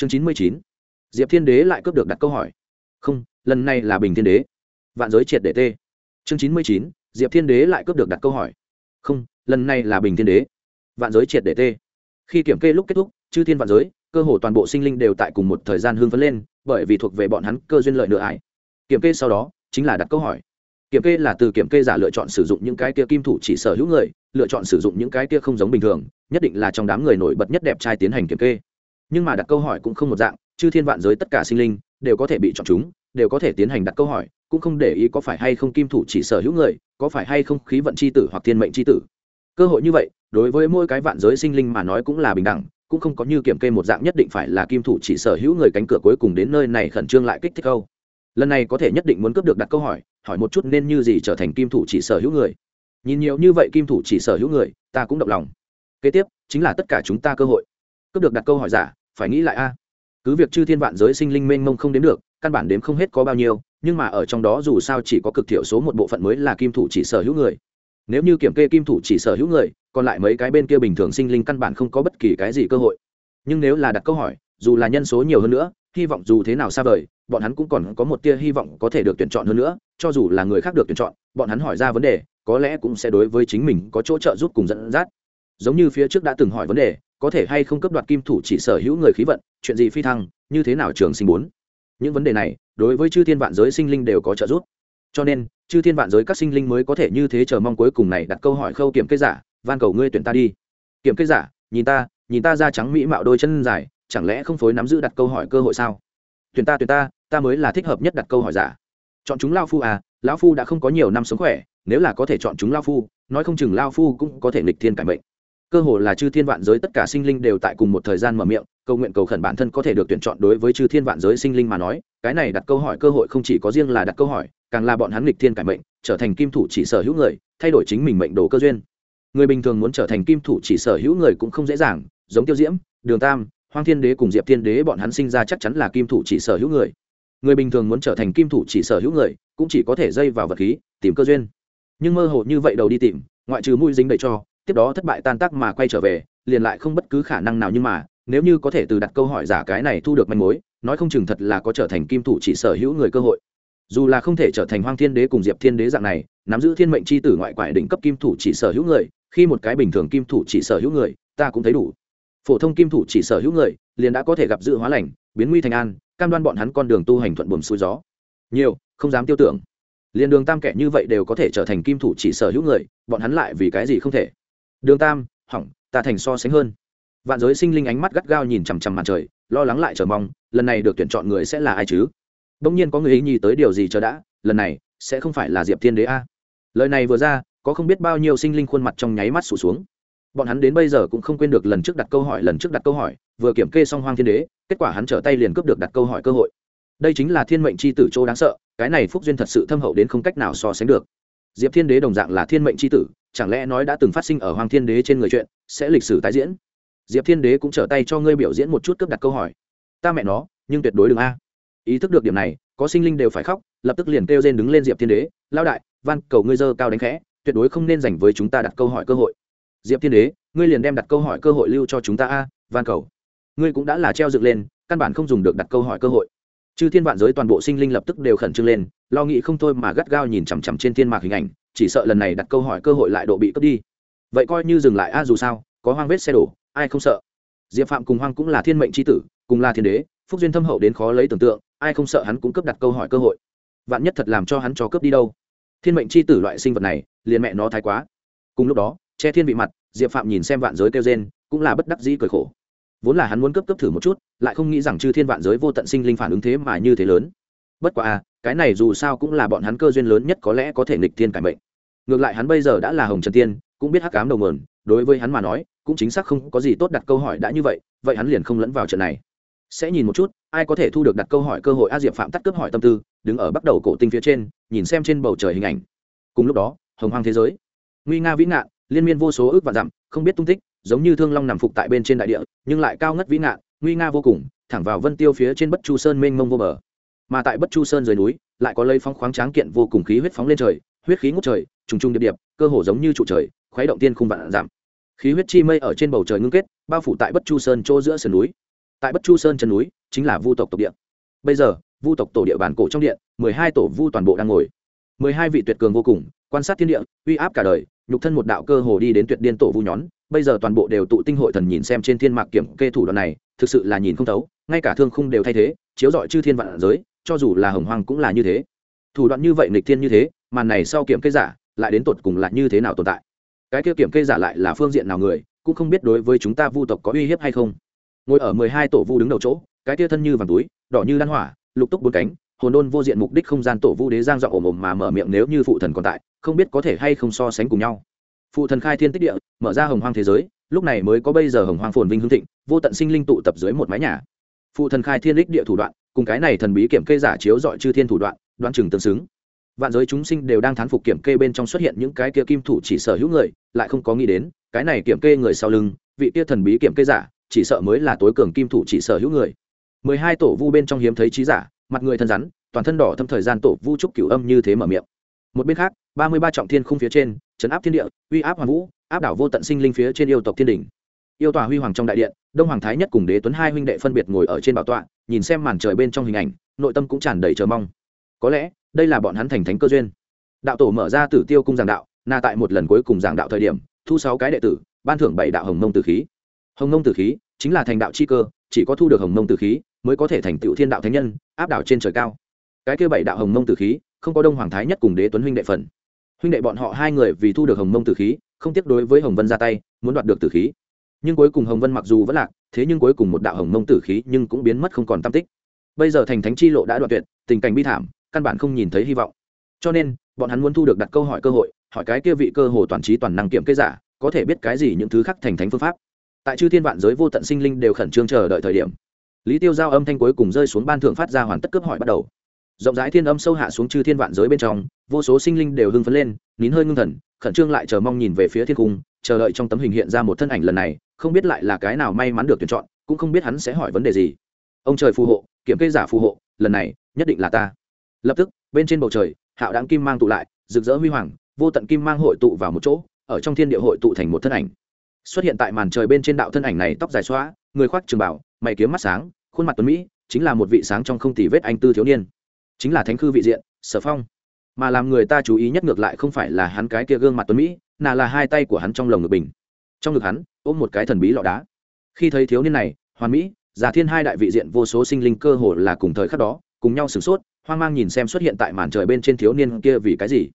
chương chín mươi chín. Diệp thiên đế lại cướp được đặt câu hỏi. Không, lần này là bình thiên đế. Vạn giới triệt để tê. Chương chín mươi chín, diệp thiên đế lại cướp được đặt câu hỏi. Không, lần này là bình thiên đế. Vạn giới triệt để tê. Khi kiểm kê lúc kết thúc, chư thiên vạn giới, cơ hồ toàn bộ sinh linh đều tại cùng một thời gian hương phấn lên, bởi vì thuộc về bọn hắn cơ duyên lợi nửa ải. Kiểm kê sau đó, chính là đặt câu hỏi. Kiểm kê là từ kiểm kê giả lựa chọn sử dụng những cái kia kim thủ chỉ sở hữu người, lựa chọn sử dụng những cái kia không giống bình thường, nhất định là trong đám người nổi bật nhất đẹp trai tiến hành kiểm kê nhưng mà đặt câu hỏi cũng không một dạng, chư thiên vạn giới tất cả sinh linh đều có thể bị chọn chúng, đều có thể tiến hành đặt câu hỏi, cũng không để ý có phải hay không kim thủ chỉ sở hữu người, có phải hay không khí vận c h i tử hoặc thiên mệnh c h i tử. Cơ hội như vậy, đối với mỗi cái vạn giới sinh linh mà nói cũng là bình đẳng, cũng không có như kiểm kê một dạng nhất định phải là kim thủ chỉ sở hữu người cánh cửa cuối cùng đến nơi này khẩn trương lại kích thích câu. Lần này có thể nhất định muốn cướp được đặt câu hỏi hỏi một chút nên như gì trở thành kim thủ chỉ sở hữu người. Nhìn nhiều như vậy kim thủ chỉ sở hữu người, ta cũng động lòng. Kế tiếp, chính là tất cả chúng ta cơ hội cướp được đặt câu hỏi giả, phải nghĩ lại a. Cứ việc chư thiên vạn giới sinh linh mênh mông không đến được, căn bản đếm không hết có bao nhiêu, nhưng mà ở trong đó dù sao chỉ có cực thiểu số một bộ phận mới là kim thủ chỉ sở hữu người. Nếu như kiểm kê kim thủ chỉ sở hữu người, còn lại mấy cái bên kia bình thường sinh linh căn bản không có bất kỳ cái gì cơ hội. Nhưng nếu là đặt câu hỏi, dù là nhân số nhiều hơn nữa, hy vọng dù thế nào xa vời, bọn hắn cũng còn có một tia hy vọng có thể được tuyển chọn hơn nữa, cho dù là người khác được tuyển chọn, bọn hắn hỏi ra vấn đề, có lẽ cũng sẽ đối với chính mình có chỗ trợ giúp cùng dẫn dắt. Giống như phía trước đã từng hỏi vấn đề có thể hay không cấp đoạt kim thủ chỉ sở hữu người khí vận, chuyện gì phi thăng, như thế nào trường sinh bốn? Những vấn đề này, đối với chư thiên vạn giới sinh linh đều có trợ giúp. Cho nên, chư thiên vạn giới các sinh linh mới có thể như thế chờ mong cuối cùng này đặt câu hỏi khâu kiểm kê giả, van cầu ngươi tuyển ta đi. Kiểm kê giả, nhìn ta nhìn ta da trắng mỹ mạo đôi chân dài, chẳng lẽ không phối nắm giữ đặt câu hỏi cơ hội sao? Tuyển ta tuyển ta ta mới là thích hợp nhất đặt câu hỏi giả. Chọn chúng lao phu à lão phu đã không có nhiều năm sống khỏe, nếu là có thể chọn chúng lao phu, nói không chừng lao phu cũng có thể nghịch thiên cải mệnh cơ hồ là chư thiên vạn giới tất cả sinh linh đều tại cùng một thời gian mở miệng, cầu nguyện, cầu khẩn bản thân có thể được tuyển chọn đối với chư thiên vạn giới sinh linh mà nói, cái này đặt câu hỏi cơ hội không chỉ có riêng là đặt câu hỏi, càng là bọn hắn nghịch thiên cải mệnh, trở thành kim thủ chỉ sở hữu người, thay đổi chính mình mệnh đồ cơ duyên. Người bình thường muốn trở thành kim thủ chỉ sở hữu người cũng không dễ dàng, giống tiêu diễm, đường tam, hoang thiên đế cùng diệp thiên đế bọn hắn sinh ra chắc chắn là kim thủ chỉ sở hữu người. Người bình thường muốn trở thành kim thủ chỉ sở hữu người, cũng chỉ có thể dây vào vật khí, tìm cơ duyên. Nhưng mơ hồ như vậy đầu đi tìm, ngoại trừ mũi dính đầy cho tiếp đó thất bại tan tác mà quay trở về, liền lại không bất cứ khả năng nào nhưng mà, nếu như có thể từ đặt câu hỏi giả cái này thu được manh mối, nói không chừng thật là có trở thành kim thủ chỉ sở hữu người cơ hội. Dù là không thể trở thành hoang thiên đế cùng diệp thiên đế dạng này, nắm giữ thiên mệnh c h i tử ngoại quại đỉnh cấp kim thủ chỉ sở hữu người, khi một cái bình thường kim thủ chỉ sở hữu người, ta cũng thấy đủ. Phổ thông kim thủ chỉ sở hữu người, liền đã có thể gặp dự hóa lành, biến nguy thành an, cam đoan bọn hắn con đường tu hành thuận buồm xuôi gió. Nhiều, không dám tiêu tưởng. Liền đường tam kẻ như vậy đều có thể trở thành kim thủ chỉ sở hữu người, bọn hắn lại vì cái gì không thể? Đường tam, hỏng, ta thành so sánh hơn. Vạn giới sinh linh ánh mắt gắt gao nhìn chằm chằm mặt trời, lo lắng lại chờ mong, lần này được tuyển chọn người sẽ là ai chứ? Đông nhiên có người ý nhi tới điều gì chờ đã, lần này sẽ không phải là diệp thiên đế a. Lời này vừa ra, có không biết bao nhiêu sinh linh khuôn mặt trong nháy mắt sụt xuống. Bọn hắn đến bây giờ cũng không quên được lần trước đặt câu hỏi, lần trước đặt câu hỏi, vừa kiểm kê xong hoang thiên đế, kết quả hắn trở tay liền cướp được đặt câu hỏi cơ hội. Đây chính là thiên mệnh c h i tử châu đáng sợ, cái này phúc duyên thật sự thâm hậu đến không cách nào so sánh được. Diệp thiên đế đồng dạng là thiên mệnh c h i tử chẳng lẽ nói đã từng phát sinh ở hoàng thiên đế trên người chuyện, sẽ lịch sử tái diễn? Diệp thiên đế cũng trở tay cho ngươi biểu diễn một chút cướp đặt câu hỏi. Ta mẹ nó, nhưng tuyệt đối đừng a. À. Ý thức được điểm này, có sinh linh đều phải khóc, lập tức liền kêu rên đứng lên diệp thiên đế lao đại, van, cầu ngươi dơ cao đánh khẽ, tuyệt đối không nên dành với chúng ta đặt câu hỏi cơ hội. Diệp thiên đế, ngươi liền đem đặt câu hỏi cơ hội lưu cho chúng ta a, van, cầu. Ngươi cũng đã là treo dựng lên, căn bản không dùng được đặt câu hỏi cơ hội. Chư thiên vạn giới toàn bộ sinh linh lập tức đều khẩn trương lên, lo nghĩ không thôi mà gắt gao nhìn chằm chằm trên thiên mạc hình ảnh chỉ sợ lần này đặt câu hỏi cơ hội lại độ bị cướp đi. Vậy coi như dừng lại a, dù sao, có hoang vết xe đổ, ai không sợ? Diệp phạm cùng hoang cũng là thiên mệnh chi tử, cùng là thiên đế, phúc duyên thâm hậu đến khó lấy tưởng tượng, ai không sợ hắn cũng cướp đặt câu hỏi cơ hội. Vạn nhất thật làm cho hắn cho cướp đi đâu? Thiên mệnh c h i tử loại sinh vật này, liền mẹ nó thái quá. Cùng lúc đó, che thiên vị mặt, diệp phạm nhìn xem vạn giới kêu gen cũng là bất đắc dĩ cười khổ. Vốn là hắn muốn cướp cướp thử một chút, lại không nghĩ rằng chư thiên vạn giới vô tận sinh linh phản ứng thế mà như thế lớn. Bất quá à cái này dù sao cũng là bọn hắn cơ duyên lớn nhất có lẽ có thể nghịch thiên cải mệnh ngược lại hắn bây giờ đã là hồng trần tiên, cũng biết hắc cám đầu mườn đối với hắn mà nói, cũng chính xác không có gì tốt đặt câu hỏi đã như vậy vậy hắn liền không lẫn vào trận này. Sẽ nhìn một chút, ai có thể thu được đặt câu hỏi cơ hội a diệp phạm tắt cướp hỏi tâm tư, đứng ở bắt đầu cổ tinh phía trên, nhìn xem trên bầu trời hình ảnh. Cùng lúc đó, hồng hoang thế giới. Nguy nga vĩ ngạn, liên miên vô số ước và dặm, không biết tung tích, giống như thương long nằm phục tại bên trên đại địa, nhưng lại cao ngất vĩ ngạn, nguy nga vô cùng, thẳng vào vân tiêu phía trên bất chu sơn mênh mông vô bờ. Mà tại bất chu sơn dưới núi, lại có lây phong khoáng tráng kiện vô cùng khí huyết phóng lên trời, huyết khí ngút trời trùng trùng điệp điệp, cơ hồ giống như trụ trời, khuấy động tiên khung vạn giảm. Khí huyết chi mây ở trên bầu trời ngưng kết, bao phủ tại bất chu sơn chỗ giữa sườn núi. Tại bất chu sơn chân núi, chính là vu tộc tộc địa. Bây giờ, vu tộc tổ địa bản cổ trong điện mười hai tổ vu toàn bộ đang ngồi. mười hai vị tuyệt cường vô cùng, quan sát thiên địa, uy áp cả đời, nhục thân một đạo cơ hồ đi đến tuyệt điên tổ vu nhón. Bây giờ toàn bộ đều tụ tinh hội thần nhìn xem trên thiên mạc kiểm kê thủ đoạn này, thực sự là nhìn không thấu, ngay cả thương khung đều thay thế, chiếu rọi chư thiên vạn giới, cho dù là hồng hoang cũng là như thế. Thủ đoạn như vậy nghịch thiên như thế, màn này sau kiểm kê giả lại đến tột cùng là như thế nào tồn tại? Cái kia kiểm kê giả lại là phương diện nào người, cũng không biết đối với chúng ta vu tộc có uy hiếp hay không. Ngồi ở mười hai tổ vu đứng đầu chỗ, cái kia thân như vàng túi, đỏ như đan hỏa, lục túc bốn cánh, hồn đôn vô diện mục đích không gian tổ vu đế giang dọa ồm ồm mà mở miệng nếu như phụ thần còn tại, không biết có thể hay không so sánh cùng nhau. Phụ thần khai thiên tích địa, mở ra hồng hoang thế giới, lúc này mới có bây giờ hồng hoang phồn vinh hương thịnh, vô tận sinh linh tụ tập dưới một mái nhà. Phụ thần khai thiên đích địa thủ đoạn, cùng cái này thần bí kiểm kê giả chiếu dọi chư thiên thủ đoạn đoan chừng tương xứng vạn giới chúng sinh đều đang thán phục kiểm kê bên trong xuất hiện những cái kia kim thủ chỉ sở hữu người, lại không có nghĩ đến, cái này kiểm kê người sau lưng, vị kia thần bí kiểm kê giả, chỉ sợ mới là tối cường kim thủ chỉ sở hữu người. Mười hai tổ vu bên trong hiếm thấy trí giả, mặt người thân rắn, toàn thân đỏ thâm thời gian tổ vu trúc cửu âm như thế mở miệng. Một bên khác, ba mươi ba trọng thiên khung phía trên chấn áp thiên địa, uy áp hoàn vũ, áp đảo vô tận sinh linh phía trên yêu tộc thiên đình. Yêu tòa huy hoàng trong đại điện, đông hoàng thái nhất cùng đế tuấn hai huynh đệ phân biệt ngồi ở trên bảo tọa, nhìn xem màn trời bên trong hình ảnh, nội tâm cũng tràn đầy chờ mong có lẽ đây là bọn hắn thành thánh cơ duyên. Đạo tổ mở ra tử tiêu cung giảng đạo, na tại một lần cuối cùng giảng đạo thời điểm, thu sáu cái đệ tử, ban thưởng bảy đạo hồng mông tử khí. Hồng mông tử khí chính là thành đạo chi cơ, chỉ có thu được hồng mông tử khí mới có thể thành tựu thiên đạo thánh nhân, áp đảo trên trời cao. Cái kia bảy đạo hồng mông tử khí, không có đông hoàng thái nhất cùng đế tuấn huynh đệ phần. Huynh đệ bọn họ hai người vì thu được hồng mông tử khí, không tiếc đối với hồng vân ra tay, muốn đoạt được tử khí. Nhưng cuối cùng hồng vân mặc dù vẫn lạc, thế nhưng cuối cùng một đạo hồng mông tử khí nhưng cũng biến mất không còn tam tích. Bây giờ thành thánh chi lộ đã đoạn tuyệt, tình cảnh bi thảm căn bản không nhìn thấy hy vọng. Cho nên, bọn hắn muốn thu được đặt câu hỏi cơ hội, hỏi cái kia vị cơ hồ toàn trí toàn năng kiểm kê giả, có thể biết cái gì những thứ khác thành thánh phương pháp. Tại chư thiên vạn giới vô tận sinh linh đều khẩn trương chờ đợi thời điểm, lý tiêu giao âm thanh cuối cùng rơi xuống ban thượng phát ra hoàn tất cướp hỏi bắt đầu. Rộng rãi thiên âm sâu hạ xuống chư thiên vạn giới bên trong, vô số sinh linh đều hưng phấn lên, nín hơi ngưng thần, khẩn trương lại chờ mong nhìn về phía thiên cung, chờ đợi trong tấm hình hiện ra một thân ảnh lần này, không biết lại là cái nào may mắn được tuyển chọn, cũng không biết hắn sẽ hỏi vấn đề gì. Ông trời phù hộ, kiểm kê giả phù hộ, lần này, nhất định là ta lập tức, bên trên bầu trời, hạo đáng kim mang tụ lại, rực rỡ huy hoàng, vô tận kim mang hội tụ vào một chỗ, ở trong thiên địa hội tụ thành một thân ảnh. Xuất hiện tại màn trời bên trên đạo thân ảnh này, tóc dài xóa người khoác trường bảo mày kiếm mắt sáng, khuôn mặt tuấn mỹ, chính là một vị sáng trong không tì vết anh tư thiếu niên. Chính là thánh khư vị diện, sở phong. Mà làm người ta chú ý nhất ngược lại không phải là hắn cái kia gương mặt tuấn mỹ nà là hai tay của hắn trong lồng ngực bình. Trong ngực hắn, ôm một cái thần bí lọ đá. Khi thấy thiếu niên này, hoàn mỹ, giả thiên hai đại vị diện vô số sinh linh cơ hồ là cùng thời khắc đó, cùng nhau sửng sốt hoang mang nhìn xem xuất hiện tại màn trời bên trên thiếu niên kia vì cái gì?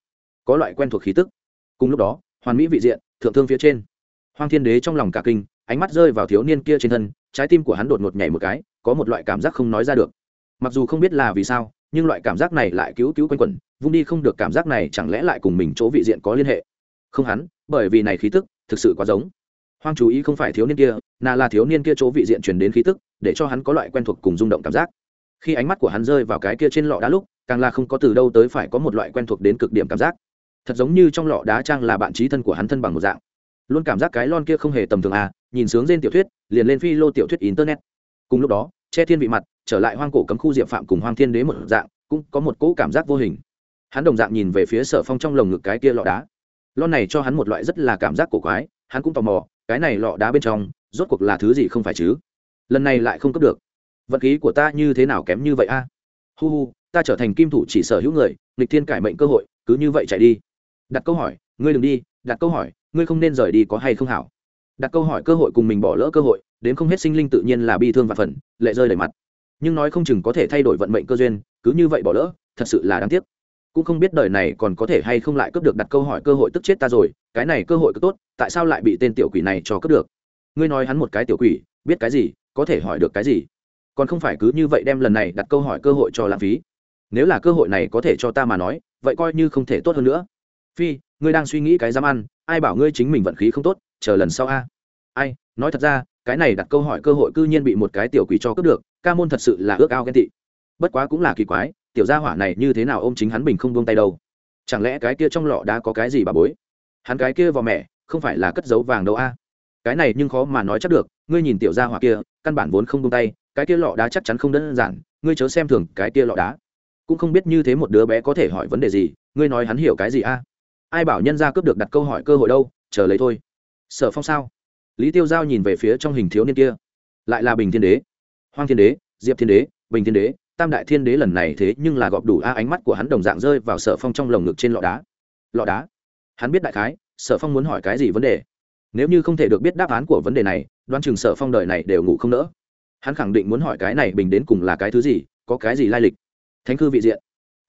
Có loại quen thuộc khí tức. Cùng lúc đó, hoàn mỹ vị diện, thượng thương phía trên. Hoang thiên đế trong lòng cả kinh, ánh mắt rơi vào thiếu niên kia trên thân, trái tim của hắn đột ngột nhảy một cái, có một loại cảm giác không nói ra được. Mặc dù không biết là vì sao, nhưng loại cảm giác này lại cứu cứu quanh quẩn, vung đi không được cảm giác này chẳng lẽ lại cùng mình chỗ vị diện có liên hệ? Không hắn, bởi vì này khí tức, thực sự quá giống. Hoang chú ý không phải thiếu niên kia nà là thiếu niên kia chỗ vị diện truyền đến khí tức, để cho hắn có loại quen thuộc cùng rung động cảm giác khi ánh mắt của hắn rơi vào cái kia trên lọ đá lúc, càng là không có từ đâu tới phải có một loại quen thuộc đến cực điểm cảm giác. Thật giống như trong lọ đá trang là bạn trí thân của hắn thân bằng một dạng. Luôn cảm giác cái lon kia không hề tầm thường à nhìn sướng trên tiểu thuyết, liền lên phi lô tiểu thuyết internet. Cùng lúc đó, che thiên vị mặt trở lại hoang cổ cấm khu diệm phạm cùng hoang thiên đế một dạng, cũng có một cỗ cảm giác vô hình. Hắn đồng dạng nhìn về phía sở phong trong lồng ngực cái kia lọ đá. Lon này cho hắn một loại rất là cảm giác cổ quái, hắn cũng tò mò, cái này lọ đá bên trong, rốt cuộc là thứ gì không phải chứ? Lần này lại không cấp được. Vận khí của ta như thế nào kém như vậy a? Hu hu, ta trở thành kim thủ chỉ sở hữu người, nghịch thiên cải mệnh cơ hội, cứ như vậy chạy đi. Đặt câu hỏi, ngươi đừng đi, đặt câu hỏi, ngươi không nên rời đi có hay không hảo? Đặt câu hỏi cơ hội cùng mình bỏ lỡ cơ hội, đến không hết sinh linh tự nhiên là bi thương và phần, lệ rơi đầy mặt. Nhưng nói không chừng có thể thay đổi vận mệnh cơ duyên, cứ như vậy bỏ lỡ, thật sự là đáng tiếc. Cũng không biết đời này còn có thể hay không lại cướp được đặt câu hỏi cơ hội tức chết ta rồi, cái này cơ hội cứ tốt, tại sao lại bị tên tiểu quỷ này cho cướp được? Ngươi nói hắn một cái tiểu quỷ, biết cái gì, có thể hỏi được cái gì? Còn không phải cứ như vậy đem lần này đặt câu hỏi cơ hội cho lãng phí. Nếu là cơ hội này có thể cho ta mà nói, vậy coi như không thể tốt hơn nữa. Phi, ngươi đang suy nghĩ cái dám ăn, ai bảo ngươi chính mình vận khí không tốt, chờ lần sau a. Ai, nói thật ra, cái này đặt câu hỏi cơ hội cư nhiên bị một cái tiểu quỷ cho cướp được, ca môn thật sự là ước ao ghen tị. Bất quá cũng là kỳ quái, tiểu gia hỏa này như thế nào ôm chính hắn bình không buông tay đâu. Chẳng lẽ cái kia trong lọ đã có cái gì bà bối? Hắn cái kia vào mẹ, không phải là cất dấu vàng đâu a. Cái này nhưng khó mà nói chắc được, ngươi nhìn tiểu gia hỏa kia, căn bản vốn không buông tay cái kia lọ đá chắc chắn không đơn giản, ngươi chớ xem thường cái kia lọ đá. Cũng không biết như thế một đứa bé có thể hỏi vấn đề gì, ngươi nói hắn hiểu cái gì a? Ai bảo nhân gia cướp được đặt câu hỏi cơ hội đâu, chờ lấy thôi. Sở phong sao? Lý tiêu giao nhìn về phía trong hình thiếu niên kia. Lại là bình thiên đế. Hoang thiên đế, diệp thiên đế, bình thiên đế, tam đại thiên đế lần này thế nhưng là gọp đủ a, ánh mắt của hắn đồng dạng rơi vào sở phong trong lồng ngực trên lọ đá. Lọ đá? Hắn biết đại khái, sở phong muốn hỏi cái gì vấn đề. Nếu như không thể được biết đáp án của vấn đề này, đoán chừng sở phong đời này đều ngủ không nỡ hắn khẳng định muốn hỏi cái này bình đến cùng là cái thứ gì, có cái gì lai lịch. Thánh cư vị diện.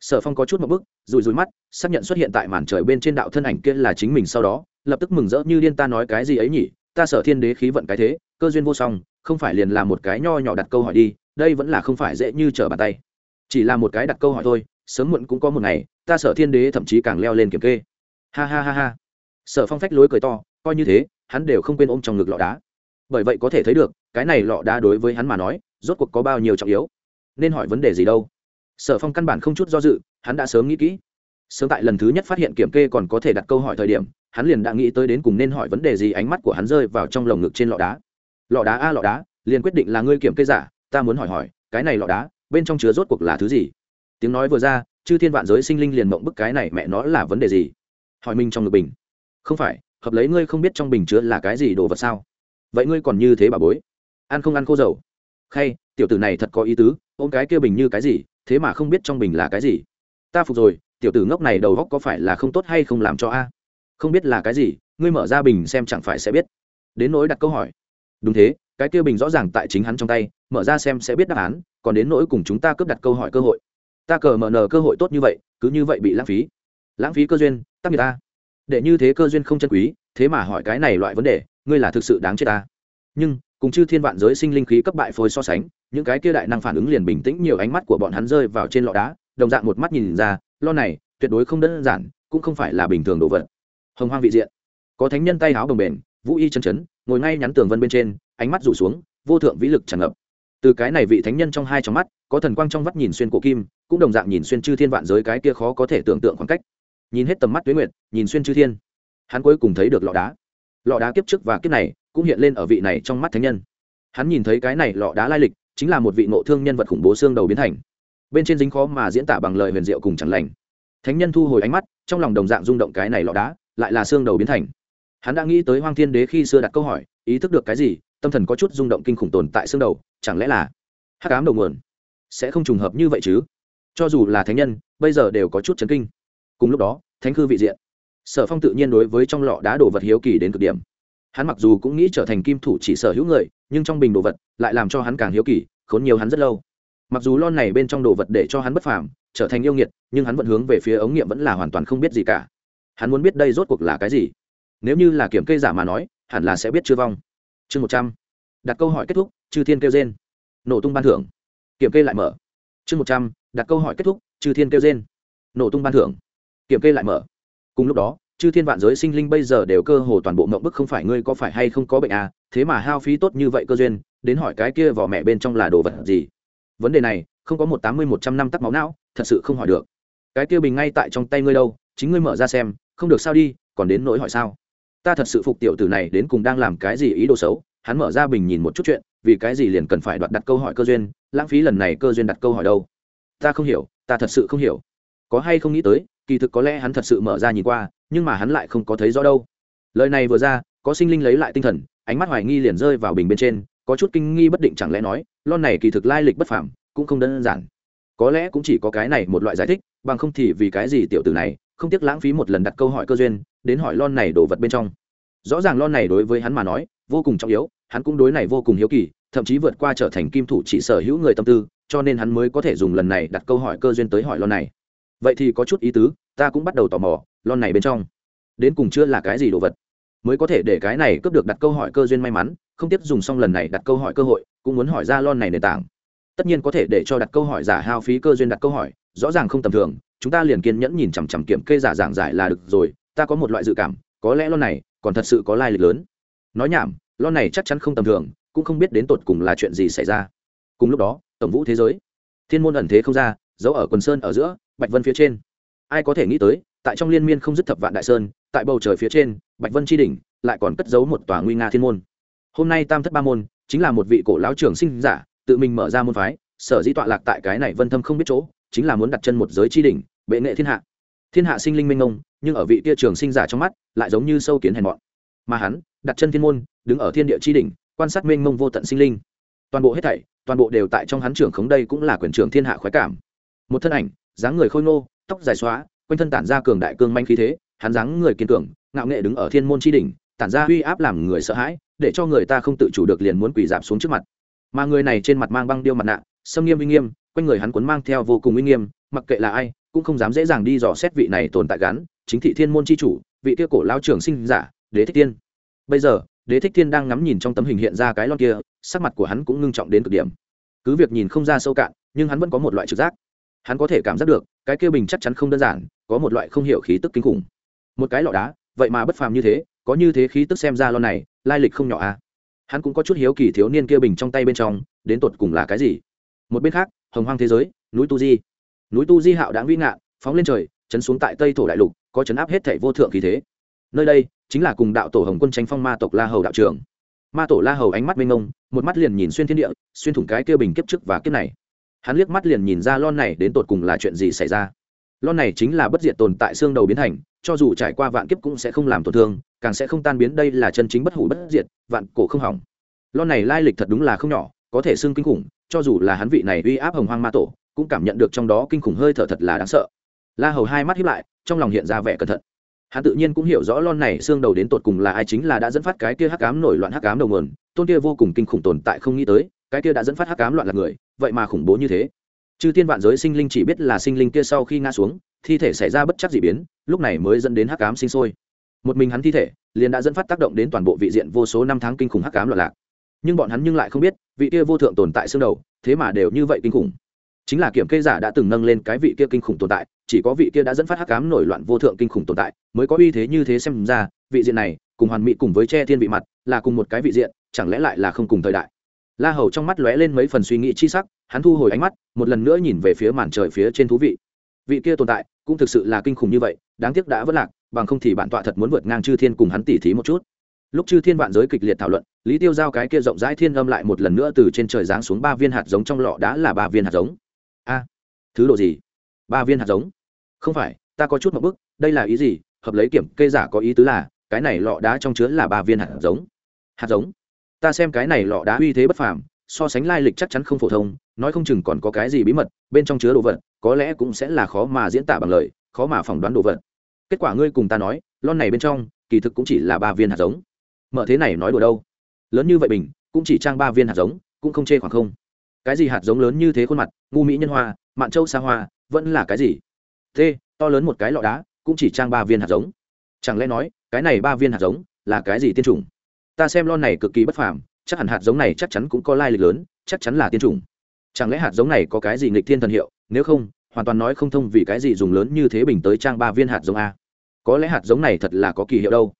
Sở phong có chút một bức rùi rùi mắt, xác nhận xuất hiện tại màn trời bên trên đạo thân ảnh kia là chính mình sau đó, lập tức mừng rỡ như điên ta nói cái gì ấy nhỉ, ta sở thiên đế khí vận cái thế, cơ duyên vô song, không phải liền là một cái nho nhỏ đặt câu hỏi đi, đây vẫn là không phải dễ như trở bàn tay. Chỉ là một cái đặt câu hỏi thôi, sớm muộn cũng có một ngày, ta sở thiên đế thậm chí càng leo lên kiểm kê. Ha ha ha ha. Sở phong phách lối cười to, coi như thế, hắn đều không quên ôm trong ngực lọ đá. Bởi vậy có thể thấy được cái này lọ đá đối với hắn mà nói, rốt cuộc có bao nhiêu trọng yếu? Nên hỏi vấn đề gì đâu? Sở phong căn bản không chút do dự, hắn đã sớm nghĩ kỹ. Sớm tại lần thứ nhất phát hiện kiểm kê còn có thể đặt câu hỏi thời điểm, hắn liền đã nghĩ tới đến cùng nên hỏi vấn đề gì ánh mắt của hắn rơi vào trong lồng ngực trên lọ đá. Lọ đá a, lọ đá, liền quyết định là ngươi kiểm kê giả, ta muốn hỏi hỏi, cái này lọ đá, bên trong chứa rốt cuộc là thứ gì? Tiếng nói vừa ra, chư thiên vạn giới sinh linh liền mộng bức cái này mẹ nó là vấn đề gì? Hỏi minh trong ngực bình. Không phải, hợp lấy ngươi không biết trong bình chứa là cái gì đồ vật sao? Vậy ngươi còn như thế bà bối? Ăn không ăn khô dầu. Khay, tiểu tử này thật có ý tứ, ôm cái kia bình như cái gì, thế mà không biết trong bình là cái gì. Ta phục rồi, tiểu tử ngốc này đầu góc có phải là không tốt hay không làm cho a? Không biết là cái gì, ngươi mở ra bình xem chẳng phải sẽ biết. Đến nỗi đặt câu hỏi. Đúng thế, cái kia bình rõ ràng tại chính hắn trong tay, mở ra xem sẽ biết đáp án, còn đến nỗi cùng chúng ta cướp đặt câu hỏi cơ hội. Ta cờ mở nờ cơ hội tốt như vậy, cứ như vậy bị lãng phí. Lãng phí cơ duyên, tắc người ta. Để như thế cơ duyên không chân quý, thế mà hỏi cái này loại vấn đề, ngươi là thực sự đáng chết ta. Nhưng cùng chư thiên vạn giới sinh linh khí cấp bại phôi so sánh, những cái kia đại năng phản ứng liền bình tĩnh nhiều ánh mắt của bọn hắn rơi vào trên lọ đá, đồng dạng một mắt nhìn ra, lo này, tuyệt đối không đơn giản, cũng không phải là bình thường đồ vật. Hồng hoang vị diện. Có thánh nhân tay áo đồng bền, vũ y chân chấn, ngồi ngay nhắn tường vân bên trên, ánh mắt rủ xuống, vô thượng vĩ lực tràn ngập. Từ cái này vị thánh nhân trong hai trong mắt, có thần quang trong vắt nhìn xuyên cổ kim, cũng đồng dạng nhìn xuyên chư thiên vạn giới cái kia khó có thể tưởng tượng khoảng cách. Nhìn hết tầm mắt tuyến nguyệt, nhìn xuyên chư thiên. Hắn cuối cùng thấy được lọ đá lọ đá kiếp trước và kiếp này cũng hiện lên ở vị này trong mắt thánh nhân. Hắn nhìn thấy cái này lọ đá lai lịch, chính là một vị ngộ thương nhân vật khủng bố xương đầu biến thành. Bên trên dính khó mà diễn tả bằng lời huyền diệu cùng chẳng lành. Thánh nhân thu hồi ánh mắt, trong lòng đồng dạng rung động cái này lọ đá, lại là xương đầu biến thành. Hắn đã nghĩ tới hoang thiên đế khi xưa đặt câu hỏi, ý thức được cái gì, tâm thần có chút rung động kinh khủng tồn tại xương đầu, chẳng lẽ là hát cám đầu nguồn? Sẽ không trùng hợp như vậy chứ? Cho dù là thánh nhân, bây giờ đều có chút chấn kinh. Cùng lúc đó, thánh cư vị diện sở phong tự nhiên đối với trong lọ đá đồ vật hiếu kỳ đến cực điểm. Hắn mặc dù cũng nghĩ trở thành kim thủ chỉ sở hữu người, nhưng trong bình đồ vật lại làm cho hắn càng hiếu kỳ, khốn nhiều hắn rất lâu. Mặc dù lon này bên trong đồ vật để cho hắn bất phàm, trở thành yêu nghiệt, nhưng hắn vẫn hướng về phía ống nghiệm vẫn là hoàn toàn không biết gì cả. Hắn muốn biết đây rốt cuộc là cái gì. Nếu như là kiểm kê giả mà nói, hẳn là sẽ biết chưa vong. Chương một trăm. Đặt câu hỏi kết thúc, chư thiên kêu trên nổ tung ban thưởng. Kiểm kê lại mở. Chương một trăm. Đặt câu hỏi kết thúc, chư thiên kêu trên nổ tung ban thưởng. Kiểm kê lại mở cùng lúc đó, chư thiên vạn giới sinh linh bây giờ đều cơ hồ toàn bộ mộng bức không phải ngươi có phải hay không có bệnh à thế mà hao phí tốt như vậy cơ duyên, đến hỏi cái kia vỏ mẹ bên trong là đồ vật gì? Vấn đề này, không có một tám mươi một trăm năm tắc máu não, thật sự không hỏi được. Cái kia bình ngay tại trong tay ngươi đâu, chính ngươi mở ra xem, không được sao đi, còn đến nỗi hỏi sao? Ta thật sự phục tiểu tử này đến cùng đang làm cái gì ý đồ xấu? Hắn mở ra bình nhìn một chút chuyện, vì cái gì liền cần phải đoạt đặt câu hỏi cơ duyên, lãng phí lần này cơ duyên đặt câu hỏi đâu? Ta không hiểu, ta thật sự không hiểu. Có hay không nghĩ tới kỳ thực có lẽ hắn thật sự mở ra nhìn qua, nhưng mà hắn lại không có thấy rõ đâu. Lời này vừa ra, có sinh linh lấy lại tinh thần, ánh mắt hoài nghi liền rơi vào bình bên trên, có chút kinh nghi bất định chẳng lẽ nói, lon này kỳ thực lai lịch bất phẳng cũng không đơn giản. Có lẽ cũng chỉ có cái này một loại giải thích, bằng không thì vì cái gì tiểu tử này không tiếc lãng phí một lần đặt câu hỏi cơ duyên, đến hỏi lon này đổ vật bên trong. Rõ ràng lon này đối với hắn mà nói, vô cùng trọng yếu, hắn cũng đối này vô cùng hiếu kỳ, thậm chí vượt qua trở thành kim thủ chỉ sở hữu người tâm tư, cho nên hắn mới có thể dùng lần này đặt câu hỏi cơ duyên tới hỏi lon này vậy thì có chút ý tứ, ta cũng bắt đầu tò mò, lon này bên trong, đến cùng chưa là cái gì đồ vật? Mới có thể để cái này cướp được đặt câu hỏi cơ duyên may mắn, không tiếp dùng xong lần này đặt câu hỏi cơ hội, cũng muốn hỏi ra lon này nền tảng. Tất nhiên có thể để cho đặt câu hỏi giả hao phí cơ duyên đặt câu hỏi, rõ ràng không tầm thường, chúng ta liền kiên nhẫn nhìn chằm chằm kiểm kê giả giảng giải là được rồi, ta có một loại dự cảm, có lẽ lon này còn thật sự có lai lịch lớn. Nói nhảm, lon này chắc chắn không tầm thường, cũng không biết đến tột cùng là chuyện gì xảy ra. Cùng lúc đó, tổng vũ thế giới, thiên môn ẩn thế không ra giấu ở quần sơn ở giữa bạch vân phía trên. Ai có thể nghĩ tới, tại trong liên miên không dứt thập vạn đại sơn, tại bầu trời phía trên, bạch vân tri đỉnh lại còn cất giấu một tòa nguy nga thiên môn. Hôm nay tam thất ba môn chính là một vị cổ lão trưởng sinh giả, tự mình mở ra môn phái, sở dĩ tọa lạc tại cái này vân thâm không biết chỗ, chính là muốn đặt chân một giới tri đỉnh, bệ nghệ thiên hạ. Thiên hạ sinh linh minh ông nhưng ở vị tia trường sinh giả trong mắt, lại giống như sâu kiến hèn mọn. Mà hắn, đặt chân thiên môn, đứng ở thiên địa tri đỉnh, quan sát mênh mông vô tận sinh linh. Toàn bộ hết thảy, toàn bộ đều tại trong hắn trưởng khống đây cũng là quyền trưởng thiên hạ khoái cảm. Một thân ảnh dáng người khôi ngô, tóc dài xóa, quanh thân tản ra cường đại cương manh khí thế, hắn dáng người kiên cường, ngạo nghệ đứng ở thiên môn tri đỉnh, tản ra uy áp làm người sợ hãi, để cho người ta không tự chủ được liền muốn quỳ dạp xuống trước mặt. Mà người này trên mặt mang băng điêu mặt nạ xâm nghiêm uy nghiêm, quanh người hắn cuốn mang theo vô cùng uy nghiêm, mặc kệ là ai, cũng không dám dễ dàng đi dò xét vị này tồn tại gắn, chính thị thiên môn c h i chủ, vị kia cổ lao trưởng sinh giả, đế thích tiên bây giờ, đế thích tiên đang ngắm nhìn trong tấm hình hiện ra cái lon kia, sắc mặt của hắn cũng ngưng trọng đến cực điểm. Cứ việc nhìn không ra sâu cạn, nhưng hắn vẫn có một loại trực giác hắn có thể cảm giác được, cái kia bình chắc chắn không đơn giản, có một loại không hiểu khí tức kinh khủng. Một cái lọ đá, vậy mà bất phàm như thế, có như thế khí tức xem ra lọ này, lai lịch không nhỏ à. Hắn cũng có chút hiếu kỳ thiếu niên kia bình trong tay bên trong, đến tột cùng là cái gì? Một bên khác, hồng hoang thế giới, núi tu di. Núi tu di hạo đáng vĩ ngạn phóng lên trời, chấn xuống tại tây thổ đại lục, có chấn áp hết thảy vô thượng khí thế. Nơi đây, chính là cùng đạo tổ hồng quân tranh phong ma tộc la hầu đạo trưởng ma tổ la hầu ánh mắt mênh ngông một mắt liền nhìn xuyên thiên địa, xuyên thủng cái kia bình kiếp trước và kiếp này hắn liếc mắt liền nhìn ra lon này đến tột cùng là chuyện gì xảy ra. Lon này chính là bất diệt tồn tại xương đầu biến thành, cho dù trải qua vạn kiếp cũng sẽ không làm tổn thương, càng sẽ không tan biến đây là chân chính bất hủ bất diệt, vạn cổ không hỏng. Lon này lai lịch thật đúng là không nhỏ, có thể xương kinh khủng, cho dù là hắn vị này uy áp hồng hoang ma tổ, cũng cảm nhận được trong đó kinh khủng hơi thở thật là đáng sợ. La hầu hai mắt hiếp lại, trong lòng hiện ra vẻ cẩn thận. Hắn tự nhiên cũng hiểu rõ lon này xương đầu đến tột cùng là ai chính là đã dẫn phát cái kia hắc ám nổi loạn hắc ám đầu nguồn, tôn kia vô cùng kinh khủng tồn tại không nghĩ tới cái kia đã dẫn phát hắc ám loạn là người, vậy mà khủng bố như thế. Chư tiên vạn giới sinh linh chỉ biết là sinh linh kia sau khi ngã xuống, thi thể xảy ra bất chắc dị biến, lúc này mới dẫn đến hắc ám sinh sôi. Một mình hắn thi thể, liền đã dẫn phát tác động đến toàn bộ vị diện vô số năm tháng kinh khủng hắc ám loạn lạc. Nhưng bọn hắn nhưng lại không biết, vị kia vô thượng tồn tại xương đầu, thế mà đều như vậy kinh khủng. Chính là kiểm kê giả đã từng nâng lên cái vị kia kinh khủng tồn tại, chỉ có vị kia đã dẫn phát hắc ám nổi loạn vô thượng kinh khủng tồn tại, mới có uy thế như thế xem ra, vị diện này, cùng hoàn mỹ cùng với che thiên vị mặt, là cùng một cái vị diện, chẳng lẽ lại là không cùng thời đại? La hầu trong mắt lóe lên mấy phần suy nghĩ chi sắc, hắn thu hồi ánh mắt, một lần nữa nhìn về phía màn trời phía trên thú vị. Vị kia tồn tại, cũng thực sự là kinh khủng như vậy, đáng tiếc đã vất lạc, bằng không thì bản tọa thật muốn vượt ngang chư thiên cùng hắn tỉ thí một chút. Lúc chư thiên vạn giới kịch liệt thảo luận, lý tiêu giao cái kia rộng rãi thiên âm lại một lần nữa từ trên trời giáng xuống ba viên hạt giống trong lọ đã là ba viên hạt giống. A, thứ độ gì? Ba viên hạt giống? Không phải, ta có chút một bức, đây là ý gì? Hợp lấy kiểm kê giả có ý tứ là, cái này lọ đá trong chứa là ba viên hạt giống. Hạt giống? Ta xem cái này lọ đá uy thế bất phàm, so sánh lai lịch chắc chắn không phổ thông, nói không chừng còn có cái gì bí mật, bên trong chứa đồ vật, có lẽ cũng sẽ là khó mà diễn tả bằng lời, khó mà phỏng đoán đồ vật. Kết quả ngươi cùng ta nói, lon này bên trong, kỳ thực cũng chỉ là ba viên hạt giống. Mở thế này nói đùa đâu? Lớn như vậy bình, cũng chỉ trang ba viên hạt giống, cũng không chê khoảng không. Cái gì hạt giống lớn như thế khuôn mặt, ngu mỹ nhân hoa, mạn châu xa hoa, vẫn là cái gì? Thế to lớn một cái lọ đá, cũng chỉ trang ba viên hạt giống. Chẳng lẽ nói, cái này ba viên hạt giống là cái gì tiên chủng? Ta xem lon này cực kỳ bất phàm, chắc hẳn hạt giống này chắc chắn cũng có lai lịch lớn, chắc chắn là tiên chủng. Chẳng lẽ hạt giống này có cái gì nghịch thiên thần hiệu? Nếu không, hoàn toàn nói không thông vì cái gì dùng lớn như thế bình tới trang ba viên hạt giống a. Có lẽ hạt giống này thật là có kỳ hiệu đâu.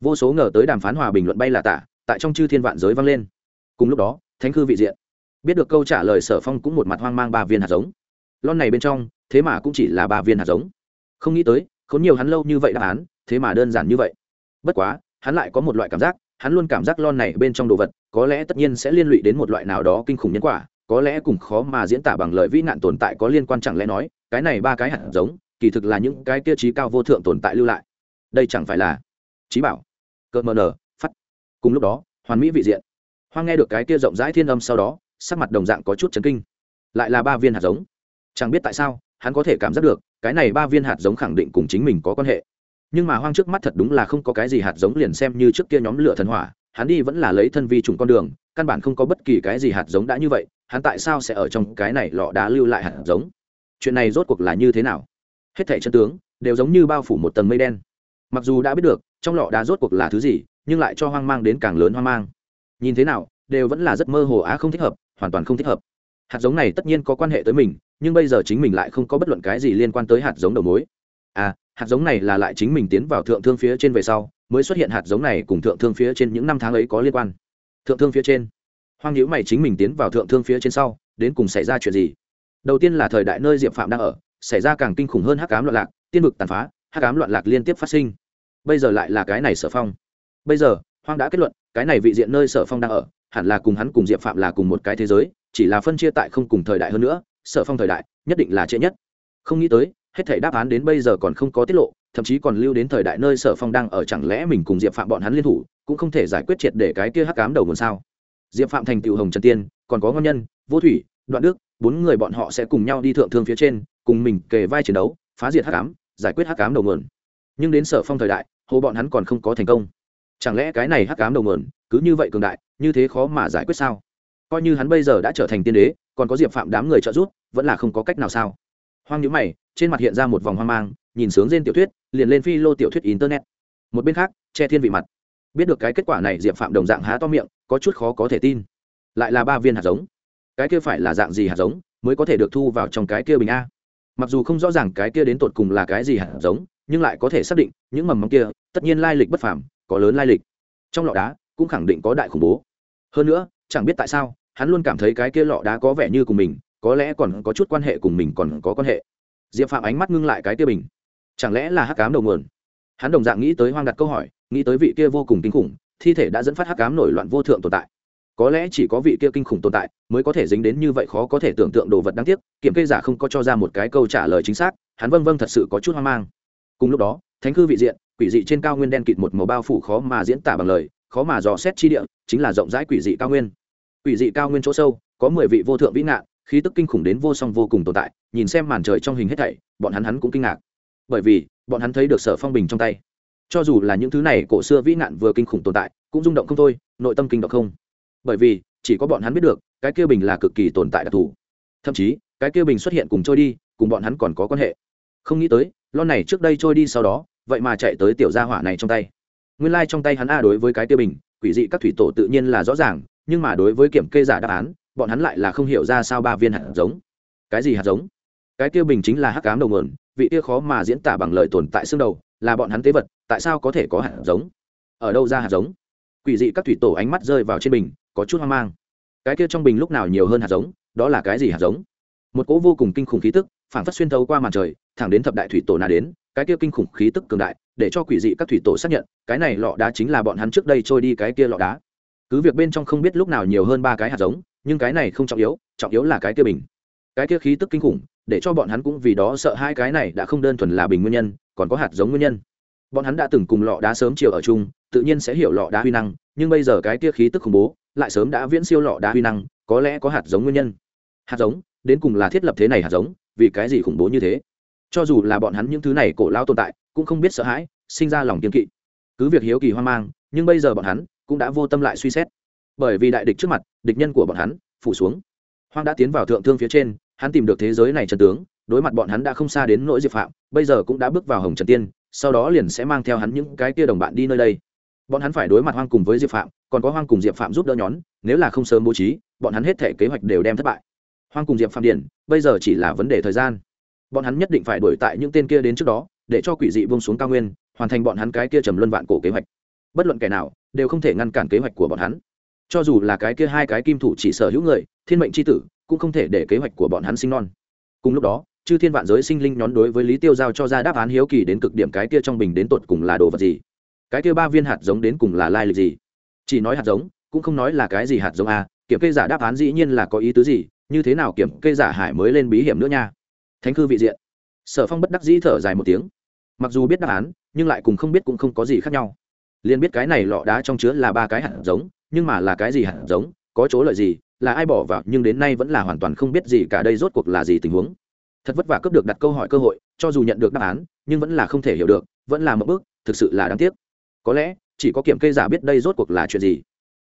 Vô số ngờ tới đàm phán hòa bình luận bay là tả, tại trong chư thiên vạn giới vang lên. Cùng lúc đó, thánh khư vị diện. Biết được câu trả lời sở phong cũng một mặt hoang mang ba viên hạt giống. Lon này bên trong, thế mà cũng chỉ là ba viên hạt giống. Không nghĩ tới, khốn nhiều hắn lâu như vậy đáp án, thế mà đơn giản như vậy. Bất quá, hắn lại có một loại cảm giác hắn luôn cảm giác lon này bên trong đồ vật, có lẽ tất nhiên sẽ liên lụy đến một loại nào đó kinh khủng nhân quả, có lẽ cùng khó mà diễn tả bằng lời vĩ nạn tồn tại có liên quan chẳng lẽ nói, cái này ba cái hạt giống, kỳ thực là những cái tiêu chí cao vô thượng tồn tại lưu lại. Đây chẳng phải là trí bảo. Cơ mờ nở, phát. Cùng lúc đó, hoàn mỹ vị diện. Hoang nghe được cái kia rộng rãi thiên âm sau đó, sắc mặt đồng dạng có chút chấn kinh. Lại là ba viên hạt giống. Chẳng biết tại sao, hắn có thể cảm giác được, cái này ba viên hạt giống khẳng định cùng chính mình có quan hệ nhưng mà hoang trước mắt thật đúng là không có cái gì hạt giống liền xem như trước kia nhóm lửa thần hỏa, hắn đi vẫn là lấy thân vi trùng con đường, căn bản không có bất kỳ cái gì hạt giống đã như vậy, hắn tại sao sẽ ở trong cái này lọ đá lưu lại hạt giống? Chuyện này rốt cuộc là như thế nào? Hết thảy chân tướng đều giống như bao phủ một tầng mây đen. Mặc dù đã biết được, trong lọ đá rốt cuộc là thứ gì, nhưng lại cho hoang mang đến càng lớn hoang mang. Nhìn thế nào, đều vẫn là rất mơ hồ á không thích hợp, hoàn toàn không thích hợp. Hạt giống này tất nhiên có quan hệ tới mình, nhưng bây giờ chính mình lại không có bất luận cái gì liên quan tới hạt giống đầu mối. À hạt giống này là lại chính mình tiến vào thượng thương phía trên về sau, mới xuất hiện hạt giống này cùng thượng thương phía trên những năm tháng ấy có liên quan. Thượng thương phía trên. Hoang nhữ mày chính mình tiến vào thượng thương phía trên sau, đến cùng xảy ra chuyện gì? Đầu tiên là thời đại nơi diệp phạm đang ở, xảy ra càng kinh khủng hơn hắc cám loạn lạc, tiên vực tàn phá, hắc cám loạn lạc liên tiếp phát sinh. Bây giờ lại là cái này sở phong. Bây giờ, hoang đã kết luận, cái này vị diện nơi sở phong đang ở, hẳn là cùng hắn cùng diệp phạm là cùng một cái thế giới, chỉ là phân chia tại không cùng thời đại hơn nữa, sở phong thời đại, nhất định là trễ nhất. Không nghĩ tới hết thảy đáp án đến bây giờ còn không có tiết lộ, thậm chí còn lưu đến thời đại nơi sở phong đang ở chẳng lẽ mình cùng diệp phạm bọn hắn liên thủ, cũng không thể giải quyết triệt để cái kia hắc cám đầu nguồn sao? Diệp phạm thành tựu hồng trần tiên, còn có ngon nhân, vô thủy, đoạn đức, bốn người bọn họ sẽ cùng nhau đi thượng thương phía trên, cùng mình kề vai chiến đấu, phá diệt hắc ám, giải quyết hắc ám đầu nguồn. Nhưng đến sở phong thời đại, hồ bọn hắn còn không có thành công. Chẳng lẽ cái này hắc ám đầu nguồn, cứ như vậy cường đại, như thế khó mà giải quyết sao? Coi như hắn bây giờ đã trở thành tiên đế, còn có diệp phạm đám người trợ giúp, vẫn là không có cách nào sao? Hoang nhữ mày, trên mặt hiện ra một vòng hoang mang, nhìn sướng trên tiểu thuyết, liền lên phi lô tiểu thuyết internet. Một bên khác, che thiên vị mặt. Biết được cái kết quả này, diệp phạm đồng dạng há to miệng, có chút khó có thể tin. Lại là ba viên hạt giống. Cái kia phải là dạng gì hạt giống, mới có thể được thu vào trong cái kia bình a? Mặc dù không rõ ràng cái kia đến tột cùng là cái gì hạt giống, nhưng lại có thể xác định, những mầm mống kia, tất nhiên lai lịch bất phàm, có lớn lai lịch. Trong lọ đá, cũng khẳng định có đại khủng bố. Hơn nữa, chẳng biết tại sao, hắn luôn cảm thấy cái kia lọ đá có vẻ như cùng mình có lẽ còn có chút quan hệ cùng mình còn có quan hệ. Diệp phạm ánh mắt ngưng lại cái kia bình. Chẳng lẽ là hắc cám đầu nguồn? Hắn đồng dạng nghĩ tới hoang đặt câu hỏi, nghĩ tới vị kia vô cùng kinh khủng, thi thể đã dẫn phát hắc cám nổi loạn vô thượng tồn tại. Có lẽ chỉ có vị kia kinh khủng tồn tại mới có thể dính đến như vậy khó có thể tưởng tượng đồ vật đáng tiếc, kiểm kê giả không có cho ra một cái câu trả lời chính xác, hắn vâng vâng thật sự có chút hoang mang. Cùng lúc đó, thánh cư vị diện, quỷ dị trên cao nguyên đen kịt một màu bao phủ khó mà diễn tả bằng lời, khó mà dò xét chi địa, chính là rộng rãi quỷ dị cao nguyên. Quỷ dị cao nguyên chỗ sâu, có mười vị vô thượng vĩ nạn khí tức kinh khủng đến vô song vô cùng tồn tại, nhìn xem màn trời trong hình hết thảy, bọn hắn hắn cũng kinh ngạc. Bởi vì, bọn hắn thấy được sở phong bình trong tay. Cho dù là những thứ này cổ xưa vĩ nạn vừa kinh khủng tồn tại, cũng rung động không thôi, nội tâm kinh động không. Bởi vì, chỉ có bọn hắn biết được, cái kia bình là cực kỳ tồn tại đặc thù. Thậm chí, cái kia bình xuất hiện cùng trôi đi, cùng bọn hắn còn có quan hệ. Không nghĩ tới, lon này trước đây trôi đi sau đó, vậy mà chạy tới tiểu gia hỏa này trong tay. Nguyên lai、like、trong tay hắn a đối với cái kia bình, quỷ dị các thủy tổ tự nhiên là rõ ràng, nhưng mà đối với kiểm kê giả đáp án bọn hắn lại là không hiểu ra sao ba viên hạt giống. Cái gì hạt giống? Cái kia bình chính là hắc cám đầu nguồn, vị kia khó mà diễn tả bằng lời tồn tại xương đầu, là bọn hắn tế vật, tại sao có thể có hạt giống? Ở đâu ra hạt giống? Quỷ dị các thủy tổ ánh mắt rơi vào trên bình, có chút hoang mang. Cái kia trong bình lúc nào nhiều hơn hạt giống, đó là cái gì hạt giống? Một cỗ vô cùng kinh khủng khí tức phản phát xuyên thấu qua màn trời, thẳng đến thập đại thủy tổ nào đến, cái kia kinh khủng khí tức cường đại, để cho quỷ dị các thủy tổ xác nhận, cái này lọ đá chính là bọn hắn trước đây trôi đi cái kia lọ đá cứ việc bên trong không biết lúc nào nhiều hơn ba cái hạt giống, nhưng cái này không trọng yếu trọng yếu là cái kia bình. Cái kia khí tức kinh khủng, để cho bọn hắn cũng vì đó sợ hai cái này đã không đơn thuần là bình nguyên nhân, còn có hạt giống nguyên nhân. Bọn hắn đã từng cùng lọ đá sớm chiều ở chung, tự nhiên sẽ hiểu lọ đá huy năng, nhưng bây giờ cái kia khí tức khủng bố, lại sớm đã viễn siêu lọ đá huy năng, có lẽ có hạt giống nguyên nhân. Hạt giống, đến cùng là thiết lập thế này hạt giống, vì cái gì khủng bố như thế? Cho dù là bọn hắn những thứ này cổ lao tồn tại, cũng không biết sợ hãi, sinh ra lòng kiên kỵ. Cứ việc hiếu kỳ hoang mang, nhưng bây giờ bọn hắn cũng đã vô tâm lại suy xét. Bởi vì đại địch trước mặt, địch nhân của bọn hắn, phủ xuống. Hoang đã tiến vào thượng thương phía trên, hắn tìm được thế giới này trần tướng, đối mặt bọn hắn đã không xa đến nỗi diệp phạm, bây giờ cũng đã bước vào hồng trần tiên, sau đó liền sẽ mang theo hắn những cái kia đồng bạn đi nơi đây. Bọn hắn phải đối mặt hoang cùng với diệp phạm, còn có hoang cùng diệp phạm giúp đỡ nhón, nếu là không sớm bố trí, bọn hắn hết thể kế hoạch đều đem thất bại. Hoang cùng diệp phạm điển, bây giờ chỉ là vấn đề thời gian. Bọn hắn nhất định phải đuổi tại những tên kia đến trước đó, để cho quỷ dị buông xuống cao nguyên, hoàn thành bọn hắn cái kia trầm luân vạn cổ kế hoạch bất luận kẻ nào đều không thể ngăn cản kế hoạch của bọn hắn. Cho dù là cái kia hai cái kim thủ chỉ sở hữu người, thiên mệnh c h i tử cũng không thể để kế hoạch của bọn hắn sinh non. Cùng lúc đó, chư thiên vạn giới sinh linh nhón đối với lý tiêu giao cho ra đáp án hiếu kỳ đến cực điểm cái kia trong bình đến tột cùng là đồ vật gì? Cái kia ba viên hạt giống đến cùng là lai lịch gì? Chỉ nói hạt giống, cũng không nói là cái gì hạt giống à? kiểm kê giả đáp án dĩ nhiên là có ý tứ gì, như thế nào kiểm kê giả hải mới lên bí hiểm nữa nha? Thánh cư vị diện. Sở phong bất đắc dĩ thở dài một tiếng. Mặc dù biết đáp án, nhưng lại cùng không biết cũng không có gì khác nhau liền biết cái này lọ đá trong chứa là ba cái hạt giống, nhưng mà là cái gì hạt giống, có chỗ lợi gì, là ai bỏ vào, nhưng đến nay vẫn là hoàn toàn không biết gì cả đây rốt cuộc là gì tình huống. Thật vất vả cướp được đặt câu hỏi cơ hội, cho dù nhận được đáp án, nhưng vẫn là không thể hiểu được, vẫn là một bước, thực sự là đáng tiếc. Có lẽ, chỉ có kiểm kê giả biết đây rốt cuộc là chuyện gì.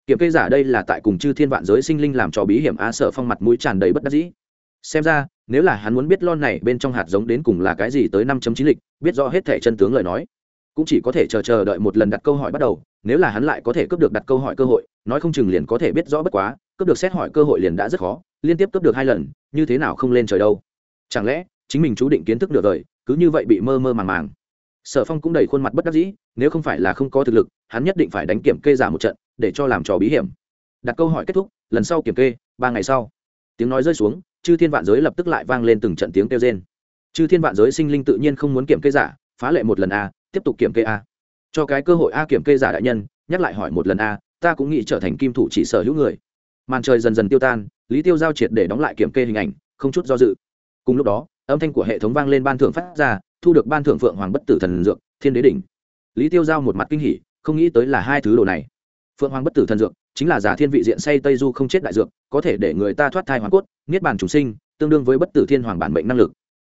Kiểm kê giả đây là tại cùng chư thiên vạn giới sinh linh làm cho bí hiểm a sở phong mặt mũi tràn đầy bất đắc dĩ. Xem ra, nếu là hắn muốn biết lon này bên trong hạt giống đến cùng là cái gì tới năm chấm chín lịch, biết rõ hết thẻ chân tướng lời nói cũng chỉ có thể chờ chờ đợi một lần đặt câu hỏi bắt đầu, nếu là hắn lại có thể cướp được đặt câu hỏi cơ hội, nói không chừng liền có thể biết rõ bất quá, cướp được xét hỏi cơ hội liền đã rất khó, liên tiếp cướp được hai lần, như thế nào không lên trời đâu. Chẳng lẽ, chính mình chú định kiến thức nửa đời, cứ như vậy bị mơ mơ màng màng. Sở phong cũng đầy khuôn mặt bất đắc dĩ, nếu không phải là không có thực lực, hắn nhất định phải đánh kiểm kê giả một trận, để cho làm trò bí hiểm. Đặt câu hỏi kết thúc, lần sau kiểm kê, ba ngày sau. Tiếng nói rơi xuống, chư thiên vạn giới lập tức lại vang lên từng trận tiếng kêu rên. Chư thiên vạn giới sinh linh tự nhiên không muốn kiểm kê giả, phá lệ một lần a tiếp tục kiểm kê a. Cho cái cơ hội a kiểm kê giả đại nhân, nhắc lại hỏi một lần a, ta cũng nghĩ trở thành kim thủ chỉ sở hữu người. Màn trời dần dần tiêu tan, lý tiêu giao triệt để đóng lại kiểm kê hình ảnh, không chút do dự. Cùng lúc đó, âm thanh của hệ thống vang lên ban thưởng phát ra, thu được ban thưởng phượng hoàng bất tử thần dược, thiên đế đỉnh. Lý tiêu giao một mặt kinh hỉ, không nghĩ tới là hai thứ đồ này. Phượng hoàng bất tử thần dược chính là giả thiên vị diện say tây du không chết đại dược, có thể để người ta thoát thai hoàng cốt, niết bàn trùng sinh, tương đương với bất tử thiên hoàng bản mệnh năng lực.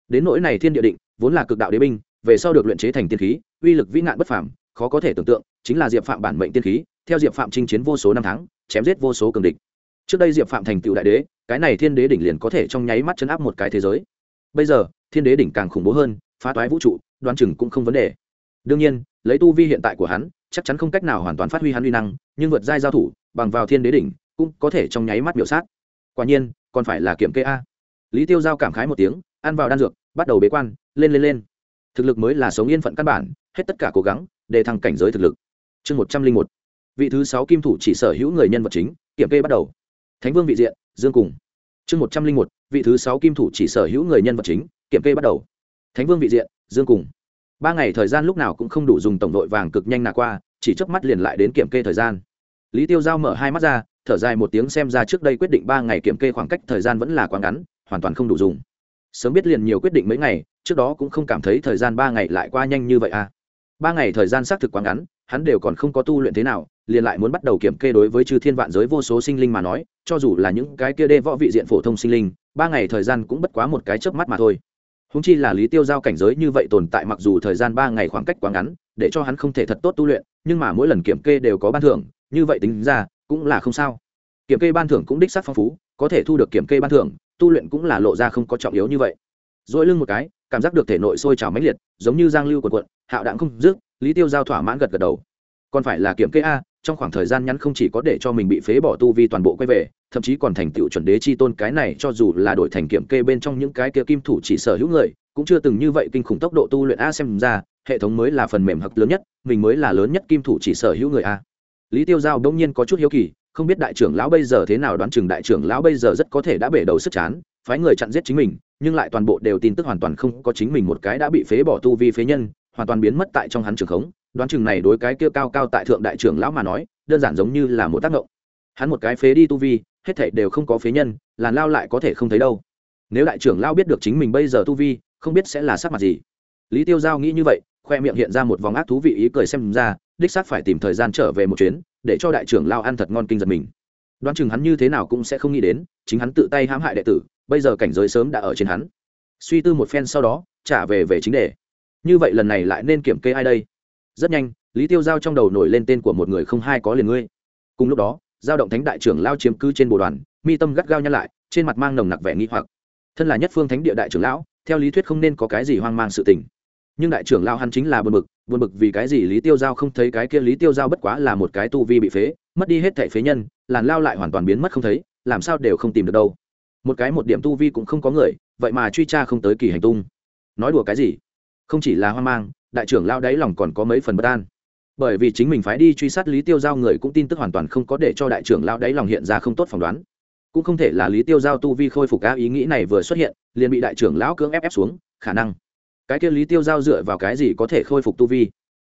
Đến nỗi này thiên địa định, vốn là cực đạo đế binh về sau được luyện chế thành tiên khí, uy lực vĩ nạn bất phàm, khó có thể tưởng tượng, chính là diệp phạm bản mệnh tiên khí, theo diệp phạm chinh chiến vô số năm tháng, chém giết vô số cường địch. Trước đây diệp phạm thành tựu đại đế, cái này thiên đế đỉnh liền có thể trong nháy mắt chấn áp một cái thế giới. Bây giờ, thiên đế đỉnh càng khủng bố hơn, phá toái vũ trụ, đoan chừng cũng không vấn đề. Đương nhiên, lấy tu vi hiện tại của hắn, chắc chắn không cách nào hoàn toàn phát huy hắn uy năng, nhưng vượt giai giao thủ, bằng vào thiên đế đỉnh, cũng có thể trong nháy mắt biểu sát. Quả nhiên, còn phải là kiểm kê a. Lý tiêu giao cảm khái một tiếng, ăn vào đan dược, bắt đầu bế quan, lên lên lên thực lực mới là sống yên phận căn bản, hết tất cả cố gắng để thăng cảnh giới thực lực. Chương một trăm linh một, vị thứ sáu kim thủ chỉ sở hữu người nhân vật chính, kiểm kê bắt đầu. Thánh vương vị diện, dương cùng. Chương một trăm linh một, vị thứ sáu kim thủ chỉ sở hữu người nhân vật chính, kiểm kê bắt đầu. Thánh vương vị diện, dương cùng. Ba ngày thời gian lúc nào cũng không đủ dùng tổng đội vàng cực nhanh nạ qua, chỉ chớp mắt liền lại đến kiểm kê thời gian. Lý tiêu giao mở hai mắt ra, thở dài một tiếng xem ra trước đây quyết định ba ngày kiểm kê khoảng cách thời gian vẫn là quá ngắn, hoàn toàn không đủ dùng sớm biết liền nhiều quyết định mấy ngày, trước đó cũng không cảm thấy thời gian ba ngày lại qua nhanh như vậy à. Ba ngày thời gian xác thực quá ngắn, hắn đều còn không có tu luyện thế nào, liền lại muốn bắt đầu kiểm kê đối với chư thiên vạn giới vô số sinh linh mà nói, cho dù là những cái kia đê võ vị diện phổ thông sinh linh, ba ngày thời gian cũng bất quá một cái chớp mắt mà thôi. Húng chi là lý tiêu giao cảnh giới như vậy tồn tại mặc dù thời gian ba ngày khoảng cách quá ngắn, để cho hắn không thể thật tốt tu luyện, nhưng mà mỗi lần kiểm kê đều có ban thưởng, như vậy tính ra, cũng là không sao. Kiểm kê ban thưởng cũng đích xác phong phú, có thể thu được kiểm kê ban thưởng tu luyện cũng là lộ ra không có trọng yếu như vậy. Dỗi lưng một cái, cảm giác được thể nội sôi trào mãnh liệt, giống như giang lưu quần quận hạo đạn không dứt, lý tiêu giao thỏa mãn gật gật đầu. Còn phải là kiểm kê a, trong khoảng thời gian ngắn không chỉ có để cho mình bị phế bỏ tu vi toàn bộ quay về, thậm chí còn thành tựu chuẩn đế chi tôn cái này cho dù là đổi thành kiểm kê bên trong những cái kia kim thủ chỉ sở hữu người, cũng chưa từng như vậy kinh khủng tốc độ tu luyện a xem ra, hệ thống mới là phần mềm hặc lớn nhất, mình mới là lớn nhất kim thủ chỉ sở hữu người a. Lý tiêu giao đông nhiên có chút hiếu kỳ không biết đại trưởng lão bây giờ thế nào đoán chừng đại trưởng lão bây giờ rất có thể đã bể đầu sức chán, phái người chặn giết chính mình, nhưng lại toàn bộ đều tin tức hoàn toàn không có chính mình một cái đã bị phế bỏ tu vi phế nhân, hoàn toàn biến mất tại trong hắn trường khống. Đoán chừng này đối cái kia cao cao tại thượng đại trưởng lão mà nói, đơn giản giống như là một tác động hắn một cái phế đi tu vi, hết thảy đều không có phế nhân, làn lao lại có thể không thấy đâu. Nếu đại trưởng lao biết được chính mình bây giờ tu vi, không biết sẽ là sắc mặt gì. Lý tiêu giao nghĩ như vậy, khoe miệng hiện ra một vòng ác thú vị ý cười xem ra, đích xác phải tìm thời gian trở về một chuyến để cho đại trưởng lao ăn thật ngon kinh giật mình. Đoán chừng hắn như thế nào cũng sẽ không nghĩ đến, chính hắn tự tay hãm hại đệ tử, bây giờ cảnh giới sớm đã ở trên hắn. Suy tư một phen sau đó, trả về về chính đề. Như vậy lần này lại nên kiểm kê ai đây? Rất nhanh, lý tiêu giao trong đầu nổi lên tên của một người không hai có liền ngươi. Cùng lúc đó, giao động thánh đại trưởng lao chiếm cư trên bộ đoàn, mi tâm gắt gao nhăn lại, trên mặt mang nồng nặc vẻ nghi hoặc. Thân là nhất phương thánh địa đại trưởng lão, theo lý thuyết không nên có cái gì hoang mang sự tình. Nhưng đại trưởng lao hắn chính là bờ bực buồn bực vì cái gì lý tiêu giao không thấy cái kia lý tiêu giao bất quá là một cái tu vi bị phế, mất đi hết thẻ phế nhân, làn lao lại hoàn toàn biến mất không thấy, làm sao đều không tìm được đâu. Một cái một điểm tu vi cũng không có người, vậy mà truy tra không tới kỳ hành tung. Nói đùa cái gì? Không chỉ là hoang mang, đại trưởng lao đáy lòng còn có mấy phần bất an. Bởi vì chính mình phái đi truy sát lý tiêu giao người cũng tin tức hoàn toàn không có để cho đại trưởng lao đáy lòng hiện ra không tốt phỏng đoán. Cũng không thể là lý tiêu giao tu vi khôi phục các ý nghĩ này vừa xuất hiện, liền bị đại trưởng lão cưỡng ép ép xuống, khả năng cái kia lý tiêu giao dựa vào cái gì có thể khôi phục tu vi?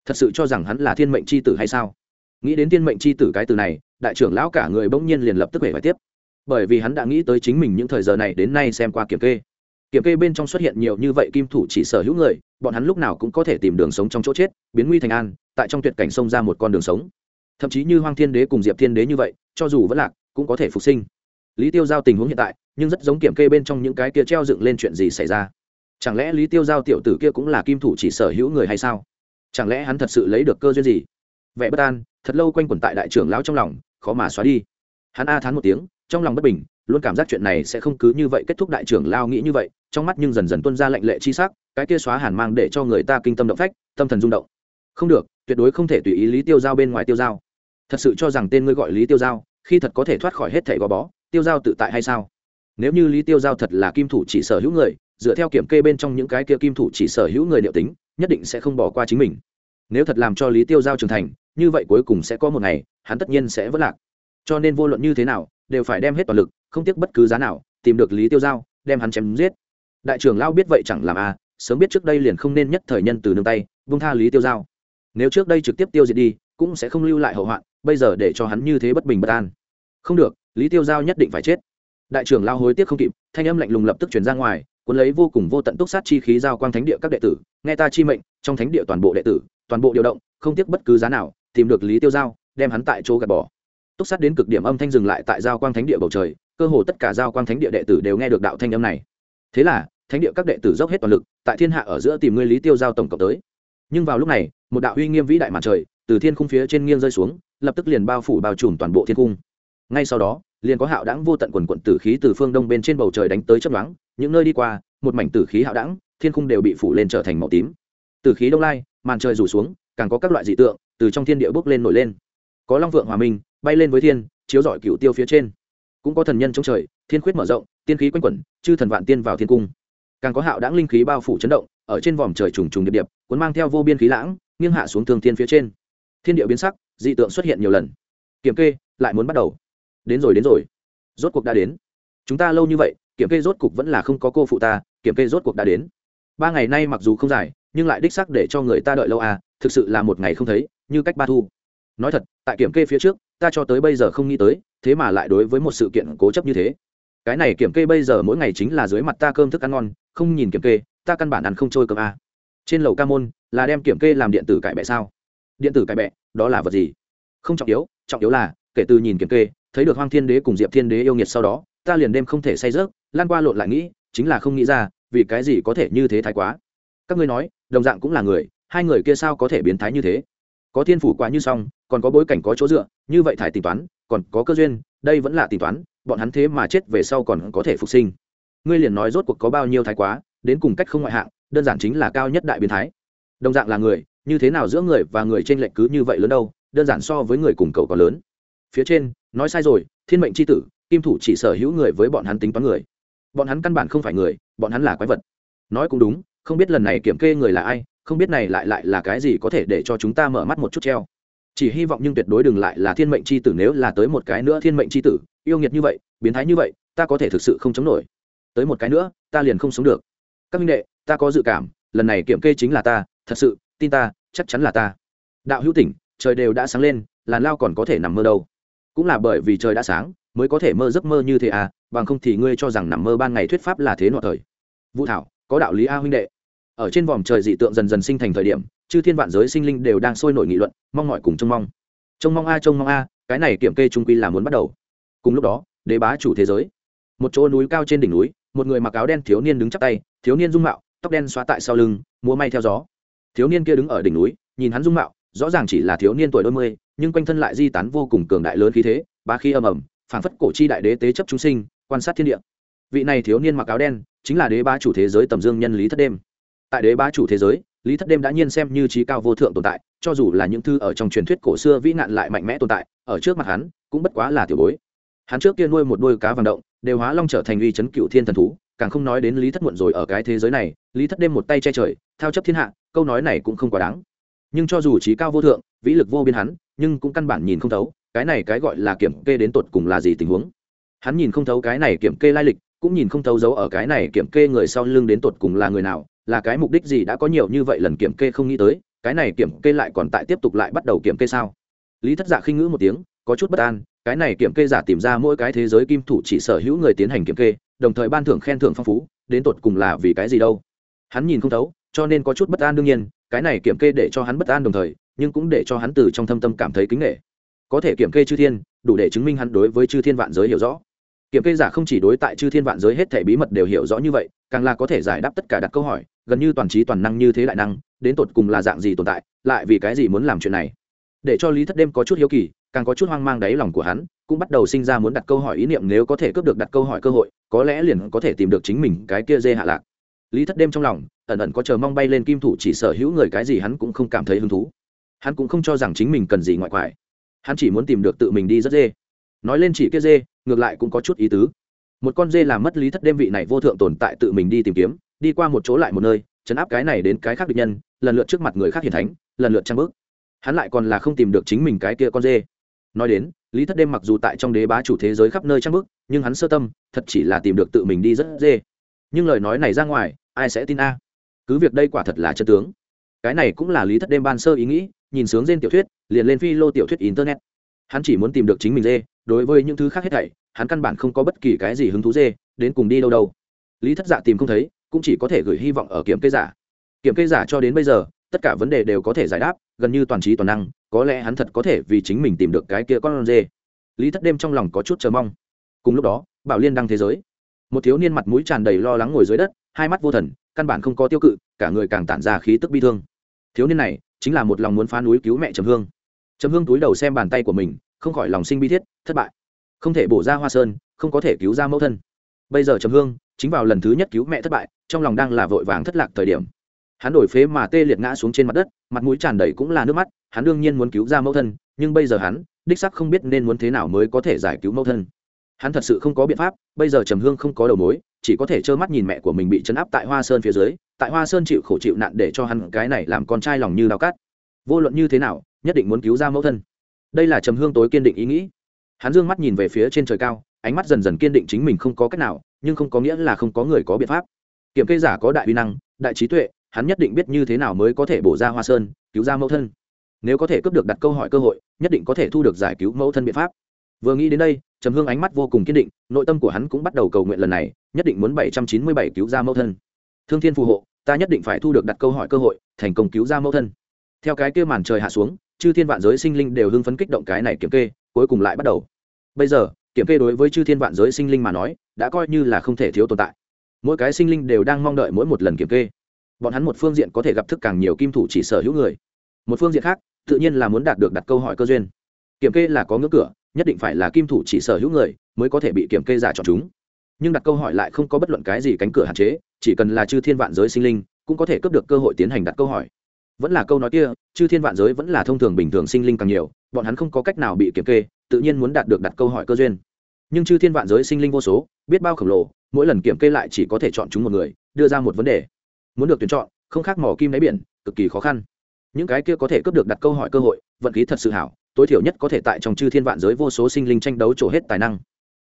Thật sự cho rằng hắn là thiên mệnh c h i tử hay sao? Nghĩ đến thiên mệnh c h i tử cái từ này, đại trưởng lão cả người bỗng nhiên liền lập tức về phải tiếp. Bởi vì hắn đã nghĩ tới chính mình những thời giờ này đến nay xem qua kiểm kê. Kiểm kê bên trong xuất hiện nhiều như vậy kim thủ chỉ sở hữu người, bọn hắn lúc nào cũng có thể tìm đường sống trong chỗ chết, biến nguy thành an, tại trong tuyệt cảnh sông ra một con đường sống. Thậm chí như hoang thiên đế cùng diệp thiên đế như vậy, cho dù vẫn lạc, cũng có thể phục sinh. Lý tiêu giao tình huống hiện tại, nhưng rất giống kiểm kê bên trong những cái kia treo dựng lên chuyện gì xảy ra chẳng lẽ lý tiêu giao tiểu tử kia cũng là kim thủ chỉ sở hữu người hay sao? Chẳng lẽ hắn thật sự lấy được cơ duyên gì? Vẻ bất an, thật lâu quanh quẩn tại đại trưởng lão trong lòng, khó mà xóa đi. Hắn a thán một tiếng, trong lòng bất bình, luôn cảm giác chuyện này sẽ không cứ như vậy kết thúc đại trưởng lao nghĩ như vậy, trong mắt nhưng dần dần tuân ra lệnh lệ chi sắc, cái kia xóa hàn mang để cho người ta kinh tâm động phách, tâm thần rung động. Không được, tuyệt đối không thể tùy ý lý tiêu giao bên ngoài tiêu giao. Thật sự cho rằng tên ngươi gọi lý tiêu giao, khi thật có thể thoát khỏi hết thẻ gò bó, tiêu giao tự tại hay sao? Nếu như lý tiêu giao thật là kim thủ chỉ sở hữu người dựa theo kiểm kê bên trong những cái kia kim thủ chỉ sở hữu người liệu tính nhất định sẽ không bỏ qua chính mình. Nếu thật làm cho lý tiêu giao trưởng thành như vậy cuối cùng sẽ có một ngày hắn tất nhiên sẽ vất lạc. Cho nên vô luận như thế nào đều phải đem hết toàn lực không tiếc bất cứ giá nào tìm được lý tiêu giao đem hắn chém giết. Đại trưởng lao biết vậy chẳng làm a à, sớm biết trước đây liền không nên nhất thời nhân từ nương tay vung tha lý tiêu giao. Nếu trước đây trực tiếp tiêu diệt đi cũng sẽ không lưu lại hậu hoạn bây giờ để cho hắn như thế bất bình bất an. Không được lý tiêu giao nhất định phải chết. Đại trưởng lao hối tiếc không kịp thanh âm lạnh lùng lập tức chuyển ra ngoài cuốn lấy vô cùng vô tận túc sát chi khí giao quang thánh địa các đệ tử, nghe ta chi mệnh, trong thánh địa toàn bộ đệ tử, toàn bộ điều động, không tiếc bất cứ giá nào, tìm được lý tiêu giao, đem hắn tại chỗ gạt bỏ. Túc sát đến cực điểm âm thanh dừng lại tại giao quang thánh địa bầu trời, cơ hồ tất cả giao quang thánh địa đệ tử đều nghe được đạo thanh âm này. Thế là, thánh địa các đệ tử dốc hết toàn lực, tại thiên hạ ở giữa tìm ngươi lý tiêu giao tổng cộng tới. Nhưng vào lúc này, một đạo uy nghiêm vĩ đại mặt trời, từ thiên khung phía trên nghiêng rơi xuống, lập tức liền bao phủ bao trùm toàn bộ thiên cung ngay sau đó, liền có hạo đãng vô tận quần quận tử khí từ phương đông bên trên bầu trời đánh tới chấp đoán những nơi đi qua, một mảnh tử khí hạo đãng thiên khung đều bị phủ lên trở thành màu tím. Tử khí đông lai, màn trời rủ xuống, càng có các loại dị tượng từ trong thiên địa bốc lên nổi lên. Có long vượng hòa minh, bay lên với thiên, chiếu rọi cựu tiêu phía trên. Cũng có thần nhân trong trời, thiên khuyết mở rộng, tiên khí quanh quẩn, chư thần vạn tiên vào thiên cung. Càng có hạo đãng linh khí bao phủ chấn động, ở trên vòm trời trùng trùng điệp điệp, cuốn mang theo vô biên khí lãng, nghiêng hạ xuống thương thiên phía trên. Thiên địa biến sắc, dị tượng xuất hiện nhiều lần. Kiểm kê, lại muốn bắt đầu. Đến rồi đến rồi. Rốt cuộc đã đến chúng ta lâu như vậy, kiểm kê rốt cục vẫn là không có cô phụ ta, kiểm kê rốt cuộc đã đến. Ba ngày nay mặc dù không dài, nhưng lại đích sắc để cho người ta đợi lâu à thực sự là một ngày không thấy, như cách ba thu. Nói thật, tại kiểm kê phía trước, ta cho tới bây giờ không nghĩ tới, thế mà lại đối với một sự kiện cố chấp như thế. Cái này kiểm kê bây giờ mỗi ngày chính là dưới mặt ta cơm thức ăn ngon, không nhìn kiểm kê, ta căn bản ăn không trôi cơm a à. trên lầu ca môn, là đem kiểm kê làm điện tử cải bẹ sao? Điện tử cải bẹ, đó là vật gì? Không trọng yếu trọng yếu là, kể từ nhìn kiểm kê thấy được hoang thiên đế cùng diệp thiên đế yêu nghiệt sau đó, ta liền đêm không thể say rớt lan qua lộn lại nghĩ, chính là không nghĩ ra, vì cái gì có thể như thế thái quá. Các ngươi nói, đồng dạng cũng là người, hai người kia sao có thể biến thái như thế? Có thiên phủ quá như xong còn có bối cảnh có chỗ dựa, như vậy thải tính toán, còn có cơ duyên, đây vẫn là tính toán, bọn hắn thế mà chết về sau còn có thể phục sinh. Ngươi liền nói rốt cuộc có bao nhiêu thái quá, đến cùng cách không ngoại hạng, đơn giản chính là cao nhất đại biến thái. Đồng dạng là người, như thế nào giữa người và người trên lệnh cứ như vậy lớn đâu, đơn giản so với người cùng cầu còn lớn phía trên, nói sai rồi, thiên mệnh c h i tử, kim thủ chỉ sở hữu người với bọn hắn tính toán người. Bọn hắn căn bản không phải người, bọn hắn là quái vật. Nói cũng đúng, không biết lần này kiểm kê người là ai, không biết này lại lại là cái gì có thể để cho chúng ta mở mắt một chút treo. Chỉ hy vọng nhưng tuyệt đối đừng lại là thiên mệnh c h i tử nếu là tới một cái nữa thiên mệnh c h i tử, yêu nghiệt như vậy, biến thái như vậy, ta có thể thực sự không chống nổi. Tới một cái nữa, ta liền không sống được. Các minh đệ, ta có dự cảm, lần này kiểm kê chính là ta, thật sự, tin ta, chắc chắn là ta. Đạo hữu tỉnh, trời đều đã sáng lên, làn lao còn có thể nằm mơ đâu cũng là bởi vì trời đã sáng, mới có thể mơ giấc mơ như thế à bằng không thì ngươi cho rằng nằm mơ ban ngày thuyết pháp là thế nọ thời. Vũ thảo, có đạo lý a huynh đệ. Ở trên vòm trời dị tượng dần dần sinh thành thời điểm, chư thiên vạn giới sinh linh đều đang sôi nổi nghị luận, mong mọi cùng trông mong. Trông mong a, trông mong a, cái này kiểm kê trung quy là muốn bắt đầu. Cùng lúc đó, đế bá chủ thế giới. Một chỗ núi cao trên đỉnh núi, một người mặc áo đen thiếu niên đứng chắp tay, thiếu niên dung mạo, tóc đen xóa tại sau lưng, múa may theo gió. Thiếu niên kia đứng ở đỉnh núi, nhìn hắn dung mạo, rõ ràng chỉ là thiếu niên tuổi đôi mươi nhưng quanh thân lại di tán vô cùng cường đại lớn khí thế, ba khi âm ầm, phảng phất cổ chi đại đế tế chấp chúng sinh, quan sát thiên địa. Vị này thiếu niên mặc áo đen, chính là đế ba chủ thế giới tầm dương nhân lý thất đêm. Tại đế ba chủ thế giới, lý thất đêm đã nhiên xem như trí cao vô thượng tồn tại, cho dù là những thư ở trong truyền thuyết cổ xưa vĩ nạn lại mạnh mẽ tồn tại, ở trước mặt hắn, cũng bất quá là tiểu bối. Hắn trước kia nuôi một đôi cá vàng động, đều hóa long trở thành uy chấn cựu thiên thần thú, càng không nói đến lý thất muộn rồi ở cái thế giới này, lý thất đêm một tay che trời, thao chấp thiên hạ, câu nói này cũng không quá đáng. Nhưng cho dù trí cao vô thượng, vĩ lực vô biên hắn nhưng cũng căn bản nhìn không thấu, cái này cái gọi là kiểm kê đến tột cùng là gì tình huống. Hắn nhìn không thấu cái này kiểm kê lai lịch, cũng nhìn không thấu dấu ở cái này kiểm kê người sau lưng đến tột cùng là người nào, là cái mục đích gì đã có nhiều như vậy lần kiểm kê không nghĩ tới, cái này kiểm kê lại còn tại tiếp tục lại bắt đầu kiểm kê sao? Lý thất dạ khinh ngữ một tiếng, có chút bất an, cái này kiểm kê giả tìm ra mỗi cái thế giới kim thủ chỉ sở hữu người tiến hành kiểm kê, đồng thời ban thưởng khen thưởng phong phú, đến tột cùng là vì cái gì đâu? Hắn nhìn không thấu, cho nên có chút bất an đương nhiên, cái này kiểm kê để cho hắn bất an đồng thời nhưng cũng để cho hắn từ trong thâm tâm cảm thấy kính nghệ có thể kiểm kê chư thiên, đủ để chứng minh hắn đối với chư thiên vạn giới hiểu rõ. Kiểm kê giả không chỉ đối tại chư thiên vạn giới hết thể bí mật đều hiểu rõ như vậy, càng là có thể giải đáp tất cả đặt câu hỏi, gần như toàn trí toàn năng như thế đại năng, đến tột cùng là dạng gì tồn tại, lại vì cái gì muốn làm chuyện này. Để cho lý thất đêm có chút hiếu kỳ, càng có chút hoang mang đáy lòng của hắn, cũng bắt đầu sinh ra muốn đặt câu hỏi ý niệm nếu có thể cướp được đặt câu hỏi cơ hội, có lẽ liền có thể tìm được chính mình cái kia dê hạ lạc. Lý thất đêm trong lòng, ẩn ẩn có chờ mong bay lên kim thủ chỉ sở hữu người cái gì hắn cũng không cảm thấy hứng thú hắn cũng không cho rằng chính mình cần gì ngoại quải. Hắn chỉ muốn tìm được tự mình đi rất dê. Nói lên chỉ kia dê, ngược lại cũng có chút ý tứ. Một con dê làm mất lý thất đêm vị này vô thượng tồn tại tự mình đi tìm kiếm, đi qua một chỗ lại một nơi, chấn áp cái này đến cái khác địch nhân, lần lượt trước mặt người khác hiền thánh, lần lượt trang bước. Hắn lại còn là không tìm được chính mình cái kia con dê. Nói đến, lý thất đêm mặc dù tại trong đế bá chủ thế giới khắp nơi trang bước, nhưng hắn sơ tâm, thật chỉ là tìm được tự mình đi rất dê. Nhưng lời nói này ra ngoài, ai sẽ tin a? Cứ việc đây quả thật là chân tướng. Cái này cũng là lý thất đêm ban sơ ý nghĩ nhìn sướng trên tiểu thuyết, liền lên phi lô tiểu thuyết internet. Hắn chỉ muốn tìm được chính mình dê, đối với những thứ khác hết thảy, hắn căn bản không có bất kỳ cái gì hứng thú dê, đến cùng đi đâu đâu. Lý thất dạ tìm không thấy, cũng chỉ có thể gửi hy vọng ở kiểm kê giả. Kiểm kê giả cho đến bây giờ, tất cả vấn đề đều có thể giải đáp, gần như toàn trí toàn năng, có lẽ hắn thật có thể vì chính mình tìm được cái kia con dê. Lý thất đêm trong lòng có chút chờ mong. Cùng lúc đó, bảo liên đăng thế giới. Một thiếu niên mặt mũi tràn đầy lo lắng ngồi dưới đất, hai mắt vô thần, căn bản không có tiêu cự, cả người càng tản ra khí tức bi thương. Thiếu niên này chính là một lòng muốn phá núi cứu mẹ trầm hương. Trầm hương túi đầu xem bàn tay của mình, không khỏi lòng sinh bi thiết, thất bại. Không thể bổ ra hoa sơn, không có thể cứu ra mẫu thân. Bây giờ trầm hương chính vào lần thứ nhất cứu mẹ thất bại, trong lòng đang là vội vàng thất lạc thời điểm. Hắn đổi phế mà tê liệt ngã xuống trên mặt đất, mặt mũi tràn đầy cũng là nước mắt, hắn đương nhiên muốn cứu ra mẫu thân, nhưng bây giờ hắn, đích sắc không biết nên muốn thế nào mới có thể giải cứu mẫu thân. Hắn thật sự không có biện pháp, bây giờ trầm hương không có đầu mối, chỉ có thể trơ mắt nhìn mẹ của mình bị chấn áp tại hoa sơn phía dưới tại hoa sơn chịu khổ chịu nạn để cho hắn cái này làm con trai lòng như đào cát. Vô luận như thế nào, nhất định muốn cứu ra mẫu thân. Đây là trầm hương tối kiên định ý nghĩ. Hắn dương mắt nhìn về phía trên trời cao, ánh mắt dần dần kiên định chính mình không có cách nào, nhưng không có nghĩa là không có người có biện pháp. Kiểm kê giả có đại uy năng, đại trí tuệ, hắn nhất định biết như thế nào mới có thể bổ ra hoa sơn, cứu ra mẫu thân. Nếu có thể cướp được đặt câu hỏi cơ hội, nhất định có thể thu được giải cứu mẫu thân biện pháp. Vừa nghĩ đến đây, trầm hương ánh mắt vô cùng kiên định, nội tâm của hắn cũng bắt đầu cầu nguyện lần này, nhất định muốn bảy trăm chín mươi bảy cứu ra mẫu thân thương thiên phù hộ, ta nhất định phải thu được đặt câu hỏi cơ hội, thành công cứu ra mẫu thân. Theo cái kia màn trời hạ xuống, chư thiên vạn giới sinh linh đều hưng phấn kích động cái này kiểm kê, cuối cùng lại bắt đầu. Bây giờ, kiểm kê đối với chư thiên vạn giới sinh linh mà nói, đã coi như là không thể thiếu tồn tại. Mỗi cái sinh linh đều đang mong đợi mỗi một lần kiểm kê. Bọn hắn một phương diện có thể gặp thức càng nhiều kim thủ chỉ sở hữu người. Một phương diện khác, tự nhiên là muốn đạt được đặt câu hỏi cơ duyên. Kiểm kê là có ngưỡng cửa, nhất định phải là kim thủ chỉ sở hữu người mới có thể bị kiểm kê giả chọn chúng nhưng đặt câu hỏi lại không có bất luận cái gì cánh cửa hạn chế, chỉ cần là chư thiên vạn giới sinh linh, cũng có thể cướp được cơ hội tiến hành đặt câu hỏi. Vẫn là câu nói kia, chư thiên vạn giới vẫn là thông thường bình thường sinh linh càng nhiều, bọn hắn không có cách nào bị kiểm kê, tự nhiên muốn đạt được đặt câu hỏi cơ duyên. Nhưng chư thiên vạn giới sinh linh vô số, biết bao khổng lồ, mỗi lần kiểm kê lại chỉ có thể chọn chúng một người, đưa ra một vấn đề. Muốn được tuyển chọn, không khác mỏ kim đáy biển, cực kỳ khó khăn. Những cái kia có thể cướp được đặt câu hỏi cơ hội, vận khí thật sự hảo, tối thiểu nhất có thể tại trong chư thiên vạn giới vô số sinh linh tranh đấu trổ hết tài năng.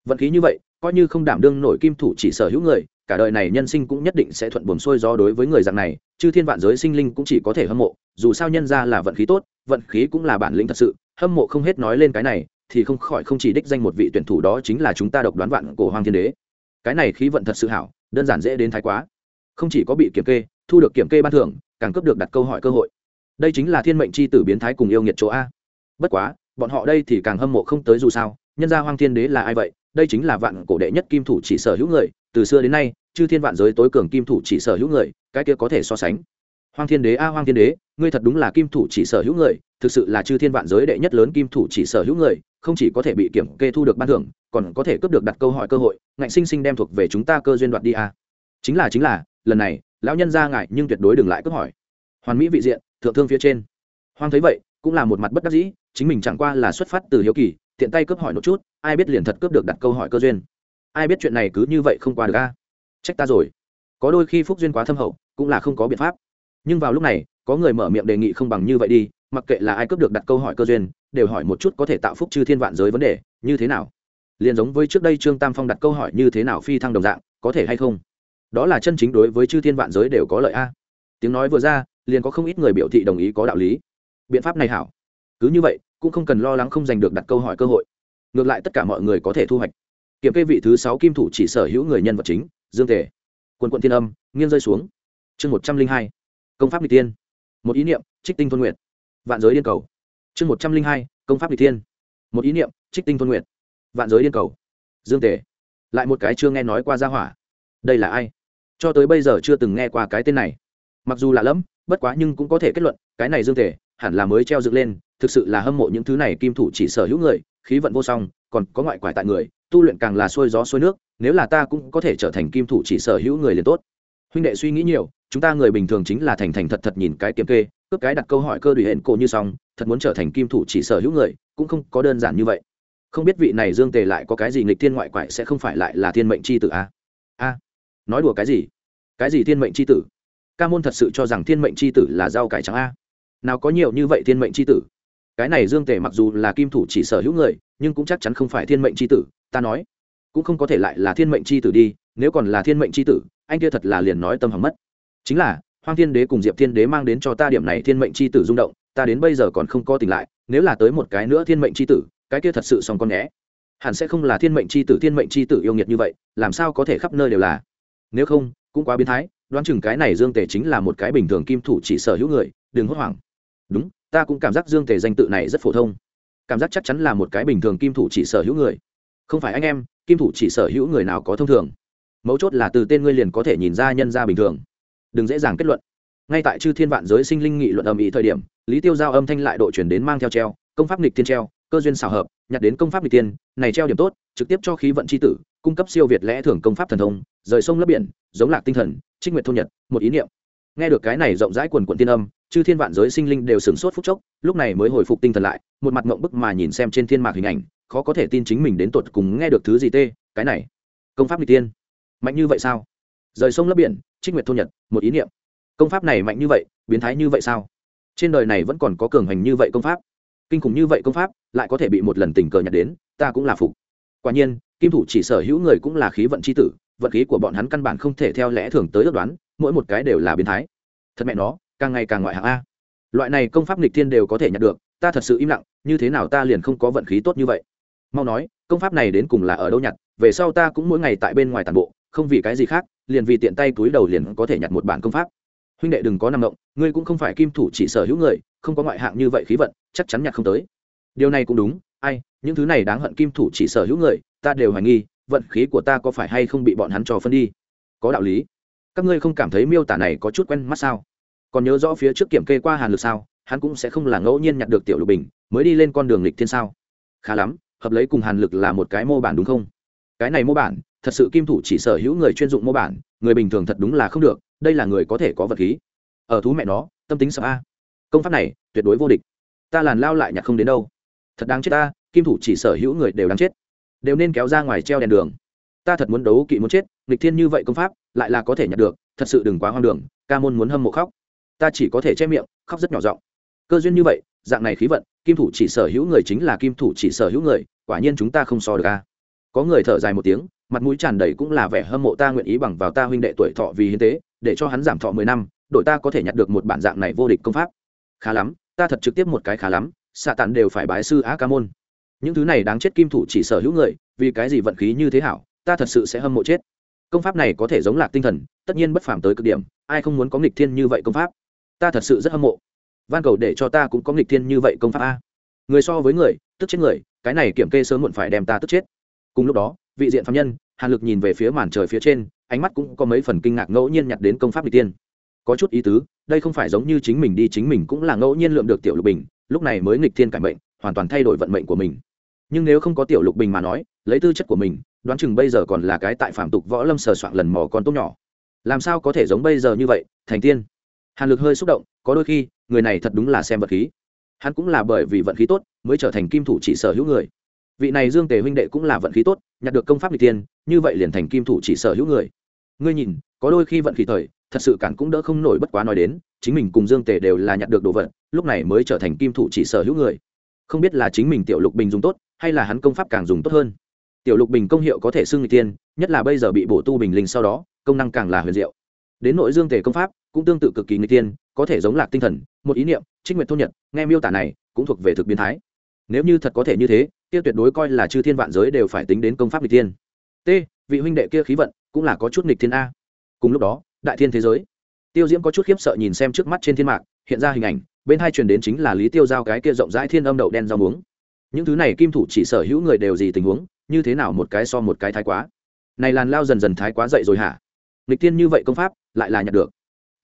Vận khí như vậy coi như không đảm đương nổi kim thủ chỉ sở hữu người, cả đời này nhân sinh cũng nhất định sẽ thuận buồm xuôi gió đối với người dạng này chứ thiên vạn giới sinh linh cũng chỉ có thể hâm mộ, dù sao nhân ra là vận khí tốt, vận khí cũng là bản lĩnh thật sự, hâm mộ không hết nói lên cái này, thì không khỏi không chỉ đích danh một vị tuyển thủ đó chính là chúng ta độc đoán vạn cổ hoàng thiên đế. Cái này khí vận thật sự hảo, đơn giản dễ đến thái quá. Không chỉ có bị kiểm kê, thu được kiểm kê ban thưởng, càng cấp được đặt câu hỏi cơ hội. Đây chính là thiên mệnh c h i tử biến thái cùng yêu nghiệt chỗ a. Bất quá, bọn họ đây thì càng hâm mộ không tới dù sao, nhân gia hoang thiên đế là ai vậy? Đây chính là vạn cổ đệ nhất kim thủ chỉ sở hữu người, từ xưa đến nay, chư thiên vạn giới tối cường kim thủ chỉ sở hữu người, cái kia có thể so sánh. Hoàng thiên đế, a Hoàng thiên đế, ngươi thật đúng là kim thủ chỉ sở hữu người, thực sự là chư thiên vạn giới đệ nhất lớn kim thủ chỉ sở hữu người, không chỉ có thể bị kiểm kê thu được ban thưởng, còn có thể cướp được đặt câu hỏi cơ hội, ngạnh sinh sinh đem thuộc về chúng ta cơ duyên đoạt đi a chính là chính là, lần này, lão nhân ra ngại nhưng tuyệt đối đừng lại cướp hỏi. Hoàn mỹ vị diện, thượng thương phía trên. Hoàng thấy vậy, cũng là một mặt bất đắc dĩ, chính mình chẳng qua là xuất phát từ hiếu kỳ tiện tay cướp hỏi một chút, ai biết liền thật cướp được đặt câu hỏi cơ duyên. Ai biết chuyện này cứ như vậy không qua được a? Trách ta rồi. Có đôi khi phúc duyên quá thâm hậu, cũng là không có biện pháp. Nhưng vào lúc này, có người mở miệng đề nghị không bằng như vậy đi, mặc kệ là ai cướp được đặt câu hỏi cơ duyên, đều hỏi một chút có thể tạo phúc chư thiên vạn giới vấn đề, như thế nào? Liền giống với trước đây trương tam phong đặt câu hỏi như thế nào phi thăng đồng dạng, có thể hay không? Đó là chân chính đối với chư thiên vạn giới đều có lợi a. Tiếng nói vừa ra, liền có không ít người biểu thị đồng ý có đạo lý. Biện pháp này hảo. Cứ như vậy cũng không cần lo lắng không giành được đặt câu hỏi cơ hội. Ngược lại tất cả mọi người có thể thu hoạch. Kiểm kê vị thứ sáu kim thủ chỉ sở hữu người nhân vật chính, dương tề. Quân quận thiên âm, nghiêng rơi xuống. Chương một trăm linh hai. Công pháp n tiên một ý niệm, trích tinh thôn nguyện vạn giới điên cầu. Chương một trăm linh hai, công pháp n tiên một ý niệm, trích tinh thôn nguyện vạn giới điên cầu. Dương tề. Lại một cái chưa nghe nói qua gia hỏa. Đây là ai? Cho tới bây giờ chưa từng nghe qua cái tên này. Mặc dù lạ lẫm, bất quá nhưng cũng có thể kết luận, cái này dương tề hẳn là mới treo dựng lên thực sự là hâm mộ những thứ này kim thủ chỉ sở hữu người, khí vận vô song, còn có ngoại quải tại người, tu luyện càng là xuôi gió xuôi nước, nếu là ta cũng có thể trở thành kim thủ chỉ sở hữu người liền tốt. Huynh đệ suy nghĩ nhiều, chúng ta người bình thường chính là thành thành thật thật nhìn cái kiểm kê, cướp cái đặt câu hỏi cơ đùi hẹn cổ như xong, thật muốn trở thành kim thủ chỉ sở hữu người, cũng không có đơn giản như vậy. Không biết vị này dương tề lại có cái gì nghịch thiên ngoại quải sẽ không phải lại là thiên mệnh c h i tử a a nói đùa cái gì? Cái gì thiên mệnh c h i tử? Ca môn thật sự cho rằng thiên mệnh c h i tử là rau cải trắng a nào có nhiều như vậy thiên mệnh c h i tử? Cái này dương tề mặc dù là kim thủ chỉ sở hữu người, nhưng cũng chắc chắn không phải thiên mệnh c h i tử, ta nói. Cũng không có thể lại là thiên mệnh c h i tử đi, nếu còn là thiên mệnh c h i tử, anh kia thật là liền nói tâm hỏng mất. Chính là hoàng thiên đế cùng diệp thiên đế mang đến cho ta điểm này thiên mệnh c h i tử rung động, ta đến bây giờ còn không có tỉnh lại, nếu là tới một cái nữa thiên mệnh c h i tử, cái kia thật sự xong con né hẳn sẽ không là thiên mệnh c h i tử, thiên mệnh c h i tử yêu nghiệt như vậy, làm sao có thể khắp nơi đều là. Nếu không, cũng quá biến thái, đoán chừng cái này dương tề chính là một cái bình thường kim thủ chỉ sở hữu người, đừng hốt hoảng. Đúng ta cũng cảm giác dương tề danh tự này rất phổ thông. Cảm giác chắc chắn là một cái bình thường kim thủ chỉ sở hữu người. Không phải anh em, kim thủ chỉ sở hữu người nào có thông thường. Mấu chốt là từ tên ngươi liền có thể nhìn ra nhân ra bình thường. Đừng dễ dàng kết luận. Ngay tại chư thiên vạn giới sinh linh nghị luận âm ý thời điểm, lý tiêu giao âm thanh lại độ chuyển đến mang theo treo, công pháp nghịch thiên treo, cơ duyên xào hợp, nhặt đến công pháp nghịch tiên này treo điểm tốt, trực tiếp cho khí vận c h i tử, cung cấp siêu việt lẽ thưởng công pháp thần thông, rời sông lấp biển, giống lạc tinh thần, trích nguyện thôn nhật, một ý niệm. Nghe được cái này rộng rãi quần quận tiên âm chư thiên vạn giới sinh linh đều sửng sốt phút chốc, lúc này mới hồi phục tinh thần lại, một mặt mộng bức mà nhìn xem trên thiên mạc hình ảnh, khó có thể tin chính mình đến tột cùng nghe được thứ gì tê, cái này. Công pháp n tiên. Mạnh như vậy sao? Rời sông lấp biển, trích nguyệt thôn nhật, một ý niệm. Công pháp này mạnh như vậy, biến thái như vậy sao? Trên đời này vẫn còn có cường hành như vậy công pháp. Kinh khủng như vậy công pháp, lại có thể bị một lần tình cờ nhặt đến, ta cũng là phục. Quả nhiên, kim thủ chỉ sở hữu người cũng là khí vận c h i tử, vận khí của bọn hắn căn bản không thể theo lẽ thường tới ước đoán, mỗi một cái đều là biến thái. Thật mẹ nó càng ngày càng ngoại hạng a. Loại này công pháp nghịch thiên đều có thể nhặt được, ta thật sự im lặng, như thế nào ta liền không có vận khí tốt như vậy. Mau nói, công pháp này đến cùng là ở đâu nhặt, về sau ta cũng mỗi ngày tại bên ngoài tàn bộ, không vì cái gì khác, liền vì tiện tay túi đầu liền có thể nhặt một bản công pháp. Huynh đệ đừng có năng động, ngươi cũng không phải kim thủ chỉ sở hữu người, không có ngoại hạng như vậy khí vận, chắc chắn nhặt không tới. Điều này cũng đúng, ai, những thứ này đáng hận kim thủ chỉ sở hữu người, ta đều hoài nghi, vận khí của ta có phải hay không bị bọn hắn cho phân đi? Có đạo lý. Các ngươi không cảm thấy miêu tả này có chút quen mắt sao? Còn nhớ rõ phía trước kiểm kê qua hàn lực sao, hắn cũng sẽ không là ngẫu nhiên nhặt được tiểu lục bình, mới đi lên con đường lịch thiên sao. Khá lắm, hợp lấy cùng hàn lực là một cái mô bản đúng không? Cái này mô bản, thật sự kim thủ chỉ sở hữu người chuyên dụng mô bản, người bình thường thật đúng là không được, đây là người có thể có vật khí. Ở thú mẹ nó, tâm tính sợ a. Công pháp này, tuyệt đối vô địch. Ta làn lao lại nhặt không đến đâu. Thật đáng chết ta, kim thủ chỉ sở hữu người đều đáng chết. Đều nên kéo ra ngoài treo đèn đường. Ta thật muốn đấu kỵ muốn chết, nghịch thiên như vậy công pháp, lại là có thể nhặt được, thật sự đừng quá hoang đường, ca môn muốn hâm mộ khóc ta chỉ có thể che miệng, khóc rất nhỏ giọng. Cơ duyên như vậy, dạng này khí vận, kim thủ chỉ sở hữu người chính là kim thủ chỉ sở hữu người, quả nhiên chúng ta không so được a. Có người thở dài một tiếng, mặt mũi tràn đầy cũng là vẻ hâm mộ ta nguyện ý bằng vào ta huynh đệ tuổi thọ vì hiến tế, để cho hắn giảm thọ mười năm, đội ta có thể nhặt được một bản dạng này vô địch công pháp. Khá lắm, ta thật trực tiếp một cái khá lắm, xạ tàn đều phải bái sư á ca môn. Những thứ này đáng chết kim thủ chỉ sở hữu người, vì cái gì vận khí như thế hảo, ta thật sự sẽ hâm mộ chết. Công pháp này có thể giống lạc tinh thần, tất nhiên bất phàm tới cực điểm, ai không muốn có nghịch thiên như vậy công pháp? Ta thật sự rất hâm mộ. Van cầu để cho ta cũng có nghịch thiên như vậy công pháp a. Người so với người, tức chết người, cái này kiểm kê sớm muộn phải đem ta tức chết. Cùng lúc đó, vị diện phạm nhân, hàn lực nhìn về phía màn trời phía trên, ánh mắt cũng có mấy phần kinh ngạc ngẫu nhiên nhặt đến công pháp nghịch tiên có chút ý tứ, đây không phải giống như chính mình đi, chính mình cũng là ngẫu nhiên lượm được tiểu lục bình, lúc này mới nghịch thiên cải mệnh, hoàn toàn thay đổi vận mệnh của mình. Nhưng nếu không có tiểu lục bình mà nói, lấy tư chất của mình, đoán chừng bây giờ còn là cái tại phạm tục võ lâm sờ soạn lần mò con tốt nhỏ. Làm sao có thể giống bây giờ như vậy, thành tiên? Hàn lực hơi xúc động, có đôi khi, người này thật đúng là xem vật khí. Hắn cũng là bởi vì vận khí tốt mới trở thành kim thủ chỉ sở hữu người. Vị này dương tề huynh đệ cũng là vận khí tốt, nhặt được công pháp n tiên, như vậy liền thành kim thủ chỉ sở hữu người. Ngươi nhìn, có đôi khi vận khí thời, thật sự cản cũng đỡ không nổi bất quá nói đến, chính mình cùng dương tề đều là nhặt được đồ vật, lúc này mới trở thành kim thủ chỉ sở hữu người. Không biết là chính mình tiểu lục bình dùng tốt, hay là hắn công pháp càng dùng tốt hơn. Tiểu lục bình công hiệu có thể xưng người tiên, nhất là bây giờ bị bổ tu bình linh sau đó, công năng càng là huyền diệu. Đến nội dương tề công pháp cũng tương tự cực kỳ nghịch tiên có thể giống lạc tinh thần, một ý niệm, trích nguyện thôn nhật, nghe miêu tả này, cũng thuộc về thực biến thái. Nếu như thật có thể như thế, kia tuyệt đối coi là chư thiên vạn giới đều phải tính đến công pháp nghịch thiên. T, vị huynh đệ kia khí vận, cũng là có chút nghịch thiên a. Cùng lúc đó, đại thiên thế giới. Tiêu diễm có chút khiếp sợ nhìn xem trước mắt trên thiên mạng hiện ra hình ảnh, bên hai truyền đến chính là lý tiêu giao cái kia rộng rãi thiên âm đậu đen rau muống. Những thứ này kim thủ chỉ sở hữu người đều gì tình huống, như thế nào một cái so một cái thái quá. Này làn lao dần dần thái quá dậy rồi hả? Nghịch thiên như vậy công pháp, lại là nhặt được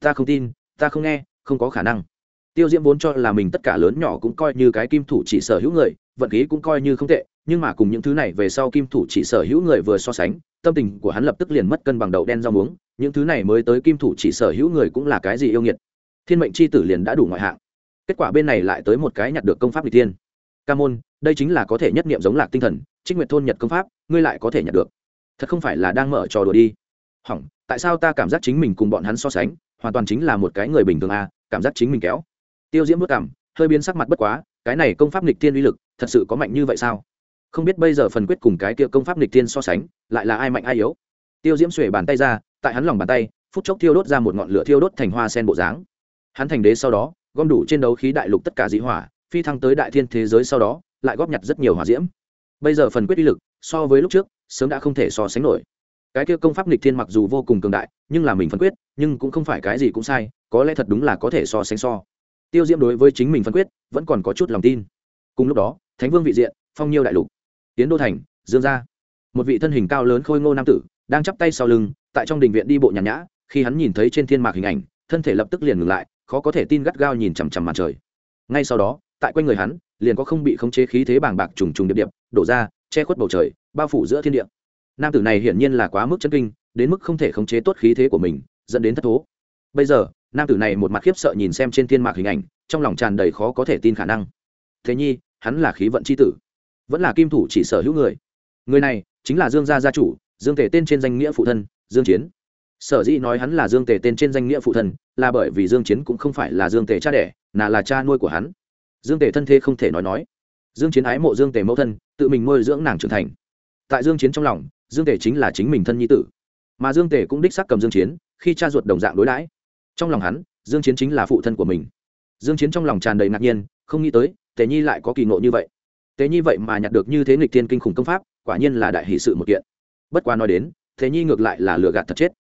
ta không tin, ta không nghe, không có khả năng. Tiêu diễm vốn cho là mình tất cả lớn nhỏ cũng coi như cái kim thủ chỉ sở hữu người, vận khí cũng coi như không tệ, nhưng mà cùng những thứ này về sau kim thủ chỉ sở hữu người vừa so sánh, tâm tình của hắn lập tức liền mất cân bằng đậu đen rau muống, những thứ này mới tới kim thủ chỉ sở hữu người cũng là cái gì yêu nghiệt. Thiên mệnh c h i tử liền đã đủ ngoại hạng. Kết quả bên này lại tới một cái nhặt được công pháp n g tiên ca môn, đây chính là có thể nhất nghiệm giống lạc tinh thần, trích nguyện thôn nhật công pháp, ngươi lại có thể nhặt được. Thật không phải là đang mở trò đùa đi. Hỏng, tại sao ta cảm giác chính mình cùng bọn hắn so sánh? Hoàn toàn chính là một cái người bình thường à cảm giác chính mình kéo. Tiêu diễm vất cảm, hơi biến sắc mặt bất quá, cái này công pháp nghịch thiên uy lực, thật sự có mạnh như vậy sao? Không biết bây giờ phần quyết cùng cái kia công pháp nghịch thiên so sánh, lại là ai mạnh ai yếu? Tiêu diễm xuể bàn tay ra, tại hắn lòng bàn tay, phút chốc thiêu đốt ra một ngọn lửa thiêu đốt thành hoa sen bộ dáng. Hắn thành đế sau đó, gom đủ trên đấu khí đại lục tất cả dĩ hỏa, phi thăng tới đại thiên thế giới sau đó, lại góp nhặt rất nhiều hỏa diễm. Bây giờ phần quyết uy lực, so với lúc trước, sớm đã không thể so sánh nổi cái kia công pháp nghịch thiên mặc dù vô cùng cường đại, nhưng là mình phân quyết, nhưng cũng không phải cái gì cũng sai, có lẽ thật đúng là có thể so sánh so. Tiêu diễm đối với chính mình phân quyết, vẫn còn có chút lòng tin. Cùng lúc đó, thánh vương vị diện, phong nhiêu đại lục, tiến đô thành, dương gia. Một vị thân hình cao lớn khôi ngô nam tử, đang chắp tay sau lưng, tại trong đình viện đi bộ nhàn nhã, khi hắn nhìn thấy trên thiên mạc hình ảnh, thân thể lập tức liền ngừng lại, khó có thể tin gắt gao nhìn chằm chằm mặt trời. Ngay sau đó, tại quanh người hắn, liền có không bị khống chế khí thế bàng bạc trùng trùng điệp điệp, đổ ra, che khuất bầu trời, bao phủ giữa thiên địa nam tử này hiển nhiên là quá mức chân kinh, đến mức không thể khống chế tốt khí thế của mình, dẫn đến thất thố. Bây giờ, nam tử này một mặt khiếp sợ nhìn xem trên thiên mạc hình ảnh, trong lòng tràn đầy khó có thể tin khả năng. Thế nhi, hắn là khí vận c h i tử, vẫn là kim thủ chỉ sở hữu người. Người này chính là dương gia gia chủ, dương tề tên trên danh nghĩa phụ thân, dương chiến. Sở dĩ nói hắn là dương tề tên trên danh nghĩa phụ thân, là bởi vì dương chiến cũng không phải là dương tề cha đẻ là là cha nuôi của hắn. Dương tề thân thế không thể nói nói. Dương chiến ái mộ dương tề mẫu thân, tự mình nuôi dưỡng nàng trưởng thành. Tại dương chiến trong lòng dương tề chính là chính mình thân nhi tử. Mà dương tề cũng đích xác cầm dương chiến, khi cha ruột đồng dạng đối đãi. Trong lòng hắn, dương chiến chính là phụ thân của mình. Dương chiến trong lòng tràn đầy ngạc nhiên, không nghĩ tới, tề nhi lại có kỳ ngộ như vậy. Tề nhi vậy mà nhặt được như thế nghịch thiên kinh khủng công pháp, quả nhiên là đại hỷ sự một kiện. Bất quá nói đến, tề nhi ngược lại là lừa gạt thật chết.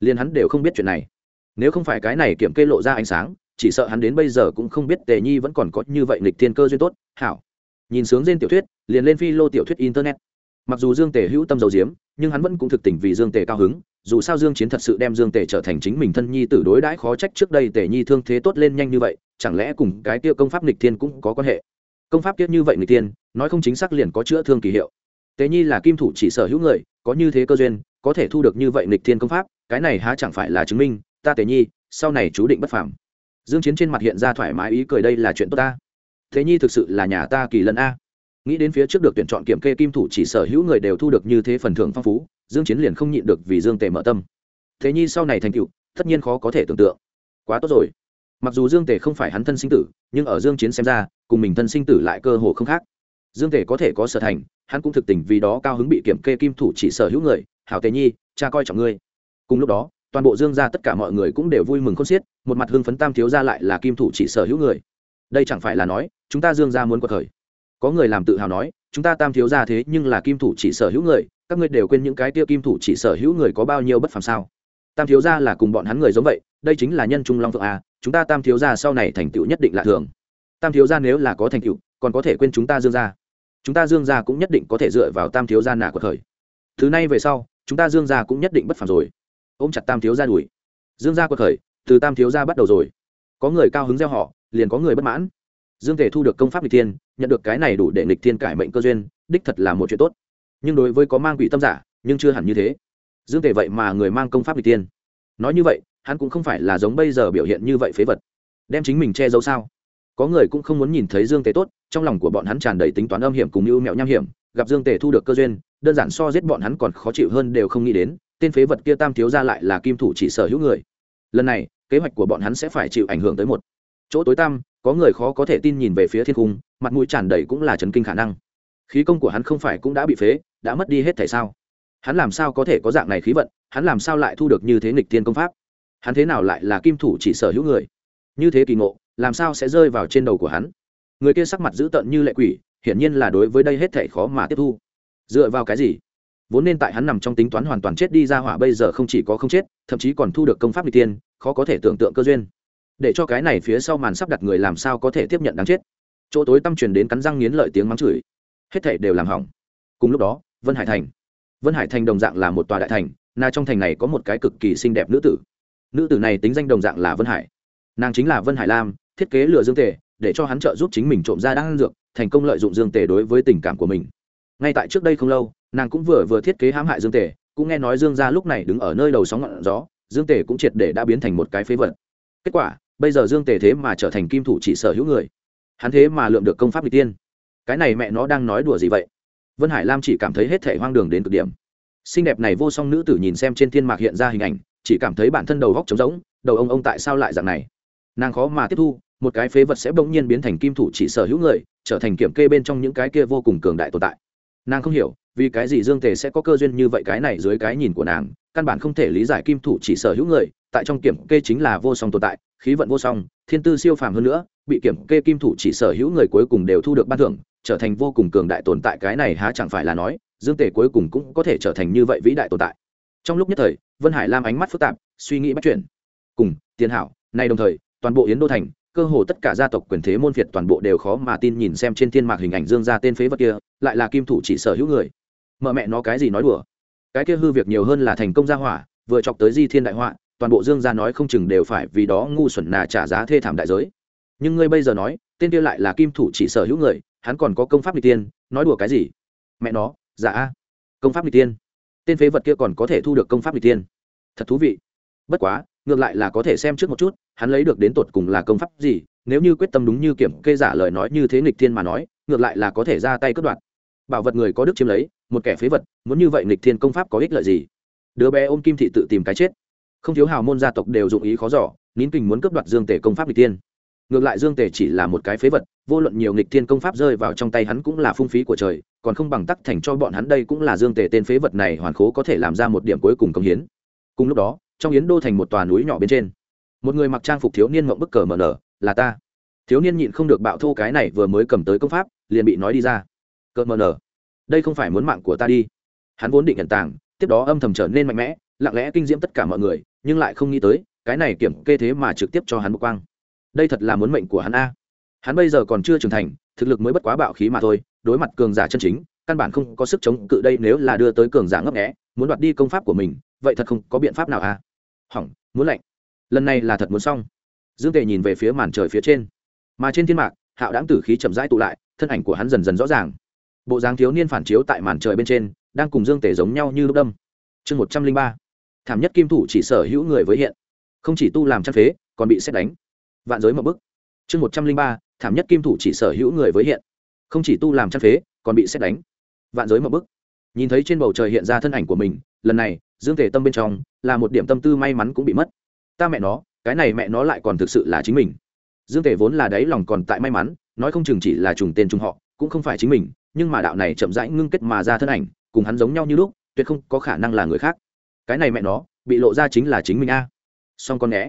Liền hắn đều không biết chuyện này. Nếu không phải cái này kiểm kê lộ ra ánh sáng, chỉ sợ hắn đến bây giờ cũng không biết tề nhi vẫn còn có như vậy nghịch thiên cơ duyên tốt. Hảo. Nhìn sướng trên tiểu thuyết, liền lên phi lô tiểu thuyết internet mặc dù dương tề hữu tâm dầu diếm nhưng hắn vẫn cũng thực tình vì dương tề cao hứng, dù sao dương chiến thật sự đem dương tề trở thành chính mình thân nhi tử đối đãi khó trách trước đây tề nhi thương thế tốt lên nhanh như vậy, chẳng lẽ cùng cái tiêu công pháp nghịch thiên cũng có quan hệ? Công pháp tiết như vậy nghịch thiên, nói không chính xác liền có chữa thương kỳ hiệu. Tề nhi là kim thủ chỉ sở hữu người, có như thế cơ duyên, có thể thu được như vậy nghịch thiên công pháp, cái này há chẳng phải là chứng minh, ta tề nhi, sau này chú định bất phàm. Dương chiến trên mặt hiện ra thoải mái ý cười, đây là chuyện tốt ta. Thế nhi thực sự là nhà ta kỳ lân a nghĩ đến phía trước được tuyển chọn kiểm kê kim thủ chỉ sở hữu người đều thu được như thế phần thưởng phong phú, dương chiến liền không nhịn được vì dương tề mở tâm. Thế nhi sau này thành tựu, tất nhiên khó có thể tưởng tượng. Quá tốt rồi. Mặc dù dương tề không phải hắn thân sinh tử, nhưng ở dương chiến xem ra, cùng mình thân sinh tử lại cơ hồ không khác. Dương tề có thể có sở thành, hắn cũng thực tình vì đó cao hứng bị kiểm kê kim thủ chỉ sở hữu người. Hảo tề nhi, cha coi trọng ngươi. Cùng lúc đó, toàn bộ dương gia tất cả mọi người cũng đều vui mừng khôn xiết, một mặt hưng phấn tam thiếu gia lại là kim thủ chỉ sở hữu người. Đây chẳng phải là nói, chúng ta dương gia muốn quật khởi có người làm tự hào nói, chúng ta tam thiếu gia thế nhưng là kim thủ chỉ sở hữu người, các ngươi đều quên những cái tiêu kim thủ chỉ sở hữu người có bao nhiêu bất phàm sao? Tam thiếu gia là cùng bọn hắn người giống vậy, đây chính là nhân trung long phượng a, chúng ta tam thiếu gia sau này thành tựu nhất định là thường. Tam thiếu gia nếu là có thành tựu, còn có thể quên chúng ta dương gia. Chúng ta dương gia cũng nhất định có thể dựa vào tam thiếu gia nạ của thời. Thứ này về sau, chúng ta dương gia cũng nhất định bất phàm rồi. Ôm chặt tam thiếu gia đuổi. Dương gia của thời, từ tam thiếu gia bắt đầu rồi. Có người cao hứng gieo họ, liền có người bất mãn dương thể thu được công pháp lịch thiên, nhận được cái này đủ để lịch thiên cải mệnh cơ duyên, đích thật là một chuyện tốt. Nhưng đối với có mang quỷ tâm giả, nhưng chưa hẳn như thế. Dương thể vậy mà người mang công pháp lịch thiên. Nói như vậy, hắn cũng không phải là giống bây giờ biểu hiện như vậy phế vật. Đem chính mình che giấu sao? Có người cũng không muốn nhìn thấy dương tề tốt, trong lòng của bọn hắn tràn đầy tính toán âm hiểm cùng ưu mẹo nham hiểm, gặp dương tề thu được cơ duyên, đơn giản so giết bọn hắn còn khó chịu hơn đều không nghĩ đến, tên phế vật kia tam thiếu ra lại là kim thủ chỉ sở hữu người. Lần này, kế hoạch của bọn hắn sẽ phải chịu ảnh hưởng tới một chỗ tối tăm có người khó có thể tin nhìn về phía thiên cung mặt mũi tràn đầy cũng là chấn kinh khả năng. Khí công của hắn không phải cũng đã bị phế, đã mất đi hết thể sao? Hắn làm sao có thể có dạng này khí vận, hắn làm sao lại thu được như thế nghịch thiên công pháp? Hắn thế nào lại là kim thủ chỉ sở hữu người? Như thế kỳ ngộ, làm sao sẽ rơi vào trên đầu của hắn? Người kia sắc mặt dữ tợn như lệ quỷ, hiển nhiên là đối với đây hết thể khó mà tiếp thu. Dựa vào cái gì? Vốn nên tại hắn nằm trong tính toán hoàn toàn chết đi ra hỏa bây giờ không chỉ có không chết, thậm chí còn thu được công pháp n g tiên khó có thể tưởng tượng cơ duyên để cho cái này phía sau màn sắp đặt người làm sao có thể tiếp nhận đáng chết. Chỗ tối tâm truyền đến cắn răng nghiến lợi tiếng mắng chửi. Hết thể đều làm hỏng. Cùng lúc đó, vân hải thành. Vân hải thành đồng dạng là một tòa đại thành, na trong thành này có một cái cực kỳ xinh đẹp nữ tử. Nữ tử này tính danh đồng dạng là vân hải. Nàng chính là vân hải lam, thiết kế lừa dương tề, để cho hắn trợ giúp chính mình trộm ra đang dược, thành công lợi dụng dương tề đối với tình cảm của mình. Ngay tại trước đây không lâu, nàng cũng vừa vừa thiết kế hãm hại dương tề, cũng nghe nói dương gia lúc này đứng ở nơi đầu sóng ngọn gió, dương tề cũng triệt để đã biến thành một cái phế vật. Kết quả bây giờ dương tề thế mà trở thành kim thủ chỉ sở hữu người. Hắn thế mà lượm được công pháp n tiên. Cái này mẹ nó đang nói đùa gì vậy? Vân hải lam chỉ cảm thấy hết thể hoang đường đến cực điểm. Xinh đẹp này vô song nữ tử nhìn xem trên thiên mạc hiện ra hình ảnh, chỉ cảm thấy bản thân đầu góc trống rỗng, đầu ông ông tại sao lại dạng này? Nàng khó mà tiếp thu, một cái phế vật sẽ bỗng nhiên biến thành kim thủ chỉ sở hữu người, trở thành kiểm kê bên trong những cái kia vô cùng cường đại tồn tại. Nàng không hiểu vì cái gì dương tề sẽ có cơ duyên như vậy cái này dưới cái nhìn của nàng, căn bản không thể lý giải kim thủ chỉ sở hữu người, tại trong kiểm kê chính là vô song tồn tại, khí vận vô song, thiên tư siêu phàm hơn nữa, bị kiểm kê kim thủ chỉ sở hữu người cuối cùng đều thu được ban thưởng, trở thành vô cùng cường đại tồn tại cái này há chẳng phải là nói, dương tề cuối cùng cũng có thể trở thành như vậy vĩ đại tồn tại. Trong lúc nhất thời, vân hải lam ánh mắt phức tạp, suy nghĩ bắt chuyển. Cùng, tiền hảo, nay đồng thời, toàn bộ yến đô thành, cơ hồ tất cả gia tộc quyền thế môn phiệt toàn bộ đều khó mà tin nhìn xem trên thiên mạc hình ảnh dương gia tên phế vật kia, lại là kim thủ chỉ sở hữu người mợ mẹ nó cái gì nói đùa. Cái kia hư việc nhiều hơn là thành công gia hỏa, vừa chọc tới di thiên đại họa, toàn bộ dương gia nói không chừng đều phải vì đó ngu xuẩn nà trả giá thê thảm đại giới. Nhưng ngươi bây giờ nói, tên kia lại là kim thủ chỉ sở hữu người, hắn còn có công pháp n tiên, nói đùa cái gì? Mẹ nó giả a. Công pháp n tiên. Tên phế vật kia còn có thể thu được công pháp n tiên. Thật thú vị. Bất quá, ngược lại là có thể xem trước một chút, hắn lấy được đến tột cùng là công pháp gì, nếu như quyết tâm đúng như kiểm kê giả lời nói như thế nghịch thiên mà nói, ngược lại là có thể ra tay cướp đoạt. Bảo vật người có đức chiếm lấy một kẻ phế vật, muốn như vậy nghịch thiên công pháp có ích lợi gì? Đứa bé ôm kim thị tự tìm cái chết. Không thiếu hào môn gia tộc đều dụng ý khó giỏ nín kình muốn cướp đoạt dương tể công pháp nghịch tiên ngược lại dương tể chỉ là một cái phế vật, vô luận nhiều nghịch thiên công pháp rơi vào trong tay hắn cũng là phung phí của trời, còn không bằng tắc thành cho bọn hắn đây cũng là dương tể tên phế vật này hoàn khố có thể làm ra một điểm cuối cùng công hiến. Cùng lúc đó, trong yến đô thành một tòa núi nhỏ bên trên, một người mặc trang phục thiếu niên mộng bức cờ mở nở, là ta. Thiếu niên nhịn không được bạo thô cái này vừa mới cầm tới công pháp, liền bị nói đi ra. Cờ mở nở đây không phải muốn mạng của ta đi. Hắn vốn định nhận tàng, tiếp đó âm thầm trở nên mạnh mẽ, lặng lẽ kinh diễm tất cả mọi người, nhưng lại không nghĩ tới, cái này kiểm kê thế mà trực tiếp cho hắn một quang. Đây thật là muốn mệnh của hắn a. Hắn bây giờ còn chưa trưởng thành, thực lực mới bất quá bạo khí mà thôi, đối mặt cường giả chân chính, căn bản không có sức chống cự đây nếu là đưa tới cường giả ngấp nghẽ muốn đoạt đi công pháp của mình, vậy thật không có biện pháp nào a. Hỏng, muốn lạnh. Lần này là thật muốn xong. Dương tề nhìn về phía màn trời phía trên. Mà trên thiên mạc, hạo đáng tử khí chậm rãi tụ lại, thân ảnh của hắn dần dần rõ ràng bộ dáng thiếu niên phản chiếu tại màn trời bên trên, đang cùng dương tề giống nhau như lúc đâm. Chương một trăm linh ba, thảm nhất kim thủ chỉ sở hữu người với hiện. Không chỉ tu làm chăn phế, còn bị xét đánh. Vạn giới một bức. Chương một trăm linh ba, thảm nhất kim thủ chỉ sở hữu người với hiện. Không chỉ tu làm chăn phế, còn bị xét đánh. Vạn giới một bức. Nhìn thấy trên bầu trời hiện ra thân ảnh của mình, lần này, dương tể tâm bên trong, là một điểm tâm tư may mắn cũng bị mất. Ta mẹ nó, cái này mẹ nó lại còn thực sự là chính mình. Dương tể vốn là đáy lòng còn tại may mắn, nói không chừng chỉ là trùng tên trùng họ, cũng không phải chính mình nhưng mà đạo này chậm rãi ngưng kết mà ra thân ảnh, cùng hắn giống nhau như lúc, tuyệt không có khả năng là người khác. Cái này mẹ nó, bị lộ ra chính là chính mình a. Song con né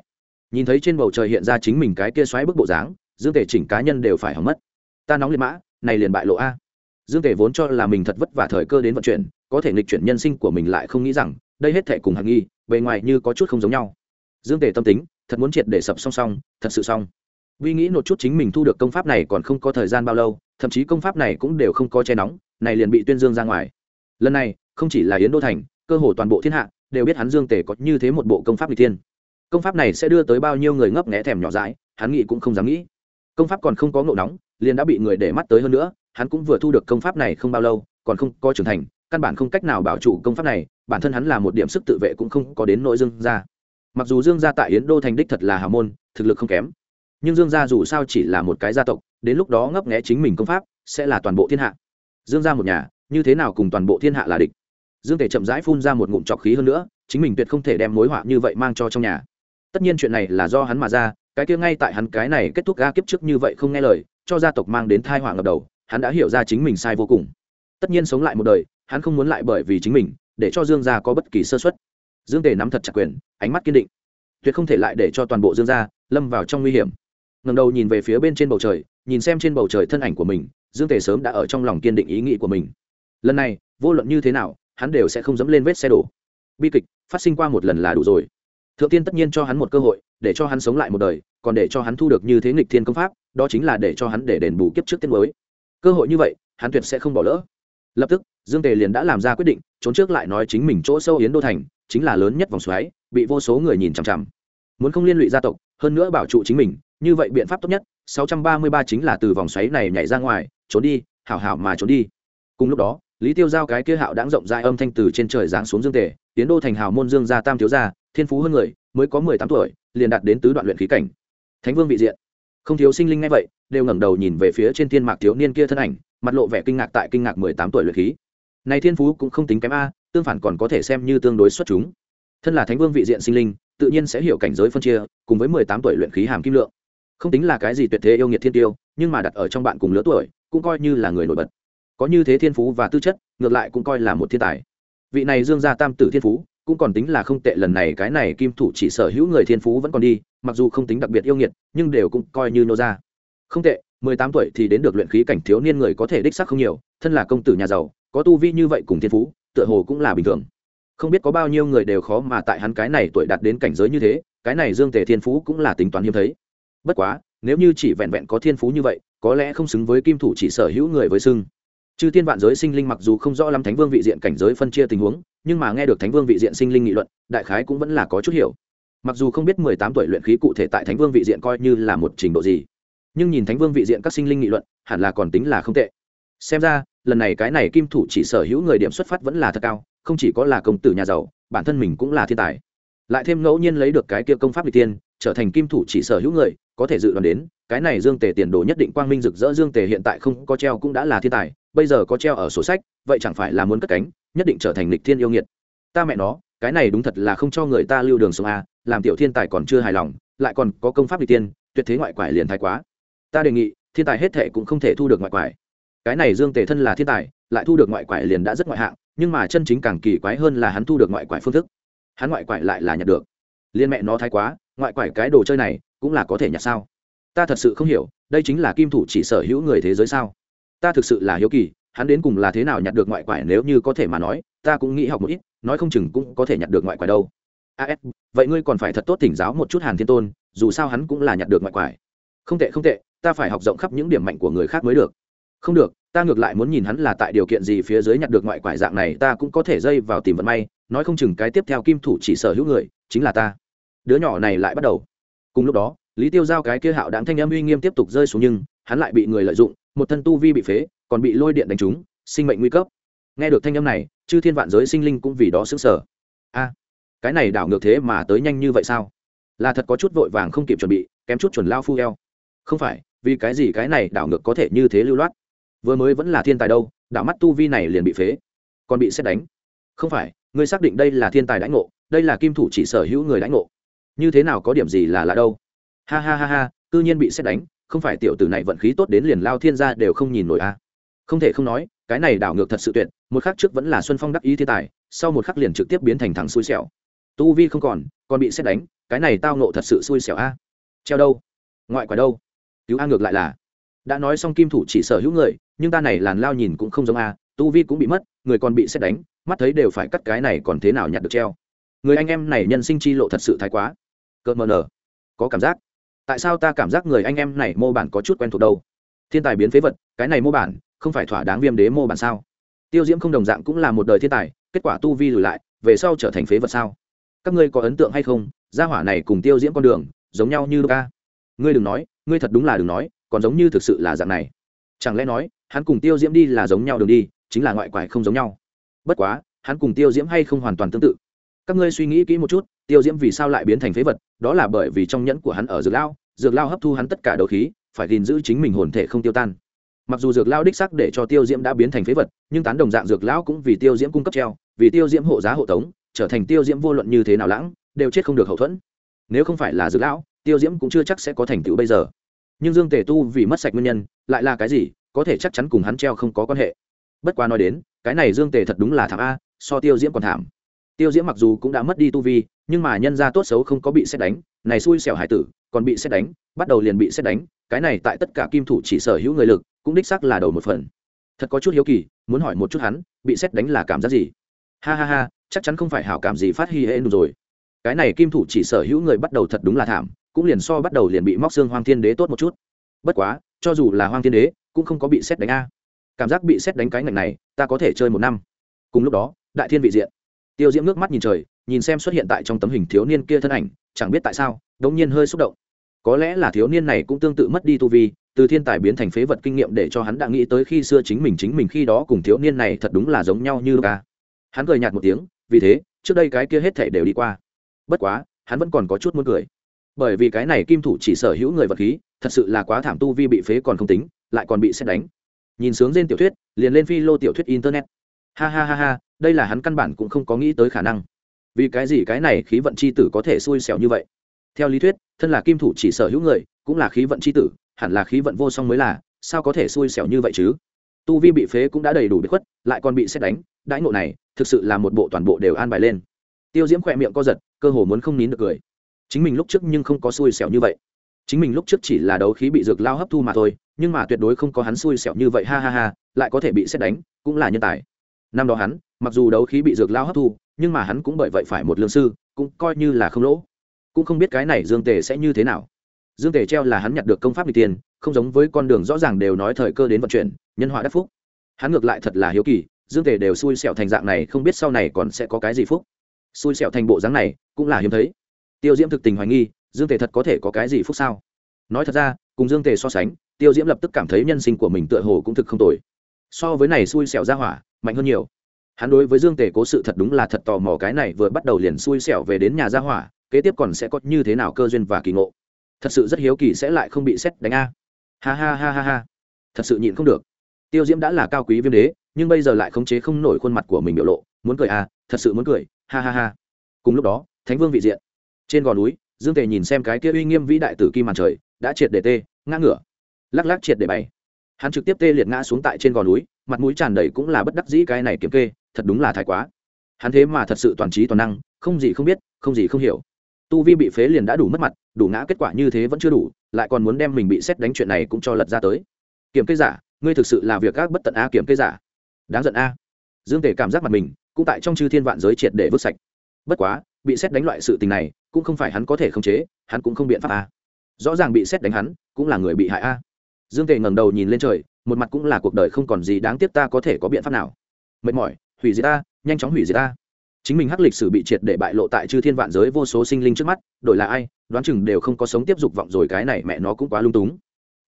nhìn thấy trên bầu trời hiện ra chính mình cái kia xoáy bức bộ dáng, dương tể chỉnh cá nhân đều phải hỏng mất. Ta nóng liệt mã, này liền bại lộ a. Dương tể vốn cho là mình thật vất vả thời cơ đến vận chuyển, có thể nghịch chuyển nhân sinh của mình lại không nghĩ rằng, đây hết thể cùng hạng nghi, bề ngoài như có chút không giống nhau. Dương tể tâm tính, thật muốn triệt để sập song song, thật sự xong. Vì nghĩ một chút chính mình thu được công pháp này còn không có thời gian bao lâu thậm chí công pháp này cũng đều không có che nóng, này liền bị tuyên dương ra ngoài. Lần này, không chỉ là yến đô thành, cơ hồ toàn bộ thiên hạ đều biết hắn dương tể có như thế một bộ công pháp n thiên. Công pháp này sẽ đưa tới bao nhiêu người ngấp nghé thèm nhỏ dãi, hắn nghĩ cũng không dám nghĩ. Công pháp còn không có ngộ nóng, liền đã bị người để mắt tới hơn nữa, hắn cũng vừa thu được công pháp này không bao lâu, còn không có trưởng thành, căn bản không cách nào bảo trụ công pháp này, bản thân hắn là một điểm sức tự vệ cũng không có đến nội dương gia. Mặc dù dương gia tại yến đô thành đích thật là hào môn, thực lực không kém, nhưng dương gia dù sao chỉ là một cái gia tộc đến lúc đó ngấp nghé chính mình công pháp, sẽ là toàn bộ thiên hạ. Dương gia một nhà, như thế nào cùng toàn bộ thiên hạ là địch? Dương thể chậm rãi phun ra một ngụm trọc khí hơn nữa, chính mình tuyệt không thể đem mối họa như vậy mang cho trong nhà. Tất nhiên chuyện này là do hắn mà ra, cái kia ngay tại hắn cái này kết thúc ga kiếp trước như vậy không nghe lời, cho gia tộc mang đến thai họa ngập đầu, hắn đã hiểu ra chính mình sai vô cùng. Tất nhiên sống lại một đời, hắn không muốn lại bởi vì chính mình, để cho dương gia có bất kỳ sơ xuất dương tề nắm thật chặt quyền, ánh mắt kiên định. Tuyệt không thể lại để cho toàn bộ dương gia lâm vào trong nguy hiểm ngầm đầu nhìn về phía bên trên bầu trời, nhìn xem trên bầu trời thân ảnh của mình, dương tề sớm đã ở trong lòng kiên định ý nghĩ của mình. Lần này, vô luận như thế nào, hắn đều sẽ không dẫm lên vết xe đổ. Bi kịch, phát sinh qua một lần là đủ rồi. Thượng tiên tất nhiên cho hắn một cơ hội, để cho hắn sống lại một đời, còn để cho hắn thu được như thế nghịch thiên công pháp, đó chính là để cho hắn để đền bù kiếp trước tiết mới. Cơ hội như vậy, hắn tuyệt sẽ không bỏ lỡ. Lập tức, dương tề liền đã làm ra quyết định, trốn trước lại nói chính mình chỗ sâu yến đô thành, chính là lớn nhất vòng xoáy, bị vô số người nhìn chằm chằm. Muốn không liên lụy gia tộc, hơn nữa bảo trụ chính mình như vậy biện pháp tốt nhất 633 chính là từ vòng xoáy này nhảy ra ngoài, trốn đi, hảo hảo mà trốn đi. Cùng lúc đó, lý tiêu giao cái kia hạo đáng rộng rãi âm thanh từ trên trời giáng xuống dương tề, tiến đô thành hào môn dương gia tam thiếu gia, thiên phú hơn người, mới có mười tám tuổi, liền đạt đến tứ đoạn luyện khí cảnh. Thánh vương vị diện. Không thiếu sinh linh ngay vậy, đều ngẩng đầu nhìn về phía trên thiên mạc thiếu niên kia thân ảnh, mặt lộ vẻ kinh ngạc tại kinh ngạc mười tám tuổi luyện khí. Này thiên phú cũng không tính kém a, tương phản còn có thể xem như tương đối xuất chúng. Thân là thánh vương vị diện sinh linh, tự nhiên sẽ hiểu cảnh giới phân chia, cùng với mười tám tuổi luyện khí hàm kim lượng không tính là cái gì tuyệt thế yêu nghiệt thiên tiêu, nhưng mà đặt ở trong bạn cùng lứa tuổi, cũng coi như là người nổi bật. Có như thế thiên phú và tư chất, ngược lại cũng coi là một thiên tài. Vị này dương gia tam tử thiên phú, cũng còn tính là không tệ lần này cái này kim thủ chỉ sở hữu người thiên phú vẫn còn đi, mặc dù không tính đặc biệt yêu nghiệt, nhưng đều cũng coi như nô ra. Không tệ, mười tám tuổi thì đến được luyện khí cảnh thiếu niên người có thể đích sắc không nhiều, thân là công tử nhà giàu, có tu vi như vậy cùng thiên phú, tựa hồ cũng là bình thường. Không biết có bao nhiêu người đều khó mà tại hắn cái này tuổi đạt đến cảnh giới như thế, cái này dương tề thiên phú cũng là tính toán hiếm thấy bất quá, nếu như chỉ vẹn vẹn có thiên phú như vậy, có lẽ không xứng với kim thủ chỉ sở hữu người với xưng chư thiên vạn giới sinh linh mặc dù không rõ lắm thánh vương vị diện cảnh giới phân chia tình huống, nhưng mà nghe được thánh vương vị diện sinh linh nghị luận, đại khái cũng vẫn là có chút hiểu. Mặc dù không biết mười tám tuổi luyện khí cụ thể tại thánh vương vị diện coi như là một trình độ gì, nhưng nhìn thánh vương vị diện các sinh linh nghị luận, hẳn là còn tính là không tệ. Xem ra, lần này cái này kim thủ chỉ sở hữu người điểm xuất phát vẫn là thật cao, không chỉ có là công tử nhà giàu, bản thân mình cũng là thiên tài. Lại thêm ngẫu nhiên lấy được cái kia công pháp vị tiên, trở thành kim thủ chỉ sở hữu người có thể dự đoán đến, cái này dương tề tiền đồ nhất định quang minh rực rỡ, dương tề hiện tại không có treo cũng đã là thiên tài, bây giờ có treo ở sổ sách, vậy chẳng phải là muốn cất cánh, nhất định trở thành lịch thiên yêu nghiệt. Ta mẹ nó, cái này đúng thật là không cho người ta lưu đường sông a à, làm tiểu thiên tài còn chưa hài lòng, lại còn có công pháp lịch tiên tuyệt thế ngoại quải liền thái quá. Ta đề nghị, thiên tài hết thệ cũng không thể thu được ngoại quải. Cái này dương tề thân là thiên tài, lại thu được ngoại quải liền đã rất ngoại hạng, nhưng mà chân chính càng kỳ quái hơn là hắn thu được ngoại quải phương thức. Hắn ngoại quải lại là nhặt được. Liên mẹ nó thái quá, ngoại quải cái đồ chơi này cũng là có thể nhặt sao? Ta thật sự không hiểu, đây chính là kim thủ chỉ sở hữu người thế giới sao? Ta thực sự là hiếu kỳ, hắn đến cùng là thế nào nhặt được ngoại quải nếu như có thể mà nói, ta cũng nghĩ học một ít, nói không chừng cũng có thể nhặt được ngoại quải đâu. As vậy ngươi còn phải thật tốt tỉnh giáo một chút hàn thiên tôn, dù sao hắn cũng là nhặt được ngoại quải. Không tệ không tệ, ta phải học rộng khắp những điểm mạnh của người khác mới được. Không được, ta ngược lại muốn nhìn hắn là tại điều kiện gì phía dưới nhặt được ngoại quải dạng này, ta cũng có thể dây vào tìm vận may, nói không chừng cái tiếp theo kim thủ chỉ sở hữu người, chính là ta. Đứa nhỏ này lại bắt đầu cùng lúc đó, lý tiêu giao cái kia hạo đáng thanh âm uy nghiêm tiếp tục rơi xuống nhưng, hắn lại bị người lợi dụng, một thân tu vi bị phế, còn bị lôi điện đánh trúng, sinh mệnh nguy cấp. Nghe được thanh âm này, chư thiên vạn giới sinh linh cũng vì đó xứng sở a, cái này đảo ngược thế mà tới nhanh như vậy sao? Là thật có chút vội vàng không kịp chuẩn bị, kém chút chuẩn lao phu eo. Không phải, vì cái gì cái này đảo ngược có thể như thế lưu loát? Vừa mới vẫn là thiên tài đâu, đảo mắt tu vi này liền bị phế, còn bị xét đánh. Không phải, ngươi xác định đây là thiên tài đãi ngộ, đây là kim thủ chỉ sở hữu người đãi ngộ như thế nào có điểm gì là lạ đâu. Ha ha ha ha, cư nhiên bị xét đánh, không phải tiểu tử này vận khí tốt đến liền lao thiên gia đều không nhìn nổi a à. không thể không nói, cái này đảo ngược thật sự tuyệt, một khắc trước vẫn là xuân phong đắc ý thiên tài, sau một khắc liền trực tiếp biến thành thằng xui xẻo. Tu vi không còn còn bị xét đánh, cái này tao nộ thật sự xui xẻo a treo đâu? Ngoại quả đâu? Cứu a ngược lại là. Đã nói xong kim thủ chỉ sở hữu người, nhưng ta này làn lao nhìn cũng không giống a, tu vi cũng bị mất, người còn bị xét đánh, mắt thấy đều phải cắt cái này còn thế nào nhặt được treo. Người anh em này nhân sinh chi lộ thật sự thái quá cơ mờ nở có cảm giác. Tại sao ta cảm giác người anh em này mô bản có chút quen thuộc đâu? Thiên tài biến phế vật, cái này mô bản, không phải thỏa đáng viêm đế mô bản sao? Tiêu diễm không đồng dạng cũng là một đời thiên tài, kết quả tu vi lùi lại, về sau trở thành phế vật sao? Các ngươi có ấn tượng hay không? Gia hỏa này cùng tiêu diễm con đường, giống nhau như ca ngươi đừng nói, ngươi thật đúng là đừng nói, còn giống như thực sự là dạng này. Chẳng lẽ nói, hắn cùng tiêu diễm đi là giống nhau đường đi, chính là ngoại quải không giống nhau. Bất quá, hắn cùng tiêu diễm hay không hoàn toàn tương tự các ngươi suy nghĩ kỹ một chút, tiêu diễm vì sao lại biến thành phế vật, đó là bởi vì trong nhẫn của hắn ở dược lao dược lao hấp thu hắn tất cả đầu khí, phải gìn giữ chính mình hồn thể không tiêu tan. Mặc dù dược lao đích sắc để cho tiêu diễm đã biến thành phế vật, nhưng tán đồng dạng dược lão cũng vì tiêu diễm cung cấp treo, vì tiêu diễm hộ giá hộ tống, trở thành tiêu diễm vô luận như thế nào lãng, đều chết không được hậu thuẫn. Nếu không phải là dược lão tiêu diễm cũng chưa chắc sẽ có thành tựu bây giờ. Nhưng dương tề tu vì mất sạch nguyên nhân, lại là cái gì, có thể chắc chắn cùng hắn treo không có quan hệ. Bất quá nói đến, cái này dương tề thật đúng là thảm a, so tiêu diễm còn thảm tiêu diễm mặc dù cũng đã mất đi tu vi, nhưng mà nhân ra tốt xấu không có bị xét đánh, này xui xẻo hải tử, còn bị xét đánh, bắt đầu liền bị xét đánh, cái này tại tất cả kim thủ chỉ sở hữu người lực, cũng đích xác là đầu một phần. Thật có chút hiếu kỳ, muốn hỏi một chút hắn, bị xét đánh là cảm giác gì? Ha ha ha, chắc chắn không phải hảo cảm gì phát hi hễ rồi. Cái này kim thủ chỉ sở hữu người bắt đầu thật đúng là thảm, cũng liền so bắt đầu liền bị móc xương hoang thiên đế tốt một chút. Bất quá, cho dù là hoang thiên đế, cũng không có bị xét đánh a. Cảm giác bị xét đánh cái ngành này, ta có thể chơi một năm. Cùng lúc đó, đại thiên vị diện tiêu diễm nước mắt nhìn trời, nhìn xem xuất hiện tại trong tấm hình thiếu niên kia thân ảnh, chẳng biết tại sao, đống nhiên hơi xúc động. Có lẽ là thiếu niên này cũng tương tự mất đi tu vi, từ thiên tài biến thành phế vật kinh nghiệm để cho hắn đã nghĩ tới khi xưa chính mình chính mình khi đó cùng thiếu niên này thật đúng là giống nhau như ca. Hắn cười nhạt một tiếng, vì thế, trước đây cái kia hết thể đều đi qua. Bất quá, hắn vẫn còn có chút muốn cười. Bởi vì cái này kim thủ chỉ sở hữu người vật khí, thật sự là quá thảm tu vi bị phế còn không tính, lại còn bị xét đánh. Nhìn sướng trên tiểu thuyết, liền lên phi lô tiểu thuyết internet. Ha ha ha ha đây là hắn căn bản cũng không có nghĩ tới khả năng. Vì cái gì cái này khí vận c h i tử có thể xui xẻo như vậy? Theo lý thuyết, thân là kim thủ chỉ sở hữu người, cũng là khí vận c h i tử, hẳn là khí vận vô song mới là, sao có thể xui xẻo như vậy chứ? Tu vi bị phế cũng đã đầy đủ bị khuất, lại còn bị xét đánh, đãi ngộ này, thực sự là một bộ toàn bộ đều an bài lên. Tiêu diễm khỏe miệng co giật, cơ hồ muốn không nín được cười. Chính mình lúc trước nhưng không có xui xẻo như vậy. Chính mình lúc trước chỉ là đấu khí bị dược lao hấp thu mà thôi, nhưng mà tuyệt đối không có hắn xui xẻo như vậy, ha ha ha, lại có thể bị xét đánh, cũng là nhân tài năm đó hắn, mặc dù đấu khí bị dược lao hấp thu, nhưng mà hắn cũng bởi vậy phải một lương sư, cũng coi như là không lỗ. Cũng không biết cái này dương tề sẽ như thế nào. Dương tề treo là hắn nhặt được công pháp n tiền, không giống với con đường rõ ràng đều nói thời cơ đến vận chuyển, nhân họa đắc phúc. Hắn ngược lại thật là hiếu kỳ, dương tề đều xui xẻo thành dạng này, không biết sau này còn sẽ có cái gì phúc. Xui xẻo thành bộ dáng này, cũng là hiếm thấy. Tiêu diễm thực tình hoài nghi, dương tề thật có thể có cái gì phúc sao? Nói thật ra, cùng dương tề so sánh, tiêu diễm lập tức cảm thấy nhân sinh của mình tựa hồ cũng thực không tồi. So với này xui xẻo ra hỏa mạnh hơn nhiều. Hắn đối với dương tề cố sự thật đúng là thật tò mò, cái này vừa bắt đầu liền xui xẻo về đến nhà gia hỏa, kế tiếp còn sẽ có như thế nào cơ duyên và kỳ ngộ. Thật sự rất hiếu kỳ sẽ lại không bị xét đánh a. Ha ha ha ha ha. Thật sự nhịn không được. Tiêu diễm đã là cao quý viêm đế, nhưng bây giờ lại khống chế không nổi khuôn mặt của mình biểu lộ, muốn cười à thật sự muốn cười. Ha ha ha. Cùng lúc đó, thánh vương vị diện. Trên gò núi, dương tề nhìn xem cái kia uy nghiêm vĩ đại tử kim màn trời, đã triệt để tê, ngã ngửa. Lắc lắc triệt để bày hắn trực tiếp tê liệt ngã xuống tại trên gò núi, mặt mũi tràn đầy cũng là bất đắc dĩ cái này kiểm kê, thật đúng là thái quá. Hắn thế mà thật sự toàn trí toàn năng, không gì không biết, không gì không hiểu. Tu vi bị phế liền đã đủ mất mặt, đủ ngã kết quả như thế vẫn chưa đủ, lại còn muốn đem mình bị xét đánh chuyện này cũng cho lật ra tới. Kiểm kê giả, ngươi thực sự là việc các bất tận a kiểm kê giả. Đáng giận a. Dương tề cảm giác mặt mình, cũng tại trong chư thiên vạn giới triệt để vứt sạch. Bất quá, bị xét đánh loại sự tình này, cũng không phải hắn có thể khống chế, hắn cũng không biện pháp a. Rõ ràng bị xét đánh hắn, cũng là người bị hại a dương tề ngẩng đầu nhìn lên trời, một mặt cũng là cuộc đời không còn gì đáng tiếc ta có thể có biện pháp nào. Mệt mỏi, hủy diệt ta, nhanh chóng hủy diệt ta. Chính mình hắc lịch sử bị triệt để bại lộ tại chư thiên vạn giới vô số sinh linh trước mắt, đổi là ai, đoán chừng đều không có sống tiếp dục vọng rồi, cái này mẹ nó cũng quá lung túng.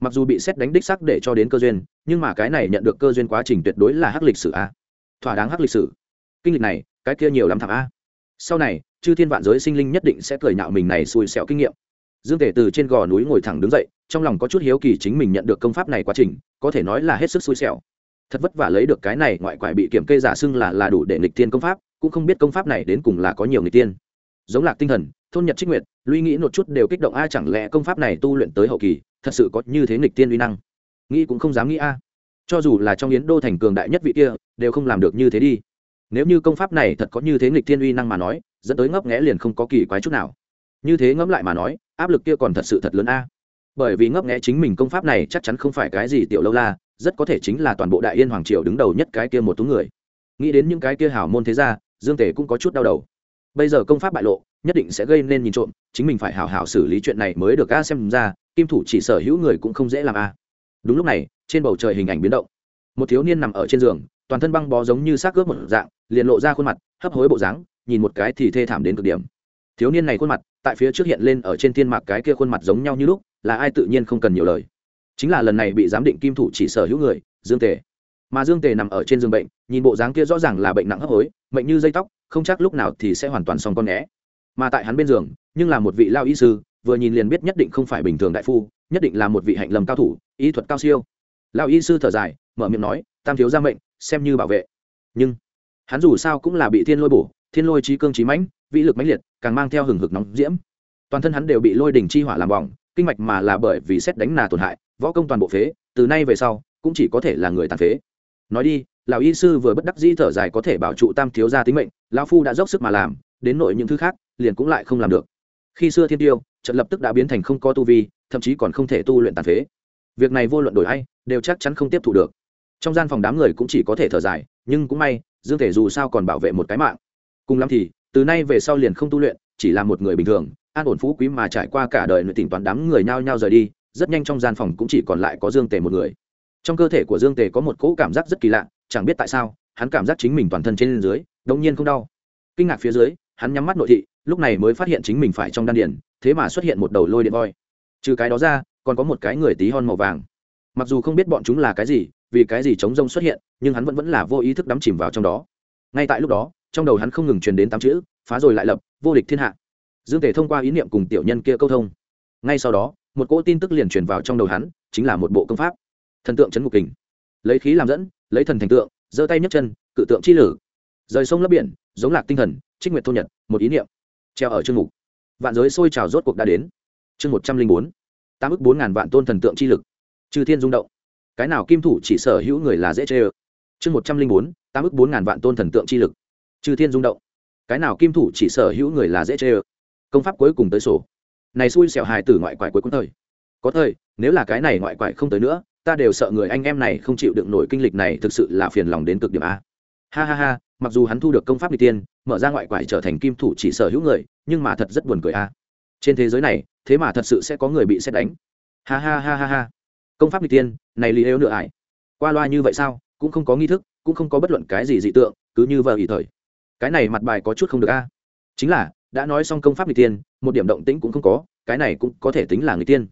Mặc dù bị xét đánh đích sắc để cho đến cơ duyên, nhưng mà cái này nhận được cơ duyên quá trình tuyệt đối là hắc lịch sử a. Thỏa đáng hắc lịch sử. Kinh lịch này, cái kia nhiều lắm thảm a. Sau này, chư thiên vạn giới sinh linh nhất định sẽ cười nhạo mình này xui xẻo kinh nghiệm. Dương tể từ trên gò núi ngồi thẳng đứng dậy trong lòng có chút hiếu kỳ chính mình nhận được công pháp này quá trình, có thể nói là hết sức xui xẻo. Thật vất vả lấy được cái này, ngoại quại bị kiểm kê giả xưng là là đủ để nghịch thiên công pháp, cũng không biết công pháp này đến cùng là có nhiều nghịch tiên giống lạc tinh thần, thôn nhật trích nguyệt, luy nghĩ một chút đều kích động, a, chẳng lẽ công pháp này tu luyện tới hậu kỳ, thật sự có như thế nghịch tiên uy năng? Nghĩ cũng không dám nghĩ, a, cho dù là trong yến đô thành cường đại nhất vị kia, đều không làm được như thế đi. Nếu như công pháp này thật có như thế nghịch tiên uy năng mà nói, dẫn tới ngấp nghẽ liền không có kỳ quái chút nào. Như thế ngẫm lại mà nói, áp lực kia còn thật sự thật lớn, a bởi vì ngấp nghẽ chính mình công pháp này chắc chắn không phải cái gì tiểu lâu la, rất có thể chính là toàn bộ đại yên hoàng triều đứng đầu nhất cái kia một tú người. Nghĩ đến những cái kia hảo môn thế gia, dương tề cũng có chút đau đầu. Bây giờ công pháp bại lộ, nhất định sẽ gây nên nhìn trộm, chính mình phải hảo hảo xử lý chuyện này mới được a, xem ra, kim thủ chỉ sở hữu người cũng không dễ làm a. Đúng lúc này, trên bầu trời hình ảnh biến động. Một thiếu niên nằm ở trên giường, toàn thân băng bó giống như xác ướp một dạng, liền lộ ra khuôn mặt, hấp hối bộ dáng, nhìn một cái thì thê thảm đến cực điểm. Thiếu niên này khuôn mặt, tại phía trước hiện lên ở trên thiên mạc cái kia khuôn mặt giống nhau như lúc là ai tự nhiên không cần nhiều lời. Chính là lần này bị giám định kim thủ chỉ sở hữu người, dương tề. Mà dương tề nằm ở trên giường bệnh, nhìn bộ dáng kia rõ ràng là bệnh nặng hấp hối, mệnh như dây tóc, không chắc lúc nào thì sẽ hoàn toàn xong con né mà tại hắn bên giường, nhưng là một vị lao y sư, vừa nhìn liền biết nhất định không phải bình thường đại phu, nhất định là một vị hạnh lầm cao thủ, y thuật cao siêu. Lao y sư thở dài, mở miệng nói, tam thiếu ra mệnh, xem như bảo vệ. Nhưng, hắn dù sao cũng là bị thiên lôi bổ, thiên lôi trí cương trí mãnh, vĩ lực mãnh liệt, càng mang theo hừng hực nóng diễm. Toàn thân hắn đều bị lôi đỉnh chi hỏa làm bỏng kinh mạch mà là bởi vì xét đánh nà tổn hại, võ công toàn bộ phế, từ nay về sau, cũng chỉ có thể là người tàn phế. Nói đi, lão y sư vừa bất đắc dĩ thở dài có thể bảo trụ tam thiếu gia tính mệnh, lão phu đã dốc sức mà làm, đến nội những thứ khác, liền cũng lại không làm được. Khi xưa thiên tiêu, trận lập tức đã biến thành không có tu vi, thậm chí còn không thể tu luyện tàn phế. Việc này vô luận đổi hay đều chắc chắn không tiếp thu được. Trong gian phòng đám người cũng chỉ có thể thở dài, nhưng cũng may, dương thể dù sao còn bảo vệ một cái mạng. Cùng lắm thì, từ nay về sau liền không tu luyện, chỉ là một người bình thường an ổn phú quý mà trải qua cả đời nội tỉnh toán đám người nhao nhao rời đi, rất nhanh trong gian phòng cũng chỉ còn lại có dương tề một người. Trong cơ thể của dương tề có một cỗ cảm giác rất kỳ lạ, chẳng biết tại sao, hắn cảm giác chính mình toàn thân trên dưới đông nhiên không đau. Kinh ngạc phía dưới, hắn nhắm mắt nội thị, lúc này mới phát hiện chính mình phải trong đan điển thế mà xuất hiện một đầu lôi điện voi. Trừ cái đó ra, còn có một cái người tí hon màu vàng. Mặc dù không biết bọn chúng là cái gì, vì cái gì chống rông xuất hiện, nhưng hắn vẫn vẫn là vô ý thức đắm chìm vào trong đó. Ngay tại lúc đó, trong đầu hắn không ngừng truyền đến tám chữ, phá rồi lại lập, vô địch thiên hạ dương tề thông qua ý niệm cùng tiểu nhân kia câu thông. Ngay sau đó, một cỗ tin tức liền truyền vào trong đầu hắn, chính là một bộ công pháp. Thần tượng chấn ngục kình. Lấy khí làm dẫn, lấy thần thành tượng, giơ tay nhấc chân, cự tượng chi lử. Rời sông lấp biển, giống lạc tinh thần, trích nguyệt thôn nhật, một ý niệm. Treo ở chương mục vạn giới sôi trào rốt cuộc đã đến. Chương một trăm linh bốn. Tám ước bốn ngàn vạn tôn thần tượng chi lực. Trừ thiên rung động. Cái nào kim thủ chỉ sở hữu người là dễ chê ơ. Chương một trăm linh bốn, tám ước bốn ngàn vạn tôn thần tượng chi lực. Trừ thiên rung động. Cái nào kim thủ chỉ sở hữu người là dễ chê ơ công pháp cuối cùng tới sổ. Này xui xẻo hài tử ngoại quải cuối cùng thời. Có thời, nếu là cái này ngoại quải không tới nữa, ta đều sợ người anh em này không chịu đựng nổi kinh lịch này thực sự là phiền lòng đến cực điểm a. Ha ha ha, mặc dù hắn thu được công pháp đi tiên, mở ra ngoại quải trở thành kim thủ chỉ sở hữu người, nhưng mà thật rất buồn cười a. Trên thế giới này, thế mà thật sự sẽ có người bị xét đánh. Ha ha ha ha ha. Công pháp đi tiên, này lý êu nửa ải. Qua loa như vậy sao, cũng không có nghi thức, cũng không có bất luận cái gì dị tượng, cứ như vợ ý thời. Cái này mặt bài có chút không được a. Chính là đã nói xong công pháp người tiên, một điểm động tĩnh cũng không có, cái này cũng có thể tính là người tiên.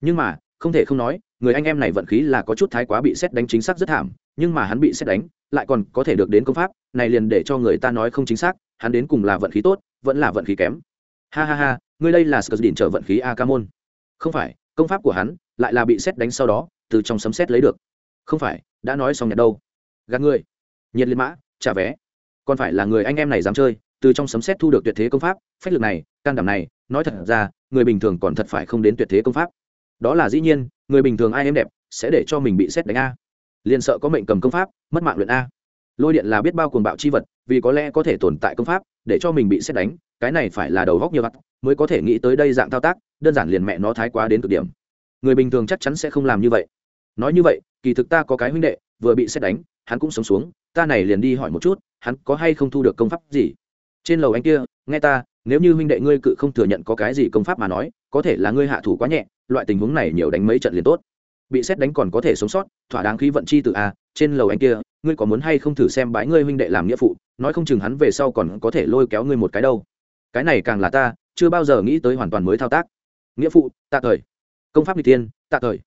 Nhưng mà, không thể không nói, người anh em này vận khí là có chút thái quá bị xét đánh chính xác rất thảm, nhưng mà hắn bị xét đánh, lại còn có thể được đến công pháp, này liền để cho người ta nói không chính xác, hắn đến cùng là vận khí tốt, vẫn là vận khí kém. Ha ha ha, ngươi đây là sờ đỉnh trở vận khí a ca môn không phải, công pháp của hắn lại là bị xét đánh sau đó, từ trong sấm xét lấy được. Không phải, đã nói xong nhặt đâu. Gạt ngươi nhiệt liệt mã, trả vé. Còn phải là người anh em này dám chơi từ trong sấm xét thu được tuyệt thế công pháp, phách lực này, can đảm này, nói thật ra, người bình thường còn thật phải không đến tuyệt thế công pháp. Đó là dĩ nhiên, người bình thường ai em đẹp, sẽ để cho mình bị xét đánh a. Liền sợ có mệnh cầm công pháp, mất mạng luyện a. Lôi điện là biết bao cuồng bạo chi vật, vì có lẽ có thể tồn tại công pháp, để cho mình bị xét đánh, cái này phải là đầu góc nhiều vặt mới có thể nghĩ tới đây dạng thao tác, đơn giản liền mẹ nó thái quá đến cực điểm. Người bình thường chắc chắn sẽ không làm như vậy. Nói như vậy, kỳ thực ta có cái huynh đệ, vừa bị xét đánh, hắn cũng sống xuống, ta này liền đi hỏi một chút, hắn có hay không thu được công pháp gì? Trên lầu anh kia, nghe ta, nếu như huynh đệ ngươi cự không thừa nhận có cái gì công pháp mà nói, có thể là ngươi hạ thủ quá nhẹ, loại tình huống này nhiều đánh mấy trận liền tốt. Bị xét đánh còn có thể sống sót, thỏa đáng khí vận chi từ a à, trên lầu anh kia, ngươi có muốn hay không thử xem bái ngươi huynh đệ làm nghĩa phụ, nói không chừng hắn về sau còn có thể lôi kéo ngươi một cái đâu. Cái này càng là ta, chưa bao giờ nghĩ tới hoàn toàn mới thao tác. Nghĩa phụ, tạ thời. Công pháp lịch thiên, tạ thời.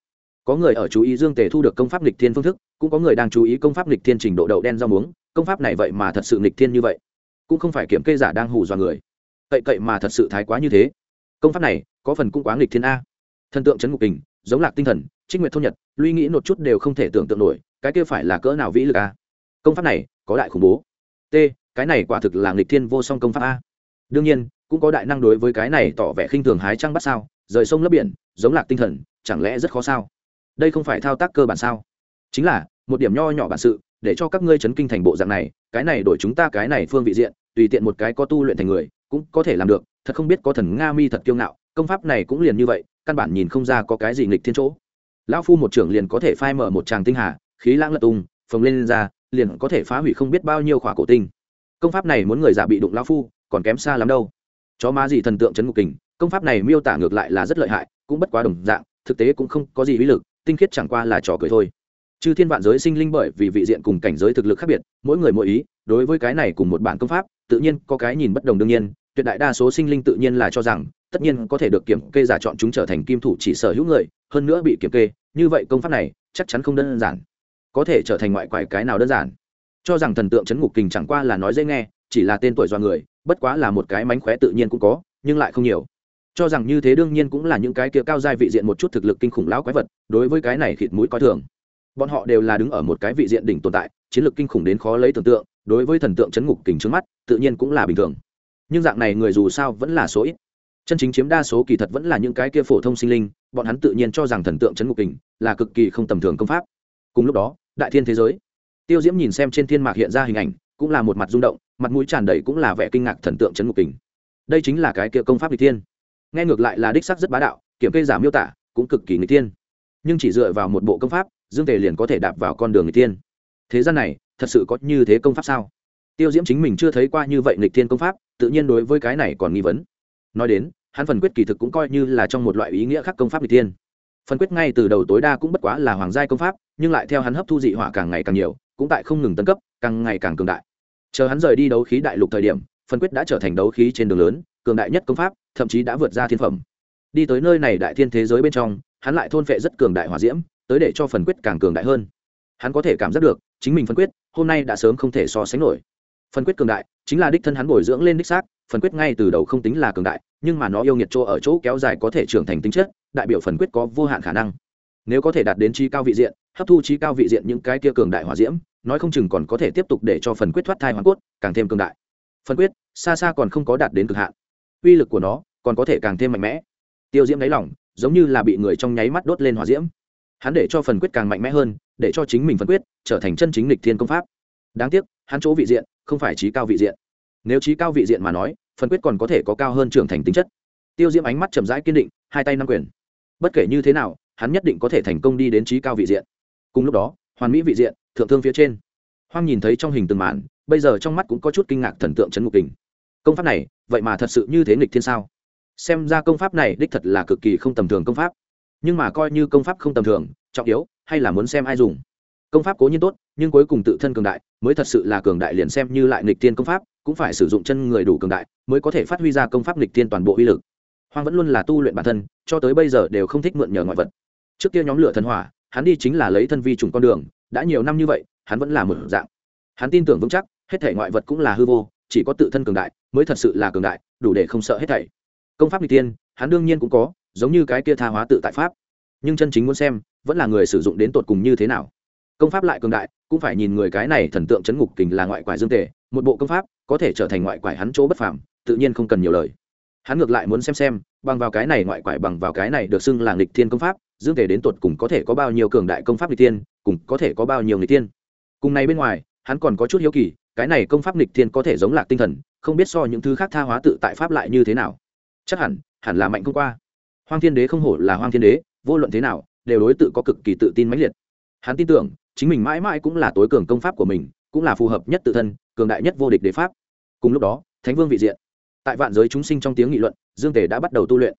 Có người ở chú ý dương tề thu được công pháp lịch thiên phương thức, cũng có người đang chú ý công pháp lịch thiên trình độ đậu đen rau muống. Công pháp này vậy mà thật sự lịch thiên như vậy cũng không phải kiểm kê giả đang hù dọa người. Cậy cậy mà thật sự thái quá như thế. Công pháp này có phần cũng quá nghịch thiên a. Thần tượng trấn ngục kình, giống lạc tinh thần, trích nguyệt thôn nhật, luy nghĩ một chút đều không thể tưởng tượng nổi, cái kia phải là cỡ nào vĩ lực a. Công pháp này có đại khủng bố. T, cái này quả thực là nghịch thiên vô song công pháp a. Đương nhiên, cũng có đại năng đối với cái này tỏ vẻ khinh thường hái trăng bắt sao, rời sông lấp biển, giống lạc tinh thần, chẳng lẽ rất khó sao? Đây không phải thao tác cơ bản sao? Chính là, một điểm nho nhỏ bản sự, để cho các ngươi chấn kinh thành bộ dạng này, cái này đổi chúng ta cái này phương vị diện tùy tiện một cái có tu luyện thành người cũng có thể làm được thật không biết có thần nga mi thật kiêu ngạo công pháp này cũng liền như vậy căn bản nhìn không ra có cái gì nghịch thiên chỗ. Lão phu một trưởng liền có thể phai mở một tràng tinh hà khí lãng lật tung phồng lên, lên ra liền có thể phá hủy không biết bao nhiêu khỏa cổ tinh. Công pháp này muốn người giả bị đụng lão phu còn kém xa lắm đâu. Chó má gì thần tượng chấn ngục kình công pháp này miêu tả ngược lại là rất lợi hại cũng bất quá đồng dạng thực tế cũng không có gì uy lực tinh khiết chẳng qua là trò cười thôi. Chư thiên vạn giới sinh linh bởi vì vị diện cùng cảnh giới thực lực khác biệt mỗi người mỗi ý đối với cái này cùng một bản công pháp tự nhiên có cái nhìn bất đồng đương nhiên, tuyệt đại đa số sinh linh tự nhiên là cho rằng, tất nhiên có thể được kiểm kê giả chọn chúng trở thành kim thủ chỉ sở hữu người, hơn nữa bị kiểm kê, như vậy công pháp này chắc chắn không đơn giản, có thể trở thành ngoại quải cái nào đơn giản. Cho rằng thần tượng chấn ngục kình chẳng qua là nói dễ nghe, chỉ là tên tuổi do người, bất quá là một cái mánh khóe tự nhiên cũng có, nhưng lại không nhiều. Cho rằng như thế đương nhiên cũng là những cái kia cao giai vị diện một chút thực lực kinh khủng lão quái vật, đối với cái này thịt mũi coi thường. Bọn họ đều là đứng ở một cái vị diện đỉnh tồn tại, chiến lược kinh khủng đến khó lấy tưởng tượng đối với thần tượng chấn ngục kình trước mắt, tự nhiên cũng là bình thường. Nhưng dạng này người dù sao vẫn là số ít. Chân chính chiếm đa số kỳ thật vẫn là những cái kia phổ thông sinh linh, bọn hắn tự nhiên cho rằng thần tượng chấn ngục kình là cực kỳ không tầm thường công pháp. Cùng lúc đó, đại thiên thế giới. Tiêu diễm nhìn xem trên thiên mạc hiện ra hình ảnh, cũng là một mặt rung động, mặt mũi tràn đầy cũng là vẻ kinh ngạc thần tượng chấn ngục kình. Đây chính là cái kia công pháp n thiên. Nghe ngược lại là đích sắc rất bá đạo, kiểm kê giả miêu tả cũng cực kỳ n thiên. Nhưng chỉ dựa vào một bộ công pháp, dương tề liền có thể đạp vào con đường n thiên thế gian này, thật sự có như thế công pháp sao? Tiêu diễm chính mình chưa thấy qua như vậy nghịch thiên công pháp, tự nhiên đối với cái này còn nghi vấn. Nói đến, hắn phần quyết kỳ thực cũng coi như là trong một loại ý nghĩa khác công pháp nghịch thiên. Phần quyết ngay từ đầu tối đa cũng bất quá là hoàng giai công pháp, nhưng lại theo hắn hấp thu dị hỏa càng ngày càng nhiều, cũng tại không ngừng tân cấp, càng ngày càng cường đại. Chờ hắn rời đi đấu khí đại lục thời điểm, phần quyết đã trở thành đấu khí trên đường lớn, cường đại nhất công pháp, thậm chí đã vượt ra thiên phẩm. Đi tới nơi này đại thiên thế giới bên trong, hắn lại thôn phệ rất cường đại hòa diễm, tới để cho phần quyết càng cường đại hơn. Hắn có thể cảm giác được chính mình phân quyết, hôm nay đã sớm không thể so sánh nổi. Phân quyết cường đại, chính là đích thân hắn bồi dưỡng lên đích xác phần quyết ngay từ đầu không tính là cường đại, nhưng mà nó yêu nghiệt chỗ ở chỗ kéo dài có thể trưởng thành tính chất, đại biểu phần quyết có vô hạn khả năng. Nếu có thể đạt đến trí cao vị diện, hấp thu trí cao vị diện những cái kia cường đại hỏa diễm, nói không chừng còn có thể tiếp tục để cho phần quyết thoát thai hoàn cốt, càng thêm cường đại. Phần quyết, xa xa còn không có đạt đến cực hạn. Uy lực của nó còn có thể càng thêm mạnh mẽ. Tiêu diễm đáy lỏng giống như là bị người trong nháy mắt đốt lên hỏa diễm hắn để cho phần quyết càng mạnh mẽ hơn, để cho chính mình phần quyết trở thành chân chính lịch thiên công pháp. Đáng tiếc, hắn chỗ vị diện không phải trí cao vị diện. Nếu trí cao vị diện mà nói, phần quyết còn có thể có cao hơn trưởng thành tính chất. Tiêu diễm ánh mắt chậm rãi kiên định, hai tay năm quyền. Bất kể như thế nào, hắn nhất định có thể thành công đi đến trí cao vị diện. Cùng lúc đó, hoàn mỹ vị diện, thượng thương phía trên. Hoang nhìn thấy trong hình từng màn, bây giờ trong mắt cũng có chút kinh ngạc thần tượng trấn ngục kình công pháp này, vậy mà thật sự như thế nghịch thiên sao? Xem ra công pháp này đích thật là cực kỳ không tầm thường công pháp nhưng mà coi như công pháp không tầm thường, trọng yếu, hay là muốn xem ai dùng. Công pháp cố nhiên tốt, nhưng cuối cùng tự thân cường đại, mới thật sự là cường đại liền xem như lại nghịch tiên công pháp, cũng phải sử dụng chân người đủ cường đại, mới có thể phát huy ra công pháp nghịch tiên toàn bộ uy lực. Hoang vẫn luôn là tu luyện bản thân, cho tới bây giờ đều không thích mượn nhờ ngoại vật. Trước kia nhóm lửa thần hỏa, hắn đi chính là lấy thân vi trùng con đường, đã nhiều năm như vậy, hắn vẫn là một dạng. Hắn tin tưởng vững chắc, hết thể ngoại vật cũng là hư vô, chỉ có tự thân cường đại, mới thật sự là cường đại, đủ để không sợ hết thảy. Công pháp nghịch tiên hắn đương nhiên cũng có, giống như cái kia tha hóa tự tại pháp. Nhưng chân chính muốn xem, vẫn là người sử dụng đến tột cùng như thế nào. Công pháp lại cường đại, cũng phải nhìn người cái này thần tượng chấn ngục kình là ngoại quải dương tề, một bộ công pháp, có thể trở thành ngoại quải hắn chỗ bất phàm, tự nhiên không cần nhiều lời. Hắn ngược lại muốn xem xem, bằng vào cái này ngoại quải bằng vào cái này được xưng là nghịch thiên công pháp, dương tề đến tột cùng có thể có bao nhiêu cường đại công pháp nghịch tiên cùng có thể có bao nhiêu nghịch tiên cùng này bên ngoài, hắn còn có chút hiếu kỳ, cái này công pháp nghịch thiên có thể giống lạc tinh thần, không biết so những thứ khác tha hóa tự tại pháp lại như thế nào. Chắc hẳn hẳn là mạnh không qua. Hoang thiên đế không hổ là hoang thiên đế, vô luận thế nào, đều đối tự có cực kỳ tự tin mãnh liệt. Hắn tin tưởng, chính mình mãi mãi cũng là tối cường công pháp của mình, cũng là phù hợp nhất tự thân, cường đại nhất vô địch đế pháp. Cùng lúc đó, thánh vương vị diện. Tại vạn giới chúng sinh trong tiếng nghị luận, dương tề đã bắt đầu tu luyện.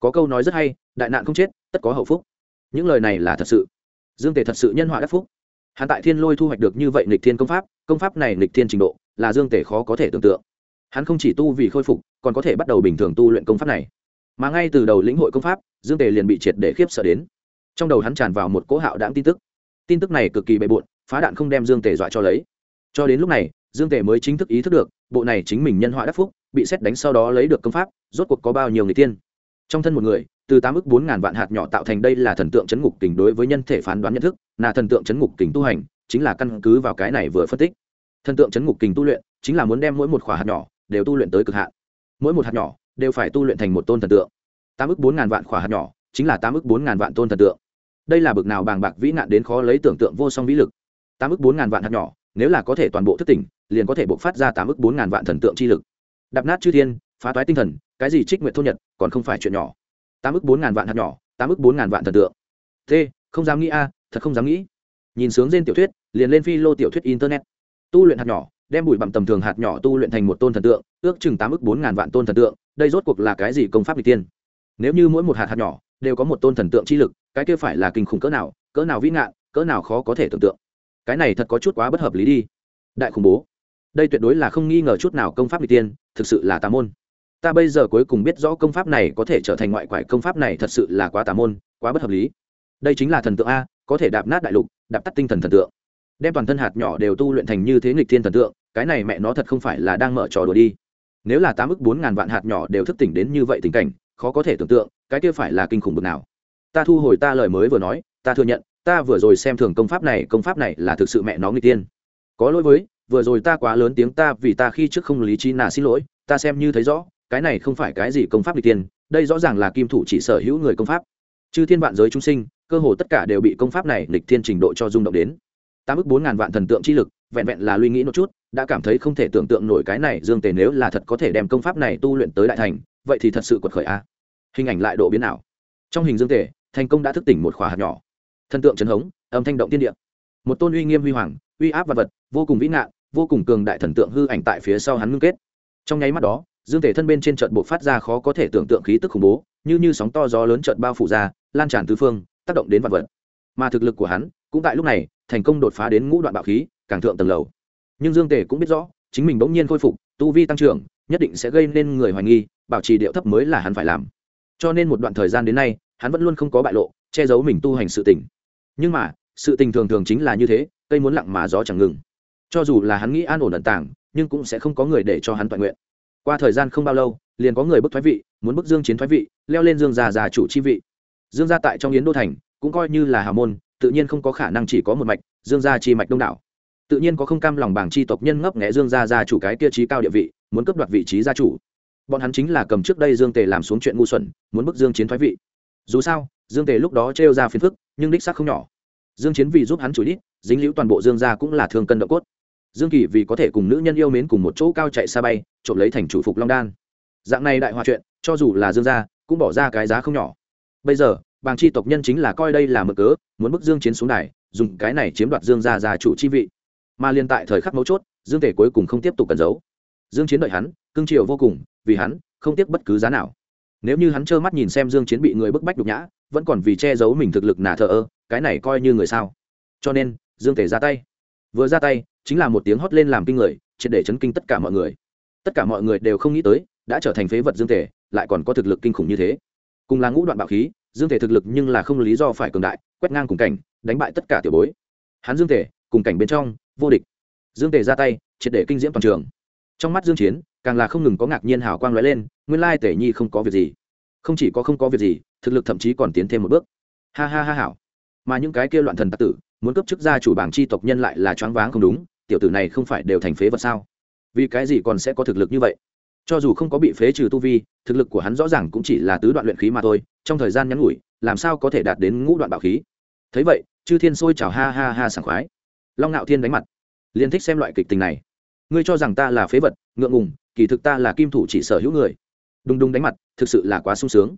Có câu nói rất hay, đại nạn không chết, tất có hậu phúc. Những lời này là thật sự. Dương tề thật sự nhân họa đắc phúc. Hắn tại thiên lôi thu hoạch được như vậy nịch thiên công pháp công pháp này nịch thiên trình độ, là dương tề khó có thể tưởng tượng. Hắn không chỉ tu vì khôi phục, còn có thể bắt đầu bình thường tu luyện công pháp này mà ngay từ đầu lĩnh hội công pháp, dương tề liền bị triệt để khiếp sợ đến. Trong đầu hắn tràn vào một cỗ hạo đáng tin tức. Tin tức này cực kỳ bề bộn, phá đạn không đem dương tề dọa cho lấy. Cho đến lúc này, dương tề mới chính thức ý thức được, bộ này chính mình nhân họa đắc phúc, bị xét đánh sau đó lấy được công pháp, rốt cuộc có bao nhiêu người tiên. Trong thân một người, từ tám ước bốn ngàn vạn hạt nhỏ tạo thành đây là thần tượng chấn ngục kình đối với nhân thể phán đoán nhận thức, là thần tượng chấn ngục kình tu hành, chính là căn cứ vào cái này vừa phân tích. Thần tượng chấn ngục kình tu luyện, chính là muốn đem mỗi một khỏa hạt nhỏ đều tu luyện tới cực hạn. Mỗi một hạt nhỏ đều phải tu luyện thành một tôn thần tượng. Tám ước bốn ngàn vạn khỏa hạt nhỏ, chính là tám ước bốn ngàn vạn tôn thần tượng. Đây là bực nào bàng bạc vĩ nạn đến khó lấy tưởng tượng vô song vĩ lực. Tám ước bốn ngàn vạn hạt nhỏ, nếu là có thể toàn bộ thức tỉnh, liền có thể bộc phát ra tám ước bốn ngàn vạn thần tượng chi lực. Đạp nát chư thiên, phá toái tinh thần, cái gì trích nguyện thôn nhật, còn không phải chuyện nhỏ. Tám ước bốn ngàn vạn hạt nhỏ, tám ước bốn ngàn vạn thần tượng. T, không dám nghĩ a, thật không dám nghĩ. Nhìn sướng trên tiểu thuyết, liền lên phi lô tiểu thuyết internet. Tu luyện hạt nhỏ, đem bụi bặm tầm thường hạt nhỏ tu luyện thành một tôn thần tượng, ước chừng tám ước bốn ngàn vạn tôn thần tượng đây rốt cuộc là cái gì công pháp n tiên nếu như mỗi một hạt hạt nhỏ đều có một tôn thần tượng chi lực, cái kia phải là kinh khủng cỡ nào cỡ nào vĩ ngạn, cỡ nào khó có thể tưởng tượng. Cái này thật có chút quá bất hợp lý đi. Đại khủng bố. Đây tuyệt đối là không nghi ngờ chút nào công pháp n tiên thực sự là tà môn. Ta bây giờ cuối cùng biết rõ công pháp này có thể trở thành ngoại quải công pháp này thật sự là quá tà môn, quá bất hợp lý. Đây chính là thần tượng a, có thể đạp nát đại lục, đạp tắt tinh thần thần tượng. Đem toàn thân hạt nhỏ đều tu luyện thành như thế nghịch thiên thần tượng, cái này mẹ nó thật không phải là đang mở trò đùa đi nếu là tám ức bốn ngàn vạn hạt nhỏ đều thức tỉnh đến như vậy tình cảnh, khó có thể tưởng tượng, cái kia phải là kinh khủng bực nào. Ta thu hồi ta lời mới vừa nói, ta thừa nhận, ta vừa rồi xem thường công pháp này, công pháp này là thực sự mẹ nó người tiên. Có lỗi với, vừa rồi ta quá lớn tiếng ta vì ta khi trước không lý trí nà xin lỗi, ta xem như thấy rõ, cái này không phải cái gì công pháp người tiên, đây rõ ràng là kim thủ chỉ sở hữu người công pháp. Chư thiên vạn giới chúng sinh, cơ hồ tất cả đều bị công pháp này lịch thiên trình độ cho rung động đến. Tám ước bốn ngàn vạn thần tượng chi lực, vẹn vẹn là luy nghĩ một chút đã cảm thấy không thể tưởng tượng nổi cái này dương tề nếu là thật có thể đem công pháp này tu luyện tới đại thành, vậy thì thật sự quật khởi a. Hình ảnh lại độ biến ảo. Trong hình dương tề, thành công đã thức tỉnh một khỏa hạt nhỏ. Thần tượng trấn hống, âm thanh động tiên địa. Một tôn uy nghiêm huy hoàng, uy áp vật vật, vô cùng vĩ ngạn, vô cùng cường đại thần tượng hư ảnh tại phía sau hắn ngưng kết. Trong nháy mắt đó, dương thể thân bên trên trận bộ phát ra khó có thể tưởng tượng khí tức khủng bố, như như sóng to gió lớn trận bao phủ ra, lan tràn tứ phương, tác động đến vật vật. Mà thực lực của hắn, cũng tại lúc này, thành công đột phá đến ngũ đoạn bạo khí, càng thượng tầng lầu nhưng dương tề cũng biết rõ, chính mình bỗng nhiên khôi phục, tu vi tăng trưởng, nhất định sẽ gây nên người hoài nghi, bảo trì điệu thấp mới là hắn phải làm. Cho nên một đoạn thời gian đến nay, hắn vẫn luôn không có bại lộ, che giấu mình tu hành sự tình. Nhưng mà, sự tình thường thường chính là như thế, cây muốn lặng mà gió chẳng ngừng. Cho dù là hắn nghĩ an ổn ẩn tàng, nhưng cũng sẽ không có người để cho hắn toàn nguyện. Qua thời gian không bao lâu, liền có người bức thoái vị, muốn bức dương chiến thoái vị, leo lên dương già già chủ chi vị. Dương gia tại trong yến đô thành, cũng coi như là hào môn, tự nhiên không có khả năng chỉ có một mạch, dương gia chi mạch đông đảo tự nhiên có không cam lòng bảng chi tộc nhân ngấp nghẽ dương gia gia chủ cái kia trí cao địa vị, muốn cấp đoạt vị trí gia chủ. Bọn hắn chính là cầm trước đây dương tề làm xuống chuyện ngu xuẩn, muốn bức dương chiến thoái vị. Dù sao, dương tề lúc đó trêu ra phiền phức, nhưng đích xác không nhỏ. Dương chiến vì giúp hắn chủ đích dính liễu toàn bộ dương gia cũng là thương cân độ cốt. Dương kỳ vì có thể cùng nữ nhân yêu mến cùng một chỗ cao chạy xa bay, trộm lấy thành chủ phục long đan. Dạng này đại hòa chuyện, cho dù là dương gia, cũng bỏ ra cái giá không nhỏ. Bây giờ bàng chi tộc nhân chính là coi đây là mực cớ, muốn bức dương chiến xuống này dùng cái này chiếm đoạt dương gia gia chủ chi vị mà liên tại thời khắc mấu chốt, dương tể cuối cùng không tiếp tục cẩn giấu. Dương chiến đợi hắn cương triều vô cùng, vì hắn, không tiếc bất cứ giá nào. Nếu như hắn trơ mắt nhìn xem dương chiến bị người bức bách nhục nhã, vẫn còn vì che giấu mình thực lực nà thờ ơ, cái này coi như người sao. Cho nên, dương tề ra tay. Vừa ra tay, chính là một tiếng hót lên làm kinh người, triệt để chấn kinh tất cả mọi người. Tất cả mọi người đều không nghĩ tới, đã trở thành phế vật dương tề, lại còn có thực lực kinh khủng như thế. Cùng là ngũ đoạn bạo khí, dương thể thực lực nhưng là không lý do phải cường đại, quét ngang cùng cảnh, đánh bại tất cả tiểu bối. Hắn dương thể cùng cảnh bên trong vô địch. Dương tề ra tay, triệt để kinh diễm toàn trường. Trong mắt dương chiến, càng là không ngừng có ngạc nhiên hào quang lóe lên, nguyên lai tề nhi không có việc gì. Không chỉ có không có việc gì, thực lực thậm chí còn tiến thêm một bước. Ha ha ha hảo. Mà những cái kia loạn thần tặc tử, muốn cấp chức gia chủ bảng chi tộc nhân lại là choáng váng không đúng, tiểu tử này không phải đều thành phế vật sao? Vì cái gì còn sẽ có thực lực như vậy? Cho dù không có bị phế trừ tu vi, thực lực của hắn rõ ràng cũng chỉ là tứ đoạn luyện khí mà thôi, trong thời gian ngắn ngủi, làm sao có thể đạt đến ngũ đoạn bạo khí? Thấy vậy, chư thiên sôi chào ha ha ha sảng khoái long ngạo thiên đánh mặt. Liên thích xem loại kịch tình này. Ngươi cho rằng ta là phế vật, ngượng ngùng, kỳ thực ta là kim thủ chỉ sở hữu người. Đùng đùng đánh mặt, thực sự là quá sung sướng.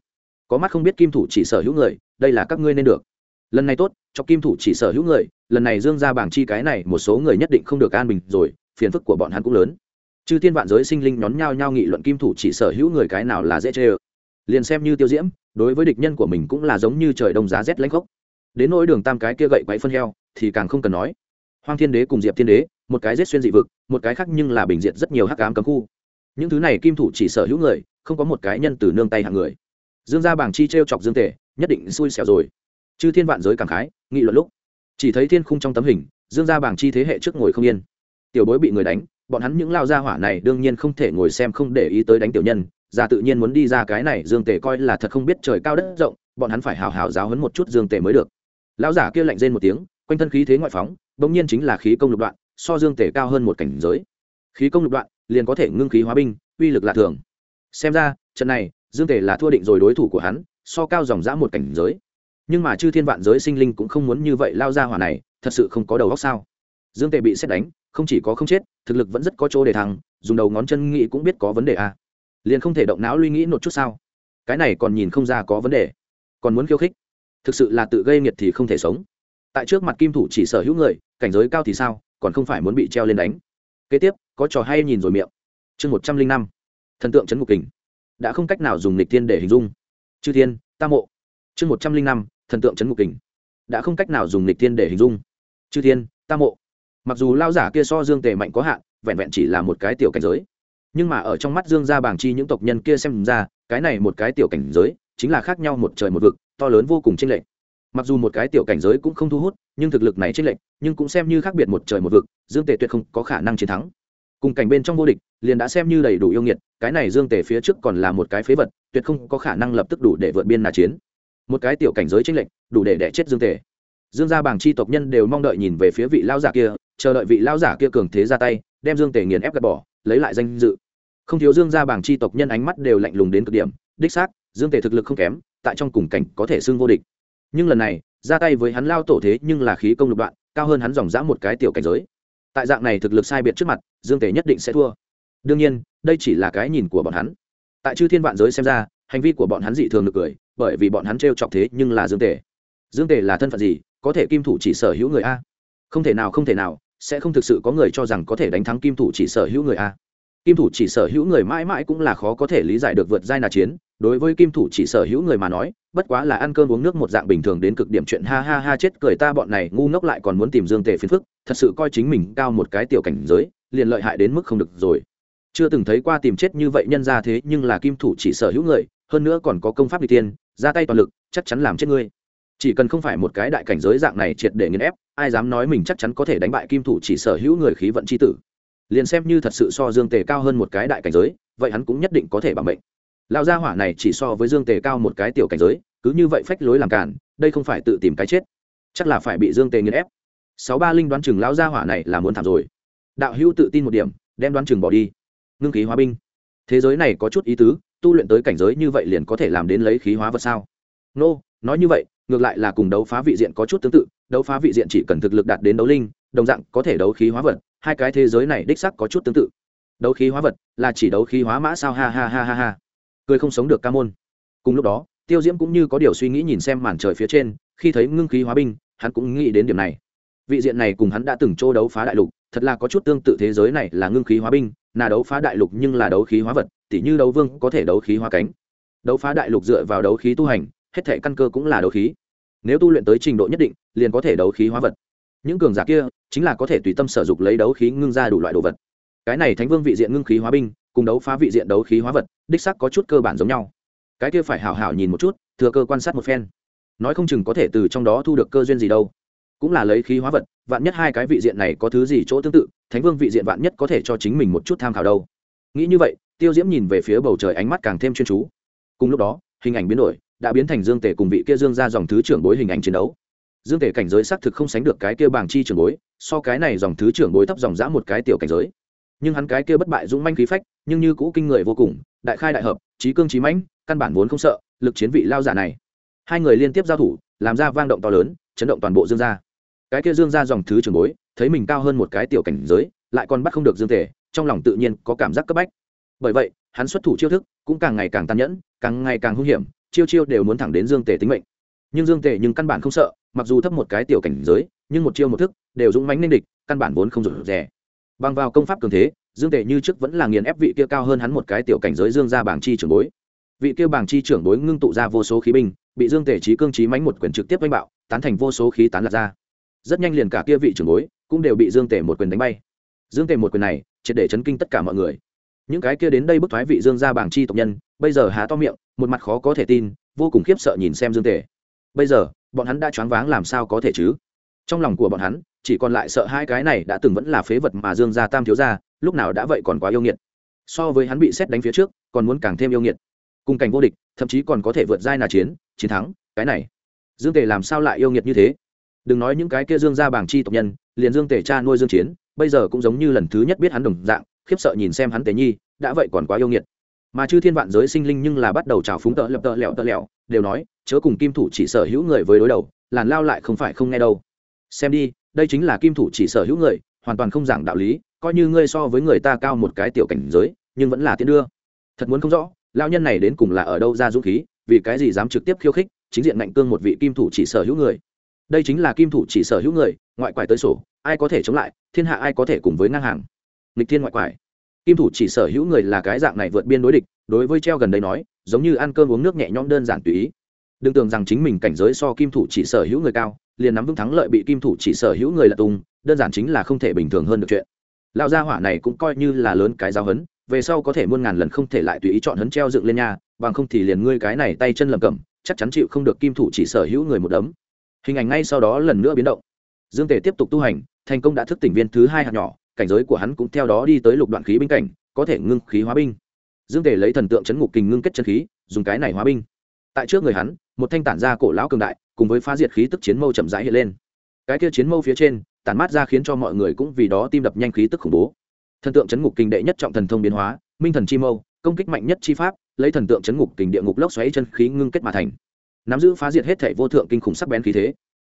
Có mắt không biết kim thủ chỉ sở hữu người, đây là các ngươi nên được. Lần này tốt, cho kim thủ chỉ sở hữu người, lần này dương ra bảng chi cái này, một số người nhất định không được an bình rồi, phiền phức của bọn hắn cũng lớn. Chư thiên vạn giới sinh linh nhón nhao nhao nghị luận kim thủ chỉ sở hữu người cái nào là dễ chê ơ. Liền xem như tiêu diễm, đối với địch nhân của mình cũng là giống như trời đông giá rét lãnh khốc. đến nỗi đường tam cái kia gậy quáy phân heo, thì càng không cần nói hoang thiên đế cùng diệp thiên đế, một cái rết xuyên dị vực, một cái khác nhưng là bình diệt rất nhiều hắc ám cấm khu. Những thứ này kim thủ chỉ sở hữu người, không có một cái nhân từ nương tay hạng người. Dương gia bảng chi t r e o chọc dương tể nhất định xui xẻo rồi. Chư thiên vạn giới cảm khái, nghị luận lúc, chỉ thấy thiên khung trong tấm hình, dương gia bảng chi thế hệ trước ngồi không yên. Tiểu bối bị người đánh, bọn hắn những lao gia hỏa này đương nhiên không thể ngồi xem không để ý tới đánh tiểu nhân ra tự nhiên muốn đi ra cái này dương tề coi là thật không biết trời cao đất rộng, bọn hắn phải hào hào giáo hấn một chút dương tề mới được. Lão giả kia lạnh rên một tiếng quanh thân khí thế ngoại phóng bỗng nhiên chính là khí công lục đoạn, so dương tề cao hơn một cảnh giới. Khí công lục đoạn, liền có thể ngưng khí hóa binh, uy lực lạ thường. Xem ra, trận này, dương tề là thua định rồi đối thủ của hắn, so cao dòng dã một cảnh giới. Nhưng mà chư thiên vạn giới sinh linh cũng không muốn như vậy lao ra hỏa này, thật sự không có đầu góc sao? Dương tề bị xét đánh, không chỉ có không chết, thực lực vẫn rất có chỗ để thắng dùng đầu ngón chân nghĩ cũng biết có vấn đề à? Liền không thể động não luy nghĩ một chút sao? Cái này còn nhìn không ra có vấn đề. Còn muốn khiêu khích. Thực sự là tự gây nghiệt thì không thể sống tại trước mặt kim thủ chỉ sở hữu người, cảnh giới cao thì sao, còn không phải muốn bị treo lên đánh. Kế tiếp, có trò hay nhìn rồi miệng. Chương một trăm linh năm, thần tượng trấn ngục kình. Đã không cách nào dùng lịch thiên để hình dung. Chư thiên, ta mộ. Chương một trăm linh năm, thần tượng trấn ngục kình. Đã không cách nào dùng lịch thiên để hình dung. Chư thiên, ta mộ. Mặc dù lao giả kia so dương tề mạnh có hạn, vẹn vẹn chỉ là một cái tiểu cảnh giới. Nhưng mà ở trong mắt dương gia bảng chi những tộc nhân kia xem ra, cái này một cái tiểu cảnh giới, chính là khác nhau một trời một vực, to lớn vô cùng chênh lệch mặc dù một cái tiểu cảnh giới cũng không thu hút, nhưng thực lực này chênh lệch, nhưng cũng xem như khác biệt một trời một vực, dương tề tuyệt không có khả năng chiến thắng. Cùng cảnh bên trong vô địch, liền đã xem như đầy đủ yêu nghiệt, cái này dương tề phía trước còn là một cái phế vật, tuyệt không có khả năng lập tức đủ để vượt biên nà chiến. Một cái tiểu cảnh giới chênh lệch, đủ để đẻ chết dương tề. Dương gia bảng chi tộc nhân đều mong đợi nhìn về phía vị lao giả kia, chờ đợi vị lao giả kia cường thế ra tay, đem dương tề nghiền ép gạt bỏ, lấy lại danh dự. Không thiếu dương gia bảng chi tộc nhân ánh mắt đều lạnh lùng đến cực điểm, đích xác, dương tề thực lực không kém, tại trong cùng cảnh có thể xưng vô địch nhưng lần này, ra tay với hắn lao tổ thế nhưng là khí công lục đoạn, cao hơn hắn dòng dã một cái tiểu cảnh giới. Tại dạng này thực lực sai biệt trước mặt, dương tề nhất định sẽ thua. Đương nhiên, đây chỉ là cái nhìn của bọn hắn. Tại chư thiên vạn giới xem ra, hành vi của bọn hắn dị thường được cười, bởi vì bọn hắn t r e o chọc thế nhưng là dương tề. Dương tề là thân phận gì, có thể kim thủ chỉ sở hữu người a? Không thể nào, không thể nào, sẽ không thực sự có người cho rằng có thể đánh thắng kim thủ chỉ sở hữu người a kim thủ chỉ sở hữu người mãi mãi cũng là khó có thể lý giải được vượt giai nà chiến. Đối với kim thủ chỉ sở hữu người mà nói, bất quá là ăn cơm uống nước một dạng bình thường đến cực điểm chuyện ha ha ha chết cười ta bọn này ngu ngốc lại còn muốn tìm dương tề phiền phức, thật sự coi chính mình cao một cái tiểu cảnh giới, liền lợi hại đến mức không được rồi. Chưa từng thấy qua tìm chết như vậy nhân ra thế nhưng là kim thủ chỉ sở hữu người, hơn nữa còn có công pháp đi tiên ra tay toàn lực, chắc chắn làm chết ngươi. Chỉ cần không phải một cái đại cảnh giới dạng này triệt để nghiền ép, ai dám nói mình chắc chắn có thể đánh bại kim thủ chỉ sở hữu người khí vận c h i tử liền xem như thật sự so dương tề cao hơn một cái đại cảnh giới vậy hắn cũng nhất định có thể bằng bệnh lão gia hỏa này chỉ so với dương tề cao một cái tiểu cảnh giới cứ như vậy phách lối làm cản đây không phải tự tìm cái chết. Chắc là phải bị dương tề nghiền ép. Sáu ba linh đoán chừng lão gia hỏa này là muốn thảm rồi. Đạo hữu tự tin một điểm đem đoán chừng bỏ đi. Ngưng khí hóa binh. Thế giới này có chút ý tứ tu luyện tới cảnh giới như vậy liền có thể làm đến lấy khí hóa vật sao? Nô、no, nói như vậy ngược lại là cùng đấu phá vị diện có chút tương tự đấu phá vị diện chỉ cần thực lực đạt đến đấu linh đồng dạng có thể đấu khí hóa vật, hai cái thế giới này đích sắc có chút tương tự. Đấu khí hóa vật là chỉ đấu khí hóa mã sao, ha ha ha ha ha. Cười không sống được ca môn. Cùng lúc đó, tiêu diễm cũng như có điều suy nghĩ nhìn xem màn trời phía trên, khi thấy ngưng khí hóa binh, hắn cũng nghĩ đến điểm này. Vị diện này cùng hắn đã từng chỗ đấu phá đại lục, thật là có chút tương tự thế giới này là ngưng khí hóa binh, là đấu phá đại lục nhưng là đấu khí hóa vật, tỉ như đấu vương có thể đấu khí hóa cánh. Đấu phá đại lục dựa vào đấu khí tu hành, hết thể căn cơ cũng là đấu khí. Nếu tu luyện tới trình độ nhất định, liền có thể đấu khí hóa vật. Những cường giả kia chính là có thể tùy tâm sở dụng lấy đấu khí ngưng ra đủ loại đồ vật. Cái này thánh vương vị diện ngưng khí hóa binh, cùng đấu phá vị diện đấu khí hóa vật, đích sắc có chút cơ bản giống nhau. Cái kia phải hảo hảo nhìn một chút, thừa cơ quan sát một phen. Nói không chừng có thể từ trong đó thu được cơ duyên gì đâu. Cũng là lấy khí hóa vật, vạn nhất hai cái vị diện này có thứ gì chỗ tương tự, thánh vương vị diện vạn nhất có thể cho chính mình một chút tham khảo đâu. Nghĩ như vậy, tiêu diễm nhìn về phía bầu trời ánh mắt càng thêm chuyên chú. Cùng lúc đó, hình ảnh biến đổi, đã biến thành dương tể cùng vị kia dương ra dòng thứ trưởng bối hình ảnh chiến đấu dương tể cảnh giới xác thực không sánh được cái kia bảng chi trưởng bối, so cái này dòng thứ trưởng bối thấp dòng dã một cái tiểu cảnh giới. Nhưng hắn cái kia bất bại dũng manh khí phách, nhưng như cũ kinh người vô cùng, đại khai đại hợp trí cương trí mãnh, căn bản vốn không sợ, lực chiến vị lao giả này. Hai người liên tiếp giao thủ, làm ra vang động to lớn, chấn động toàn bộ dương gia. Cái kia dương gia dòng thứ trưởng bối, thấy mình cao hơn một cái tiểu cảnh giới, lại còn bắt không được dương tể, trong lòng tự nhiên có cảm giác cấp bách. Bởi vậy, hắn xuất thủ chiêu thức cũng càng ngày càng tàn nhẫn, càng ngày càng hung hiểm, chiêu chiêu đều muốn thẳng đến dương tể tính mệnh. Nhưng dương tể nhưng căn bản không sợ mặc dù thấp một cái tiểu cảnh giới, nhưng một chiêu một thức đều dũng mãnh nên địch, căn bản vốn không rụt rè. Bằng vào công pháp cường thế, dương Tề như trước vẫn là nghiền ép vị kia cao hơn hắn một cái tiểu cảnh giới dương gia bảng chi trưởng bối. Vị kia bảng chi trưởng bối ngưng tụ ra vô số khí binh, bị dương Tề trí cương trí mánh một quyền trực tiếp đánh bạo, tán thành vô số khí tán lạc ra. Rất nhanh liền cả kia vị trưởng bối cũng đều bị dương Tề một quyền đánh bay. Dương Tề một quyền này, triệt để chấn kinh tất cả mọi người. Những cái kia đến đây bức thoái vị dương gia bảng chi tộc nhân, bây giờ há to miệng, một mặt khó có thể tin, vô cùng khiếp sợ nhìn xem dương Tề. Bây giờ bọn hắn đã choáng váng làm sao có thể chứ? Trong lòng của bọn hắn, chỉ còn lại sợ hai cái này đã từng vẫn là phế vật mà dương gia tam thiếu gia, lúc nào đã vậy còn quá yêu nghiệt. So với hắn bị xét đánh phía trước, còn muốn càng thêm yêu nghiệt. Cùng cảnh vô địch, thậm chí còn có thể vượt giai nà chiến chiến thắng, cái này. Dương tề làm sao lại yêu nghiệt như thế? Đừng nói những cái kia dương gia bảng chi tộc nhân, liền dương tề cha nuôi dương chiến, bây giờ cũng giống như lần thứ nhất biết hắn đồng dạng, khiếp sợ nhìn xem hắn tề nhi, đã vậy còn quá yêu nghiệt mà chư thiên vạn giới sinh linh nhưng là bắt đầu trào phúng tợ lập tợ lẹo tợ lẹo, đều nói, chớ cùng kim thủ chỉ sở hữu người với đối đầu, làn lao lại không phải không nghe đâu. Xem đi, đây chính là kim thủ chỉ sở hữu người, hoàn toàn không giảng đạo lý, coi như ngươi so với người ta cao một cái tiểu cảnh giới, nhưng vẫn là tiến đưa. Thật muốn không rõ, lao nhân này đến cùng là ở đâu ra dũng khí, vì cái gì dám trực tiếp khiêu khích, chính diện ngạnh cương một vị kim thủ chỉ sở hữu người. Đây chính là kim thủ chỉ sở hữu người, ngoại quải tới sổ, ai có thể chống lại, thiên hạ ai có thể cùng với ngang hàng. Nghịch thiên ngoại quải kim thủ chỉ sở hữu người là cái dạng này vượt biên đối địch, đối với treo gần đây nói, giống như ăn cơm uống nước nhẹ nhõm đơn giản tùy ý. Đừng tưởng rằng chính mình cảnh giới so kim thủ chỉ sở hữu người cao, liền nắm vững thắng lợi bị kim thủ chỉ sở hữu người là tung, đơn giản chính là không thể bình thường hơn được chuyện. Lão gia hỏa này cũng coi như là lớn cái giáo hấn, về sau có thể muôn ngàn lần không thể lại tùy ý chọn hấn treo dựng lên nhà, bằng không thì liền ngươi cái này tay chân lầm cầm, chắc chắn chịu không được kim thủ chỉ sở hữu người một đấm. Hình ảnh ngay sau đó lần nữa biến động. Dương tề tiếp tục tu hành, thành công đã thức tỉnh viên thứ hai hạt nhỏ cảnh giới của hắn cũng theo đó đi tới lục đoạn khí binh cảnh, có thể ngưng khí hóa binh. Dương tề lấy thần tượng chấn ngục kình ngưng kết chân khí, dùng cái này hóa binh. Tại trước người hắn, một thanh tản ra cổ lão cường đại, cùng với phá diệt khí tức chiến mâu chậm rãi hiện lên. Cái kia chiến mâu phía trên, tản mát ra khiến cho mọi người cũng vì đó tim đập nhanh khí tức khủng bố. Thần tượng chấn ngục kình đệ nhất trọng thần thông biến hóa, minh thần chi mâu, công kích mạnh nhất chi pháp, lấy thần tượng chấn ngục kình địa ngục lốc xoáy chân khí ngưng kết mà thành. Nắm giữ phá diệt hết thể vô thượng kinh khủng sắc bén khí thế.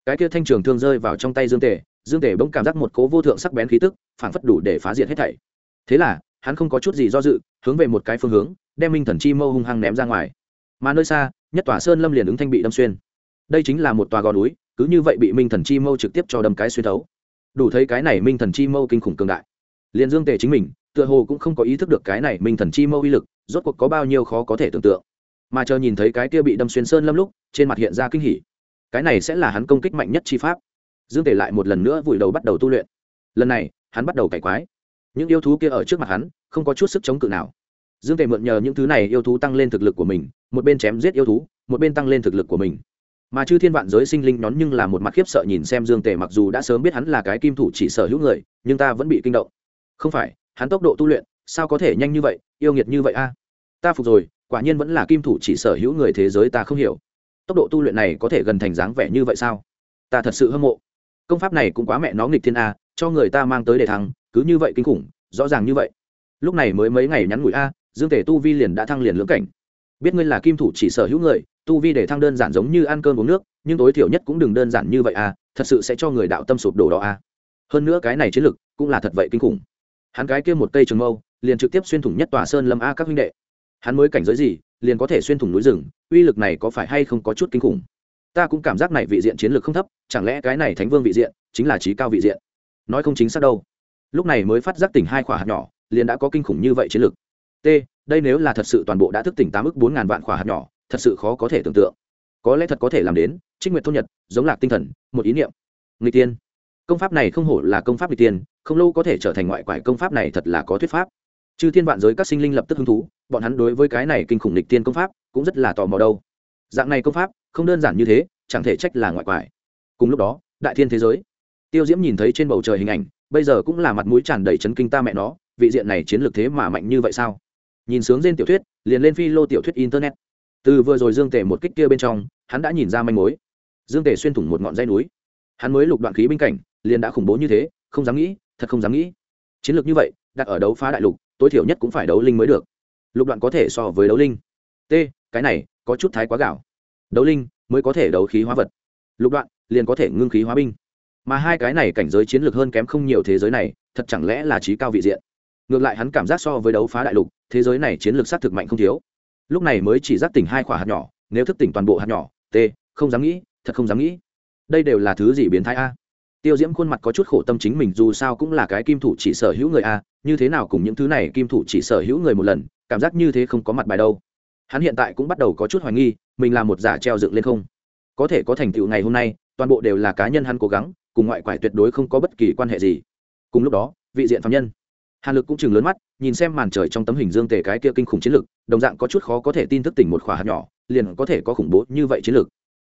Cái kia thanh trường thương rơi vào trong tay dương tề dương tề bỗng cảm giác một cố vô thượng sắc bén khí tức phản phất đủ để phá diệt hết thảy. Thế là, hắn không có chút gì do dự, hướng về một cái phương hướng, đem minh thần chi mâu hung hăng ném ra ngoài. Mà nơi xa, nhất tòa sơn lâm liền ứng thanh bị đâm xuyên. Đây chính là một tòa gò núi, cứ như vậy bị minh thần chi mâu trực tiếp cho đâm cái xuyên thấu. Đủ thấy cái này minh thần chi mâu kinh khủng cường đại. Liền dương tề chính mình, tựa hồ cũng không có ý thức được cái này minh thần chi mâu uy lực, rốt cuộc có bao nhiêu khó có thể tưởng tượng. Mà chờ nhìn thấy cái kia bị đâm xuyên sơn lâm lúc, trên mặt hiện ra kinh hỉ. Cái này sẽ là hắn công kích mạnh nhất chi pháp dương tề lại một lần nữa vùi đầu bắt đầu tu luyện. Lần này, hắn bắt đầu cải quái. Những yêu thú kia ở trước mặt hắn, không có chút sức chống cự nào. Dương tề mượn nhờ những thứ này yêu thú tăng lên thực lực của mình, một bên chém giết yêu thú, một bên tăng lên thực lực của mình. Mà chư thiên vạn giới sinh linh nón nhưng là một mặt khiếp sợ nhìn xem dương tề mặc dù đã sớm biết hắn là cái kim thủ chỉ sở hữu người, nhưng ta vẫn bị kinh động. Không phải, hắn tốc độ tu luyện, sao có thể nhanh như vậy, yêu nghiệt như vậy a? Ta phục rồi, quả nhiên vẫn là kim thủ chỉ sở hữu người thế giới ta không hiểu. Tốc độ tu luyện này có thể gần thành dáng vẻ như vậy sao? Ta thật sự hâm mộ công pháp này cũng quá mẹ nó nghịch thiên a, cho người ta mang tới để thắng, cứ như vậy kinh khủng, rõ ràng như vậy. Lúc này mới mấy ngày nhắn ngủi a, dương tể tu vi liền đã thăng liền lưỡng cảnh. Biết ngươi là kim thủ chỉ sở hữu người, tu vi để thăng đơn giản giống như ăn cơm uống nước, nhưng tối thiểu nhất cũng đừng đơn giản như vậy a, thật sự sẽ cho người đạo tâm sụp đổ đó a. Hơn nữa cái này chiến lực cũng là thật vậy kinh khủng. Hắn cái kia một cây trường mâu, liền trực tiếp xuyên thủng nhất tòa sơn lâm a các huynh đệ. Hắn mới cảnh giới gì, liền có thể xuyên thủng núi rừng, uy lực này có phải hay không có chút kinh khủng? Ta cũng cảm giác này vị diện chiến lược không thấp, chẳng lẽ cái này thánh vương vị diện chính là trí cao vị diện? Nói không chính xác đâu. Lúc này mới phát giác tỉnh hai khỏa hạt nhỏ, liền đã có kinh khủng như vậy chiến lược. T, đây nếu là thật sự toàn bộ đã thức tỉnh tám ức bốn ngàn vạn khỏa hạt nhỏ, thật sự khó có thể tưởng tượng. Có lẽ thật có thể làm đến, trích nguyện thôn nhật, giống lạc tinh thần, một ý niệm. Người tiên. Công pháp này không hổ là công pháp người tiên, không lâu có thể trở thành ngoại quải công pháp này thật là có thuyết pháp. Chư thiên vạn giới các sinh linh lập tức hứng thú, bọn hắn đối với cái này kinh khủng lịch tiên công pháp cũng rất là tò mò đâu. Dạng này công pháp không đơn giản như thế, chẳng thể trách là ngoại quải. Cùng lúc đó, đại thiên thế giới. Tiêu diễm nhìn thấy trên bầu trời hình ảnh, bây giờ cũng là mặt mũi tràn đầy chấn kinh ta mẹ nó, vị diện này chiến lược thế mà mạnh như vậy sao? Nhìn sướng trên tiểu thuyết, liền lên phi lô tiểu thuyết internet. Từ vừa rồi dương tể một kích kia bên trong, hắn đã nhìn ra manh mối. Dương tể xuyên thủng một ngọn dây núi. Hắn mới lục đoạn khí binh cảnh, liền đã khủng bố như thế, không dám nghĩ, thật không dám nghĩ. Chiến lược như vậy, đặt ở đấu phá đại lục, tối thiểu nhất cũng phải đấu linh mới được. Lục đoạn có thể so với đấu linh. T, cái này, có chút thái quá gạo đấu linh mới có thể đấu khí hóa vật. Lục đoạn, liền có thể ngưng khí hóa binh. Mà hai cái này cảnh giới chiến lược hơn kém không nhiều thế giới này, thật chẳng lẽ là trí cao vị diện? Ngược lại hắn cảm giác so với đấu phá đại lục, thế giới này chiến lược s á t thực mạnh không thiếu. Lúc này mới chỉ giác tỉnh hai khỏa hạt nhỏ, nếu thức tỉnh toàn bộ hạt nhỏ, t, không dám nghĩ, thật không dám nghĩ. Đây đều là thứ gì biến thái a? Tiêu diễm khuôn mặt có chút khổ tâm chính mình dù sao cũng là cái kim thủ chỉ sở hữu người a, như thế nào cùng những thứ này kim thủ chỉ sở hữu người một lần, cảm giác như thế không có mặt bài đâu hắn hiện tại cũng bắt đầu có chút hoài nghi, mình là một giả treo dựng lên không. Có thể có thành tựu ngày hôm nay, toàn bộ đều là cá nhân hắn cố gắng, cùng ngoại quải tuyệt đối không có bất kỳ quan hệ gì. Cùng lúc đó, vị diện phạm nhân. Hàn lực cũng chừng lớn mắt, nhìn xem màn trời trong tấm hình dương tề cái kia kinh khủng chiến lực, đồng dạng có chút khó có thể tin thức tỉnh một khỏa hạt nhỏ, liền có thể có khủng bố như vậy chiến lực.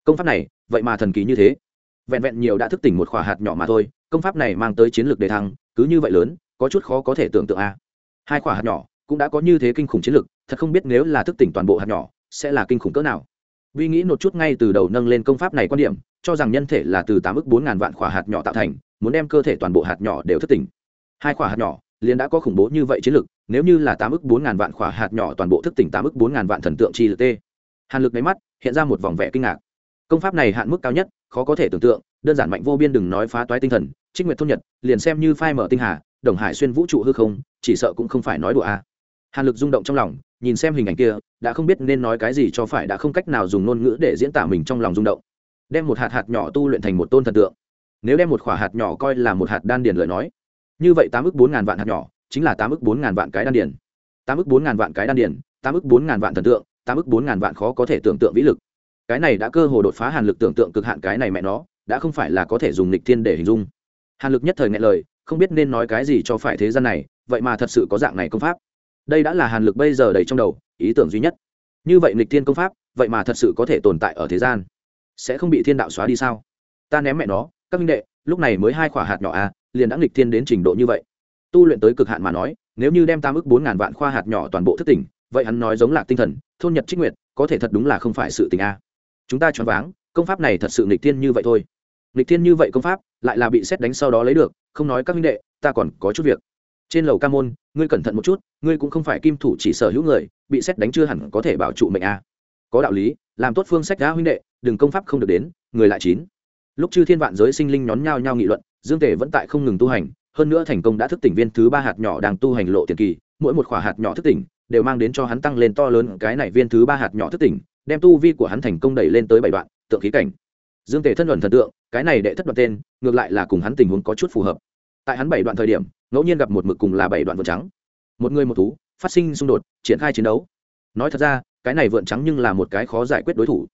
Công pháp này, vậy mà thần kỳ như thế. Vẹn vẹn nhiều đã thức tỉnh một khỏa hạt nhỏ mà thôi, công pháp này mang tới chiến lược đề thăng, cứ như vậy lớn, có chút khó có thể tưởng tượng a. Hai khỏa hạt nhỏ cũng đã có như thế kinh khủng chiến lược thật không biết nếu là thức tỉnh toàn bộ hạt nhỏ sẽ là kinh khủng cỡ nào. Vi nghĩ một chút ngay từ đầu nâng lên công pháp này quan điểm cho rằng nhân thể là từ tám ước bốn ngàn vạn khỏa hạt nhỏ tạo thành muốn đem cơ thể toàn bộ hạt nhỏ đều thức tỉnh. Hai khỏa hạt nhỏ liền đã có khủng bố như vậy chiến lực, nếu như là tám ước bốn ngàn vạn khỏa hạt nhỏ toàn bộ thức tỉnh tám ước bốn ngàn vạn thần tượng chi lực t hàn lực máy mắt hiện ra một vòng vẻ kinh ngạc. Công pháp này hạn mức cao nhất khó có thể tưởng tượng đơn giản mạnh vô biên đừng nói phá toái tinh thần trích nguyệt thôn nhật liền xem như phai mở tinh hà đồng hải xuyên vũ trụ hư không chỉ sợ cũng không phải nói đùa a. Hàn lực rung động trong lòng nhìn xem hình ảnh kia, đã không biết nên nói cái gì cho phải, đã không cách nào dùng ngôn ngữ để diễn tả mình trong lòng rung động. Đem một hạt hạt nhỏ tu luyện thành một tôn thần tượng. Nếu đem một khỏa hạt nhỏ coi là một hạt đan điền lời nói, như vậy tám ước bốn ngàn vạn hạt nhỏ chính là tám ước bốn ngàn vạn cái đan điền. Tám ước bốn ngàn vạn cái đan điền, tám ước bốn ngàn vạn thần tượng, tám ước bốn ngàn vạn khó có thể tưởng tượng vĩ lực. Cái này đã cơ hồ đột phá hàn lực tưởng tượng cực hạn cái này mẹ nó, đã không phải là có thể dùng lịch thiên để hình dung. Hàn lực nhất thời nghe lời, không biết nên nói cái gì cho phải thế gian này, vậy mà thật sự có dạng này công pháp đây đã là hàn lực bây giờ đầy trong đầu, ý tưởng duy nhất. Như vậy lịch thiên công pháp, vậy mà thật sự có thể tồn tại ở thế gian. Sẽ không bị thiên đạo xóa đi sao? Ta ném mẹ nó, các minh đệ, lúc này mới hai khỏa hạt nhỏ à liền đã nghịch thiên đến trình độ như vậy. Tu luyện tới cực hạn mà nói, nếu như đem tam ức bốn ngàn vạn khoa hạt nhỏ toàn bộ thức tỉnh, vậy hắn nói giống lạc tinh thần, thôn nhật trích nguyệt, có thể thật đúng là không phải sự tình a chúng ta choáng váng, công pháp này thật sự nghịch thiên như vậy thôi. Nghịch thiên như vậy công pháp, lại là bị xét đánh sau đó lấy được, không nói các minh đệ, ta còn có chút việc trên lầu ca môn, ngươi cẩn thận một chút, ngươi cũng không phải kim thủ chỉ sở hữu người, bị xét đánh chưa hẳn có thể bảo trụ mệnh a. Có đạo lý, làm tốt phương sách đã, huynh đệ, đừng công pháp không được đến, người lại chín. Lúc chư thiên vạn giới sinh linh nhón nhao nhao nghị luận, dương Tề vẫn tại không ngừng tu hành, hơn nữa thành công đã thức tỉnh viên thứ ba hạt nhỏ đang tu hành lộ tiền kỳ, mỗi một khỏa hạt nhỏ thức tỉnh đều mang đến cho hắn tăng lên to lớn, cái này viên thứ ba hạt nhỏ thức tỉnh đem tu vi của hắn thành công đẩy lên tới bảy đoạn, tượng khí cảnh. Dương Tề thân luận thần tượng, cái này đệ thất đoạn tên, ngược lại là cùng hắn tình huống có chút phù hợp tại hắn bảy đoạn thời điểm, ngẫu nhiên gặp một mực cùng là bảy đoạn vượn trắng. Một người một thú, phát sinh xung đột, triển khai chiến đấu. Nói thật ra, cái này vượn trắng nhưng là một cái khó giải quyết đối thủ.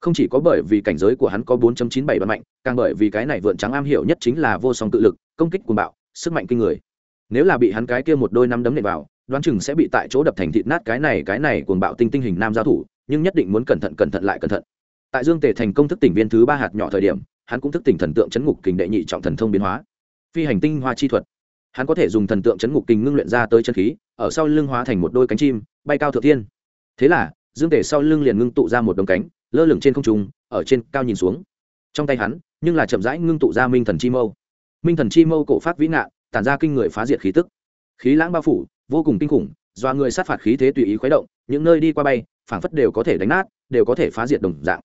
Không chỉ có bởi vì cảnh giới của hắn có 4.97 đoạn mạnh, càng bởi vì cái này vượn trắng am hiểu nhất chính là vô song tự lực, công kích cuồng bạo, sức mạnh kinh người. Nếu là bị hắn cái kia một đôi năm đấm nện vào, đoán chừng sẽ bị tại chỗ đập thành thịt nát cái này cái này cuồng bạo tinh tinh hình nam giao thủ, nhưng nhất định muốn cẩn thận cẩn thận lại cẩn thận. Tại dương tề thành công thức tỉnh viên thứ ba hạt nhỏ thời điểm, hắn cũng thức tỉnh thần tượng chấn ngục kình đệ nhị trọng thần thông biến hóa phi hành tinh hoa chi thuật. Hắn có thể dùng thần tượng chấn ngục kình ngưng luyện ra tới chân khí, ở sau lưng hóa thành một đôi cánh chim, bay cao thượng thiên. Thế là, dương tề sau lưng liền ngưng tụ ra một đống cánh, lơ lửng trên không trung, ở trên cao nhìn xuống. Trong tay hắn, nhưng là chậm rãi ngưng tụ ra minh thần chi mâu. Minh thần chi mâu cổ phát vĩ ngạn tản ra kinh người phá diệt khí tức. Khí lãng bao phủ, vô cùng kinh khủng, do người sát phạt khí thế tùy ý khuấy động, những nơi đi qua bay, phảng phất đều có thể đánh nát, đều có thể phá diệt đồng dạng.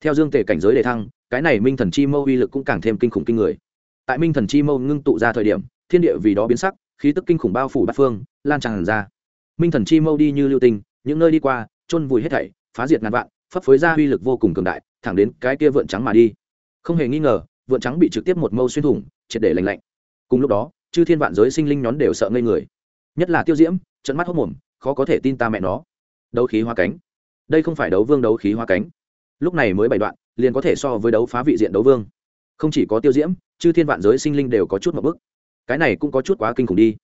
Theo dương tề cảnh giới đề thăng, cái này minh thần chi mâu uy lực cũng càng thêm kinh khủng kinh người tại minh thần chi mâu ngưng tụ ra thời điểm, thiên địa vì đó biến sắc, khí tức kinh khủng bao phủ bát phương, lan tràn ra. Minh thần chi mâu đi như lưu tinh, những nơi đi qua, chôn vùi hết thảy, phá diệt ngàn vạn, phấp phới ra uy lực vô cùng cường đại, thẳng đến cái kia vượn trắng mà đi. Không hề nghi ngờ, vượn trắng bị trực tiếp một mâu xuyên thủng, triệt để lành lạnh. Cùng lúc đó, chư thiên vạn giới sinh linh nhón đều sợ ngây người. Nhất là tiêu diễm trận mắt hốc mồm, khó có thể tin ta mẹ nó. Đấu khí hoa cánh. Đây không phải đấu vương đấu khí hoa cánh. Lúc này mới bảy đoạn, liền có thể so với đấu phá vị diện đấu vương không chỉ có tiêu diễm chứ thiên vạn giới sinh linh đều có chút một bức. Cái này cũng có chút quá kinh khủng đi.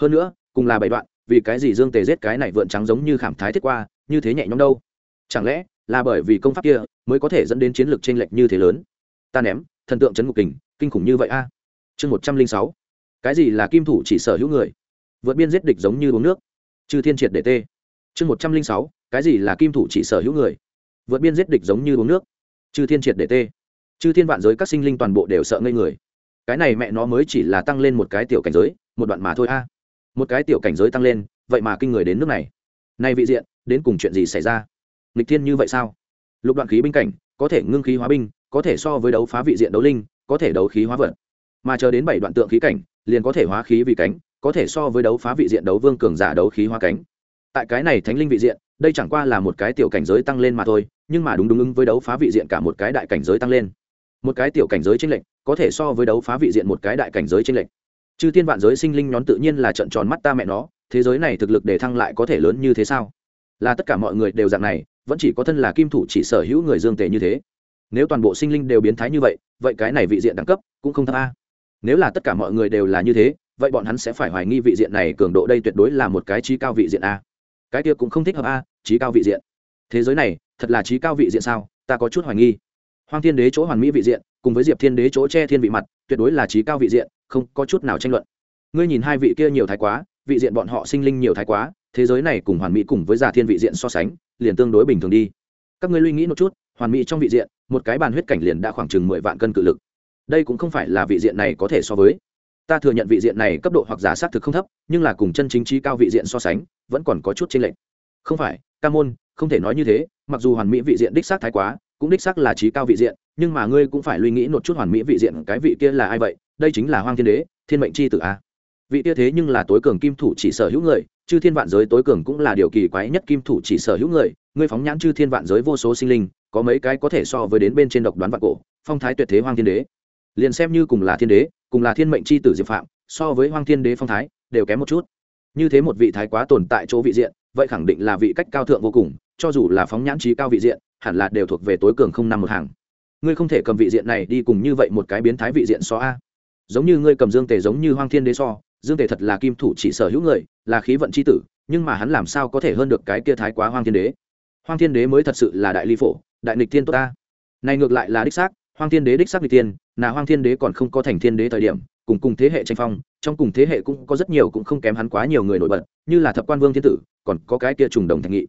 Hơn nữa, cùng là bảy đoạn, vì cái gì dương tề giết cái này vượn trắng giống như khảm thái thiết qua, như thế nhẹ nhõm đâu? Chẳng lẽ là bởi vì công pháp kia mới có thể dẫn đến chiến lược t r ê n lệch như thế lớn? Ta ném, thần tượng chấn ngục kình, kinh khủng như vậy a. Chương một trăm linh sáu. Cái gì là kim thủ chỉ sở hữu người? Vượt biên giết địch giống như uống nước. Chư thiên triệt để tê. Chương một trăm linh sáu. Cái gì là kim thủ chỉ sở hữu người? Vượt biên giết địch giống như uống nước. Chư thiên triệt để tê chư thiên vạn giới các sinh linh toàn bộ đều sợ ngây người. Cái này mẹ nó mới chỉ là tăng lên một cái tiểu cảnh giới, một đoạn mà thôi a. Một cái tiểu cảnh giới tăng lên, vậy mà kinh người đến nước này. Nay vị diện, đến cùng chuyện gì xảy ra? Lịch thiên như vậy sao? Lục đoạn khí binh cảnh, có thể ngưng khí hóa binh, có thể so với đấu phá vị diện đấu linh, có thể đấu khí hóa vật. Mà chờ đến bảy đoạn tượng khí cảnh, liền có thể hóa khí vì cánh, có thể so với đấu phá vị diện đấu vương cường giả đấu khí hóa cánh. Tại cái này thánh linh vị diện, đây chẳng qua là một cái tiểu cảnh giới tăng lên mà thôi, nhưng mà đúng đúng ứng với đấu phá vị diện cả một cái đại cảnh giới tăng lên một cái tiểu cảnh giới tranh lệch, có thể so với đấu phá vị diện một cái đại cảnh giới tranh lệch. Chư thiên vạn giới sinh linh nhón tự nhiên là trận tròn mắt ta mẹ nó, thế giới này thực lực để thăng lại có thể lớn như thế sao? Là tất cả mọi người đều dạng này, vẫn chỉ có thân là kim thủ chỉ sở hữu người dương tề như thế. Nếu toàn bộ sinh linh đều biến thái như vậy vậy cái này vị diện đẳng cấp cũng không thấp a. Nếu là tất cả mọi người đều là như thế, vậy bọn hắn sẽ phải hoài nghi vị diện này cường độ đây tuyệt đối là một cái trí cao vị diện a. Cái kia cũng không thích hợp a, trí cao vị diện. Thế giới này, thật là trí cao vị diện sao? Ta có chút hoài nghi hoang thiên đế chỗ hoàn mỹ vị diện, cùng với diệp thiên đế chỗ che thiên vị mặt, tuyệt đối là trí cao vị diện, không có chút nào tranh luận. Ngươi nhìn hai vị kia nhiều thái quá, vị diện bọn họ sinh linh nhiều thái quá, thế giới này cùng hoàn mỹ cùng với giả thiên vị diện so sánh, liền tương đối bình thường đi. Các ngươi suy nghĩ một chút, hoàn mỹ trong vị diện, một cái bàn huyết cảnh liền đã khoảng chừng mười vạn cân cự lực. Đây cũng không phải là vị diện này có thể so với. Ta thừa nhận vị diện này cấp độ hoặc giả sát thực không thấp, nhưng là cùng chân chính trí cao vị diện so sánh, vẫn còn có chút chênh lệch. Không phải, ca môn, không thể nói như thế, mặc dù hoàn mỹ vị diện đích xác thái quá cũng đích xác là trí cao vị diện, nhưng mà ngươi cũng phải suy nghĩ một chút hoàn mỹ vị diện, cái vị kia là ai vậy? Đây chính là hoang thiên đế, thiên mệnh c h i tử a. Vị kia thế nhưng là tối cường kim thủ chỉ sở hữu người, chư thiên vạn giới tối cường cũng là điều kỳ quái nhất kim thủ chỉ sở hữu người, ngươi phóng nhãn chư thiên vạn giới vô số sinh linh, có mấy cái có thể so với đến bên trên độc đoán vạn cổ, phong thái tuyệt thế hoang thiên đế. Liền xem như cùng là thiên đế, cùng là thiên mệnh c h i tử diệp phạm, so với hoang thiên đế phong thái, đều kém một chút. Như thế một vị thái quá tồn tại chỗ vị diện, vậy khẳng định là vị cách cao thượng vô cùng, cho dù là phóng nhãn trí cao vị diện hẳn là đều thuộc về tối cường không năm một hàng. Ngươi không thể cầm vị diện này đi cùng như vậy một cái biến thái vị diện so a. Giống như ngươi cầm dương tề giống như hoang thiên đế so, dương tề thật là kim thủ chỉ sở hữu người, là khí vận c h i tử, nhưng mà hắn làm sao có thể hơn được cái kia thái quá hoang thiên đế? Hoang thiên đế mới thật sự là đại ly phổ, đại nịch thiên tốt ta. Này ngược lại là đích xác, hoang thiên đế đích xác nịch tiên là hoang thiên đế còn không có thành thiên đế thời điểm, cùng cùng thế hệ tranh phong, trong cùng thế hệ cũng có rất nhiều cũng không kém hắn quá nhiều người nổi bật, như là thập quan vương thiên tử, còn có cái kia trùng đồng thành nghị.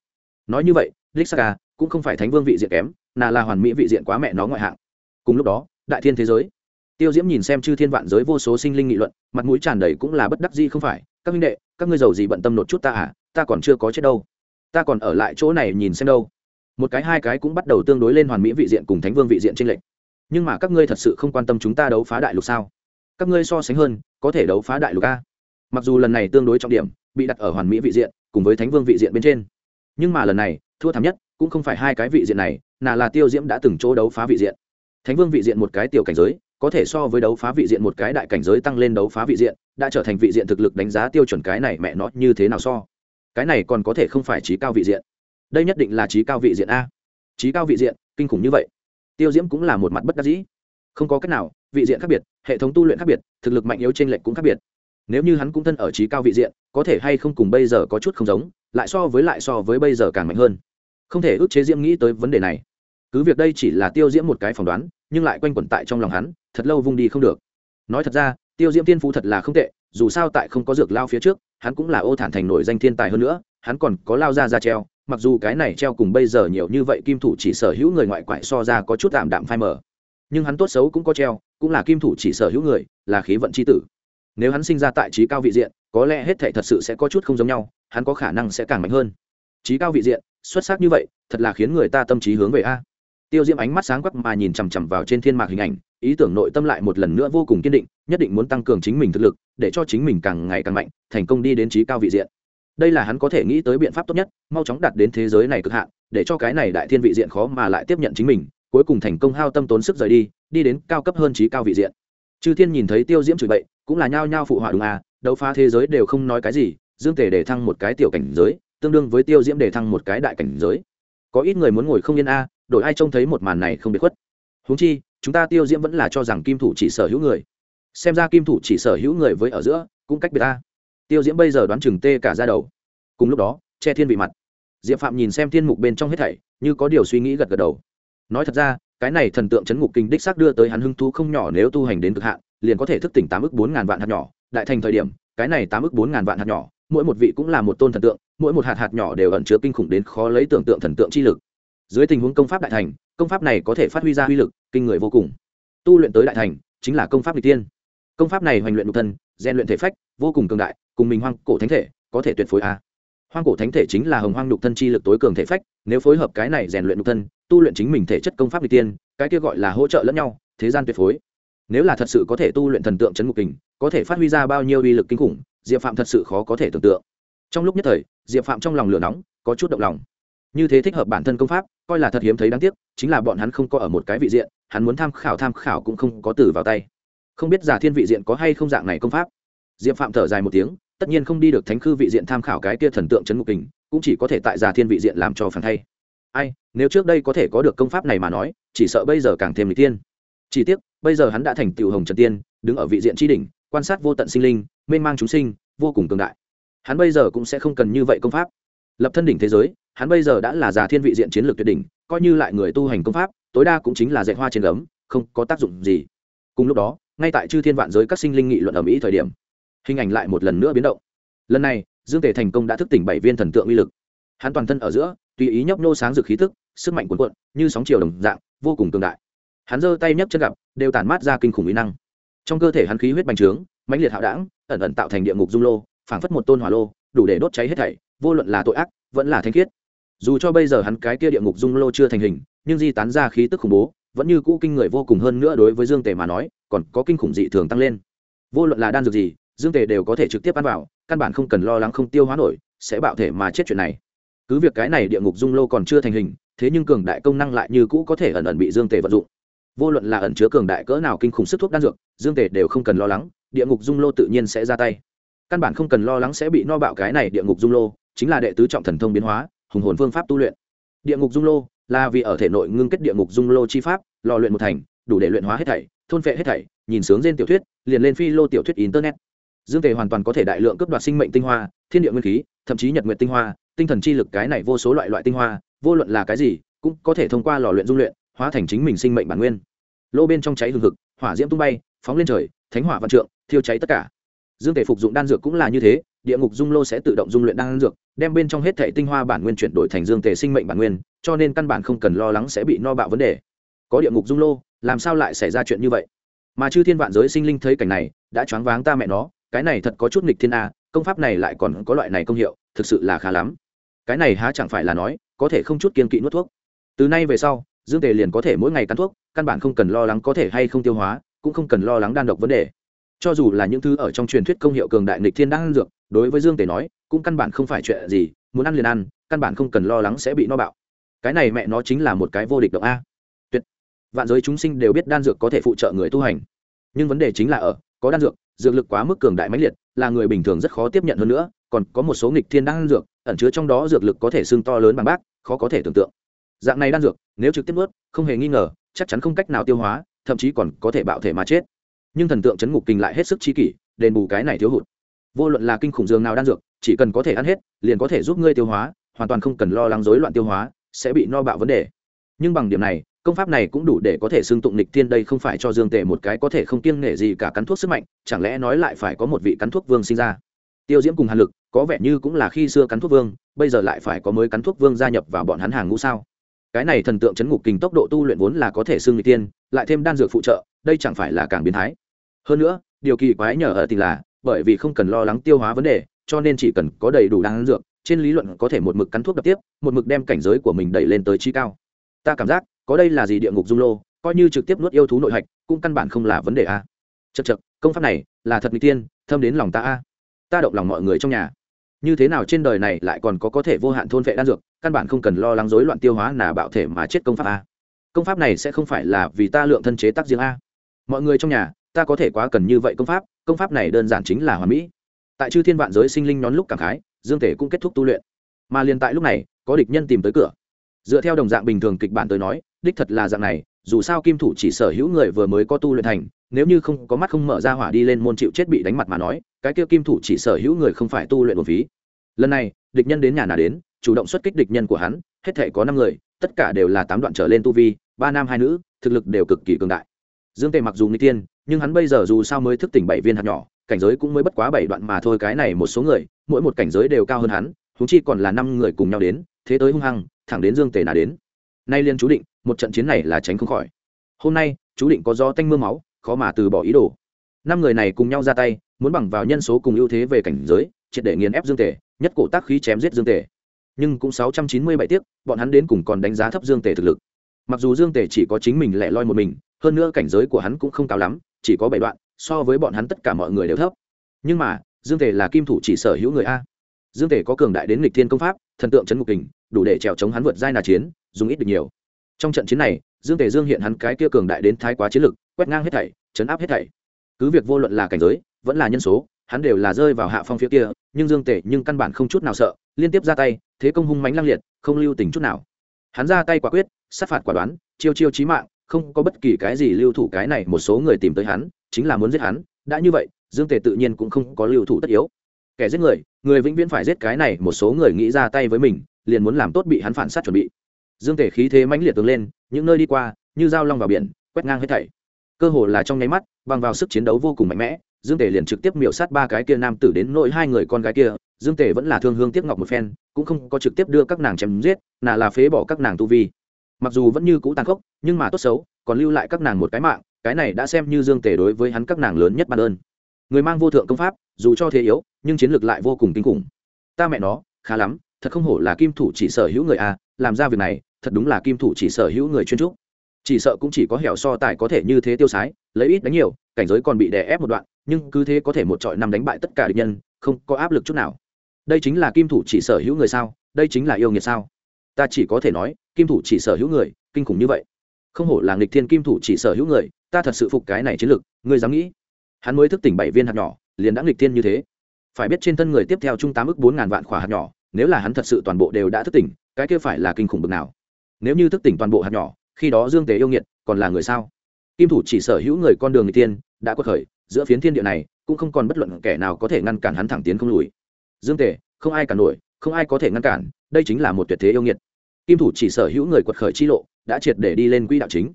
Nói như vậy, đích xác à cũng không phải thánh vương vị diện kém là là hoàn mỹ vị diện quá mẹ nó ngoại hạng. Cùng lúc đó, đại thiên thế giới. Tiêu diễm nhìn xem chư thiên vạn giới vô số sinh linh nghị luận, mặt mũi tràn đầy cũng là bất đắc gì không phải, các minh đệ, các ngươi giàu gì bận tâm nột chút ta à ta còn chưa có chết đâu. Ta còn ở lại chỗ này nhìn xem đâu. Một cái hai cái cũng bắt đầu tương đối lên hoàn mỹ vị diện cùng thánh vương vị diện trên lệnh nhưng mà các ngươi thật sự không quan tâm chúng ta đấu phá đại lục sao? Các ngươi so sánh hơn, có thể đấu phá đại lục a? Mặc dù lần này tương đối trọng điểm, bị đặt ở hoàn mỹ vị diện, cùng với thánh vương vị diện bên trên. Nhưng mà lần này, thua thảm nhất cũng không phải hai cái vị diện này, nà là tiêu diễm đã từng chỗ đấu phá vị diện. Thánh vương vị diện một cái tiểu cảnh giới, có thể so với đấu phá vị diện một cái đại cảnh giới tăng lên đấu phá vị diện, đã trở thành vị diện thực lực đánh giá tiêu chuẩn cái này mẹ nó như thế nào so. Cái này còn có thể không phải trí cao vị diện. Đây nhất định là trí cao vị diện a. Trí cao vị diện, kinh khủng như vậy. Tiêu diễm cũng là một mặt bất đắc dĩ. Không có cách nào, vị diện khác biệt, hệ thống tu luyện khác biệt, thực lực mạnh yếu t r ê n lệch cũng khác biệt. Nếu như hắn cũng thân ở trí cao vị diện, có thể hay không cùng bây giờ có chút không giống, lại so với lại so với bây giờ càng mạnh hơn không thể ước chế diễm nghĩ tới vấn đề này. Cứ việc đây chỉ là tiêu diễm một cái phỏng đoán, nhưng lại quanh quẩn tại trong lòng hắn, thật lâu vung đi không được. Nói thật ra, tiêu diễm tiên phú thật là không tệ, dù sao tại không có dược lao phía trước, hắn cũng là ô thản thành nổi danh thiên tài hơn nữa, hắn còn có lao ra ra treo, mặc dù cái này treo cùng bây giờ nhiều như vậy kim thủ chỉ sở hữu người ngoại quại so ra có chút tạm đạm phai mờ. Nhưng hắn tốt xấu cũng có treo, cũng là kim thủ chỉ sở hữu người, là khí vận c h i tử. Nếu hắn sinh ra tại trí cao vị diện, có lẽ hết thể thật sự sẽ có chút không giống nhau, hắn có khả năng sẽ càng mạnh hơn. Trí cao vị diện xuất sắc như vậy, thật là khiến người ta tâm trí hướng về a. Tiêu diễm ánh mắt sáng quắc mà nhìn chằm chằm vào trên thiên mạc hình ảnh, ý tưởng nội tâm lại một lần nữa vô cùng kiên định, nhất định muốn tăng cường chính mình thực lực, để cho chính mình càng ngày càng mạnh, thành công đi đến trí cao vị diện. Đây là hắn có thể nghĩ tới biện pháp tốt nhất, mau chóng đạt đến thế giới này cực hạn, để cho cái này đại thiên vị diện khó mà lại tiếp nhận chính mình, cuối cùng thành công hao tâm tốn sức rời đi đi đến cao cấp hơn trí cao vị diện. Chư thiên nhìn thấy tiêu diễm chửi bậy, cũng là nhao nhao phụ họa đúng à đấu phá thế giới đều không nói cái gì, dương tề để thăng một cái tiểu cảnh giới tương đương với tiêu diễm để thăng một cái đại cảnh giới. Có ít người muốn ngồi không yên a, đổi ai trông thấy một màn này không biết khuất. Húng chi, chúng ta tiêu diễm vẫn là cho rằng kim thủ chỉ sở hữu người. Xem ra kim thủ chỉ sở hữu người với ở giữa, cũng cách biệt ta tiêu diễm bây giờ đoán chừng tê cả ra đầu. Cùng lúc đó, che thiên vị mặt. Diệp phạm nhìn xem thiên mục bên trong hết thảy, như có điều suy nghĩ gật gật đầu. Nói thật ra, cái này thần tượng chấn ngục kinh đích xác đưa tới hắn hưng thú không nhỏ nếu tu hành đến cực hạn, liền có thể thức tỉnh tám ước bốn ngàn vạn hạt nhỏ. Đại thành thời điểm, cái này tám ước bốn ngàn vạn hạt nhỏ mỗi một vị cũng là một tôn thần tượng, mỗi một hạt hạt nhỏ đều ẩn chứa kinh khủng đến khó lấy tưởng tượng thần tượng chi lực. Dưới tình huống công pháp đại thành, công pháp này có thể phát huy ra uy lực, kinh người vô cùng. Tu luyện tới đại thành, chính là công pháp lịch tiên. Công pháp này hoành luyện nhục thân, rèn luyện thể phách, vô cùng cường đại, cùng mình hoang cổ thánh thể, có thể tuyệt phối a. Hoang cổ thánh thể chính là hồng hoang nhục thân chi lực tối cường thể phách, nếu phối hợp cái này rèn luyện nhục thân, tu luyện chính mình thể chất công pháp lịch tiên, cái kia gọi là hỗ trợ lẫn nhau, thế gian tuyệt phối. Nếu là thật sự có thể tu luyện thần tượng chấn ngục kình, có thể phát huy ra bao nhiêu uy lực kinh khủng diệp phạm thật sự khó có thể tưởng tượng. Trong lúc nhất thời, diệp phạm trong lòng lửa nóng, có chút động lòng. Như thế thích hợp bản thân công pháp, coi là thật hiếm thấy đáng tiếc, chính là bọn hắn không có ở một cái vị diện, hắn muốn tham khảo tham khảo cũng không có từ vào tay. Không biết giả thiên vị diện có hay không dạng này công pháp. Diệp phạm thở dài một tiếng, tất nhiên không đi được thánh khư vị diện tham khảo cái kia thần tượng trấn ngục kình, cũng chỉ có thể tại giả thiên vị diện làm cho phản thay. Ai, nếu trước đây có thể có được công pháp này mà nói, chỉ sợ bây giờ càng thêm lịch tiên chỉ tiếc, bây giờ hắn đã thành tiểu hồng trần tiên, đứng ở vị diện tri đỉnh, quan sát vô tận sinh linh mênh mang chúng sinh, vô cùng cường đại. Hắn bây giờ cũng sẽ không cần như vậy công pháp. Lập thân đỉnh thế giới, hắn bây giờ đã là già thiên vị diện chiến lược tuyệt đỉnh, coi như lại người tu hành công pháp, tối đa cũng chính là dạy hoa trên gấm, không có tác dụng gì. Cùng lúc đó, ngay tại chư thiên vạn giới các sinh linh nghị luận ở mỹ thời điểm, hình ảnh lại một lần nữa biến động. Lần này, dương tề thành công đã thức tỉnh bảy viên thần tượng uy lực. Hắn toàn thân ở giữa, tùy ý nhấp nô sáng rực khí thức sức mạnh cuồn cuộn, như sóng chiều đồng dạng, vô cùng cường đại. Hắn giơ tay nhấc chân gặp, đều tản mát ra kinh khủng uy năng. Trong cơ thể hắn khí huyết bành trướng mãnh liệt hạo đảng, ẩn ẩn tạo thành địa ngục dung lô, phảng phất một tôn hỏa lô, đủ để đốt cháy hết thảy, vô luận là tội ác, vẫn là thanh khiết. Dù cho bây giờ hắn cái kia địa ngục dung lô chưa thành hình, nhưng di tán ra khí tức khủng bố, vẫn như cũ kinh người vô cùng hơn nữa đối với dương tề mà nói, còn có kinh khủng dị thường tăng lên. Vô luận là đan dược gì, dương tề đều có thể trực tiếp ăn vào, căn bản không cần lo lắng không tiêu hóa nổi, sẽ bạo thể mà chết chuyện này. Cứ việc cái này địa ngục dung lô còn chưa thành hình, thế nhưng cường đại công năng lại như cũ có thể ẩn ẩn bị dương tề vận dụng. Vô luận là ẩn chứa cường đại cỡ nào kinh khủng sức thuốc đan dược, dương tề đều không cần lo lắng địa ngục dung lô tự nhiên sẽ ra tay. Căn bản không cần lo lắng sẽ bị no bạo cái này địa ngục dung lô, chính là đệ tứ trọng thần thông biến hóa, hùng hồn phương pháp tu luyện. Địa ngục dung lô là vì ở thể nội ngưng kết địa ngục dung lô chi pháp, lò luyện một thành, đủ để luyện hóa hết thảy, thôn phệ hết thảy, nhìn sướng trên tiểu thuyết, liền lên phi lô tiểu thuyết internet. Dương tề hoàn toàn có thể đại lượng cấp đoạt sinh mệnh tinh hoa, thiên địa nguyên khí, thậm chí nhật nguyện tinh hoa, tinh thần chi lực cái này vô số loại loại tinh hoa, vô luận là cái gì, cũng có thể thông qua lò luyện dung luyện, hóa thành chính mình sinh mệnh bản nguyên. Lô bên trong cháy hừng hực, hỏa diễm tung bay, phóng lên trời, thánh hỏa văn trượng thiêu cháy tất cả. Dương tể phục dụng đan dược cũng là như thế, địa ngục dung lô sẽ tự động dung luyện đan dược, đem bên trong hết thể tinh hoa bản nguyên chuyển đổi thành dương tể sinh mệnh bản nguyên, cho nên căn bản không cần lo lắng sẽ bị no bạo vấn đề. Có địa ngục dung lô, làm sao lại xảy ra chuyện như vậy? Mà chư thiên vạn giới sinh linh thấy cảnh này, đã choáng váng ta mẹ nó, cái này thật có chút nghịch thiên a, công pháp này lại còn có loại này công hiệu, thực sự là khá lắm. Cái này há chẳng phải là nói, có thể không chút kiên kỵ nuốt thuốc. Từ nay về sau, dương tề liền có thể mỗi ngày cắn thuốc, căn bản không cần lo lắng có thể hay không tiêu hóa, cũng không cần lo lắng đan độc vấn đề cho dù là những thứ ở trong truyền thuyết công hiệu cường đại nghịch thiên đang dược, đối với dương tề nói, cũng căn bản không phải chuyện gì, muốn ăn liền ăn, căn bản không cần lo lắng sẽ bị no bạo. Cái này mẹ nó chính là một cái vô địch động a. Tuyệt. Vạn giới chúng sinh đều biết đan dược có thể phụ trợ người tu hành. Nhưng vấn đề chính là ở, có đan dược dược lực quá mức cường đại mãnh liệt, là người bình thường rất khó tiếp nhận hơn nữa, còn có một số nghịch thiên đan dược, ẩn chứa trong đó dược lực có thể xương to lớn bằng bác, khó có thể tưởng tượng. Dạng này đan dược, nếu trực tiếp nuốt, không hề nghi ngờ, chắc chắn không cách nào tiêu hóa, thậm chí còn có thể bạo thể mà chết nhưng thần tượng chấn ngục kinh lại hết sức chi kỷ, đền bù cái này thiếu hụt. Vô luận là kinh khủng dương nào đan dược, chỉ cần có thể ăn hết, liền có thể giúp ngươi tiêu hóa, hoàn toàn không cần lo lắng rối loạn tiêu hóa, sẽ bị no bạo vấn đề. Nhưng bằng điểm này, công pháp này cũng đủ để có thể xưng tụng nịch thiên đây không phải cho dương tề một cái có thể không kiêng nể gì cả cắn thuốc sức mạnh, chẳng lẽ nói lại phải có một vị cắn thuốc vương sinh ra? Tiêu diễm cùng hàn lực, có vẻ như cũng là khi xưa cắn thuốc vương, bây giờ lại phải có mới cắn thuốc vương gia nhập vào bọn hắn hàng ngũ sao? Cái này thần tượng chấn ngục kình tốc độ tu luyện vốn là có thể xưng nịch tiên lại thêm đan dược phụ trợ, đây chẳng phải là càng biến thái? Hơn nữa, điều kỳ quái nhờ ở tình là, bởi vì không cần lo lắng tiêu hóa vấn đề, cho nên chỉ cần có đầy đủ đan dược, trên lý luận có thể một mực cắn thuốc đập tiếp, một mực đem cảnh giới của mình đẩy lên tới chi cao. Ta cảm giác, có đây là gì địa ngục dung lô, coi như trực tiếp nuốt yêu thú nội hạch, cũng căn bản không là vấn đề a. Chật chật công pháp này, là thật n tiên, thâm đến lòng ta a. Ta động lòng mọi người trong nhà. Như thế nào trên đời này lại còn có có thể vô hạn thôn vệ đan dược, căn bản không cần lo lắng rối loạn tiêu hóa nà bạo thể mà chết công pháp a. Công pháp này sẽ không phải là vì ta lượng thân chế tác riêng a. Mọi người trong nhà ta có thể quá cần như vậy công pháp công pháp này đơn giản chính là hoàn mỹ. Tại chư thiên vạn giới sinh linh nhón lúc cảm khái, dương thể cũng kết thúc tu luyện. Mà liền tại lúc này, có địch nhân tìm tới cửa. Dựa theo đồng dạng bình thường kịch bản tới nói, đích thật là dạng này, dù sao kim thủ chỉ sở hữu người vừa mới có tu luyện thành, nếu như không có mắt không mở ra hỏa đi lên môn chịu chết bị đánh mặt mà nói, cái kia kim thủ chỉ sở hữu người không phải tu luyện một phí. Lần này, địch nhân đến nhà nào đến, chủ động xuất kích địch nhân của hắn, hết thể có năm người, tất cả đều là tám đoạn trở lên tu vi, ba nam hai nữ, thực lực đều cực kỳ cường đại. Dương tề mặc dù nguy tiên nhưng hắn bây giờ dù sao mới thức tỉnh bảy viên hạt nhỏ, cảnh giới cũng mới bất quá bảy đoạn mà thôi, cái này một số người, mỗi một cảnh giới đều cao hơn hắn húng chi còn là năm người cùng nhau đến, thế tới hung hăng, thẳng đến dương tề nà đến. Nay liên chú định, một trận chiến này là tránh không khỏi. Hôm nay, chú định có do tanh mưa máu, khó mà từ bỏ ý đồ. Năm người này cùng nhau ra tay, muốn bằng vào nhân số cùng ưu thế về cảnh giới, triệt để nghiền ép dương tề, nhất cổ tác khí chém giết dương tề. Nhưng cũng sáu trăm chín mươi bảy tiếc, bọn hắn đến cùng còn đánh giá thấp dương tề thực lực. Mặc dù dương tề chỉ có chính mình lẻ loi một mình, hơn nữa cảnh giới của hắn cũng không cao lắm chỉ có bảy đoạn, so với bọn hắn tất cả mọi người đều thấp. Nhưng mà, dương tề là kim thủ chỉ sở hữu người a. Dương tề có cường đại đến lịch thiên công pháp, thần tượng trấn ngục kình, đủ để trèo chống hắn vượt giai nà chiến, dùng ít được nhiều. Trong trận chiến này, dương tề dương hiện hắn cái kia cường đại đến thái quá chiến lực, quét ngang hết thảy, chấn áp hết thảy. Cứ việc vô luận là cảnh giới, vẫn là nhân số, hắn đều là rơi vào hạ phong phía kia, nhưng dương tề nhưng căn bản không chút nào sợ, liên tiếp ra tay, thế công hung mánh lăng liệt, không lưu tình chút nào. Hắn ra tay quả quyết, sát phạt quả đoán, chiêu chiêu chí mạng không có bất kỳ cái gì lưu thủ cái này, một số người tìm tới hắn, chính là muốn giết hắn. Đã như vậy, dương tề tự nhiên cũng không có lưu thủ tất yếu. Kẻ giết người người vĩnh viễn phải giết cái này, một số người nghĩ ra tay với mình, liền muốn làm tốt bị hắn phản sát chuẩn bị. Dương tề khí thế mãnh liệt tướng lên, những nơi đi qua, như dao long vào biển, quét ngang hết thảy. Cơ hồ là trong nháy mắt, bằng vào sức chiến đấu vô cùng mạnh mẽ, dương tề liền trực tiếp miểu sát ba cái kia nam tử đến nỗi hai người con gái kia. Dương tề vẫn là thương hương tiếc ngọc một phen, cũng không có trực tiếp đưa các nàng chém giết nà là phế bỏ các nàng tu vi mặc dù vẫn như cũ tàn khốc, nhưng mà tốt xấu, còn lưu lại các nàng một cái mạng, cái này đã xem như dương tề đối với hắn các nàng lớn nhất ban ơn. Người mang vô thượng công pháp, dù cho thế yếu, nhưng chiến lược lại vô cùng kinh khủng. Ta mẹ nó, khá lắm, thật không hổ là kim thủ chỉ sở hữu người a, làm ra việc này, thật đúng là kim thủ chỉ sở hữu người chuyên trúc. Chỉ sợ cũng chỉ có hẻo so tài có thể như thế tiêu sái, lấy ít đánh nhiều, cảnh giới còn bị đè ép một đoạn, nhưng cứ thế có thể một trọi năm đánh bại tất cả địch nhân, không có áp lực chút nào. Đây chính là kim thủ chỉ sở hữu người sao, đây chính là yêu nghiệt sao? Ta chỉ có thể nói, kim thủ chỉ sở hữu người, kinh khủng như vậy. Không hổ là nghịch thiên kim thủ chỉ sở hữu người, ta thật sự phục cái này chiến lược ngươi dám nghĩ. Hắn mới thức tỉnh bảy viên hạt nhỏ, liền đã nghịch thiên như thế. Phải biết trên thân người tiếp theo trung tám ước bốn ngàn vạn khỏa hạt nhỏ, nếu là hắn thật sự toàn bộ đều đã thức tỉnh, cái kia phải là kinh khủng bực nào. Nếu như thức tỉnh toàn bộ hạt nhỏ, khi đó dương tế yêu nghiệt, còn là người sao? Kim thủ chỉ sở hữu người con đường người tiên đã quật khởi, giữa phiến thiên địa này, cũng không còn bất luận kẻ nào có thể ngăn cản hắn thẳng tiến không lùi. Dương tề không ai cản nổi, không ai có thể ngăn cản đây chính là một tuyệt thế yêu nghiệt. Kim thủ chỉ sở hữu người quật khởi chi lộ, đã triệt để đi lên quỹ đạo chính.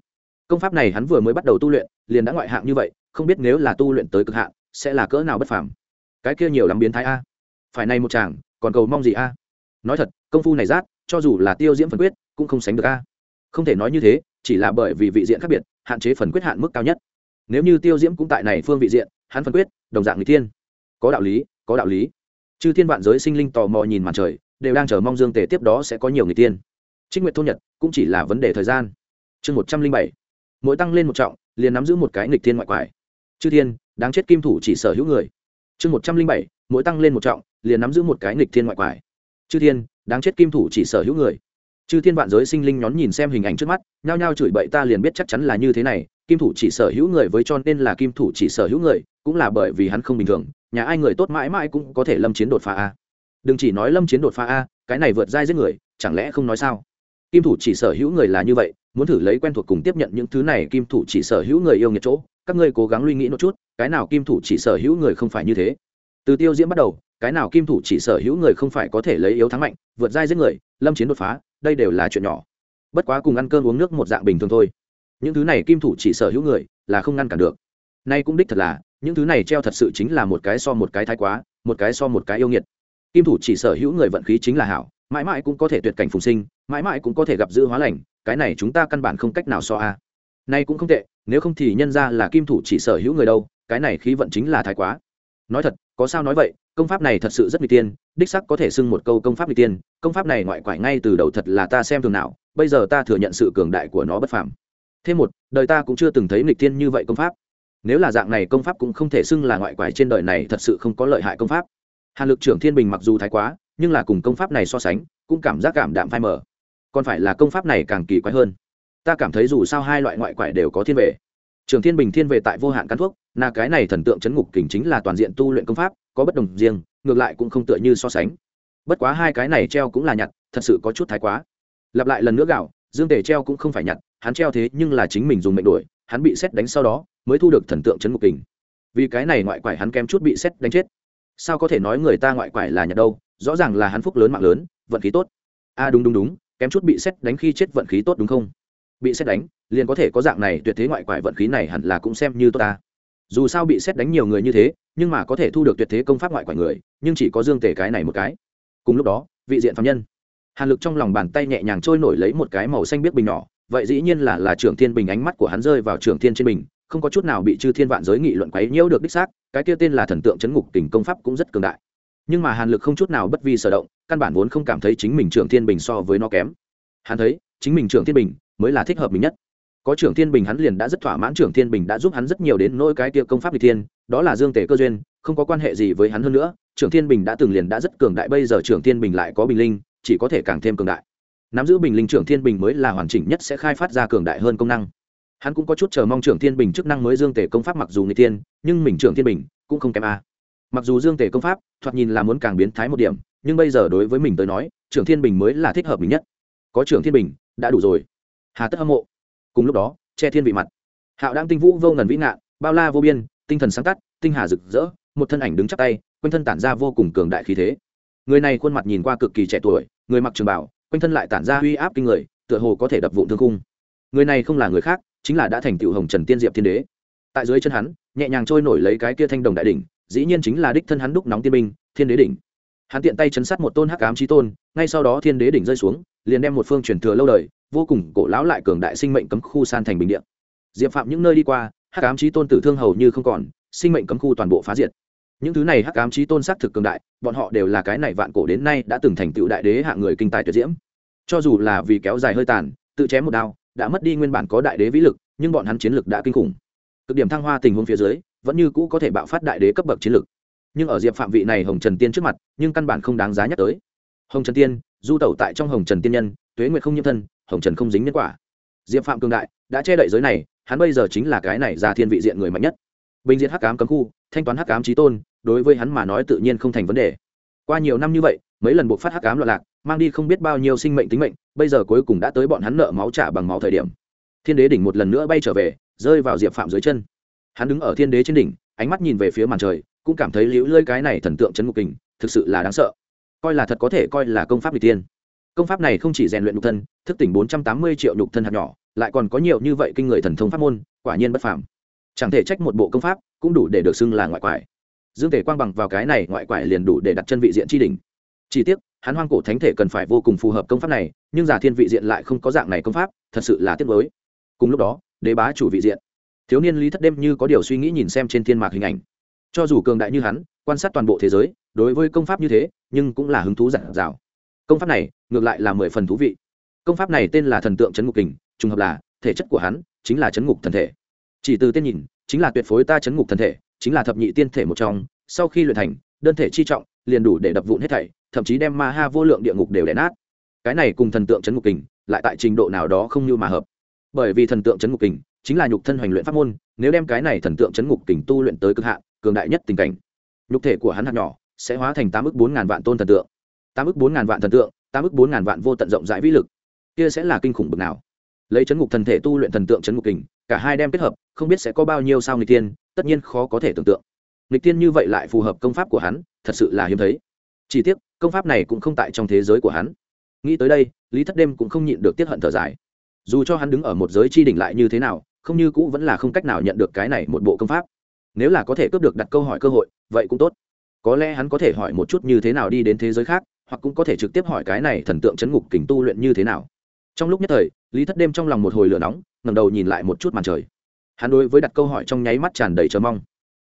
Công pháp này hắn vừa mới bắt đầu tu luyện, liền đã ngoại hạng như vậy, không biết nếu là tu luyện tới cực hạn, sẽ là cỡ nào bất phàm. Cái kia nhiều lắm biến thái a. Phải này một chàng, còn cầu mong gì a? Nói thật, công phu này rát, cho dù là tiêu diễm phần quyết, cũng không sánh được a. Không thể nói như thế, chỉ là bởi vì vị diện khác biệt, hạn chế phần quyết hạn mức cao nhất. Nếu như tiêu diễm cũng tại này phương vị diện, hắn phần quyết, đồng dạng người tiên có đạo lý, có đạo lý. Chư thiên vạn giới sinh linh tò mò nhìn màn trời đều đang chờ mong dương tề tiếp đó sẽ có nhiều người tiên. Trích nguyện thôn nhật cũng chỉ là vấn đề thời gian. Chương một trăm linh bảy, mỗi tăng lên một trọng, liền nắm giữ một cái nghịch thiên ngoại quải. Chư thiên, đáng chết kim thủ chỉ sở hữu người. Chương một trăm linh bảy, mỗi tăng lên một trọng, liền nắm giữ một cái nghịch thiên ngoại quải. Chư thiên, đáng chết kim thủ chỉ sở hữu người. Chư thiên vạn giới sinh linh nhón nhìn xem hình ảnh trước mắt, nhao nhao chửi bậy ta liền biết chắc chắn là như thế này, kim thủ chỉ sở hữu người với cho nên là kim thủ chỉ sở hữu người, cũng là bởi vì hắn không bình thường, nhà ai người tốt mãi mãi cũng có thể lâm chiến đột phá a đừng chỉ nói lâm chiến đột phá a, cái này vượt dai giết người, chẳng lẽ không nói sao? Kim thủ chỉ sở hữu người là như vậy, muốn thử lấy quen thuộc cùng tiếp nhận những thứ này, kim thủ chỉ sở hữu người yêu nghiệt chỗ, các ngươi cố gắng suy nghĩ một chút, cái nào kim thủ chỉ sở hữu người không phải như thế? Từ tiêu diễm bắt đầu, cái nào kim thủ chỉ sở hữu người không phải có thể lấy yếu thắng mạnh, vượt dai giết người, lâm chiến đột phá, đây đều là chuyện nhỏ. Bất quá cùng ăn cơm uống nước một dạng bình thường thôi. Những thứ này kim thủ chỉ sở hữu người là không ngăn cản được. Nay cũng đích thật là, những thứ này treo thật sự chính là một cái so một cái thái quá, một cái so một cái yêu nghiệt kim thủ chỉ sở hữu người vận khí chính là hảo, mãi mãi cũng có thể tuyệt cảnh phùng sinh, mãi mãi cũng có thể gặp dữ hóa lành, cái này chúng ta căn bản không cách nào so a. Nay cũng không tệ, nếu không thì nhân ra là kim thủ chỉ sở hữu người đâu, cái này khí vận chính là thái quá. Nói thật, có sao nói vậy, công pháp này thật sự rất n tiên, đích sắc có thể xưng một câu công pháp n tiên, công pháp này ngoại quải ngay từ đầu thật là ta xem thường nào, bây giờ ta thừa nhận sự cường đại của nó bất phàm. Thêm một, đời ta cũng chưa từng thấy nghịch tiên như vậy công pháp. Nếu là dạng này công pháp cũng không thể xưng là ngoại quải trên đời này thật sự không có lợi hại công pháp hàn lực trưởng thiên bình mặc dù thái quá, nhưng là cùng công pháp này so sánh, cũng cảm giác cảm đạm phai mờ. Còn phải là công pháp này càng kỳ quái hơn. Ta cảm thấy dù sao hai loại ngoại quải đều có thiên về. Trường thiên bình thiên về tại vô hạn căn thuốc là cái này thần tượng chấn ngục kình chính là toàn diện tu luyện công pháp, có bất đồng riêng, ngược lại cũng không tựa như so sánh. Bất quá hai cái này treo cũng là nhặt, thật sự có chút thái quá. Lặp lại lần nữa gạo, dương tề treo cũng không phải nhặt, hắn treo thế nhưng là chính mình dùng mệnh đuổi hắn bị xét đánh sau đó, mới thu được thần tượng chấn ngục kình. Vì cái này ngoại quải hắn kém chút bị xét đánh chết sao có thể nói người ta ngoại quải là nhặt đâu, rõ ràng là hắn phúc lớn mạng lớn, vận khí tốt. A à đúng đúng đúng, kém chút bị xét đánh khi chết vận khí tốt đúng không? Bị xét đánh, liền có thể có dạng này, tuyệt thế ngoại quải vận khí này hẳn là cũng xem như tốt ta. Dù sao bị xét đánh nhiều người như thế, nhưng mà có thể thu được tuyệt thế công pháp ngoại quải người, nhưng chỉ có dương tể cái này một cái. Cùng lúc đó, vị diện phạm nhân. Hàn lực trong lòng bàn tay nhẹ nhàng trôi nổi lấy một cái màu xanh biết bình nhỏ, vậy dĩ nhiên là là trưởng thiên bình ánh mắt của hắn rơi vào trưởng thiên trên bình không có chút nào bị chư thiên vạn giới nghị luận quấy nhiễu được đích xác, cái kia tên là thần tượng chấn ngục tình công pháp cũng rất cường đại. Nhưng mà hàn lực không chút nào bất vi sở động, căn bản vốn không cảm thấy chính mình trưởng thiên bình so với nó kém. Hắn thấy, chính mình trưởng thiên bình mới là thích hợp mình nhất. Có trưởng thiên bình hắn liền đã rất thỏa mãn, trưởng thiên bình đã giúp hắn rất nhiều đến nỗi cái kia công pháp bị thiên, đó là dương tể cơ duyên, không có quan hệ gì với hắn hơn nữa. Trưởng thiên bình đã từng liền đã rất cường đại, bây giờ trưởng thiên bình lại có bình linh, chỉ có thể càng thêm cường đại. Nắm giữ bình linh trưởng thiên bình mới là hoàn chỉnh nhất sẽ khai phát ra cường đại hơn công năng hắn cũng có chút chờ mong trưởng thiên bình chức năng mới dương tể công pháp mặc dù người tiên nhưng mình trưởng thiên bình cũng không kém a. Mặc dù dương tể công pháp, thoạt nhìn là muốn càng biến thái một điểm, nhưng bây giờ đối với mình tới nói, trưởng thiên bình mới là thích hợp mình nhất. Có trưởng thiên bình, đã đủ rồi. Hà tất hâm mộ. Cùng lúc đó, che thiên vị mặt. Hạo đang tinh vũ vô ngần vĩ ngạn, bao la vô biên, tinh thần sáng tắt, tinh hà rực rỡ, một thân ảnh đứng chắc tay, quanh thân tản ra vô cùng cường đại khí thế. Người này khuôn mặt nhìn qua cực kỳ trẻ tuổi, người mặc trường bảo, quanh thân lại tản ra uy áp kinh người, tựa hồ có thể đập vụ thương cung người này không là người khác chính là đã thành tựu hồng trần tiên diệp thiên đế. Tại dưới chân hắn, nhẹ nhàng trôi nổi lấy cái kia thanh đồng đại đỉnh, dĩ nhiên chính là đích thân hắn đúc nóng tiên binh, thiên đế đỉnh. Hắn tiện tay chấn sát một tôn hắc ám trí tôn, ngay sau đó thiên đế đỉnh rơi xuống, liền đem một phương truyền thừa lâu đời, vô cùng cổ lão lại cường đại sinh mệnh cấm khu san thành bình điện diệp phạm những nơi đi qua, hắc ám trí tôn tử thương hầu như không còn, sinh mệnh cấm khu toàn bộ phá diệt. Những thứ này hắc ám trí tôn xác thực cường đại, bọn họ đều là cái này vạn cổ đến nay đã từng thành tựu đại đế hạng người kinh tài tuyệt diễm. Cho dù là vì kéo dài hơi tàn, tự chém một đao đã mất đi nguyên bản có đại đế vĩ lực, nhưng bọn hắn chiến lực đã kinh khủng. Cực điểm thăng hoa tình huống phía dưới, vẫn như cũ có thể bạo phát đại đế cấp bậc chiến lực. Nhưng ở diệp phạm vị này hồng trần tiên trước mặt, nhưng căn bản không đáng giá nhắc tới. Hồng trần tiên, du tẩu tại trong hồng trần tiên nhân, tuế nguyệt không nhiễm thân, hồng trần không dính nhân quả. Diệp phạm cường đại, đã che đậy giới này, hắn bây giờ chính là cái này ra thiên vị diện người mạnh nhất. Bình diện hắc cám cấm khu, thanh toán hắc cám trí tôn, đối với hắn mà nói tự nhiên không thành vấn đề. Qua nhiều năm như vậy, mấy lần buộc phát hắc cám loạn lạc mang đi không biết bao nhiêu sinh mệnh tính mệnh, bây giờ cuối cùng đã tới bọn hắn nợ máu trả bằng máu thời điểm. Thiên đế đỉnh một lần nữa bay trở về, rơi vào diệp phạm dưới chân. Hắn đứng ở thiên đế trên đỉnh, ánh mắt nhìn về phía màn trời, cũng cảm thấy liễu lơi cái này thần tượng chấn ngục kình, thực sự là đáng sợ. Coi là thật có thể coi là công pháp n tiên công pháp này không chỉ rèn luyện nhục thân, thức tỉnh bốn trăm tám mươi triệu nhục thân hạt nhỏ, lại còn có nhiều như vậy kinh người thần thông pháp môn, quả nhiên bất phàm. Chẳng thể trách một bộ công pháp cũng đủ để được xưng là ngoại quải. Dương thể quang bằng vào cái này ngoại quải liền đủ để đặt chân vị diện tri đình chỉ tiếc hắn hoang cổ thánh thể cần phải vô cùng phù hợp công pháp này, nhưng giả thiên vị diện lại không có dạng này công pháp, thật sự là tiếc mới cùng lúc đó, đế bá chủ vị diện. Thiếu niên lý thất đêm như có điều suy nghĩ nhìn xem trên thiên mạc hình ảnh. Cho dù cường đại như hắn, quan sát toàn bộ thế giới, đối với công pháp như thế, nhưng cũng là hứng thú giản dào. Công pháp này, ngược lại là mười phần thú vị. Công pháp này tên là thần tượng chấn ngục kình, trùng hợp là, thể chất của hắn chính là chấn ngục thần thể. Chỉ từ tên nhìn, chính là tuyệt phối ta chấn ngục thần thể, chính là thập nhị tiên thể một trong, sau khi luyện thành, đơn thể chi trọng, liền đủ để đập vụn hết thảy thậm chí đem ma ha vô lượng địa ngục đều đè nát. Cái này cùng thần tượng chấn ngục kình, lại tại trình độ nào đó không như mà hợp. Bởi vì thần tượng chấn ngục kình chính là nhục thân hoành luyện pháp môn, nếu đem cái này thần tượng chấn ngục kình tu luyện tới cực hạn, cường đại nhất tình cảnh, nhục thể của hắn hạt nhỏ sẽ hóa thành tám ước bốn ngàn vạn tôn thần tượng. Tám ước bốn ngàn vạn thần tượng, tám ước bốn ngàn vạn vô tận rộng rãi vĩ lực, kia sẽ là kinh khủng bực nào? Lấy chấn ngục thần thể tu luyện thần tượng chấn ngục kình, cả hai đem kết hợp, không biết sẽ có bao nhiêu sao nghịch tiên, tất nhiên khó có thể tưởng tượng. Nghịch tiên như vậy lại phù hợp công pháp của hắn, thật sự là hiếm thấy. Chỉ tiếc công pháp này cũng không tại trong thế giới của hắn. Nghĩ tới đây, lý thất đêm cũng không nhịn được tiết hận thở dài. Dù cho hắn đứng ở một giới chi đỉnh lại như thế nào, không như cũ vẫn là không cách nào nhận được cái này một bộ công pháp. Nếu là có thể cướp được đặt câu hỏi cơ hội, vậy cũng tốt. Có lẽ hắn có thể hỏi một chút như thế nào đi đến thế giới khác, hoặc cũng có thể trực tiếp hỏi cái này thần tượng chấn ngục kình tu luyện như thế nào. Trong lúc nhất thời, lý thất đêm trong lòng một hồi lửa nóng ngầm đầu nhìn lại một chút màn trời. Hắn đối với đặt câu hỏi trong nháy mắt tràn đầy chờ mong.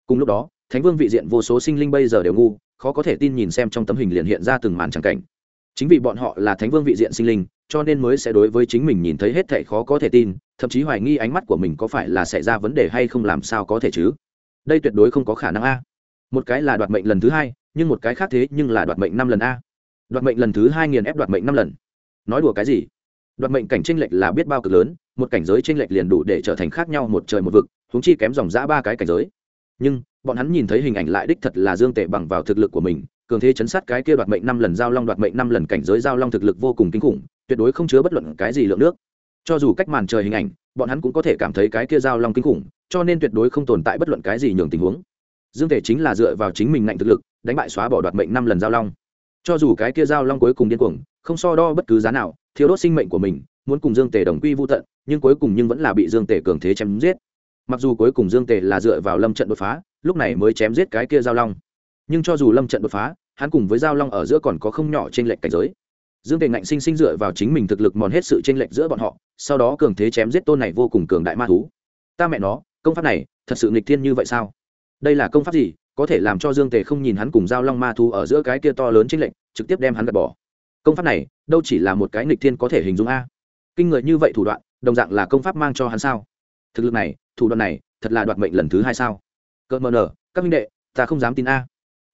Cùng lúc đó, thánh vương vị diện vô số sinh linh bây giờ đều ngu khó có thể tin nhìn xem trong tấm hình liền hiện ra từng màn tràng cảnh. Chính vì bọn họ là thánh vương vị diện sinh linh, cho nên mới sẽ đối với chính mình nhìn thấy hết thảy khó có thể tin, thậm chí hoài nghi ánh mắt của mình có phải là xảy ra vấn đề hay không làm sao có thể chứ? Đây tuyệt đối không có khả năng a. Một cái là đoạt mệnh lần thứ hai, nhưng một cái khác thế nhưng là đoạt mệnh năm lần a. Đoạt mệnh lần thứ hai nghiền ép đoạt mệnh năm lần. Nói đùa cái gì? Đoạt mệnh cảnh tranh lệch là biết bao cực lớn, một cảnh giới tranh lệch liền đủ để trở thành khác nhau một trời một vực húng chi kém dòng giã ba cái cảnh giới. Nhưng bọn hắn nhìn thấy hình ảnh lại đích thật là dương tệ bằng vào thực lực của mình, cường thế chấn sát cái kia đoạt mệnh năm lần giao long đoạt mệnh năm lần cảnh giới giao long thực lực vô cùng kinh khủng, tuyệt đối không chứa bất luận cái gì lượng nước. Cho dù cách màn trời hình ảnh, bọn hắn cũng có thể cảm thấy cái kia giao long kinh khủng, cho nên tuyệt đối không tồn tại bất luận cái gì nhường tình huống. Dương thể chính là dựa vào chính mình ngạnh thực lực, đánh bại xóa bỏ đoạt mệnh năm lần giao long. Cho dù cái kia giao long cuối cùng điên cuồng, không so đo bất cứ giá nào thiếu đốt sinh mệnh của mình, muốn cùng dương tề đồng quy vô tận, nhưng cuối cùng nhưng vẫn là bị dương tề cường thế chém giết. Mặc dù cuối cùng dương tề là dựa vào lâm trận đột phá lúc này mới chém giết cái kia giao long. Nhưng cho dù lâm trận đột phá, hắn cùng với giao long ở giữa còn có không nhỏ trên lệnh cảnh giới. Dương tề ngạnh sinh sinh dựa vào chính mình thực lực mòn hết sự trên lệch giữa bọn họ, sau đó cường thế chém giết tôn này vô cùng cường đại ma thú. Ta mẹ nó, công pháp này, thật sự nghịch thiên như vậy sao? Đây là công pháp gì, có thể làm cho dương tề không nhìn hắn cùng giao long ma thú ở giữa cái kia to lớn trên lệch, trực tiếp đem hắn gạt bỏ? Công pháp này, đâu chỉ là một cái nghịch thiên có thể hình dung a. Kinh người như vậy thủ đoạn, đồng dạng là công pháp mang cho hắn sao? Thực lực này, thủ đoạn này, thật là đoạt mệnh lần thứ hai sao? Cợt mờ nở, các minh đệ, ta không dám tin a.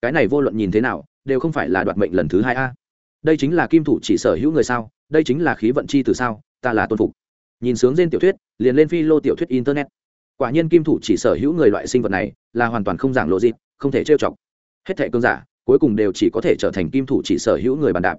Cái này vô luận nhìn thế nào, đều không phải là đoạt mệnh lần thứ hai a. Đây chính là kim thủ chỉ sở hữu người sao? Đây chính là khí vận chi từ sao? Ta là tôn phục. Nhìn sướng trên tiểu thuyết, liền lên phi lô tiểu thuyết internet. Quả nhiên kim thủ chỉ sở hữu người loại sinh vật này là hoàn toàn không giảng lộ dịp không thể trêu chọc. Hết thệ cơn giả, cuối cùng đều chỉ có thể trở thành kim thủ chỉ sở hữu người bàn đạp.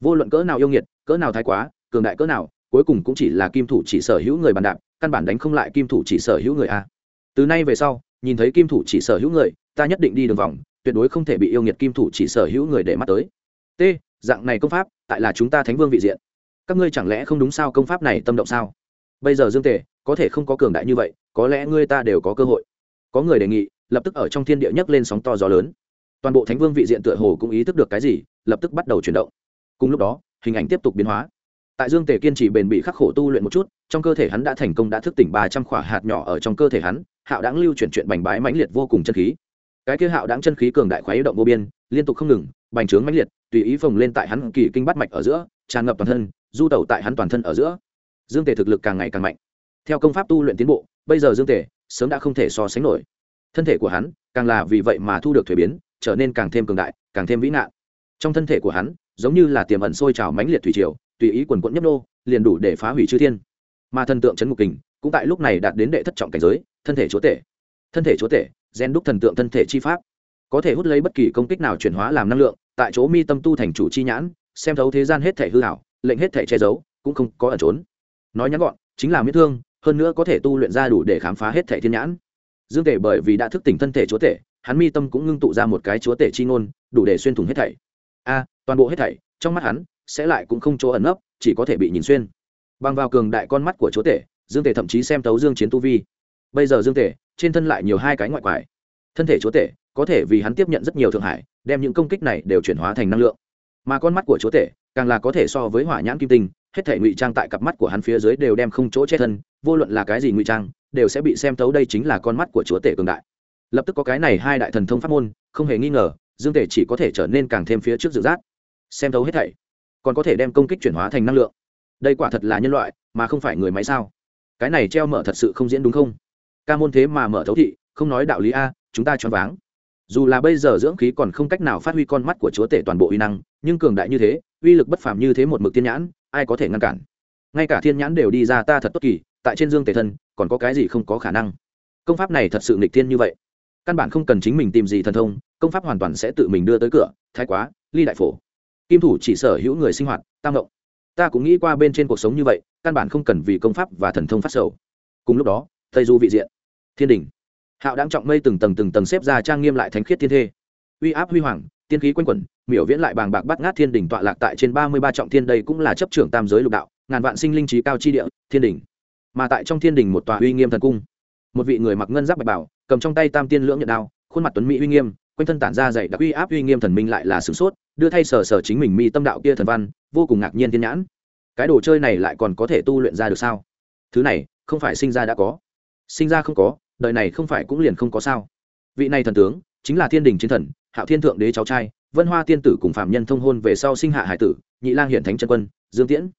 Vô luận cỡ nào yêu nghiệt, cỡ nào thái quá, cường đại cỡ nào, cuối cùng cũng chỉ là kim thủ chỉ sở hữu người bàn đạp, căn bản đánh không lại kim thủ chỉ sở hữu người a. Từ nay về sau nhìn thấy kim thủ chỉ sở hữu người, ta nhất định đi đường vòng, tuyệt đối không thể bị yêu nghiệt kim thủ chỉ sở hữu người để mắt tới. T, dạng này công pháp, tại là chúng ta thánh vương vị diện. Các ngươi chẳng lẽ không đúng sao, công pháp này tâm động sao? Bây giờ dương tề, có thể không có cường đại như vậy, có lẽ ngươi ta đều có cơ hội. Có người đề nghị, lập tức ở trong thiên địa nhấc lên sóng to gió lớn. Toàn bộ thánh vương vị diện tựa hồ cũng ý thức được cái gì, lập tức bắt đầu chuyển động. Cùng lúc đó, hình ảnh tiếp tục biến hóa. Tại dương tề kiên trì bền bị khắc khổ tu luyện một chút, trong cơ thể hắn đã thành công đã thức tỉnh ba trăm khỏa hạt nhỏ ở trong cơ thể hắn hạo đáng lưu chuyển chuyện bành bái mãnh liệt vô cùng chân khí. Cái kia hạo đáng chân khí cường đại khoái động vô biên, liên tục không ngừng, bành trướng mãnh liệt, tùy ý phồng lên tại hắn kỳ kinh bắt mạch ở giữa, tràn ngập toàn thân, du tẩu tại hắn toàn thân ở giữa. Dương tề thực lực càng ngày càng mạnh. Theo công pháp tu luyện tiến bộ, bây giờ dương tề sớm đã không thể so sánh nổi. Thân thể của hắn càng là vì vậy mà thu được thuế biến, trở nên càng thêm cường đại, càng thêm vĩ nạn. Trong thân thể của hắn, giống như là tiềm ẩn sôi trào mãnh liệt thủy triều, tùy ý quần quẫn nhấp nô, liền đủ để phá hủy chư thiên. Mà thần tượng trấn ngục kình cũng tại lúc này đạt đến đệ thất trọng cảnh giới, thân thể chúa tể. Thân thể chúa tể, gen đúc thần tượng thân thể chi pháp. Có thể hút lấy bất kỳ công kích nào chuyển hóa làm năng lượng, tại chỗ mi tâm tu thành chủ chi nhãn, xem thấu thế gian hết thể hư hảo lệnh hết thể che giấu, cũng không có ẩn trốn. Nói ngắn gọn, chính là miết thương, hơn nữa có thể tu luyện ra đủ để khám phá hết thể thiên nhãn. Dương tể bởi vì đã thức tỉnh thân thể chúa tể, hắn mi tâm cũng ngưng tụ ra một cái chúa tể chi ngôn, đủ để xuyên thủng hết thảy. A, toàn bộ hết thảy, trong mắt hắn, sẽ lại cũng không chỗ ẩn nấp, chỉ có thể bị nhìn xuyên. Bằng vào cường đại con mắt của chúa tể dương tể thậm chí xem tấu dương chiến tu vi. Bây giờ dương tể, trên thân lại nhiều hai cái ngoại quải. Thân thể chúa tể, có thể vì hắn tiếp nhận rất nhiều thượng hải, đem những công kích này đều chuyển hóa thành năng lượng. Mà con mắt của chúa tể, càng là có thể so với hỏa nhãn kim tinh, hết thể ngụy trang tại cặp mắt của hắn phía dưới đều đem không chỗ che thân, vô luận là cái gì ngụy trang, đều sẽ bị xem tấu đây chính là con mắt của chúa tể cường đại. Lập tức có cái này hai đại thần thông pháp môn, không hề nghi ngờ, dương tể chỉ có thể trở nên càng thêm phía trước dự giác. Xem thấu hết thảy, còn có thể đem công kích chuyển hóa thành năng lượng. Đây quả thật là nhân loại, mà không phải người máy sao? Cái này treo mở thật sự không diễn đúng không? Ca môn thế mà mở thấu thị, không nói đạo lý a, chúng ta choáng váng. Dù là bây giờ dưỡng khí còn không cách nào phát huy con mắt của chúa tể toàn bộ uy năng, nhưng cường đại như thế, uy lực bất phàm như thế một mực thiên nhãn, ai có thể ngăn cản? Ngay cả thiên nhãn đều đi ra ta thật tốt kỳ, tại trên dương tề thân, còn có cái gì không có khả năng? Công pháp này thật sự nghịch thiên như vậy. Căn bản không cần chính mình tìm gì thần thông, công pháp hoàn toàn sẽ tự mình đưa tới cửa, thái quá, ly đại phổ. Kim thủ chỉ sở hữu người sinh hoạt, tam động ta cũng nghĩ qua bên trên cuộc sống như vậy, căn bản không cần vì công pháp và thần thông phát sầu. Cùng lúc đó, tây du vị diện. Thiên đình. Hạo đáng trọng mây từng tầng từng tầng xếp ra trang nghiêm lại thánh khiết thiên thê. Uy áp huy hoàng, tiên khí quanh quẩn, miểu viễn lại bàng bạc bắt ngát thiên đỉnh tọa lạc tại trên ba mươi ba trọng thiên đây cũng là chấp trưởng tam giới lục đạo, ngàn vạn sinh linh trí cao chi địa, thiên đỉnh mà tại trong thiên đỉnh một tòa uy nghiêm thần cung, một vị người mặc ngân giáp bạch bảo, cầm trong tay tam tiên lưỡng nhận đao, khuôn mặt tuấn mỹ uy nghiêm, quanh thân tản ra dày đặc uy áp uy nghiêm thần minh lại là sửng sốt, đưa thay sở sở chính mình mi tâm đạo kia thần văn vô cùng ngạc nhiên thiên nhãn. Cái đồ chơi này lại còn có thể tu luyện ra được sao? Thứ này, không phải sinh ra đã có. Sinh ra không có, đời này không phải cũng liền không có sao. Vị này thần tướng, chính là thiên đình chiến thần, hạo thiên thượng đế cháu trai, vân hoa tiên tử cùng phạm nhân thông hôn về sau sinh hạ hải tử, nhị lang hiện thánh chân quân, dương tiễn.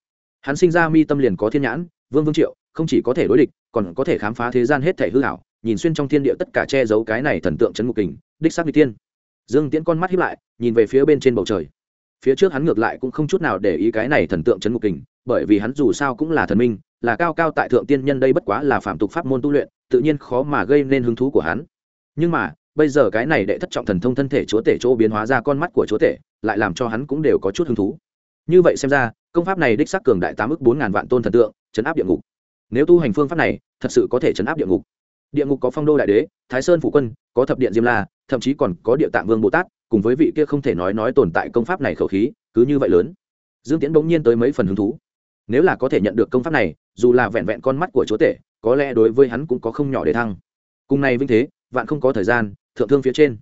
Hắn sinh ra mi tâm liền có thiên nhãn, vương vương triệu, không chỉ có thể đối địch, còn có thể khám phá thế gian hết thể hư hảo nhìn xuyên trong thiên địa tất cả che giấu cái này thần tượng trấn ngục kình, đích xác n tiên dương tiễn con mắt hiếp lại, nhìn về phía bên trên bầu trời phía trước hắn ngược lại cũng không chút nào để ý cái này thần tượng trấn ngục kình, bởi vì hắn dù sao cũng là thần minh, là cao cao tại thượng tiên nhân đây bất quá là phạm tục pháp môn tu luyện, tự nhiên khó mà gây nên hứng thú của hắn. Nhưng mà, bây giờ cái này đệ thất trọng thần thông thân thể chúa tể chỗ biến hóa ra con mắt của chúa tể, lại làm cho hắn cũng đều có chút hứng thú. Như vậy xem ra, công pháp này đích xác cường đại tám ước bốn ngàn vạn tôn thần tượng, chấn áp địa ngục. Nếu tu hành phương pháp này, thật sự có thể chấn áp địa ngục. Địa ngục có phong đô đại đế, thái sơn phụ quân, có thập điện diêm la, thậm chí còn có địa tạng vương bồ tát cùng với vị kia không thể nói nói tồn tại công pháp này khẩu khí, cứ như vậy lớn. Dương tiễn bỗng nhiên tới mấy phần hứng thú. Nếu là có thể nhận được công pháp này, dù là vẹn vẹn con mắt của chúa tể, có lẽ đối với hắn cũng có không nhỏ để thăng. Cùng này vinh thế, vạn không có thời gian, thượng thương phía trên.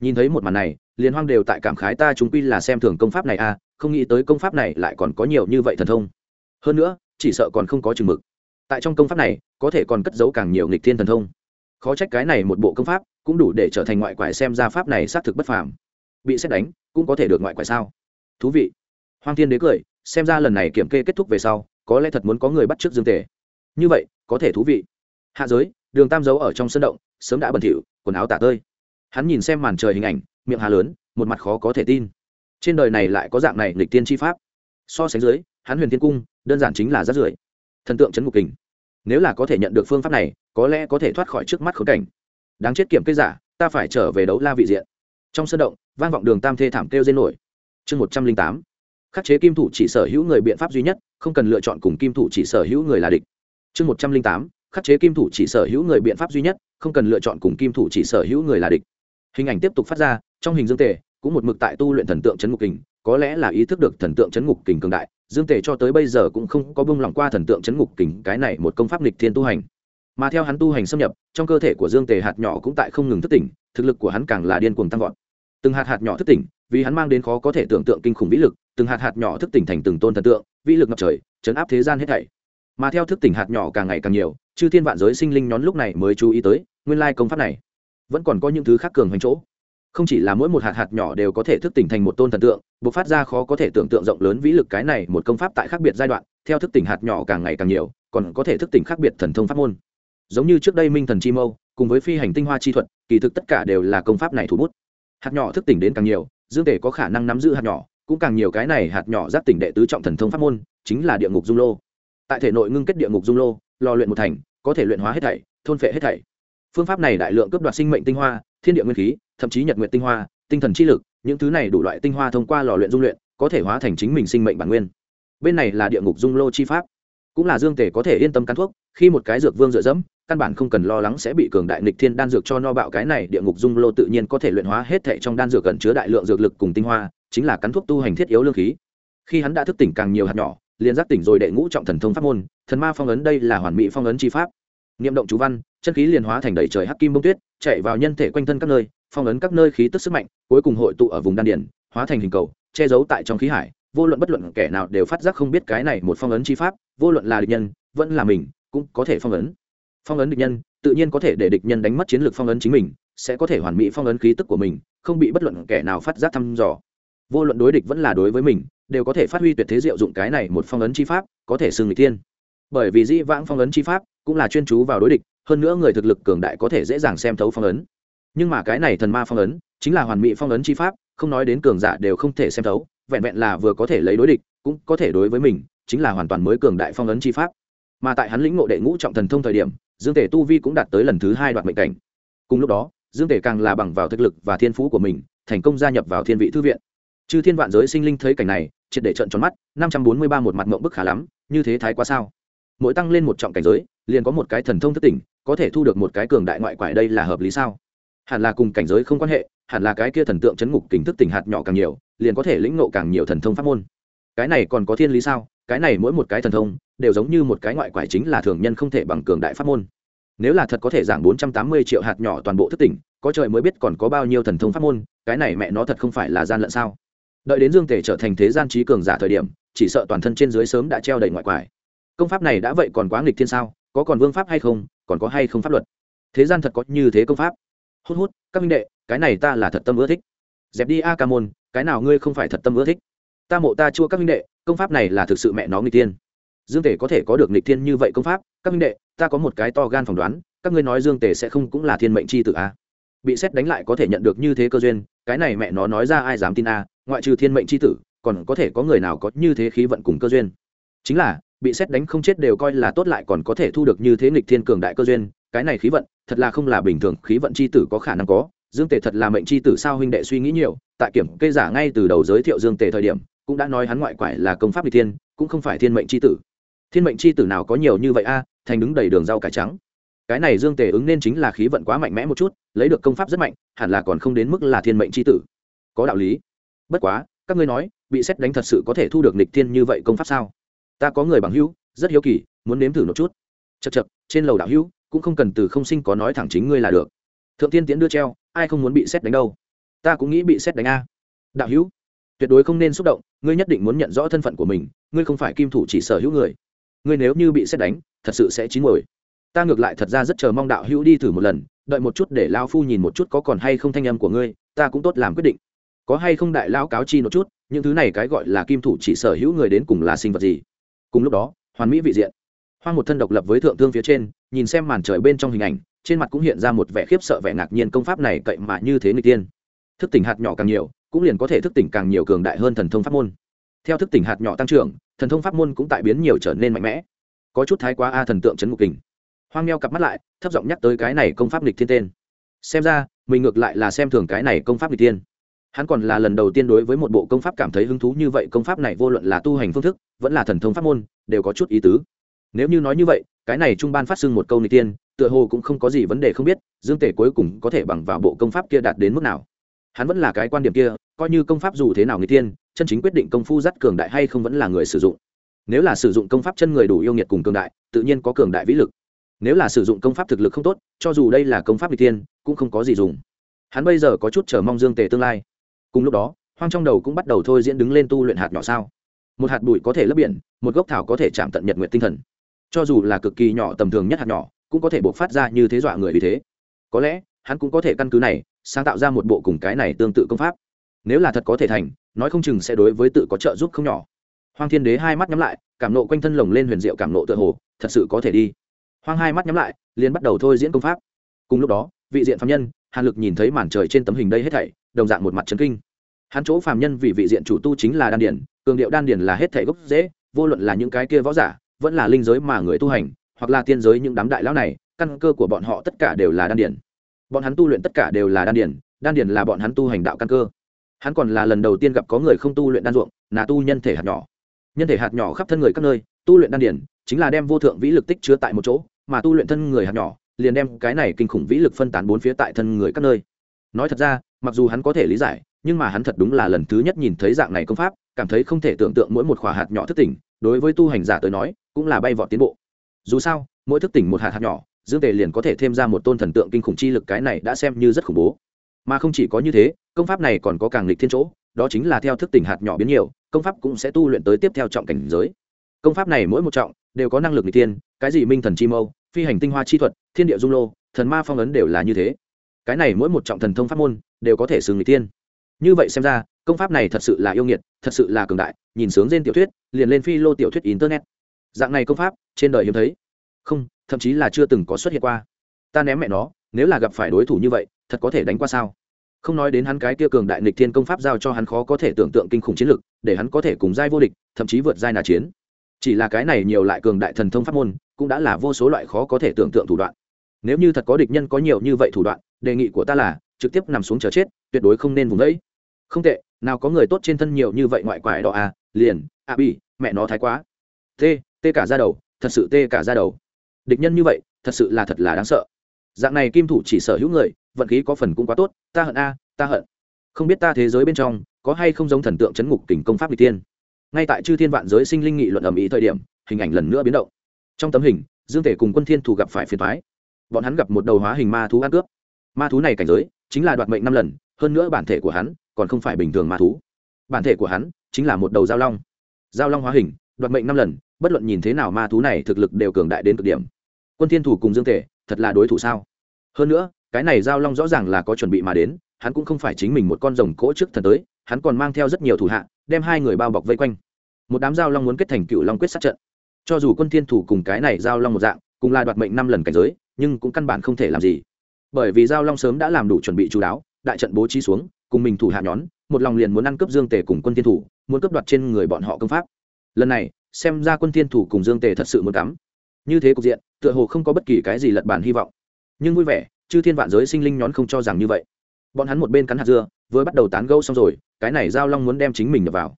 Nhìn thấy một màn này liền hoang đều tại cảm khái ta chúng quy là xem thường công pháp này à không nghĩ tới công pháp này lại còn có nhiều như vậy thần thông. Hơn nữa, chỉ sợ còn không có chừng mực. Tại trong công pháp này, có thể còn cất giấu càng nhiều nghịch thiên thần thông. Khó trách cái này một bộ công pháp, cũng đủ để trở thành ngoại quải xem ra pháp này xác thực bất phàm bị xét đánh, cũng có thể được ngoại quại sao? Thú vị. Hoang thiên đế cười, xem ra lần này kiểm kê kết thúc về sau, có lẽ thật muốn có người bắt trước dương tề. Như vậy, có thể thú vị. Hạ giới, đường tam giấu ở trong sân động, sớm đã bẩn thỉu, quần áo tả tơi. Hắn nhìn xem màn trời hình ảnh, miệng hà lớn, một mặt khó có thể tin. Trên đời này lại có dạng này lịch tiên tri pháp. So sánh dưới, hắn huyền thiên cung, đơn giản chính là rát rưởi. Thần tượng chấn ngục kình. Nếu là có thể nhận được phương pháp này, có lẽ có thể thoát khỏi trước mắt khốn cảnh. Đáng chết kiểm kê giả, ta phải trở về đấu la vị diện. Trong sân động vang vọng đường tam thê thảm kêu dên nổi. Chương một trăm linh tám. Khắc chế kim thủ chỉ sở hữu người biện pháp duy nhất, không cần lựa chọn cùng kim thủ chỉ sở hữu người là địch. Chương một trăm linh tám. Khắc chế kim thủ chỉ sở hữu người biện pháp duy nhất, không cần lựa chọn cùng kim thủ chỉ sở hữu người là địch. Hình ảnh tiếp tục phát ra, trong hình dương tề, cũng một mực tại tu luyện thần tượng chấn ngục kình, có lẽ là ý thức được thần tượng chấn ngục kình cường đại, dương tề cho tới bây giờ cũng không có bông lòng qua thần tượng chấn ngục kình, cái này một công pháp lịch thiên tu hành. Mà theo hắn tu hành xâm nhập, trong cơ thể của dương tề hạt nhỏ cũng tại không ngừng thức tỉnh, thực lực của hắn càng là điên cuồng tăng vọt từng hạt hạt nhỏ thức tỉnh, vì hắn mang đến khó có thể tưởng tượng kinh khủng vĩ lực, từng hạt hạt nhỏ thức tỉnh thành từng tôn thần tượng, vĩ lực ngập trời, chấn áp thế gian hết thảy. Mà theo thức tỉnh hạt nhỏ càng ngày càng nhiều, chư thiên vạn giới sinh linh nhón lúc này mới chú ý tới nguyên lai công pháp này. Vẫn còn có những thứ khác cường hoành chỗ. Không chỉ là mỗi một hạt hạt nhỏ đều có thể thức tỉnh thành một tôn thần tượng buộc phát ra khó có thể tưởng tượng rộng lớn vĩ lực cái này một công pháp tại khác biệt giai đoạn, theo thức tỉnh hạt nhỏ càng ngày càng nhiều, còn có thể thức tỉnh khác biệt thần thông pháp môn. Giống như trước đây minh thần chi mâu, cùng với phi hành tinh hoa chi thuật, kỳ thực tất cả đều là công pháp này thủ bút hạt nhỏ thức tỉnh đến càng nhiều, dương tể có khả năng nắm giữ hạt nhỏ, cũng càng nhiều cái này hạt nhỏ giác tỉnh đệ tứ trọng thần thông pháp môn, chính là địa ngục dung lô. Tại thể nội ngưng kết địa ngục dung lô, lò luyện một thành, có thể luyện hóa hết thảy, thôn phệ hết thảy. Phương pháp này đại lượng cướp đoạt sinh mệnh tinh hoa, thiên địa nguyên khí, thậm chí nhật nguyện tinh hoa, tinh thần chi lực, những thứ này đủ loại tinh hoa thông qua lò luyện dung luyện, có thể hóa thành chính mình sinh mệnh bản nguyên. Bên này là địa ngục dung lô chi pháp. Cũng là dương tể có thể yên tâm cắn thuốc, khi một cái dược vương dựa dẫm căn bản không cần lo lắng sẽ bị cường đại nịch thiên đan dược cho no bạo. Cái này địa ngục dung lô tự nhiên có thể luyện hóa hết thệ trong đan dược gần chứa đại lượng dược lực cùng tinh hoa, chính là cắn thuốc tu hành thiết yếu lương khí. Khi hắn đã thức tỉnh càng nhiều hạt nhỏ, liền giác tỉnh rồi đệ ngũ trọng thần thông pháp môn, thần ma phong ấn đây là hoàn mỹ phong ấn chi pháp. Niệm động chú văn, chân khí liền hóa thành đầy trời hắc kim bông tuyết, chạy vào nhân thể quanh thân các nơi, phong ấn các nơi khí tức sức mạnh, cuối cùng hội tụ ở vùng đan điển hóa thành hình cầu, che giấu tại trong khí hải. Vô luận bất luận kẻ nào đều phát giác không biết cái này một phong ấn chi pháp, vô luận là địch nhân, vẫn là mình, cũng có thể phong ấn phong ấn địch nhân, tự nhiên có thể để địch nhân đánh mất chiến lược phong ấn chính mình, sẽ có thể hoàn mỹ phong ấn khí tức của mình, không bị bất luận kẻ nào phát giác thăm dò. Vô luận đối địch vẫn là đối với mình, đều có thể phát huy tuyệt thế diệu dụng cái này một phong ấn chi pháp, có thể xưng người thiên. Bởi vì dĩ vãng phong ấn chi pháp cũng là chuyên chú vào đối địch, hơn nữa người thực lực cường đại có thể dễ dàng xem thấu phong ấn. Nhưng mà cái này thần ma phong ấn chính là hoàn mỹ phong ấn chi pháp, không nói đến cường giả đều không thể xem thấu, vẹn vẹn là vừa có thể lấy đối địch, cũng có thể đối với mình, chính là hoàn toàn mới cường đại phong ấn chi pháp. Mà tại hắn lĩnh ngộ đệ ngũ trọng thần thông thời điểm dương tể tu vi cũng đạt tới lần thứ hai đoạn mệnh cảnh. Cùng lúc đó, dương tể càng là bằng vào thực lực và thiên phú của mình, thành công gia nhập vào thiên vị thư viện. Chư thiên vạn giới sinh linh thấy cảnh này, triệt để trận tròn mắt, năm trăm bốn mươi ba một mặt mộng bức khá lắm, như thế thái quá sao? Mỗi tăng lên một trọng cảnh giới, liền có một cái thần thông thất tỉnh, có thể thu được một cái cường đại ngoại quải đây là hợp lý sao? Hẳn là cùng cảnh giới không quan hệ, hẳn là cái kia thần tượng chấn ngục kính thức tỉnh hạt nhỏ càng nhiều, liền có thể lĩnh nộ càng nhiều thần thông pháp môn. Cái này còn có thiên lý sao? Cái này mỗi một cái thần thông đều giống như một cái ngoại quải chính là thường nhân không thể bằng cường đại pháp môn. Nếu là thật có thể giảng bốn trăm tám mươi triệu hạt nhỏ toàn bộ thức tỉnh, có trời mới biết còn có bao nhiêu thần thông pháp môn, cái này mẹ nó thật không phải là gian lận sao? Đợi đến dương tể trở thành thế gian trí cường giả thời điểm, chỉ sợ toàn thân trên dưới sớm đã treo đầy ngoại quải. Công pháp này đã vậy còn quá nghịch thiên sao? Có còn vương pháp hay không? Còn có hay không pháp luật? Thế gian thật có như thế công pháp? Hút hút, các minh đệ, cái này ta là thật tâm ưa thích. Dẹp đi a ca môn, cái nào ngươi không phải thật tâm ưa thích? Ta mộ ta chua các minh đệ công pháp này là thực sự mẹ nó nghịch tiên. dương tể có thể có được nghịch thiên như vậy công pháp, các minh đệ, ta có một cái to gan phỏng đoán, các ngươi nói dương tể sẽ không cũng là thiên mệnh c h i tử a bị xét đánh lại có thể nhận được như thế cơ duyên, cái này mẹ nó nói ra ai dám tin a ngoại trừ thiên mệnh c h i tử, còn có thể có người nào có như thế khí vận cùng cơ duyên? Chính là, bị xét đánh không chết đều coi là tốt lại còn có thể thu được như thế nghịch thiên cường đại cơ duyên, cái này khí vận, thật là không là bình thường, khí vận c h i tử có khả năng có. Dương tề thật là mệnh c h i tử sao huynh đệ suy nghĩ nhiều, tại kiểm kê giả ngay từ đầu giới thiệu dương tề thời điểm cũng đã nói hắn ngoại quải là công pháp n g thiên, cũng không phải thiên mệnh c h i tử. Thiên mệnh c h i tử nào có nhiều như vậy a, thành đứng đầy đường rau cải trắng. Cái này dương tề ứng nên chính là khí vận quá mạnh mẽ một chút, lấy được công pháp rất mạnh, hẳn là còn không đến mức là thiên mệnh c tử. Có đạo lý. Bất quá, các ngươi nói, bị xét đánh thật sự có thể thu được nịch thiên như vậy công pháp sao? Ta có người bằng hữu, rất hiếu kỳ, muốn nếm thử một chút. Chật chật trên lầu đạo hữu, cũng không cần từ không sinh có nói thẳng chính ngươi là được. Thượng tiên tiễn đưa treo, ai không muốn bị xét đánh đâu? Ta cũng nghĩ bị xét đánh a. Đạo hữu, tuyệt đối không nên xúc động ngươi nhất định muốn nhận rõ thân phận của mình, ngươi không phải kim thủ chỉ sở hữu người. Ngươi nếu như bị xét đánh, thật sự sẽ chín mồi ta ngược lại thật ra rất chờ mong đạo hữu đi thử một lần, đợi một chút để lao phu nhìn một chút có còn hay không thanh âm của ngươi, ta cũng tốt làm quyết định. Có hay không đại lao cáo chi một chút, những thứ này cái gọi là kim thủ chỉ sở hữu người đến cùng là sinh vật gì? Cùng lúc đó, hoàn mỹ vị diện. Hoang một thân độc lập với thượng thương phía trên, nhìn xem màn trời bên trong hình ảnh, trên mặt cũng hiện ra một vẻ khiếp sợ vẻ ngạc nhiên công pháp này cậy mà như thế người tiên. Thức tỉnh hạt nhỏ càng nhiều cũng liền có thể thức tỉnh càng nhiều cường đại hơn thần thông pháp môn. Theo thức tỉnh hạt nhỏ tăng trưởng, thần thông pháp môn cũng tại biến nhiều trở nên mạnh mẽ. Có chút thái quá a thần tượng c ngục kình. Hoang meo cặp mắt lại, thấp giọng nhắc tới cái này công pháp lịch thiên tên. Xem ra, mình ngược lại là xem thường cái này công pháp lịch tiên hắn còn là lần đầu tiên đối với một bộ công pháp cảm thấy hứng thú như vậy, công pháp này vô luận là tu hành phương thức, vẫn là thần thông pháp môn, đều có chút ý tứ. Nếu như nói như vậy, cái này trung ban phát xưng một câu n tiên tựa hồ cũng không có gì vấn đề không biết, dương tể cuối cùng có thể bằng vào bộ công pháp kia đạt đến mức nào. Hắn vẫn là cái quan điểm kia coi như công pháp dù thế nào người tiên, chân chính quyết định công phu dắt cường đại hay không vẫn là người sử dụng. Nếu là sử dụng công pháp chân người đủ yêu nghiệt cùng cường đại, tự nhiên có cường đại vĩ lực. Nếu là sử dụng công pháp thực lực không tốt, cho dù đây là công pháp n tiên, cũng không có gì dùng. Hắn bây giờ có chút chờ mong dương tề tương lai. Cùng lúc đó, hoang trong đầu cũng bắt đầu thôi diễn đứng lên tu luyện hạt nhỏ sao. Một hạt bụi có thể lấp biển, một gốc thảo có thể chạm tận nhật nguyện tinh thần. Cho dù là cực kỳ nhỏ tầm thường nhất hạt nhỏ, cũng có thể buộc phát ra như thế dọa người vì thế. Có lẽ, hắn cũng có thể căn cứ này, sáng tạo ra một bộ cùng cái này tương tự công pháp nếu là thật có thể thành, nói không chừng sẽ đối với tự có trợ giúp không nhỏ. Hoàng thiên đế hai mắt nhắm lại, cảm nộ quanh thân lồng lên huyền diệu cảm nộ tựa hồ, thật sự có thể đi. Hoang hai mắt nhắm lại, liền bắt đầu thôi diễn công pháp. Cùng lúc đó, vị diện phạm nhân, hàn lực nhìn thấy màn trời trên tấm hình đây hết thảy, đồng dạng một mặt trấn kinh. Hắn chỗ phạm nhân vì vị diện chủ tu chính là đan điển, cường điệu đan điển là hết thảy gốc dễ vô luận là những cái kia võ giả, vẫn là linh giới mà người tu hành, hoặc là tiên giới những đám đại lão này, căn cơ của bọn họ tất cả đều là đan điển. Bọn hắn tu luyện tất cả đều là đan điển đan điển là bọn hắn tu hành đạo căn cơ hắn còn là lần đầu tiên gặp có người không tu luyện đan ruộng, là tu nhân thể hạt nhỏ. Nhân thể hạt nhỏ khắp thân người các nơi, tu luyện đan điển, chính là đem vô thượng vĩ lực tích chứa tại một chỗ, mà tu luyện thân người hạt nhỏ, liền đem cái này kinh khủng vĩ lực phân tán bốn phía tại thân người các nơi. Nói thật ra, mặc dù hắn có thể lý giải, nhưng mà hắn thật đúng là lần thứ nhất nhìn thấy dạng này công pháp, cảm thấy không thể tưởng tượng mỗi một khỏa hạt nhỏ thức tỉnh, đối với tu hành giả tới nói, cũng là bay vọt tiến bộ. Dù sao, mỗi thức tỉnh một hạt hạt nhỏ, dương tề liền có thể thêm ra một tôn thần tượng kinh khủng chi lực cái này đã xem như rất khủng bố mà không chỉ có như thế, công pháp này còn có càng lịch thiên chỗ, đó chính là theo thức tỉnh hạt nhỏ biến nhiều, công pháp cũng sẽ tu luyện tới tiếp theo trọng cảnh giới. Công pháp này mỗi một trọng đều có năng lực lịch tiên cái gì minh thần chi mâu, phi hành tinh hoa chi thuật, thiên địa dung lô, thần ma phong ấn đều là như thế. Cái này mỗi một trọng thần thông pháp môn đều có thể xưng lịch tiên như vậy xem ra, công pháp này thật sự là yêu nghiệt, thật sự là cường đại, nhìn sướng trên tiểu thuyết, liền lên phi lô tiểu thuyết internet. Dạng này công pháp, trên đời hiếm thấy. Không, thậm chí là chưa từng có xuất hiện qua. Ta ném mẹ nó, nếu là gặp phải đối thủ như vậy thật có thể đánh qua sao? Không nói đến hắn cái kia cường đại nịch thiên công pháp giao cho hắn khó có thể tưởng tượng kinh khủng chiến lực, để hắn có thể cùng giai vô địch, thậm chí vượt giai nà chiến. Chỉ là cái này nhiều lại cường đại thần thông pháp môn, cũng đã là vô số loại khó có thể tưởng tượng thủ đoạn. Nếu như thật có địch nhân có nhiều như vậy thủ đoạn, đề nghị của ta là, trực tiếp nằm xuống chờ chết, tuyệt đối không nên vùng đấy không tệ, nào có người tốt trên thân nhiều như vậy ngoại quải đó à liền à bi mẹ nó thái quá. Tê tê cả ra đầu, thật sự tê cả ra đầu. Địch nhân như vậy, thật sự là thật là đáng sợ dạng này kim thủ chỉ sở hữu người, vận khí có phần cũng quá tốt, ta hận a, ta hận. Không biết ta thế giới bên trong, có hay không giống thần tượng chấn ngục kình công pháp n tiên ngay tại chư thiên vạn giới sinh linh nghị luận ầm ĩ thời điểm, hình ảnh lần nữa biến động. Trong tấm hình, dương thể cùng quân thiên thủ gặp phải phiền thoái bọn hắn gặp một đầu hóa hình ma thú ăn cướp. Ma thú này cảnh giới, chính là đoạt mệnh năm lần, hơn nữa bản thể của hắn, còn không phải bình thường ma thú. Bản thể của hắn, chính là một đầu giao long. Giao long hóa hình, đoạt mệnh năm lần, bất luận nhìn thế nào ma thú này thực lực đều cường đại đến cực điểm. Quân thiên thủ cùng dương thể thật là đối thủ sao? Hơn nữa, cái này giao long rõ ràng là có chuẩn bị mà đến, hắn cũng không phải chính mình một con rồng cỗ trước thần tới, hắn còn mang theo rất nhiều thủ hạ, đem hai người bao bọc vây quanh. Một đám giao long muốn kết thành cựu long quyết sát trận. Cho dù quân thiên thủ cùng cái này giao long một dạng, cùng là đoạt mệnh năm lần cảnh giới, nhưng cũng căn bản không thể làm gì. Bởi vì giao long sớm đã làm đủ chuẩn bị chú đáo, đại trận bố trí xuống, cùng mình thủ hạ nhón, một lòng liền muốn ăn cướp dương tề cùng quân thiên thủ, muốn cướp đoạt trên người bọn họ công pháp. Lần này, xem ra quân thiên thủ cùng dương tề thật sự muốn cắm. Như thế cục diện tựa hồ không có bất kỳ cái gì lật bản hy vọng. Nhưng vui vẻ, chư thiên vạn giới sinh linh nhón không cho rằng như vậy. Bọn hắn một bên cắn hạt dưa, vừa bắt đầu tán gâu xong rồi, cái này giao long muốn đem chính mình nhập vào.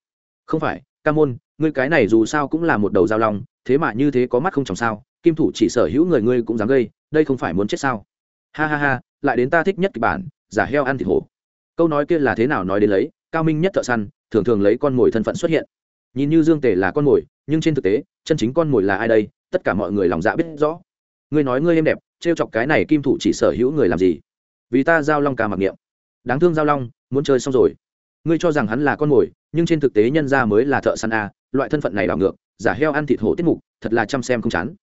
Không phải, ca môn, ngươi cái này dù sao cũng là một đầu giao long, thế mà như thế có mắt không chồng sao, kim thủ chỉ sở hữu người ngươi cũng dám gây, đây không phải muốn chết sao? Ha ha ha, lại đến ta thích nhất kịch bản, giả heo ăn thịt hổ. Câu nói kia là thế nào nói đến lấy, cao minh nhất thợ săn, thường thường lấy con mồi thân phận xuất hiện nhìn như dương tề là con mồi, nhưng trên thực tế, chân chính con mồi là ai đây, tất cả mọi người lòng dạ biết rõ. Ngươi nói ngươi êm đẹp, trêu chọc cái này kim thủ chỉ sở hữu người làm gì? Vì ta giao long ca mặc niệm. Đáng thương giao long, muốn chơi xong rồi. Ngươi cho rằng hắn là con mồi, nhưng trên thực tế nhân ra mới là thợ săn a, loại thân phận này đảo ngược, giả heo ăn thịt hổ tiết mục, thật là chăm xem không chán.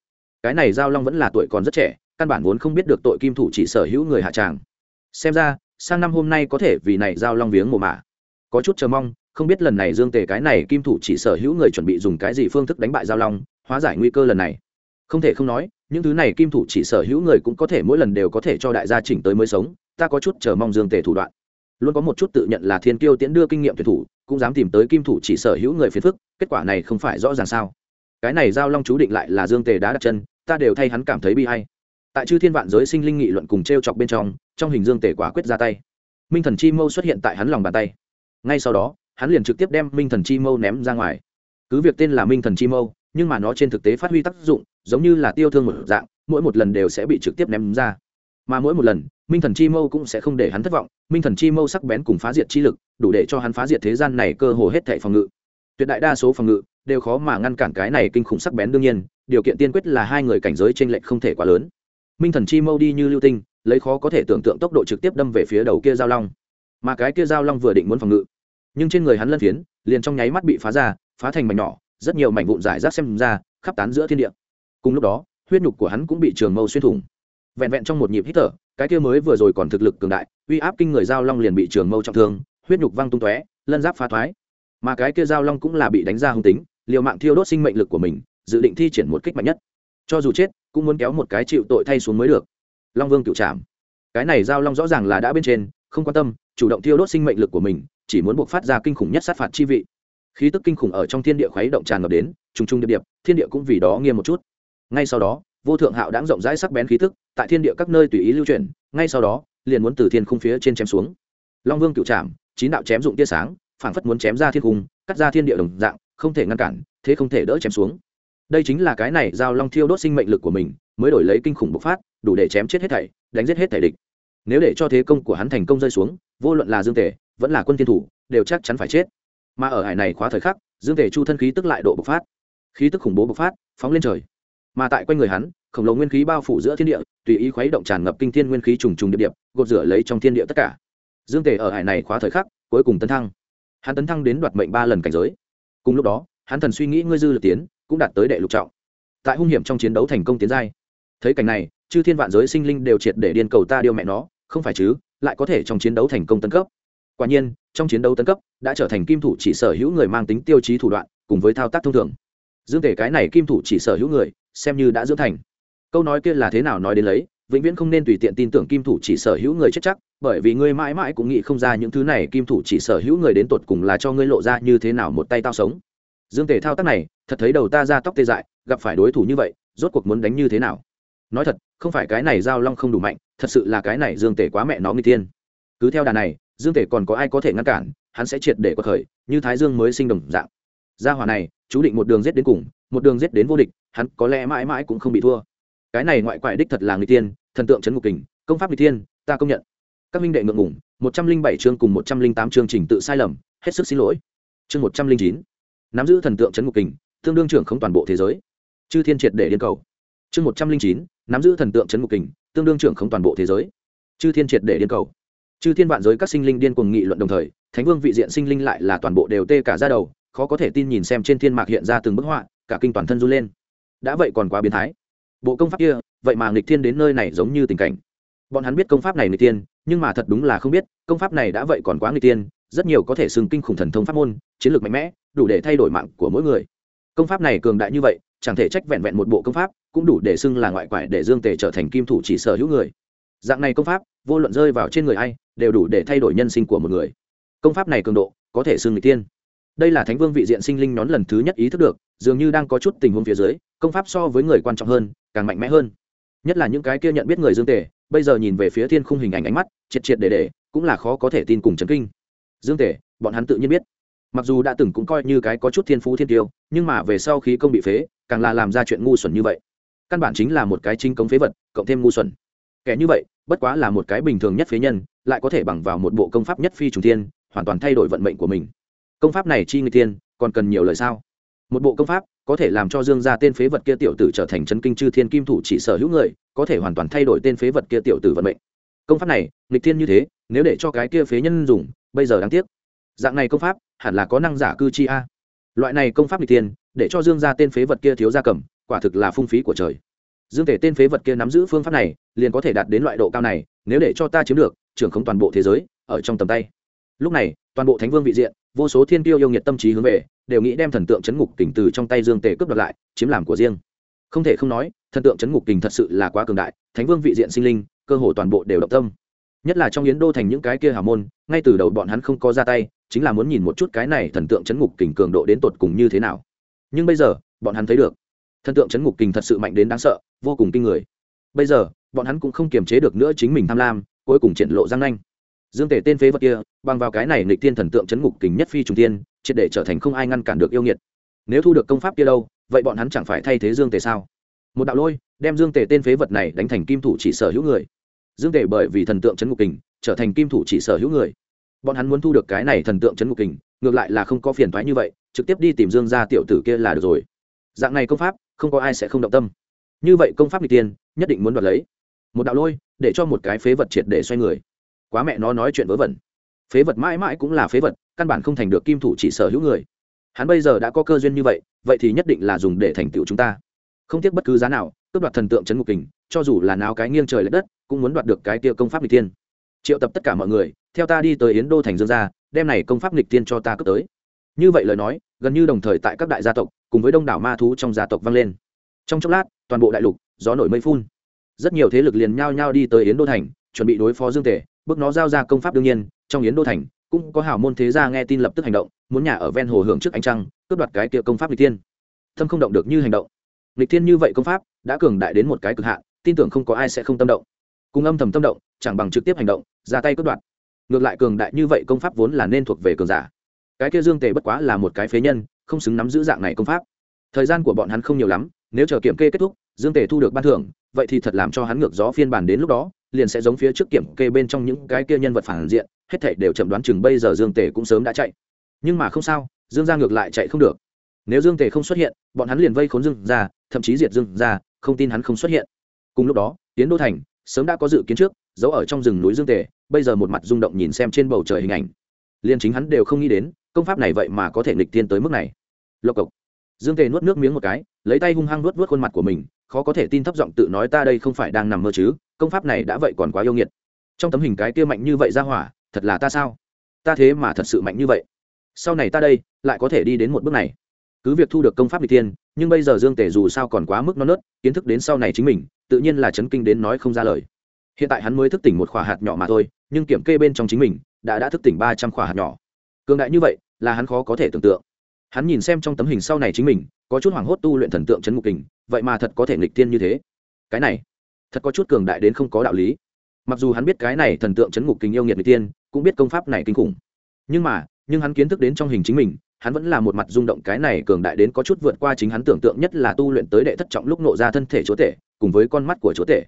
Cái này giao long vẫn là tuổi còn rất trẻ, căn bản vốn không biết được tội kim thủ chỉ sở hữu người hạ tràng. Xem ra, sang năm hôm nay có thể vì này giao long viếng mồ mả. Có chút chờ mong không biết lần này dương tề cái này kim thủ chỉ sở hữu người chuẩn bị dùng cái gì phương thức đánh bại giao long, hóa giải nguy cơ lần này. Không thể không nói, những thứ này kim thủ chỉ sở hữu người cũng có thể mỗi lần đều có thể cho đại gia chỉnh tới mới sống, ta có chút chờ mong dương tề thủ đoạn. Luôn có một chút tự nhận là thiên kiêu tiễn đưa kinh nghiệm tuyển thủ, cũng dám tìm tới kim thủ chỉ sở hữu người phiền phức, kết quả này không phải rõ ràng sao. Cái này giao long chú định lại là dương tề đã đặt chân, ta đều thay hắn cảm thấy bi hay. Tại chư thiên vạn giới sinh linh nghị luận cùng t r e o chọc bên trong trong hình dương tề quả quyết ra tay. Minh thần chi mâu xuất hiện tại hắn lòng bàn tay. Ngay sau đó hắn liền trực tiếp đem minh thần chi mâu ném ra ngoài. Cứ việc tên là minh thần chi mâu, nhưng mà nó trên thực tế phát huy tác dụng, giống như là tiêu thương một dạng, mỗi một lần đều sẽ bị trực tiếp ném ra. Mà mỗi một lần, minh thần chi mâu cũng sẽ không để hắn thất vọng, minh thần chi mâu sắc bén cùng phá diệt chi lực, đủ để cho hắn phá diệt thế gian này cơ hồ hết thệ phòng ngự. Tuyệt đại đa số phòng ngự đều khó mà ngăn cản cái này kinh khủng sắc bén đương nhiên, điều kiện tiên quyết là hai người cảnh giới t r ê n lệch không thể quá lớn. Minh thần chi mâu đi như lưu tinh, lấy khó có thể tưởng tượng tốc độ trực tiếp đâm về phía đầu kia giao long. Mà cái kia giao long vừa định muốn phòng ngự nhưng trên người hắn lân phiến liền trong nháy mắt bị phá ra, phá thành mảnh nhỏ, rất nhiều mảnh vụn giải rác xem ra, khắp tán giữa thiên địa. Cùng lúc đó, huyết nhục của hắn cũng bị trường mâu xuyên thủng. Vẹn vẹn trong một nhịp hít thở, cái kia mới vừa rồi còn thực lực cường đại, uy áp kinh người giao long liền bị trường mâu trọng thương, huyết nhục văng tung tóe, lân giáp phá thoái. Mà cái kia giao long cũng là bị đánh ra hung tính, liều mạng thiêu đốt sinh mệnh lực của mình, dự định thi triển một kích mạnh nhất. Cho dù chết, cũng muốn kéo một cái chịu tội thay xuống mới được. Long vương cựu trảm. Cái này giao long rõ ràng là đã bên trên, không quan tâm, chủ động thiêu đốt sinh mệnh lực của mình chỉ muốn buộc phát ra kinh khủng nhất sát phạt chi vị. Khí tức kinh khủng ở trong thiên địa khuấy động tràn ngập đến, trùng trùng điệp điệp, thiên địa cũng vì đó nghiêm một chút. Ngay sau đó, vô thượng hạo đáng rộng rãi sắc bén khí tức, tại thiên địa các nơi tùy ý lưu chuyển, ngay sau đó, liền muốn từ thiên khung phía trên chém xuống. Long vương cựu trạm chín đạo chém dụng tia sáng, phảng phất muốn chém ra thiên khung, cắt ra thiên địa đồng dạng, không thể ngăn cản, thế không thể đỡ chém xuống. Đây chính là cái này giao long thiêu đốt sinh mệnh lực của mình, mới đổi lấy kinh khủng bộc phát, đủ để chém chết hết thảy, đánh giết hết thảy địch. Nếu để cho thế công của hắn thành công rơi xuống, vô luận là dương tể vẫn là quân thiên thủ, đều chắc chắn phải chết. Mà ở hải này khóa thời khắc, dương thể chu thân khí tức lại độ bộc phát. Khí tức khủng bố bộc phát, phóng lên trời. Mà tại quanh người hắn, khổng lồ nguyên khí bao phủ giữa thiên địa, tùy ý khuấy động tràn ngập kinh thiên nguyên khí trùng trùng điệp điệp, gột rửa lấy trong thiên địa tất cả. Dương tề ở hải này khóa thời khắc, cuối cùng tấn thăng. Hắn tấn thăng đến đoạt mệnh ba lần cảnh giới. Cùng lúc đó, hắn thần suy nghĩ ngươi dư lực tiến, cũng đạt tới đệ lục trọng. Tại hung hiểm trong chiến đấu thành công tiến giai. Thấy cảnh này, chư thiên vạn giới sinh linh đều triệt để điên cầu ta điêu mẹ nó, không phải chứ, lại có thể trong chiến đấu thành công tấn cấp quả nhiên, trong chiến đấu tấn cấp, đã trở thành kim thủ chỉ sở hữu người mang tính tiêu chí thủ đoạn, cùng với thao tác thông thường. Dương tể cái này kim thủ chỉ sở hữu người, xem như đã dưỡng thành. Câu nói kia là thế nào nói đến lấy, vĩnh viễn không nên tùy tiện tin tưởng kim thủ chỉ sở hữu người chết chắc, bởi vì ngươi mãi mãi cũng nghĩ không ra những thứ này kim thủ chỉ sở hữu người đến tột cùng là cho ngươi lộ ra như thế nào một tay tao sống. Dương tề thao tác này, thật thấy đầu ta ra tóc tê dại, gặp phải đối thủ như vậy, rốt cuộc muốn đánh như thế nào? Nói thật, không phải cái này giao long không đủ mạnh, thật sự là cái này dương tề quá mẹ nó nghi tiên. Cứ theo đà này dương tể còn có ai có thể ngăn cản, hắn sẽ triệt để có khởi, như thái dương mới sinh đồng dạng. Gia hỏa này, chú định một đường giết đến cùng, một đường giết đến vô địch, hắn có lẽ mãi mãi cũng không bị thua. Cái này ngoại quại đích thật là người tiên thần tượng trấn ngục kình, công pháp người tiên ta công nhận. Các minh đệ ngượng ngủng một trăm linh bảy chương cùng một trăm linh tám chương trình tự sai lầm, hết sức xin lỗi. Chương một trăm linh chín, nắm giữ thần tượng trấn ngục kình, tương đương trưởng không toàn bộ thế giới. Chư thiên triệt để điên cầu. Chương một trăm linh chín, nắm giữ thần tượng trấn ngục kình, tương đương trưởng không toàn bộ thế giới. Chư thiên triệt để điên cầu chư thiên vạn giới các sinh linh điên cuồng nghị luận đồng thời, thánh vương vị diện sinh linh lại là toàn bộ đều tê cả ra đầu, khó có thể tin nhìn xem trên thiên mạc hiện ra từng bức họa, cả kinh toàn thân run lên. Đã vậy còn quá biến thái. Bộ công pháp kia, vậy mà nghịch thiên đến nơi này giống như tình cảnh. Bọn hắn biết công pháp này nghịch tiên nhưng mà thật đúng là không biết, công pháp này đã vậy còn quá nghịch tiên rất nhiều có thể xưng kinh khủng thần thông pháp môn, chiến lược mạnh mẽ, đủ để thay đổi mạng của mỗi người. Công pháp này cường đại như vậy, chẳng thể trách vẹn vẹn một bộ công pháp, cũng đủ để xưng là ngoại quải để dương tề trở thành kim thủ chỉ sở hữu người. Dạng này công pháp, vô luận rơi vào trên người ai đều đủ để thay đổi nhân sinh của một người. Công pháp này cường độ, có thể xưng nghịch tiên đây là thánh vương vị diện sinh linh nhón lần thứ nhất ý thức được, dường như đang có chút tình huống phía dưới, công pháp so với người quan trọng hơn, càng mạnh mẽ hơn. Nhất là những cái kia nhận biết người dương tề, bây giờ nhìn về phía thiên khung hình ảnh ánh mắt, triệt triệt để để, cũng là khó có thể tin cùng chấn kinh. Dương tể bọn hắn tự nhiên biết. Mặc dù đã từng cũng coi như cái có chút thiên phú thiên tiêu, nhưng mà về sau khí công bị phế, càng là làm ra chuyện ngu xuẩn như vậy. Căn bản chính là một cái chính công phế vật, cộng thêm ngu xuẩn. Kẻ như vậy bất quá là một cái bình thường nhất phế nhân, lại có thể bằng vào một bộ công pháp nhất phi trùng thiên, hoàn toàn thay đổi vận mệnh của mình. Công pháp này chi người tiên còn cần nhiều lời sao? Một bộ công pháp, có thể làm cho dương gia tên phế vật kia tiểu tử trở thành chấn kinh chư thiên kim thủ chỉ sở hữu người, có thể hoàn toàn thay đổi tên phế vật kia tiểu tử vận mệnh. Công pháp này, nghịch thiên như thế, nếu để cho cái kia phế nhân dùng, bây giờ đáng tiếc. Dạng này công pháp, hẳn là có năng giả cư chi a. Loại này công pháp nghịch thiên, để cho dương gia tên phế vật kia thiếu gia cầm, quả thực là phung phí của trời dương thể tên phế vật kia nắm giữ phương pháp này, liền có thể đạt đến loại độ cao này, nếu để cho ta chiếm được, trưởng không toàn bộ thế giới, ở trong tầm tay. Lúc này, toàn bộ thánh vương vị diện, vô số thiên tiêu yêu nghiệt tâm trí hướng về, đều nghĩ đem thần tượng chấn ngục kình từ trong tay dương tề cướp đoạt lại, chiếm làm của riêng. Không thể không nói, thần tượng chấn ngục kình thật sự là quá cường đại, thánh vương vị diện sinh linh, cơ hồ toàn bộ đều động tâm. Nhất là trong yến đô thành những cái kia hào môn, ngay từ đầu bọn hắn không có ra tay, chính là muốn nhìn một chút cái này thần tượng chấn ngục kình cường độ đến tột cùng như thế nào. Nhưng bây giờ, bọn hắn thấy được thần tượng chấn ngục kình thật sự mạnh đến đáng sợ, vô cùng kinh người. Bây giờ, bọn hắn cũng không kiềm chế được nữa chính mình tham lam, cuối cùng triển lộ răng nanh. Dương tể tên phế vật kia, bằng vào cái này nịch tiên thần tượng chấn ngục kình nhất phi trùng tiên triệt để trở thành không ai ngăn cản được yêu nghiệt. Nếu thu được công pháp kia đâu, vậy bọn hắn chẳng phải thay thế dương tề sao? Một đạo lôi, đem dương tề tên phế vật này đánh thành kim thủ chỉ sở hữu người. Dương tề bởi vì thần tượng chấn ngục kình, trở thành kim thủ chỉ sở hữu người. Bọn hắn muốn thu được cái này thần tượng chấn ngục kình, ngược lại là không có phiền thoái như vậy, trực tiếp đi tìm dương gia tiểu tử kia là được rồi. Dạng này công pháp không có ai sẽ không động tâm. Như vậy công pháp n g tiên, nhất định muốn đoạt lấy. Một đạo lôi, để cho một cái phế vật triệt để xoay người. Quá mẹ nó nói chuyện vớ vẩn. Phế vật mãi mãi cũng là phế vật, căn bản không thành được kim thủ chỉ sở hữu người. Hắn bây giờ đã có cơ duyên như vậy vậy thì nhất định là dùng để thành tựu chúng ta. Không tiếc bất cứ giá nào, cướp đoạt thần tượng trấn ngục kình, cho dù là nào cái nghiêng trời l ệ đất, cũng muốn đoạt được cái tiêu công pháp lịch tiên. Triệu tập tất cả mọi người, theo ta đi tới yến đô thành dương gia, đem này công pháp lịch tiên cho ta cướp tới. Như vậy lời nói gần như đồng thời tại các đại gia tộc, cùng với đông đảo ma thú trong gia tộc vang lên. Trong chốc lát, toàn bộ đại lục, gió nổi mây phun. Rất nhiều thế lực liền nhao nhao đi tới yến đô thành, chuẩn bị đối phó dương tể bước nó giao ra công pháp đương nhiên. Trong yến đô thành, cũng có hào môn thế gia nghe tin lập tức hành động, muốn nhà ở ven hồ hưởng trước ánh trăng, cướp đoạt cái kia công pháp lịch tiên thâm không động được như hành động. Lịch tiên như vậy công pháp, đã cường đại đến một cái cực hạn, tin tưởng không có ai sẽ không tâm động. Cùng âm thầm tâm động, chẳng bằng trực tiếp hành động, ra tay cướp đoạt. Ngược lại cường đại như vậy công pháp vốn là nên thuộc về cường giả cái kia dương tề bất quá là một cái phế nhân, không xứng nắm giữ dạng này công pháp. Thời gian của bọn hắn không nhiều lắm, nếu chờ kiểm kê kết thúc, dương tề thu được ban thưởng, vậy thì thật làm cho hắn ngược gió phiên bản đến lúc đó, liền sẽ giống phía trước kiểm kê bên trong những cái kia nhân vật phản diện, hết thảy đều chậm đoán chừng bây giờ dương tề cũng sớm đã chạy. Nhưng mà không sao, dương gia ngược lại chạy không được. Nếu dương tề không xuất hiện, bọn hắn liền vây khốn dương ra thậm chí diệt dương ra không tin hắn không xuất hiện. Cùng lúc đó tiến đô thành sớm đã có dự kiến trước, giấu ở trong rừng núi dương tề, bây giờ một mặt rung động nhìn xem trên bầu trời hình ảnh. Liền chính hắn đều không nghĩ đến công pháp này vậy mà có thể nghịch thiên tới mức này. Lộc cộc. Dương tề nuốt nước miếng một cái, lấy tay hung hăng nuốt vớt khuôn mặt của mình, khó có thể tin thấp giọng tự nói ta đây không phải đang nằm mơ chứ, công pháp này đã vậy còn quá yêu nghiệt. Trong tấm hình cái kia mạnh như vậy ra hỏa, thật là ta sao? Ta thế mà thật sự mạnh như vậy. Sau này ta đây, lại có thể đi đến một bước này. Cứ việc thu được công pháp n g tiên nhưng bây giờ dương tề dù sao còn quá mức non nớt, kiến thức đến sau này chính mình, tự nhiên là chấn kinh đến nói không ra lời. Hiện tại hắn mới thức tỉnh một khỏa hạt nhỏ mà thôi, nhưng kiểm kê bên trong chính mình, đã đã thức tỉnh ba trăm khỏa hạt nhỏ cường đại như vậy là hắn khó có thể tưởng tượng. Hắn nhìn xem trong tấm hình sau này chính mình, có chút hoảng hốt tu luyện thần tượng chấn ngục kình, vậy mà thật có thể nghịch tiên như thế. Cái này, thật có chút cường đại đến không có đạo lý. Mặc dù hắn biết cái này thần tượng chấn ngục kình yêu nghiệt nghịch tiên cũng biết công pháp này kinh khủng. Nhưng mà, nhưng hắn kiến thức đến trong hình chính mình, hắn vẫn là một mặt rung động cái này cường đại đến có chút vượt qua chính hắn tưởng tượng nhất là tu luyện tới đệ thất trọng lúc nộ ra thân thể chúa tể, cùng với con mắt của chúa tể.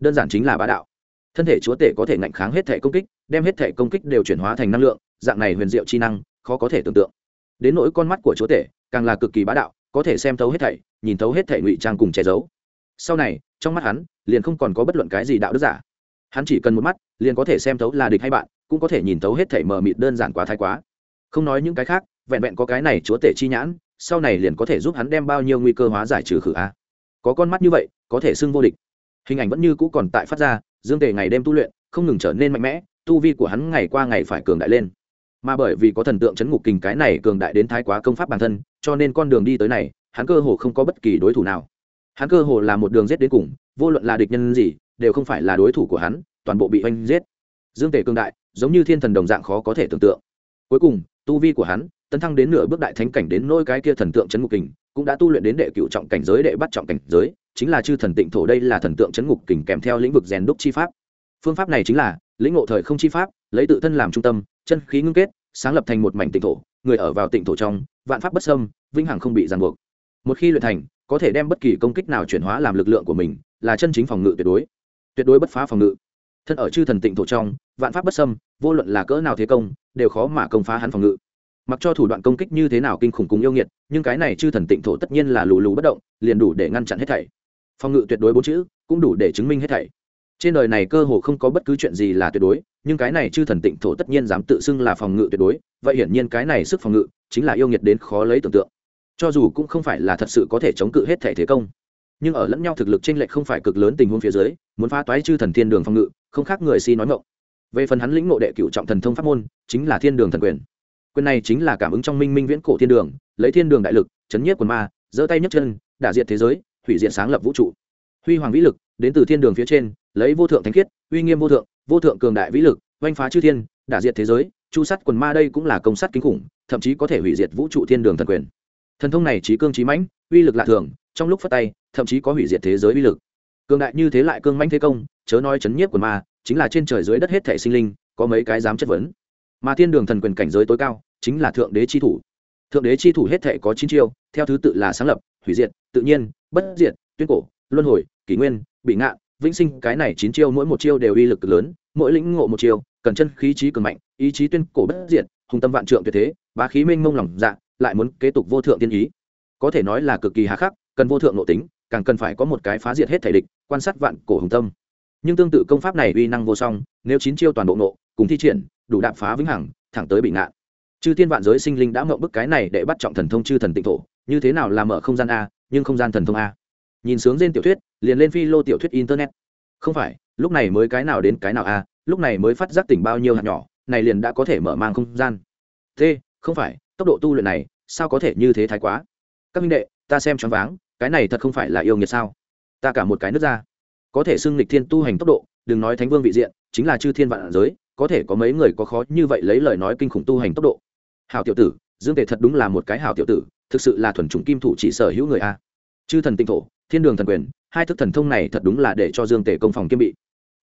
Đơn giản chính là bá đạo. Thân thể chúa tể có thể ngạnh kháng hết thể công kích, đem hết thể công kích đều chuyển hóa thành năng lượng dạng này huyền diệu chi năng, khó có thể tưởng tượng. Đến nỗi con mắt của chúa tể, càng là cực kỳ bá đạo, có thể xem thấu hết thảy, nhìn thấu hết thảy ngụy trang cùng che giấu. Sau này, trong mắt hắn, liền không còn có bất luận cái gì đạo đức giả. Hắn chỉ cần một mắt, liền có thể xem thấu là địch hay bạn, cũng có thể nhìn thấu hết thảy mờ mịt đơn giản quá thái quá. Không nói những cái khác, vẹn vẹn có cái này chúa tể chi nhãn, sau này liền có thể giúp hắn đem bao nhiêu nguy cơ hóa giải trừ khử a. Có con mắt như vậy, có thể xưng vô địch. Hình ảnh vẫn như cũ còn tại phát ra, dương tề ngày đêm tu luyện, không ngừng trở nên mạnh mẽ, tu vi của hắn ngày qua ngày phải cường đại lên mà bởi vì có thần tượng chấn ngục kình cái này cường đại đến thái quá công pháp bản thân, cho nên con đường đi tới này, hắn cơ hồ không có bất kỳ đối thủ nào. Hắn cơ hồ là một đường giết đến cùng, vô luận là địch nhân gì, đều không phải là đối thủ của hắn, toàn bộ bị oanh giết. Dương tề cường đại, giống như thiên thần đồng dạng khó có thể tưởng tượng. Cuối cùng, tu vi của hắn, tấn thăng đến nửa bước đại thánh cảnh đến nôi cái kia thần tượng chấn ngục kình, cũng đã tu luyện đến đệ cựu trọng cảnh giới, đệ bắt trọng cảnh giới, chính là chư thần tịnh thổ đây là thần tượng chấn ngục kình kèm theo lĩnh vực rèn đúc chi pháp. Phương pháp này chính là, lĩnh ngộ thời không chi pháp, lấy tự thân làm trung tâm chân khí ngưng kết sáng lập thành một mảnh tịnh thổ người ở vào tịnh thổ trong vạn pháp bất xâm, vinh hằng không bị ràng buộc. Một khi luyện thành có thể đem bất kỳ công kích nào chuyển hóa làm lực lượng của mình là chân chính phòng ngự tuyệt đối. Tuyệt đối bất phá phòng ngự. Thân ở chư thần tịnh thổ trong vạn pháp bất xâm, vô luận là cỡ nào thế công đều khó mà công phá hắn phòng ngự. Mặc cho thủ đoạn công kích như thế nào kinh khủng cùng yêu nghiệt nhưng cái này chư thần tịnh thổ tất nhiên là lù lù bất động liền đủ để ngăn chặn hết thảy. Phòng ngự tuyệt đối bốn chữ cũng đủ để chứng minh hết thảy trên đời này cơ hồ không có bất cứ chuyện gì là tuyệt đối, nhưng cái này chư thần tịnh thổ tất nhiên dám tự xưng là phòng ngự tuyệt đối, vậy hiển nhiên cái này sức phòng ngự chính là yêu nghiệt đến khó lấy tưởng tượng. Cho dù cũng không phải là thật sự có thể chống cự hết thể thế công. Nhưng ở lẫn nhau thực lực t r ê n lệch không phải cực lớn tình huống phía dưới, muốn phá toái chư thần thiên đường phòng ngự, không khác người si nói ngộng về phần hắn lĩnh ngộ đệ cựu trọng thần thông pháp môn, chính là thiên đường thần quyền. Quyền này chính là cảm ứng trong minh minh viễn cổ thiên đường, lấy thiên đường đại lực, chấn nhất quần ma, giơ tay nhấc chân, đả diện thế giới, hủy diệt sáng lập vũ trụ. Huy hoàng vĩ lực đến từ thiên đường phía trên lấy vô thượng thánh khiết, uy nghiêm vô thượng vô thượng cường đại vĩ lực, oanh phá chư thiên, đả diệt thế giới, chu sắt quần ma đây cũng là công sắt kinh khủng, thậm chí có thể hủy diệt vũ trụ thiên đường thần quyền. Thần thông này trí cương trí mãnh, uy lực lạ thường, trong lúc phát tay, thậm chí có hủy diệt thế giới uy lực. Cường đại như thế lại cương mãnh thế công, chớ nói chấn nhiếp quần ma, chính là trên trời dưới đất hết thể sinh linh, có mấy cái dám chất vấn. Mà thiên đường thần quyền cảnh giới tối cao, chính là thượng đế chi thủ. Thượng đế chi thủ hết thể có chín chiêu, theo thứ tự là sáng lập, hủy diệt, tự nhiên, bất diệt, tuyên cổ, luân hồi, kỷ nguyên, bị ngạn vĩnh sinh cái này chín chiêu mỗi một chiêu đều uy lực cực lớn, mỗi lĩnh ngộ một chiêu, cần chân khí trí cường mạnh, ý chí tuyên cổ bất diệt, hùng tâm vạn trượng tuyệt thế, bá khí minh mông lòng dạ lại muốn kế tục vô thượng tiên ý. Có thể nói là cực kỳ hà khắc, cần vô thượng nội tính, càng cần phải có một cái phá diệt hết thể địch, quan sát vạn cổ hùng tâm. Nhưng tương tự công pháp này uy năng vô song, nếu chín chiêu toàn bộ nộ cùng thi triển, đủ đạp phá vĩnh hằng, thẳng tới bị ngạn. Chư thiên vạn giới sinh linh đã mộng bức cái này để bắt trọng thần thông chư thần tịnh thổ, như thế nào làm mở không gian a, nhưng không gian thần thông a. Nhìn sướng trên tiểu thuyết liền lên phi lô tiểu thuyết internet. Không phải, lúc này mới cái nào đến cái nào a lúc này mới phát giác tỉnh bao nhiêu hạt nhỏ, này liền đã có thể mở mang không gian. T không phải, tốc độ tu luyện này, sao có thể như thế thái quá? Các minh đệ, ta xem choáng váng, cái này thật không phải là yêu nghiệt sao? Ta cả một cái nước ra. Có thể xưng lịch thiên tu hành tốc độ, đừng nói thánh vương vị diện, chính là chư thiên vạn giới, có thể có mấy người có khó như vậy lấy lời nói kinh khủng tu hành tốc độ. Hảo tiểu tử, dương tề thật đúng là một cái hảo tiểu tử, thực sự là thuần chủng kim thủ chỉ sở hữu người a chư thần tinh thổ, thiên đường thần quyền, hai thức thần thông này thật đúng là để cho dương tề công phòng kiêm bị.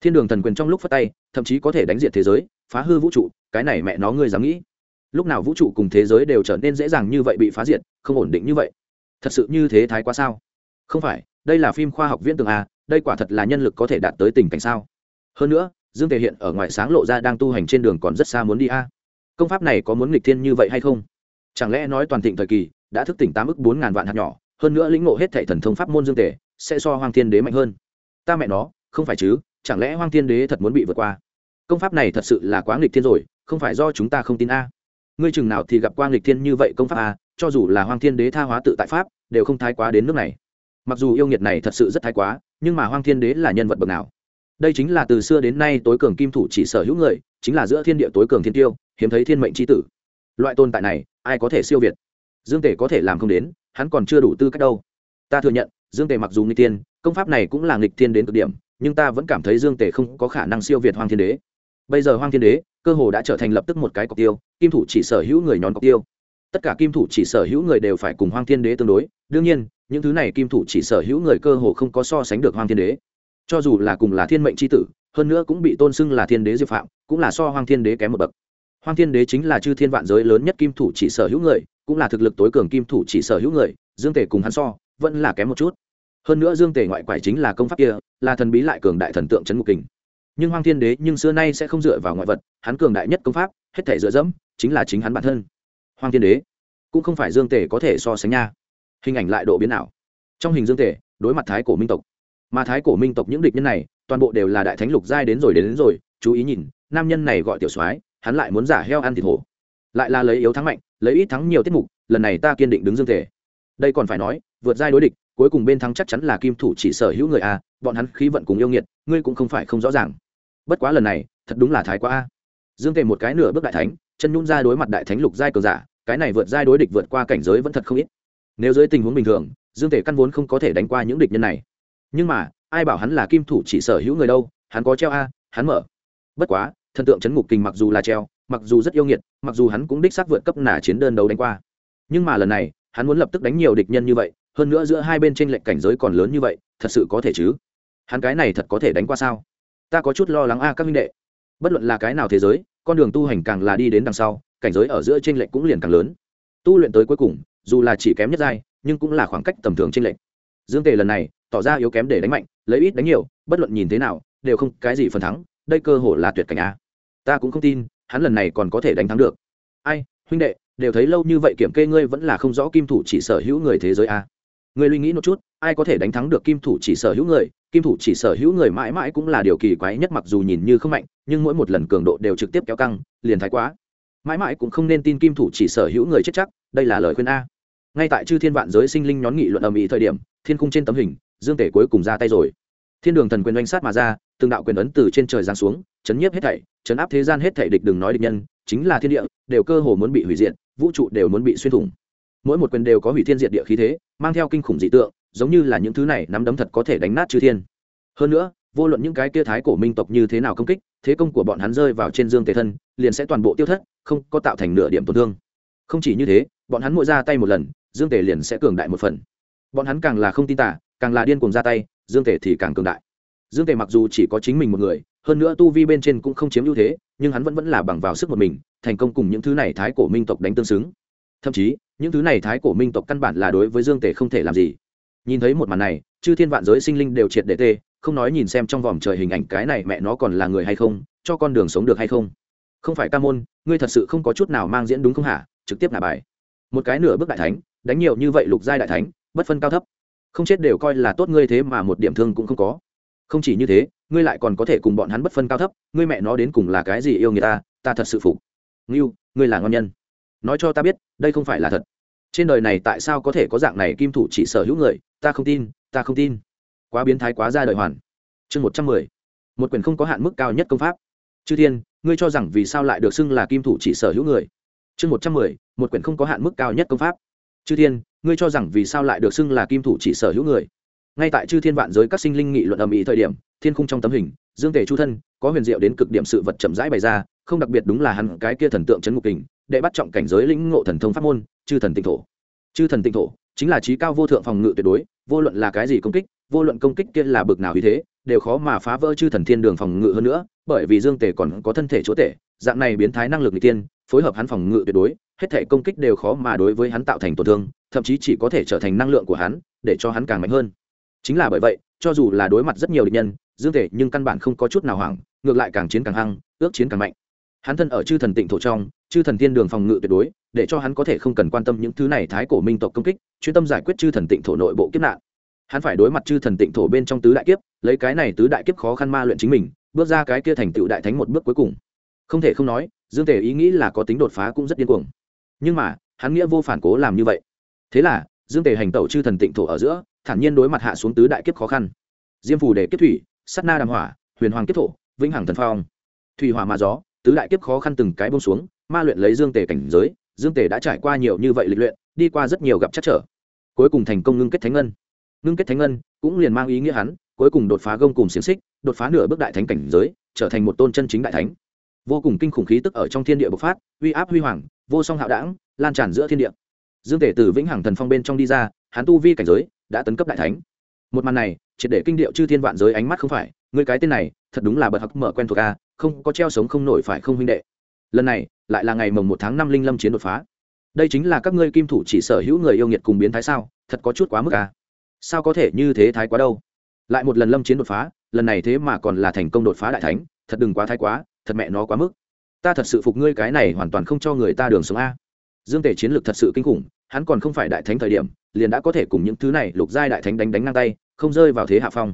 Thiên đường thần quyền trong lúc phát tay, thậm chí có thể đánh diệt thế giới, phá hư vũ trụ, cái này mẹ nó ngươi dám nghĩ. Lúc nào vũ trụ cùng thế giới đều trở nên dễ dàng như vậy bị phá diệt, không ổn định như vậy. Thật sự như thế thái quá sao? Không phải, đây là phim khoa học viễn tường a à, đây quả thật là nhân lực có thể đạt tới tình cảnh sao? Hơn nữa, dương thể hiện ở ngoài sáng lộ ra đang tu hành trên đường còn rất xa muốn đi a công pháp này có muốn nghịch thiên như vậy hay không? Chẳng lẽ nói toàn thịnh thời kỳ, đã thức tỉnh tám ức bốn ngàn vạn hạt nhỏ hơn nữa lĩnh ngộ hết thảy thần thông pháp môn dương tể sẽ so hoang thiên đế mạnh hơn. Ta mẹ nó, không phải chứ, chẳng lẽ hoang thiên đế thật muốn bị vượt qua? Công pháp này thật sự là quá nghịch thiên rồi, không phải do chúng ta không tin a. Ngươi chừng nào thì gặp qua nghịch thiên như vậy công pháp a, cho dù là hoang thiên đế tha hóa tự tại pháp, đều không thái quá đến nước này. Mặc dù yêu nghiệt này thật sự rất thái quá, nhưng mà hoang thiên đế là nhân vật bậc nào? Đây chính là từ xưa đến nay tối cường kim thủ chỉ sở hữu người, chính là giữa thiên địa tối cường thiên tiêu, hiếm thấy thiên mệnh tri tử. Loại tồn tại này, ai có thể siêu việt? Dương tể có thể làm không đến hắn còn chưa đủ tư cách đâu. Ta thừa nhận, dương Tề mặc dù nghịch tiên công pháp này cũng là nghịch thiên đến cực điểm, nhưng ta vẫn cảm thấy dương Tề không có khả năng siêu việt hoang thiên đế. Bây giờ hoang thiên đế, cơ hồ đã trở thành lập tức một cái cọc tiêu, kim thủ chỉ sở hữu người nhón cọc tiêu. Tất cả kim thủ chỉ sở hữu người đều phải cùng hoang thiên đế tương đối, đương nhiên, những thứ này kim thủ chỉ sở hữu người cơ hồ không có so sánh được hoang thiên đế. Cho dù là cùng là thiên mệnh c h i tử, hơn nữa cũng bị tôn xưng là thiên đế diệp phạm, cũng là so hoang thiên đế kém một bậc. Hoang thiên đế chính là chư thiên vạn giới lớn nhất kim thủ chỉ sở hữu người cũng là thực lực tối cường kim thủ chỉ sở hữu người dương tề cùng hắn so vẫn là kém một chút. Hơn nữa dương tề ngoại quải chính là công pháp kia là thần bí lại cường đại thần tượng c ngục kình. Nhưng hoang thiên đế nhưng xưa nay sẽ không dựa vào ngoại vật hắn cường đại nhất công pháp hết thể dựa dẫm chính là chính hắn bản thân. Hoang thiên đế cũng không phải dương tề có thể so sánh nha. Hình ảnh lại độ biến ảo. Trong hình dương tề đối mặt thái cổ minh tộc. Mà thái cổ minh tộc những địch nhân này toàn bộ đều là đại thánh lục giai đến rồi đến, đến rồi chú ý nhìn nam nhân này gọi tiểu soái hắn lại muốn giả heo ăn thịt hổ lại là lấy yếu thắng mạnh, lấy ít thắng nhiều tiết mục, lần này ta kiên định đứng dương thể đây còn phải nói, vượt giai đối địch, cuối cùng bên thắng chắc chắn là kim thủ chỉ sở hữu người a, bọn hắn khí vận cùng yêu nghiệt, ngươi cũng không phải không rõ ràng. Bất quá lần này, thật đúng là thái quá a. Dương tề một cái nửa bước đại thánh, chân nhung ra đối mặt đại thánh lục giai cường giả, cái này vượt giai đối địch vượt qua cảnh giới vẫn thật không ít. Nếu dưới tình huống bình thường, dương tề căn vốn không có thể đánh qua những địch nhân này. Nhưng mà, ai bảo hắn là kim thủ chỉ sở hữu người đâu, hắn có treo a, hắn mở. Bất quá, thần tượng chấn ngục kình mặc dù là treo mặc dù rất yêu nghiệt, mặc dù hắn cũng đích xác vượt cấp nả chiến đơn đấu đánh qua. Nhưng mà lần này, hắn muốn lập tức đánh nhiều địch nhân như vậy, hơn nữa giữa hai bên tranh lệch cảnh giới còn lớn như vậy, thật sự có thể chứ? Hắn cái này thật có thể đánh qua sao? Ta có chút lo lắng a, các minh đệ. Bất luận là cái nào thế giới, con đường tu hành càng là đi đến đằng sau, cảnh giới ở giữa t r ê n lệch cũng liền càng lớn. Tu luyện tới cuối cùng, dù là chỉ kém nhất giai, nhưng cũng là khoảng cách tầm thường t r ê n lệch. Dương tề lần này, tỏ ra yếu kém để đánh mạnh, lấy ít đánh nhiều, bất luận nhìn thế nào, đều không cái gì phần thắng, đây cơ hội là tuyệt cảnh a. Ta cũng không tin hắn lần này còn có thể đánh thắng được. Ai, huynh đệ, đều thấy lâu như vậy kiểm kê ngươi vẫn là không rõ kim thủ chỉ sở hữu người thế giới a. Ngươi suy nghĩ một chút, ai có thể đánh thắng được kim thủ chỉ sở hữu người? Kim thủ chỉ sở hữu người mãi mãi cũng là điều kỳ quái nhất mặc dù nhìn như không mạnh, nhưng mỗi một lần cường độ đều trực tiếp kéo căng, liền thái quá. Mãi mãi cũng không nên tin kim thủ chỉ sở hữu người chết chắc, đây là lời khuyên a. Ngay tại chư thiên vạn giới sinh linh nhón nghị luận ầm ĩ thời điểm, thiên cung trên tấm hình, dương tể cuối cùng ra tay rồi. Thiên đường thần quyền oanh sát mà ra, từng đạo quyền ấn từ trên trời giáng xuống, chấn nhiếp hết thảy chấn áp thế gian hết thảy địch đừng nói địch nhân, chính là thiên địa, đều cơ hồ muốn bị hủy diệt, vũ trụ đều muốn bị xuyên thủng. Mỗi một quyền đều có hủy thiên diệt địa khí thế, mang theo kinh khủng dị tượng, giống như là những thứ này nắm đấm thật có thể đánh nát chư thiên. Hơn nữa, vô luận những cái kia thái cổ minh tộc như thế nào công kích, thế công của bọn hắn rơi vào trên dương tề thân, liền sẽ toàn bộ tiêu thất, không có tạo thành nửa điểm tổn thương. Không chỉ như thế, bọn hắn mỗi ra tay một lần, dương tề liền sẽ cường đại một phần. Bọn hắn càng là không tin tả càng là điên cuồng ra tay, dương tề thì càng cường đại. Dương tề mặc dù chỉ có chính mình một người hơn nữa tu vi bên trên cũng không chiếm ưu thế, nhưng hắn vẫn vẫn là bằng vào sức một mình, thành công cùng những thứ này thái cổ minh tộc đánh tương xứng. Thậm chí, những thứ này thái cổ minh tộc căn bản là đối với dương tề không thể làm gì. Nhìn thấy một màn này, chư thiên vạn giới sinh linh đều triệt để tê, không nói nhìn xem trong vòng trời hình ảnh cái này mẹ nó còn là người hay không, cho con đường sống được hay không. Không phải ca môn, ngươi thật sự không có chút nào mang diễn đúng không hả? Trực tiếp nả bài. Một cái nửa bước đại thánh, đánh nhiều như vậy lục giai đại thánh, bất phân cao thấp. Không chết đều coi là tốt ngươi thế mà một điểm thương cũng không có. Không chỉ như thế ngươi lại còn có thể cùng bọn hắn bất phân cao thấp, ngươi mẹ nó đến cùng là cái gì yêu người ta ta thật sự phục. Ngưu, ngươi là ngon nhân. Nói cho ta biết, đây không phải là thật. Trên đời này tại sao có thể có dạng này kim thủ chỉ sở hữu người, ta không tin, ta không tin. Quá biến thái quá ra đời hoàn. Chương một trăm mười. Một quyền không có hạn mức cao nhất công pháp. Chư thiên, ngươi cho rằng vì sao lại được xưng là kim thủ chỉ sở hữu người? Chương một trăm mười, một quyển không có hạn mức cao nhất công pháp. Chư thiên, ngươi cho rằng vì sao lại được xưng là kim thủ chỉ sở hữu người? Ngay tại chư thiên vạn giới các sinh linh nghị luận ầm ĩ thời điểm, thiên khung trong tấm hình, dương tề chu thân, có huyền diệu đến cực điểm sự vật chậm rãi bày ra, không đặc biệt đúng là hắn cái kia thần tượng c ngục kình, để bắt trọng cảnh giới lĩnh ngộ thần thông pháp môn, chư thần tịnh thổ. Chư thần tịnh thổ chính là trí cao vô thượng phòng ngự tuyệt đối, vô luận là cái gì công kích, vô luận công kích kia là bực nào như thế, đều khó mà phá vỡ chư thần thiên đường phòng ngự hơn nữa, bởi vì dương tề còn có thân thể chúa tể dạng này biến thái năng lực n tiên, phối hợp hắn phòng ngự tuyệt đối, hết thể công kích đều khó mà đối với hắn tạo thành tổn thương, thậm chí chỉ có thể trở thành năng lượng của hắn, để cho hắn càng mạnh hơn chính là bởi vậy, cho dù là đối mặt rất nhiều địch nhân, dương thể nhưng căn bản không có chút nào hoảng, ngược lại càng chiến càng hăng, ước chiến càng mạnh. Hắn thân ở chư thần tịnh thổ trong, chư thần thiên đường phòng ngự tuyệt đối, để cho hắn có thể không cần quan tâm những thứ này thái cổ minh tộc công kích, chuyên tâm giải quyết chư thần tịnh thổ nội bộ kiếp nạn. Hắn phải đối mặt chư thần tịnh thổ bên trong tứ đại kiếp, lấy cái này tứ đại kiếp khó khăn ma luyện chính mình, bước ra cái kia thành tựu đại thánh một bước cuối cùng. Không thể không nói, dương tề ý nghĩ là có tính đột phá cũng rất điên cuồng. Nhưng mà, hắn nghĩa vô phản cố làm như vậy. Thế là, dương tề hành tẩu chư thần tịnh thổ ở giữa thản nhiên đối mặt hạ xuống tứ đại kiếp khó khăn. Diêm phù để kiếp thủy sắt na đàm hỏa, huyền hoàng kiếp thổ, vĩnh hằng thần phong. Thủy hỏa mà gió, tứ đại kiếp khó khăn từng cái bông xuống, ma luyện lấy dương tề cảnh giới, dương tề đã trải qua nhiều như vậy lịch luyện, đi qua rất nhiều gặp chắc trở. Cuối cùng thành công ngưng kết thánh ngân. Ngưng kết thánh ngân cũng liền mang ý nghĩa hắn, cuối cùng đột phá gông cùng xiềng xích, đột phá nửa bước đại thánh cảnh giới, trở thành một tôn chân chính đại thánh. Vô cùng kinh khủng khí tức ở trong thiên địa bộc phát, uy áp huy hoàng, vô song hạo đảng, lan tràn giữa thiên địa. Dương tể từ vĩnh hằng thần phong bên trong đi ra, hắn tu vi cảnh giới đã tấn cấp đại thánh. Một màn này, triệt để kinh điệu chư thiên vạn giới ánh mắt không phải người cái tên này, thật đúng là bậc hắc mở quen thuộc a, không, có treo sống không nổi phải không huynh đệ. Lần này, lại là ngày mồng một tháng năm linh lâm chiến đột phá. Đây chính là các ngươi kim thủ chỉ sở hữu người yêu nghiệt cùng biến thái sao, thật có chút quá mức a. Sao có thể như thế thái quá đâu? Lại một lần lâm chiến đột phá, lần này thế mà còn là thành công đột phá đại thánh, thật đừng quá thái quá, thật mẹ nó quá mức. Ta thật sự phục ngươi cái này hoàn toàn không cho người ta đường sống a. Dương tể chiến lược thật sự kinh khủng, hắn còn không phải đại thánh thời điểm liền đã có thể cùng những thứ này lục giai đại thánh đánh đánh ngang tay, không rơi vào thế hạ phong.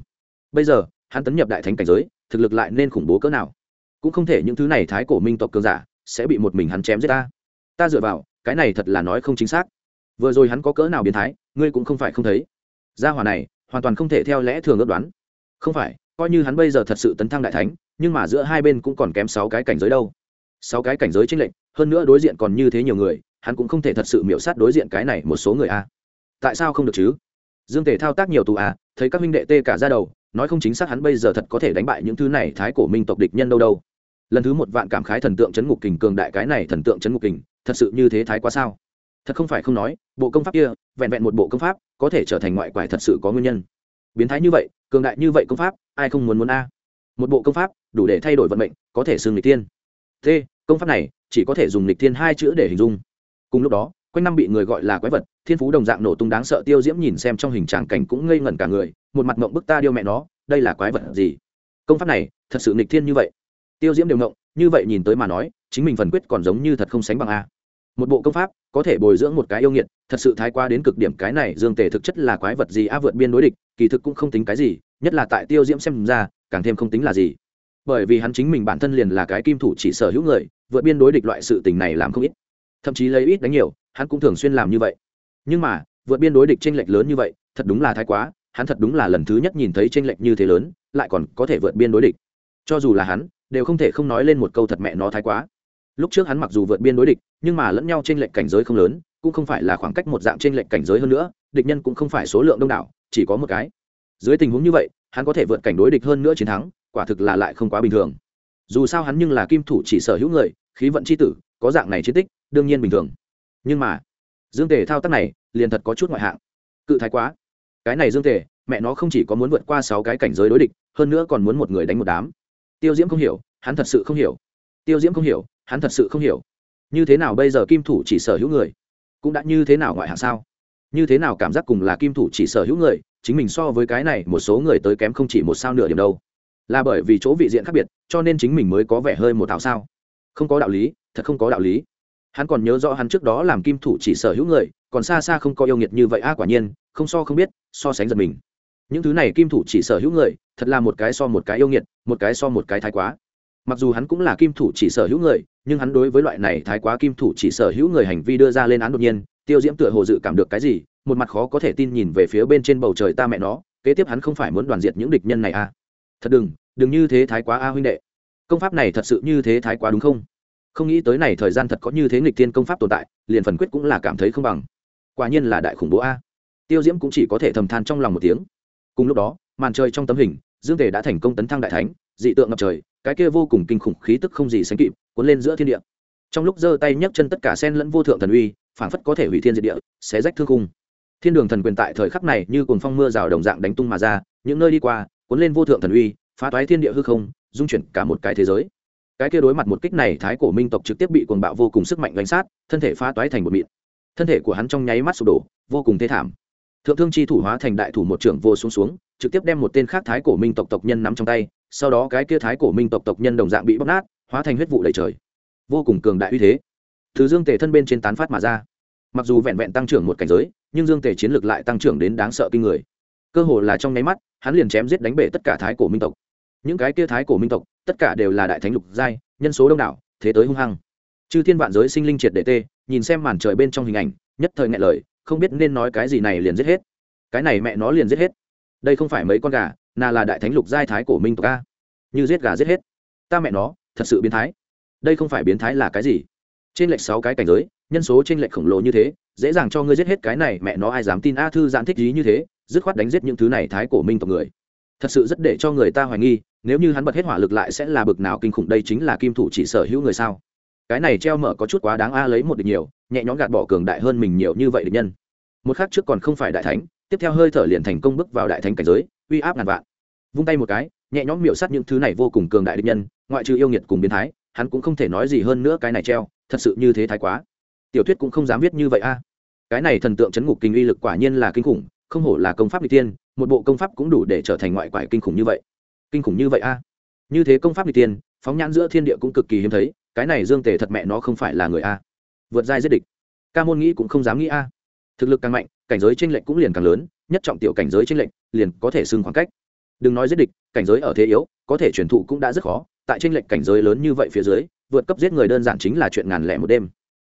Bây giờ, hắn tấn nhập đại thánh cảnh giới, thực lực lại nên khủng bố cỡ nào? Cũng không thể những thứ này thái cổ minh tộc cường giả sẽ bị một mình hắn chém giết ta. Ta dựa vào, cái này thật là nói không chính xác. Vừa rồi hắn có cỡ nào biến thái, ngươi cũng không phải không thấy. Gia hỏa này, hoàn toàn không thể theo lẽ thường ước đoán. Không phải, coi như hắn bây giờ thật sự tấn thăng đại thánh, nhưng mà giữa hai bên cũng còn kém sáu cái cảnh giới đâu. Sáu cái cảnh giới tranh lệch, hơn nữa đối diện còn như thế nhiều người, hắn cũng không thể thật sự miễu sát đối diện cái này một số người a tại sao không được chứ? Dương tề thao tác nhiều tù à? thấy các minh đệ tê cả ra đầu, nói không chính xác hắn bây giờ thật có thể đánh bại những thứ này thái cổ minh tộc địch nhân đâu đâu. Lần thứ một vạn cảm khái thần tượng chấn ngục kình cường đại cái này thần tượng chấn ngục kình, thật sự như thế thái quá sao? Thật không phải không nói, bộ công pháp kia, vẹn vẹn một bộ công pháp, có thể trở thành ngoại quải thật sự có nguyên nhân. Biến thái như vậy, cường đại như vậy công pháp, ai không muốn muốn a? Một bộ công pháp, đủ để thay đổi vận mệnh, có thể xưng người tiên t công pháp này, chỉ có thể dùng lịch thiên hai chữ để hình dung. Cùng lúc đó quanh năm bị người gọi là quái vật, thiên phú đồng dạng nổ tung đáng sợ, tiêu diễm nhìn xem trong hình tràng cảnh cũng ngây ngẩn cả người, một mặt mộng bức ta điêu mẹ nó, đây là quái vật gì? Công pháp này, thật sự nghịch thiên như vậy. Tiêu diễm đều mộng như vậy nhìn tới mà nói, chính mình phần quyết còn giống như thật không sánh bằng a. Một bộ công pháp, có thể bồi dưỡng một cái yêu nghiệt, thật sự thái quá đến cực điểm, cái này dương tề thực chất là quái vật gì a vượt biên đối địch, kỳ thực cũng không tính cái gì, nhất là tại tiêu diễm xem ra, càng thêm không tính là gì. Bởi vì hắn chính mình bản thân liền là cái kim thủ chỉ sở hữu người, vượt biên đối địch loại sự tình này làm không ít. Thậm chí lấy ít đánh nhiều hắn cũng thường xuyên làm như vậy. Nhưng mà, vượt biên đối địch tranh lệch lớn như vậy, thật đúng là thái quá, hắn thật đúng là lần thứ nhất nhìn thấy tranh lệch như thế lớn, lại còn có thể vượt biên đối địch. Cho dù là hắn, đều không thể không nói lên một câu thật mẹ nó thái quá. Lúc trước hắn mặc dù vượt biên đối địch, nhưng mà lẫn nhau tranh lệch cảnh giới không lớn, cũng không phải là khoảng cách một dạng tranh lệch cảnh giới hơn nữa, địch nhân cũng không phải số lượng đông đảo, chỉ có một cái. Dưới tình huống như vậy, hắn có thể vượt cảnh đối địch hơn nữa chiến thắng, quả thực là lại không quá bình thường. Dù sao hắn nhưng là kim thủ chỉ sở hữu người, khí vận c h i tử, có dạng này chiến tích, đương nhiên bình thường nhưng mà, dương tề thao tác này liền thật có chút ngoại hạng. Cự thái quá. Cái này dương tề, mẹ nó không chỉ có muốn vượt qua sáu cái cảnh giới đối địch, hơn nữa còn muốn một người đánh một đám. Tiêu diễm không hiểu, hắn thật sự không hiểu. Tiêu diễm không hiểu, hắn thật sự không hiểu. Như thế nào bây giờ kim thủ chỉ sở hữu người? Cũng đã như thế nào ngoại hạng sao? Như thế nào cảm giác cùng là kim thủ chỉ sở hữu người, chính mình so với cái này một số người tới kém không chỉ một sao nửa điểm đâu. Là bởi vì chỗ vị diện khác biệt, cho nên chính mình mới có vẻ hơi một thảo sao. Không có đạo lý, thật không có đạo lý hắn còn nhớ rõ hắn trước đó làm kim thủ chỉ sở hữu người, còn xa xa không có yêu nghiệt như vậy, a, quả nhiên, không so không biết, so sánh giật mình. Những thứ này kim thủ chỉ sở hữu người, thật là một cái so một cái yêu nghiệt, một cái so một cái thái quá. Mặc dù hắn cũng là kim thủ chỉ sở hữu người, nhưng hắn đối với loại này thái quá kim thủ chỉ sở hữu người hành vi đưa ra lên án đột nhiên, tiêu diễm tựa hồ dự cảm được cái gì, một mặt khó có thể tin nhìn về phía bên trên bầu trời ta mẹ nó, kế tiếp hắn không phải muốn đoàn diệt những địch nhân này à thật đừng đừng như thế thái quá, a huynh đệ. Công pháp này thật sự như thế thái quá đúng không? Không nghĩ tới này thời gian thật có như thế nghịch thiên công pháp tồn tại, liền phần quyết cũng là cảm thấy không bằng. Quả nhiên là đại khủng bố a. Tiêu diễm cũng chỉ có thể thầm than trong lòng một tiếng. Cùng lúc đó, màn trời trong tấm hình, dương tề đã thành công tấn thăng đại thánh, dị tượng ngập trời, cái kia vô cùng kinh khủng khí tức không gì sánh kịp, cuốn lên giữa thiên địa. Trong lúc giơ tay nhấc chân tất cả sen lẫn vô thượng thần uy, phảng phất có thể hủy thiên diệt địa, xé rách thương khung. Thiên đường thần quyền tại thời khắc này như cồn phong mưa rào đồng dạng đánh tung mà ra, những nơi đi qua, cuốn lên vô thượng thần uy, phá toái thiên địa hư không, dung chuyển cả một cái thế giới cái kia đối mặt một kích này, thái cổ minh tộc trực tiếp bị cuồng bạo vô cùng sức mạnh đánh sát, thân thể phá toái thành một mịn. Thân thể của hắn trong nháy mắt sụp đổ, vô cùng thê thảm. Thượng thương chi thủ hóa thành đại thủ một trưởng vô xuống xuống, trực tiếp đem một tên khác thái cổ minh tộc tộc nhân nắm trong tay, sau đó cái kia thái cổ minh tộc tộc nhân đồng dạng bị bóc nát, hóa thành huyết vụ đầy trời. Vô cùng cường đại uy thế. Thứ dương tề thân bên trên tán phát mà ra. Mặc dù vẹn vẹn tăng trưởng một cảnh giới, nhưng dương tề chiến lược lại tăng trưởng đến đáng sợ kinh người. Cơ hồ là trong nháy mắt, hắn liền chém giết đánh bể tất cả thái cổ minh tộc. Những cái kia thái cổ minh tộc tất cả đều là đại thánh lục giai, nhân số đông đảo, thế tới hung hăng. Chư thiên vạn giới sinh linh triệt đệ tê, nhìn xem màn trời bên trong hình ảnh, nhất thời ngại lời, không biết nên nói cái gì này liền giết hết. Cái này mẹ nó liền giết hết. Đây không phải mấy con gà, nà là đại thánh lục giai thái cổ minh tộc a. Như giết gà giết hết. Ta mẹ nó, thật sự biến thái. Đây không phải biến thái là cái gì? Trên lệch sáu cái cảnh giới, nhân số trên lệch khổng lồ như thế, dễ dàng cho ngươi giết hết cái này, mẹ nó ai dám tin a thư giãn thích ý như thế, dứt khoát đánh giết những thứ này thái cổ minh tộc người. Thật sự rất để cho người ta hoài nghi nếu như hắn bật hết hỏa lực lại sẽ là bực nào kinh khủng đây chính là kim thủ chỉ sở hữu người sao? Cái này treo mở có chút quá đáng a, lấy một địch nhiều, nhẹ nhõm gạt bỏ cường đại hơn mình nhiều như vậy địch nhân. Một khác trước còn không phải đại thánh, tiếp theo hơi thở liền thành công bước vào đại thánh cảnh giới, uy áp ngàn vạn. Vung tay một cái, nhẹ nhõm miệu sát những thứ này vô cùng cường đại địch nhân, ngoại trừ yêu nghiệt cùng biến thái, hắn cũng không thể nói gì hơn nữa cái này treo, thật sự như thế thái quá. Tiểu thuyết cũng không dám viết như vậy a. Cái này thần tượng chấn ngục kinh uy lực quả nhiên là kinh khủng, không hổ là công pháp đi tiên một bộ công pháp cũng đủ để trở thành ngoại quải kinh khủng như vậy kinh khủng như vậy a. Như thế công pháp n tiên phóng nhãn giữa thiên địa cũng cực kỳ hiếm thấy, cái này dương tề thật mẹ nó không phải là người a. Vượt giai giết địch. Ca môn nghĩ cũng không dám nghĩ a. Thực lực càng mạnh, cảnh giới tranh lệch cũng liền càng lớn, nhất trọng tiểu cảnh giới tranh lệch, liền có thể xưng khoảng cách. Đừng nói giết địch, cảnh giới ở thế yếu, có thể truyền thụ cũng đã rất khó, tại tranh lệch cảnh giới lớn như vậy phía dưới, vượt cấp giết người đơn giản chính là chuyện ngàn lẻ một đêm.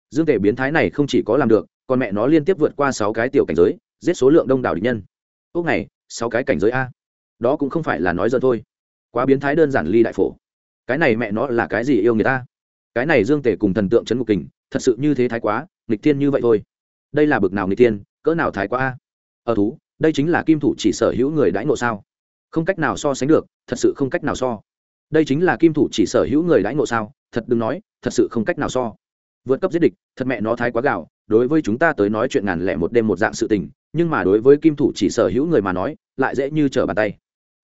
Dương Tề biến thái này không chỉ có làm được, còn mẹ nó liên tiếp vượt qua sáu cái tiểu cảnh giới, giết số lượng đông đảo địch nhân. Ước này, sáu cái cảnh giới a đó cũng không phải là nói dơ thôi. Quá biến thái đơn giản ly đại phổ. Cái này mẹ nó là cái gì yêu người ta? Cái này dương tể cùng thần tượng trấn ngục kình, thật sự như thế thái quá, nghịch thiên như vậy thôi. Đây là bực nào nghịch thiên, cỡ nào thái quá a? Ở thú, đây chính là kim thủ chỉ sở hữu người đãi ngộ sao? Không cách nào so sánh được, thật sự không cách nào so. Đây chính là kim thủ chỉ sở hữu người đãi ngộ sao? Thật đừng nói, thật sự không cách nào so. Vượt cấp giết địch, thật mẹ nó thái quá gạo, đối với chúng ta tới nói chuyện ngàn lẻ một đêm một dạng sự tình, nhưng mà đối với kim thủ chỉ sở hữu người mà nói, lại dễ như trở bàn tay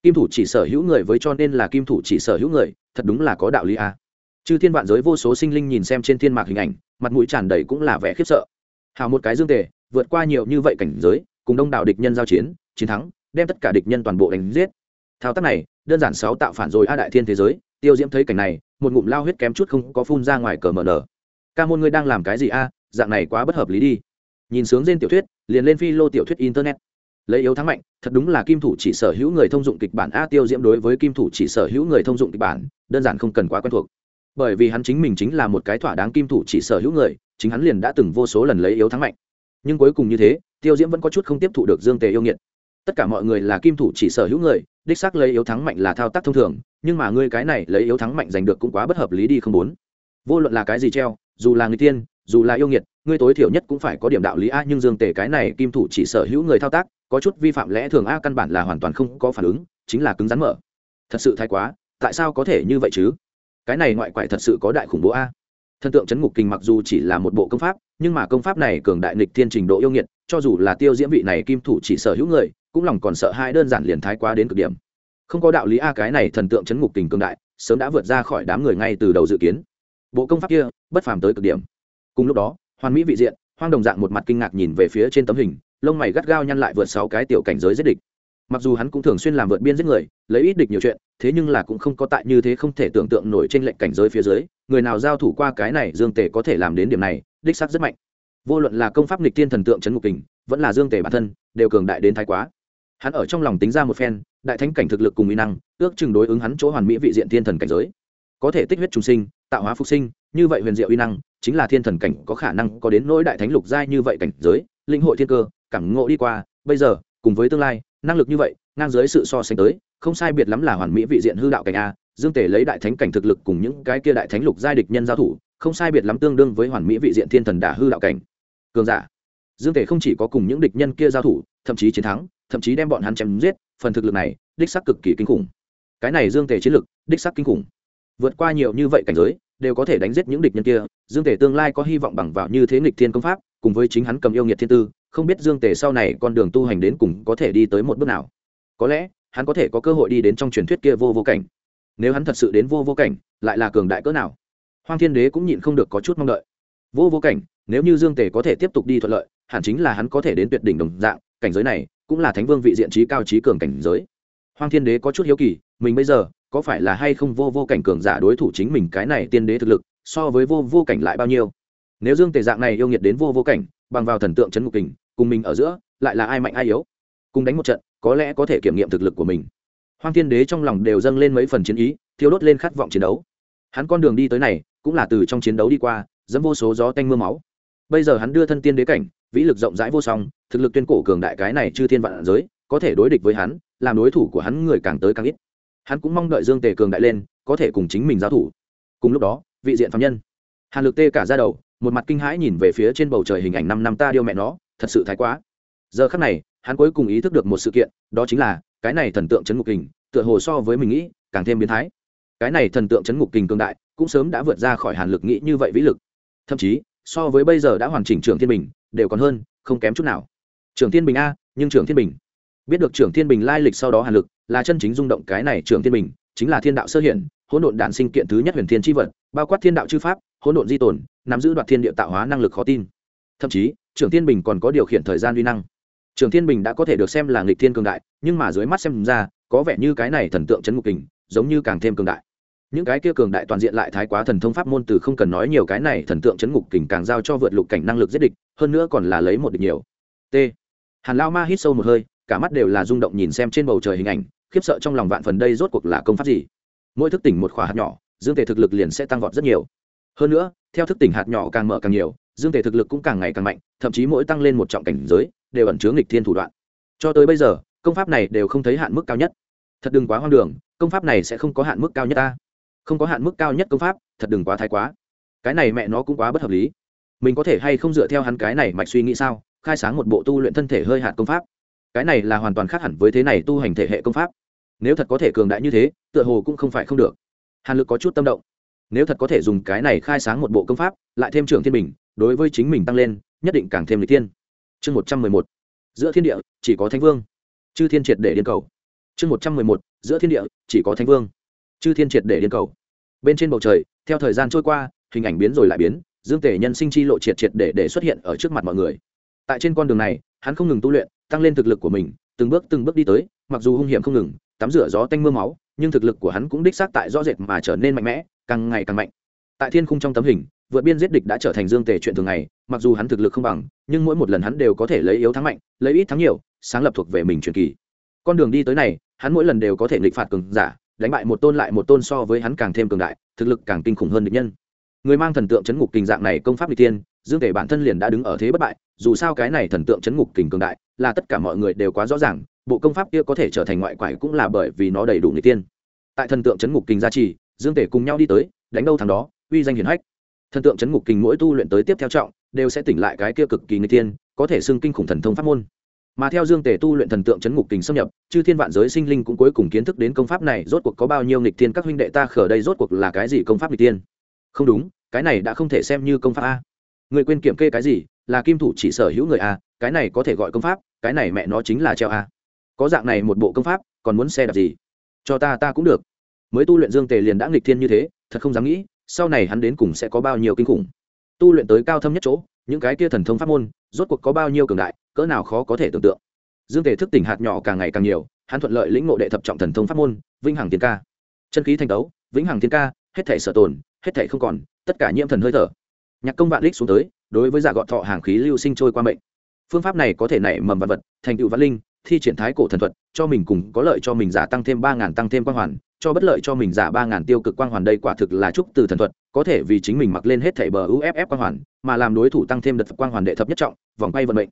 kim thủ chỉ sở hữu người với cho nên là kim thủ chỉ sở hữu người, thật đúng là có đạo lý a chư thiên vạn giới vô số sinh linh nhìn xem trên thiên mạc hình ảnh, mặt mũi tràn đầy cũng là vẻ khiếp sợ. Hào một cái dương tề, vượt qua nhiều như vậy cảnh giới, cùng đông đảo địch nhân giao chiến chiến thắng, đem tất cả địch nhân toàn bộ đánh giết. Thao tác này, đơn giản sáu tạo phản rồi a đại thiên thế giới, tiêu diễm thấy cảnh này, một ngụm lao huyết kém chút không có phun ra ngoài cờ mờ nở. Ca môn ngươi đang làm cái gì a? Dạng này quá bất hợp lý đi. Nhìn sướng trên tiểu thuyết, liền lên phi lô tiểu thuyết internet lấy yếu thắng mạnh, thật đúng là kim thủ chỉ sở hữu người thông dụng kịch bản a tiêu diễm đối với kim thủ chỉ sở hữu người thông dụng kịch bản, đơn giản không cần quá quen thuộc. Bởi vì hắn chính mình chính là một cái thỏa đáng kim thủ chỉ sở hữu người, chính hắn liền đã từng vô số lần lấy yếu thắng mạnh. Nhưng cuối cùng như thế, tiêu diễm vẫn có chút không tiếp thụ được dương tề yêu nghiệt. Tất cả mọi người là kim thủ chỉ sở hữu người, đích xác lấy yếu thắng mạnh là thao tác thông thường, nhưng mà ngươi cái này lấy yếu thắng mạnh giành được cũng quá bất hợp lý đi không bốn vô luận là cái gì treo, dù là người tiên, dù là yêu nghiệt, ngươi tối thiểu nhất cũng phải có điểm đạo lý a, nhưng dương tề cái này kim thủ chỉ sở hữu người thao tác có chút vi phạm lẽ thường a căn bản là hoàn toàn không có phản ứng, chính là cứng rắn mở. Thật sự thái quá, tại sao có thể như vậy chứ? Cái này ngoại quại thật sự có đại khủng bố a. Thần tượng chấn ngục kinh mặc dù chỉ là một bộ công pháp, nhưng mà công pháp này cường đại nịch thiên trình độ yêu nghiệt, cho dù là tiêu diễm vị này kim thủ chỉ sở hữu người, cũng lòng còn sợ hai đơn giản liền thái quá đến cực điểm. Không có đạo lý a, cái này thần tượng chấn ngục kinh cường đại, sớm đã vượt ra khỏi đám người ngay từ đầu dự kiến. Bộ công pháp kia, bất phàm tới cực điểm. Cùng lúc đó, hoàn mỹ vị diện, hoang đồng dạng một mặt kinh ngạc nhìn về phía trên tấm hình lông mày gắt gao nhăn lại vượt sáu cái tiểu cảnh giới giết địch. Mặc dù hắn cũng thường xuyên làm vượt biên giết người, lấy ít địch nhiều chuyện, thế nhưng là cũng không có tại như thế không thể tưởng tượng nổi trên lệnh cảnh giới phía dưới, người nào giao thủ qua cái này dương tề có thể làm đến điểm này, đích xác rất mạnh. Vô luận là công pháp nghịch thiên thần tượng trấn ngục kình, vẫn là dương tề bản thân, đều cường đại đến thái quá. Hắn ở trong lòng tính ra một phen, đại thánh cảnh thực lực cùng mỹ năng, ước chừng đối ứng hắn chỗ hoàn mỹ vị diện thiên thần cảnh giới. Có thể tích huyết trùng sinh, tạo hóa phục sinh, như vậy huyền diệu uy năng, chính là thiên thần cảnh có khả năng có đến nỗi đại thánh lục giai như vậy cảnh giới, linh hội thiên cơ cảm ngộ đi qua, bây giờ, cùng với tương lai, năng lực như vậy, ngang dưới sự so sánh tới, không sai biệt lắm là hoàn mỹ vị diện hư đạo cảnh a, dương tể lấy đại thánh cảnh thực lực cùng những cái kia đại thánh lục giai địch nhân giao thủ, không sai biệt lắm tương đương với hoàn mỹ vị diện thiên thần đả hư đạo cảnh. Cường giả. Dương tể không chỉ có cùng những địch nhân kia giao thủ, thậm chí chiến thắng, thậm chí đem bọn hắn chém giết, phần thực lực này, đích sắc cực kỳ kinh khủng. Cái này dương tể chiến lực, đích sắc kinh khủng. Vượt qua nhiều như vậy cảnh giới, đều có thể đánh giết những địch nhân kia, dương tể tương lai có hy vọng bằng vào như thế nghịch thiên công pháp cùng với chính hắn cầm yêu nghiệt thiên tư, không biết dương tề sau này con đường tu hành đến cùng có thể đi tới một bước nào. Có lẽ, hắn có thể có cơ hội đi đến trong truyền thuyết kia vô vô cảnh. Nếu hắn thật sự đến vô vô cảnh, lại là cường đại cỡ nào? Hoang thiên đế cũng nhịn không được có chút mong đợi. Vô vô cảnh, nếu như dương tề có thể tiếp tục đi thuận lợi, hẳn chính là hắn có thể đến tuyệt đỉnh đồng dạng, cảnh giới này cũng là thánh vương vị diện trí cao trí cường cảnh giới. Hoang thiên đế có chút hiếu kỳ, mình bây giờ có phải là hay không vô vô cảnh cường giả đối thủ chính mình cái này tiên đế thực lực, so với vô vô cảnh lại bao nhiêu? Nếu dương tề dạng này yêu nghiệt đến vô vô cảnh, bằng vào thần tượng c h ấ n ngục kình, cùng mình ở giữa, lại là ai mạnh ai yếu? Cùng đánh một trận, có lẽ có thể kiểm nghiệm thực lực của mình. Hoang thiên đế trong lòng đều dâng lên mấy phần chiến ý, thiêu đốt lên khát vọng chiến đấu. Hắn con đường đi tới này, cũng là từ trong chiến đấu đi qua dẫm vô số gió tanh m ư a máu. Bây giờ hắn đưa thân tiên đế cảnh, vĩ lực rộng rãi vô song, thực lực tuyên cổ cường đại cái này chư thiên vạn giới, có thể đối địch với hắn, làm đối thủ của hắn người càng tới càng ít. Hắn cũng mong đợi dương tề cường đại lên, có thể cùng chính mình giao thủ. Cùng lúc đó, vị diện phạm nhân. Hàn lực tê cả ra đầu một mặt kinh hãi nhìn về phía trên bầu trời hình ảnh năm năm ta điêu mẹ nó, thật sự thái quá. Giờ khắc này, hắn cuối cùng ý thức được một sự kiện, đó chính là, cái này thần tượng chấn ngục kình, tựa hồ so với mình nghĩ, càng thêm biến thái. Cái này thần tượng chấn ngục kình cương đại, cũng sớm đã vượt ra khỏi hàn lực nghĩ như vậy vĩ lực. Thậm chí, so với bây giờ đã hoàn chỉnh trường thiên bình, đều còn hơn, không kém chút nào. Trường thiên bình a, nhưng trường thiên bình. Biết được trường thiên bình lai lịch sau đó hàn lực, là chân chính rung động cái này trường thiên bình, chính là thiên đạo sơ hiển hỗn độn đản sinh kiện thứ nhất huyền thiên tri vật, bao quát thiên đạo chư pháp hỗn độn di tồn, nắm giữ đoạt thiên địa tạo hóa năng lực khó tin. Thậm chí, trưởng thiên bình còn có điều khiển thời gian uy năng. Trưởng thiên bình đã có thể được xem là nghịch thiên cường đại, nhưng mà dưới mắt xem ra, có vẻ như cái này thần tượng chấn ngục kình, giống như càng thêm cường đại. Những cái kia cường đại toàn diện lại thái quá thần thông pháp môn từ không cần nói nhiều cái này thần tượng chấn ngục kình càng giao cho vượt lục cảnh năng lực giết địch, hơn nữa còn là lấy một địch nhiều. T. Hàn lao ma hít sâu một hơi, cả mắt đều là rung động nhìn xem trên bầu trời hình ảnh, khiếp sợ trong lòng vạn phần đây rốt cuộc là công pháp gì? Mỗi thức tỉnh một khỏa hạt nhỏ, dương thể thực lực liền sẽ tăng vọt rất nhiều hơn nữa, theo thức tỉnh hạt nhỏ càng mở càng nhiều, dương thể thực lực cũng càng ngày càng mạnh, thậm chí mỗi tăng lên một trọng cảnh giới, đều ẩn chứa nghịch thiên thủ đoạn. Cho tới bây giờ, công pháp này đều không thấy hạn mức cao nhất. Thật đừng quá hoang đường, công pháp này sẽ không có hạn mức cao nhất ta. Không có hạn mức cao nhất công pháp, thật đừng quá thái quá. Cái này mẹ nó cũng quá bất hợp lý. Mình có thể hay không dựa theo hắn cái này mạch suy nghĩ sao, khai sáng một bộ tu luyện thân thể hơi hạn công pháp. Cái này là hoàn toàn khác hẳn với thế này tu hành thể hệ công pháp. Nếu thật có thể cường đại như thế, tựa hồ cũng không phải không được. Hàn lực có chút tâm động nếu thật có thể dùng cái này khai sáng một bộ công pháp, lại thêm trưởng thiên bình, đối với chính mình tăng lên, nhất định càng thêm lịch tiên. chương một trăm mười một, giữa thiên địa, chỉ có thánh vương. Chư thiên triệt để điên cầu. Chương một trăm mười một, giữa thiên địa, chỉ có thánh vương. Chư thiên triệt để điên cầu. Bên trên bầu trời, theo thời gian trôi qua, hình ảnh biến rồi lại biến, dương tể nhân sinh chi lộ triệt triệt để để xuất hiện ở trước mặt mọi người. Tại trên con đường này, hắn không ngừng tu luyện, tăng lên thực lực của mình, từng bước từng bước đi tới, mặc dù hung hiểm không ngừng, tắm rửa gió tanh mưa máu, nhưng thực lực của hắn cũng đích xác tại rõ rệt mà trở nên mạnh mẽ càng ngày càng mạnh. Tại thiên khung trong tấm hình, vượt biên giết địch đã trở thành dương tề chuyện thường ngày, mặc dù hắn thực lực không bằng, nhưng mỗi một lần hắn đều có thể lấy yếu thắng mạnh, lấy ít thắng nhiều, sáng lập thuộc về mình truyền kỳ. Con đường đi tới này, hắn mỗi lần đều có thể nghịch phạt cường giả, đánh bại một tôn lại một tôn so với hắn càng thêm cường đại, thực lực càng kinh khủng hơn địch nhân. Người mang thần tượng chấn ngục kình dạng này công pháp n tiên dương tề bản thân liền đã đứng ở thế bất bại, dù sao cái này thần tượng chấn ngục kình cường đại, là tất cả mọi người đều quá rõ ràng, bộ công pháp kia có thể trở thành ngoại quải cũng là bởi vì nó đầy đủ người tiên tại thần tượng chấn ngục kình gia trì dương tề cùng nhau đi tới, đánh đâu thằng đó, uy danh hiển hách. Thần tượng chấn ngục kình mỗi tu luyện tới tiếp theo trọng, đều sẽ tỉnh lại cái kia cực kỳ người tiên có thể xưng kinh khủng thần thông pháp môn. Mà theo dương tề tu luyện thần tượng chấn ngục kình xâm nhập, chư thiên vạn giới sinh linh cũng cuối cùng kiến thức đến công pháp này, rốt cuộc có bao nhiêu nghịch tiên các huynh đệ ta khở đây rốt cuộc là cái gì công pháp nghịch tiên không đúng, cái này đã không thể xem như công pháp a. Người quên kiểm kê cái gì, là kim thủ chỉ sở hữu người a, cái này có thể gọi công pháp, cái này mẹ nó chính là treo a. Có dạng này một bộ công pháp, còn muốn xe đạp gì? Cho ta ta cũng được mới tu luyện dương tề liền đã nghịch thiên như thế, thật không dám nghĩ, sau này hắn đến cùng sẽ có bao nhiêu kinh khủng. Tu luyện tới cao thâm nhất chỗ, những cái kia thần thông pháp môn, rốt cuộc có bao nhiêu cường đại, cỡ nào khó có thể tưởng tượng. Dương tề thức tỉnh hạt nhỏ càng ngày càng nhiều, hắn thuận lợi lĩnh ngộ đệ thập trọng thần thông pháp môn, vĩnh hằng thiên ca. Chân khí thành đấu vĩnh hằng thiên ca, hết thể sở tồn, hết thể không còn, tất cả nhiễm thần hơi thở. Nhạc công vạn lích xuống tới, đối với giả gọn thọ hàng khí lưu sinh trôi qua mệnh. Phương pháp này có thể nảy mầm vật vật, thành tựu văn linh, thi triển thái cổ thần thuật, cho mình cùng có lợi cho mình giả tăng thêm ba ngàn tăng thêm quang hoàn cho bất lợi cho mình giả ba ngàn tiêu cực quang hoàn đây quả thực là trúc từ thần thuật, có thể vì chính mình mặc lên hết thảy bờ uff quang hoàn, mà làm đối thủ tăng thêm đợt quang hoàn đệ thập nhất trọng, vòng quay vận mệnh.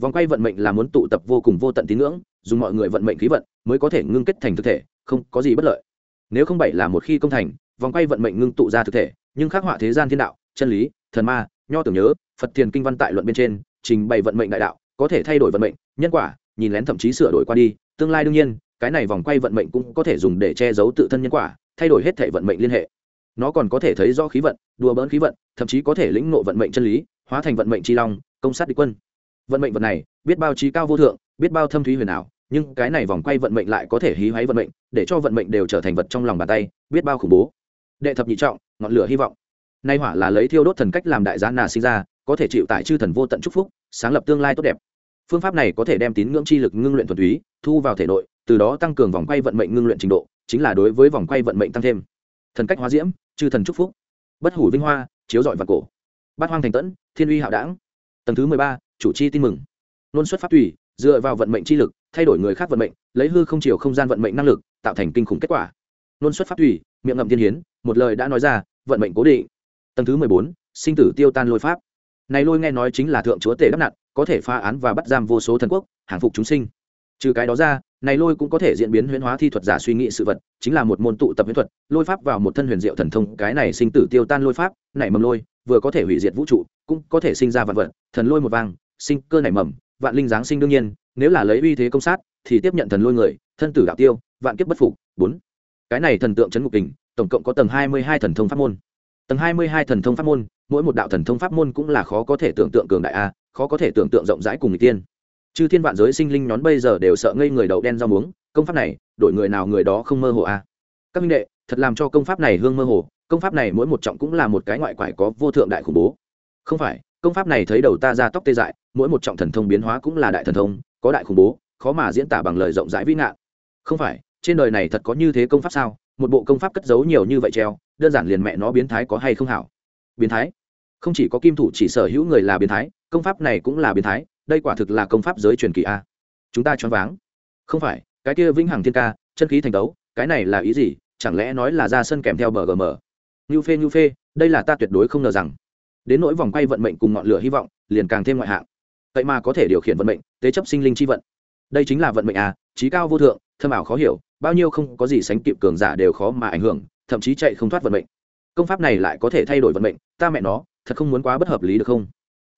Vòng quay vận mệnh là muốn tụ tập vô cùng vô tận tín ngưỡng, dùng mọi người vận mệnh khí vận mới có thể ngưng kết thành thực thể, không có gì bất lợi. Nếu không bảy là một khi công thành, vòng quay vận mệnh ngưng tụ ra thực thể, nhưng khắc họa thế gian thiên đạo, chân lý, thần ma, nho tưởng nhớ, phật thiền kinh văn tại luận bên trên, trình bày vận mệnh đại đạo, có thể thay đổi vận mệnh, nhân quả, nhìn lén thậm chí sửa đổi qua đi, tương lai đương nhiên cái này vòng quay vận mệnh cũng có thể dùng để che giấu tự thân nhân quả, thay đổi hết thể vận mệnh liên hệ. Nó còn có thể thấy do khí vận, đùa bỡn khí vận, thậm chí có thể lĩnh nộ vận mệnh chân lý, hóa thành vận mệnh tri long, công sát địch quân. Vận mệnh vật này, biết bao trí cao vô thượng, biết bao thâm thúy huyền ảo, nhưng cái này vòng quay vận mệnh lại có thể hí hoáy vận mệnh, để cho vận mệnh đều trở thành vật trong lòng bàn tay, biết bao khủng bố. Đệ thập nhị trọng, ngọn lửa hy vọng. Nay hỏa là lấy thiêu đốt thần cách làm đại giá nà sinh ra, có thể chịu tại chư thần vô tận chúc phúc, sáng lập tương lai tốt đẹp. Phương pháp này có thể đem tín ngưỡng chi lực ngưng luyện thuần túy, thu vào thể nội từ đó tăng cường vòng quay vận mệnh ngưng luyện trình độ, chính là đối với vòng quay vận mệnh tăng thêm. Thần cách hóa diễm, chư thần chúc phúc. Bất hủ vinh hoa, chiếu dọi và cổ. Bát hoang thành tẫn, thiên uy hạo đảng. Tầng thứ mười ba, chủ chi tin mừng. Luôn xuất phát tùy, dựa vào vận mệnh chi lực, thay đổi người khác vận mệnh, lấy hư không chiều không gian vận mệnh năng lực, tạo thành kinh khủng kết quả. Luôn xuất phát tùy, miệng ngậm thiên hiến, một lời đã nói ra, vận mệnh cố định. Tầng thứ mười bốn, sinh tử tiêu tan lôi pháp. Này lôi nghe nói chính là thượng chúa tể đắp nặn, có thể phá án và bắt giam vô số thần quốc, hàng phục chúng sinh trừ cái đó ra, này lôi cũng có thể diễn biến huyễn hóa thi thuật giả suy nghĩ sự vật, chính là một môn tụ tập huyễn thuật, lôi pháp vào một thân huyền diệu thần thông, cái này sinh tử tiêu tan lôi pháp, nảy mầm lôi, vừa có thể hủy diệt vũ trụ, cũng có thể sinh ra vật vật, thần lôi một vang sinh cơ nảy mầm, vạn linh giáng sinh đương nhiên, nếu là lấy uy thế công sát, thì tiếp nhận thần lôi người, thân tử đạo tiêu, vạn kiếp bất phục. Bốn. Cái này thần tượng chấn ngục kình, tổng cộng có tầng hai mươi hai thần thông pháp môn. Tầng hai mươi hai thần thông pháp môn, mỗi một đạo thần thông pháp môn cũng là khó có thể tưởng tượng cường đại a, khó có thể tưởng tượng rộng rãi cùng người tiên chư thiên vạn giới sinh linh nhón bây giờ đều sợ ngây người đậu đen rau muống, công pháp này, đổi người nào người đó không mơ hồ à? các minh đệ, thật làm cho công pháp này hương mơ hồ, công pháp này mỗi một trọng cũng là một cái ngoại quải có vô thượng đại khủng bố. Không phải, công pháp này thấy đầu ta ra tóc tê dại, mỗi một trọng thần thông biến hóa cũng là đại thần thông, có đại khủng bố, khó mà diễn tả bằng lời rộng rãi vĩ nạn không phải, trên đời này thật có như thế công pháp sao? Một bộ công pháp cất giấu nhiều như vậy treo, đơn giản liền mẹ nó biến thái có hay không hảo? Biến thái? Không chỉ có kim thủ chỉ sở hữu người là biến thái, công pháp này cũng là biến thái đây quả thực là công pháp giới truyền kỳ a. Chúng ta choáng váng. Không phải, cái kia vĩnh hằng thiên ca, chân khí thành đấu cái này là ý gì? Chẳng lẽ nói là ra sân kèm theo bờ gm như phê như phê, đây là ta tuyệt đối không ngờ rằng. Đến nỗi vòng quay vận mệnh cùng ngọn lửa hy vọng, liền càng thêm ngoại hạng. Vậy mà có thể điều khiển vận mệnh, tế chấp sinh linh chi vận. Đây chính là vận mệnh à trí cao vô thượng, thâm ảo khó hiểu, bao nhiêu không có gì sánh kịp cường giả đều khó mà ảnh hưởng, thậm chí chạy không thoát vận mệnh. Công pháp này lại có thể thay đổi vận mệnh, ta mẹ nó, thật không muốn quá bất hợp lý được không?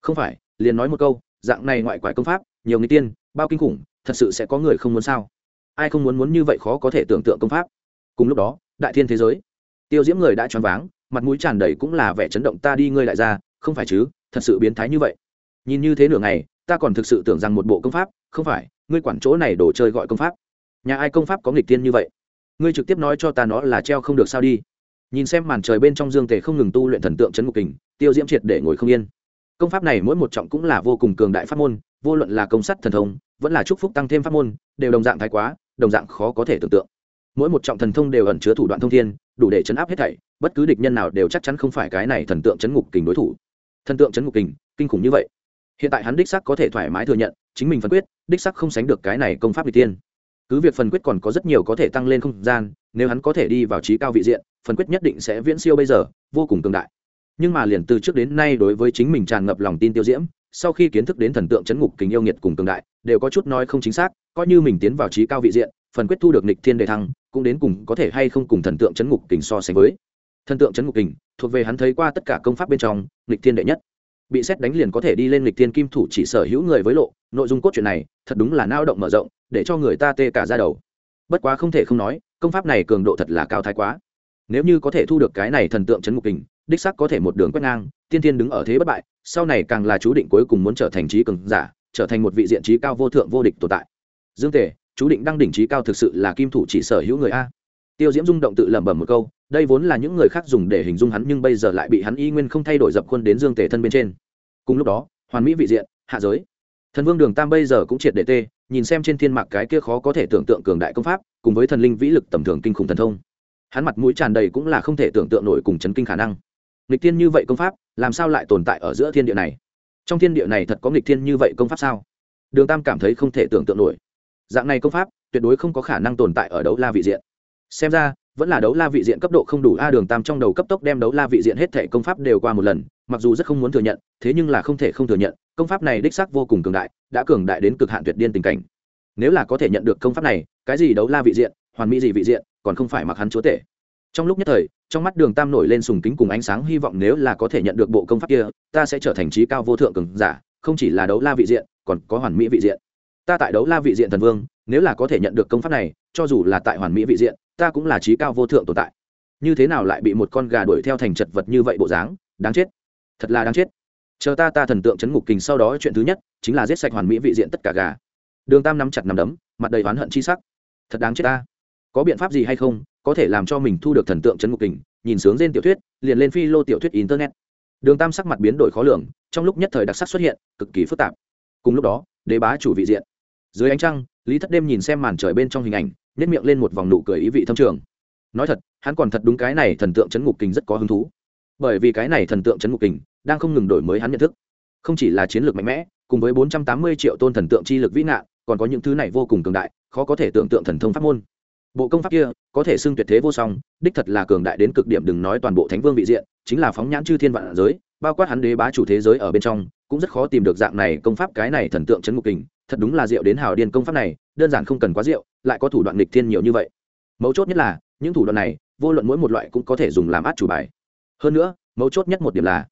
Không phải, liền nói một câu dạng này ngoại quải công pháp, nhiều người tiên, bao kinh khủng, thật sự sẽ có người không muốn sao? Ai không muốn muốn như vậy khó có thể tưởng tượng công pháp? Cùng lúc đó, đại thiên thế giới. Tiêu diễm người đã choáng váng, mặt mũi tràn đầy cũng là vẻ chấn động, ta đi ngươi lại ra, không phải chứ? Thật sự biến thái như vậy. Nhìn như thế nửa ngày, ta còn thực sự tưởng rằng một bộ công pháp, không phải, ngươi quản chỗ này đồ chơi gọi công pháp. Nhà ai công pháp có nghịch tiên như vậy? Ngươi trực tiếp nói cho ta nó là treo không được sao đi. Nhìn xem màn trời bên trong dương tề không ngừng tu luyện thần tượng c ngục kình, tiêu diễm triệt để ngồi không yên công pháp này mỗi một trọng cũng là vô cùng cường đại pháp môn, vô luận là công sắt thần thông, vẫn là chúc phúc tăng thêm pháp môn, đều đồng dạng thái quá, đồng dạng khó có thể tưởng tượng. Mỗi một trọng thần thông đều ẩn chứa thủ đoạn thông thiên, đủ để chấn áp hết thảy, bất cứ địch nhân nào đều chắc chắn không phải cái này thần tượng chấn ngục kình đối thủ. Thần tượng chấn ngục kình, kinh khủng như vậy. Hiện tại hắn đích sắc có thể thoải mái thừa nhận, chính mình phân quyết, đích sắc không sánh được cái này công pháp vị tiên cứ việc phần quyết còn có rất nhiều có thể tăng lên không gian, nếu hắn có thể đi vào trí cao vị diện phần quyết nhất định sẽ viễn siêu bây giờ, vô cùng cường đại nhưng mà liền từ trước đến nay đối với chính mình tràn ngập lòng tin tiêu diễm, sau khi kiến thức đến thần tượng chấn ngục kính yêu nghiệt cùng cường đại, đều có chút nói không chính xác, coi như mình tiến vào trí cao vị diện, phần quyết thu được nịch thiên đề thăng, cũng đến cùng có thể hay không cùng thần tượng chấn ngục kình so sánh với. Thần tượng chấn ngục kình thuộc về hắn thấy qua tất cả công pháp bên trong nịch thiên đệ nhất. Bị xét đánh liền có thể đi lên lịch thiên kim thủ chỉ sở hữu người với lộ, nội dung cốt truyện này, thật đúng là nao động mở rộng, để cho người ta tê cả ra đầu. Bất quá không thể không nói, công pháp này cường độ thật là cao thái quá nếu như có thể thu được cái này thần tượng chấn ngục kình, đích sắc có thể một đường quét ngang, tiên tiên đứng ở thế bất bại, sau này càng là chú định cuối cùng muốn trở thành trí cường giả, trở thành một vị diện trí cao vô thượng vô địch tồn tại. Dương tề, chú định đăng đỉnh trí cao thực sự là kim thủ chỉ sở hữu người a. Tiêu diễm rung động tự lẩm bẩm một câu, đây vốn là những người khác dùng để hình dung hắn nhưng bây giờ lại bị hắn y nguyên không thay đổi dập khuôn đến dương tề thân bên trên. Cùng lúc đó, hoàn mỹ vị diện, hạ giới. Thần vương đường tam bây giờ cũng triệt để tê, nhìn xem trên thiên mạc cái kia khó có thể tưởng tượng cường đại công pháp, cùng với thần linh vĩ lực tầm thường kinh khủng thần thông hắn mặt mũi tràn đầy cũng là không thể tưởng tượng nổi cùng chấn kinh khả năng. Nghịch thiên như vậy công pháp, làm sao lại tồn tại ở giữa thiên địa này? Trong thiên địa này thật có nghịch thiên như vậy công pháp sao? Đường tam cảm thấy không thể tưởng tượng nổi. Dạng này công pháp, tuyệt đối không có khả năng tồn tại ở đấu la vị diện. Xem ra, vẫn là đấu la vị diện cấp độ không đủ a, đường tam trong đầu cấp tốc đem đấu la vị diện hết thể công pháp đều qua một lần, mặc dù rất không muốn thừa nhận, thế nhưng là không thể không thừa nhận, công pháp này đích xác vô cùng cường đại, đã cường đại đến cực hạn tuyệt điên tình cảnh. Nếu là có thể nhận được công pháp này, cái gì đấu la vị diện hoàn mỹ gì vị diện, còn không phải mặc hắn chúa tể. Trong lúc nhất thời, trong mắt đường tam nổi lên sùng kính cùng ánh sáng, hy vọng nếu là có thể nhận được bộ công pháp kia, ta sẽ trở thành trí cao vô thượng cường giả, không chỉ là đấu la vị diện, còn có hoàn mỹ vị diện. Ta tại đấu la vị diện thần vương, nếu là có thể nhận được công pháp này, cho dù là tại hoàn mỹ vị diện, ta cũng là trí cao vô thượng tồn tại. Như thế nào lại bị một con gà đuổi theo thành chật vật như vậy bộ dáng? Đáng chết. Thật là đáng chết. Chờ ta ta thần tượng chấn ngục kình sau đó chuyện thứ nhất, chính là giết sạch hoàn mỹ vị diện tất cả gà. Đường tam nắm chặt nắm đấm, mặt đầy oán hận chi sắc. Thật đáng chết ta có biện pháp gì hay không, có thể làm cho mình thu được thần tượng chấn ngục kình, nhìn sướng trên tiểu thuyết, liền lên phi lô tiểu thuyết internet. Đường tam sắc mặt biến đổi khó lường, trong lúc nhất thời đặc sắc xuất hiện, cực kỳ phức tạp. Cùng lúc đó, đế bá chủ vị diện. Dưới ánh trăng, lý thất đêm nhìn xem màn trời bên trong hình ảnh nhét miệng lên một vòng nụ cười ý vị thâm trường. Nói thật, hắn còn thật đúng cái này thần tượng chấn ngục kình rất có hứng thú. Bởi vì cái này thần tượng chấn ngục kình đang không ngừng đổi mới hắn nhận thức. Không chỉ là chiến lược mạnh mẽ, cùng với bốn trăm tám mươi triệu tôn thần tượng chi lực vĩ ngạn, còn có những thứ này vô cùng cường đại, khó có thể tưởng tượng thần thông pháp môn bộ công pháp kia có thể xưng tuyệt thế vô song, đích thật là cường đại đến cực điểm đừng nói toàn bộ thánh vương vị diện, chính là phóng nhãn chư thiên vạn giới, bao quát hắn đế bá chủ thế giới ở bên trong, cũng rất khó tìm được dạng này công pháp, cái này thần tượng chấn ngục kình, thật đúng là diệu đến hào điên công pháp này, đơn giản không cần quá diệu, lại có thủ đoạn nghịch thiên nhiều như vậy. Mấu chốt nhất là, những thủ đoạn này, vô luận mỗi một loại cũng có thể dùng làm át chủ bài. Hơn nữa, mấu chốt nhất một điểm là,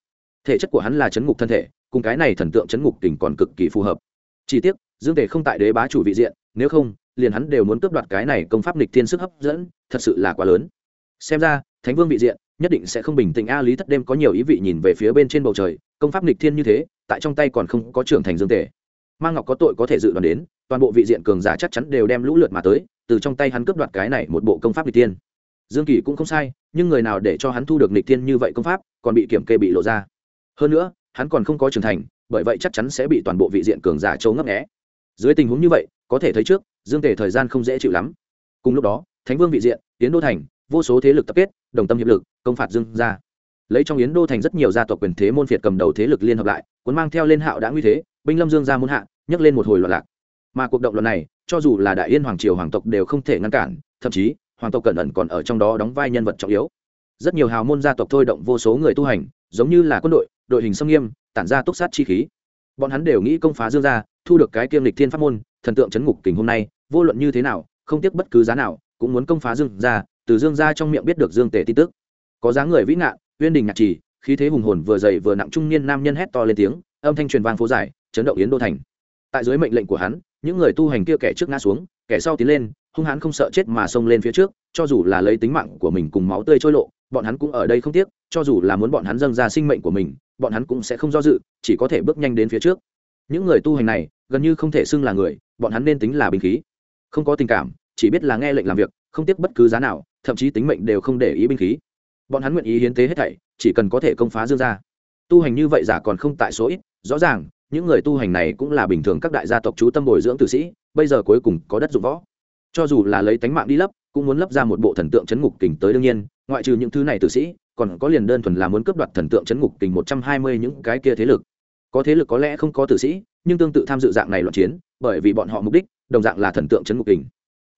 thể chất của hắn là chấn ngục thân thể, cùng cái này thần tượng chấn ngục kình còn cực kỳ phù hợp. Chi tiết dương tề không tại đế bá chủ vị diện, nếu không liền hắn đều muốn cướp đoạt cái này công pháp nghịch thiên sức hấp dẫn, thật sự là quá lớn. Xem ra, thánh vương vị diện, nhất định sẽ không bình tĩnh a lý thất đêm có nhiều ý vị nhìn về phía bên trên bầu trời, công pháp nghịch thiên như thế, tại trong tay còn không có trưởng thành dương thể. mang ngọc có tội có thể dự đoán đến, toàn bộ vị diện cường giả chắc chắn đều đem lũ lượt mà tới, từ trong tay hắn cướp đoạt cái này một bộ công pháp nghịch thiên. Dương kỳ cũng không sai, nhưng người nào để cho hắn thu được nghịch thiên như vậy công pháp, còn bị kiểm kê bị lộ ra. Hơn nữa, hắn còn không có trưởng thành, bởi vậy chắc chắn sẽ bị toàn bộ vị diện cường giả châu ngấp nghé. Dưới tình huống như vậy, có thể thấy trước dương tề thời gian không dễ chịu lắm. Cùng lúc đó, thánh vương vị diện, yến đô thành, vô số thế lực tập kết, đồng tâm hiệp lực, công phạt dương ra lấy trong yến đô thành rất nhiều gia tộc quyền thế môn phiệt cầm đầu thế lực liên hợp lại, cuốn mang theo lên hạo đã nguy thế, binh lâm dương ra muốn hạ, nhấc lên một hồi loạn lạc. Mà cuộc động loạn này, cho dù là đại yên hoàng triều hoàng tộc đều không thể ngăn cản, thậm chí, hoàng tộc cẩn ẩn còn ở trong đó đóng vai nhân vật trọng yếu. Rất nhiều hào môn gia tộc thôi động vô số người tu hành, giống như là quân đội đội hình sông nghiêm, tản ra túc sát chi khí. Bọn hắn đều nghĩ công phá dương gia, thu được cái kiêm lịch thiên pháp môn thần tượng chấn ngục kình hôm nay, vô luận như thế nào, không tiếc bất cứ giá nào, cũng muốn công phá dương gia, từ dương gia trong miệng biết được dương tề tin tức. Có dáng người vĩ ngạn, uyên đình nhạc trì, khí thế hùng hồn vừa dày vừa nặng trung niên nam nhân hét to lên tiếng, âm thanh truyền vang phố dài, chấn động yến đô thành. Tại dưới mệnh lệnh của hắn, những người tu hành kia kẻ trước ngã xuống, kẻ sau tiến lên, hung hãn không sợ chết mà xông lên phía trước, cho dù là lấy tính mạng của mình cùng máu tươi trôi lộ, bọn hắn cũng ở đây không tiếc, cho dù là muốn bọn hắn dâng ra sinh mệnh của mình, bọn hắn cũng sẽ không do dự, chỉ có thể bước nhanh đến phía trước. Những người tu hành này, gần như không thể xưng là người bọn hắn nên tính là binh khí. Không có tình cảm, chỉ biết là nghe lệnh làm việc, không tiếc bất cứ giá nào, thậm chí tính mệnh đều không để ý binh khí. Bọn hắn nguyện ý hiến tế hết thảy, chỉ cần có thể công phá dương gia. Tu hành như vậy giả còn không tại số ít, rõ ràng, những người tu hành này cũng là bình thường các đại gia tộc chú tâm bồi dưỡng tử sĩ, bây giờ cuối cùng có đất dụng võ. Cho dù là lấy tánh mạng đi lấp, cũng muốn lấp ra một bộ thần tượng chấn ngục kình tới đương nhiên, ngoại trừ những thứ này tử sĩ, còn có liền đơn thuần là muốn cướp đoạt thần tượng chấn ngục kình một trăm hai mươi những cái kia thế lực có thế lực có lẽ không có tử sĩ, nhưng tương tự tham dự dạng này loạn chiến, bởi vì bọn họ mục đích, đồng dạng là thần tượng chấn ngục kình.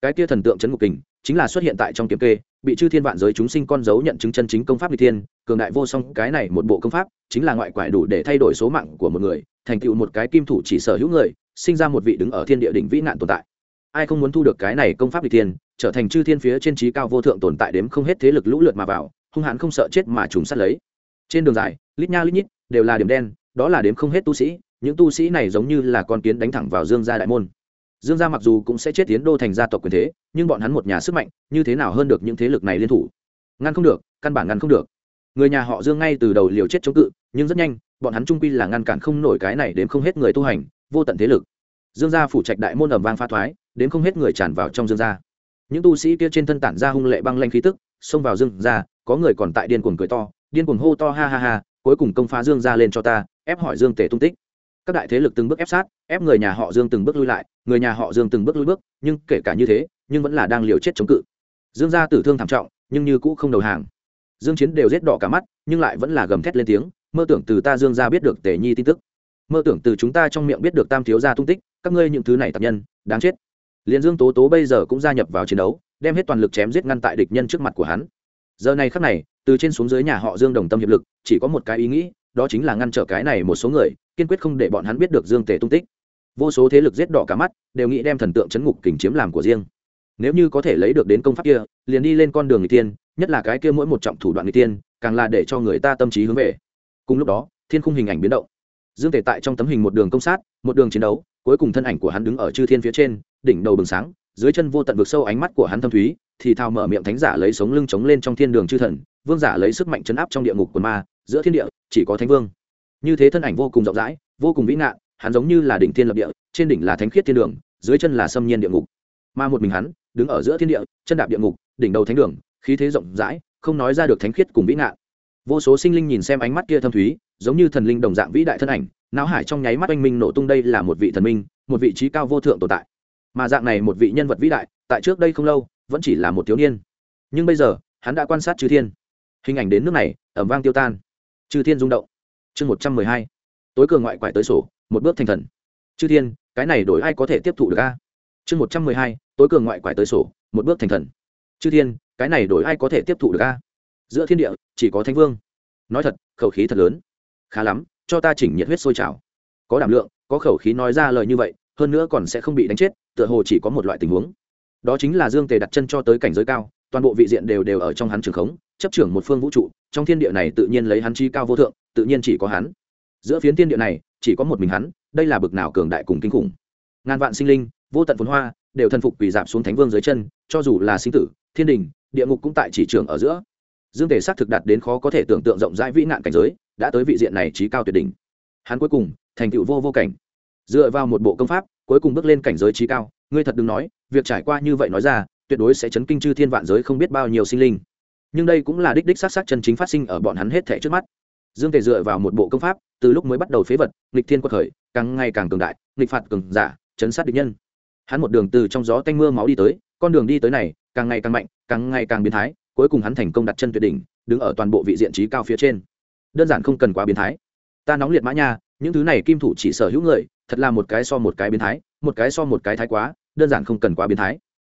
Cái kia thần tượng chấn ngục kình chính là xuất hiện tại trong kiểm kê, bị chư thiên vạn giới chúng sinh con dấu nhận chứng chân chính công pháp n thiên, cường đại vô song, cái này một bộ công pháp chính là ngoại quại đủ để thay đổi số mạng của một người, thành tựu một cái kim thủ chỉ sở hữu người, sinh ra một vị đứng ở thiên địa đỉnh vĩ nạn tồn tại. Ai không muốn thu được cái này công pháp n thiên, trở thành chư thiên phía trên trí cao vô thượng tồn tại đếm không hết thế lực lũ lượt mà vào, hung hãn không sợ chết mà trùng sát lấy. Trên đường dài, lít nha lít nhít, đều là điểm đen đó là đếm không hết tu sĩ, những tu sĩ này giống như là con kiến đánh thẳng vào dương gia đại môn. Dương gia mặc dù cũng sẽ chết tiến đô thành gia tộc quyền thế, nhưng bọn hắn một nhà sức mạnh, như thế nào hơn được những thế lực này liên thủ? Ngăn không được, căn bản ngăn không được. Người nhà họ dương ngay từ đầu liều chết chống cự, nhưng rất nhanh, bọn hắn trung quy là ngăn cản không nổi cái này đến không hết người tu hành, vô tận thế lực. Dương gia phủ trạch đại môn ẩm vang pha thoái đến không hết người tràn vào trong dương gia. Những tu sĩ kia trên thân tản ra hung lệ băng lanh khí tức, xông vào dương gia, có người còn tại điên cuồng cười to, điên cuồng hô to ha ha ha, cuối cùng công phá dương gia lên cho ta ép hỏi dương Tề tung tích. Các đại thế lực từng bước ép sát, ép người nhà họ dương từng bước lui lại, người nhà họ dương từng bước lui bước, nhưng kể cả như thế, nhưng vẫn là đang liều chết chống cự. Dương gia tử thương thảm trọng, nhưng như cũ không đầu hàng. Dương chiến đều rết đỏ cả mắt, nhưng lại vẫn là gầm thét lên tiếng, mơ tưởng từ ta dương gia biết được tề nhi tin tức. Mơ tưởng từ chúng ta trong miệng biết được tam thiếu gia tung tích, các ngươi những thứ này tạp nhân, đáng chết. Liền dương tố tố bây giờ cũng gia nhập vào chiến đấu, đem hết toàn lực chém giết ngăn tại địch nhân trước mặt của hắn. Giờ này khắc này, từ trên xuống dưới nhà họ dương đồng tâm hiệp lực, chỉ có một cái ý nghĩ đó chính là ngăn trở cái này một số người, kiên quyết không để bọn hắn biết được dương tề tung tích. Vô số thế lực giết đỏ cả mắt, đều nghĩ đem thần tượng chấn ngục kình chiếm làm của riêng. Nếu như có thể lấy được đến công pháp kia, liền đi lên con đường người tiên, nhất là cái kia mỗi một trọng thủ đoạn người tiên, càng là để cho người ta tâm trí hướng về. Cùng lúc đó, thiên khung hình ảnh biến động. Dương tề tại trong tấm hình một đường công sát, một đường chiến đấu, cuối cùng thân ảnh của hắn đứng ở chư thiên phía trên, đỉnh đầu bừng sáng, dưới chân vô tận vực sâu ánh mắt của hắn thâm thúy, thì thào mở miệng thánh giả lấy sống lưng chống lên trong thiên đường chư thần, vương giả lấy sức mạnh chấn áp trong địa ngục của ma giữa thiên địa, chỉ có thánh vương. Như thế thân ảnh vô cùng rộng rãi, vô cùng vĩ ngạn, hắn giống như là đỉnh thiên lập địa, trên đỉnh là thánh khiết thiên đường, dưới chân là xâm nhiên địa ngục. Mà một mình hắn, đứng ở giữa thiên địa, chân đạp địa ngục, đỉnh đầu thánh đường, khí thế rộng rãi, không nói ra được thánh khiết cùng vĩ ngạn. Vô số sinh linh nhìn xem ánh mắt kia thâm thúy, giống như thần linh đồng dạng vĩ đại thân ảnh, não hải trong nháy mắt oanh minh nổ tung đây là một vị thần minh, một vị trí cao vô thượng tồn tại. Mà dạng này một vị nhân vật vĩ đại, tại trước đây không lâu, vẫn chỉ là một thiếu niên. Nhưng bây giờ, hắn đã quan sát chư thiên. Hình ảnh đến nước này ẩm vang tiêu tan chư thiên rung động. Chương một trăm mười hai, tối cường ngoại quải tới sổ, một bước thành thần. Chư thiên, cái này đổi ai có thể tiếp thụ được a? Chương một trăm mười hai, tối cường ngoại quải tới sổ, một bước thành thần. Chư thiên, cái này đổi ai có thể tiếp thụ được a? Giữa thiên địa, chỉ có thánh vương. Nói thật, khẩu khí thật lớn. Khá lắm, cho ta chỉnh nhiệt huyết sôi trào. Có đảm lượng, có khẩu khí nói ra lời như vậy, hơn nữa còn sẽ không bị đánh chết, tựa hồ chỉ có một loại tình huống. Đó chính là dương tề đặt chân cho tới cảnh giới cao, toàn bộ vị diện đều đều ở trong hắn trường khống chấp trưởng một phương vũ trụ, trong thiên địa này tự nhiên lấy hắn chi cao vô thượng, tự nhiên chỉ có hắn. Giữa phiến thiên địa này, chỉ có một mình hắn, đây là bực nào cường đại cùng kinh khủng. Ngàn vạn sinh linh, vô tận phồn hoa, đều thần phục quỳ dạp xuống thánh vương dưới chân, cho dù là sinh tử, thiên đình, địa ngục cũng tại chỉ trường ở giữa. Dương tề xác thực đạt đến khó có thể tưởng tượng rộng rãi vĩ nạn cảnh giới, đã tới vị diện này trí cao tuyệt đỉnh. Hắn cuối cùng, thành tựu vô vô cảnh. Dựa vào một bộ công pháp, cuối cùng bước lên cảnh giới trí cao, ngươi thật đừng nói, việc trải qua như vậy nói ra, tuyệt đối sẽ chấn kinh chư thiên vạn giới không biết bao nhiêu sinh linh nhưng đây cũng là đích đích sát sát chân chính phát sinh ở bọn hắn hết thể trước mắt. Dương tề dựa vào một bộ công pháp, từ lúc mới bắt đầu phế vật, nghịch thiên quật khởi, càng ngày càng cường đại, nghịch phạt cường giả, chấn sát địch nhân. Hắn một đường từ trong gió tanh mưa máu đi tới, con đường đi tới này, càng ngày càng mạnh, càng ngày càng biến thái, cuối cùng hắn thành công đặt chân tuyệt đỉnh, đứng ở toàn bộ vị diện trí cao phía trên. Đơn giản không cần quá biến thái. Ta nóng liệt mã nha, những thứ này kim thủ chỉ sở hữu người, thật là một cái so một cái biến thái, một cái so một cái thái quá, đơn giản không cần quá biến thái.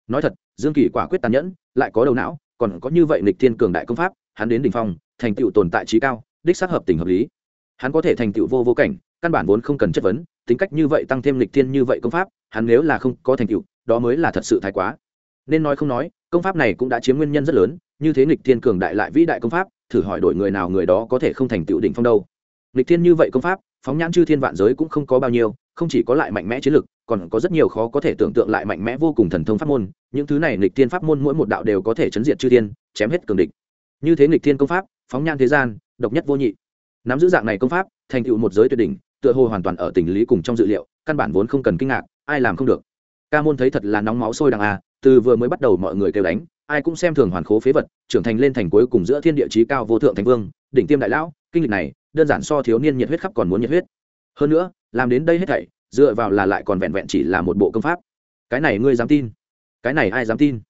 Nói thật, dương kỳ quả quyết tàn nhẫn, lại có đầu não còn có như vậy lịch thiên cường đại công pháp, hắn đến đỉnh phong, thành tựu tồn tại trí cao, đích xác hợp tình hợp lý. Hắn có thể thành tựu vô vô cảnh, căn bản vốn không cần chất vấn, tính cách như vậy tăng thêm lịch thiên như vậy công pháp, hắn nếu là không có thành tựu, đó mới là thật sự thái quá. Nên nói không nói, công pháp này cũng đã chiếm nguyên nhân rất lớn, như thế nghịch thiên cường đại lại vĩ đại công pháp, thử hỏi đổi người nào người đó có thể không thành tựu đỉnh phong đâu. Nghịch thiên như vậy công pháp, phóng nhãn chư thiên vạn giới cũng không có bao nhiêu không chỉ có lại mạnh mẽ chiến lực, còn có rất nhiều khó có thể tưởng tượng lại mạnh mẽ vô cùng thần thông pháp môn, những thứ này nghịch thiên pháp môn mỗi một đạo đều có thể chấn diệt chư thiên, chém hết cường địch. Như thế nghịch thiên công pháp, phóng nhan thế gian, độc nhất vô nhị. Nắm giữ dạng này công pháp, thành tựu một giới tuyệt đỉnh, tựa hồ hoàn toàn ở tình lý cùng trong dự liệu, căn bản vốn không cần kinh ngạc, ai làm không được. Ca môn thấy thật là nóng máu sôi đằng à từ vừa mới bắt đầu mọi người kêu đánh, ai cũng xem thường hoàn khố phế vật, trưởng thành lên thành cuối cùng giữa thiên địa chí cao vô thượng thành vương, đỉnh tiêm đại lão, kinh lịch này, đơn giản so thiếu niên nhiệt huyết khắp còn muốn nhiệt huyết hơn nữa, làm đến đây hết thảy, dựa vào là lại còn vẹn vẹn chỉ là một bộ công pháp. Cái này ngươi dám tin? Cái này ai dám tin?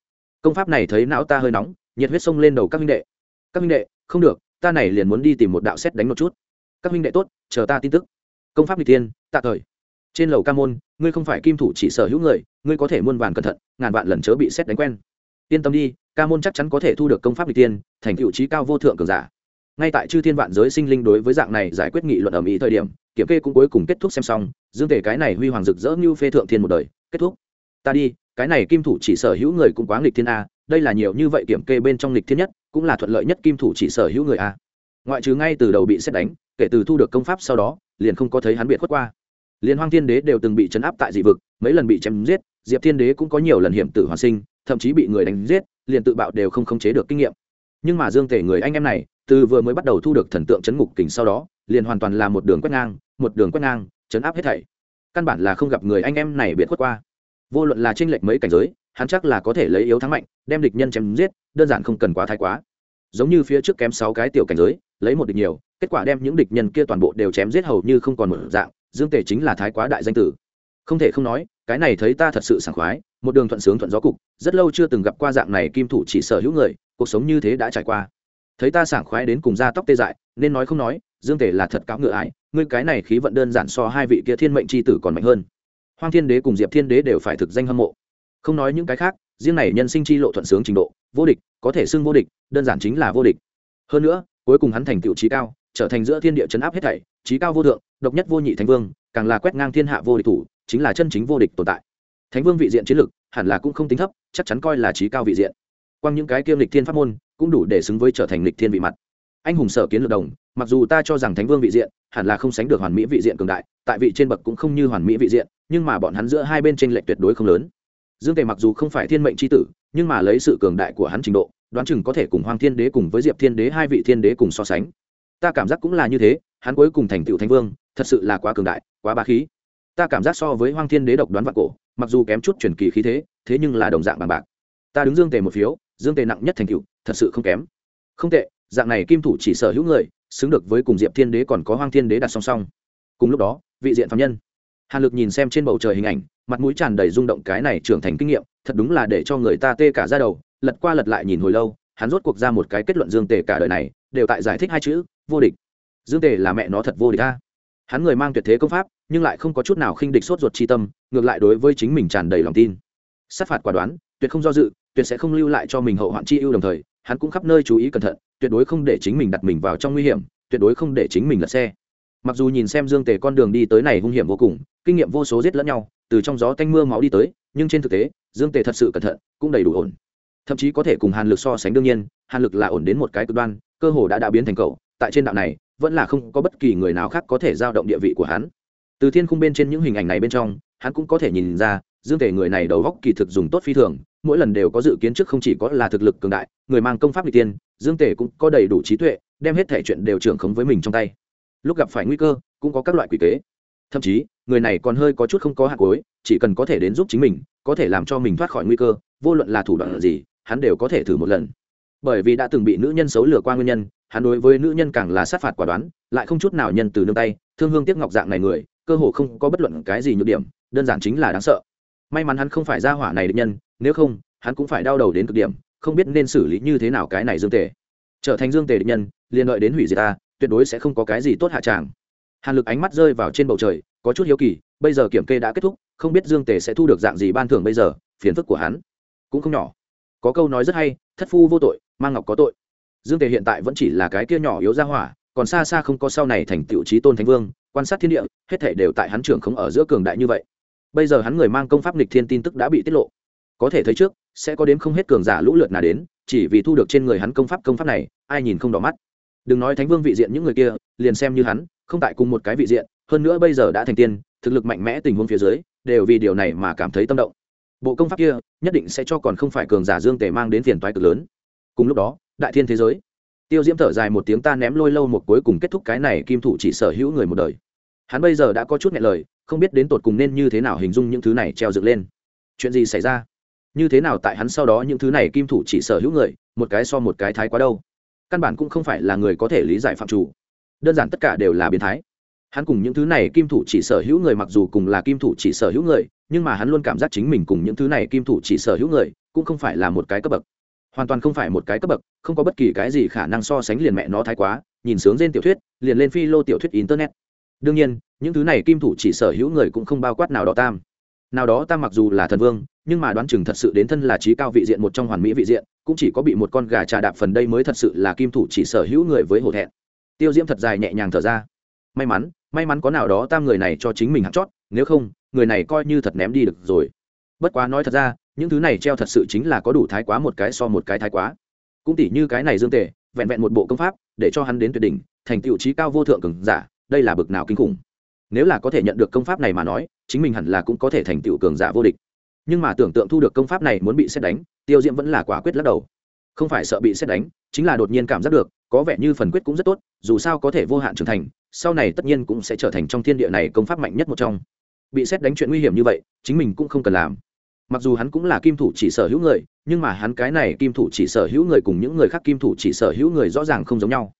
Công pháp này thấy não ta hơi nóng, nhiệt huyết sông lên đầu các minh đệ. Các minh đệ, không được, ta này liền muốn đi tìm một đạo xét đánh một chút. Các minh đệ tốt, chờ ta tin tức. Công pháp n g tiên tạ thời. Trên lầu ca môn, ngươi không phải kim thủ chỉ sở hữu người, ngươi có thể muôn vàn cẩn thận, ngàn vạn lần chớ bị xét đánh quen. Yên tâm đi, ca môn chắc chắn có thể thu được công pháp n tiên thành cựu trí cao vô thượng cường giả. Ngay tại chư thiên vạn giới sinh linh đối với dạng này giải quyết nghị luận ở mỹ thời điểm kiểm kê cũng cuối cùng kết thúc xem xong, dương tể cái này huy hoàng rực rỡ như phê thượng thiên một đời, kết thúc. Ta đi, cái này kim thủ chỉ sở hữu người cũng quá nghịch thiên a, đây là nhiều như vậy kiểm kê bên trong nghịch thiên nhất, cũng là thuận lợi nhất kim thủ chỉ sở hữu người a. Ngoại trừ ngay từ đầu bị xét đánh, kể từ thu được công pháp sau đó, liền không có thấy hắn biệt khuất qua. Liên hoang thiên đế đều từng bị chấn áp tại dị vực, mấy lần bị chém giết, diệp thiên đế cũng có nhiều lần hiểm tử hoàn sinh, thậm chí bị người đánh giết, liền tự bạo đều không khống chế được kinh nghiệm. Nhưng mà dương tể người anh em này, từ vừa mới bắt đầu thu được thần tượng chấn ngục kình sau đó, liền hoàn toàn là một đường quét ngang một đường quét ngang chấn áp hết thảy. Căn bản là không gặp người anh em này biệt khuất qua. Vô luận là tranh lệch mấy cảnh giới, hắn chắc là có thể lấy yếu thắng mạnh, đem địch nhân chém giết, đơn giản không cần quá thái quá. Giống như phía trước kém sáu cái tiểu cảnh giới, lấy một địch nhiều, kết quả đem những địch nhân kia toàn bộ đều chém giết hầu như không còn một dạng, dương tề chính là thái quá đại danh tử. Không thể không nói, cái này thấy ta thật sự sảng khoái, một đường thuận sướng thuận gió cục, rất lâu chưa từng gặp qua dạng này kim thủ chỉ sở hữu người, cuộc sống như thế đã trải qua. Thấy ta sảng khoái đến cùng da tóc tê dại, nên nói không nói, dương tề là thật cáo ngựa ái ngươi cái này khí vận đơn giản so hai vị kia thiên mệnh c h i tử còn mạnh hơn. Hoang thiên đế cùng diệp thiên đế đều phải thực danh hâm mộ. Không nói những cái khác, riêng này nhân sinh chi lộ thuận sướng trình độ, vô địch, có thể xưng vô địch, đơn giản chính là vô địch. Hơn nữa, cuối cùng hắn thành tựu trí cao, trở thành giữa thiên địa chấn áp hết thảy, trí cao vô thượng, độc nhất vô nhị thánh vương, càng là quét ngang thiên hạ vô địch thủ, chính là chân chính vô địch tồn tại. Thánh vương vị diện chiến lực, hẳn là cũng không tính thấp, chắc chắn coi là trí cao vị diện. Quang những cái kiêm lịch thiên pháp môn, cũng đủ để xứng với trở thành lịch thiên vị mặt. Anh hùng sở kiến lược đồng mặc dù ta cho rằng thánh vương vị diện hẳn là không sánh được hoàn mỹ vị diện cường đại, tại vị trên bậc cũng không như hoàn mỹ vị diện, nhưng mà bọn hắn giữa hai bên tranh lệch tuyệt đối không lớn. Dương tề mặc dù không phải thiên mệnh tri tử, nhưng mà lấy sự cường đại của hắn trình độ, đoán chừng có thể cùng hoàng thiên đế cùng với diệp thiên đế hai vị thiên đế cùng so sánh. Ta cảm giác cũng là như thế, hắn cuối cùng thành tựu thánh vương, thật sự là quá cường đại, quá ba khí. Ta cảm giác so với hoàng thiên đế độc đoán vạn cổ, mặc dù kém chút truyền kỳ khí thế thế nhưng là đồng dạng bằng bạc. Ta đứng dương tề một phiếu, dương tề nặng nhất thành tựu, thật sự không kém. Không tệ, dạng này kim thủ chỉ sở hữu người xứng được với cùng diệp thiên đế còn có Hoang thiên đế đặt song song. Cùng lúc đó, vị diện phạm nhân. Hàn lực nhìn xem trên bầu trời hình ảnh, mặt mũi tràn đầy rung động cái này trưởng thành kinh nghiệm, thật đúng là để cho người ta tê cả ra đầu, lật qua lật lại nhìn hồi lâu, hắn rốt cuộc ra một cái kết luận dương tề cả đời này, đều tại giải thích hai chữ, vô địch. Dương tề là mẹ nó thật vô địch ta hắn người mang tuyệt thế công pháp, nhưng lại không có chút nào khinh địch sốt ruột chi tâm, ngược lại đối với chính mình tràn đầy lòng tin. Sát phạt quả đoán, tuyệt không do dự, tuyệt sẽ không lưu lại cho mình hậu hoạn chi ưu đồng thời hắn cũng khắp nơi chú ý cẩn thận, tuyệt đối không để chính mình đặt mình vào trong nguy hiểm, tuyệt đối không để chính mình lật xe. Mặc dù nhìn xem dương tề con đường đi tới này hung hiểm vô cùng, kinh nghiệm vô số giết lẫn nhau, từ trong gió tanh mưa máu đi tới, nhưng trên thực tế, dương tề thật sự cẩn thận, cũng đầy đủ ổn. Thậm chí có thể cùng hàn lực so sánh đương nhiên, hàn lực là ổn đến một cái cực đoan, cơ hồ đã đã biến thành cậu, tại trên đạo này, vẫn là không có bất kỳ người nào khác có thể giao động địa vị của hắn. Từ thiên khung bên trên những hình ảnh này bên trong, hắn cũng có thể nhìn ra, dương tề người này đầu góc kỳ thực dùng tốt phi thường mỗi lần đều có dự kiến trước không chỉ có là thực lực cường đại, người mang công pháp n tiên, dương tề cũng có đầy đủ trí tuệ, đem hết thể chuyện đều trưởng khống với mình trong tay. Lúc gặp phải nguy cơ, cũng có các loại quỷ kế. Thậm chí, người này còn hơi có chút không có hạt cối chỉ cần có thể đến giúp chính mình, có thể làm cho mình thoát khỏi nguy cơ, vô luận là thủ đoạn gì, hắn đều có thể thử một lần. Bởi vì đã từng bị nữ nhân xấu lừa qua nguyên nhân, hắn đối với nữ nhân càng là sát phạt quả đoán, lại không chút nào nhân từ nương tay, thương hương tiếc ngọc dạng này người, cơ hồ không có bất luận cái gì nhược điểm, đơn giản chính là đáng sợ may mắn hắn không phải ra hỏa này định nhân, nếu không, hắn cũng phải đau đầu đến cực điểm, không biết nên xử lý như thế nào cái này dương tề. Trở thành dương tề định nhân, liền đợi đến hủy diệt ta, tuyệt đối sẽ không có cái gì tốt hạ tràng. Hàn lực ánh mắt rơi vào trên bầu trời, có chút hiếu kỳ, bây giờ kiểm kê đã kết thúc, không biết dương tề sẽ thu được dạng gì ban thưởng bây giờ, phiền phức của hắn cũng không nhỏ. Có câu nói rất hay, thất phu vô tội, mang ngọc có tội. Dương tề hiện tại vẫn chỉ là cái kia nhỏ yếu ra hỏa, còn xa xa không có sau này thành tựu trí tôn thánh vương, quan sát thiên địa, hết thể đều tại hắn trưởng không ở giữa cường đại như vậy bây giờ hắn người mang công pháp lịch thiên tin tức đã bị tiết lộ. Có thể thấy trước, sẽ có đến không hết cường giả lũ lượt nào đến, chỉ vì thu được trên người hắn công pháp công pháp này, ai nhìn không đỏ mắt. Đừng nói thánh vương vị diện những người kia, liền xem như hắn, không tại cùng một cái vị diện, hơn nữa bây giờ đã thành tiên, thực lực mạnh mẽ tình huống phía dưới, đều vì điều này mà cảm thấy tâm động. Bộ công pháp kia, nhất định sẽ cho còn không phải cường giả dương tề mang đến phiền toái cực lớn. Cùng lúc đó, đại thiên thế giới. Tiêu diễm thở dài một tiếng ta ném lôi lâu một cuối cùng kết thúc cái này, kim thủ chỉ sở hữu người một đời hắn bây giờ đã có chút nghẹn lời, không biết đến tột cùng nên như thế nào hình dung những thứ này treo dựng lên. Chuyện gì xảy ra? Như thế nào tại hắn sau đó những thứ này kim thủ chỉ sở hữu người, một cái so một cái thái quá đâu? Căn bản cũng không phải là người có thể lý giải phạm chủ. Đơn giản tất cả đều là biến thái. Hắn cùng những thứ này kim thủ chỉ sở hữu người mặc dù cùng là kim thủ chỉ sở hữu người, nhưng mà hắn luôn cảm giác chính mình cùng những thứ này kim thủ chỉ sở hữu người, cũng không phải là một cái cấp bậc. Hoàn toàn không phải một cái cấp bậc, không có bất kỳ cái gì khả năng so sánh liền mẹ nó thái quá. Nhìn sướng trên tiểu thuyết, liền lên phi lô tiểu thuyết internet đương nhiên, những thứ này kim thủ chỉ sở hữu người cũng không bao quát nào đó tam. Nào đó tam mặc dù là thần vương, nhưng mà đoán chừng thật sự đến thân là trí cao vị diện một trong hoàn mỹ vị diện, cũng chỉ có bị một con gà trà đạp phần đây mới thật sự là kim thủ chỉ sở hữu người với hổ thẹn. Tiêu diễm thật dài nhẹ nhàng thở ra. May mắn may mắn có nào đó tam người này cho chính mình hạt chót, nếu không, người này coi như thật ném đi được rồi. Bất quá nói thật ra, những thứ này treo thật sự chính là có đủ thái quá một cái so một cái thái quá. Cũng tỉ như cái này dương tề, vẹn vẹn một bộ công pháp, để cho hắn đến tuyệt đỉnh, thành tựu trí cao vô thượng cường giả đây là bực nào kinh khủng. Nếu là có thể nhận được công pháp này mà nói, chính mình hẳn là cũng có thể thành tựu cường giả vô địch. Nhưng mà tưởng tượng thu được công pháp này muốn bị xét đánh, tiêu diễm vẫn là quả quyết lắc đầu. Không phải sợ bị xét đánh, chính là đột nhiên cảm giác được, có vẻ như phần quyết cũng rất tốt, dù sao có thể vô hạn trưởng thành, sau này tất nhiên cũng sẽ trở thành trong thiên địa này công pháp mạnh nhất một trong. Bị xét đánh chuyện nguy hiểm như vậy, chính mình cũng không cần làm. Mặc dù hắn cũng là kim thủ chỉ sở hữu người, nhưng mà hắn cái này kim thủ chỉ sở hữu người cùng những người khác kim thủ chỉ sở hữu người rõ ràng không giống nhau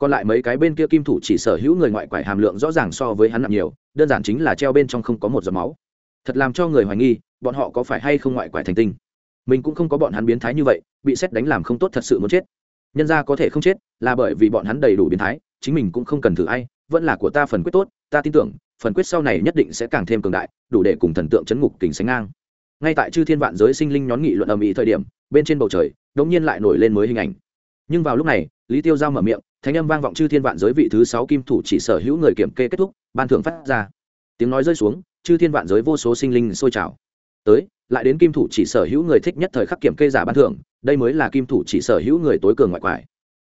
còn lại mấy cái bên kia kim thủ chỉ sở hữu người ngoại quải hàm lượng rõ ràng so với hắn nặng nhiều, đơn giản chính là treo bên trong không có một giọt máu. Thật làm cho người hoài nghi, bọn họ có phải hay không ngoại quải thành tinh? Mình cũng không có bọn hắn biến thái như vậy, bị xét đánh làm không tốt thật sự muốn chết. Nhân ra có thể không chết, là bởi vì bọn hắn đầy đủ biến thái, chính mình cũng không cần thử ai, vẫn là của ta phần quyết tốt, ta tin tưởng, phần quyết sau này nhất định sẽ càng thêm cường đại, đủ để cùng thần tượng chấn ngục kình sánh ngang. Ngay tại chư thiên vạn giới sinh linh nhón nghị luận ầm ĩ thời điểm, bên trên bầu trời đống nhiên lại nổi lên mới hình ảnh. Nhưng vào lúc này, lý tiêu giao mở miệng thanh âm vang vọng chư thiên vạn giới vị thứ sáu kim thủ chỉ sở hữu người kiểm kê kết thúc, ban thưởng phát ra. Tiếng nói rơi xuống, chư thiên vạn giới vô số sinh linh sôi trào. Tới, lại đến kim thủ chỉ sở hữu người thích nhất thời khắc kiểm kê giả ban thưởng, đây mới là kim thủ chỉ sở hữu người tối cường ngoại quải.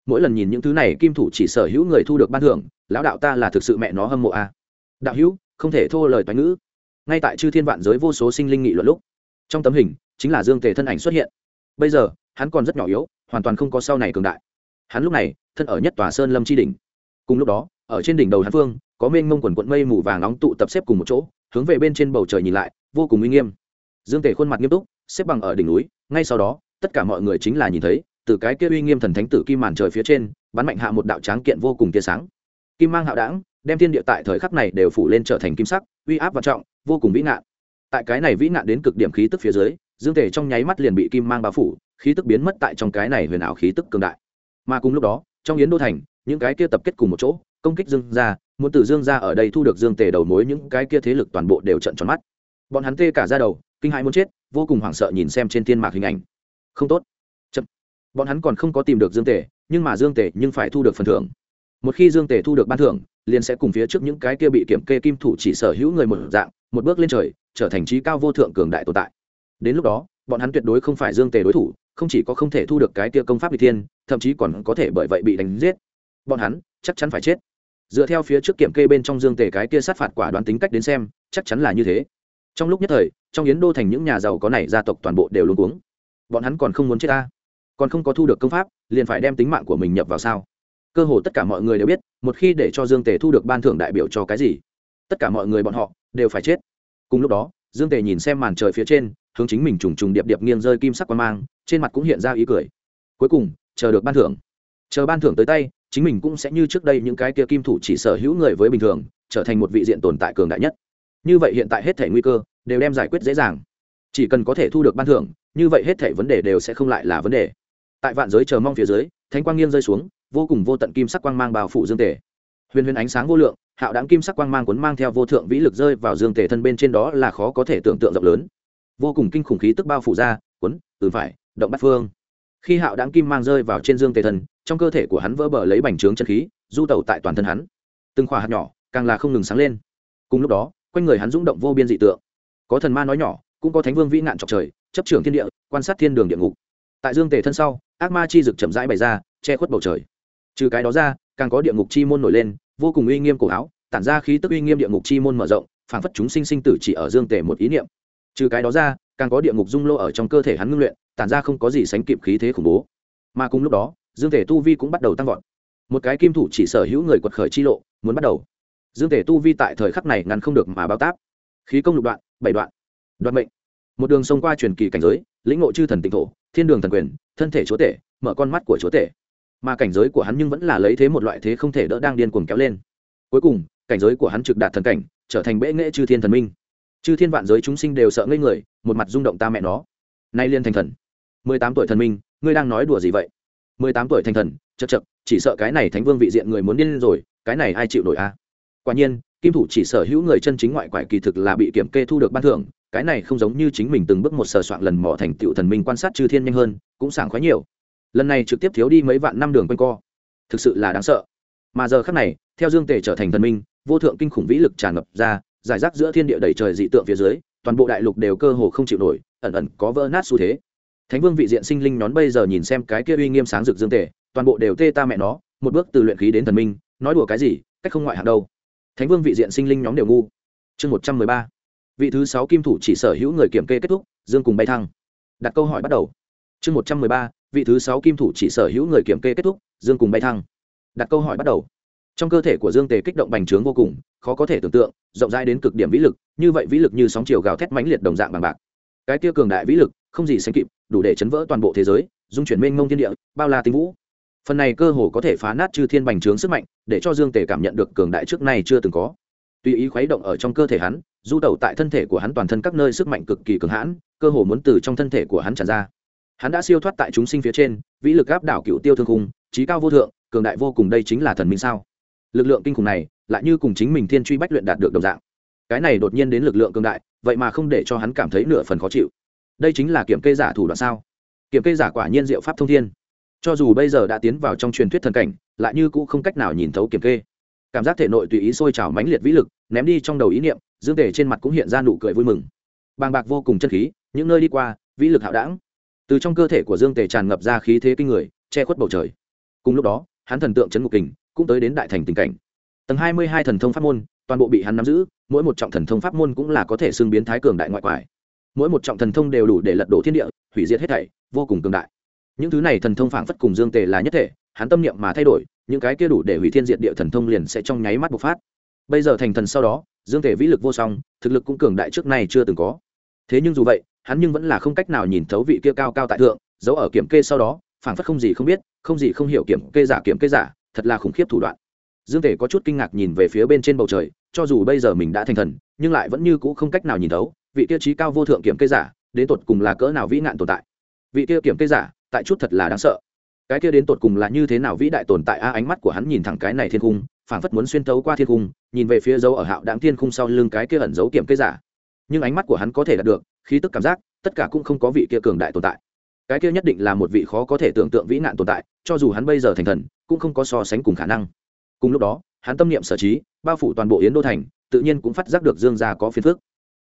Mỗi lần nhìn những thứ này, kim thủ chỉ sở hữu người thu được ban thưởng, lão đạo ta là thực sự mẹ nó hâm mộ a. À. đạo hữu, không thể thô lời toán ngữ. Ngay tại chư thiên vạn giới vô số sinh linh nghị luận lúc, trong tấm hình chính là dương tề thân ảnh xuất hiện. Bây giờ, hắn còn rất nhỏ yếu, hoàn toàn không có sau này cường đại hắn lúc này thân ở nhất tòa sơn lâm tri đỉnh. Cùng lúc đó, ở trên đỉnh đầu hắn phương có mênh mông quần quận mây mù vàng nóng tụ tập xếp cùng một chỗ, hướng về bên trên bầu trời nhìn lại, vô cùng uy nghiêm. Dương tể khuôn mặt nghiêm túc, xếp bằng ở đỉnh núi, ngay sau đó, tất cả mọi người chính là nhìn thấy, từ cái kia uy nghiêm thần thánh tử kim màn trời phía trên, bắn mạnh hạ một đạo tráng kiện vô cùng tia sáng. Kim mang hạo đảng, đem thiên địa tại thời khắc này đều phủ lên trở thành kim sắc, uy áp và trọng, vô cùng vĩ nạn tại cái này vĩ nạn đến cực điểm khí tức phía dưới, dương tể trong nháy mắt liền bị kim mang bao phủ, khí tức biến mất tại trong cái này huyền ảo khí tức cường đại mà cùng lúc đó, trong yến đô thành, những cái kia tập kết cùng một chỗ, công kích dương ra muốn từ dương ra ở đây thu được dương tề đầu mối những cái kia thế lực toàn bộ đều trận tròn mắt. Bọn hắn tê cả ra đầu, kinh hãi muốn chết, vô cùng hoảng sợ nhìn xem trên thiên mạc hình ảnh. Không tốt. Chậm. Bọn hắn còn không có tìm được dương tề, nhưng mà dương tề nhưng phải thu được phần thưởng. Một khi dương tề thu được ban thưởng, liền sẽ cùng phía trước những cái kia bị kiểm kê kim thủ chỉ sở hữu người một dạng, một bước lên trời, trở thành trí cao vô thượng cường đại tồn tại. Đến lúc đó, bọn hắn tuyệt đối không phải dương tề đối thủ không chỉ có không thể thu được cái kia công pháp bị thiên, thậm chí còn có thể bởi vậy bị đánh giết. Bọn hắn chắc chắn phải chết. Dựa theo phía trước kiểm kê bên trong dương tề cái kia sát phạt quả đoán tính cách đến xem, chắc chắn là như thế. Trong lúc nhất thời, trong yến đô thành những nhà giàu có này gia tộc toàn bộ đều luôn cuống. Bọn hắn còn không muốn chết ta. Còn không có thu được công pháp, liền phải đem tính mạng của mình nhập vào sao? Cơ hồ tất cả mọi người đều biết, một khi để cho dương tề thu được ban thưởng đại biểu cho cái gì? Tất cả mọi người bọn họ đều phải chết. Cùng lúc đó, dương tề nhìn xem màn trời phía trên hướng chính mình trùng trùng điệp điệp nghiêng rơi kim sắc qua mang, trên mặt cũng hiện ra ý cười. Cuối cùng, chờ được ban thưởng. Chờ ban thưởng tới tay, chính mình cũng sẽ như trước đây những cái kia kim thủ chỉ sở hữu người với bình thường, trở thành một vị diện tồn tại cường đại nhất. Như vậy hiện tại hết thể nguy cơ, đều đem giải quyết dễ dàng. Chỉ cần có thể thu được ban thưởng, như vậy hết thể vấn đề đều sẽ không lại là vấn đề. Tại vạn giới chờ mong phía dưới, thánh quang nghiêng rơi xuống, vô cùng vô tận kim sắc quang mang bao phủ dương tề. Huyền huyền ánh sáng vô lượng, hạo đáng kim sắc quang mang cuốn mang theo vô thượng vĩ lực rơi vào dương tề thân bên trên đó là khó có thể tưởng tượng rộng lớn vô cùng kinh khủng khí tức bao phủ ra cuốn từ phải, động bắt phương. Khi hạo đáng kim mang rơi vào trên dương tề thần, trong cơ thể của hắn vỡ bờ lấy bành trướng chân khí, du tẩu tại toàn thân hắn. Từng khỏa hạt nhỏ, càng là không ngừng sáng lên. Cùng lúc đó, quanh người hắn rung động vô biên dị tượng. Có thần ma nói nhỏ, cũng có thánh vương vĩ nạn trọc trời, chấp trưởng thiên địa, quan sát thiên đường địa ngục. Tại dương tề thân sau, ác ma chi rực chậm rãi bày ra, che khuất bầu trời. Trừ cái đó ra, càng có địa ngục chi môn nổi lên, vô cùng uy nghiêm cổ áo, tản ra khí tức uy nghiêm địa ngục chi môn mở rộng, phảng phất chúng sinh sinh tử chỉ ở dương tề một ý niệm trừ cái đó ra, càng có địa ngục dung lô ở trong cơ thể hắn ngưng luyện, tản ra không có gì sánh kịp khí thế khủng bố. Mà cùng lúc đó, dương thể tu vi cũng bắt đầu tăng vọt. Một cái kim thủ chỉ sở hữu người quật khởi chi lộ, muốn bắt đầu. Dương thể tu vi tại thời khắc này ngăn không được mà bao táp. Khí công lục đoạn, bảy đoạn. Đoạn mệnh. Một đường sông qua truyền kỳ cảnh giới, lĩnh ngộ chư thần tịnh thổ, thiên đường thần quyền, thân thể chúa tể, mở con mắt của chúa tể. Mà cảnh giới của hắn nhưng vẫn là lấy thế một loại thế không thể đỡ đang điên cuồng kéo lên. Cuối cùng, cảnh giới của hắn trực đạt thần cảnh, trở thành bệ nghệ chư thiên thần minh chư thiên vạn giới chúng sinh đều sợ ngây người, một mặt rung động ta mẹ nó. Nay liên thành thần. Mười tám tuổi thần minh, ngươi đang nói đùa gì vậy? Mười tám tuổi thành thần chật chật chỉ sợ cái này thánh vương vị diện người muốn điên rồi, cái này ai chịu nổi a? Quả nhiên, kim thủ chỉ sở hữu người chân chính ngoại quải kỳ thực là bị kiểm kê thu được ban thưởng, cái này không giống như chính mình từng bước một sờ soạn lần mò thành tựu thần minh quan sát chư thiên nhanh hơn, cũng sảng khoái nhiều. Lần này trực tiếp thiếu đi mấy vạn năm đường quanh co. Thực sự là đáng sợ. Mà giờ khắc này, theo dương tề trở thành thần minh, vô thượng kinh khủng vĩ lực tràn ngập ra giải rác giữa thiên địa đầy trời dị tượng phía dưới, toàn bộ đại lục đều cơ hồ không chịu nổi, ẩn ẩn có vỡ nát xu thế. Thánh vương vị diện sinh linh nhón bây giờ nhìn xem cái kia uy nghiêm sáng rực dương tể toàn bộ đều tê ta mẹ nó, một bước từ luyện khí đến thần minh, nói đùa cái gì, cách không ngoại hạng đâu. Thánh vương vị diện sinh linh nhóm đều ngu. Chương một trăm mười ba. Vị thứ sáu kim thủ chỉ sở hữu người kiểm kê kết thúc, dương cùng bay thăng. Đặt câu hỏi bắt đầu. Chương một trăm mười ba, vị thứ sáu kim thủ chỉ sở hữu người kiểm kê kết thúc, dương cùng bay thăng. Đặt câu hỏi bắt đầu trong cơ thể của dương tề kích động bành trướng vô cùng, khó có thể tưởng tượng, rộng rãi đến cực điểm vĩ lực, như vậy vĩ lực như sóng chiều gào thét mãnh liệt đồng dạng bằng bạc. Cái kia cường đại vĩ lực, không gì sánh kịp, đủ để chấn vỡ toàn bộ thế giới, dung chuyển mênh mông thiên địa, bao la tinh vũ. Phần này cơ hồ có thể phá nát chư thiên bành trướng sức mạnh, để cho dương tề cảm nhận được cường đại trước nay chưa từng có. Tùy ý khuấy động ở trong cơ thể hắn, du tẩu tại thân thể của hắn toàn thân các nơi sức mạnh cực kỳ cường hãn, cơ hồ muốn từ trong thân thể của hắn tràn ra. Hắn đã siêu thoát tại chúng sinh phía trên, vĩ lực áp đảo cựu tiêu thương khung, trí cao vô thượng, cường đại vô cùng đây chính là thần minh sao? Lực lượng kinh khủng này lại như cùng chính mình thiên truy bách luyện đạt được đồng dạng. Cái này đột nhiên đến lực lượng cường đại, vậy mà không để cho hắn cảm thấy nửa phần khó chịu. Đây chính là kiểm kê giả thủ đoạn sao? Kiểm kê giả quả nhiên diệu pháp thông thiên. Cho dù bây giờ đã tiến vào trong truyền thuyết thần cảnh, lại như cũng không cách nào nhìn thấu kiểm kê. Cảm giác thể nội tùy ý sôi trào mãnh liệt vĩ lực, ném đi trong đầu ý niệm, dương thể trên mặt cũng hiện ra nụ cười vui mừng. Bàng bạc vô cùng chân khí, những nơi đi qua, vĩ lực hạo đảng từ trong cơ thể của dương tề tràn ngập ra khí thế kinh người, che khuất bầu trời. Cùng lúc đó, hắn thần tượng chấn ngục kình cũng tới đến đại thành tình cảnh. Tầng hai mươi hai thần thông pháp môn, toàn bộ bị hắn nắm giữ, mỗi một trọng thần thông pháp môn cũng là có thể xưng biến thái cường đại ngoại quải. Mỗi một trọng thần thông đều đủ để lật đổ thiên địa, hủy diệt hết thảy, vô cùng cường đại. Những thứ này thần thông phảng phất cùng dương tề là nhất thể, hắn tâm niệm mà thay đổi, những cái kia đủ để hủy thiên diệt địa thần thông liền sẽ trong nháy mắt bộc phát. Bây giờ thành thần sau đó, dương tề vĩ lực vô song, thực lực cũng cường đại trước nay chưa từng có. Thế nhưng dù vậy, hắn nhưng vẫn là không cách nào nhìn thấu vị kia cao cao tại thượng, giấu ở kiểm kê sau đó, phảng phất không gì không biết, không gì không hiểu kiểm kê giả kiểm kê giả thật là khủng khiếp thủ đoạn. Dương tề có chút kinh ngạc nhìn về phía bên trên bầu trời, cho dù bây giờ mình đã thành thần, nhưng lại vẫn như cũ không cách nào nhìn thấu, vị kia trí cao vô thượng kiểm kê giả, đến tột cùng là cỡ nào vĩ nạn tồn tại? Vị kia kiểm kê giả, tại chút thật là đáng sợ. Cái kia đến tột cùng là như thế nào vĩ đại tồn tại? A, ánh mắt của hắn nhìn thẳng cái này thiên cung phảng phất muốn xuyên thấu qua thiên cung nhìn về phía dấu ở hạo đáng thiên cung sau lưng cái kia ẩn dấu kiểm kê giả. Nhưng ánh mắt của hắn có thể đạt được, khí tức cảm giác, tất cả cũng không có vị kia cường đại tồn tại cái kia nhất định là một vị khó có thể tưởng tượng vĩ nạn tồn tại, cho dù hắn bây giờ thành thần, cũng không có so sánh cùng khả năng. Cùng lúc đó, hắn tâm niệm sở trí, bao phủ toàn bộ yến đô thành, tự nhiên cũng phát giác được dương gia có phiền phức.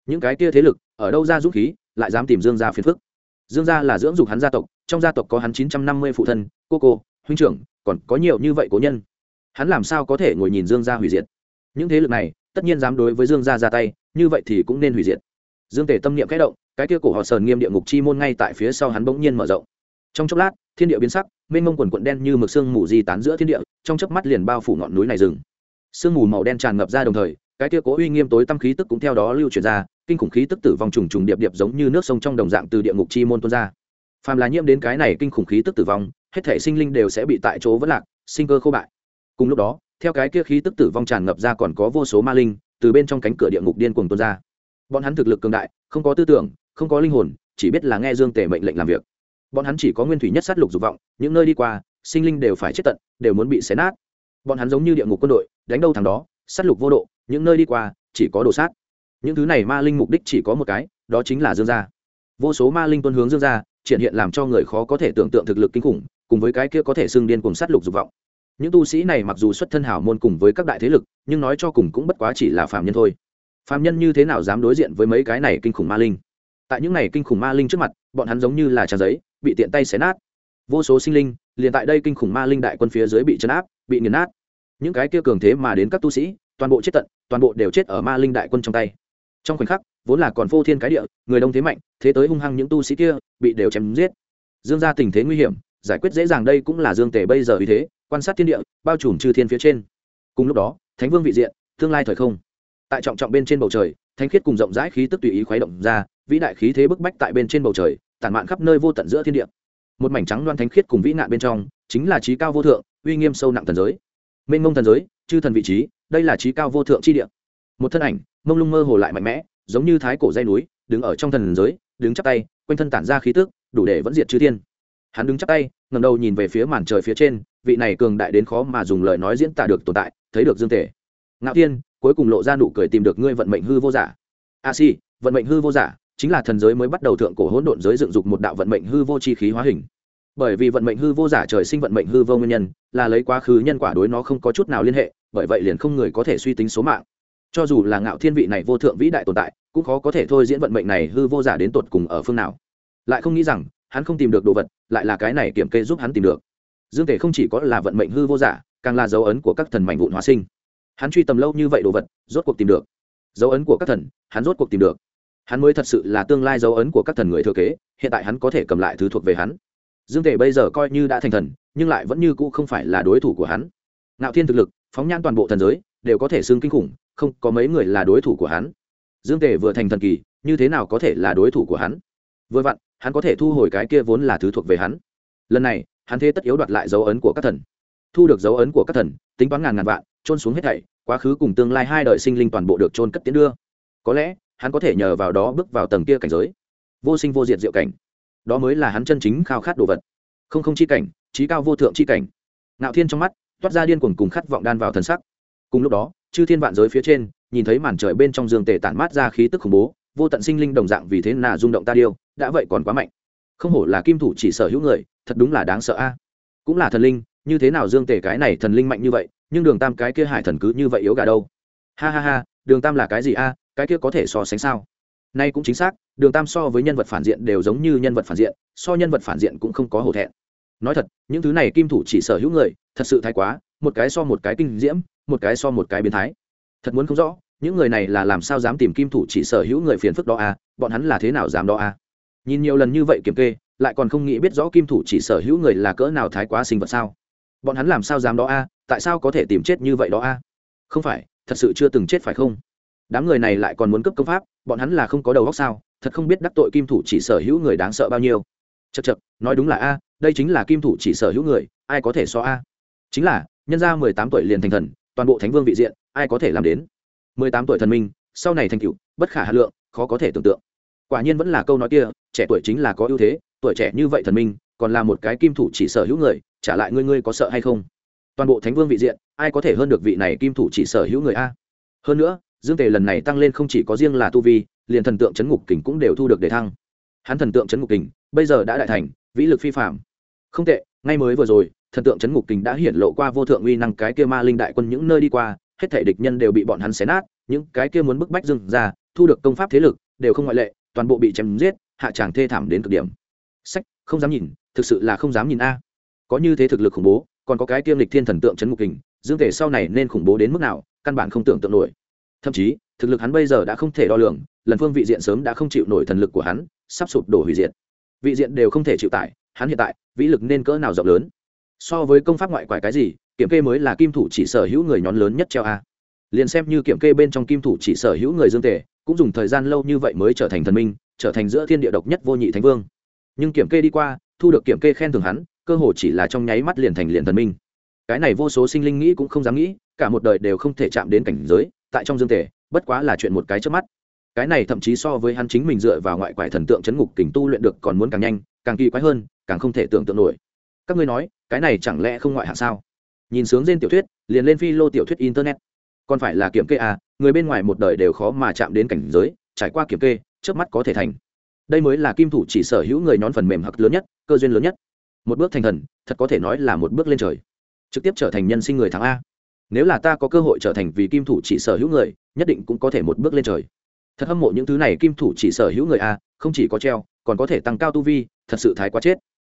Những cái kia thế lực, ở đâu ra dũng khí, lại dám tìm dương gia phiền phức. Dương gia là dưỡng dục hắn gia tộc, trong gia tộc có hắn chín trăm năm mươi phụ thân, cô cô, huynh trưởng, còn có nhiều như vậy cố nhân. Hắn làm sao có thể ngồi nhìn dương gia hủy diệt? Những thế lực này, tất nhiên dám đối với dương gia ra tay, như vậy thì cũng nên hủy diệt dương tề tâm niệm kẽ động, cái kia cổ họ sờn nghiêm địa ngục chi môn ngay tại phía sau hắn bỗng nhiên mở rộng. Trong chốc lát, thiên địa biến sắc, mênh mông quần quận đen như mực sương mù di tán giữa thiên địa, trong chớp mắt liền bao phủ ngọn núi này rừng. Sương mù màu đen tràn ngập ra đồng thời, cái kia cố uy nghiêm tối tâm khí tức cũng theo đó lưu truyền ra, kinh khủng khí tức tử vong trùng trùng điệp điệp giống như nước sông trong đồng dạng từ địa ngục chi môn tuôn ra. Phàm là nhiễm đến cái này kinh khủng khí tức tử vong, hết thể sinh linh đều sẽ bị tại chỗ vỡ lạc, sinh cơ khô bại. Cùng lúc đó, theo cái kia khí tức tử vong tràn ngập ra còn có vô số ma linh, từ bên trong cánh cửa địa ngục điên cuồng tuôn ra bọn hắn thực lực cường đại, không có tư tưởng, không có linh hồn, chỉ biết là nghe dương tề mệnh lệnh làm việc. Bọn hắn chỉ có nguyên thủy nhất sát lục dục vọng, những nơi đi qua, sinh linh đều phải chết tận, đều muốn bị xé nát. Bọn hắn giống như địa ngục quân đội, đánh đâu thằng đó, sát lục vô độ, những nơi đi qua, chỉ có đồ sát. Những thứ này ma linh mục đích chỉ có một cái, đó chính là dương gia. Vô số ma linh tuân hướng dương gia, triển hiện làm cho người khó có thể tưởng tượng thực lực kinh khủng, cùng với cái kia có thể xưng điên cùng sát lục dục vọng. Những tu sĩ này mặc dù xuất thân hảo môn cùng với các đại thế lực, nhưng nói cho cùng cũng bất quá chỉ là phạm nhân thôi phạm nhân như thế nào dám đối diện với mấy cái này kinh khủng ma linh? Tại những này kinh khủng ma linh trước mặt, bọn hắn giống như là trang giấy, bị tiện tay xé nát. Vô số sinh linh, liền tại đây kinh khủng ma linh đại quân phía dưới bị chấn áp, bị nghiền nát. Những cái kia cường thế mà đến các tu sĩ, toàn bộ chết tận, toàn bộ đều chết ở ma linh đại quân trong tay. Trong khoảnh khắc, vốn là còn phô thiên cái địa, người đông thế mạnh, thế tới hung hăng những tu sĩ kia, bị đều chém giết. Dương ra tình thế nguy hiểm, giải quyết dễ dàng đây cũng là dương tể bây giờ vì thế, quan sát thiên địa, bao trùm chư thiên phía trên. Cùng lúc đó, thánh vương vị diện, tương lai thời không tại trọng trọng bên trên bầu trời, thánh khiết cùng rộng rãi khí tức tùy ý khuấy động ra, vĩ đại khí thế bức bách tại bên trên bầu trời, tản mạn khắp nơi vô tận giữa thiên địa. Một mảnh trắng loan thánh khiết cùng vĩ nạn bên trong, chính là trí cao vô thượng, uy nghiêm sâu nặng thần giới. Mênh mông thần giới, chư thần vị trí, đây là trí cao vô thượng chi địa. Một thân ảnh, mông lung mơ hồ lại mạnh mẽ, giống như thái cổ dây núi, đứng ở trong thần giới, đứng chắp tay, quanh thân tản ra khí tức, đủ để vẫn diệt chư thiên. Hắn đứng chắp tay ngầm đầu nhìn về phía màn trời phía trên, vị này cường đại đến khó mà dùng lời nói diễn tả được tồn tại, thấy được dương tể ngạo thiên cuối cùng lộ ra nụ cười tìm được ngươi vận mệnh hư vô giả. A si, vận mệnh hư vô giả chính là thần giới mới bắt đầu thượng cổ hỗn độn giới dựng dục một đạo vận mệnh hư vô chi khí hóa hình. Bởi vì vận mệnh hư vô giả trời sinh vận mệnh hư vô nguyên nhân, là lấy quá khứ nhân quả đối nó không có chút nào liên hệ, bởi vậy liền không người có thể suy tính số mạng. Cho dù là ngạo thiên vị này vô thượng vĩ đại tồn tại, cũng khó có thể thôi diễn vận mệnh này hư vô giả đến tột cùng ở phương nào. Lại không nghĩ rằng, hắn không tìm được đồ vật, lại là cái này kiểm kê giúp hắn tìm được. Dương thể không chỉ có là vận mệnh hư vô giả, càng là dấu ấn của các thần mảnh vụn hóa sinh hắn truy tầm lâu như vậy đồ vật, rốt cuộc tìm được. Dấu ấn của các thần, hắn rốt cuộc tìm được. Hắn mới thật sự là tương lai dấu ấn của các thần người thừa kế, hiện tại hắn có thể cầm lại thứ thuộc về hắn. Dương tể bây giờ coi như đã thành thần, nhưng lại vẫn như cũ không phải là đối thủ của hắn. Ngạo thiên thực lực, phóng nhan toàn bộ thần giới, đều có thể xưng kinh khủng, không có mấy người là đối thủ của hắn. Dương tề vừa thành thần kỳ, như thế nào có thể là đối thủ của hắn? Vừa vặn, hắn có thể thu hồi cái kia vốn là thứ thuộc về hắn. Lần này, hắn thế tất yếu đoạt lại dấu ấn của các thần thu được dấu ấn của các thần, tính toán ngàn ngàn vạn trôn xuống hết thảy, quá khứ cùng tương lai hai đời sinh linh toàn bộ được trôn cất tiến đưa. Có lẽ, hắn có thể nhờ vào đó bước vào tầng kia cảnh giới. Vô sinh vô diệt diệu cảnh. Đó mới là hắn chân chính khao khát đồ vật. Không không chi cảnh trí cao vô thượng chi cảnh. Nạo thiên trong mắt, toát ra điên cuồng cùng khát vọng đan vào thần sắc. Cùng lúc đó, chư thiên vạn giới phía trên, nhìn thấy màn trời bên trong dương tề tản mát ra khí tức khủng bố, vô tận sinh linh đồng dạng vì thế là rung động ta điêu, đã vậy còn quá mạnh. Không hổ là kim thủ chỉ sở hữu người, thật đúng là đáng sợ a. Cũng là thần linh như thế nào dương tề cái này thần linh mạnh như vậy, nhưng đường tam cái kia hải thần cứ như vậy yếu gà đâu? Ha ha ha, đường tam là cái gì a? Cái kia có thể so sánh sao? Nay cũng chính xác, đường tam so với nhân vật phản diện đều giống như nhân vật phản diện, so nhân vật phản diện cũng không có hổ thẹn. Nói thật, những thứ này kim thủ chỉ sở hữu người, thật sự thái quá, một cái so một cái kinh diễm, một cái so một cái biến thái. Thật muốn không rõ, những người này là làm sao dám tìm kim thủ chỉ sở hữu người phiền phức đó à bọn hắn là thế nào dám đó à nhìn nhiều lần như vậy kiểm kê, lại còn không nghĩ biết rõ kim thủ chỉ sở hữu người là cỡ nào thái quá sinh vật sao? Bọn hắn làm sao dám đó à tại sao có thể tìm chết như vậy đó à không phải, thật sự chưa từng chết phải không? Đám người này lại còn muốn cấp công pháp, bọn hắn là không có đầu óc sao? Thật không biết đắc tội kim thủ chỉ sở hữu người đáng sợ bao nhiêu. Chật chật nói đúng là a, đây chính là kim thủ chỉ sở hữu người, ai có thể so a? Chính là, nhân ra mười tám tuổi liền thành thần, toàn bộ thánh vương vị diện, ai có thể làm đến? Mười tám tuổi thần minh, sau này thành cựu bất khả hà lượng, khó có thể tưởng tượng. Quả nhiên vẫn là câu nói kia, trẻ tuổi chính là có ưu thế, tuổi trẻ như vậy thần minh, còn là một cái kim thủ chỉ sở hữu người trả lại ngươi ngươi có sợ hay không? Toàn bộ thánh vương vị diện, ai có thể hơn được vị này kim thủ chỉ sở hữu người a? Hơn nữa, dương tề lần này tăng lên không chỉ có riêng là tu vi, liền thần tượng c ngục kình cũng đều thu được đề thăng. Hắn thần tượng c ngục kình, bây giờ đã đại thành, vĩ lực phi phạm không tệ, ngay mới vừa rồi, thần tượng c ngục kình đã hiển lộ qua vô thượng uy năng cái kia ma linh đại quân những nơi đi qua, hết thể địch nhân đều bị bọn hắn xé nát, những cái kia muốn bức bách dừng ra thu được công pháp thế lực, đều không ngoại lệ, toàn bộ bị chém giết, hạ tràng thê thảm đến cực điểm. Sách, không dám nhìn, thực sự là không dám nhìn a có như thế thực lực khủng bố còn có cái tiêm lịch thiên thần tượng c ngục hình, dương thể sau này nên khủng bố đến mức nào căn bản không tưởng tượng nổi. Thậm chí thực lực hắn bây giờ đã không thể đo lường lần phương vị diện sớm đã không chịu nổi thần lực của hắn sắp sụp đổ hủy diệt. Vị diện đều không thể chịu tải hắn hiện tại vĩ lực nên cỡ nào rộng lớn? So với công pháp ngoại quải cái gì kiểm kê mới là kim thủ chỉ sở hữu người nhón lớn nhất treo a. Liền xem như kiểm kê bên trong kim thủ chỉ sở hữu người dương tề cũng dùng thời gian lâu như vậy mới trở thành thần minh trở thành giữa thiên địa độc nhất vô nhị thánh vương. Nhưng kiểm kê đi qua thu được kiểm kê khen thưởng hắn cơ hồ chỉ là trong nháy mắt liền thành liền thần minh. Cái này vô số sinh linh nghĩ cũng không dám nghĩ, cả một đời đều không thể chạm đến cảnh giới, tại trong dương thể bất quá là chuyện một cái trước mắt. Cái này thậm chí so với hắn chính mình dựa vào ngoại quải thần tượng chấn ngục kình tu luyện được còn muốn càng nhanh, càng kỳ quái hơn, càng không thể tưởng tượng nổi. Các ngươi nói, cái này chẳng lẽ không ngoại hạng sao? Nhìn sướng trên tiểu thuyết, liền lên phi lô tiểu thuyết internet. Còn phải là kiểm kê à người bên ngoài một đời đều khó mà chạm đến cảnh giới, trải qua kiểm kê, trước mắt có thể thành. Đây mới là kim thủ chỉ sở hữu người nhón phần mềm hặc lớn nhất, cơ duyên lớn nhất một bước thành thần, thật có thể nói là một bước lên trời. Trực tiếp trở thành nhân sinh người thắng a. Nếu là ta có cơ hội trở thành vì kim thủ chỉ sở hữu người, nhất định cũng có thể một bước lên trời. Thật hâm mộ những thứ này kim thủ chỉ sở hữu người a, không chỉ có treo, còn có thể tăng cao tu vi, thật sự thái quá chết.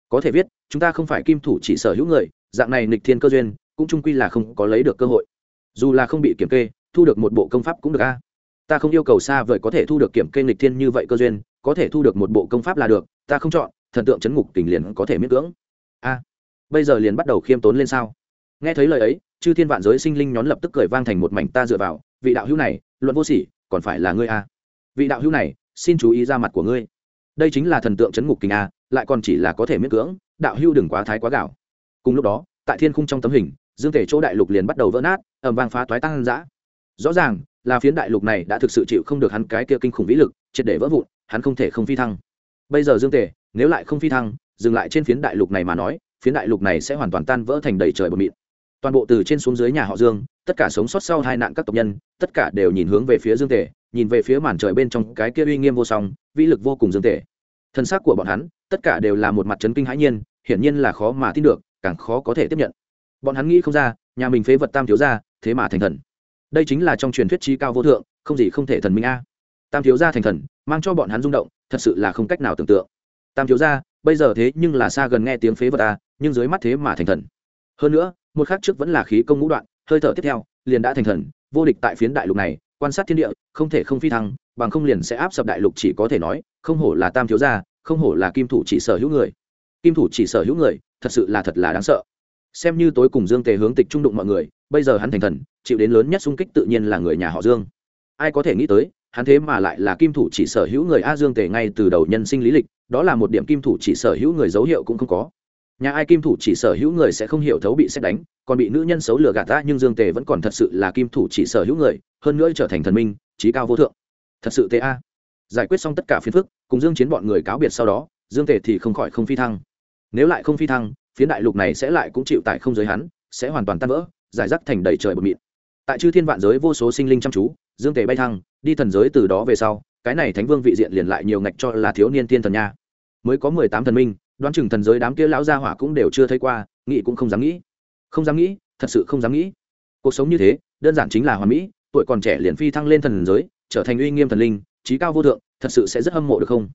Có thể viết, chúng ta không phải kim thủ chỉ sở hữu người, dạng này nịch thiên cơ duyên, cũng trung quy là không có lấy được cơ hội. Dù là không bị kiểm kê, thu được một bộ công pháp cũng được a. Ta không yêu cầu xa vời có thể thu được kiểm kê nịch thiên như vậy cơ duyên, có thể thu được một bộ công pháp là được, ta không chọn thần tượng chấn ngục tình liền có thể miễn cưỡng. A, bây giờ liền bắt đầu khiêm tốn lên sao? Nghe thấy lời ấy, chư thiên vạn giới sinh linh nhón lập tức cười vang thành một mảnh ta dựa vào, vị đạo hữu này, luận vô sỉ, còn phải là ngươi a. Vị đạo hữu này, xin chú ý ra mặt của ngươi. Đây chính là thần tượng chấn ngục kình a, lại còn chỉ là có thể miễn cưỡng, đạo hữu đừng quá thái quá gạo. Cùng lúc đó, tại thiên khung trong tấm hình, dương thể chỗ đại lục liền bắt đầu vỡ nát ẩm vang phá toái tăng dã. Rõ ràng, là phiến đại lục này đã thực sự chịu không được hắn cái kia kinh khủng vĩ lực, triệt để vỡ vụn, hắn không thể không phi thăng. Bây giờ dương Tề nếu lại không phi thăng, dừng lại trên phiến đại lục này mà nói, phiến đại lục này sẽ hoàn toàn tan vỡ thành đầy trời bờ mịn toàn bộ từ trên xuống dưới nhà họ dương, tất cả sống sót sau hai nạn các tộc nhân, tất cả đều nhìn hướng về phía dương tể nhìn về phía màn trời bên trong cái kia uy nghiêm vô song, vĩ lực vô cùng dương tể thân xác của bọn hắn, tất cả đều là một mặt trấn kinh hãi nhiên, hiển nhiên là khó mà tin được, càng khó có thể tiếp nhận. Bọn hắn nghĩ không ra, nhà mình phế vật tam thiếu gia, thế mà thành thần. Đây chính là trong truyền thuyết trí cao vô thượng, không gì không thể thần minh a. Tam thiếu gia thành thần, mang cho bọn hắn rung động, thật sự là không cách nào tưởng tượng tam thiếu gia bây giờ thế nhưng là xa gần nghe tiếng phế vật à, nhưng dưới mắt thế mà thành thần. Hơn nữa một khác trước vẫn là khí công ngũ đoạn hơi thở tiếp theo liền đã thành thần vô địch tại phiến đại lục này quan sát thiên địa không thể không phi thăng bằng không liền sẽ áp sập đại lục chỉ có thể nói không hổ là tam thiếu gia không hổ là kim thủ chỉ sở hữu người. Kim thủ chỉ sở hữu người thật sự là thật là đáng sợ. Xem như tối cùng dương tề hướng tịch trung đụng mọi người bây giờ hắn thành thần chịu đến lớn nhất xung kích tự nhiên là người nhà họ dương. Ai có thể nghĩ tới hắn thế mà lại là kim thủ chỉ sở hữu người a dương tề ngay từ đầu nhân sinh lý lịch đó là một điểm kim thủ chỉ sở hữu người dấu hiệu cũng không có. Nhà ai kim thủ chỉ sở hữu người sẽ không hiểu thấu bị xét đánh, còn bị nữ nhân xấu lừa gạt ta, nhưng dương tề vẫn còn thật sự là kim thủ chỉ sở hữu người, hơn nữa trở thành thần minh, trí cao vô thượng. Thật sự tê a. Giải quyết xong tất cả phiền phức, cùng dương chiến bọn người cáo biệt sau đó, dương tề thì không khỏi không phi thăng. Nếu lại không phi thăng, phiến đại lục này sẽ lại cũng chịu tại không giới hắn, sẽ hoàn toàn tan vỡ, giải rác thành đầy trời bờ mịn tại chư thiên vạn giới vô số sinh linh chăm chú, dương tề bay thăng, đi thần giới từ đó về sau, cái này thánh vương vị diện liền lại nhiều ngạch cho là thiếu niên thiên thần nha mới có mười tám thần minh, đoán chừng thần giới đám kia lão gia hỏa cũng đều chưa thấy qua, nghĩ cũng không dám nghĩ. Không dám nghĩ, thật sự không dám nghĩ. Cuộc sống như thế, đơn giản chính là hoàn mỹ, tuổi còn trẻ liền phi thăng lên thần giới, trở thành uy nghiêm thần linh, trí cao vô thượng, thật sự sẽ rất hâm mộ được không?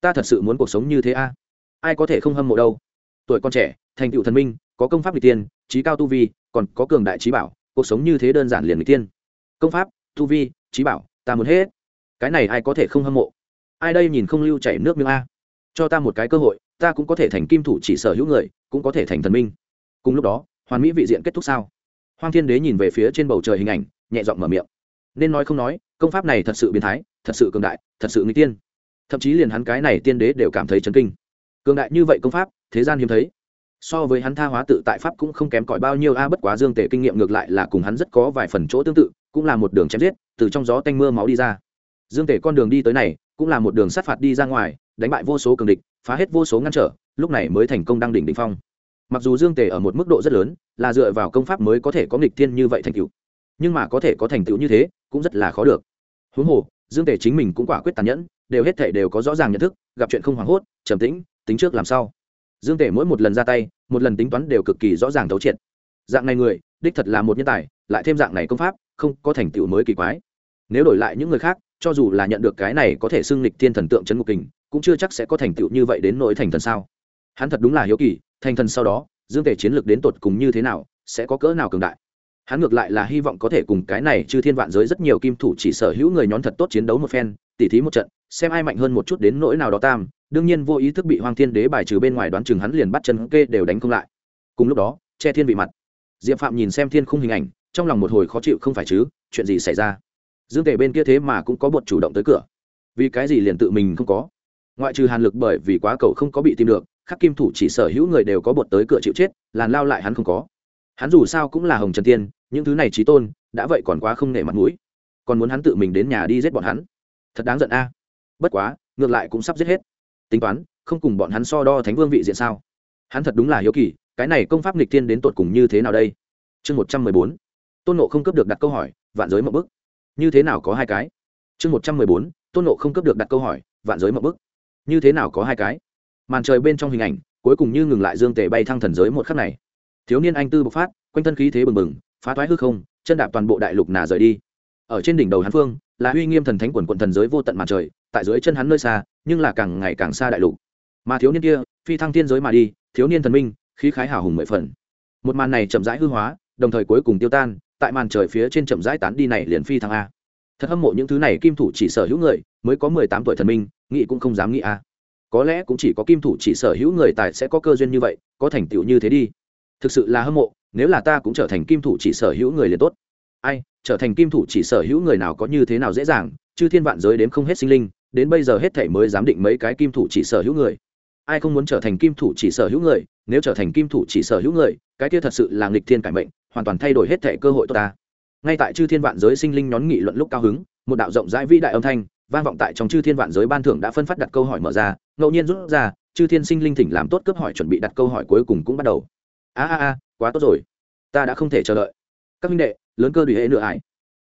Ta thật sự muốn cuộc sống như thế a. Ai có thể không hâm mộ đâu. Tuổi còn trẻ, thành tựu thần minh, có công pháp n tiên, trí cao tu vi, còn có cường đại trí bảo, cuộc sống như thế đơn giản liền n tiên. Công pháp, tu vi, trí bảo, ta muốn hết. Cái này ai có thể không hâm mộ? Ai đây nhìn không lưu chảy nước miếng a? Cho ta một cái cơ hội, ta cũng có thể thành kim thủ chỉ sở hữu người, cũng có thể thành thần minh. Cùng lúc đó, hoàn mỹ vị diện kết thúc sao? Hoang thiên đế nhìn về phía trên bầu trời hình ảnh, nhẹ giọng mở miệng. Nên nói không nói, công pháp này thật sự biến thái, thật sự cường đại, thật sự nguy tiên. Thậm chí liền hắn cái này tiên đế đều cảm thấy chấn kinh. Cường đại như vậy công pháp, thế gian hiếm thấy. So với hắn tha hóa tự tại pháp cũng không kém cỏi bao nhiêu a, bất quá dương tể kinh nghiệm ngược lại là cùng hắn rất có vài phần chỗ tương tự, cũng là một đường chém giết, từ trong gió tanh mưa máu đi ra. Dương tể con đường đi tới này cũng là một đường sát phạt đi ra ngoài, đánh bại vô số cường địch, phá hết vô số ngăn trở, lúc này mới thành công đăng đỉnh đỉnh phong. Mặc dù dương Tề ở một mức độ rất lớn, là dựa vào công pháp mới có thể có nghịch thiên như vậy thành tựu, nhưng mà có thể có thành tựu như thế, cũng rất là khó được. Huống hồ, dương Tề chính mình cũng quả quyết tàn nhẫn, đều hết thể đều có rõ ràng nhận thức, gặp chuyện không hoảng hốt, trầm tĩnh, tính trước làm sao dương Tề mỗi một lần ra tay, một lần tính toán đều cực kỳ rõ ràng thấu triệt. Dạng này người, đích thật là một nhân tài, lại thêm dạng này công pháp, không có thành tựu mới kỳ quái. Nếu đổi lại những người khác cho dù là nhận được cái này có thể xưng lịch thiên thần tượng c ngục kình, cũng chưa chắc sẽ có thành tựu như vậy đến nỗi thành thần sao. Hắn thật đúng là hiếu kỳ, thành thần sau đó, dương tể chiến lược đến tột cùng như thế nào, sẽ có cỡ nào cường đại. Hắn ngược lại là hy vọng có thể cùng cái này chư thiên vạn giới rất nhiều kim thủ chỉ sở hữu người nhón thật tốt chiến đấu một phen, tỉ thí một trận, xem ai mạnh hơn một chút đến nỗi nào đó tam, đương nhiên vô ý thức bị hoàng thiên đế bài trừ bên ngoài đoán chừng hắn liền bắt chân kê đều đánh không lại. Cùng lúc đó, che thiên bị mặt. Diệp phạm nhìn xem thiên khung hình ảnh, trong lòng một hồi khó chịu không phải chứ, chuyện gì xảy ra? Dương tề bên kia thế mà cũng có bột chủ động tới cửa. Vì cái gì liền tự mình không có? Ngoại trừ hàn lực bởi vì quá cầu không có bị tìm được, khắc kim thủ chỉ sở hữu người đều có bột tới cửa chịu chết, làn lao lại hắn không có. Hắn dù sao cũng là hồng trần tiên, những thứ này trí tôn, đã vậy còn quá không nể mặt mũi. Còn muốn hắn tự mình đến nhà đi giết bọn hắn. Thật đáng giận a. Bất quá, ngược lại cũng sắp giết hết. Tính toán, không cùng bọn hắn so đo thánh vương vị diện sao? Hắn thật đúng là hiếu kỳ, cái này công pháp nghịch thiên đến tột cùng như thế nào đây? Chương một trăm mười bốn. Tôn nộ không cấp được đặt câu hỏi, vạn giới mậu bức như thế nào có hai cái? Chương một trăm mười bốn, tôn nộ không cấp được đặt câu hỏi, vạn giới mậu bức. Như thế nào có hai cái? Màn trời bên trong hình ảnh, cuối cùng như ngừng lại dương tề bay thăng thần giới một khắc này. Thiếu niên anh tư bộc phát, quanh thân khí thế bừng bừng, phá toái hư không, chân đạp toàn bộ đại lục nà rời đi. Ở trên đỉnh đầu hắn phương, là uy nghiêm thần thánh quần quận thần giới vô tận màn trời, tại dưới chân hắn nơi xa, nhưng là càng ngày càng xa đại lục. Mà thiếu niên kia, phi thăng thiên giới mà đi, thiếu niên thần minh, khí khái hào hùng mười phần. Một màn này chậm rãi hư hóa, đồng thời cuối cùng tiêu tan tại màn trời phía trên chậm rãi tán đi này liền phi thăng a. Thật hâm mộ những thứ này kim thủ chỉ sở hữu người, mới có mười tám tuổi thần minh, nghĩ cũng không dám nghĩ a. Có lẽ cũng chỉ có kim thủ chỉ sở hữu người tài sẽ có cơ duyên như vậy, có thành tựu như thế đi. Thực sự là hâm mộ, nếu là ta cũng trở thành kim thủ chỉ sở hữu người liền tốt. Ai, trở thành kim thủ chỉ sở hữu người nào có như thế nào dễ dàng chứ thiên vạn giới đếm không hết sinh linh, đến bây giờ hết thể mới giám định mấy cái kim thủ chỉ sở hữu người ai không muốn trở thành kim thủ chỉ sở hữu người, nếu trở thành kim thủ chỉ sở hữu người, cái kia thật sự là nghịch thiên cải mệnh, hoàn toàn thay đổi hết thể cơ hội tốt ta. Ngay tại chư thiên vạn giới sinh linh nhón nghị luận lúc cao hứng, một đạo rộng rãi vĩ đại âm thanh vang vọng tại trong chư thiên vạn giới ban thưởng đã phân phát đặt câu hỏi mở ra, ngẫu nhiên rút ra, chư thiên sinh linh thỉnh làm tốt cấp hỏi chuẩn bị đặt câu hỏi cuối cùng cũng bắt đầu. A a a, quá tốt rồi. Ta đã không thể chờ đợi. Các minh đệ, lớn cơ đùi hệ nữa ải.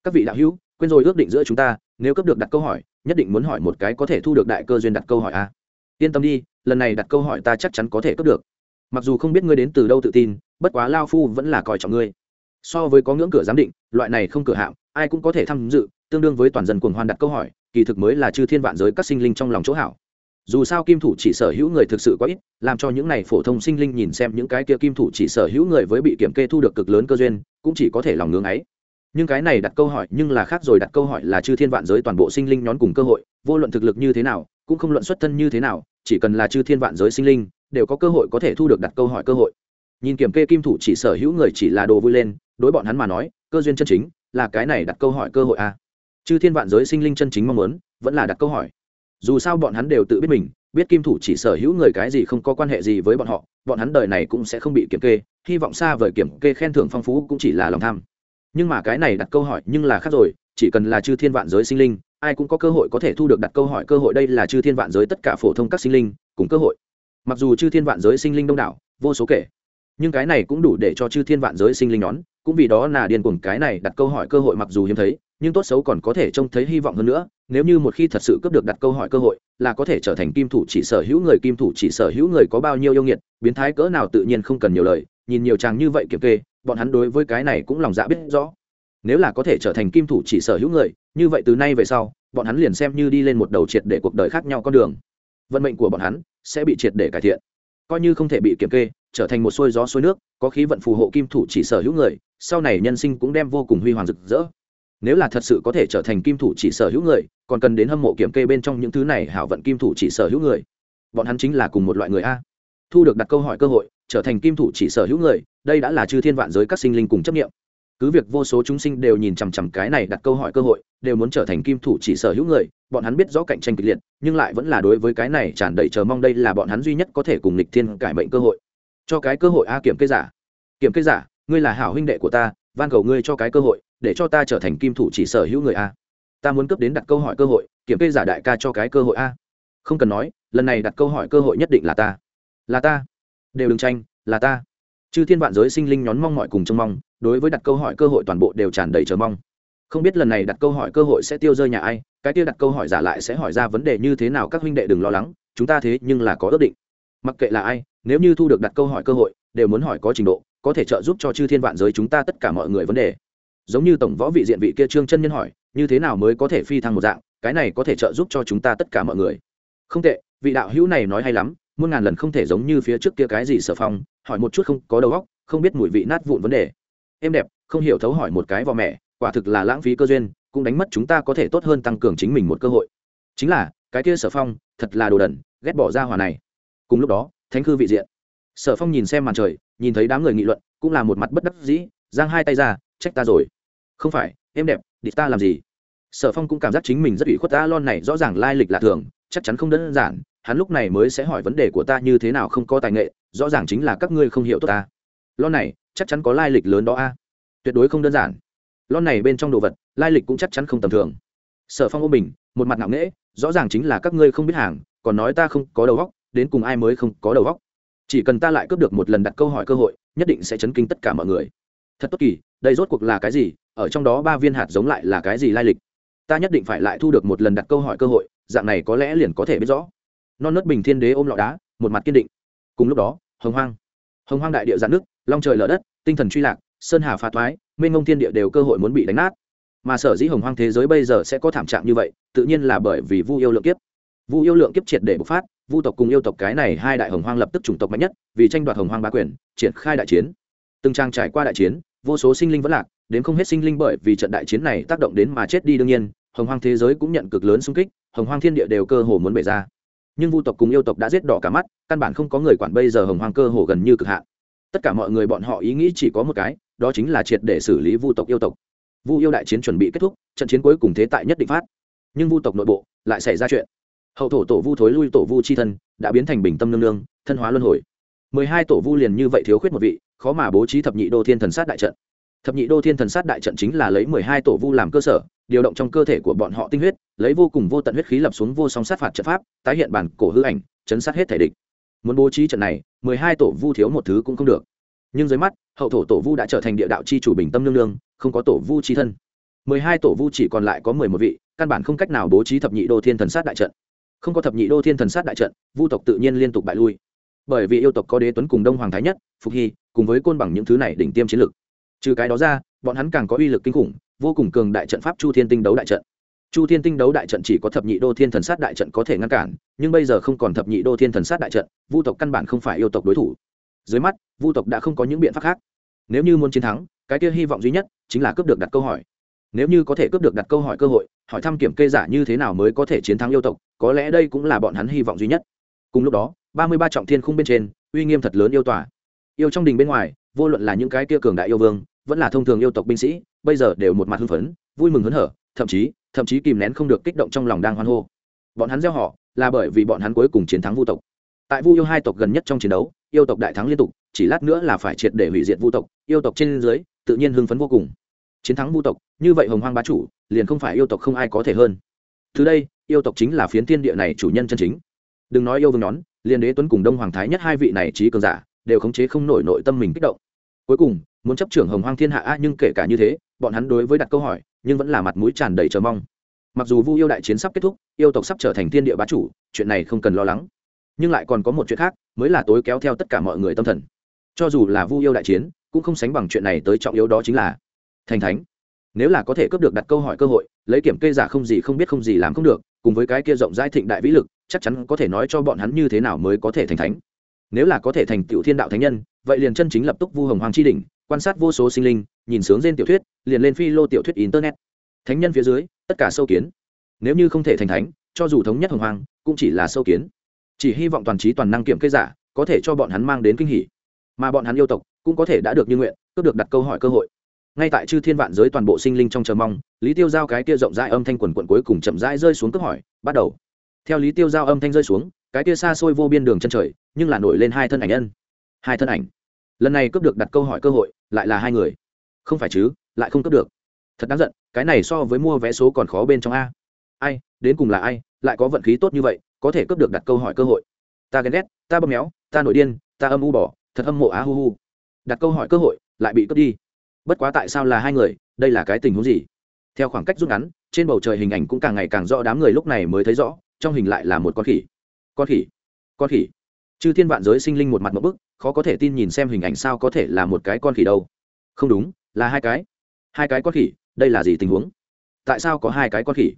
Các vị đạo hữu, quên rồi ước định giữa chúng ta, nếu cấp được đặt câu hỏi, nhất định muốn hỏi một cái có thể thu được đại cơ duyên đặt câu hỏi a. Yên tâm đi lần này đặt câu hỏi ta chắc chắn có thể cấp được. Mặc dù không biết ngươi đến từ đâu tự tin, bất quá lao phu vẫn là coi trọng ngươi. So với có ngưỡng cửa giám định, loại này không cửa hạm, ai cũng có thể tham dự, tương đương với toàn dân cuồng hoan đặt câu hỏi, kỳ thực mới là chư thiên vạn giới các sinh linh trong lòng chỗ hảo. Dù sao kim thủ chỉ sở hữu người thực sự có ít, làm cho những này phổ thông sinh linh nhìn xem những cái kia kim thủ chỉ sở hữu người với bị kiểm kê thu được cực lớn cơ duyên, cũng chỉ có thể lòng ngưỡng ấy. Nhưng cái này đặt câu hỏi nhưng là khác rồi, đặt câu hỏi là chư thiên vạn giới toàn bộ sinh linh nhón cùng cơ hội, vô luận thực lực như thế nào, cũng không luận xuất thân như thế nào chỉ cần là chư thiên vạn giới sinh linh, đều có cơ hội có thể thu được đặt câu hỏi cơ hội. Nhìn kiểm kê kim thủ chỉ sở hữu người chỉ là đồ vui lên, đối bọn hắn mà nói, cơ duyên chân chính, là cái này đặt câu hỏi cơ hội a. À. chư thiên vạn giới sinh linh chân chính mong muốn, vẫn là đặt câu hỏi. Dù sao bọn hắn đều tự biết mình, biết kim thủ chỉ sở hữu người cái gì không có quan hệ gì với bọn họ, bọn hắn đời này cũng sẽ không bị kiểm kê, hy vọng xa vời kiểm kê khen thưởng phong phú cũng chỉ là lòng tham. Nhưng mà cái này đặt câu hỏi nhưng là khác rồi, chỉ cần là chư thiên vạn giới sinh linh ai cũng có cơ hội có thể thu được đặt câu hỏi cơ hội đây là chư thiên vạn giới tất cả phổ thông các sinh linh cùng cơ hội mặc dù chư thiên vạn giới sinh linh đông đảo, vô số kể, nhưng cái này cũng đủ để cho chư thiên vạn giới sinh linh nón. cũng vì đó là điên cuồng cái này đặt câu hỏi cơ hội mặc dù hiếm thấy, nhưng tốt xấu còn có thể trông thấy hy vọng hơn nữa, nếu như một khi thật sự cấp được đặt câu hỏi cơ hội, là có thể trở thành kim thủ chỉ sở hữu người, kim thủ chỉ sở hữu người có bao nhiêu yêu nghiệt, biến thái cỡ nào tự nhiên không cần nhiều lời, nhìn nhiều chàng như vậy kiểm kê, bọn hắn đối với cái này cũng lòng dạ biết rõ nếu là có thể trở thành kim thủ chỉ sở hữu người, như vậy từ nay về sau, bọn hắn liền xem như đi lên một đầu triệt để cuộc đời khác nhau con đường. Vận mệnh của bọn hắn sẽ bị triệt để cải thiện. Coi như không thể bị kiểm kê, trở thành một xuôi gió xuôi nước, có khí vận phù hộ kim thủ chỉ sở hữu người, sau này nhân sinh cũng đem vô cùng huy hoàng rực rỡ. Nếu là thật sự có thể trở thành kim thủ chỉ sở hữu người, còn cần đến hâm mộ kiểm kê bên trong những thứ này hảo vận kim thủ chỉ sở hữu người. Bọn hắn chính là cùng một loại người a. Thu được đặt câu hỏi cơ hội, trở thành kim thủ chỉ sở hữu người, đây đã là chư thiên vạn giới các sinh linh cùng chấp nghiệm cứ việc vô số chúng sinh đều nhìn chằm chằm cái này đặt câu hỏi cơ hội, đều muốn trở thành kim thủ chỉ sở hữu người, bọn hắn biết rõ cạnh tranh kịch liệt, nhưng lại vẫn là đối với cái này tràn đầy chờ mong đây là bọn hắn duy nhất có thể cùng lịch thiên cải mệnh cơ hội. Cho cái cơ hội a kiểm kê giả. Kiểm kê giả, ngươi là hảo huynh đệ của ta, van cầu ngươi cho cái cơ hội, để cho ta trở thành kim thủ chỉ sở hữu người a. Ta muốn cấp đến đặt câu hỏi cơ hội, kiểm kê giả đại ca cho cái cơ hội a. Không cần nói, lần này đặt câu hỏi cơ hội nhất định là ta. Là ta. Đều đừng tranh, là ta chư thiên vạn giới sinh linh nhón mong mọi cùng trông mong, đối với đặt câu hỏi cơ hội toàn bộ đều tràn đầy chờ mong. Không biết lần này đặt câu hỏi cơ hội sẽ tiêu rơi nhà ai, cái kia đặt câu hỏi giả lại sẽ hỏi ra vấn đề như thế nào các huynh đệ đừng lo lắng, chúng ta thế nhưng là có ước định. Mặc kệ là ai, nếu như thu được đặt câu hỏi cơ hội, đều muốn hỏi có trình độ, có thể trợ giúp cho chư thiên vạn giới chúng ta tất cả mọi người vấn đề. Giống như tổng võ vị diện vị kia trương chân nhân hỏi, như thế nào mới có thể phi thăng một dạng, cái này có thể trợ giúp cho chúng ta tất cả mọi người. Không tệ, vị đạo hữu này nói hay lắm, muôn ngàn lần không thể giống như phía trước kia cái gì sở phong hỏi một chút không có đầu óc, không biết mùi vị nát vụn vấn đề. Em đẹp, không hiểu thấu hỏi một cái vào mẹ, quả thực là lãng phí cơ duyên, cũng đánh mất chúng ta có thể tốt hơn tăng cường chính mình một cơ hội. Chính là, cái kia sở phong, thật là đồ đần, ghét bỏ ra hòa này. Cùng lúc đó, thánh khư vị diện. Sở phong nhìn xem màn trời, nhìn thấy đám người nghị luận, cũng là một mặt bất đắc dĩ, giang hai tay ra, trách ta rồi. Không phải, em đẹp đi ta làm gì? Sở phong cũng cảm giác chính mình rất ủy khuất ta lon này rõ ràng lai lịch lạ thường, chắc chắn không đơn giản hắn lúc này mới sẽ hỏi vấn đề của ta như thế nào không có tài nghệ, rõ ràng chính là các ngươi không hiểu tốt ta. Lon này, chắc chắn có lai lịch lớn đó a. Tuyệt đối không đơn giản. Lon này bên trong đồ vật, lai lịch cũng chắc chắn không tầm thường. Sở phong ôm bình một mặt ngạo nghễ, rõ ràng chính là các ngươi không biết hàng, còn nói ta không có đầu óc, đến cùng ai mới không có đầu óc? Chỉ cần ta lại cướp được một lần đặt câu hỏi cơ hội, nhất định sẽ chấn kinh tất cả mọi người. Thật tốt kỳ, đây rốt cuộc là cái gì? Ở trong đó ba viên hạt giống lại là cái gì lai lịch? Ta nhất định phải lại thu được một lần đặt câu hỏi cơ hội, dạng này có lẽ liền có thể biết rõ non nớt bình thiên đế ôm lọ đá, một mặt kiên định. Cùng lúc đó, hồng hoang. Hồng hoang đại địa giãn nước, long trời lở đất, tinh thần truy lạc, sơn hà phá thoái, mênh ngông thiên địa đều cơ hội muốn bị đánh nát. Mà sở dĩ hồng hoang thế giới bây giờ sẽ có thảm trạng như vậy, tự nhiên là bởi vì vu yêu lượng kiếp. Vu yêu lượng kiếp triệt để bộc phát, vu tộc cùng yêu tộc cái này hai đại hồng hoang lập tức chủng tộc mạnh nhất, vì tranh đoạt hồng hoang bá quyền, triển khai đại chiến. Từng trang trải qua đại chiến, vô số sinh linh vẫn lạc, đến không hết sinh linh bởi vì trận đại chiến này tác động đến mà chết đi đương nhiên, hồng hoang thế giới cũng nhận cực lớn xung kích, hồng hoang thiên địa đều cơ hồ muốn bể ra nhưng vu tộc cùng yêu tộc đã giết đỏ cả mắt, căn bản không có người quản bây giờ hồng hoang cơ hồ gần như cực hạn. Tất cả mọi người bọn họ ý nghĩ chỉ có một cái, đó chính là triệt để xử lý vu tộc yêu tộc. Vu yêu đại chiến chuẩn bị kết thúc, trận chiến cuối cùng thế tại nhất định phát. Nhưng vu tộc nội bộ lại xảy ra chuyện. Hậu thổ tổ vu thối lui tổ vu c h i thân, đã biến thành bình tâm nương nương, thân hóa luân hồi. Mười hai tổ vu liền như vậy thiếu khuyết một vị, khó mà bố trí thập nhị đô thiên thần sát đại trận thập nhị đô thiên thần sát đại trận chính là lấy mười hai tổ vu làm cơ sở, điều động trong cơ thể của bọn họ tinh huyết, lấy vô cùng vô tận huyết khí lập xuống vô song sát phạt trận pháp, tái hiện bản cổ hư ảnh, chấn sát hết thể địch. Muốn bố trí trận này, mười hai tổ vu thiếu một thứ cũng không được. Nhưng dưới mắt, hậu thổ tổ vu đã trở thành địa đạo c h i chủ bình tâm lương lương không có tổ vu c h i thân. Mười hai tổ vu chỉ còn lại có mười một vị, căn bản không cách nào bố trí thập nhị đô thiên thần sát đại trận. Không có thập nhị đô thiên thần sát đại trận, vu tộc tự nhiên liên tục bại lui. Bởi vì yêu tộc có đế tuấn cùng đông hoàng thái nhất, phục hy, cùng với côn bằng những thứ này đỉnh tiêm chiến lược trừ cái đó ra, bọn hắn càng có uy lực kinh khủng, vô cùng cường đại trận pháp chu thiên tinh đấu đại trận. Chu thiên tinh đấu đại trận chỉ có thập nhị đô thiên thần sát đại trận có thể ngăn cản, nhưng bây giờ không còn thập nhị đô thiên thần sát đại trận, vu tộc căn bản không phải yêu tộc đối thủ. Dưới mắt, vu tộc đã không có những biện pháp khác. Nếu như muốn chiến thắng, cái kia hy vọng duy nhất chính là cướp được đặt câu hỏi. Nếu như có thể cướp được đặt câu hỏi cơ hội, hỏi thăm kiểm kê giả như thế nào mới có thể chiến thắng yêu tộc, có lẽ đây cũng là bọn hắn hy vọng duy nhất. Cùng lúc đó, ba mươi ba trọng thiên khung bên trên, uy nghiêm thật lớn yêu tỏa yêu trong đình bên ngoài vô luận là những cái kia cường đại yêu vương, vẫn là thông thường yêu tộc binh sĩ, bây giờ đều một mặt hưng phấn, vui mừng hớn hở, thậm chí thậm chí kìm nén không được kích động trong lòng đang hoan hô. Bọn hắn gieo họ là bởi vì bọn hắn cuối cùng chiến thắng vu tộc. Tại vu yêu hai tộc gần nhất trong chiến đấu, yêu tộc đại thắng liên tục, chỉ lát nữa là phải triệt để hủy diệt vu tộc, yêu tộc trên dưới, tự nhiên hưng phấn vô cùng. Chiến thắng vu tộc, như vậy hồng hoang bá chủ, liền không phải yêu tộc không ai có thể hơn. Từ đây, yêu tộc chính là phiến thiên địa này chủ nhân chân chính. Đừng nói yêu vương nón liên đế tuấn cùng đông hoàng thái nhất hai vị này trí cường giả, đều khống chế không nổi nội tâm mình kích động cuối cùng, muốn chấp trưởng hồng hoang thiên hạ a nhưng kể cả như thế, bọn hắn đối với đặt câu hỏi, nhưng vẫn là mặt mũi tràn đầy chờ mong. Mặc dù vu yêu đại chiến sắp kết thúc, yêu tộc sắp trở thành thiên địa bá chủ, chuyện này không cần lo lắng. Nhưng lại còn có một chuyện khác, mới là tối kéo theo tất cả mọi người tâm thần. Cho dù là vu yêu đại chiến, cũng không sánh bằng chuyện này tới trọng yếu đó chính là thành thánh. Nếu là có thể cướp được đặt câu hỏi cơ hội, lấy kiểm kê giả không gì không biết không gì làm không được, cùng với cái kia rộng rãi thịnh đại vĩ lực, chắc chắn có thể nói cho bọn hắn như thế nào mới có thể thành thánh. Nếu là có thể thành tựu thiên đạo thánh nhân vậy liền chân chính lập tức vu hồng hoàng chi đỉnh, quan sát vô số sinh linh, nhìn sướng trên tiểu thuyết, liền lên phi lô tiểu thuyết internet. Thánh nhân phía dưới, tất cả sâu kiến. Nếu như không thể thành thánh, cho dù thống nhất hồng hoàng cũng chỉ là sâu kiến. Chỉ hy vọng toàn trí toàn năng kiểm kê giả, có thể cho bọn hắn mang đến kinh hỉ. Mà bọn hắn yêu tộc, cũng có thể đã được như nguyện, cướp được đặt câu hỏi cơ hội. Ngay tại chư thiên vạn giới toàn bộ sinh linh trong chờ mong, lý tiêu giao cái kia rộng rãi âm thanh quần quận cuối cùng chậm rãi rơi xuống cướp hỏi, bắt đầu. Theo lý tiêu giao âm thanh rơi xuống, cái kia xa xôi vô biên đường chân trời, nhưng là nổi lên hai thân ảnh nhân. Hai thân ảnh lần này cướp được đặt câu hỏi cơ hội, lại là hai người. Không phải chứ, lại không cướp được. Thật đáng giận, cái này so với mua vé số còn khó bên trong a. Ai, đến cùng là ai, lại có vận khí tốt như vậy, có thể cướp được đặt câu hỏi cơ hội. Ta ghen ghét, ta bơm méo, ta nổi điên, ta âm u bỏ, thật âm mộ á, hu hu. Đặt câu hỏi cơ hội, lại bị cướp đi. Bất quá tại sao là hai người, đây là cái tình huống gì? Theo khoảng cách rút ngắn, trên bầu trời hình ảnh cũng càng ngày càng rõ đám người lúc này mới thấy rõ, trong hình lại là một con khỉ. Con khỉ con khỉ chư thiên vạn giới sinh linh một mặt một bức, khó có thể tin nhìn xem hình ảnh sao có thể là một cái con khỉ đâu. Không đúng, là hai cái. Hai cái con khỉ, đây là gì tình huống? Tại sao có hai cái con khỉ?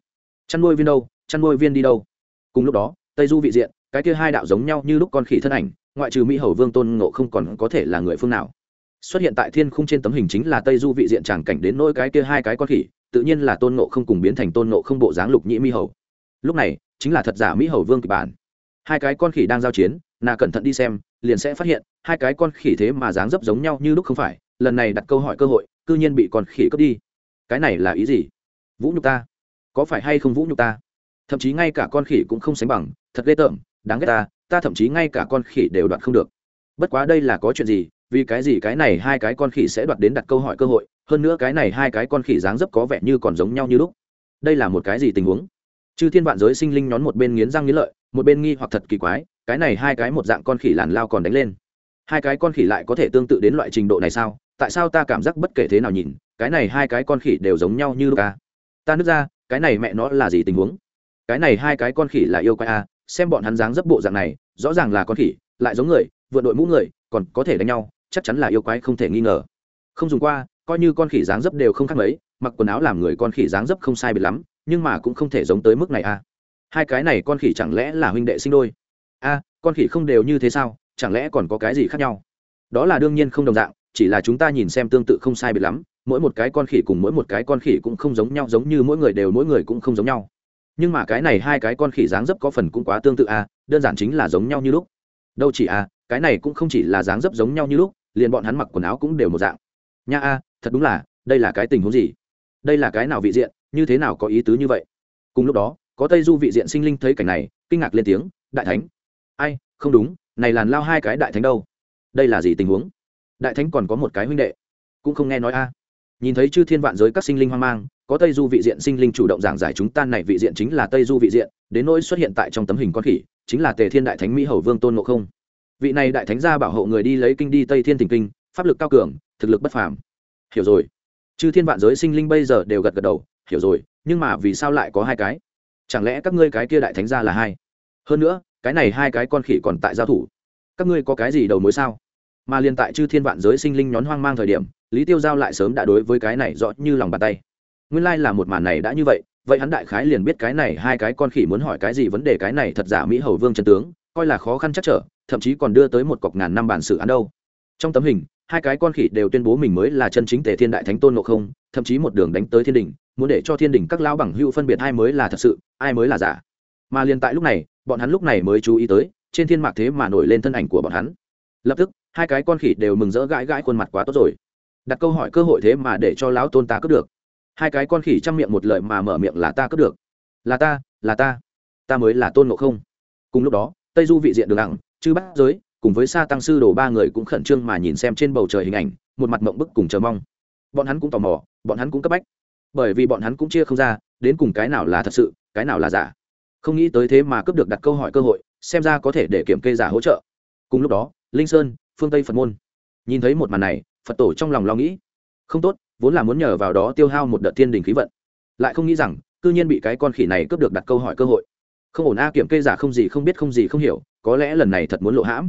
Chăn nuôi viên đâu, chăn nuôi viên đi đâu? Cùng lúc đó, tây du vị diện, cái kia hai đạo giống nhau như lúc con khỉ thân ảnh, ngoại trừ mỹ hầu vương tôn ngộ không còn có thể là người phương nào? Xuất hiện tại thiên khung trên tấm hình chính là tây du vị diện tràng cảnh đến nỗi cái kia hai cái con khỉ, tự nhiên là tôn ngộ không cùng biến thành tôn ngộ không bộ dáng lục nhĩ mỹ hầu. Lúc này, chính là thật giả mỹ hầu vương kịch bản. Hai cái con khỉ đang giao chiến nà cẩn thận đi xem, liền sẽ phát hiện, hai cái con khỉ thế mà dáng dấp giống nhau như lúc không phải, lần này đặt câu hỏi cơ hội, cư nhiên bị con khỉ cướp đi. Cái này là ý gì? Vũ nhục ta. Có phải hay không vũ nhục ta? Thậm chí ngay cả con khỉ cũng không sánh bằng, thật ghê tởm, đáng ghét ta ta thậm chí ngay cả con khỉ đều đoạt không được. Bất quá đây là có chuyện gì, vì cái gì cái này hai cái con khỉ sẽ đoạt đến đặt câu hỏi cơ hội, hơn nữa cái này hai cái con khỉ dáng dấp có vẻ như còn giống nhau như lúc. Đây là một cái gì tình huống? Chư thiên vạn giới sinh linh nhón một bên nghiến răng nghiến lợi, một bên nghi hoặc thật kỳ quái, cái này hai cái một dạng con khỉ làn lao còn đánh lên. Hai cái con khỉ lại có thể tương tự đến loại trình độ này sao? Tại sao ta cảm giác bất kể thế nào nhìn, cái này hai cái con khỉ đều giống nhau như ca à? ta nứt ra, cái này mẹ nó là gì tình huống? Cái này hai cái con khỉ là yêu quái a xem bọn hắn dáng dấp bộ dạng này, rõ ràng là con khỉ, lại giống người, vượt đội mũ người, còn có thể đánh nhau, chắc chắn là yêu quái không thể nghi ngờ. Không dùng qua, coi như con khỉ dáng dấp đều không khác mấy, mặc quần áo làm người con khỉ dáng dấp không sai biệt lắm nhưng mà cũng không thể giống tới mức này a hai cái này con khỉ chẳng lẽ là huynh đệ sinh đôi? A con khỉ không đều như thế sao? Chẳng lẽ còn có cái gì khác nhau? Đó là đương nhiên không đồng dạng, chỉ là chúng ta nhìn xem tương tự không sai biệt lắm, mỗi một cái con khỉ cùng mỗi một cái con khỉ cũng không giống nhau, giống như mỗi người đều mỗi người cũng không giống nhau. Nhưng mà cái này hai cái con khỉ dáng dấp có phần cũng quá tương tự a đơn giản chính là giống nhau như lúc. Đâu chỉ a cái này cũng không chỉ là dáng dấp giống nhau như lúc, liền bọn hắn mặc quần áo cũng đều một dạng. Nha a, thật đúng là, đây là cái tình huống gì? Đây là cái nào vị diện? Như thế nào có ý tứ như vậy? Cùng lúc đó, có tây du vị diện sinh linh thấy cảnh này, kinh ngạc lên tiếng, đại thánh. Ai, không đúng, này làn lao hai cái đại thánh đâu? Đây là gì tình huống? Đại thánh còn có một cái huynh đệ. Cũng không nghe nói a. Nhìn thấy chư thiên vạn giới các sinh linh hoang mang, có tây du vị diện sinh linh chủ động giảng giải chúng ta này vị diện chính là tây du vị diện, đến nỗi xuất hiện tại trong tấm hình con khỉ, chính là tề thiên đại thánh mỹ hầu vương tôn ngộ không. Vị này đại thánh gia bảo hộ người đi lấy kinh đi tây thiên thỉnh kinh, pháp lực cao cường, thực lực bất phàm. Hiểu rồi. Chư thiên vạn giới sinh linh bây giờ đều gật gật đầu hiểu rồi, nhưng mà vì sao lại có hai cái? Chẳng lẽ các ngươi cái kia đại thánh gia là hai? Hơn nữa, cái này hai cái con khỉ còn tại giao thủ. Các ngươi có cái gì đầu mối sao? Mà liên tại chư thiên vạn giới sinh linh nhón hoang mang thời điểm, lý tiêu giao lại sớm đã đối với cái này rõ như lòng bàn tay. Nguyên lai、like、là một màn này đã như vậy vậy hắn đại khái liền biết cái này hai cái con khỉ muốn hỏi cái gì vấn đề cái này thật giả mỹ hầu vương trần tướng, coi là khó khăn chắc trở, thậm chí còn đưa tới một cọc ngàn năm bản sự án đâu. Trong tấm hình hai cái con khỉ đều tuyên bố mình mới là chân chính tề thiên đại thánh tôn ngộ không, thậm chí một đường đánh tới thiên đình muốn để cho thiên đình các lão bằng hữu phân biệt ai mới là thật sự, ai mới là giả. Mà liền tại lúc này, bọn hắn lúc này mới chú ý tới, trên thiên mạc thế mà nổi lên thân ảnh của bọn hắn. Lập tức, hai cái con khỉ đều mừng rỡ gãi gãi khuôn mặt quá tốt rồi. Đặt câu hỏi cơ hội thế mà để cho lão tôn ta cướp được. Hai cái con khỉ chăm miệng một lời mà mở miệng là ta cướp được. Là ta là ta. Ta mới là tôn ngộ không. Cùng lúc đó, tây du vị diện đường đẳng chư bắt giới cùng với sa tăng sư đồ ba người cũng khẩn trương mà nhìn xem trên bầu trời hình ảnh, một mặt mộng bức cùng chờ mong. Bọn hắn cũng tò mò, bọn hắn cũng cấp bách. Bởi vì bọn hắn cũng chia không ra, đến cùng cái nào là thật sự, cái nào là giả. Không nghĩ tới thế mà cướp được đặt câu hỏi cơ hội, xem ra có thể để kiểm kê giả hỗ trợ. Cùng lúc đó, linh sơn, phương tây phật môn. Nhìn thấy một màn này, phật tổ trong lòng lo nghĩ. Không tốt, vốn là muốn nhờ vào đó tiêu hao một đợt thiên đình khí vận. Lại không nghĩ rằng, cư nhiên bị cái con khỉ này cướp được đặt câu hỏi cơ hội. Không ổn a, kiểm kê giả không gì không biết không gì không hiểu, có lẽ lần này thật muốn lộ hãm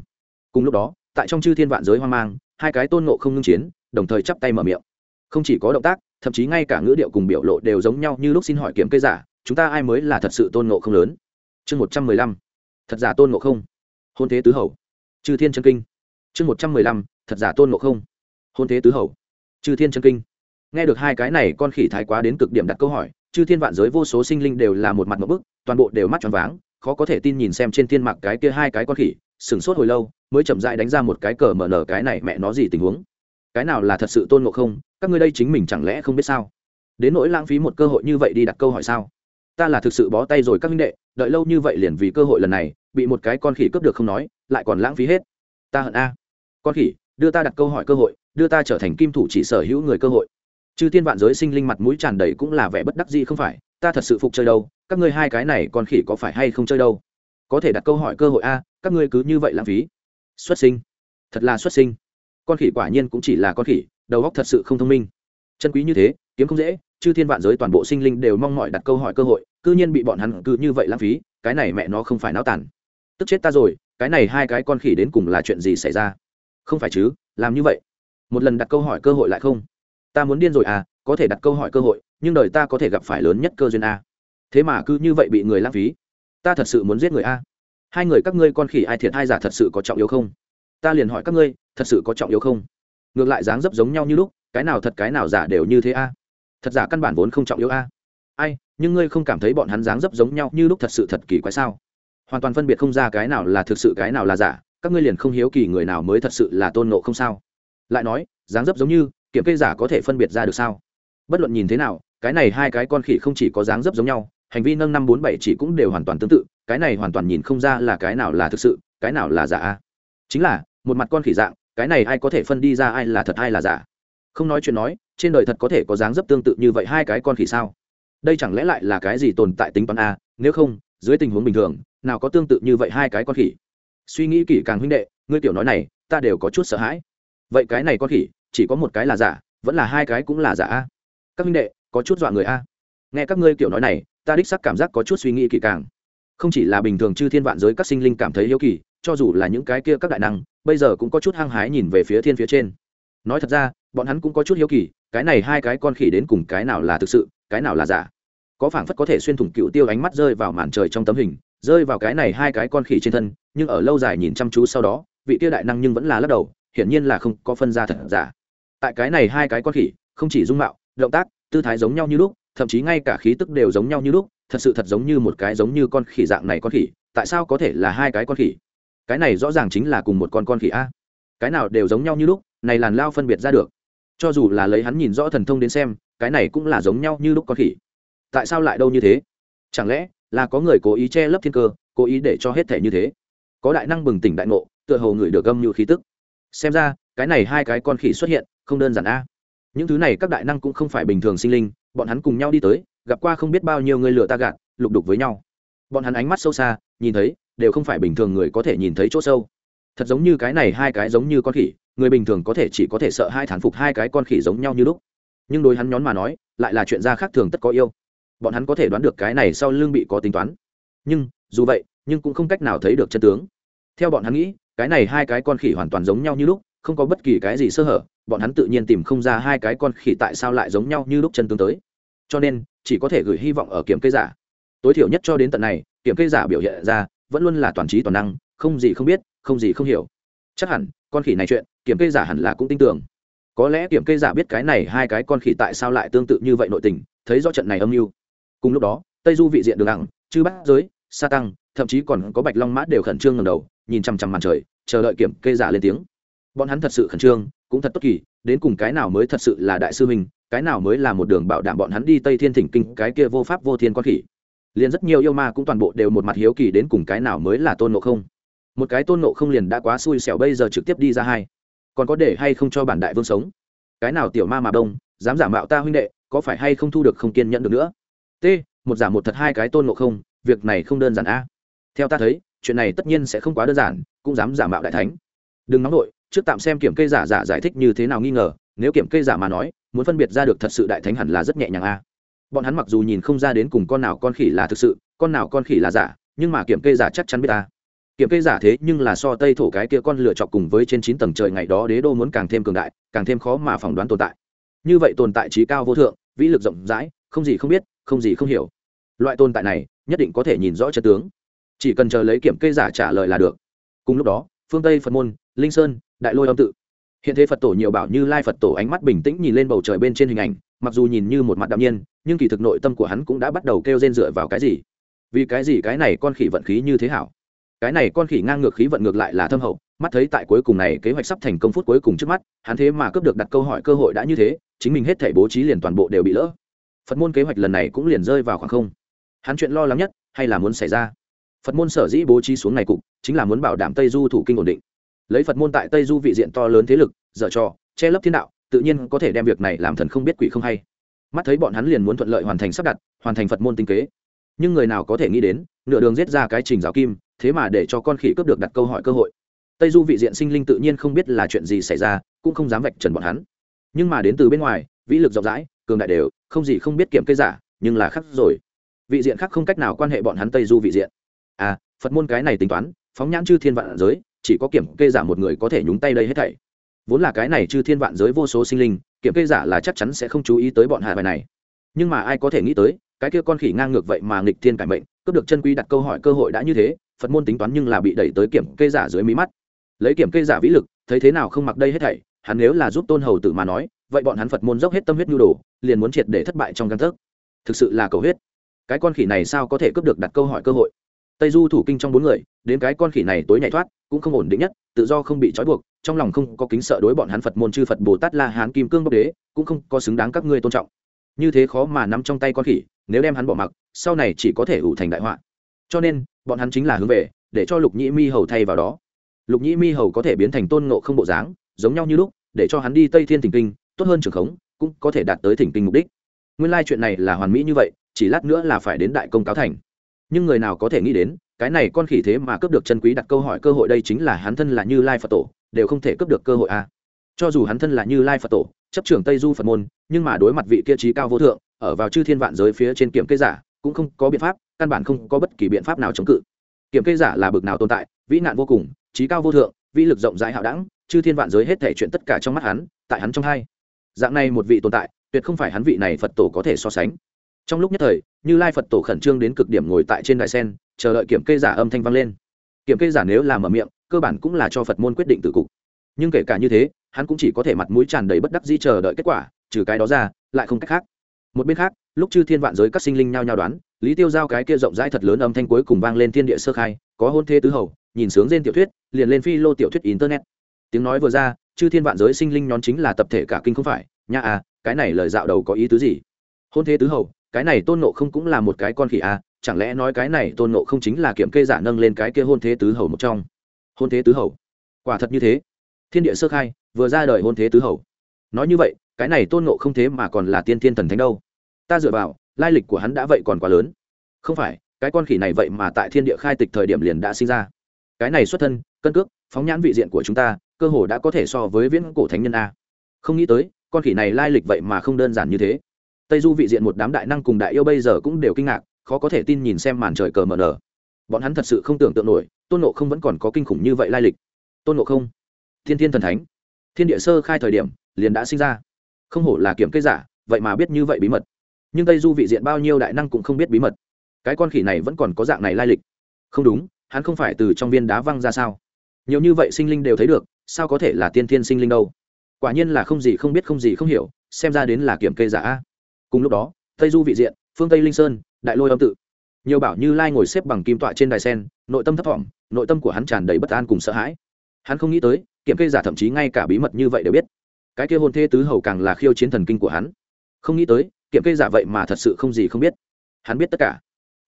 cùng lúc đó, tại trong chư thiên vạn giới hoang mang, hai cái tôn nộ không ngưng chiến, đồng thời chắp tay mở miệng. Không chỉ có động tác, thậm chí ngay cả ngữ điệu cùng biểu lộ đều giống nhau như lúc xin hỏi kiếm cây giả, chúng ta ai mới là thật sự tôn nộ không lớn? Chương một trăm mười lăm, thật giả tôn nộ không? Hôn thế tứ hầu. Chư thiên chân kinh. Chương một trăm mười lăm, thật giả tôn nộ không? Hôn thế tứ hầu. Chư thiên chân kinh. Nghe được hai cái này, con khỉ thái quá đến cực điểm đặt câu hỏi, chư thiên vạn giới vô số sinh linh đều là một mặt một bức, toàn bộ đều mắt tròn váng, khó có thể tin nhìn xem trên thiên mạc cái kia hai cái con khỉ, sửng sốt hồi lâu mới chậm rãi đánh ra một cái cờ mở nở cái này mẹ nó gì tình huống. Cái nào là thật sự tôn ngộ không? Các ngươi đây chính mình chẳng lẽ không biết sao? Đến nỗi lãng phí một cơ hội như vậy đi đặt câu hỏi sao? Ta là thực sự bó tay rồi các minh đệ, đợi lâu như vậy liền vì cơ hội lần này, bị một cái con khỉ cướp được không nói, lại còn lãng phí hết. Ta hận a. Con khỉ, đưa ta đặt câu hỏi cơ hội, đưa ta trở thành kim thủ chỉ sở hữu người cơ hội. Chứ thiên vạn giới sinh linh mặt mũi tràn đầy cũng là vẻ bất đắc gì không phải, ta thật sự phục chơi đâu, các ngươi hai cái này con khỉ có phải hay không chơi đâu? Có thể đặt câu hỏi cơ hội a, các ngươi cứ như vậy lãng phí xuất sinh. Thật là xuất sinh. Con khỉ quả nhiên cũng chỉ là con khỉ, đầu óc thật sự không thông minh. Chân quý như thế, kiếm không dễ, chư thiên vạn giới toàn bộ sinh linh đều mong mỏi đặt câu hỏi cơ hội, cư nhiên bị bọn hắn cứ như vậy lãng phí, cái này mẹ nó không phải náo tàn. Tức chết ta rồi, cái này hai cái con khỉ đến cùng là chuyện gì xảy ra? Không phải chứ, làm như vậy. Một lần đặt câu hỏi cơ hội lại không. Ta muốn điên rồi à có thể đặt câu hỏi cơ hội, nhưng đời ta có thể gặp phải lớn nhất cơ duyên a. Thế mà cứ như vậy bị người lãng phí. Ta thật sự muốn giết người a hai người các ngươi con khỉ ai thiệt hai giả thật sự có trọng yếu không? Ta liền hỏi các ngươi, thật sự có trọng yếu không? Ngược lại dáng dấp giống nhau như lúc, cái nào thật cái nào giả đều như thế a. Thật giả căn bản vốn không trọng yếu a. Ai, nhưng ngươi không cảm thấy bọn hắn dáng dấp giống nhau như lúc thật sự thật kỳ quái sao? Hoàn toàn phân biệt không ra cái nào là thực sự cái nào là giả, các ngươi liền không hiếu kỳ người nào mới thật sự là tôn nộ không sao? Lại nói, dáng dấp giống như, kiểm kê giả có thể phân biệt ra được sao? Bất luận nhìn thế nào, cái này hai cái con khỉ không chỉ có dáng dấp giống nhau, hành vi nâng năm bốn bảy chỉ cũng đều hoàn toàn tương tự cái này hoàn toàn nhìn không ra là cái nào là thực sự, cái nào là giả. Chính là, một mặt con khỉ dạng, cái này ai có thể phân đi ra ai là thật ai là giả? Không nói chuyện nói, trên đời thật có thể có dáng dấp tương tự như vậy hai cái con khỉ sao? Đây chẳng lẽ lại là cái gì tồn tại tính toán a? Nếu không, dưới tình huống bình thường, nào có tương tự như vậy hai cái con khỉ? Suy nghĩ kỹ càng huynh đệ, ngươi tiểu nói này, ta đều có chút sợ hãi. Vậy cái này con khỉ, chỉ có một cái là giả, vẫn là hai cái cũng là giả a? Các huynh đệ, có chút dọa người a? Nghe các ngươi kiểu nói này, ta đích sắc cảm giác có chút suy nghĩ kỹ càng không chỉ là bình thường chư thiên vạn giới các sinh linh cảm thấy hiếu kỳ, cho dù là những cái kia các đại năng, bây giờ cũng có chút hăng hái nhìn về phía thiên phía trên. Nói thật ra, bọn hắn cũng có chút hiếu kỳ, cái này hai cái con khỉ đến cùng cái nào là thực sự, cái nào là giả. Có phảng phất có thể xuyên thủng cựu tiêu ánh mắt rơi vào màn trời trong tấm hình, rơi vào cái này hai cái con khỉ trên thân, nhưng ở lâu dài nhìn chăm chú sau đó, vị tiêu đại năng nhưng vẫn là lắc đầu, hiển nhiên là không có phân ra thật giả. Tại cái này hai cái con khỉ, không chỉ dung mạo, động tác, tư thái giống nhau như lúc thậm chí ngay cả khí tức đều giống nhau như lúc, thật sự thật giống như một cái giống như con khỉ dạng này con khỉ, tại sao có thể là hai cái con khỉ? Cái này rõ ràng chính là cùng một con con khỉ a. Cái nào đều giống nhau như lúc, này làn lao phân biệt ra được. Cho dù là lấy hắn nhìn rõ thần thông đến xem, cái này cũng là giống nhau như lúc con khỉ. Tại sao lại đâu như thế? Chẳng lẽ là có người cố ý che lấp thiên cơ, cố ý để cho hết thể như thế? Có đại năng bừng tỉnh đại ngộ, tựa hồ người được gâm như khí tức. Xem ra, cái này hai cái con khỉ xuất hiện, không đơn giản a. Những thứ này các đại năng cũng không phải bình thường sinh linh bọn hắn cùng nhau đi tới, gặp qua không biết bao nhiêu người lừa ta gạt, lục đục với nhau. Bọn hắn ánh mắt sâu xa, nhìn thấy, đều không phải bình thường người có thể nhìn thấy chỗ sâu. Thật giống như cái này hai cái giống như con khỉ, người bình thường có thể chỉ có thể sợ hai thán phục hai cái con khỉ giống nhau như lúc. Nhưng đối hắn nhón mà nói, lại là chuyện ra khác thường tất có yêu. Bọn hắn có thể đoán được cái này sau lưng bị có tính toán. Nhưng, dù vậy, nhưng cũng không cách nào thấy được chân tướng. Theo bọn hắn nghĩ, cái này hai cái con khỉ hoàn toàn giống nhau như lúc, không có bất kỳ cái gì sơ hở bọn hắn tự nhiên tìm không ra hai cái con khỉ tại sao lại giống nhau như lúc chân tương tới. Cho nên, chỉ có thể gửi hy vọng ở kiểm kê giả. Tối thiểu nhất cho đến tận này, kiểm kê giả biểu hiện ra, vẫn luôn là toàn trí toàn năng, không gì không biết, không gì không hiểu. Chắc hẳn, con khỉ này chuyện, kiểm kê giả hẳn là cũng tin tưởng. Có lẽ kiểm kê giả biết cái này hai cái con khỉ tại sao lại tương tự như vậy nội tình, thấy rõ trận này âm mưu. Cùng lúc đó, tây du vị diện đường đẳng chư bát giới, sa tăng, thậm chí còn có bạch long mã đều khẩn trương ngầm đầu, nhìn chằm chằm màn trời, chờ đợi kiểm kê giả lên tiếng. Bọn hắn thật sự khẩn trương cũng thật tốt kỳ, đến cùng cái nào mới thật sự là đại sư huynh, cái nào mới là một đường bảo đảm bọn hắn đi tây thiên thỉnh kinh, cái kia vô pháp vô thiên con khỉ liền rất nhiều yêu ma cũng toàn bộ đều một mặt hiếu kỳ đến cùng cái nào mới là tôn nộ không. Một cái tôn nộ không liền đã quá xui xẻo bây giờ trực tiếp đi ra hai. Còn có để hay không cho bản đại vương sống? Cái nào tiểu ma mà đông, dám giả mạo ta huynh đệ, có phải hay không thu được không kiên nhẫn được nữa? T, một giả một thật hai cái tôn nộ không, việc này không đơn giản a. Theo ta thấy, chuyện này tất nhiên sẽ không quá đơn giản, cũng dám giả mạo đại thánh. Đừng nóng nổi trước tạm xem kiểm kê giả giả giải thích như thế nào nghi ngờ, nếu kiểm kê giả mà nói, muốn phân biệt ra được thật sự đại thánh hẳn là rất nhẹ nhàng a. Bọn hắn mặc dù nhìn không ra đến cùng con nào con khỉ là thực sự, con nào con khỉ là giả, nhưng mà kiểm kê giả chắc chắn biết ta. Kiểm kê giả thế nhưng là so tây thổ cái kia con lựa chọc cùng với trên chín tầng trời ngày đó đế đô muốn càng thêm cường đại, càng thêm khó mà phỏng đoán tồn tại. Như vậy tồn tại trí cao vô thượng, vĩ lực rộng rãi, không gì không biết, không gì không hiểu. Loại tồn tại này, nhất định có thể nhìn rõ chân tướng. Chỉ cần chờ lấy kiểm kê giả trả lời là được. Cùng lúc đó, phương tây phật môn, linh sơn đại lôi âm tự. Hiện thế phật tổ nhiều bảo như lai phật tổ ánh mắt bình tĩnh nhìn lên bầu trời bên trên hình ảnh, mặc dù nhìn như một mặt đạm nhiên, nhưng kỳ thực nội tâm của hắn cũng đã bắt đầu kêu rên dựa vào cái gì. Vì cái gì cái này con khỉ vận khí như thế hảo? Cái này con khỉ ngang ngược khí vận ngược lại là thâm hậu, mắt thấy tại cuối cùng này kế hoạch sắp thành công phút cuối cùng trước mắt, hắn thế mà cướp được đặt câu hỏi cơ hội đã như thế, chính mình hết thể bố trí liền toàn bộ đều bị lỡ. Phật môn kế hoạch lần này cũng liền rơi vào khoảng không. Hắn chuyện lo lắng nhất, hay là muốn xảy ra? Phật môn sở dĩ bố trí xuống này cục, chính là muốn bảo đảm tây du thủ kinh ổn định lấy phật môn tại tây du vị diện to lớn thế lực, dở trò, che lấp thiên đạo, tự nhiên có thể đem việc này làm thần không biết quỷ không hay. Mắt thấy bọn hắn liền muốn thuận lợi hoàn thành sắp đặt, hoàn thành phật môn tinh kế. Nhưng người nào có thể nghĩ đến, nửa đường giết ra cái trình giáo kim, thế mà để cho con khỉ cướp được đặt câu hỏi cơ hội. Tây du vị diện sinh linh tự nhiên không biết là chuyện gì xảy ra, cũng không dám vạch trần bọn hắn. Nhưng mà đến từ bên ngoài, vĩ lực rộng rãi, cường đại đều, không gì không biết kiểm cây giả, nhưng là khắc rồi. Vị diện khác không cách nào quan hệ bọn hắn tây du vị diện. À phật môn cái này tính toán, phóng nhãn chư thiên vạn giới chỉ có kiểm kê giả một người có thể nhúng tay đây hết thảy. Vốn là cái này chư thiên vạn giới vô số sinh linh, kiểm kê giả là chắc chắn sẽ không chú ý tới bọn hạ bài này. Nhưng mà ai có thể nghĩ tới, cái kia con khỉ ngang ngược vậy mà nghịch thiên cải mệnh, cướp được chân quý đặt câu hỏi cơ hội đã như thế, phật môn tính toán nhưng là bị đẩy tới kiểm kê giả dưới mí mắt. Lấy kiểm kê giả vĩ lực, thấy thế nào không mặc đây hết thảy, hắn nếu là giúp tôn hầu tử mà nói, vậy bọn hắn phật môn dốc hết tâm huyết nhu đồ, liền muốn triệt để thất bại trong căn thức thực sự là cầu huyết. Cái con khỉ này sao có thể cướp được đặt câu hỏi cơ hội? Tây du thủ kinh trong bốn người, đến cái con khỉ này tối nhảy thoát, cũng không ổn định nhất, tự do không bị trói buộc, trong lòng không có kính sợ đối bọn hắn phật môn chư phật bồ tát la hán kim cương bốc đế, cũng không có xứng đáng các ngươi tôn trọng. Như thế khó mà nắm trong tay con khỉ, nếu đem hắn bỏ mặc, sau này chỉ có thể ủ thành đại họa. Cho nên, bọn hắn chính là hướng về, để cho lục nhĩ mi hầu thay vào đó. Lục nhĩ mi hầu có thể biến thành tôn ngộ không bộ dáng, giống nhau như lúc, để cho hắn đi tây thiên thỉnh kinh, tốt hơn trường khống, cũng có thể đạt tới thỉnh kinh mục đích. Nguyên lai chuyện này là hoàn mỹ như vậy, chỉ lát nữa là phải đến đại công cáo thành nhưng người nào có thể nghĩ đến, cái này con khỉ thế mà cướp được chân quý đặt câu hỏi cơ hội đây chính là hắn thân là như lai phật tổ, đều không thể cướp được cơ hội a à. cho dù hắn thân là như lai phật tổ, chấp trưởng tây du phật môn, nhưng mà đối mặt vị kia trí cao vô thượng, ở vào chư thiên vạn giới phía trên kiểm kê giả, cũng không có biện pháp, căn bản không có bất kỳ biện pháp nào chống cự. Kiểm kê giả là bực nào tồn tại, vĩ nạn vô cùng, trí cao vô thượng, vĩ lực rộng rãi hạo đẳng, chư thiên vạn giới hết thể chuyện tất cả trong mắt hắn, tại hắn trong hai. Dạng này một vị tồn tại, tuyệt không phải hắn vị này phật tổ có thể so sánh trong lúc nhất thời, như lai phật tổ khẩn trương đến cực điểm ngồi tại trên đại sen, chờ đợi kiểm kê giả âm thanh vang lên. Kiểm kê giả nếu làm ở miệng, cơ bản cũng là cho phật môn quyết định từ cục. Nhưng kể cả như thế, hắn cũng chỉ có thể mặt mũi tràn đầy bất đắc dĩ chờ đợi kết quả, trừ cái đó ra, lại không cách khác. Một bên khác, lúc chư thiên vạn giới các sinh linh nhao nhao đoán, lý tiêu giao cái kia rộng rãi thật lớn âm thanh cuối cùng vang lên thiên địa sơ khai, có hôn thế tứ hầu, nhìn sướng trên tiểu thuyết, liền lên phi lô tiểu thuyết internet. Tiếng nói vừa ra, chư thiên vạn giới sinh linh nhón chính là tập thể cả kinh không phải, nha à cái này lời dạo đầu có ý tứ gì? Hôn thế tứ hầu cái này tôn nộ không cũng là một cái con khỉ à chẳng lẽ nói cái này tôn nộ không chính là kiểm kê giả nâng lên cái kia hôn thế tứ hầu một trong? Hôn thế tứ hầu? Quả thật như thế. Thiên địa sơ khai, vừa ra đời hôn thế tứ hầu. Nói như vậy, cái này tôn nộ không thế mà còn là tiên thiên thần thánh đâu. Ta dựa vào, lai lịch của hắn đã vậy còn quá lớn. Không phải, cái con khỉ này vậy mà tại thiên địa khai tịch thời điểm liền đã sinh ra. Cái này xuất thân, cân cước, phóng nhãn vị diện của chúng ta, cơ hồ đã có thể so với viễn cổ thánh nhân a. Không nghĩ tới, con khỉ này lai lịch vậy mà không đơn giản như thế tây du vị diện một đám đại năng cùng đại yêu bây giờ cũng đều kinh ngạc, khó có thể tin nhìn xem màn trời cờ mờ nở. Bọn hắn thật sự không tưởng tượng nổi, tôn nộ không vẫn còn có kinh khủng như vậy lai lịch. Tôn nộ không, thiên thiên thần thánh, thiên địa sơ khai thời điểm, liền đã sinh ra. Không hổ là kiểm cây giả, vậy mà biết như vậy bí mật. Nhưng tây du vị diện bao nhiêu đại năng cũng không biết bí mật. Cái con khỉ này vẫn còn có dạng này lai lịch. Không đúng, hắn không phải từ trong viên đá văng ra sao? Nhiều như vậy sinh linh đều thấy được, sao có thể là tiên thiên sinh linh đâu? Quả nhiên là không gì không biết không gì không hiểu, xem ra đến là kiểm kê giả cùng lúc đó, tây du vị diện, phương tây linh sơn, đại lôi âm tự. Nhiều bảo như lai ngồi xếp bằng kim tọa trên đài sen, nội tâm thấp thỏm, nội tâm của hắn tràn đầy bất an cùng sợ hãi. Hắn không nghĩ tới, kiểm kê giả thậm chí ngay cả bí mật như vậy đều biết. Cái kia hôn thê tứ hầu càng là khiêu chiến thần kinh của hắn. Không nghĩ tới, kiểm kê giả vậy mà thật sự không gì không biết. Hắn biết tất cả.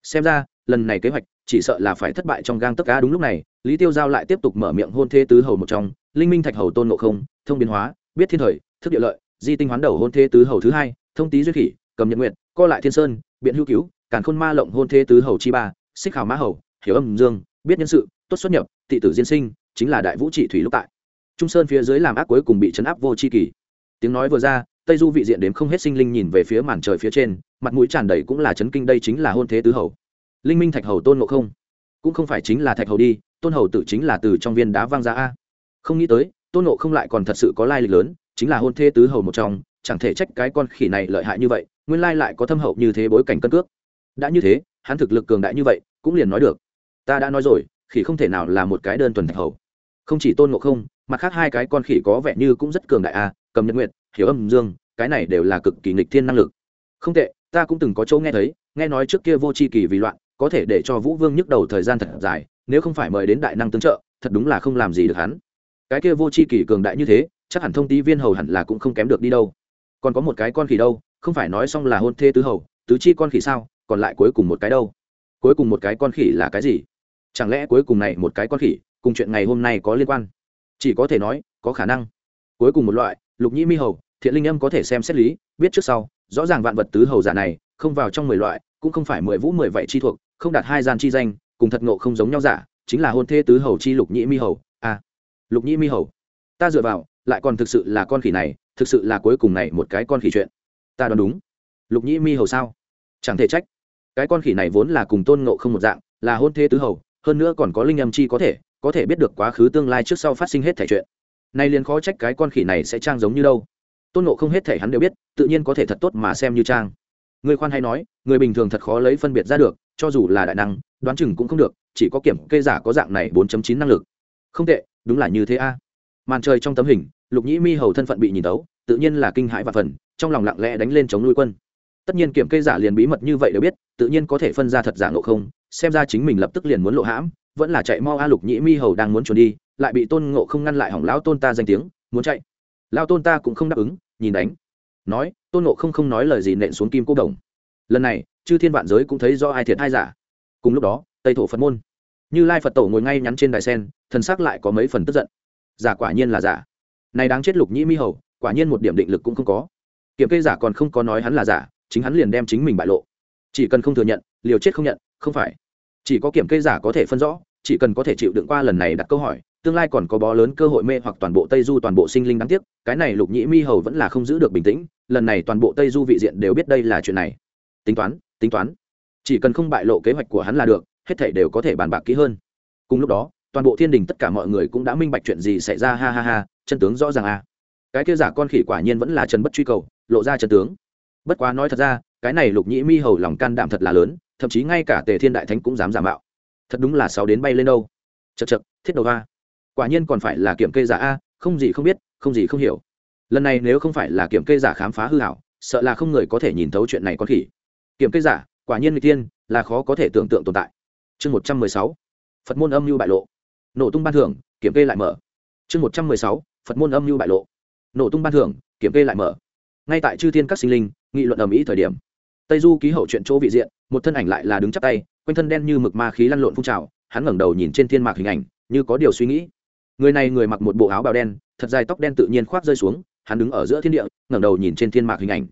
Xem ra, lần này kế hoạch, chỉ sợ là phải thất bại trong gang tất cả đúng lúc này, lý tiêu giao lại tiếp tục mở miệng hôn thê tứ hầu một trong, linh minh thạch hầu tôn ngộ không, thông biến hóa, biết thiên thời, thức địa lợi, di tinh hoán đầu hôn thê tứ hầu thứ hai thông tý duyên khỉ, cầm nhật nguyện co lại thiên sơn, biện hữu cứu, càn khôn ma lộng hôn thế tứ hầu chi ba, xích hào mã hầu, hiểu âm dương, biết nhân sự, tốt xuất nhập thị tử diên sinh, chính là đại vũ trị thủy lúc tại. Trung sơn phía dưới làm ác cuối cùng bị chấn áp vô c h i kỳ. Tiếng nói vừa ra, tây du vị diện đếm không hết sinh linh nhìn về phía màn trời phía trên, mặt mũi tràn đầy cũng là chấn kinh đây chính là hôn thế tứ hầu. Linh minh thạch hầu tôn ngộ không? Cũng không phải chính là thạch hầu đi, tôn hầu tự chính là từ trong viên đá vang ra a. Không nghĩ tới, tôn ngộ không lại còn thật sự có lai lịch lớn, chính là hôn thế tứ hầu một trong chẳng thể trách cái con khỉ này lợi hại như vậy, nguyên lai lại có thâm hậu như thế bối cảnh cân cước. Đã như thế, hắn thực lực cường đại như vậy, cũng liền nói được. Ta đã nói rồi, khỉ không thể nào là một cái đơn thuần thạch hầu. Không chỉ tôn ngộ không, mặt khác hai cái con khỉ có vẻ như cũng rất cường đại a cầm nhật nguyệt, hiểu âm dương, cái này đều là cực kỳ nghịch thiên năng lực. Không tệ, ta cũng từng có chỗ nghe thấy, nghe nói trước kia vô c h i kỳ vì loạn, có thể để cho vũ vương nhức đầu thời gian thật dài, nếu không phải mời đến đại năng tương trợ, thật đúng là không làm gì được hắn. Cái kia vô c h i kỳ cường đại như thế, chắc hẳn thông tí viên hầu hẳn là cũng không kém được đi đâu còn có một cái con khỉ đâu không phải nói xong là hôn thê tứ hầu tứ chi con khỉ sao còn lại cuối cùng một cái đâu? Cuối cùng một cái con khỉ là cái gì? Chẳng lẽ cuối cùng này một cái con khỉ cùng chuyện ngày hôm nay có liên quan? Chỉ có thể nói có khả năng. Cuối cùng một loại lục nhĩ mi hầu thiện linh âm có thể xem xét lý biết trước sau rõ ràng vạn vật tứ hầu giả này không vào trong mười loại cũng không phải mười vũ mười vậy chi thuộc không đạt hai gian chi danh cùng thật ngộ không giống nhau giả chính là hôn thê tứ hầu chi lục nhĩ mi hầu. À, lục nhĩ mi hầu. Ta dựa vào lại còn thực sự là con khỉ này thực sự là cuối cùng này một cái con khỉ chuyện. Ta đoán đúng. Lục nhĩ mi hầu sao? Chẳng thể trách. Cái con khỉ này vốn là cùng tôn ngộ không một dạng, là hôn thế tứ hầu, hơn nữa còn có linh âm chi có thể có thể biết được quá khứ tương lai trước sau phát sinh hết thể chuyện. Nay liền khó trách cái con khỉ này sẽ trang giống như đâu. Tôn ngộ không hết thể hắn đều biết, tự nhiên có thể thật tốt mà xem như trang. Người khoan hay nói, người bình thường thật khó lấy phân biệt ra được, cho dù là đại năng, đoán chừng cũng không được, chỉ có kiểm kê giả có dạng này 4 chín năng lực. Không tệ, đúng là như thế a. Màn trời trong tấm hình lục nhĩ mi hầu thân phận bị nhìn tấu, tự nhiên là kinh hãi và phần, trong lòng lặng lẽ đánh lên chống nuôi quân. Tất nhiên kiểm kê giả liền bí mật như vậy đều biết, tự nhiên có thể phân ra thật giả ngộ không, xem ra chính mình lập tức liền muốn lộ hãm, vẫn là chạy mau a, lục nhĩ mi hầu đang muốn trốn đi, lại bị tôn ngộ không ngăn lại hỏng lão tôn ta danh tiếng, muốn chạy. Lao tôn ta cũng không đáp ứng, nhìn đánh. Nói, tôn ngộ không không nói lời gì nện xuống kim cô đồng. Lần này, chư thiên vạn giới cũng thấy do ai thiệt ai giả. Cùng lúc đó, tây thổ phật môn. Như lai phật tổ ngồi ngay nhắn trên đài sen, thần sắc lại có mấy phần tức giận. Giả quả nhiên là giả này đáng chết lục nhĩ mi hầu, quả nhiên một điểm định lực cũng không có. Kiểm kê giả còn không có nói hắn là giả, chính hắn liền đem chính mình bại lộ. Chỉ cần không thừa nhận, liều chết không nhận, không phải. Chỉ có kiểm kê giả có thể phân rõ, chỉ cần có thể chịu đựng qua lần này đặt câu hỏi, tương lai còn có bó lớn cơ hội mê hoặc toàn bộ tây du toàn bộ sinh linh đáng tiếc, cái này lục nhĩ mi hầu vẫn là không giữ được bình tĩnh, lần này toàn bộ tây du vị diện đều biết đây là chuyện này. Tính toán tính toán. Chỉ cần không bại lộ kế hoạch của hắn là được, hết thảy đều có thể bàn bạc kỹ hơn. Cùng lúc đó, toàn bộ thiên đình tất cả mọi người cũng đã minh bạch chuyện gì xảy ra, ha ha ha chân tướng rõ ràng a à. cái kia giả con khỉ quả nhiên vẫn là trần bất truy cầu, lộ ra chân tướng. Bất quá nói thật ra, cái này lục nhĩ mi hầu lòng can đảm thật là lớn, thậm chí ngay cả tề thiên đại thánh cũng dám giả mạo. Thật đúng là sáu đến bay lên đâu. Chật chật thiết đầu a quả nhiên còn phải là kiểm kê giả a, không gì không biết, không gì không hiểu. Lần này nếu không phải là kiểm kê giả khám phá hư hảo, sợ là không người có thể nhìn thấu chuyện này con khỉ. Kiểm kê giả, quả nhiên người tiên là khó có thể tưởng tượng tồn tại. Chương một trăm mười sáu. Phật môn âm mưu bại lộ. Nổ tung ban thưởng, kiểm kê lại mở. Chương một trăm mười sáu phật môn âm mưu bại lộ nổ tung ban thưởng kiểm kê lại mở ngay tại chư thiên các sinh linh nghị luận ầm ĩ thời điểm tây du ký hậu chuyện chỗ vị diện một thân ảnh lại là đứng chắp tay quanh thân đen như mực ma khí lăn lộn phun trào hắn ngẩng đầu nhìn trên thiên mạc hình ảnh như có điều suy nghĩ người này người mặc một bộ áo bào đen thật dài tóc đen tự nhiên khoác rơi xuống hắn đứng ở giữa thiên địa ngẩng đầu nhìn trên thiên mạc hình ảnh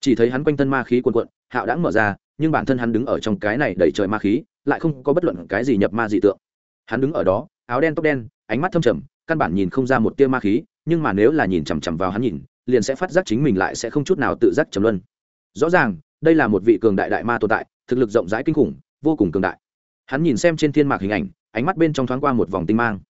chỉ thấy hắn quanh thân ma khí quần quận hạo đã mở ra nhưng bản thân hắn đứng ở trong cái này đầy trời ma khí lại không có bất luận cái gì nhập ma dị tượng hắn đứng ở đó áo đen tóc đen ánh mắt thâm trầm căn bản nhìn không ra một tia ma khí, nhưng mà nếu là nhìn chằm chằm vào hắn nhìn, liền sẽ phát giác chính mình lại sẽ không chút nào tự giác trầm luân. Rõ ràng, đây là một vị cường đại đại ma tồn tại, thực lực rộng rãi kinh khủng, vô cùng cường đại. Hắn nhìn xem trên thiên mạc hình ảnh, ánh mắt bên trong thoáng qua một vòng tinh mang.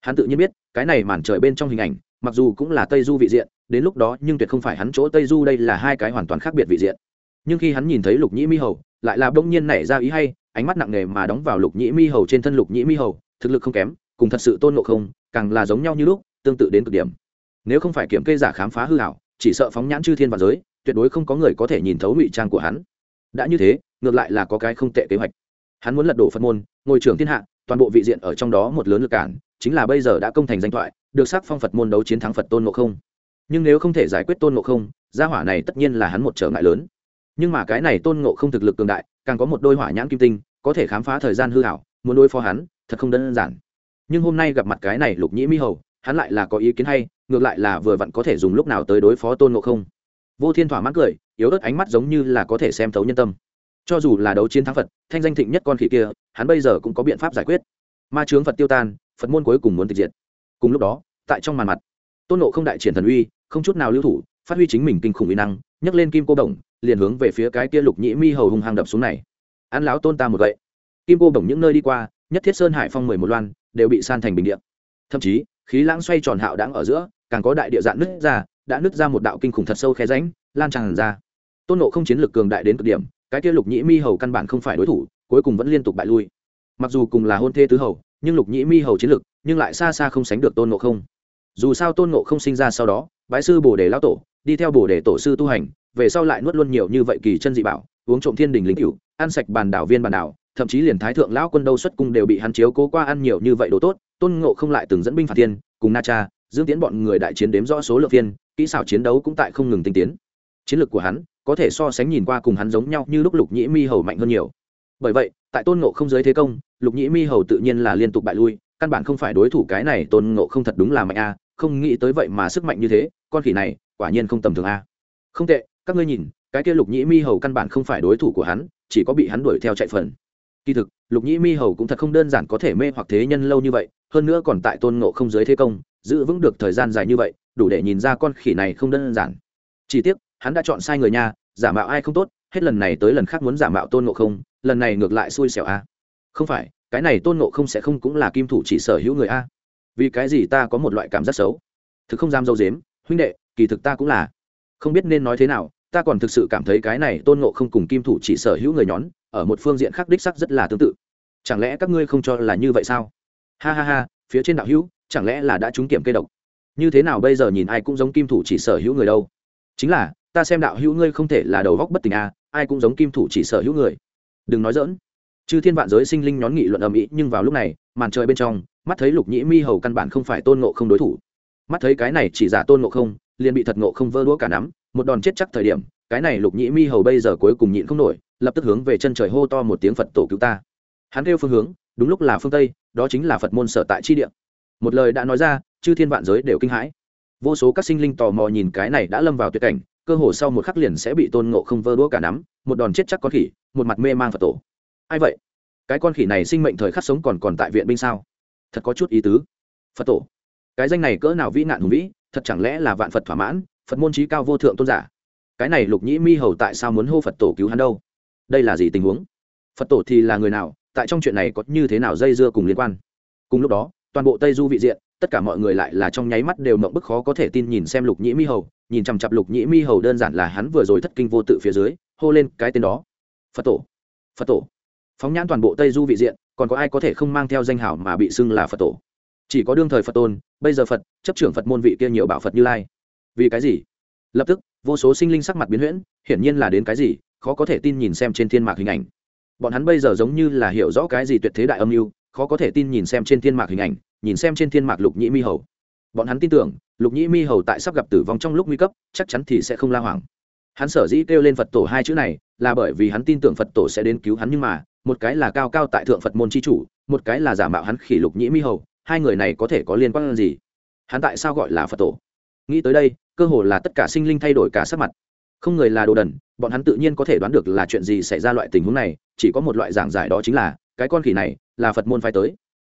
Hắn tự nhiên biết, cái này màn trời bên trong hình ảnh, mặc dù cũng là tây du vị diện, đến lúc đó nhưng tuyệt không phải hắn chỗ tây du đây là hai cái hoàn toàn khác biệt vị diện. Nhưng khi hắn nhìn thấy lục nhĩ mi hầu, lại là bỗng nhiên nảy ra ý hay, ánh mắt nặng nề mà đóng vào lục nhĩ mi hầu trên thân lục nhĩ mi hầu, thực lực không kém, cùng thật sự tôn ngộ không càng là giống nhau như lúc, tương tự đến cực điểm. Nếu không phải kiểm kê giả khám phá hư hảo, chỉ sợ phóng nhãn chư thiên và giới, tuyệt đối không có người có thể nhìn thấu ngụy trang của hắn. Đã như thế, ngược lại là có cái không tệ kế hoạch. Hắn muốn lật đổ phật môn, ngồi trưởng thiên hạ, toàn bộ vị diện ở trong đó một lớn lực cản, chính là bây giờ đã công thành danh thoại, được sắc phong phật môn đấu chiến thắng phật tôn ngộ không. Nhưng nếu không thể giải quyết tôn ngộ không, gia hỏa này tất nhiên là hắn một trở ngại lớn. Nhưng mà cái này tôn ngộ không thực lực cường đại, càng có một đôi hỏa nhãn kim tinh, có thể khám phá thời gian hư hảo, muốn đối phó hắn, thật không đơn giản nhưng hôm nay gặp mặt cái này lục nhĩ mi hầu, hắn lại là có ý kiến hay, ngược lại là vừa vặn có thể dùng lúc nào tới đối phó tôn ngộ không. Vô thiên thỏa mãn cười, yếu ớt ánh mắt giống như là có thể xem thấu nhân tâm. Cho dù là đấu chiến thắng phật, thanh danh thịnh nhất con khỉ kia, hắn bây giờ cũng có biện pháp giải quyết. Ma chướng phật tiêu tan, phật môn cuối cùng muốn tịch diệt. Cùng lúc đó, tại trong màn mặt, tôn nộ không đại triển thần uy, không chút nào lưu thủ, phát huy chính mình kinh khủng uy năng, nhấc lên kim cô bổng, liền hướng về phía cái kia lục nhĩ mi hầu hung hăng đập xuống này. Ăn láo tôn ta một gậy. Kim cô bổng những nơi đi qua, nhất thiết sơn hải phong mười một loan đều bị san thành bình địa. thậm chí, khí lãng xoay tròn hạo đáng ở giữa, càng có đại địa dạn nứt ra, đã nứt ra một đạo kinh khủng thật sâu khe ránh lan tràn ra. Tôn nộ không chiến lược cường đại đến cực điểm, cái kia lục nhĩ mi hầu căn bản không phải đối thủ, cuối cùng vẫn liên tục bại lui. Mặc dù cùng là hôn thê tứ hầu, nhưng lục nhĩ mi hầu chiến lược, nhưng lại xa xa không sánh được tôn nộ không. Dù sao tôn nộ không sinh ra sau đó, bái sư bồ đề lão tổ, đi theo bồ đề tổ sư tu hành, về sau lại nuốt luôn nhiều như vậy kỳ chân dị bảo, uống trộm thiên đình lính cửu, ăn sạch bàn đảo viên bàn đảo thậm chí liền thái thượng lão quân đâu xuất cung đều bị hắn chiếu cố qua ăn nhiều như vậy đồ tốt, tôn ngộ không lại từng dẫn binh phạt thiên, cùng na cha, dương tiến bọn người đại chiến đếm rõ số lượng viên kỹ xảo chiến đấu cũng tại không ngừng tinh tiến. Chiến lược của hắn có thể so sánh nhìn qua cùng hắn giống nhau như lúc lục nhĩ mi hầu mạnh hơn nhiều. Bởi vậy, tại tôn ngộ không giới thế công, lục nhĩ mi hầu tự nhiên là liên tục bại lui, căn bản không phải đối thủ cái này tôn ngộ không thật đúng là mạnh a, không nghĩ tới vậy mà sức mạnh như thế, con khỉ này quả nhiên không tầm thường a. Không tệ, các ngươi nhìn, cái kia lục nhĩ mi hầu căn bản không phải đối thủ của hắn, chỉ có bị hắn đuổi theo chạy phần kỳ thực, lục nhĩ mi hầu cũng thật không đơn giản có thể mê hoặc thế nhân lâu như vậy, hơn nữa còn tại tôn ngộ không giới thế công, giữ vững được thời gian dài như vậy, đủ để nhìn ra con khỉ này không đơn giản. Chỉ tiếc, hắn đã chọn sai người nha, giả mạo ai không tốt, hết lần này tới lần khác muốn giả mạo tôn ngộ không, lần này ngược lại xui xẻo a. Không phải, cái này tôn ngộ không sẽ không cũng là kim thủ chỉ sở hữu người a. Vì cái gì ta có một loại cảm giác xấu? Thực không dám dâu dếm, huynh đệ, kỳ thực ta cũng là. Không biết nên nói thế nào, ta còn thực sự cảm thấy cái này tôn ngộ không cùng kim thủ chỉ sở hữu người nhón ở một phương diện khác đích sắc rất là tương tự. Chẳng lẽ các ngươi không cho là như vậy sao? Ha ha ha, phía trên đạo hữu, chẳng lẽ là đã trúng kiểm cây độc? Như thế nào bây giờ nhìn ai cũng giống kim thủ chỉ sở hữu người đâu? Chính là, ta xem đạo hữu ngươi không thể là đầu góc bất tình à ai cũng giống kim thủ chỉ sở hữu người. Đừng nói dỡn chư thiên vạn giới sinh linh nhón nghị luận ầm ĩ, nhưng vào lúc này, màn trời bên trong, mắt thấy lục nhĩ mi hầu căn bản không phải tôn ngộ không đối thủ. Mắt thấy cái này chỉ giả tôn ngộ không, liền bị thật ngộ không vơ đũa cả nắm, một đòn chết chắc thời điểm, cái này lục nhĩ mi hầu bây giờ cuối cùng nhịn không nổi lập tức hướng về chân trời hô to một tiếng phật tổ cứu ta. Hắn kêu phương hướng, đúng lúc là phương tây, đó chính là phật môn sở tại chi địa. Một lời đã nói ra, chư thiên vạn giới đều kinh hãi. Vô số các sinh linh tò mò nhìn cái này đã lâm vào tuyệt cảnh, cơ hồ sau một khắc liền sẽ bị tôn ngộ không vơ đũa cả nắm, một đòn chết chắc con khỉ, một mặt mê mang phật tổ. Ai vậy? Cái con khỉ này sinh mệnh thời khắc sống còn còn tại viện binh sao? Thật có chút ý tứ. Phật tổ. Cái danh này cỡ nào vĩ nạn hùng vĩ, thật chẳng lẽ là vạn phật thỏa mãn, phật môn trí cao vô thượng tôn giả? Cái này lục nhĩ mi hầu tại sao muốn hô phật tổ cứu hắn đâu? Đây là gì tình huống? Phật tổ thì là người nào? Tại trong chuyện này có như thế nào dây dưa cùng liên quan? Cùng lúc đó, toàn bộ tây du vị diện, tất cả mọi người lại là trong nháy mắt đều mộng bức khó có thể tin nhìn xem lục nhĩ mi hầu, nhìn chằm chặp lục nhĩ mi hầu đơn giản là hắn vừa rồi thất kinh vô tự phía dưới, hô lên cái tên đó. Phật tổ phật tổ. Phóng nhãn toàn bộ tây du vị diện, còn có ai có thể không mang theo danh hảo mà bị xưng là phật tổ? Chỉ có đương thời phật tôn, bây giờ phật, chấp trưởng phật môn vị kia nhiều bảo phật như lai. Vì cái gì? Lập tức, vô số sinh linh sắc mặt biến huyễn, hiển nhiên là đến cái gì? Khó có thể tin nhìn xem trên thiên mạc hình ảnh. Bọn hắn bây giờ giống như là hiểu rõ cái gì tuyệt thế đại âm mưu, khó có thể tin nhìn xem trên thiên mạc hình ảnh, nhìn xem trên thiên mạc lục nhĩ mi hầu. Bọn hắn tin tưởng, lục nhĩ mi hầu tại sắp gặp tử vong trong lúc nguy cấp, chắc chắn thì sẽ không la hoảng. Hắn sở dĩ kêu lên phật tổ hai chữ này, là bởi vì hắn tin tưởng phật tổ sẽ đến cứu hắn nhưng mà, một cái là cao cao tại thượng phật môn c h i chủ, một cái là giả mạo hắn khỉ lục nhĩ mi hầu, hai người này có thể có liên quan gì? Hắn tại sao gọi là phật tổ? Nghĩ tới đây, cơ hồ là tất cả sinh linh thay đổi cả sắc mặt không người là đồ đần, bọn hắn tự nhiên có thể đoán được là chuyện gì xảy ra loại tình huống này, chỉ có một loại giảng giải đó chính là, cái con khỉ này là phật môn phái tới.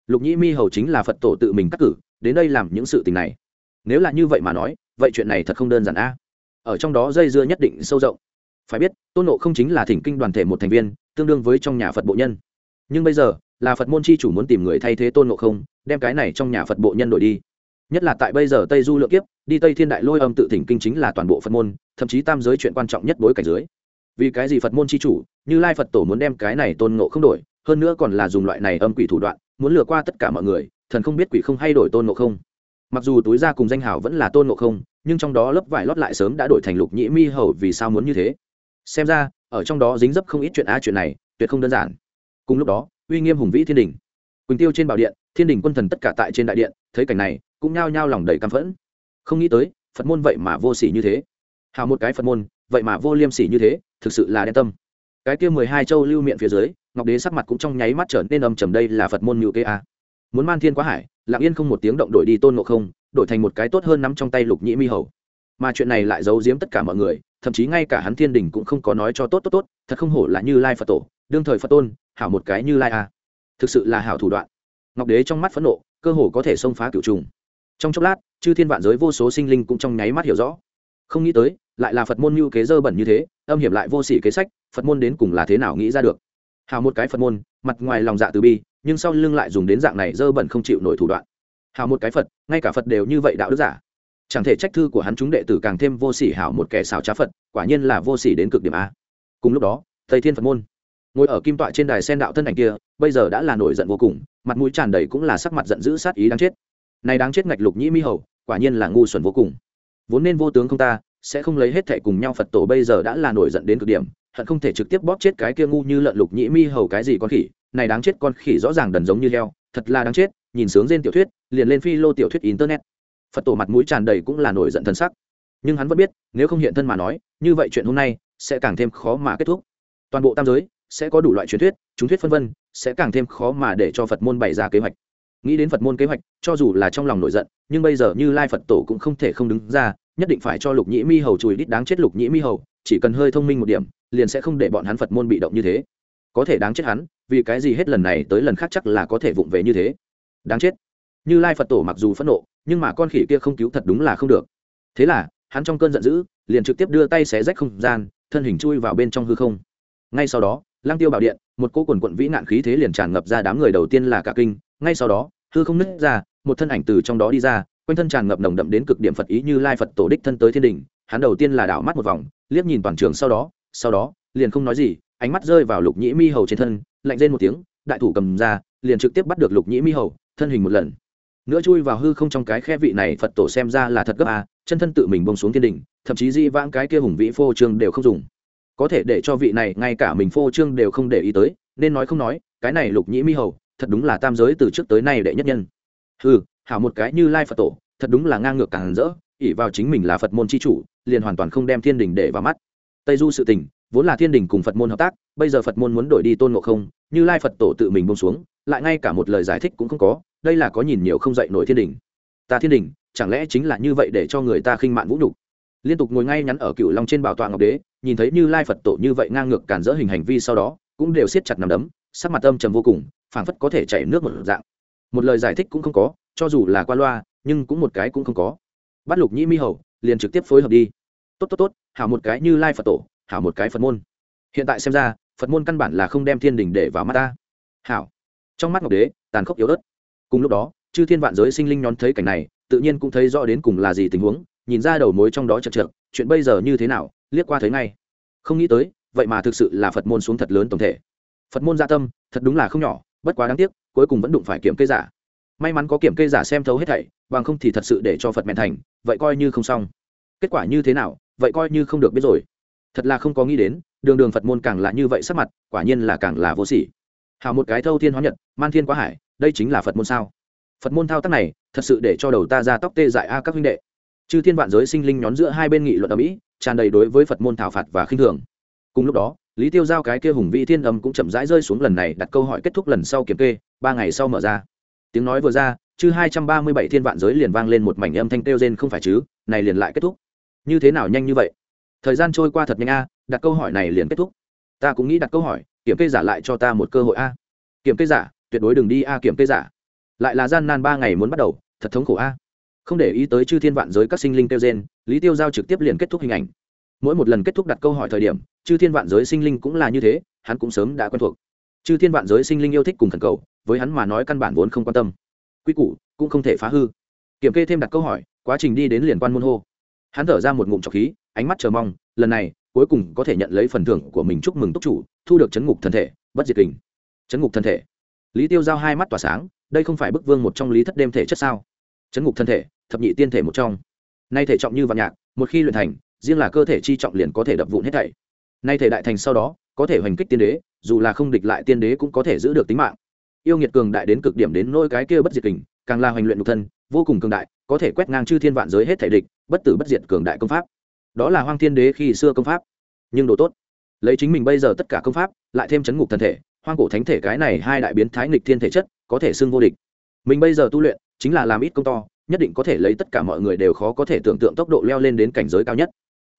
Lục nhĩ mi hầu chính là phật tổ tự mình cắt cử, đến đây làm những sự tình này. Nếu là như vậy mà nói, vậy chuyện này thật không đơn giản a. Ở trong đó dây dưa nhất định sâu rộng. Phải biết, tôn nộ không chính là thỉnh kinh đoàn thể một thành viên, tương đương với trong nhà phật bộ nhân. Nhưng bây giờ, là phật môn chi chủ muốn tìm người thay thế tôn nộ không, đem cái này trong nhà phật bộ nhân đổi đi. Nhất là tại bây giờ tây du lượng kiếp đi tây thiên đại lôi âm tự thỉnh kinh chính là toàn bộ phật môn, thậm chí tam giới chuyện quan trọng nhất bối cảnh dưới. Vì cái gì phật môn chi chủ, như lai phật tổ muốn đem cái này tôn ngộ không đổi, hơn nữa còn là dùng loại này âm quỷ thủ đoạn, muốn lừa qua tất cả mọi người, thần không biết quỷ không hay đổi tôn ngộ không. Mặc dù túi ra cùng danh hào vẫn là tôn ngộ không, nhưng trong đó lớp vải lót lại sớm đã đổi thành lục nhĩ mi hầu vì sao muốn như thế? Xem ra, ở trong đó dính dấp không ít chuyện a chuyện này, tuyệt không đơn giản. Cùng lúc đó, uy nghiêm hùng vĩ thiên đình. Quỳnh tiêu trên bảo điện, thiên đình quân thần tất cả tại trên đại điện, thấy cảnh này, cũng nhao nhao lòng đầy căm phẫn không nghĩ tới, phật môn vậy mà vô s ỉ như thế. Hào một cái phật môn, vậy mà vô liêm sỉ như thế, thực sự là đen tâm. Cái kia mười hai châu lưu miệng phía dưới, ngọc đế sắc mặt cũng trong nháy mắt trở nên âm trầm đây là phật môn ngự kê a. Muốn man thiên quá hải, lặng yên không một tiếng động đổi đi tôn ngộ không, đổi thành một cái tốt hơn nắm trong tay lục nhĩ mi hầu. Mà chuyện này lại giấu giếm tất cả mọi người, thậm chí ngay cả hắn thiên đình cũng không có nói cho tốt tốt tốt, thật không hổ là như lai phật tổ, đương thời phật tôn, hảo một cái như lai a. Thực sự là hảo thủ đoạn. Ngọc đế trong mắt phẫn nộ, cơ hồ có thể xông phá cựu trùng trong chốc lát, chư thiên vạn giới vô số sinh linh cũng trong nháy mắt hiểu rõ. Không nghĩ tới, lại là phật môn mưu kế dơ bẩn như thế, âm hiểm lại vô s ỉ kế sách, phật môn đến cùng là thế nào nghĩ ra được? Hào một cái phật môn, mặt ngoài lòng dạ từ bi, nhưng sau lưng lại dùng đến dạng này dơ bẩn không chịu nổi thủ đoạn. Hào một cái phật, ngay cả phật đều như vậy đạo đức giả. Chẳng thể trách thư của hắn chúng đệ tử càng thêm vô sỉ hảo một kẻ xào trá phật, quả nhiên là vô sỉ đến cực điểm a. Cùng lúc đó thầy thiên phật môn, ngồi ở kim tọa trên đài sen đạo thân ảnh kia, bây giờ đã là nổi giận vô cùng, mặt mũi tràn đầy cũng là sắc mặt giận dữ sát ý đáng chết này đáng chết ngạch lục nhĩ mi hầu, quả nhiên là ngu xuẩn vô cùng. Vốn nên vô tướng không ta, sẽ không lấy hết thệ cùng nhau phật tổ bây giờ đã là nổi giận đến cực điểm, hận không thể trực tiếp bóp chết cái kia ngu như lợn lục nhĩ mi hầu cái gì con khỉ. Này đáng chết con khỉ rõ ràng đần giống như heo, thật là đáng chết, nhìn sướng trên tiểu thuyết, liền lên phi lô tiểu thuyết internet. Phật tổ mặt mũi tràn đầy cũng là nổi giận thân sắc. Nhưng hắn vẫn biết, nếu không hiện thân mà nói, như vậy chuyện hôm nay sẽ càng thêm khó mà kết thúc. Toàn bộ tam giới sẽ có đủ loại truyền thuyết, chúng thuyết phân vân, sẽ càng thêm khó mà để cho phật môn bày ra kế hoạch nghĩ đến phật môn kế hoạch, cho dù là trong lòng nổi giận, nhưng bây giờ như lai phật tổ cũng không thể không đứng ra, nhất định phải cho lục nhĩ mi hầu chùi đít đáng chết lục nhĩ mi hầu, chỉ cần hơi thông minh một điểm, liền sẽ không để bọn hắn phật môn bị động như thế. Có thể đáng chết hắn, vì cái gì hết lần này tới lần khác chắc là có thể vụng về như thế? Đáng chết. Như lai phật tổ mặc dù phẫn nộ, nhưng mà con khỉ kia không cứu thật đúng là không được. Thế là, hắn trong cơn giận dữ, liền trực tiếp đưa tay xé rách không gian, thân hình chui vào bên trong hư không. Ngay sau đó lang tiêu bảo điện một cỗ quần quận vĩ nạn khí thế liền tràn ngập ra đám người đầu tiên là cả kinh, ngay sau đó, hư không nứt ra, một thân ảnh từ trong đó đi ra, quanh thân tràn ngập nồng đậm đến cực điểm phật ý như lai phật tổ đích thân tới thiên đình, hắn đầu tiên là đảo mắt một vòng, liếc nhìn toàn trường sau đó sau đó, liền không nói gì, ánh mắt rơi vào lục nhĩ mi hầu trên thân, lạnh lên một tiếng, đại thủ cầm ra, liền trực tiếp bắt được lục nhĩ mi hầu, thân hình một lần. Nữa chui vào hư không trong cái khe vị này phật tổ xem ra là thật gấp à chân thân tự mình bông xuống thiên đình, thậm chí di vãng cái kia hùng vĩ phô trương đều không dùng có thể để cho vị này ngay cả mình phô trương đều không để ý tới, nên nói không nói, cái này lục nhĩ mi hầu, thật đúng là tam giới từ trước tới nay đệ nhất nhân. Ừ hảo một cái như lai phật tổ, thật đúng là ngang ngược càng rỡ ỉ vào chính mình là phật môn c h i chủ, liền hoàn toàn không đem thiên đình để vào mắt. Tây du sự tình, vốn là thiên đình cùng phật môn hợp tác, bây giờ phật môn muốn đổi đi tôn ngộ không, như lai phật tổ tự mình bông xuống, lại ngay cả một lời giải thích cũng không có, đây là có nhìn nhiều không dạy nổi thiên đình. Ta thiên đình, chẳng lẽ chính là như vậy để cho người ta khinh mạn vũ nhục? Liên tục ngồi ngay nhắn ở cựu long trên bảo tọa ngọc đế nhìn thấy như lai phật tổ như vậy ngang ngược cản dỡ hình hành vi sau đó, cũng đều siết chặt nằm đấm, sắc mặt âm trầm vô cùng, phảng phất có thể chảy nước một dạng. Một lời giải thích cũng không có, cho dù là qua loa, nhưng cũng một cái cũng không có. Bắt lục nhĩ mi hầu, liền trực tiếp phối hợp đi. Tốt tốt tốt, hảo một cái như lai phật tổ, hảo một cái phật môn. Hiện tại xem ra, phật môn căn bản là không đem thiên đình để vào mắt ta. Hảo. Trong mắt ngọc đế, tàn khốc yếu ớt. Cùng lúc đó, chư thiên vạn giới sinh linh nhón thấy cảnh này, tự nhiên cũng thấy rõ đến cùng là gì tình huống, nhìn ra đầu mối trong đó chật chược, chuyện bây giờ như thế nào liếc qua thấy ngay. Không nghĩ tới, vậy mà thực sự là phật môn xuống thật lớn tổng thể. Phật môn gia tâm, thật đúng là không nhỏ, bất quá đáng tiếc, cuối cùng vẫn đụng phải kiểm kê giả. May mắn có kiểm kê giả xem thấu hết thảy, bằng không thì thật sự để cho phật mẹn thành, vậy coi như không xong. Kết quả như thế nào, vậy coi như không được biết rồi. Thật là không có nghĩ đến, đường đường phật môn càng là như vậy sắc mặt, quả nhiên là càng là vô sỉ. Hào một cái thâu thiên hóa nhật, man thiên quá hải, đây chính là phật môn sao? Phật môn thao tác này, thật sự để cho đầu ta ra tóc tê dại a các huynh đệ chư thiên vạn giới sinh linh nhón giữa hai bên nghị luận ở mỹ, tràn đầy đối với phật môn thảo phạt và khinh thường. Cùng lúc đó, lý tiêu giao cái kia hùng vĩ thiên âm cũng chậm rãi rơi xuống lần này đặt câu hỏi kết thúc lần sau kiểm kê, ba ngày sau mở ra. Tiếng nói vừa ra chứ hai trăm ba mươi bảy thiên vạn giới liền vang lên một mảnh âm thanh kêu rên, không phải chứ, này liền lại kết thúc. Như thế nào nhanh như vậy? Thời gian trôi qua thật nhanh a, đặt câu hỏi này liền kết thúc. Ta cũng nghĩ đặt câu hỏi, kiểm kê giả lại cho ta một cơ hội a. Kiểm kê giả, tuyệt đối đừng đi a, kiểm kê giả. Lại là gian nan ba ngày muốn bắt đầu, thật thống khổ a không để ý tới chư thiên vạn giới các sinh linh kêu gen lý tiêu giao trực tiếp liền kết thúc hình ảnh. Mỗi một lần kết thúc đặt câu hỏi thời điểm, chư thiên vạn giới sinh linh cũng là như thế, hắn cũng sớm đã quen thuộc. Chư thiên vạn giới sinh linh yêu thích cùng thần cầu, với hắn mà nói căn bản vốn không quan tâm. Quy củ, cũng không thể phá hư. Kiểm kê thêm đặt câu hỏi, quá trình đi đến liền quan môn hô. Hắn thở ra một ngụm trọc khí, ánh mắt chờ mong, lần này, cuối cùng có thể nhận lấy phần thưởng của mình chúc mừng túc chủ, thu được chấn ngục thân thể, bất diệt kình. Chấn ngục thân thể. Lý tiêu giao hai mắt tỏa sáng, đây không phải bức vương một trong lý thất đêm thể chất sao? Chấn ngục thân thể thập nhị tiên thể một trong. Nay thể trọng như vạn nhạc, một khi luyện thành, riêng là cơ thể chi trọng liền có thể đập vụn hết thảy. Nay thể đại thành sau đó, có thể hoành kích tiên đế, dù là không địch lại tiên đế cũng có thể giữ được tính mạng. Yêu nghiệt cường đại đến cực điểm đến nôi cái kia bất diệt kình, càng là hoành luyện nhục thân, vô cùng cường đại, có thể quét ngang chư thiên vạn giới hết thể địch, bất tử bất diệt cường đại công pháp. Đó là hoang thiên đế khi xưa công pháp. Nhưng đồ tốt. Lấy chính mình bây giờ tất cả công pháp, lại thêm chấn ngục thân thể, hoang cổ thánh thể cái này hai đại biến thái nghịch thiên thể chất, có thể xưng vô địch. Mình bây giờ tu luyện, chính là làm ít công to nhất định có thể lấy tất cả mọi người đều khó có thể tưởng tượng tốc độ leo lên đến cảnh giới cao nhất.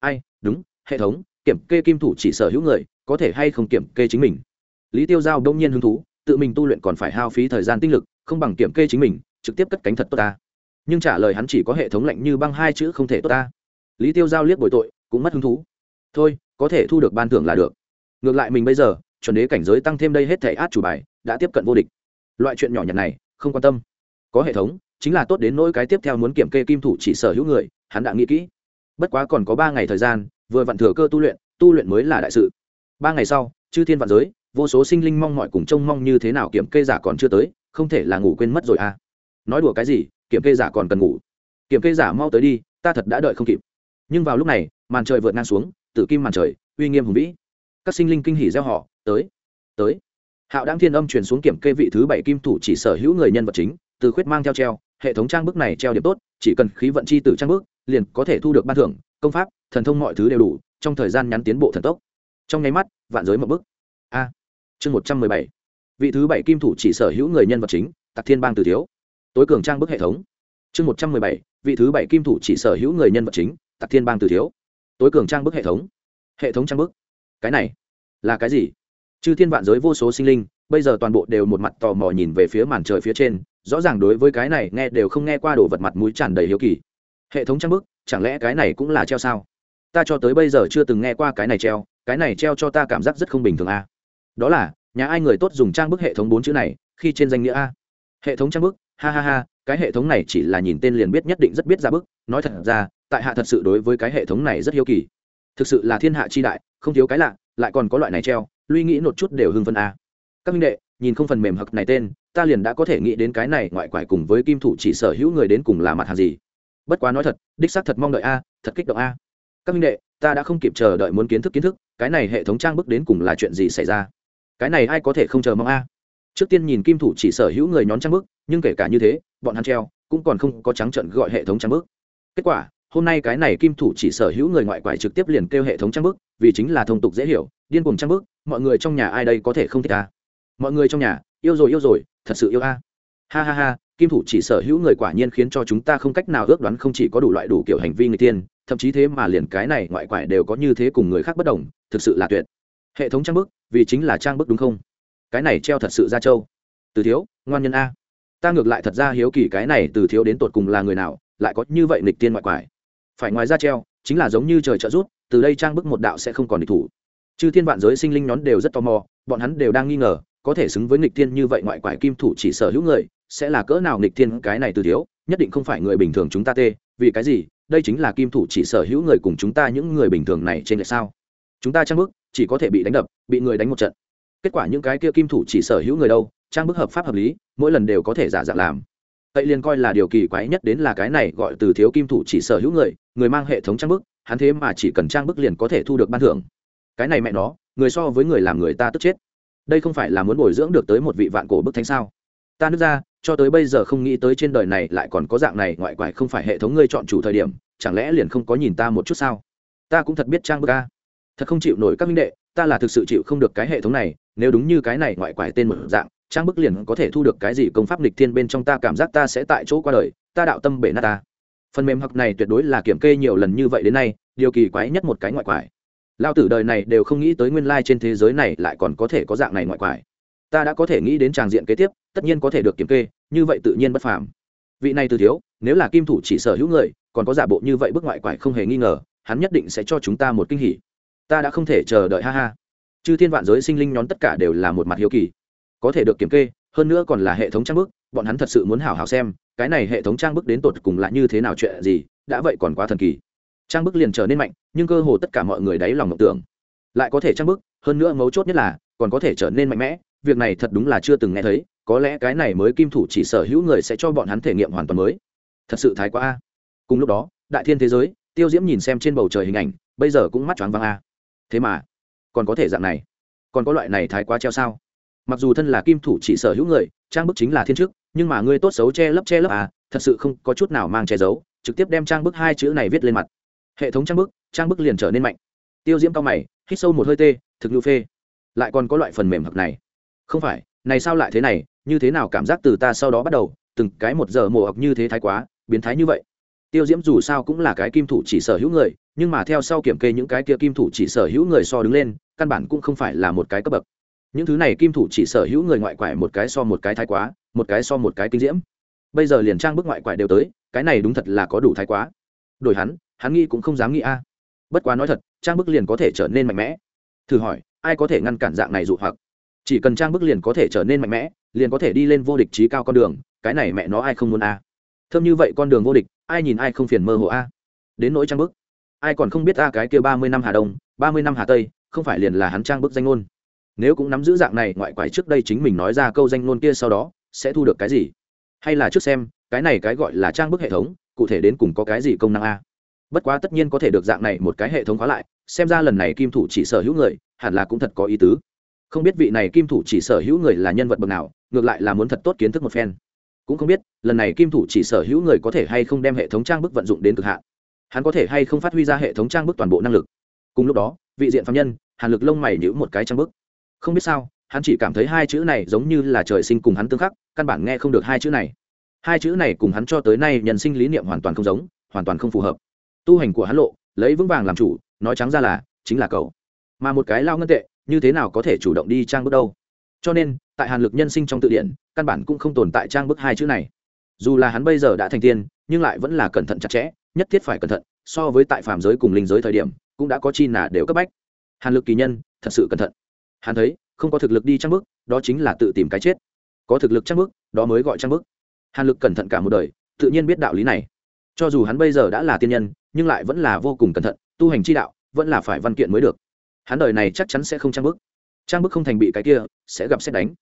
Ai, đúng, hệ thống, kiểm kê kim thủ chỉ sở hữu người, có thể hay không kiểm kê chính mình? Lý tiêu giao đông nhiên hứng thú, tự mình tu luyện còn phải hao phí thời gian tinh lực, không bằng kiểm kê chính mình, trực tiếp cất cánh thật tốt ta. Nhưng trả lời hắn chỉ có hệ thống lạnh như băng hai chữ không thể tốt ta. Lý tiêu giao liếc bồi tội, cũng mất hứng thú. Thôi, có thể thu được ban thưởng là được. Ngược lại mình bây giờ, chuẩn đế cảnh giới tăng thêm đây hết thể át chủ bài, đã tiếp cận vô địch. Loại chuyện nhỏ nhặt này, không quan tâm. Có hệ thống chính là tốt đến nỗi cái tiếp theo muốn kiểm kê kim thủ chỉ sở hữu người, hắn đã nghĩ kỹ. Bất quá còn có ba ngày thời gian, vừa vặn thừa cơ tu luyện tu luyện mới là đại sự. Ba ngày sau, chư thiên vạn giới, vô số sinh linh mong mọi cùng trông mong như thế nào kiểm kê giả còn chưa tới, không thể là ngủ quên mất rồi à. Nói đùa cái gì, kiểm kê giả còn cần ngủ. Kiểm kê giả mau tới đi, ta thật đã đợi không kịp. Nhưng vào lúc này, màn trời vượt ngang xuống, tử kim màn trời, uy nghiêm hùng vĩ. Các sinh linh kinh hỉ gieo họ tới tới. Hạo đáng thiên âm truyền xuống kiểm kê vị thứ bảy kim thủ chỉ sở hữu người nhân vật chính, từ khuyết mang theo treo hệ thống trang bức này treo điểm tốt, chỉ cần khí vận chi tử trang bức, liền có thể thu được ban thưởng, công pháp, thần thông mọi thứ đều đủ, trong thời gian nhắn tiến bộ thần tốc. Trong nháy mắt, vạn giới mậu bức. A. Chương một trăm mười bảy. Vị thứ bảy kim thủ chỉ sở hữu người nhân vật chính tặc thiên bang từ thiếu. Tối cường trang bức hệ thống. Chương một trăm mười bảy. Vị thứ bảy kim thủ chỉ sở hữu người nhân vật chính tặc thiên bang từ thiếu. Tối cường trang bức hệ thống. Hệ thống trang bức. Cái này là cái gì? Chư thiên vạn giới vô số sinh linh bây giờ toàn bộ đều một mặt tò mò nhìn về phía màn trời phía trên, rõ ràng đối với cái này nghe đều không nghe qua đồ vật mặt mũi tràn đầy hiếu kỳ. Hệ thống trang bức, chẳng lẽ cái này cũng là treo sao? Ta cho tới bây giờ chưa từng nghe qua cái này treo, cái này treo cho ta cảm giác rất không bình thường a. Đó là, nhà ai người tốt dùng trang bức hệ thống bốn chữ này, khi trên danh nghĩa a. Hệ thống trang bức, ha ha ha, cái hệ thống này chỉ là nhìn tên liền biết nhất định rất biết ra bức. Nói thật ra, tại hạ thật sự đối với cái hệ thống này rất hiếu kỳ. Thực sự là thiên hạ chi đại, không thiếu cái lạ, lại còn có loại này treo luy nghĩ một chút đều hưng phân a các minh đệ, nhìn không phần mềm hặc này tên, ta liền đã có thể nghĩ đến cái này ngoại quải cùng với kim thủ chỉ sở hữu người đến cùng là mặt hàng gì. Bất quá nói thật, đích xác thật mong đợi a, thật kích động a. Các minh đệ, ta đã không kịp chờ đợi muốn kiến thức kiến thức, cái này hệ thống trang bức đến cùng là chuyện gì xảy ra? Cái này ai có thể không chờ mong a? Trước tiên nhìn kim thủ chỉ sở hữu người nhón trang bức, nhưng kể cả như thế, bọn hắn treo, cũng còn không có trắng trận gọi hệ thống trang bức. Kết quả, hôm nay cái này kim thủ chỉ sở hữu người ngoại quải trực tiếp liền kêu hệ thống trang bức, vì chính là thông tục dễ hiểu, điên cùng trang bức, mọi người trong nhà ai đây có thể không thích a? Mọi người trong nhà, yêu rồi yêu rồi, thật sự yêu a. Ha ha ha, kim thủ chỉ sở hữu người quả nhiên khiến cho chúng ta không cách nào ước đoán không chỉ có đủ loại đủ kiểu hành vi người tiên, thậm chí thế mà liền cái này ngoại quải đều có như thế cùng người khác bất đồng, thực sự là tuyệt. Hệ thống trang bức, vì chính là trang bức đúng không? Cái này treo thật sự ra châu từ thiếu, ngoan nhân a. Ta ngược lại thật ra hiếu kỳ cái này từ thiếu đến tột cùng là người nào, lại có như vậy nghịch tiên ngoại quải. Phải ngoài ra treo, chính là giống như trời trợ rút, từ đây trang bức một đạo sẽ không còn địch thủ. Chư thiên vạn giới sinh linh nhón đều rất tò mò, bọn hắn đều đang nghi ngờ có thể xứng với nghịch thiên như vậy ngoại quải kim thủ chỉ sở hữu người, sẽ là cỡ nào nghịch thiên cái này từ thiếu, nhất định không phải người bình thường chúng ta tê, vì cái gì? Đây chính là kim thủ chỉ sở hữu người cùng chúng ta những người bình thường này trên lệch sao? Chúng ta trang bức, chỉ có thể bị đánh đập, bị người đánh một trận. Kết quả những cái kia kim thủ chỉ sở hữu người đâu? Trang bức hợp pháp hợp lý, mỗi lần đều có thể giả dạng làm. Tây liên coi là điều kỳ quái nhất đến là cái này gọi từ thiếu kim thủ chỉ sở hữu người người mang hệ thống trang bức, hắn thế mà chỉ cần trang bức liền có thể thu được ban thưởng. Cái này mẹ nó, người so với người làm người ta tức chết đây không phải là muốn bồi dưỡng được tới một vị vạn cổ bức thánh sao? Ta nước ra, cho tới bây giờ không nghĩ tới trên đời này lại còn có dạng này, ngoại quải không phải hệ thống ngươi chọn chủ thời điểm, chẳng lẽ liền không có nhìn ta một chút sao? Ta cũng thật biết trang bức ca thật không chịu nổi các minh đệ, ta là thực sự chịu không được cái hệ thống này, nếu đúng như cái này ngoại quải tên một dạng, trang bức liền có thể thu được cái gì công pháp lịch thiên bên trong ta cảm giác ta sẽ tại chỗ qua đời, ta đạo tâm bể nát ta. Phần mềm học này tuyệt đối là kiểm kê nhiều lần như vậy đến nay, điều kỳ quái nhất một cái ngoại quải lao tử đời này đều không nghĩ tới nguyên lai trên thế giới này lại còn có thể có dạng này ngoại quải. Ta đã có thể nghĩ đến tràng diện kế tiếp, tất nhiên có thể được kiểm kê, như vậy tự nhiên bất phàm. Vị này từ thiếu, nếu là kim thủ chỉ sở hữu người, còn có giả bộ như vậy bức ngoại quải không hề nghi ngờ, hắn nhất định sẽ cho chúng ta một kinh hỉ. Ta đã không thể chờ đợi, ha ha. Chư thiên vạn giới sinh linh nhón tất cả đều là một mặt hiếu kỳ. Có thể được kiểm kê, hơn nữa còn là hệ thống trang bức, bọn hắn thật sự muốn hảo hảo xem, cái này hệ thống trang bức đến tột cùng là như thế nào chuyện gì, đã vậy còn quá thần kỳ trang bức liền trở nên mạnh, nhưng cơ hồ tất cả mọi người đáy lòng mộng tưởng. Lại có thể trang bức, hơn nữa mấu chốt nhất là, còn có thể trở nên mạnh mẽ, việc này thật đúng là chưa từng nghe thấy, có lẽ cái này mới kim thủ chỉ sở hữu người sẽ cho bọn hắn thể nghiệm hoàn toàn mới. Thật sự thái quá a. Cùng lúc đó, đại thiên thế giới, tiêu diễm nhìn xem trên bầu trời hình ảnh, bây giờ cũng mắt choáng văng a. Thế mà, còn có thể dạng này? Còn có loại này thái quá treo sao? Mặc dù thân là kim thủ chỉ sở hữu người, trang bức chính là thiên chức, nhưng mà ngươi tốt xấu che lấp che lấp à thật sự không có chút nào mang che giấu, trực tiếp đem trang bức hai chữ này viết lên mặt hệ thống trang bức trang bức liền trở nên mạnh. Tiêu diễm cao mày, hít sâu một hơi tê, thực lưu phê. Lại còn có loại phần mềm hợp này. Không phải, này sao lại thế này, như thế nào cảm giác từ ta sau đó bắt đầu, từng cái một giờ mổ học như thế thái quá, biến thái như vậy. Tiêu diễm dù sao cũng là cái kim thủ chỉ sở hữu người, nhưng mà theo sau kiểm kê những cái kia kim thủ chỉ sở hữu người so đứng lên, căn bản cũng không phải là một cái cấp bậc. Những thứ này kim thủ chỉ sở hữu người ngoại quải một cái so một cái thái quá, một cái so một cái kinh diễm. Bây giờ liền trang bức ngoại quải đều tới, cái này đúng thật là có đủ thái quá đổi hắn hắn nghĩ cũng không dám nghĩ a. Bất quá nói thật, trang bức liền có thể trở nên mạnh mẽ. Thử hỏi, ai có thể ngăn cản dạng này dụ hoặc? Chỉ cần trang bức liền có thể trở nên mạnh mẽ, liền có thể đi lên vô địch trí cao con đường, cái này mẹ nó ai không muốn a? Thơm như vậy con đường vô địch, ai nhìn ai không phiền mơ hồ a? Đến nỗi trang bức, ai còn không biết a cái kia ba mươi năm hà đông, ba mươi năm hà tây, không phải liền là hắn trang bức danh ngôn? Nếu cũng nắm giữ dạng này, ngoại quải trước đây chính mình nói ra câu danh ngôn kia sau đó, sẽ thu được cái gì? Hay là trước xem, cái này cái gọi là trang bức hệ thống cụ thể đến cùng có cái gì công năng a? Bất quá tất nhiên có thể được dạng này một cái hệ thống khóa lại, xem ra lần này kim thủ chỉ sở hữu người, hẳn là cũng thật có ý tứ. Không biết vị này kim thủ chỉ sở hữu người là nhân vật bậc nào, ngược lại là muốn thật tốt kiến thức một phen. Cũng không biết, lần này kim thủ chỉ sở hữu người có thể hay không đem hệ thống trang bức vận dụng đến cực hạn. Hắn có thể hay không phát huy ra hệ thống trang bức toàn bộ năng lực. Cùng lúc đó, vị diện phạm nhân, hàn lực lông mày nhữ một cái trang bức. Không biết sao, hắn chỉ cảm thấy hai chữ này giống như là trời sinh cùng hắn tương khắc, căn bản nghe không được hai chữ này hai chữ này cùng hắn cho tới nay nhân sinh lý niệm hoàn toàn không giống hoàn toàn không phù hợp. Tu hành của hắn lộ lấy vững vàng làm chủ nói trắng ra là chính là cậu. Mà một cái lao ngân tệ như thế nào có thể chủ động đi trang bước đâu? Cho nên tại hàn lực nhân sinh trong tự điển căn bản cũng không tồn tại trang bước hai chữ này. Dù là hắn bây giờ đã thành tiên nhưng lại vẫn là cẩn thận chặt chẽ nhất thiết phải cẩn thận so với tại phạm giới cùng linh giới thời điểm cũng đã có chi nà đều cấp bách. Hàn lực kỳ nhân thật sự cẩn thận. Hắn thấy không có thực lực đi trang bước, đó chính là tự tìm cái chết. Có thực lực trang bước, đó mới gọi trang bước hàn lực cẩn thận cả một đời, tự nhiên biết đạo lý này. Cho dù hắn bây giờ đã là tiên nhân, nhưng lại vẫn là vô cùng cẩn thận, tu hành chi đạo, vẫn là phải văn kiện mới được. Hắn đời này chắc chắn sẽ không trang bức. Trang bức không thành bị cái kia, sẽ gặp xét đánh.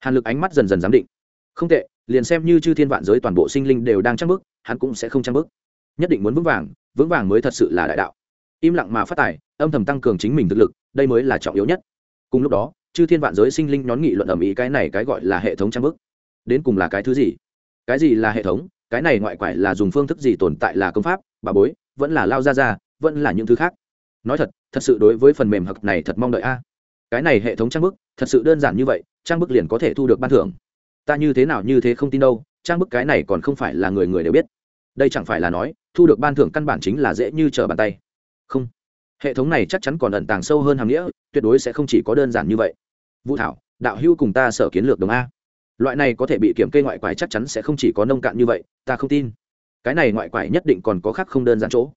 Hàn lực ánh mắt dần dần giám định. Không tệ, liền xem như chư thiên vạn giới toàn bộ sinh linh đều đang trang bức, hắn cũng sẽ không trang bức. Nhất định muốn vững vàng vững vàng mới thật sự là đại đạo. Im lặng mà phát tài, âm thầm tăng cường chính mình thực lực, đây mới là trọng yếu nhất. Cùng lúc đó, chư thiên vạn giới sinh linh nhón nghị luận ẩm ý cái này cái gọi là hệ thống trang bức. Đến cùng là cái thứ gì? Cái gì là hệ thống, cái này ngoại quải là dùng phương thức gì tồn tại là công pháp, bà bối, vẫn là lao ra ra, vẫn là những thứ khác. Nói thật thật sự đối với phần mềm hặc này thật mong đợi a. Cái này hệ thống trang bức, thật sự đơn giản như vậy, trang bức liền có thể thu được ban thưởng. Ta như thế nào như thế không tin đâu, trang bức cái này còn không phải là người người đều biết. Đây chẳng phải là nói, thu được ban thưởng căn bản chính là dễ như trở bàn tay. Không. Hệ thống này chắc chắn còn ẩn tàng sâu hơn hàm nghĩa, tuyệt đối sẽ không chỉ có đơn giản như vậy. Vũ thảo, đạo hưu cùng ta sở kiến lược đồng a loại này có thể bị kiểm kê ngoại quải chắc chắn sẽ không chỉ có nông cạn như vậy, ta không tin. Cái này ngoại quải nhất định còn có khác không đơn giản chỗ.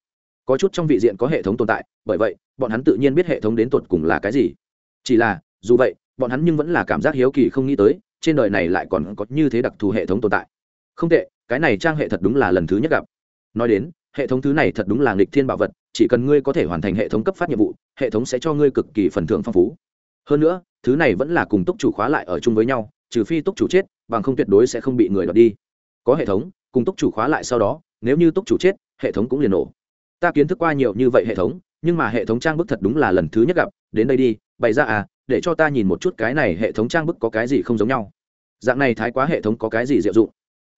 Có chút trong vị diện có hệ thống tồn tại, bởi vậy, bọn hắn tự nhiên biết hệ thống đến tột cùng là cái gì. Chỉ là, dù vậy, bọn hắn nhưng vẫn là cảm giác hiếu kỳ không nghĩ tới, trên đời này lại còn có như thế đặc thù hệ thống tồn tại. Không tệ, cái này trang hệ thật đúng là lần thứ nhất gặp. Nói đến, hệ thống thứ này thật đúng là nghịch thiên bảo vật, chỉ cần ngươi có thể hoàn thành hệ thống cấp phát nhiệm vụ, hệ thống sẽ cho ngươi cực kỳ phần thưởng phong phú. Hơn nữa, thứ này vẫn là cùng túc chủ khóa lại ở chung với nhau trừ phi túc chủ chết, bằng không tuyệt đối sẽ không bị người đoạt đi. Có hệ thống, cùng túc chủ khóa lại sau đó, nếu như túc chủ chết, hệ thống cũng liền nổ. Ta kiến thức qua nhiều như vậy hệ thống, nhưng mà hệ thống trang bức thật đúng là lần thứ nhất gặp, đến đây đi, bày ra à để cho ta nhìn một chút cái này hệ thống trang bức có cái gì không giống nhau. Dạng này thái quá hệ thống có cái gì diệu dụng?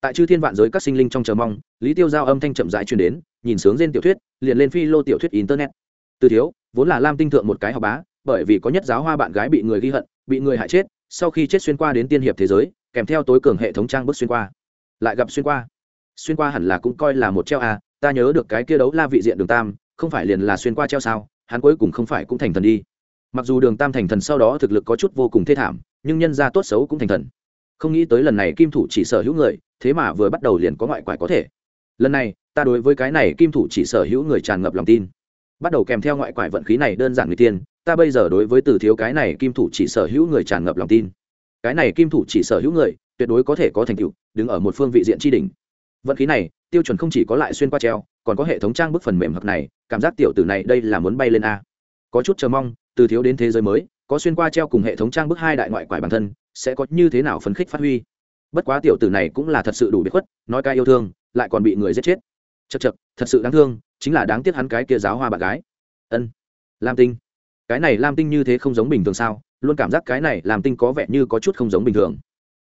Tại chư thiên vạn giới các sinh linh trong chờ mong, lý tiêu giao âm thanh chậm rãi truyền đến, nhìn sướng trên tiểu thuyết, liền lên phi lô tiểu thuyết internet. Từ thiếu, vốn là lam tinh thượng một cái học bá, bởi vì có nhất giáo hoa bạn gái bị người ghi hận, bị người hại chết sau khi chết xuyên qua đến tiên hiệp thế giới, kèm theo tối cường hệ thống trang bức xuyên qua. Lại gặp xuyên qua. Xuyên qua hẳn là cũng coi là một treo à ta nhớ được cái kia đấu la vị diện đường tam, không phải liền là xuyên qua treo sao, hắn cuối cùng không phải cũng thành thần đi. Mặc dù đường tam thành thần sau đó thực lực có chút vô cùng thê thảm, nhưng nhân ra tốt xấu cũng thành thần. Không nghĩ tới lần này kim thủ chỉ sở hữu người, thế mà vừa bắt đầu liền có ngoại quải có thể. Lần này, ta đối với cái này kim thủ chỉ sở hữu người tràn ngập lòng tin. Bắt đầu kèm theo ngoại quải vận khí này đơn giản người tiên ta bây giờ đối với từ thiếu cái này kim thủ chỉ sở hữu người tràn ngập lòng tin. Cái này kim thủ chỉ sở hữu người, tuyệt đối có thể có thành tựu, đứng ở một phương vị diện tri đình vận khí này, tiêu chuẩn không chỉ có lại xuyên qua treo, còn có hệ thống trang bức phần mềm hợp này, cảm giác tiểu tử này đây là muốn bay lên a. Có chút chờ mong, từ thiếu đến thế giới mới, có xuyên qua treo cùng hệ thống trang bức hai đại ngoại quải bản thân, sẽ có như thế nào phấn khích phát huy. Bất quá tiểu tử này cũng là thật sự đủ biết khuất, nói ca yêu thương, lại còn bị người giết chết. Chật chật thật sự đáng thương, chính là đáng tiếc hắn cái kia giáo hoa bạn gái. Ân, lam tinh cái này lam tinh như thế không giống bình thường sao? Luôn cảm giác cái này lam tinh có vẻ như có chút không giống bình thường.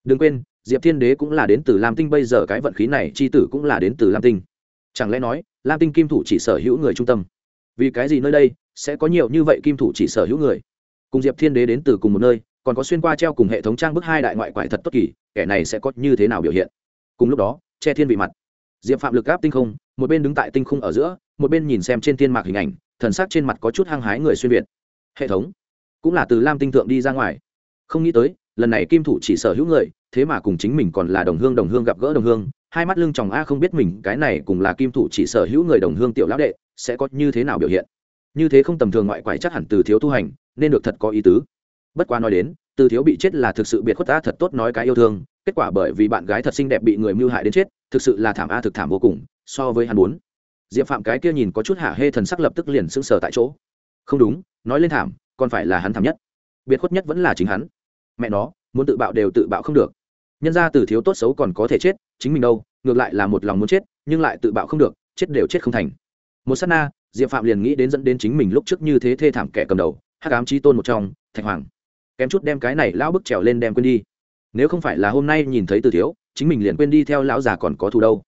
Đừng quên, diệp thiên đế cũng là đến từ lam tinh, bây giờ cái vận khí này c h i tử cũng là đến từ lam tinh. Chẳng lẽ nói, lam tinh kim thủ chỉ sở hữu người trung tâm? Vì cái gì nơi đây sẽ có nhiều như vậy kim thủ chỉ sở hữu người? Cùng diệp thiên đế đến từ cùng một nơi, còn có xuyên qua treo cùng hệ thống trang bức hai đại ngoại quại thật tốt kỳ, kẻ này sẽ có như thế nào biểu hiện? Cùng lúc đó, che thiên vị mặt. Diệp phạm lực áp tinh không, một bên đứng tại tinh không ở giữa, một bên nhìn xem trên thiên mạc hình ảnh, thần sắc trên mặt có chút hăng hái người xuyên việt hệ thống. Cũng là từ lam tinh thượng đi ra ngoài. Không nghĩ tới, lần này kim thủ chỉ sở hữu người, thế mà cùng chính mình còn là đồng hương đồng hương gặp gỡ đồng hương. Hai mắt lưng chòng a không biết mình cái này cùng là kim thủ chỉ sở hữu người đồng hương tiểu lão đệ, sẽ có như thế nào biểu hiện. Như thế không tầm thường ngoại quải chắc hẳn từ thiếu tu hành, nên được thật có ý tứ. Bất quá nói đến, từ thiếu bị chết là thực sự biệt khuất ta thật tốt nói cái yêu thương, kết quả bởi vì bạn gái thật xinh đẹp bị người mưu hại đến chết, thực sự là thảm a thực thảm vô cùng, so với hắn muốn. Diệp phạm cái kia nhìn có chút hạ hê thần sắc lập tức liền sững sờ tại chỗ không đúng, nói lên thảm, còn phải là hắn thảm nhất. Biệt khuất nhất vẫn là chính hắn. Mẹ nó, muốn tự bạo đều tự bạo không được. Nhân ra từ thiếu tốt xấu còn có thể chết, chính mình đâu, ngược lại là một lòng muốn chết, nhưng lại tự bạo không được, chết đều chết không thành. Một s á t na, diệp phạm liền nghĩ đến dẫn đến chính mình lúc trước như thế thê thảm kẻ cầm đầu, hắc ám trí tôn một trong, thạch hoàng. Kém chút đem cái này lão bức trèo lên đem quên đi. Nếu không phải là hôm nay nhìn thấy từ thiếu, chính mình liền quên đi theo lão già còn có thù đâu.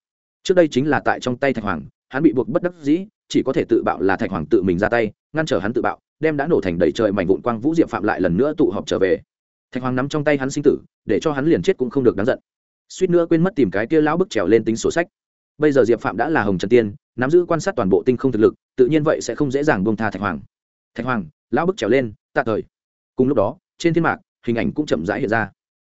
Trước đây chính là tại trong tay thạch hoàng, hắn bị buộc bất đắc dĩ, chỉ có thể tự bạo là thạch hoàng tự mình ra tay ngăn trở hắn tự bạo, đem đã nổ thành đầy trời mảnh vụn quang vũ diệp phạm lại lần nữa tụ họp trở về. Thạch hoàng nắm trong tay hắn sinh tử, để cho hắn liền chết cũng không được đáng giận. Suýt nữa quên mất tìm cái kia lão bức trèo lên tính sổ sách. Bây giờ diệp phạm đã là hồng trần tiên, nắm giữ quan sát toàn bộ tinh không thực lực, tự nhiên vậy sẽ không dễ dàng bông tha thạch hoàng. Thạch hoàng, lão bức trèo lên, tạ thời. Cùng lúc đó, trên thiên mạc, hình ảnh cũng chậm rãi hiện ra.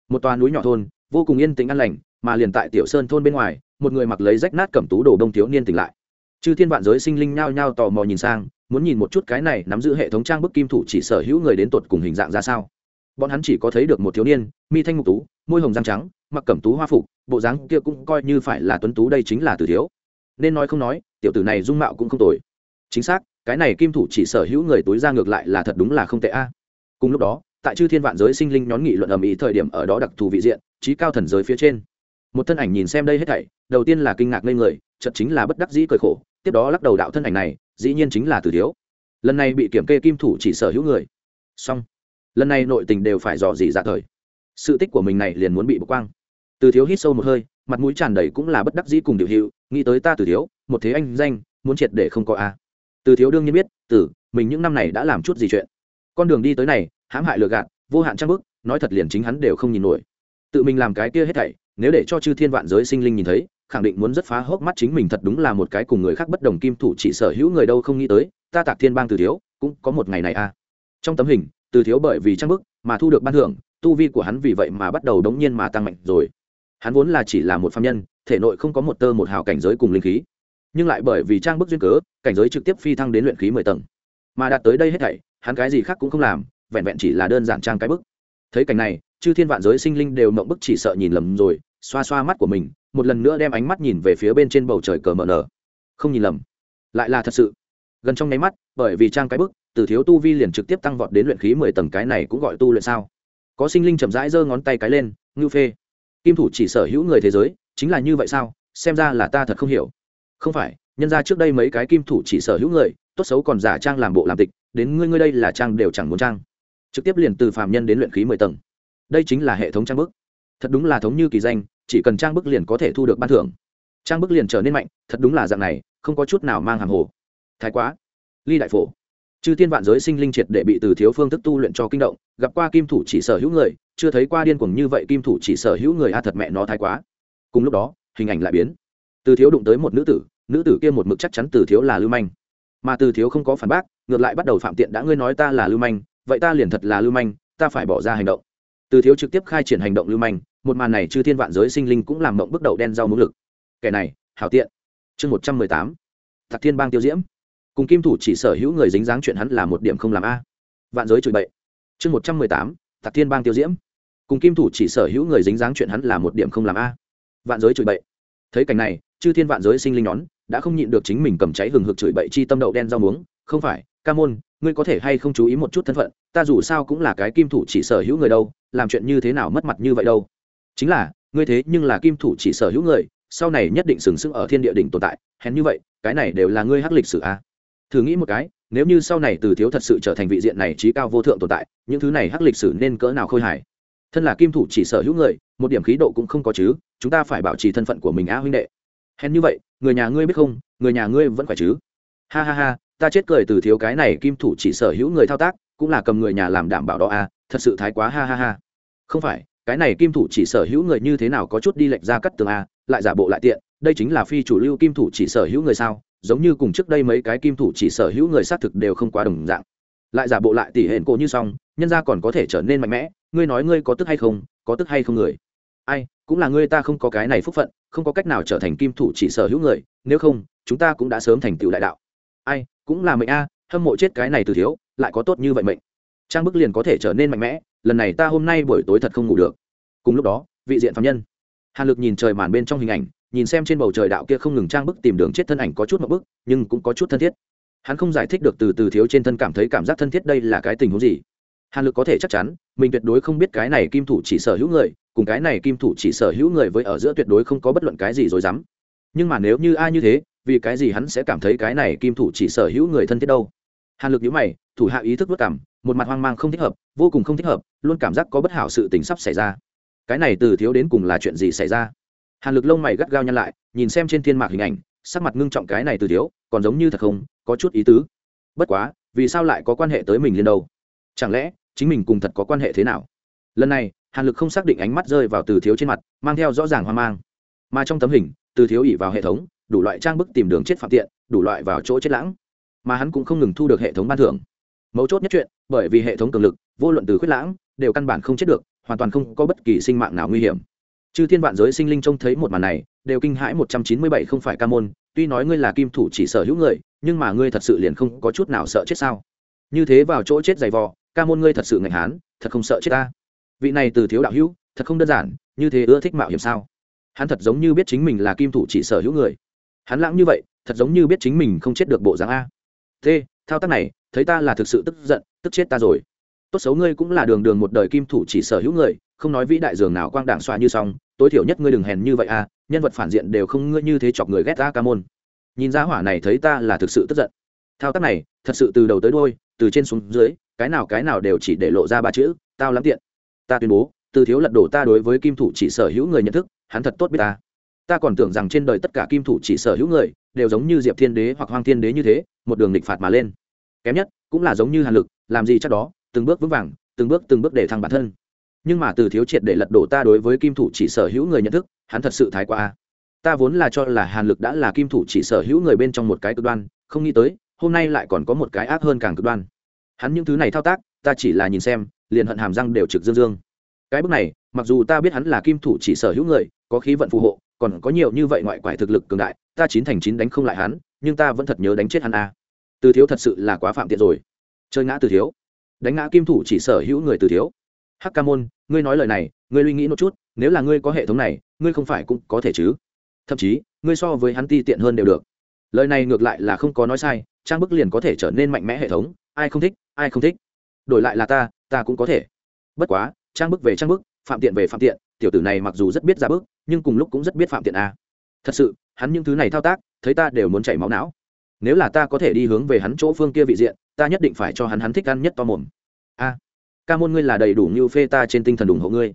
Một toà núi nhỏ thôn, vô cùng yên tĩnh an lành, mà liền tại tiểu sơn thôn bên ngoài, một người mặc lấy rách nát cẩm tú đồ đông thiếu niên tỉnh lại. Chư thiên vạn giới sinh linh nhao nhao tò mò nhìn sang muốn nhìn một chút cái này nắm giữ hệ thống trang bức kim thủ chỉ sở hữu người đến tột cùng hình dạng ra sao. Bọn hắn chỉ có thấy được một thiếu niên, mi thanh ngục tú, môi hồng răng trắng, mặc cẩm tú hoa phục, bộ dáng kia cũng coi như phải là tuấn tú đây chính là tử thiếu. Nên nói không nói, tiểu tử này dung mạo cũng không tồi. Chính xác, cái này kim thủ chỉ sở hữu người túi ra ngược lại là thật đúng là không tệ a. Cùng lúc đó, tại chư thiên vạn giới sinh linh nhón nghị luận ầm ĩ thời điểm ở đó đặc thù vị diện, trí cao thần giới phía trên. Một thân ảnh nhìn xem đây hết thảy, đầu tiên là kinh ngạc lên người chật chính là bất đắc dĩ cười khổ, tiếp đó lắc đầu đạo thân ảnh này dĩ nhiên chính là từ thiếu. Lần này bị kiểm kê kim thủ chỉ sở hữu người. Xong. Lần này nội tình đều phải dò dỉ dạ thời. Sự tích của mình này liền muốn bị bực quang. Từ thiếu hít sâu một hơi, mặt mũi tràn đầy cũng là bất đắc dĩ cùng điều hữu, nghĩ tới ta từ thiếu, một thế anh danh, muốn triệt để không có a. Từ thiếu đương nhiên biết từ mình những năm này đã làm chút gì chuyện? Con đường đi tới này, hãm hại lừa gạt, vô hạn trang bức, nói thật liền chính hắn đều không nhìn nổi. Tự mình làm cái kia hết thảy, nếu để cho chư thiên vạn giới sinh linh nhìn thấy khẳng định muốn rất phá hốc mắt chính mình thật đúng là một cái cùng người khác bất đồng kim thủ chỉ sở hữu người đâu không nghĩ tới, ta tạc thiên bang từ thiếu cũng có một ngày này a trong tấm hình, từ thiếu bởi vì trang bức mà thu được ban thưởng, tu vi của hắn vì vậy mà bắt đầu đống nhiên mà tăng mạnh rồi. Hắn vốn là chỉ là một phạm nhân, thể nội không có một tơ một hào cảnh giới cùng linh khí. Nhưng lại bởi vì trang bức duyên cớ, cảnh giới trực tiếp phi thăng đến luyện khí mười tầng. Mà đạt tới đây hết thảy, hắn cái gì khác cũng không làm, vẹn vẹn chỉ là đơn giản trang cái bức. Thấy cảnh này, chư thiên vạn giới sinh linh đều mộng bức chỉ sợ nhìn lầm rồi xoa xoa mắt của mình, một lần nữa đem ánh mắt nhìn về phía bên trên bầu trời cờ mờ nở. Không nhìn lầm. Lại là thật sự. Gần trong nháy mắt, bởi vì trang cái bức, từ thiếu tu vi liền trực tiếp tăng vọt đến luyện khí mười tầng cái này cũng gọi tu luyện sao. Có sinh linh chậm rãi giơ ngón tay cái lên, ngưu phê. Kim thủ chỉ sở hữu người thế giới, chính là như vậy sao? Xem ra là ta thật không hiểu. Không phải, nhân ra trước đây mấy cái kim thủ chỉ sở hữu người, tốt xấu còn giả trang làm bộ làm tịch, đến ngươi ngươi đây là trang đều chẳng muốn trang. Trực tiếp liền từ phạm nhân đến luyện khí mười tầng. Đây chính là hệ thống trang bức thật đúng là thống như kỳ danh, chỉ cần trang bức liền có thể thu được ban thưởng. Trang bức liền trở nên mạnh, thật đúng là dạng này, không có chút nào mang hàng hồ. Thái quá. Ly đại phổ. Chư thiên vạn giới sinh linh triệt để bị từ thiếu phương thức tu luyện cho kinh động, gặp qua kim thủ chỉ sở hữu người, chưa thấy qua điên cuồng như vậy kim thủ chỉ sở hữu người a thật mẹ nó thái quá. Cùng lúc đó, hình ảnh lại biến. Từ thiếu đụng tới một nữ tử nữ tử kia một mực chắc chắn từ thiếu là lưu manh. Mà từ thiếu không có phản bác, ngược lại bắt đầu phạm tiện đã ngươi nói ta là lưu manh, vậy ta liền thật là lưu manh, ta phải bỏ ra hành động. Từ thiếu trực tiếp khai triển hành động lưu manh một màn này chư thiên vạn giới sinh linh cũng làm mộng bước đầu đen rau muống lực. Kẻ này, hảo tiện. Chương một trăm mười tám. Thạc thiên bang tiêu diễm. Cùng kim thủ chỉ sở hữu người dính dáng chuyện hắn là một điểm không làm a. Vạn giới chửi bậy. Chương một trăm mười tám. Thạc thiên bang tiêu diễm. Cùng kim thủ chỉ sở hữu người dính dáng chuyện hắn là một điểm không làm a. Vạn giới chửi bậy. Thấy cảnh này, chư thiên vạn giới sinh linh nhón, đã không nhịn được chính mình cầm cháy hừng hực chửi bậy chi tâm đậu đen rau muống. Không phải, ca môn, ngươi có thể hay không chú ý một chút thân phận? Ta dù sao cũng là cái kim thủ chỉ sở hữu người đâu, làm chuyện như thế nào mất mặt như vậy đâu? Chính là, ngươi thế nhưng là kim thủ chỉ sở hữu người, sau này nhất định sừng sững ở thiên địa đỉnh tồn tại, hèn như vậy, cái này đều là ngươi hắc lịch sử a à? thử nghĩ một cái, nếu như sau này từ thiếu thật sự trở thành vị diện này trí cao vô thượng tồn tại, những thứ này hắc lịch sử nên cỡ nào khôi hài? Thân là kim thủ chỉ sở hữu người, một điểm khí độ cũng không có chứ, chúng ta phải bảo trì thân phận của mình a huynh đệ. Hèn như vậy, người nhà ngươi biết không, người nhà ngươi vẫn phải chứ? Ha ha ha, ta chết cười từ thiếu cái này kim thủ chỉ sở hữu người thao tác, cũng là cầm người nhà làm đảm bảo đó a thật sự thái quá ha ha ha. Không phải cái này kim thủ chỉ sở hữu người như thế nào có chút đi lệch ra cắt tường a, lại giả bộ lại tiện, đây chính là phi chủ lưu kim thủ chỉ sở hữu người sao, giống như cùng trước đây mấy cái kim thủ chỉ sở hữu người xác thực đều không quá đồng dạng. Lại giả bộ lại tỉ hển cổ như xong, nhân ra còn có thể trở nên mạnh mẽ, ngươi nói ngươi có tức hay không, có tức hay không người? Ai, cũng là ngươi ta không có cái này phúc phận, không có cách nào trở thành kim thủ chỉ sở hữu người, nếu không, chúng ta cũng đã sớm thành tựu đại đạo. Ai, cũng là mệnh a, hâm mộ chết cái này từ thiếu, lại có tốt như vậy mệnh. Trang bức liền có thể trở nên mạnh mẽ lần này ta hôm nay buổi tối thật không ngủ được. Cùng lúc đó, vị diện phạm nhân. Hàn lực nhìn trời màn bên trong hình ảnh, nhìn xem trên bầu trời đạo kia không ngừng trang bức tìm đường chết thân ảnh có chút một bức, nhưng cũng có chút thân thiết. Hắn không giải thích được từ từ thiếu trên thân cảm thấy cảm giác thân thiết đây là cái tình huống gì. Hàn lực có thể chắc chắn, mình tuyệt đối không biết cái này kim thủ chỉ sở hữu người, cùng cái này kim thủ chỉ sở hữu người với ở giữa tuyệt đối không có bất luận cái gì rồi dám nhưng mà nếu như ai như thế, vì cái gì hắn sẽ cảm thấy cái này kim thủ chỉ sở hữu người thân thiết đâu? Hàn lực nhíu mày, thủ hạ ý thức vất cảm một mặt hoang mang không thích hợp, vô cùng không thích hợp, luôn cảm giác có bất hảo sự tình sắp xảy ra. Cái này từ thiếu đến cùng là chuyện gì xảy ra? Hàn lực lông mày gắt gao nhăn lại, nhìn xem trên thiên mạc hình ảnh, sắc mặt ngưng trọng cái này từ thiếu, còn giống như thật không, có chút ý tứ. Bất quá, vì sao lại có quan hệ tới mình liên đâu? Chẳng lẽ, chính mình cùng thật có quan hệ thế nào? Lần này, hàn lực không xác định ánh mắt rơi vào từ thiếu trên mặt, mang theo rõ ràng hoang mang. Mà trong tấm hình, từ thiếu ỉ vào hệ thống, đủ loại trang bức tìm đường chết phạm tiện, đủ loại vào chỗ chết lãng. Mà hắn cũng không ngừng thu được hệ thống ban thưởng mấu chốt nhất chuyện, bởi vì hệ thống cường lực, vô luận từ khuyết lãng, đều căn bản không chết được, hoàn toàn không có bất kỳ sinh mạng nào nguy hiểm. Chư thiên vạn giới sinh linh trông thấy một màn này, đều kinh hãi một trăm chín mươi bảy không phải ca môn, tuy nói ngươi là kim thủ chỉ sở hữu người, nhưng mà ngươi thật sự liền không có chút nào sợ chết sao? Như thế vào chỗ chết dày vò, ca môn ngươi thật sự ngạch hán, thật không sợ chết ta. Vị này từ thiếu đạo hữu, thật không đơn giản, như thế ưa thích mạo hiểm sao? Hắn thật giống như biết chính mình là kim thủ chỉ sở hữu người. Hắn lãng như vậy, thật giống như biết chính mình không chết được bộ dáng a. T thao tác này thấy ta là thực sự tức giận, tức chết ta rồi. Tốt xấu ngươi cũng là đường đường một đời kim thủ chỉ sở hữu người, không nói vĩ đại dường nào quang đảng xoa như xong tối thiểu nhất ngươi đừng hèn như vậy à nhân vật phản diện đều không ngươi như thế chọc người ghét ra ca môn. Nhìn ra hỏa này thấy ta là thực sự tức giận. Thao tác này, thật sự từ đầu tới đôi từ trên xuống dưới, cái nào cái nào đều chỉ để lộ ra ba chữ, tao lắm tiện. Ta tuyên bố, từ thiếu lật đổ ta đối với kim thủ chỉ sở hữu người nhận thức, hắn thật tốt biết ta. Ta còn tưởng rằng trên đời tất cả kim thủ chỉ sở hữu người, đều giống như diệp thiên đế hoặc hoang thiên đế như thế, một đường địch phạt mà lên kém nhất cũng là giống như hàn lực, làm gì chắc đó, từng bước vững vàng, từng bước từng bước để thăng bản thân. Nhưng mà từ thiếu triệt để lật đổ ta đối với kim thủ chỉ sở hữu người nhận thức, hắn thật sự thái quá ta vốn là cho là hàn lực đã là kim thủ chỉ sở hữu người bên trong một cái cực đoan, không nghĩ tới, hôm nay lại còn có một cái ác hơn càng cực đoan. Hắn những thứ này thao tác, ta chỉ là nhìn xem, liền hận hàm răng đều trực dương dương. Cái bước này, mặc dù ta biết hắn là kim thủ chỉ sở hữu người, có khí vận phù hộ, còn có nhiều như vậy ngoại quải thực lực cường đại, ta chín thành chín đánh không lại hắn, nhưng ta vẫn thật nhớ đánh chết hắn a. à từ thiếu thật sự là quá phạm tiện rồi. Chơi ngã từ thiếu. Đánh ngã kim thủ chỉ sở hữu người từ thiếu. Hắc ca môn, ngươi nói lời này, ngươi suy nghĩ một chút, nếu là ngươi có hệ thống này, ngươi không phải cũng có thể chứ? Thậm chí, ngươi so với hắn ti tiện hơn đều được. Lời này ngược lại là không có nói sai, trang bức liền có thể trở nên mạnh mẽ hệ thống, ai không thích, ai không thích. Đổi lại là ta ta cũng có thể. Bất quá, trang bức về trang bức, phạm tiện về phạm tiện, tiểu tử này mặc dù rất biết ra bức, nhưng cùng lúc cũng rất biết phạm tiện a thật sự, hắn những thứ này thao tác, thấy ta đều muốn chảy máu não nếu là ta có thể đi hướng về hắn chỗ phương kia vị diện, ta nhất định phải cho hắn hắn thích ăn nhất to mồm. A, ca môn ngươi là đầy đủ như phê ta trên tinh thần ủng hộ ngươi.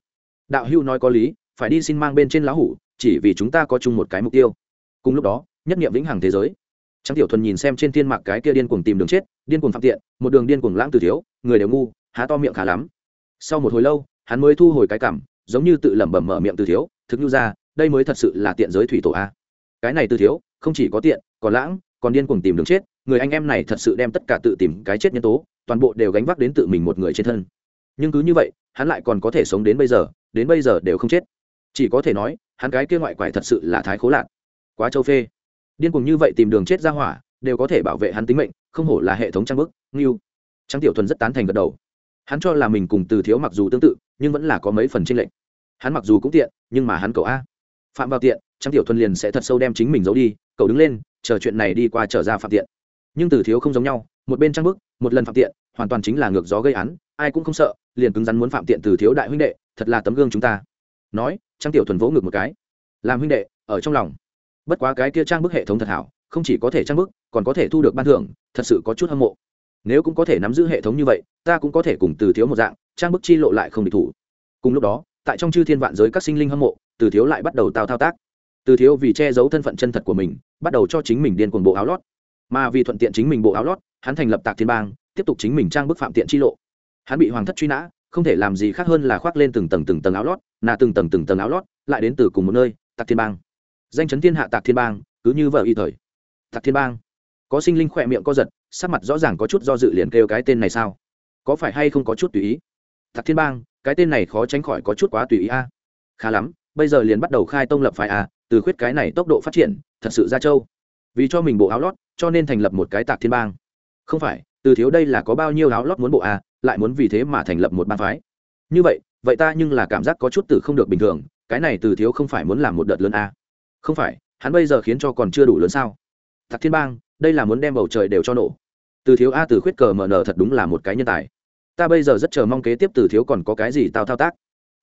Đạo hưu nói có lý, phải đi xin mang bên trên lá hủ, chỉ vì chúng ta có chung một cái mục tiêu. Cùng lúc đó, nhất nghiệm vĩnh hằng thế giới. Trang tiểu thuần nhìn xem trên thiên mạc cái kia điên cuồng tìm đường chết, điên cuồng phạm tiện, một đường điên cuồng lãng từ thiếu, người đều ngu, há to miệng khá lắm. Sau một hồi lâu, hắn mới thu hồi cái cảm, giống như tự lẩm bẩm mở miệng từ thiếu, thực như ra, đây mới thật sự là tiện giới thủy tổ a. Cái này từ thiếu, không chỉ có tiện, còn lãng còn điên cuồng tìm đường chết, người anh em này thật sự đem tất cả tự tìm cái chết nhân tố, toàn bộ đều gánh vác đến tự mình một người trên thân. Nhưng cứ như vậy, hắn lại còn có thể sống đến bây giờ, đến bây giờ đều không chết. Chỉ có thể nói, hắn cái kia ngoại quải thật sự là thái khố lạc quá châu phê. Điên cuồng như vậy tìm đường chết ra hỏa, đều có thể bảo vệ hắn tính mệnh, không hổ là hệ thống trang bức nghiêu trang tiểu thuần rất tán thành gật đầu. Hắn cho là mình cùng từ thiếu mặc dù tương tự, nhưng vẫn là có mấy phần tranh lệch. Hắn mặc dù cũng tiện, nhưng mà hắn cầu a. Phạm vào tiện trang tiểu thuần liền sẽ thật sâu đem chính mình giấu đi, cậu đứng lên chờ chuyện này đi qua trở ra phạm tiện. Nhưng từ thiếu không giống nhau, một bên trang bức, một lần phạm tiện, hoàn toàn chính là ngược gió gây án, ai cũng không sợ, liền cứng rắn muốn phạm tiện từ thiếu đại huynh đệ, thật là tấm gương chúng ta. Nói trang tiểu thuần vỗ ngược một cái. Làm huynh đệ, ở trong lòng. Bất quá cái kia trang bức hệ thống thật hảo, không chỉ có thể trang bức, còn có thể thu được ban thưởng, thật sự có chút hâm mộ. Nếu cũng có thể nắm giữ hệ thống như vậy, ta cũng có thể cùng từ thiếu một dạng trang bức chi lộ lại không địch thủ. Cùng lúc đó, tại trong chư thiên vạn giới các sinh linh hâm mộ, từ thiếu lại bắt đầu tao thao tác. Từ thiếu vì che giấu thân phận chân thật của mình bắt đầu cho chính mình điên cuồng bộ áo lót. Mà vì thuận tiện chính mình bộ áo lót, hắn thành lập tạc thiên bang, tiếp tục chính mình trang bức phạm tiện chi lộ. Hắn bị hoàng thất truy nã, không thể làm gì khác hơn là khoác lên từng tầng từng tầng áo lót, nà từng tầng từng tầng áo lót, lại đến từ cùng một nơi, tạc thiên bang. Danh chấn thiên hạ tạc thiên bang, cứ như vợ y thời. Tạc thiên bang. Có sinh linh khỏe miệng co giật, sắc mặt rõ ràng có chút do dự liền kêu cái tên này sao? Có phải hay không có chút tùy ý? Tạc thiên bang, cái tên này khó tránh khỏi có chút quá tùy ý a. Khá lắm, bây giờ liền bắt đầu khai tông lập phái a, từ khuyết cái này tốc độ phát triển thật sự ra châu. Vì cho mình bộ áo lót, cho nên thành lập một cái tạc thiên bang. Không phải, từ thiếu đây là có bao nhiêu áo lót muốn bộ à lại muốn vì thế mà thành lập một bang phái. Như vậy vậy ta nhưng là cảm giác có chút từ không được bình thường, cái này từ thiếu không phải muốn làm một đợt lớn à. Không phải, hắn bây giờ khiến cho còn chưa đủ lớn sao. Tạc thiên bang, đây là muốn đem bầu trời đều cho nổ. Từ thiếu a từ khuyết cờ mờ nở thật đúng là một cái nhân tài. Ta bây giờ rất chờ mong kế tiếp từ thiếu còn có cái gì tao thao tác.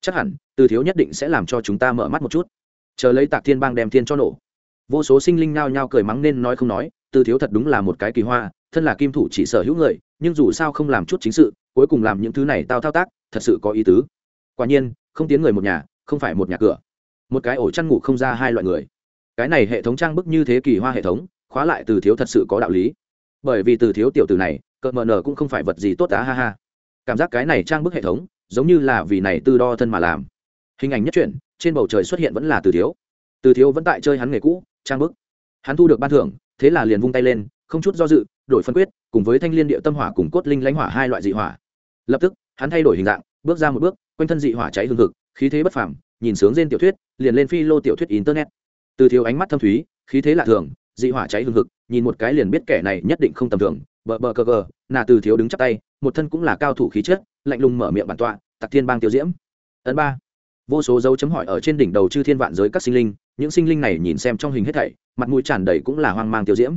Chắc hẳn, từ thiếu nhất định sẽ làm cho chúng ta mở mắt một chút. Chờ lấy tạc thiên bang đem thiên cho nổ vô số sinh linh nhao nhao cười mắng nên nói không nói từ thiếu thật đúng là một cái kỳ hoa, thân là kim thủ chỉ sở hữu người, nhưng dù sao không làm chút chính sự, cuối cùng làm những thứ này tao thao tác, thật sự có ý tứ. Quả nhiên, không tiến người một nhà, không phải một nhà cửa. Một cái ổ chăn ngủ không ra hai loại người. Cái này hệ thống trang bức như thế kỳ hoa hệ thống, khóa lại từ thiếu thật sự có đạo lý. Bởi vì từ thiếu tiểu từ này cợt mờ nở cũng không phải vật gì tốt á, ha ha. Cảm giác cái này trang bức hệ thống, giống như là vì này tư đo thân mà làm. Hình ảnh nhất truyện, trên bầu trời xuất hiện vẫn là từ thiếu. Từ thiếu vẫn tại chơi hắn nghề cũ trang bức. Hắn thu được ban thưởng thế là liền vung tay lên không chút do dự đổi phân quyết cùng với thanh liên địa tâm hỏa cùng cốt linh lãnh hỏa hai loại dị hỏa. Lập tức hắn thay đổi hình dạng bước ra một bước quanh thân dị hỏa cháy hương thực khí thế bất phàm, nhìn sướng trên tiểu thuyết liền lên phi lô tiểu thuyết internet. Từ thiếu ánh mắt thâm thúy khí thế lạ thường dị hỏa cháy hương thực nhìn một cái liền biết kẻ này nhất định không tầm thường bờ bờ cờ cờ nà từ thiếu đứng chắp tay một thân cũng là cao thủ khí chất lạnh lùng mở miệng bản tọa tặc thiên bang tiêu diễm. Ấn ba. Vô số dấu chấm hỏi ở trên đỉnh đầu chư thiên vạn giới các sinh linh những sinh linh này nhìn xem trong hình hết thảy, mặt mũi tràn đầy cũng là hoang mang tiêu diễm.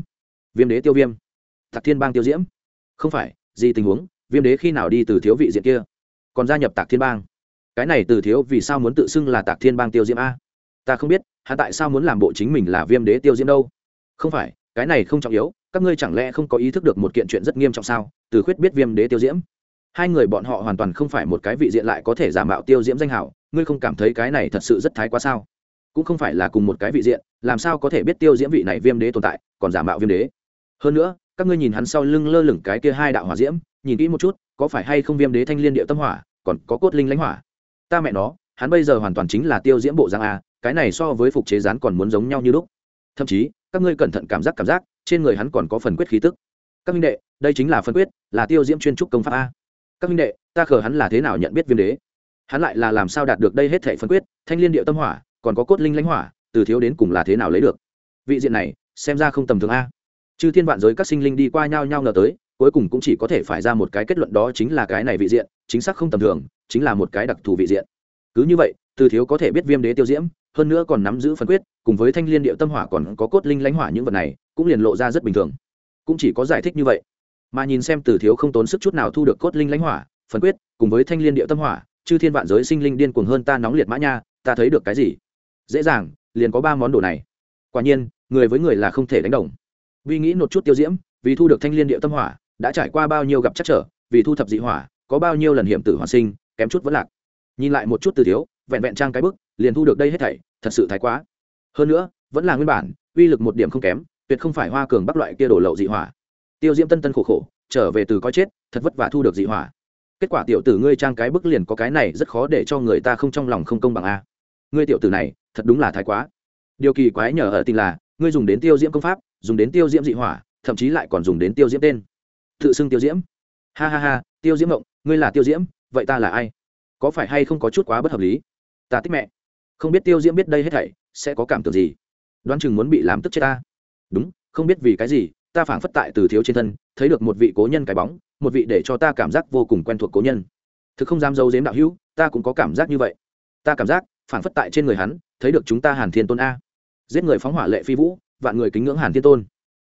Viêm đế tiêu viêm. Tạc thiên bang tiêu diễm. Không phải, gì tình huống? Viêm đế khi nào đi từ thiếu vị diện kia? Còn gia nhập tạc thiên bang. Cái này từ thiếu vì sao muốn tự xưng là tạc thiên bang tiêu diễm a? Ta không biết hạ tại sao muốn làm bộ chính mình là viêm đế tiêu diễm đâu? Không phải, cái này không trọng yếu, các ngươi chẳng lẽ không có ý thức được một kiện chuyện rất nghiêm trọng sao? Từ khuyết biết viêm đế tiêu diễm. Hai người bọn họ hoàn toàn không phải một cái vị diện lại có thể giả mạo tiêu diễm danh hảo, ngươi không cảm thấy cái này thật sự rất thái quá sao? Cũng không phải là cùng một cái vị diện, làm sao có thể biết tiêu diễm vị này viêm đế tồn tại, còn giả mạo viêm đế? Hơn nữa, các ngươi nhìn hắn sau lưng lơ lửng cái kia hai đạo hỏa diễm, nhìn kỹ một chút, có phải hay không viêm đế thanh liên địa tâm hỏa, còn có cốt linh lãnh hỏa? Ta mẹ nó, hắn bây giờ hoàn toàn chính là tiêu diễm bộ giang a, cái này so với phục chế rán còn muốn giống nhau như lúc. Thậm chí, các ngươi cẩn thận cảm giác cảm giác, trên người hắn còn có phần quyết khí tức. Các minh đệ, đây chính là phần quyết, là tiêu diễm chuyên trúc công pháp a. Các minh đệ, ta khờ hắn là thế nào nhận biết viêm đế? Hắn lại là làm sao đạt được đây hết thể phân quyết, thanh liên điệu tâm hỏa còn có cốt linh lãnh hỏa, từ thiếu đến cùng là thế nào lấy được? Vị diện này, xem ra không tầm thường a. Chư thiên vạn giới các sinh linh đi qua nhau nhau ngờ tới, cuối cùng cũng chỉ có thể phải ra một cái kết luận đó chính là cái này vị diện, chính xác không tầm thường, chính là một cái đặc thù vị diện. Cứ như vậy, từ thiếu có thể biết viêm đế tiêu diễm, hơn nữa còn nắm giữ phân quyết, cùng với thanh liên điệu tâm hỏa còn có cốt linh lãnh hỏa những vật này, cũng liền lộ ra rất bình thường. Cũng chỉ có giải thích như vậy. Mà nhìn xem từ thiếu không tốn sức chút nào thu được cốt linh lãnh hỏa phân quyết, cùng với thanh liên điệu tâm hỏa, chư thiên vạn giới sinh linh điên cuồng hơn ta nóng liệt mã nha, ta thấy được cái gì? Dễ dàng, liền có ba món đồ này. Quả nhiên, người với người là không thể đánh đồng. Vi nghĩ một chút tiêu diễm, vì thu được thanh liên địa tâm hỏa, đã trải qua bao nhiêu gặp chắc trở, vì thu thập dị hỏa, có bao nhiêu lần hiểm tử hoàn sinh, kém chút vẫn lạc. Nhìn lại một chút từ thiếu, vẹn vẹn trang cái bức, liền thu được đây hết thảy, thật sự thái quá. Hơn nữa, vẫn là nguyên bản, uy lực một điểm không kém, tuyệt không phải hoa cường bắc loại kia đổ lậu dị hỏa. Tiêu diễm tân tân khổ khổ, trở về từ coi chết, thật vất vả thu được dị hỏa. Kết quả tiểu tử ngươi trang cái bức liền có cái này rất khó để cho người ta không trong lòng không công bằng a ngươi tiểu tử này, thật đúng là thái quá. Điều kỳ quái nhờ ở tình là, ngươi dùng đến tiêu diễm công pháp, dùng đến tiêu diễm dị hỏa, thậm chí lại còn dùng đến tiêu diễm tên. Tự xưng tiêu diễm. Ha ha ha, tiêu diễm mộng, ngươi là tiêu diễm, vậy ta là ai? Có phải hay không có chút quá bất hợp lý? Ta thích mẹ. Không biết tiêu diễm biết đây hết thảy, sẽ có cảm tưởng gì? Đoán chừng muốn bị làm tức chết ta. Đúng, không biết vì cái gì, ta phảng phất tại từ thiếu trên thân, thấy được một vị cố nhân cái bóng, một vị để cho ta cảm giác vô cùng quen thuộc cố nhân. Thực không dám giấu dếm đạo hữu, ta cũng có cảm giác như vậy. Ta cảm giác phảng phất tại trên người hắn, thấy được chúng ta hàn thiên tôn a. Giết người phóng hỏa lệ phi vũ, vạn người kính ngưỡng hàn thiên tôn.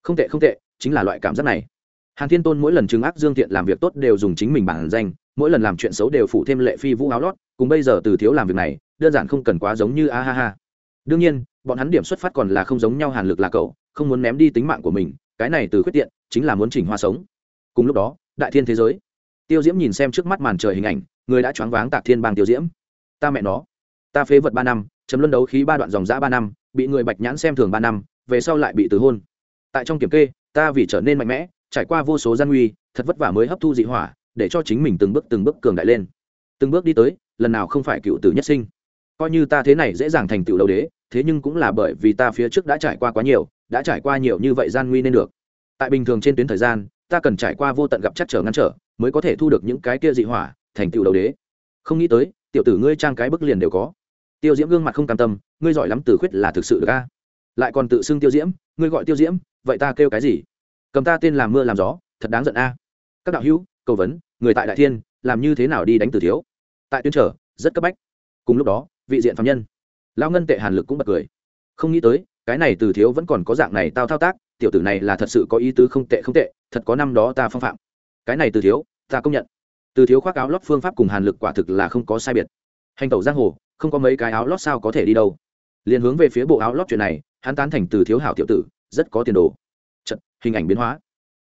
Không tệ không tệ, chính là loại cảm giác này. Hàn thiên tôn mỗi lần chứng ác dương tiện làm việc tốt đều dùng chính mình bản danh, mỗi lần làm chuyện xấu đều phủ thêm lệ phi vũ áo lót, cùng bây giờ từ thiếu làm việc này, đơn giản không cần quá giống như a ha ha. Đương nhiên, bọn hắn điểm xuất phát còn là không giống nhau hàn lực là cậu, không muốn ném đi tính mạng của mình, cái này từ khuyết tiện, chính là muốn chỉnh hoa sống. Cùng lúc đó, đại thiên thế giới. Tiêu diễm nhìn xem trước mắt màn trời hình ảnh, người đã choáng váng tạc thiên bang tiêu diễm. Ta mẹ nó ta phế vật ba năm, chấm luân đấu khí ba đoạn dòng giã ba năm, bị người bạch nhãn xem thường ba năm, về sau lại bị từ hôn. Tại trong kiểm kê, ta vì trở nên mạnh mẽ, trải qua vô số gian nguy, thật vất vả mới hấp thu dị hỏa, để cho chính mình từng bước từng bước cường đại lên. Từng bước đi tới, lần nào không phải cựu tử nhất sinh. Coi như ta thế này dễ dàng thành tựu đầu đế, thế nhưng cũng là bởi vì ta phía trước đã trải qua quá nhiều, đã trải qua nhiều như vậy gian nguy nên được. Tại bình thường trên tuyến thời gian, ta cần trải qua vô tận gặp chắc trở ngăn trở, mới có thể thu được những cái kia dị hỏa, thành tựu đầu đế. Không nghĩ tới, tiểu tử ngươi trang cái bức liền đều có tiêu diễm gương mặt không cam tâm, ngươi giỏi lắm từ khuyết là thực sự được a. Lại còn tự xưng tiêu diễm, ngươi gọi tiêu diễm, vậy ta kêu cái gì? Cầm ta tên làm mưa làm gió, thật đáng giận a. Các đạo hữu, cầu vấn, người tại đại thiên, làm như thế nào đi đánh từ thiếu? Tại tuyên trở, rất cấp bách. Cùng lúc đó, vị diện phạm nhân. Lao ngân tệ hàn lực cũng bật cười. Không nghĩ tới, cái này từ thiếu vẫn còn có dạng này tao thao tác, tiểu tử này là thật sự có ý tứ không tệ không tệ, thật có năm đó ta phong phạm. Cái này từ thiếu, ta công nhận. Từ thiếu khoác áo lót phương pháp cùng hàn lực quả thực là không có sai biệt. Hành tẩu giang hồ không có mấy cái áo lót sao có thể đi đâu. Liền hướng về phía bộ áo lót chuyện này hắn tán thành từ thiếu hảo tiểu tử rất có tiền đồ. Chật, hình ảnh biến hóa.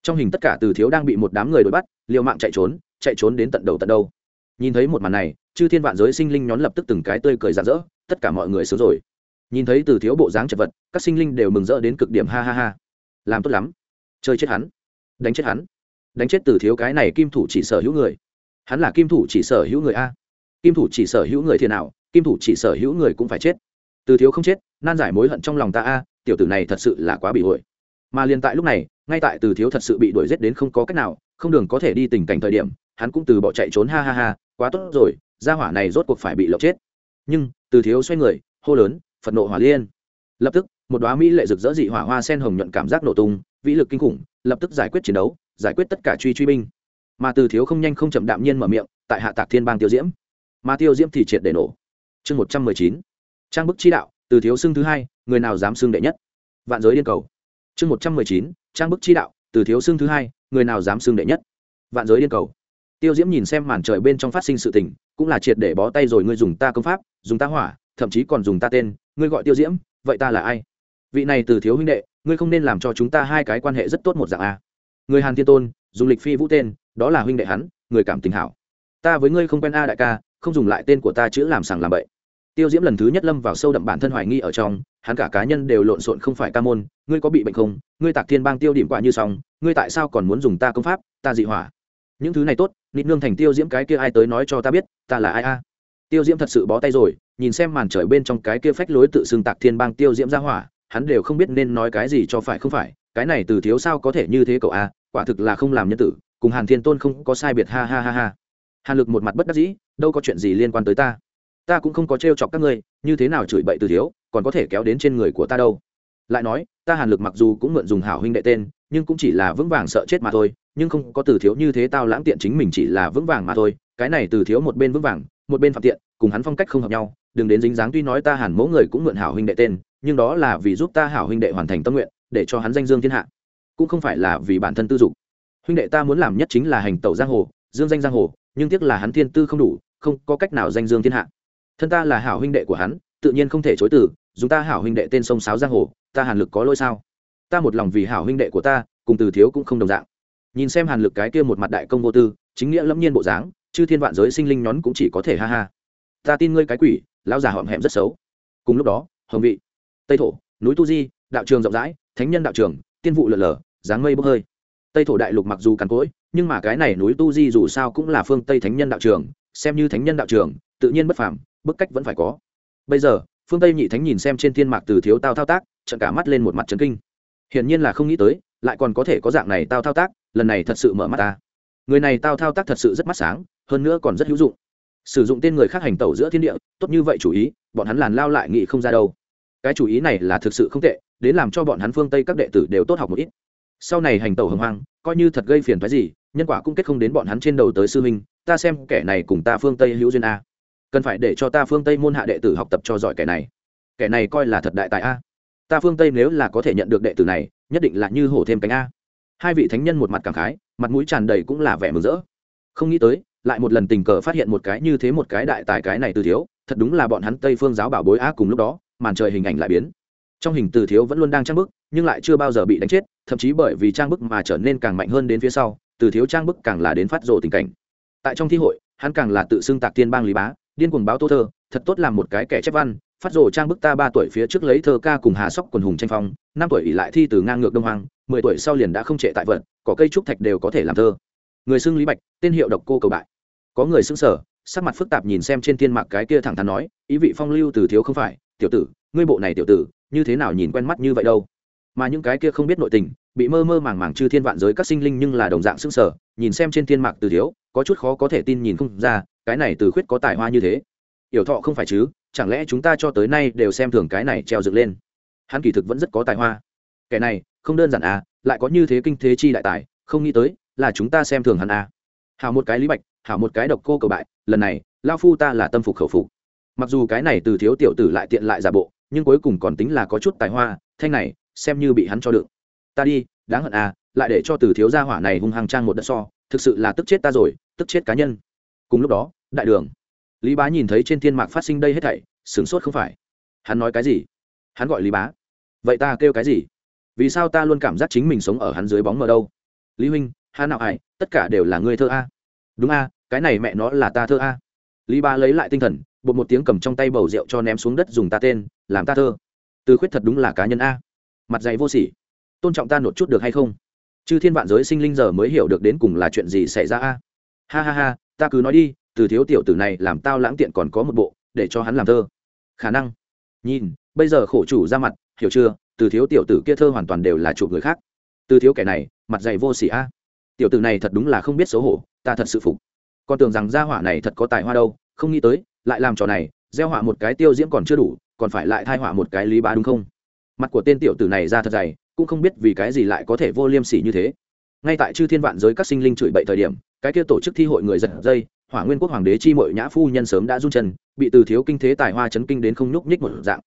Trong hình tất cả từ thiếu đang bị một đám người đuổi bắt liều mạng chạy trốn chạy trốn đến tận đầu tận đâu. Nhìn thấy một màn này chư thiên vạn giới sinh linh nhón lập tức từng cái tươi cười rạng rỡ tất cả mọi người sướng rồi. Nhìn thấy từ thiếu bộ dáng chật vật các sinh linh đều mừng rỡ đến cực điểm ha ha ha. Làm tốt lắm. Chơi chết hắn. Đánh chết hắn. Đánh chết từ thiếu cái này kim thủ chỉ sở hữu người. Hắn là kim thủ chỉ sở hữu người a. Kim thủ chỉ sở hữu người thế nào kim thủ chỉ sở hữu người cũng phải chết. Từ thiếu không chết, nan giải mối hận trong lòng ta a, tiểu tử này thật sự là quá bị hội. Mà liền tại lúc này, ngay tại từ thiếu thật sự bị đuổi g đến không có cách nào, không đường có thể đi tình cảnh thời điểm, hắn cũng từ bỏ chạy trốn, ha ha ha, quá tốt rồi, gia hỏa này rốt cuộc phải bị lộng chết. Nhưng, từ thiếu xoay người, hô lớn, phật nộ hỏa liên. Lập tức, một đoá mỹ lệ rực rỡ dị hỏa hoa sen hồng nhuận cảm giác nổ tung, vĩ lực kinh khủng, lập tức giải quyết chiến đấu, giải quyết tất cả truy truy binh. Mà từ thiếu không nhanh không chậm đạm nhiên mở miệng, tại hạ tạc thiên bang tiêu diễm. Mà tiêu diễm thì triệt để nổ chương một trăm mười chín. Trang bức chi đạo, từ thiếu xưng thứ hai, người nào dám xưng đệ nhất? Vạn giới điên cầu. Chương một trăm mười chín, trang bức chi đạo, từ thiếu xưng thứ hai, người nào dám xưng đệ nhất? Vạn giới điên cầu. Tiêu diễm nhìn xem màn trời bên trong phát sinh sự tình, cũng là triệt để bó tay rồi, ngươi dùng ta công pháp, dùng ta hỏa, thậm chí còn dùng ta tên, ngươi gọi tiêu diễm, vậy ta là ai? Vị này từ thiếu huynh đệ, ngươi không nên làm cho chúng ta hai cái quan hệ rất tốt một dạng a. Người hàn thiên tôn, dùng lịch phi vũ tên, đó là huynh đệ hắn, người cảm tình hảo. Ta với ngươi không quen a đại ca, không dùng lại tên của ta chữ làm sàng làm bậy tiêu diễm lần thứ nhất lâm vào sâu đậm bản thân hoài nghi ở trong, hắn cả cá nhân đều lộn xộn không phải ca môn, ngươi có bị bệnh không? Ngươi tạc thiên bang tiêu điểm quả như xong, ngươi tại sao còn muốn dùng ta công pháp, ta dị hỏa? Những thứ này tốt, nịt nương thành tiêu diễm cái kia ai tới nói cho ta biết, ta là ai a? Tiêu diễm thật sự bó tay rồi, nhìn xem màn trời bên trong cái kia phách lối tự xưng tạc thiên bang tiêu diễm ra hỏa, hắn đều không biết nên nói cái gì cho phải không phải, cái này từ thiếu sao có thể như thế cậu a, quả thực là không làm nhân tử, cùng hàn thiên tôn không có sai biệt, ha ha ha ha. Hàn lực một mặt bất đắc dĩ, đâu có chuyện gì liên quan tới ta ta cũng không có t chọc các ngươi, như thế nào chửi bậy từ thiếu, còn có thể kéo đến trên người của ta đâu. Lại nói, ta hàn lực mặc dù cũng mượn dùng hảo huynh đệ tên, nhưng cũng chỉ là vững vàng sợ chết mà thôi, nhưng không có từ thiếu như thế tao lãng tiện chính mình chỉ là vững vàng mà thôi. Cái này từ thiếu một bên vững vàng, một bên phạm tiện, cùng hắn phong cách không hợp nhau. Đừng đến dính dáng tuy nói ta hàn mẫu người cũng mượn hảo huynh đệ tên, nhưng đó là vì giúp ta hảo huynh đệ hoàn thành tâm nguyện, để cho hắn danh dương thiên hạ. Cũng không phải là vì bản thân tư dục. Huynh đệ ta muốn làm nhất chính là hành tẩu giang hồ, dương danh giang hồ, nhưng tiếc là hắn thiên tư không đủ, không có cách nào danh dương thiên hạ thân ta là hảo huynh đệ của hắn, tự nhiên không thể chối từ, dùng ta hảo huynh đệ tên sông sáo giang hồ, ta hàn lực có lỗi sao? Ta một lòng vì hảo huynh đệ của ta, cùng từ thiếu cũng không đồng dạng. Nhìn xem hàn lực cái kia một mặt đại công vô tư, chính nghĩa lâm nhiên bộ dáng, chư thiên vạn giới sinh linh nhón cũng chỉ có thể ha ha. Ta tin ngươi cái quỷ, lão già họm hẹm rất xấu. Cùng lúc đó, hồng vị, tây thổ, núi tu di, đạo trường rộng rãi, thánh nhân đạo trường, tiên vụ lở lở, dáng mây bốc hơi. Tây thổ đại lục mặc dù càn cỗi, nhưng mà cái này núi tu di dù sao cũng là phương tây thánh nhân đạo trường, xem như thánh nhân đạo trường, tự nhiên bất phàm bức cách vẫn phải có. Bây giờ, phương tây nhị thánh nhìn xem trên thiên mạc từ thiếu tao thao tác trận cả mắt lên một mặt trấn kinh. Hiển nhiên là không nghĩ tới, lại còn có thể có dạng này tao thao tác, lần này thật sự mở mắt ta. Người này tao thao tác thật sự rất mắt sáng, hơn nữa còn rất hữu dụng. Sử dụng tên người khác hành tẩu giữa thiên địa, tốt như vậy chủ ý, bọn hắn làn lao lại nghĩ không ra đâu. Cái chủ ý này là thực sự không tệ, đến làm cho bọn hắn phương tây các đệ tử đều tốt học một ít. Sau này hành tẩu hồng hoang, coi như thật gây phiền phái gì, nhân quả cũng kết không đến bọn hắn trên đầu tới sư huynh, ta xem kẻ này cùng ta phương tây hữu duyên a cần phải để cho ta phương tây môn hạ đệ tử học tập cho giỏi kẻ này. Kẻ này coi là thật đại tài a. Ta phương tây nếu là có thể nhận được đệ tử này, nhất định là như hổ thêm cánh a. Hai vị thánh nhân một mặt cảm khái, mặt mũi tràn đầy cũng là vẻ mừng rỡ. Không nghĩ tới, lại một lần tình cờ phát hiện một cái như thế một cái đại tài cái này từ thiếu, thật đúng là bọn hắn tây phương giáo bảo bối a cùng lúc đó, màn trời hình ảnh lại biến. Trong hình từ thiếu vẫn luôn đang trang bức, nhưng lại chưa bao giờ bị đánh chết, thậm chí bởi vì trang bức mà trở nên càng mạnh hơn đến phía sau, từ thiếu trang bức càng là đến phát rộ tình cảnh. Tại trong thi hội, hắn càng là tự xưng tạc tiên bang lý bá điên cuồng báo tô thơ, thật tốt làm một cái kẻ chép văn, phát rồ trang bức ta ba tuổi phía trước lấy thơ ca cùng hà sóc quần hùng tranh phong, năm tuổi ỉ lại thi từ ngang ngược đông hoàng mười tuổi sau liền đã không trệ tại vận có cây trúc thạch đều có thể làm thơ. Người xưng lý bạch, tên hiệu độc cô cầu bại. Có người xưng sở, sắc mặt phức tạp nhìn xem trên thiên mạc cái kia thẳng thắn nói, ý vị phong lưu từ thiếu không phải, tiểu tử, ngươi bộ này tiểu tử, như thế nào nhìn quen mắt như vậy đâu? Mà những cái kia không biết nội tình, bị mơ mơ màng màng chư thiên vạn giới các sinh linh nhưng là đồng dạng xưng sở, nhìn xem trên thiên mạc từ thiếu, có chút khó có thể tin nhìn không ra cái này từ khuyết có tài hoa như thế. Yểu thọ không phải chứ, chẳng lẽ chúng ta cho tới nay đều xem thường cái này treo dựng lên? Hắn kỳ thực vẫn rất có tài hoa. Kẻ này, không đơn giản à lại có như thế kinh thế chi đại tài, không nghĩ tới là chúng ta xem thường hắn à. Hảo một cái lý bạch, hảo một cái độc cô cầu bại, lần này, lao phu ta là tâm phục khẩu phục. Mặc dù cái này từ thiếu tiểu tử lại tiện lại giả bộ, nhưng cuối cùng còn tính là có chút tài hoa, thanh này, xem như bị hắn cho đựng. Ta đi, đáng hận à lại để cho từ thiếu gia hỏa này hung hăng trang một đất so, thực sự là tức chết ta rồi, tức chết cá nhân. Cùng lúc đó đại đường. Lý bá nhìn thấy trên thiên mạc phát sinh đây hết thảy, sửng sốt không phải. Hắn nói cái gì? Hắn gọi lý bá. Vậy ta kêu cái gì? Vì sao ta luôn cảm giác chính mình sống ở hắn dưới bóng mờ đâu? Lý huynh hắn nào ai, tất cả đều là người thơ a. Đúng a, cái này mẹ nó là ta thơ a. Lý bá lấy lại tinh thần, bột một tiếng cầm trong tay bầu rượu cho ném xuống đất dùng ta tên, làm ta thơ. Từ khuyết thật đúng là cá nhân a. Mặt dày vô sỉ. Tôn trọng ta nột chút được hay không? Chư thiên vạn giới sinh linh giờ mới hiểu được đến cùng là chuyện gì xảy ra a. Ha ha ha, ta cứ nói đi từ thiếu tiểu tử này làm tao lãng tiện còn có một bộ, để cho hắn làm thơ. Khả năng. Nhìn, bây giờ khổ chủ ra mặt, hiểu chưa? Từ thiếu tiểu tử kia thơ hoàn toàn đều là chụp người khác. Từ thiếu kẻ này, mặt dày vô sỉ a. Tiểu tử này thật đúng là không biết xấu hổ, ta thật sự phục. Con tưởng rằng gia hỏa này thật có tài hoa đâu, không nghĩ tới, lại làm trò này, gieo họa một cái tiêu diễm còn chưa đủ, còn phải lại thai họa một cái lý bá đúng không? Mặt của tên tiểu tử này ra thật dày, cũng không biết vì cái gì lại có thể vô liêm sỉ như thế. Ngay tại chư thiên vạn giới các sinh linh chửi bậy thời điểm, cái kia tổ chức thi hội người giật dây hỏa nguyên quốc hoàng đế chi mội nhã phu nhân sớm đã run chân, bị từ thiếu kinh thế tài hoa chấn kinh đến không nhúc nhích một dạng.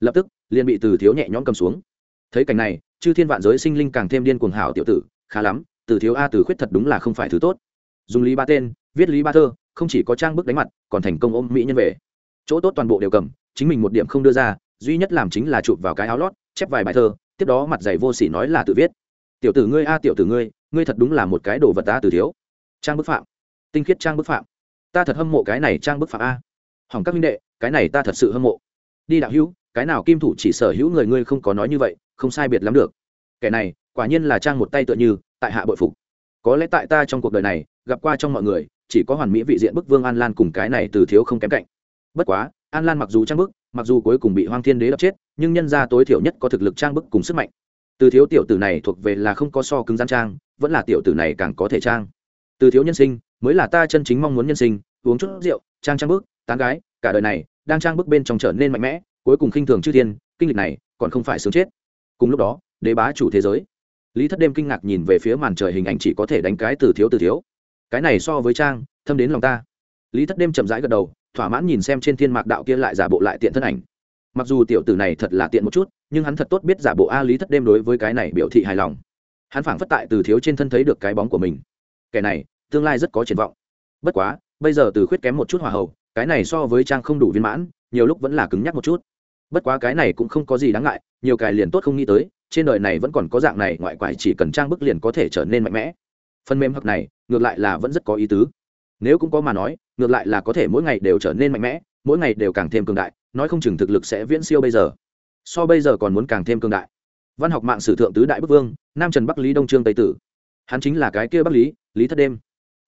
Lập tức, liền bị từ thiếu nhẹ nhõm cầm xuống. Thấy cảnh này, chư thiên vạn giới sinh linh càng thêm điên cuồng hảo tiểu tử, khá lắm, từ thiếu a từ khuyết thật đúng là không phải thứ tốt. Dùng lý ba tên, viết lý ba thơ, không chỉ có trang bức đánh mặt, còn thành công ôm mỹ nhân về. Chỗ tốt toàn bộ đều cầm, chính mình một điểm không đưa ra, duy nhất làm chính là chụp vào cái áo lót, chép vài bài thơ, tiếp đó mặt giày vô sỉ nói là tự viết. Tiểu tử ngươi a, tiểu tử ngươi ngươi thật đúng là một cái đồ vật ta từ thiếu. Trang bức phạm tinh khiết trang bức phạm. Ta thật hâm mộ cái này trang bức phạm a. Hỏng các minh đệ, cái này ta thật sự hâm mộ. Đi đạo hữu, cái nào kim thủ chỉ sở hữu người ngươi không có nói như vậy, không sai biệt lắm được. Kẻ này, quả nhiên là trang một tay tựa như, tại hạ bội phục. Có lẽ tại ta trong cuộc đời này, gặp qua trong mọi người, chỉ có hoàn mỹ vị diện bức vương an lan cùng cái này từ thiếu không kém cạnh. Bất quá, an lan mặc dù trang bức, mặc dù cuối cùng bị hoang thiên đế đập chết, nhưng nhân gia tối thiểu nhất có thực lực trang bức cùng sức mạnh. Từ thiếu tiểu tử này thuộc về là không có so cứng gian trang, vẫn là tiểu tử này càng có thể trang. Từ thiếu nhân sinh mới là ta chân chính mong muốn nhân sinh, uống chút rượu, trang trang bước tán gái, cả đời này, đang trang bước bên trong trở nên mạnh mẽ, cuối cùng khinh thường chư thiên, kinh lịch này, còn không phải sướng chết. Cùng lúc đó, đế bá chủ thế giới. Lý thất đêm kinh ngạc nhìn về phía màn trời hình ảnh chỉ có thể đánh cái từ thiếu từ thiếu. Cái này so với trang, thâm đến lòng ta. Lý thất đêm chậm rãi gật đầu, thỏa mãn nhìn xem trên thiên mạc đạo kia lại giả bộ lại tiện thân ảnh. Mặc dù tiểu tử này thật là tiện một chút, nhưng hắn thật tốt biết giả bộ a lý thất đêm đối với cái này biểu thị hài lòng. Hắn phảng phất tại từ thiếu trên thân thấy được cái bóng của mình. Kẻ này tương lai rất có triển vọng. Bất quá, bây giờ từ khuyết kém một chút hòa hậu, cái này so với trang không đủ viên mãn, nhiều lúc vẫn là cứng nhắc một chút. Bất quá cái này cũng không có gì đáng ngại, nhiều cài liền tốt không nghĩ tới, trên đời này vẫn còn có dạng này ngoại quải chỉ cần trang bức liền có thể trở nên mạnh mẽ. Phần mềm hoặc này, ngược lại là vẫn rất có ý tứ. Nếu cũng có mà nói, ngược lại là có thể mỗi ngày đều trở nên mạnh mẽ, mỗi ngày đều càng thêm cường đại, nói không chừng thực lực sẽ viễn siêu bây giờ. So bây giờ còn muốn càng thêm cường đại. Văn học mạng sử thượng tứ đại bức vương, nam trần bắc lý đông trương tây tử. Hắn chính là cái kia bắc lý lý thất đêm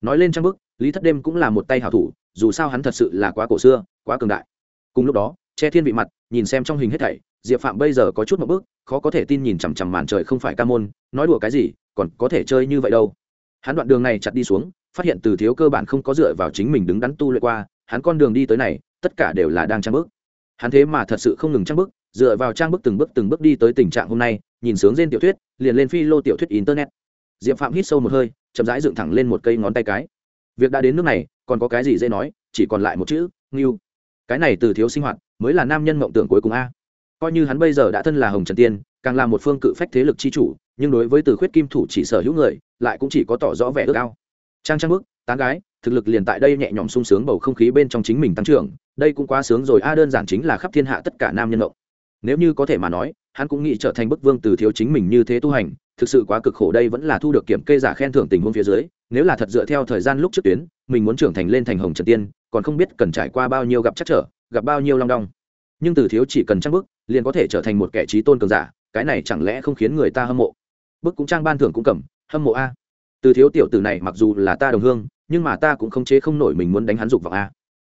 nói lên trang bức, lý thất đêm cũng là một tay hảo thủ, dù sao hắn thật sự là quá cổ xưa, quá cường đại. Cùng lúc đó, che thiên vị mặt, nhìn xem trong hình hết thảy, diệp phạm bây giờ có chút một bước, khó có thể tin nhìn chằm chằm màn trời không phải ca môn, nói đùa cái gì, còn có thể chơi như vậy đâu. Hắn đoạn đường này chặt đi xuống, phát hiện từ thiếu cơ bản không có dựa vào chính mình đứng đắn tu luyện qua, hắn con đường đi tới này, tất cả đều là đang trang bước hắn thế mà thật sự không ngừng trang bước dựa vào trang bước từng bước từng bước đi tới tình trạng hôm nay, nhìn sướng trên tiểu thuyết, liền lên phi lô tiểu thuyết internet diệp phạm hít sâu một hơi, chậm rãi dựng thẳng lên một cây ngón tay cái. Việc đã đến nước này, còn có cái gì dễ nói, chỉ còn lại một chữ, ngưu. Cái này từ thiếu sinh hoạt, mới là nam nhân mộng tưởng cuối cùng a. Coi như hắn bây giờ đã thân là hồng trần tiên, càng là một phương cự phách thế lực chi chủ, nhưng đối với từ khuyết kim thủ chỉ sở hữu người, lại cũng chỉ có tỏ rõ vẻ ước ao. Trang trang bức tán gái, thực lực liền tại đây nhẹ nhõm sung sướng bầu không khí bên trong chính mình tăng trưởng, đây cũng quá sướng rồi, a, đơn giản chính là khắp thiên hạ tất cả nam nhân mộng. Nếu như có thể mà nói, hắn cũng nghĩ trở thành bức vương từ thiếu chính mình như thế tu hành thực sự quá cực khổ đây vẫn là thu được kiểm kê giả khen thưởng tình huống phía dưới, nếu là thật dựa theo thời gian lúc trước tuyến, mình muốn trưởng thành lên thành hồng trần tiên, còn không biết cần trải qua bao nhiêu gặp chắc trở, gặp bao nhiêu long đong. Nhưng từ thiếu chỉ cần trang bức liền có thể trở thành một kẻ trí tôn cường giả, cái này chẳng lẽ không khiến người ta hâm mộ? Bức cũng trang ban thưởng cũng cầm, hâm mộ a. Từ thiếu tiểu tử này mặc dù là ta đồng hương, nhưng mà ta cũng không chế không nổi mình muốn đánh hắn dục vào a.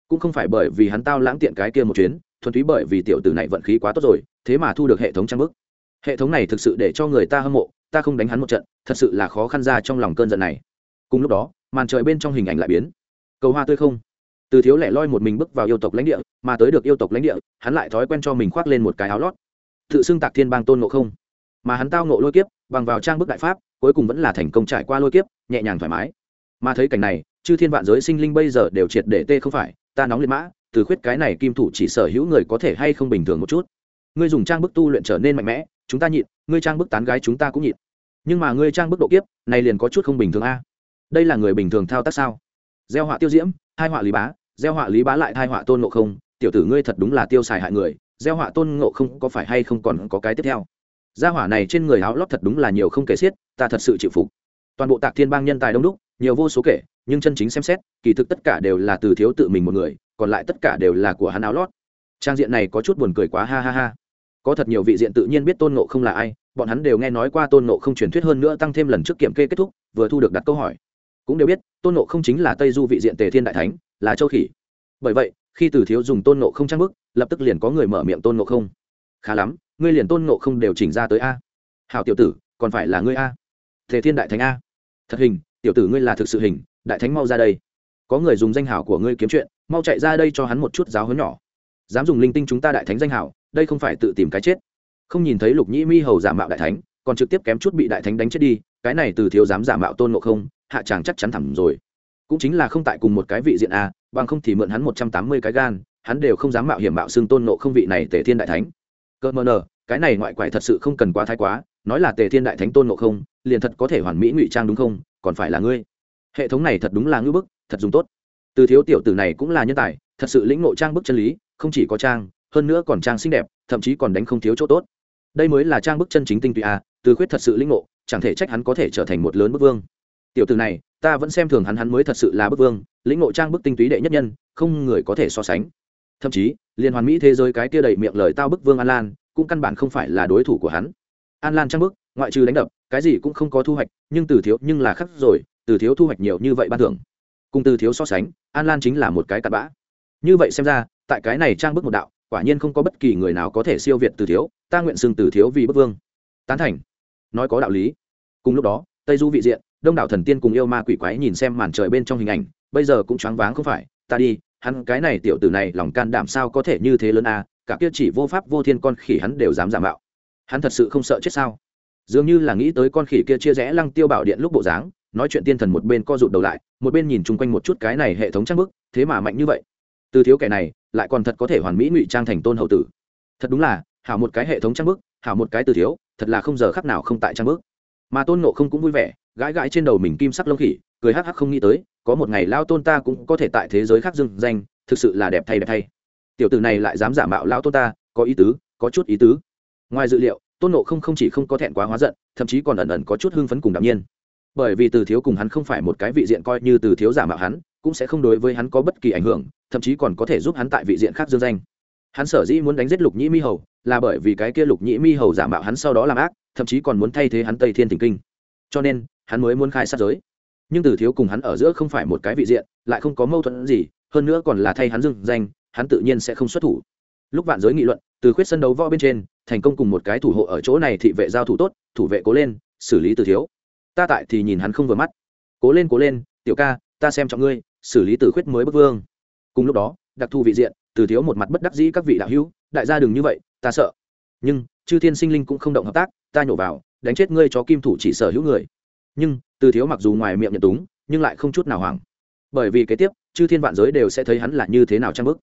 Cũng không phải bởi vì hắn tao lãng tiện cái kia một chuyến, thuần túy bởi vì tiểu tử này vận khí quá tốt rồi, thế mà thu được hệ thống trang bức hệ thống này thực sự để cho người ta hâm mộ ta không đánh hắn một trận, thật sự là khó khăn ra trong lòng cơn giận này. Cùng lúc đó, màn trời bên trong hình ảnh lại biến. Cầu hoa tươi không? Từ thiếu lẻ loi một mình bước vào yêu tộc lãnh địa, mà tới được yêu tộc lãnh địa, hắn lại thói quen cho mình khoác lên một cái áo lót. Tự xưng tạc thiên bang tôn ngộ không. Mà hắn tao ngộ lôi kiếp, bằng vào trang bức đại pháp, cuối cùng vẫn là thành công trải qua lôi kiếp, nhẹ nhàng thoải mái. Mà thấy cảnh này, chư thiên vạn giới sinh linh bây giờ đều triệt để tê không phải, ta nóng liệt mã, từ khuyết cái này kim thủ chỉ sở hữu người có thể hay không bình thường một chút. Ngươi dùng trang bức tu luyện trở nên mạnh mẽ chúng ta nhịn, ngươi trang bức tán gái chúng ta cũng nhịn. Nhưng mà ngươi trang bức độ kiếp, này liền có chút không bình thường a. Đây là người bình thường thao tác sao? Gieo họa tiêu diễm hai họa lý bá, gieo họa lý bá lại hai họa tôn ngộ không, tiểu tử ngươi thật đúng là tiêu xài hại người, gieo họa tôn ngộ không có phải hay không còn có cái tiếp theo? Gia hỏa này trên người áo lót thật đúng là nhiều không kể xiết, ta thật sự chịu phục. Toàn bộ tạc thiên bang nhân tài đông đúc, nhiều vô số kể, nhưng chân chính xem xét, kỳ thực tất cả đều là từ thiếu tự mình một người, còn lại tất cả đều là của hắn áo lót. Trang diện này có chút buồn cười quá, ha ha ha có thật nhiều vị diện tự nhiên biết tôn ngộ không là ai, bọn hắn đều nghe nói qua tôn ngộ không truyền thuyết hơn nữa tăng thêm lần trước kiểm kê kết thúc, vừa thu được đặt câu hỏi. Cũng đều biết, tôn ngộ không chính là tây du vị diện tề thiên đại thánh, là châu khỉ. Bởi vậy, khi từ thiếu dùng tôn ngộ không trang bức, lập tức liền có người mở miệng tôn ngộ không. Khá lắm, ngươi liền tôn ngộ không đều chỉnh ra tới a. Hảo tiểu tử, còn phải là ngươi a. Tề thiên đại thánh a. Thật hình, tiểu tử ngươi là thực sự hình, đại thánh mau ra đây. Có người dùng danh hảo của ngươi kiếm chuyện, mau chạy ra đây cho hắn một chút giáo hớn nhỏ. Dám dùng linh tinh chúng ta đại thánh danh hảo đây không phải tự tìm cái chết. Không nhìn thấy lục nhĩ mi hầu giả mạo đại thánh, còn trực tiếp kém chút bị đại thánh đánh chết đi, cái này từ thiếu dám giả mạo tôn ngộ không, hạ chàng chắc chắn thẳm rồi. Cũng chính là không tại cùng một cái vị diện a bằng không thì mượn hắn một trăm tám mươi cái gan, hắn đều không dám mạo hiểm mạo xưng tôn ngộ không vị này tề thiên đại thánh. Cơ mờ nờ, cái này ngoại quại thật sự không cần quá thái quá, nói là tề thiên đại thánh tôn ngộ không, liền thật có thể hoàn mỹ ngụy trang đúng không, còn phải là ngươi. Hệ thống này thật đúng là ngưỡng bức, thật dùng tốt. Từ thiếu tiểu tử này cũng là nhân tài, thật sự lĩnh ngộ trang bức chân lý, không chỉ có trang hơn nữa còn trang xinh đẹp, thậm chí còn đánh không thiếu chỗ tốt. Đây mới là trang bức chân chính tinh túy a từ khuyết thật sự linh ngộ, chẳng thể trách hắn có thể trở thành một lớn bức vương. Tiểu tử này, ta vẫn xem thường hắn hắn mới thật sự là bức vương, lĩnh ngộ trang bức tinh túy đệ nhất nhân, không người có thể so sánh. Thậm chí, liên hoàn mỹ thế giới cái kia đầy miệng lời tao bức vương an lan, cũng căn bản không phải là đối thủ của hắn. An lan trang bức, ngoại trừ đánh đập, cái gì cũng không có thu hoạch, nhưng từ thiếu, nhưng là khắc rồi, từ thiếu thu hoạch nhiều như vậy ban thưởng. Cùng từ thiếu so sánh, an lan chính là một cái cặn bã. Như vậy xem ra, tại cái này trang bức một đạo quả nhiên không có bất kỳ người nào có thể siêu việt từ thiếu, ta nguyện xưng từ thiếu vì bất vương. Tán thành. Nói có đạo lý. Cùng lúc đó, tây du vị diện, đông đảo thần tiên cùng yêu ma quỷ quái nhìn xem màn trời bên trong hình ảnh, bây giờ cũng choáng váng không phải, ta đi, hắn cái này tiểu tử này lòng can đảm sao có thể như thế lớn à cả kia chỉ vô pháp vô thiên con khỉ hắn đều dám giả mạo. Hắn thật sự không sợ chết sao? Dường như là nghĩ tới con khỉ kia chia rẽ lăng tiêu bảo điện lúc bộ dáng, nói chuyện tiên thần một bên co rụt đầu lại, một bên nhìn chung quanh một chút cái này hệ thống trang bức, thế mà mạnh như vậy từ thiếu kẻ này, lại còn thật có thể hoàn mỹ ngụy trang thành tôn hậu tử. Thật đúng là, hảo một cái hệ thống trang bức, hảo một cái từ thiếu, thật là không giờ khắc nào không tại trang bức. Mà tôn nộ không cũng vui vẻ, gãi gãi trên đầu mình kim sắc lông khỉ, cười hắc hắc không nghĩ tới, có một ngày lao tôn ta cũng có thể tại thế giới khác dưng danh, thực sự là đẹp thay đẹp thay. Tiểu tử này lại dám giả mạo lao tôn ta, có ý tứ, có chút ý tứ. Ngoài dự liệu, tôn nộ không không chỉ không có thẹn quá hóa giận, thậm chí còn ẩn ẩn có chút hưng phấn cùng đ nhiên. Bởi vì từ thiếu cùng hắn không phải một cái vị diện coi như từ thiếu giả mạo hắn cũng sẽ không đối với hắn có bất kỳ ảnh hưởng, thậm chí còn có thể giúp hắn tại vị diện khác dương danh. Hắn sở dĩ muốn đánh giết lục nhĩ mi hầu là bởi vì cái kia lục nhĩ mi hầu giả mạo hắn sau đó làm ác, thậm chí còn muốn thay thế hắn tây thiên thỉnh kinh. Cho nên, hắn mới muốn khai sát giới. Nhưng từ thiếu cùng hắn ở giữa không phải một cái vị diện, lại không có mâu thuẫn gì, hơn nữa còn là thay hắn dưng danh, hắn tự nhiên sẽ không xuất thủ. Lúc vạn giới nghị luận, từ khuyết sân đấu võ bên trên, thành công cùng một cái thủ hộ ở chỗ này thị vệ giao thủ tốt, thủ vệ cố lên, xử lý từ thiếu. Ta tại thì nhìn hắn không vừa mắt. Cố lên cố lên, tiểu ca, ta xem trọng ngươi xử lý từ khuyết mới bức vương. Cùng lúc đó, đặc thù vị diện, từ thiếu một mặt bất đắc dĩ các vị đạo hữu, đại gia đừng như vậy, ta sợ. Nhưng, chư thiên sinh linh cũng không động hợp tác, ta nhổ vào, đánh chết ngươi cho kim thủ chỉ sở hữu người. Nhưng, từ thiếu mặc dù ngoài miệng nhận túng, nhưng lại không chút nào hoảng. Bởi vì kế tiếp, chư thiên vạn giới đều sẽ thấy hắn là như thế nào trang bức.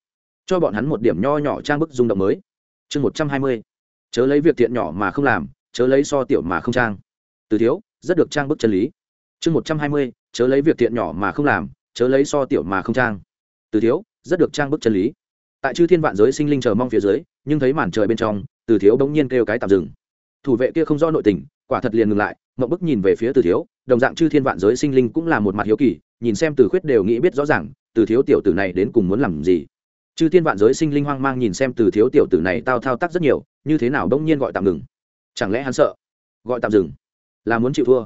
Cho bọn hắn một điểm nho nhỏ trang bức rung động mới. Chương một trăm hai mươi. Chớ lấy việc thiện nhỏ mà không làm, chớ lấy so tiểu mà không trang. Từ thiếu, rất được trang bức chân lý. Chương một trăm hai mươi. Chớ lấy việc thiện nhỏ mà không làm chớ lấy so tiểu mà không trang. Từ thiếu, rất được trang bức chân lý. Tại chư thiên vạn giới sinh linh chờ mong phía dưới, nhưng thấy màn trời bên trong, từ thiếu bỗng nhiên kêu cái tạm dừng. Thủ vệ kia không do nội tình, quả thật liền ngừng lại mậu bức nhìn về phía từ thiếu, đồng dạng chư thiên vạn giới sinh linh cũng là một mặt hiếu kỳ, nhìn xem từ khuyết đều nghĩ biết rõ ràng, từ thiếu tiểu tử này đến cùng muốn làm gì. Chư thiên vạn giới sinh linh hoang mang nhìn xem từ thiếu tiểu tử này tao thao tác rất nhiều, như thế nào bỗng nhiên gọi tạm ngừng? Chẳng lẽ hắn sợ? Gọi tạm dừng? Là muốn chịu thua?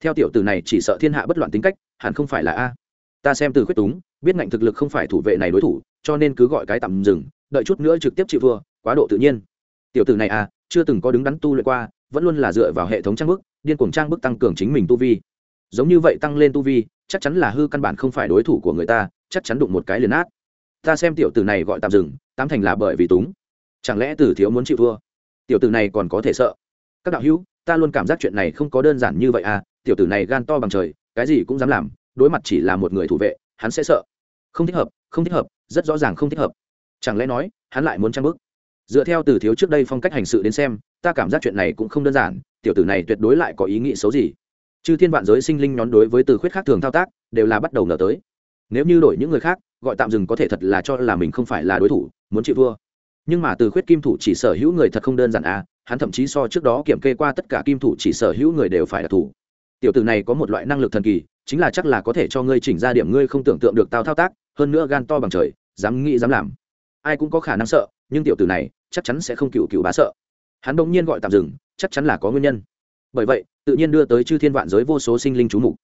Theo tiểu tử này chỉ sợ thiên hạ bất loạn tính cách, hẳn không phải là a ta xem từ khuyết túng biết ngạnh thực lực không phải thủ vệ này đối thủ cho nên cứ gọi cái tạm dừng đợi chút nữa trực tiếp chịu thua quá độ tự nhiên. Tiểu tử này à, chưa từng có đứng đắn tu luyện qua vẫn luôn là dựa vào hệ thống trang bức điên cuồng trang bức tăng cường chính mình tu vi. Giống như vậy tăng lên tu vi chắc chắn là hư căn bản không phải đối thủ của người ta chắc chắn đụng một cái liền át ta xem tiểu tử này gọi tạm dừng tám thành là bởi vì túng. Chẳng lẽ tử thiếu muốn chịu thua? Tiểu tử này còn có thể sợ. Các đạo hữu ta luôn cảm giác chuyện này không có đơn giản như vậy à tiểu tử này gan to bằng trời cái gì cũng dám làm đối mặt chỉ là một người thủ vệ, hắn sẽ sợ. Không thích hợp, không thích hợp, rất rõ ràng không thích hợp. Chẳng lẽ nói, hắn lại muốn trang bức dựa theo từ thiếu trước đây phong cách hành sự đến xem, ta cảm giác chuyện này cũng không đơn giản, tiểu tử này tuyệt đối lại có ý nghĩ xấu gì. Chư thiên vạn giới sinh linh nhón đối với từ khuyết khác thường thao tác, đều là bắt đầu ngờ tới. Nếu như đổi những người khác, gọi tạm dừng có thể thật là cho là mình không phải là đối thủ, muốn chịu thua. Nhưng mà từ khuyết kim thủ chỉ sở hữu người thật không đơn giản à hắn thậm chí so trước đó kiểm kê qua tất cả kim thủ chỉ sở hữu người đều phải đặc thủ. Tiểu tử này có một loại năng lực thần kỳ chính là chắc là có thể cho ngươi chỉnh ra điểm ngươi không tưởng tượng được tao thao tác, hơn nữa gan to bằng trời, dám nghĩ dám làm. Ai cũng có khả năng sợ, nhưng tiểu tử này chắc chắn sẽ không cựu cựu bá sợ. Hắn đông nhiên gọi tạm dừng, chắc chắn là có nguyên nhân. Bởi vậy, tự nhiên đưa tới chư thiên vạn giới vô số sinh linh trú mục.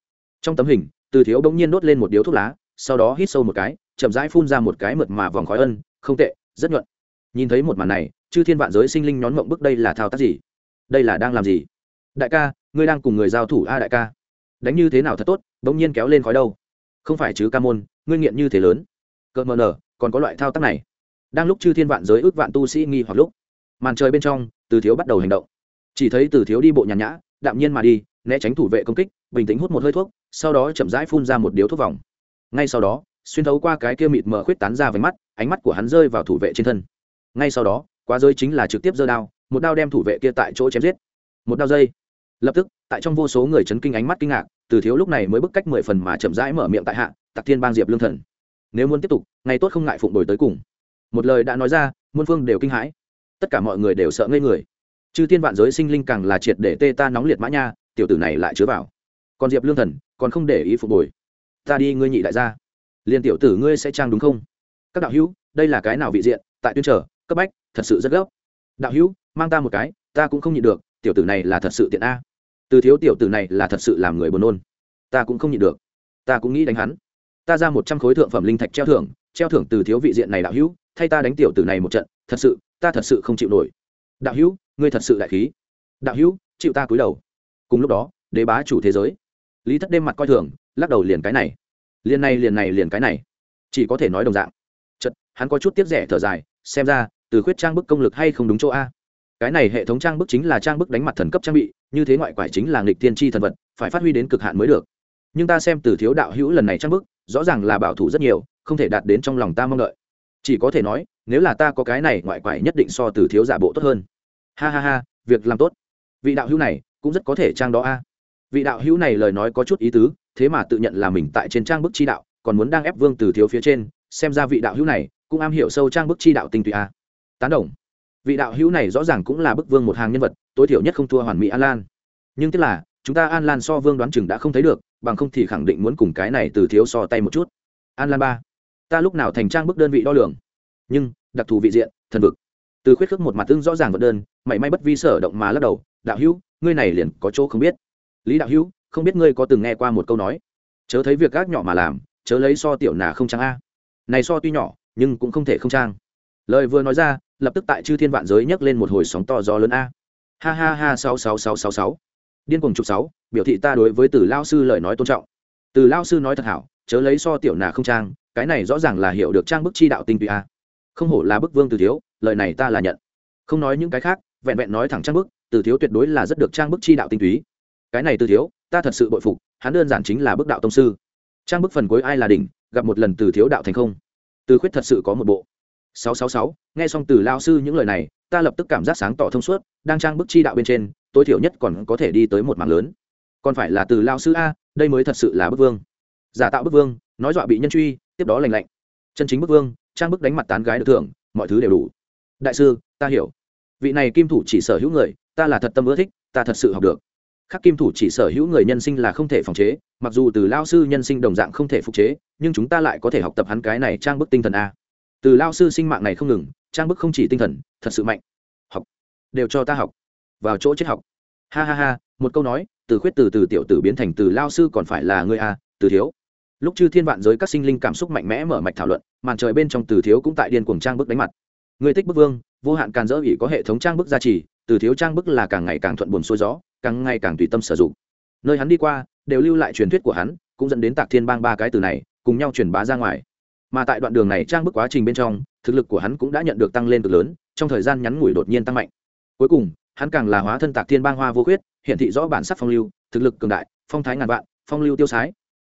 Trong tấm hình, từ thiếu bỗng nhiên đốt lên một điếu thuốc lá, sau đó hít sâu một cái, chậm rãi phun ra một cái mượt mà vòng khói ân, không tệ, rất nhuận. Nhìn thấy một màn này, chư thiên vạn giới sinh linh nhón mộng bức đây là thao tác gì? Đây là đang làm gì? Đại ca, ngươi đang cùng người giao thủ a đại ca đánh như thế nào thật tốt bỗng nhiên kéo lên khói đâu. Không phải chứ, ca môn, ngươi nghiện như thế lớn. Cợt mờ nở, còn có loại thao tác này. Đang lúc chư thiên vạn giới ước vạn tu sĩ nghi hoặc lúc, màn trời bên trong, từ thiếu bắt đầu hành động. Chỉ thấy từ thiếu đi bộ nhàn nhã, đạm nhiên mà đi, né tránh thủ vệ công kích, bình tĩnh hút một hơi thuốc, sau đó chậm rãi phun ra một điếu thuốc vòng. Ngay sau đó, xuyên thấu qua cái kia mịt mờ khuyết tán ra với mắt, ánh mắt của hắn rơi vào thủ vệ trên thân. Ngay sau đó, quá rơi chính là trực tiếp giơ đao, một đao đem thủ vệ kia tại chỗ chém giết. Một đao dây. Lập tức, tại trong vô số người chấn kinh ánh mắt kinh ngạc từ thiếu lúc này mới bức cách mười phần mà chậm rãi mở miệng tại hạ tặc thiên bang diệp lương thần, nếu muốn tiếp tục ngày tốt không ngại phụng đổi tới cùng. Một lời đã nói ra, muôn phương đều kinh hãi. Tất cả mọi người đều sợ ngây người. Chư thiên vạn giới sinh linh càng là triệt để tê ta nóng liệt mã nha, tiểu tử này lại chứa vào. Còn diệp lương thần, còn không để ý phục đổi. ta đi ngươi nhị đại gia, liền tiểu tử ngươi sẽ trang đúng không? Các đạo hữu, đây là cái nào vị diện? Tại tuyên trở, cấp bách, thật sự rất gấp. Đạo hữu, mang ta một cái, ta cũng không nhịn được, tiểu tử này là thật sự tiện a từ thiếu tiểu tử này là thật sự làm người buồn nôn. Ta cũng không nhịn được. Ta cũng nghĩ đánh hắn. Ta ra một trăm khối thượng phẩm linh thạch treo thưởng treo thưởng từ thiếu vị diện này đạo hữu, thay ta đánh tiểu tử này một trận, thật sự, ta thật sự không chịu nổi. Đạo hữu, ngươi thật sự đại khí. Đạo hữu, chịu ta cúi đầu. Cùng lúc đó, đế bá chủ thế giới. Lý thất đêm mặt coi thường, lắc đầu liền cái này. Liền này liền này, liền cái này. Chỉ có thể nói đồng dạng. Chật hắn có chút tiếp rẻ thở dài, xem ra, từ khuyết trang bức công lực hay không đúng chỗ a? Cái này hệ thống trang bức chính là trang bức đánh mặt thần cấp trang bị như thế ngoại quải chính là nghịch thiên tri thần vật, phải phát huy đến cực hạn mới được. Nhưng ta xem từ thiếu đạo hữu lần này trang bức, rõ ràng là bảo thủ rất nhiều, không thể đạt đến trong lòng ta mong đợi. Chỉ có thể nói, nếu là ta có cái này ngoại quải nhất định so từ thiếu giả bộ tốt hơn. Ha ha ha, việc làm tốt. Vị đạo hữu này, cũng rất có thể trang đó a. Vị đạo hữu này lời nói có chút ý tứ, thế mà tự nhận là mình tại trên trang bức chi đạo, còn muốn đang ép vương từ thiếu phía trên, xem ra vị đạo hữu này, cũng am hiểu sâu trang bức chi đạo tinh tụy a. Tán đồng. Vị đạo hữu này rõ ràng cũng là bức vương một hàng nhân vật tối thiểu nhất không thua hoàn mỹ an lan. Nhưng tức là, chúng ta an lan so vương đoán chừng đã không thấy được, bằng không thì khẳng định muốn cùng cái này từ thiếu so tay một chút. An lan ba, ta lúc nào thành trang bức đơn vị đo lường? Nhưng, đặc thù vị diện, thần vực. Từ khuyết khước một mặt tương rõ ràng vật đơn, mảy may bất vi sở động mà lắc đầu, đạo hữu, ngươi này liền có chỗ không biết. Lý đạo hữu, không biết ngươi có từng nghe qua một câu nói, chớ thấy việc gác nhỏ mà làm, chớ lấy so tiểu nà không trang a. Này so tuy nhỏ, nhưng cũng không thể không trang. Lời vừa nói ra, lập tức tại chư thiên vạn giới nhấc lên một hồi sóng to gió lớn a ha ha ha, sáu sáu sáu sáu sáu. Điên cuồng chục sáu, biểu thị ta đối với từ lao sư lời nói tôn trọng. Từ lao sư nói thật hảo, chớ lấy so tiểu nà không trang, cái này rõ ràng là hiểu được trang bức chi đạo tinh tụy a. Không hổ là bức vương từ thiếu, lời này ta là nhận. Không nói những cái khác, vẹn vẹn nói thẳng trang bức, từ thiếu tuyệt đối là rất được trang bức chi đạo tinh túy. Cái này từ thiếu, ta thật sự bội phục, hắn đơn giản chính là bức đạo tông sư. Trang bức phần cuối ai là đỉnh, gặp một lần từ thiếu đạo thành không. Từ khuyết thật sự có một bộ. Sáu sáu sáu, nghe xong từ lao sư những lời này ta lập tức cảm giác sáng tỏ thông suốt, đang trang bức chi đạo bên trên, tối thiểu nhất còn có thể đi tới một mảng lớn. Còn phải là từ lao sư a, đây mới thật sự là bức vương. Giả tạo bức vương, nói dọa bị nhân truy, tiếp đó lành lạnh. Chân chính bức vương, trang bức đánh mặt tán gái được thưởng, mọi thứ đều đủ. Đại sư, ta hiểu. Vị này kim thủ chỉ sở hữu người, ta là thật tâm ưa thích, ta thật sự học được. Khắc kim thủ chỉ sở hữu người nhân sinh là không thể phòng chế, mặc dù từ lao sư nhân sinh đồng dạng không thể phục chế, nhưng chúng ta lại có thể học tập hắn cái này trang bức tinh thần a. Từ lao sư sinh mạng này không ngừng trang bức không chỉ tinh thần, thật sự mạnh. Học. Đều cho ta học. Vào chỗ chết học. Ha ha ha, một câu nói, từ khuyết từ từ tiểu tử biến thành từ lao sư còn phải là người a, từ thiếu. Lúc chư thiên vạn giới các sinh linh cảm xúc mạnh mẽ mở mạch thảo luận, màn trời bên trong từ thiếu cũng tại điên cuồng trang bức đánh mặt. Người tích bức vương, vô hạn càn dỡ ỉ có hệ thống trang bức gia trì, từ thiếu trang bức là càng ngày càng thuận buồn xuôi gió, càng ngày càng tùy tâm sử dụng. Nơi hắn đi qua, đều lưu lại truyền thuyết của hắn, cũng dẫn đến tạc thiên bang ba cái từ này, cùng nhau truyền bá ra ngoài mà tại đoạn đường này trang bức quá trình bên trong, thực lực của hắn cũng đã nhận được tăng lên cực lớn, trong thời gian ngắn ngủi đột nhiên tăng mạnh. Cuối cùng, hắn càng là hóa thân tạc thiên bang hoa vô khuyết, hiện thị rõ bản sắc phong lưu, thực lực cường đại, phong thái ngàn vạn, phong lưu tiêu sái.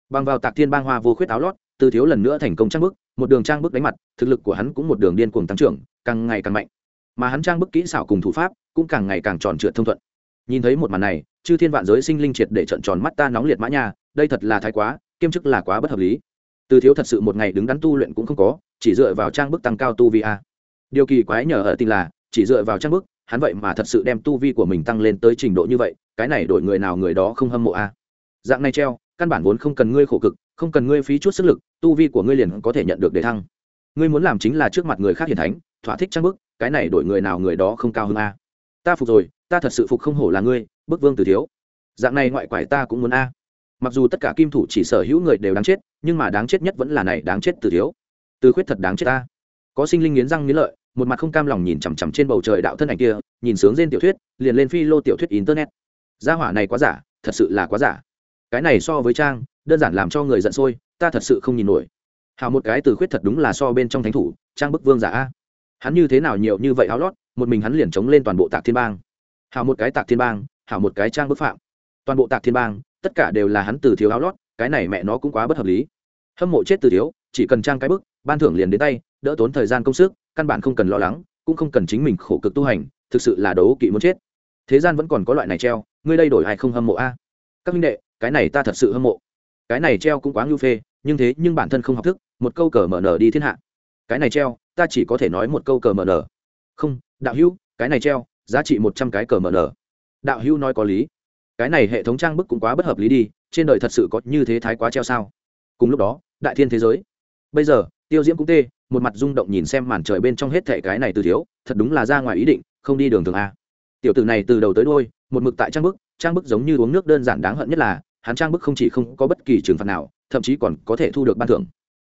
Bằng vào tạc thiên bang hoa vô khuyết áo lót, từ thiếu lần nữa thành công trang bức, một đường trang bức đánh mặt, thực lực của hắn cũng một đường điên cuồng tăng trưởng, càng ngày càng mạnh. Mà hắn trang bức kỹ xảo cùng thủ pháp cũng càng ngày càng tròn trượt thông thuận. Nhìn thấy một màn này, chư thiên vạn giới sinh linh triệt để trận tròn mắt ta nóng liệt mã nha, đây thật là thái quá, kiêm chức là quá bất hợp lý từ thiếu thật sự một ngày đứng đắn tu luyện cũng không có, chỉ dựa vào trang bức tăng cao tu vi a. Điều kỳ quái nhờ ở tình là, chỉ dựa vào trang bức, hắn vậy mà thật sự đem tu vi của mình tăng lên tới trình độ như vậy, cái này đổi người nào người đó không hâm mộ a. Dạng này treo, căn bản vốn không cần ngươi khổ cực, không cần ngươi phí chút sức lực, tu vi của ngươi liền có thể nhận được đề thăng. Ngươi muốn làm chính là trước mặt người khác hiển thánh, thỏa thích trang bức, cái này đổi người nào người đó không cao hơn a. Ta phục rồi, ta thật sự phục không hổ là ngươi, bức vương từ thiếu. Dạng này ngoại quải ta cũng muốn a mặc dù tất cả kim thủ chỉ sở hữu người đều đáng chết, nhưng mà đáng chết nhất vẫn là này đáng chết từ thiếu. Từ khuyết thật đáng chết ta. Có sinh linh nghiến răng nghiến lợi, một mặt không cam lòng nhìn chằm chằm trên bầu trời đạo thân ảnh kia, nhìn sướng trên tiểu thuyết, liền lên phi lô tiểu thuyết internet. Gia hỏa này quá giả, thật sự là quá giả. Cái này so với trang, đơn giản làm cho người giận sôi, ta thật sự không nhìn nổi. Hào một cái từ khuyết thật đúng là so bên trong thánh thủ, trang bức vương giả a. Hắn như thế nào nhiều như vậy áo lót, một mình hắn liền chống lên toàn bộ tạc thiên bang. Hào một cái tạc thiên bang, hào một cái trang bức phạm. Toàn bộ tạc thiên bang tất cả đều là hắn từ thiếu áo lót, cái này mẹ nó cũng quá bất hợp lý. Hâm mộ chết từ thiếu, chỉ cần trang cái bức, ban thưởng liền đến tay, đỡ tốn thời gian công sức, căn bản không cần lo lắng, cũng không cần chính mình khổ cực tu hành, thực sự là đấu kỵ muốn chết. Thế gian vẫn còn có loại này treo, ngươi đây đổi ai không hâm mộ a? Các minh đệ, cái này ta thật sự hâm mộ. Cái này treo cũng quá ngưu phê, nhưng thế nhưng bản thân không học thức, một câu cờ mở nở đi thiên hạ. Cái này treo, ta chỉ có thể nói một câu cờ mở nở. Không, đạo hữu, cái này treo, giá trị một trăm cái cờ mở nở. Đạo hữu nói có lý cái này hệ thống trang bức cũng quá bất hợp lý đi, trên đời thật sự có như thế thái quá treo sao? Cùng lúc đó, đại thiên thế giới. Bây giờ, tiêu diễm cũng tê, một mặt rung động nhìn xem màn trời bên trong hết thệ cái này từ thiếu, thật đúng là ra ngoài ý định, không đi đường thường a. Tiểu tử này từ đầu tới đôi một mực tại trang bức trang bức giống như uống nước đơn giản đáng hận nhất là, hắn trang bức không chỉ không có bất kỳ trừng phạt nào, thậm chí còn có thể thu được ban thưởng.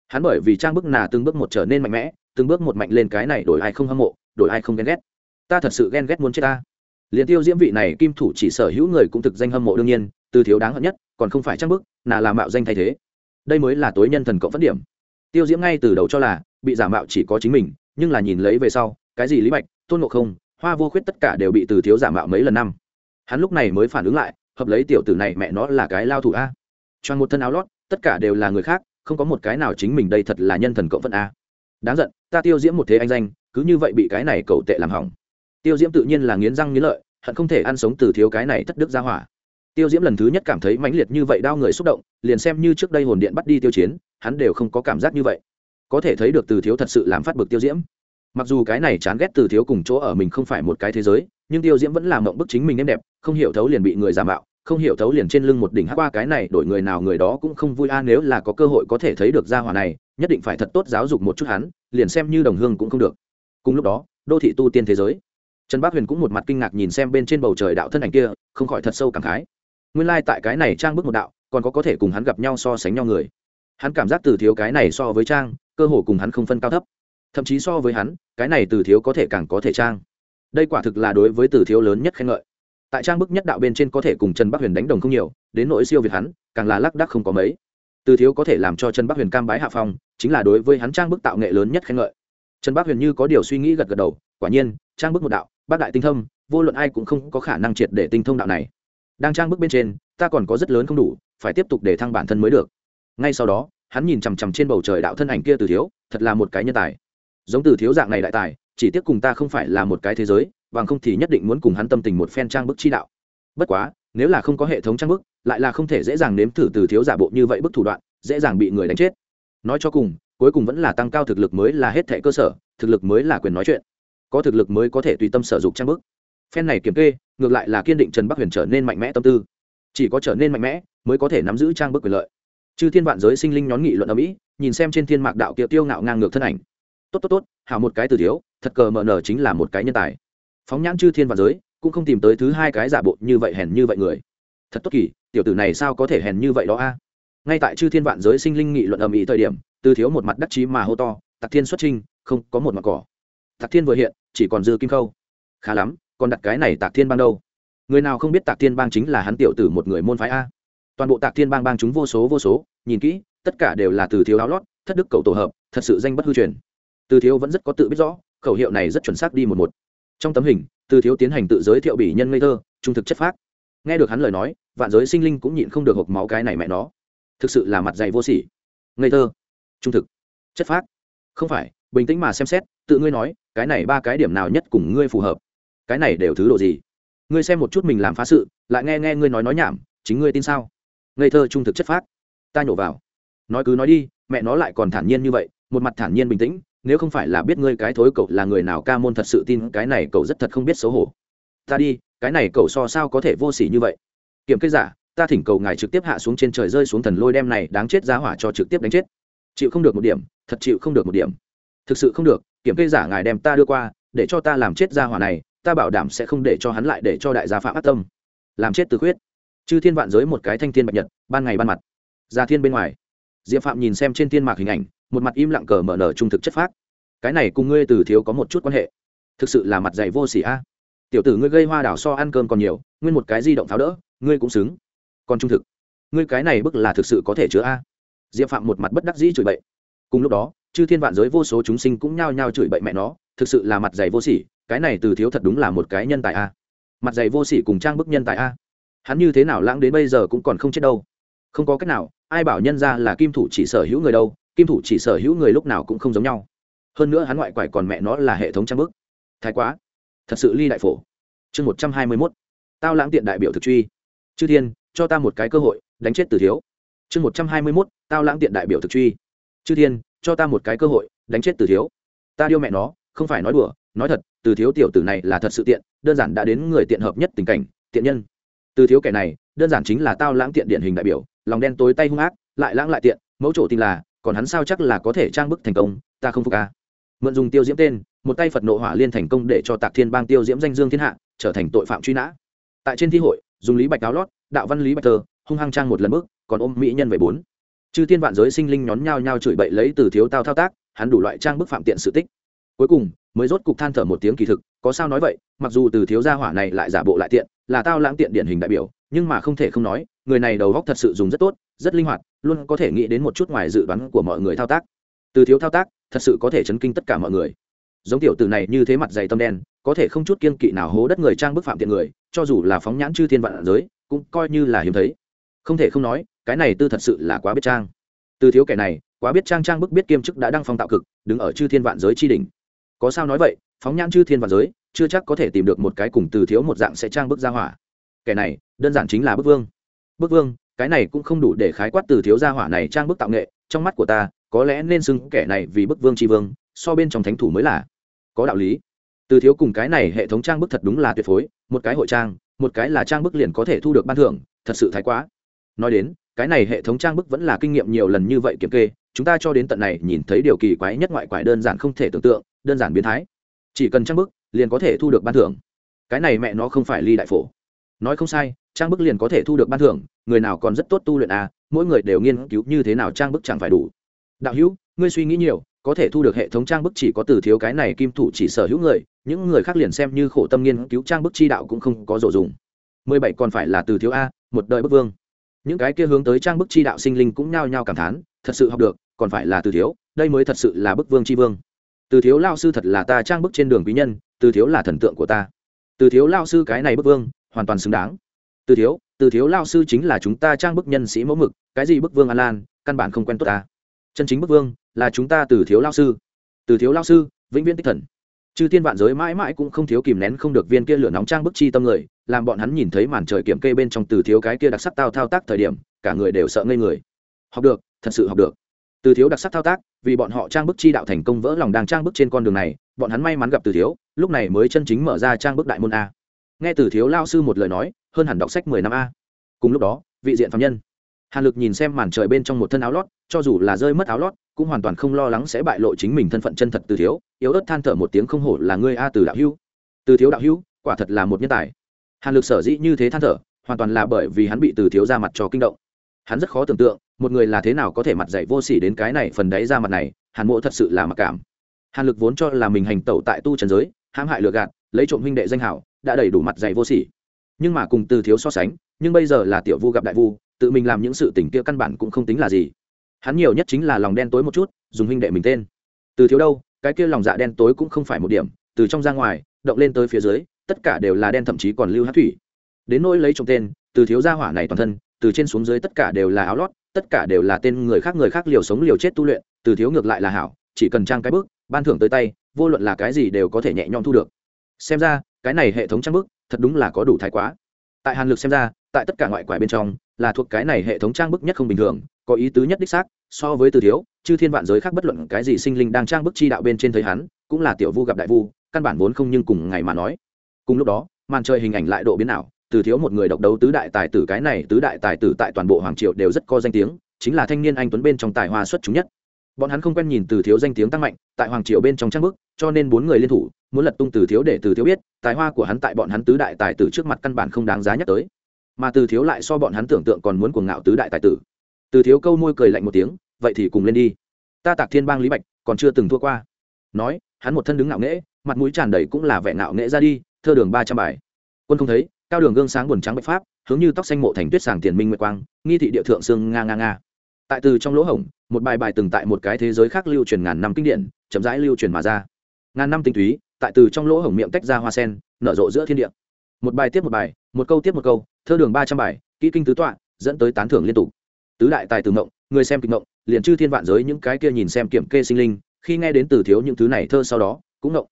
Hắn bởi vì trang bức nà từng bước một trở nên mạnh mẽ, từng bước một mạnh lên cái này đổi ai không hâm mộ, đổi ai không ghen ghét. Ta thật sự ghen ghét muốn chết ta liền tiêu diễm vị này kim thủ chỉ sở hữu người cũng thực danh hâm mộ đương nhiên, từ thiếu đáng hận nhất, còn không phải trang bức, là làm mạo danh thay thế. Đây mới là tối nhân thần cộng phát điểm. Tiêu diễm ngay từ đầu cho là bị giả mạo chỉ có chính mình, nhưng là nhìn lấy về sau, cái gì lý bạch, tôn ngộ không, hoa vô khuyết tất cả đều bị từ thiếu giả mạo mấy lần năm. Hắn lúc này mới phản ứng lại, hợp lấy tiểu tử này mẹ nó là cái lao thủ a. Cho một thân áo lót, tất cả đều là người khác, không có một cái nào chính mình đây thật là nhân thần cộng phận a. Đáng giận, ta tiêu diễm một thế anh danh, cứ như vậy bị cái này cậu tệ làm hỏng tiêu diễm tự nhiên là nghiến răng nghiến lợi, hận không thể ăn sống từ thiếu cái này thất đức ra hỏa. Tiêu diễm lần thứ nhất cảm thấy mãnh liệt như vậy đau người xúc động, liền xem như trước đây hồn điện bắt đi tiêu chiến, hắn đều không có cảm giác như vậy. Có thể thấy được từ thiếu thật sự làm phát bực tiêu diễm. Mặc dù cái này chán ghét từ thiếu cùng chỗ ở mình không phải một cái thế giới, nhưng tiêu diễm vẫn làm mộng bức chính mình em đẹp, không hiểu thấu liền bị người giả mạo, không hiểu thấu liền trên lưng một đỉnh hát qua cái này đổi người nào người đó cũng không vui a, nếu là có cơ hội có thể thấy được gia hỏa này, nhất định phải thật tốt giáo dục một chút hắn, liền xem như đồng hương cũng không được. Cùng lúc đó, đô thị tu tiên thế giới trần bác huyền cũng một mặt kinh ngạc nhìn xem bên trên bầu trời đạo thân ảnh kia, không khỏi thật sâu cảm khái. Nguyên lai、like、tại cái này trang bước một đạo, còn có có thể cùng hắn gặp nhau so sánh nhau người. Hắn cảm giác từ thiếu cái này so với trang, cơ hồ cùng hắn không phân cao thấp. Thậm chí so với hắn, cái này từ thiếu có thể càng có thể trang. Đây quả thực là đối với từ thiếu lớn nhất khen ngợi. Tại trang bức nhất đạo bên trên có thể cùng trần bắc huyền đánh đồng không nhiều, đến nỗi siêu việt hắn, càng là lác đắc không có mấy. Từ thiếu có thể làm cho trần bắc huyền cam bái hạ phong, chính là đối với hắn trang bức tạo nghệ lớn nhất khen ngợi. Trần bắc huyền như có điều suy nghĩ gật gật đầu, quả nhiên, trang bức một đạo bác đại tinh thông vô luận ai cũng không có khả năng triệt để tinh thông đạo này. Đang trang bước bên trên, ta còn có rất lớn không đủ, phải tiếp tục để thăng bản thân mới được. Ngay sau đó, hắn nhìn chằm chằm trên bầu trời đạo thân ảnh kia từ thiếu, thật là một cái nhân tài. Giống từ thiếu dạng này đại tài, chỉ tiếc cùng ta không phải là một cái thế giới, bằng không thì nhất định muốn cùng hắn tâm tình một phen trang bức chi đạo. Bất quá, nếu là không có hệ thống trang bức, lại là không thể dễ dàng nếm thử từ thiếu giả bộ như vậy bức thủ đoạn, dễ dàng bị người đánh chết. Nói cho cùng, cuối cùng vẫn là tăng cao thực lực mới là hết thệ cơ sở, thực lực mới là quyền nói chuyện có thực lực mới có thể tùy tâm sở dục trang bức. Phen này kiểm kê, ngược lại là kiên định trần bắc huyền trở nên mạnh mẽ tâm tư. Chỉ có trở nên mạnh mẽ, mới có thể nắm giữ trang bức quyền lợi. Chư thiên vạn giới sinh linh nhón nghị luận ở mỹ nhìn xem trên thiên mạc đạo kiệu tiêu ngạo ngang ngược thân ảnh. Tốt tốt tốt, hảo một cái từ thiếu, thật cờ mờ nở chính là một cái nhân tài. Phóng nhãn chư thiên vạn giới, cũng không tìm tới thứ hai cái giả bộ như vậy hèn như vậy người. Thật tốt kỳ, tiểu tử này sao có thể hèn như vậy đó a? Ngay tại chư thiên vạn giới sinh linh nghị luận ầm ĩ thời điểm, từ thiếu một mặt đắc chí mà hô to tặc thiên xuất trinh không có một mặt cỏ tạc thiên vừa hiện, chỉ còn dư kim khâu. Khá lắm, còn đặt cái này tạc thiên bang đâu? Người nào không biết tạc thiên bang chính là hắn tiểu tử một người môn phái a? Toàn bộ tạc thiên bang bang chúng vô số vô số, nhìn kỹ, tất cả đều là từ thiếu áo lót, thất đức cầu tổ hợp, thật sự danh bất hư truyền. Từ thiếu vẫn rất có tự biết rõ, khẩu hiệu này rất chuẩn xác đi một một. Trong tấm hình, từ thiếu tiến hành tự giới thiệu bỉ nhân ngây thơ, trung thực chất phác. Nghe được hắn lời nói, vạn giới sinh linh cũng nhịn không được hộp máu cái này mẹ nó. Thực sự là mặt dày vô sỉ. Ngây thơ, trung thực, chất phác. Không phải bình tĩnh mà xem xét tự ngươi nói cái này ba cái điểm nào nhất cùng ngươi phù hợp? Cái này đều thứ độ gì? Ngươi xem một chút mình làm phá sự lại nghe nghe ngươi nói nói nhảm chính ngươi tin sao? Ngây thơ trung thực chất phát, ta nhổ vào. Nói cứ nói đi mẹ nó lại còn thản nhiên như vậy một mặt thản nhiên bình tĩnh nếu không phải là biết ngươi cái thối cậu là người nào ca môn thật sự tin cái này cậu rất thật không biết xấu hổ. Ta đi cái này cậu so sao có thể vô s ỉ như vậy? Kiểm kết giả ta thỉnh cầu ngài trực tiếp hạ xuống trên trời rơi xuống thần lôi đem này đáng chết giá hỏa cho trực tiếp đánh chết. Chịu không được một điểm thật chịu không được một điểm thực sự không được, kiểm kê giả ngài đem ta đưa qua, để cho ta làm chết gia hỏa này, ta bảo đảm sẽ không để cho hắn lại để cho đại gia phạm ác tâm. Làm chết từ khuyết. Chư thiên vạn giới một cái thanh thiên bạch nhật, ban ngày ban mặt. Gia thiên bên ngoài. Diệp phạm nhìn xem trên thiên mạc hình ảnh, một mặt im lặng cờ mở nở trung thực chất phác. Cái này cùng ngươi từ thiếu có một chút quan hệ. Thực sự là mặt dày vô s ỉ a. Tiểu tử ngươi gây hoa đảo so ăn cơm còn nhiều, nguyên một cái di động tháo đỡ, ngươi cũng xứng. Còn trung thực. Ngươi cái này bức là thực sự có thể chứa a. Diệp phạm một mặt bất đắc dĩ chửi bậy. Cùng lúc đó chư thiên vạn giới vô số chúng sinh cũng nhao nhao chửi bậy mẹ nó, thực sự là mặt dày vô sỉ, cái này từ thiếu thật đúng là một cái nhân tài a. Mặt dày vô sỉ cùng trang bức nhân tài a. Hắn như thế nào lãng đến bây giờ cũng còn không chết đâu. Không có cách nào, ai bảo nhân ra là kim thủ chỉ sở hữu người đâu, kim thủ chỉ sở hữu người lúc nào cũng không giống nhau. Hơn nữa hắn ngoại quải còn mẹ nó là hệ thống trang bức. Thái quá. Thật sự ly đại phổ. Chương một trăm hai mươi mốt. Tao lãng tiện đại biểu thực truy. Chư thiên, cho ta một cái cơ hội, đánh chết từ thiếu. Chương một trăm hai mươi mốt, tao lãng tiện đại biểu thực truy. Chư thiên cho ta một cái cơ hội, đánh chết từ thiếu. Ta điêu mẹ nó, không phải nói đùa, nói thật, từ thiếu tiểu tử này là thật sự tiện, đơn giản đã đến người tiện hợp nhất tình cảnh, tiện nhân. Từ thiếu kẻ này, đơn giản chính là tao lãng tiện điển hình đại biểu, lòng đen tối tay hung ác, lại lãng lại tiện, mẫu chỗ tin là, còn hắn sao chắc là có thể trang bức thành công, ta không phục ca mượn dùng tiêu diễm tên, một tay phật nộ hỏa liên thành công để cho tạc thiên bang tiêu diễm danh dương thiên hạ, trở thành tội phạm truy nã. Tại trên thi hội, dùng lý bạch áo lót, đạo văn lý bạch thơ hung hăng trang một lần bước, còn ôm mỹ nhân về bốn chư thiên vạn giới sinh linh nhón nhao nhao chửi bậy lấy từ thiếu tao thao tác, hắn đủ loại trang bức phạm tiện sự tích. Cuối cùng, mới rốt cục than thở một tiếng kỳ thực, có sao nói vậy, mặc dù từ thiếu gia hỏa này lại giả bộ lại tiện, là tao lãng tiện điển hình đại biểu, nhưng mà không thể không nói, người này đầu góc thật sự dùng rất tốt, rất linh hoạt, luôn có thể nghĩ đến một chút ngoài dự đoán của mọi người thao tác. Từ thiếu thao tác, thật sự có thể chấn kinh tất cả mọi người. Giống tiểu từ này như thế mặt dày tâm đen, có thể không chút kiên kỵ nào hố đất người trang bức phạm tiện người, cho dù là phóng nhãn chư thiên vạn giới, cũng coi như là hiếm thấy. Không thể không nói cái này tư thật sự là quá biết trang. Từ thiếu kẻ này, quá biết trang trang bức biết kiêm chức đã đăng phong tạo cực, đứng ở chư thiên vạn giới tri đỉnh. Có sao nói vậy, phóng nhãn chư thiên vạn giới, chưa chắc có thể tìm được một cái cùng từ thiếu một dạng sẽ trang bức ra hỏa. Kẻ này, đơn giản chính là bức vương. Bức vương, cái này cũng không đủ để khái quát từ thiếu gia hỏa này trang bức tạo nghệ, trong mắt của ta, có lẽ nên xưng kẻ này vì bức vương tri vương, so bên trong thánh thủ mới là. Có đạo lý. Từ thiếu cùng cái này hệ thống trang bức thật đúng là tuyệt phối, một cái hội trang, một cái là trang bức liền có thể thu được ban thưởng, thật sự thái quá. Nói đến cái này hệ thống trang bức vẫn là kinh nghiệm nhiều lần như vậy kiểm kê, chúng ta cho đến tận này nhìn thấy điều kỳ quái nhất ngoại quái đơn giản không thể tưởng tượng, đơn giản biến thái. Chỉ cần trang bức, liền có thể thu được ban thưởng. Cái này mẹ nó không phải ly đại phổ. Nói không sai, trang bức liền có thể thu được ban thưởng, người nào còn rất tốt tu luyện à mỗi người đều nghiên cứu như thế nào trang bức chẳng phải đủ. Đạo hữu, ngươi suy nghĩ nhiều, có thể thu được hệ thống trang bức chỉ có từ thiếu cái này kim thủ chỉ sở hữu người, những người khác liền xem như khổ tâm nghiên cứu trang bức chi đạo cũng không có rổ dùng mười bảy còn phải là từ thiếu a, một đời bức vương những cái kia hướng tới trang bức chi đạo sinh linh cũng nhao nhao cảm thán, thật sự học được, còn phải là từ thiếu, đây mới thật sự là bức vương chi vương. Từ thiếu lao sư thật là ta trang bức trên đường quý nhân, từ thiếu là thần tượng của ta. Từ thiếu lao sư cái này bức vương, hoàn toàn xứng đáng. Từ thiếu từ thiếu lao sư chính là chúng ta trang bức nhân sĩ mẫu mực, cái gì bức vương an lan, căn bản không quen tốt ta. Chân chính bức vương là chúng ta từ thiếu lao sư. Từ thiếu lao sư, vĩnh viễn tích thần. Chư tiên vạn giới mãi mãi cũng không thiếu kìm nén không được viên kia lửa nóng trang bức chi tâm người làm bọn hắn nhìn thấy màn trời kiểm kê bên trong từ thiếu cái kia đặc sắc tao thao tác thời điểm cả người đều sợ ngây người. Học được thật sự học được. Từ thiếu đặc sắc thao tác vì bọn họ trang bức chi đạo thành công vỡ lòng đang trang bức trên con đường này bọn hắn may mắn gặp từ thiếu lúc này mới chân chính mở ra trang bức đại môn a. Nghe từ thiếu lao sư một lời nói hơn hẳn đọc sách mười năm a. Cùng lúc đó vị diện phạm nhân. Hàn lực nhìn xem màn trời bên trong một thân áo lót cho dù là rơi mất áo lót cũng hoàn toàn không lo lắng sẽ bại lộ chính mình thân phận chân thật từ thiếu. Yếu ớt than thở một tiếng không hổ là ngươi a từ đạo Hưu. từ thiếu đạo Hưu, quả thật là một nhân tài hàn lực sở dĩ như thế than thở, hoàn toàn là bởi vì hắn bị từ thiếu ra mặt cho kinh động. Hắn rất khó tưởng tượng, một người là thế nào có thể mặt dạy vô sỉ đến cái này phần đáy ra mặt này, hàn mộ thật sự là mặc cảm. Hàn lực vốn cho là mình hành tẩu tại tu trần giới, hãm hại lừa gạt, lấy trộm huynh đệ danh hảo, đã đầy đủ mặt dạy vô sỉ. Nhưng mà cùng từ thiếu so sánh, nhưng bây giờ là tiểu vu gặp đại vu, tự mình làm những sự tình kia căn bản cũng không tính là gì. Hắn nhiều nhất chính là lòng đen tối một chút, dùng huynh đệ mình tên. Từ thiếu đâu, cái kia lòng dạ đen tối cũng không phải một điểm, từ trong ra ngoài, động lên tới phía dưới tất cả đều là đen thậm chí còn lưu hát thủy. Đến nỗi lấy trong tên, từ thiếu gia hỏa này toàn thân, từ trên xuống dưới tất cả đều là áo lót, tất cả đều là tên người khác người khác liều sống liều chết tu luyện, từ thiếu ngược lại là hảo, chỉ cần trang cái bước ban thưởng tới tay, vô luận là cái gì đều có thể nhẹ nhõm thu được. Xem ra, cái này hệ thống trang bức, thật đúng là có đủ thái quá. Tại hàn lực xem ra, tại tất cả ngoại quải bên trong, là thuộc cái này hệ thống trang bức nhất không bình thường, có ý tứ nhất đích xác, so với từ thiếu, chư thiên vạn giới khác bất luận cái gì sinh linh đang trang bức chi đạo bên trên thấy hắn, cũng là tiểu vu gặp đại vu, căn bản vốn không nhưng cùng ngày mà nói cùng lúc đó, màn trời hình ảnh lại độ biến ảo, từ thiếu một người độc đấu tứ đại tài tử, cái này tứ đại tài tử tại toàn bộ hoàng triều đều rất có danh tiếng, chính là thanh niên anh tuấn bên trong tài hoa xuất chúng nhất. Bọn hắn không quen nhìn từ thiếu danh tiếng tăng mạnh, tại hoàng triều bên trong trang bức, cho nên bốn người liên thủ, muốn lật tung từ thiếu để từ thiếu biết, tài hoa của hắn tại bọn hắn tứ đại tài tử trước mặt căn bản không đáng giá nhắc tới. Mà từ thiếu lại so bọn hắn tưởng tượng còn muốn cuồng ngạo tứ đại tài tử. Từ thiếu câu môi cười lạnh một tiếng, vậy thì cùng lên đi. Ta tạc thiên bang lý bạch còn chưa từng thua qua. Nói, hắn một thân đứng ngạo nghễ, mặt mũi tràn đầy cũng là vẻ ngạo nghễ ra đi thơ đường ba trăm bài. Quân không thấy, cao đường gương sáng buồn trắng bạch pháp, hướng như tóc xanh mộ thành tuyết sàng tiền minh nguyệt quang, nghi thị địa thượng sương nga nga nga. Tại từ trong lỗ hổng, một bài bài từng tại một cái thế giới khác lưu truyền ngàn năm kinh điển, chậm rãi lưu truyền mà ra. Ngàn năm tinh túy, tại từ trong lỗ hổng miệng tách ra hoa sen, nở rộ giữa thiên địa. Một bài tiếp một bài, một câu tiếp một câu, thơ đường ba trăm bài, kỹ kinh tứ tọa, dẫn tới tán thưởng liên tục. Tứ đại tài từ mộng, người xem kịch mộng, liền chư thiên vạn giới những cái kia nhìn xem kiểm kê sinh linh, khi nghe đến từ thiếu những thứ này thơ sau đó, cũng mộng.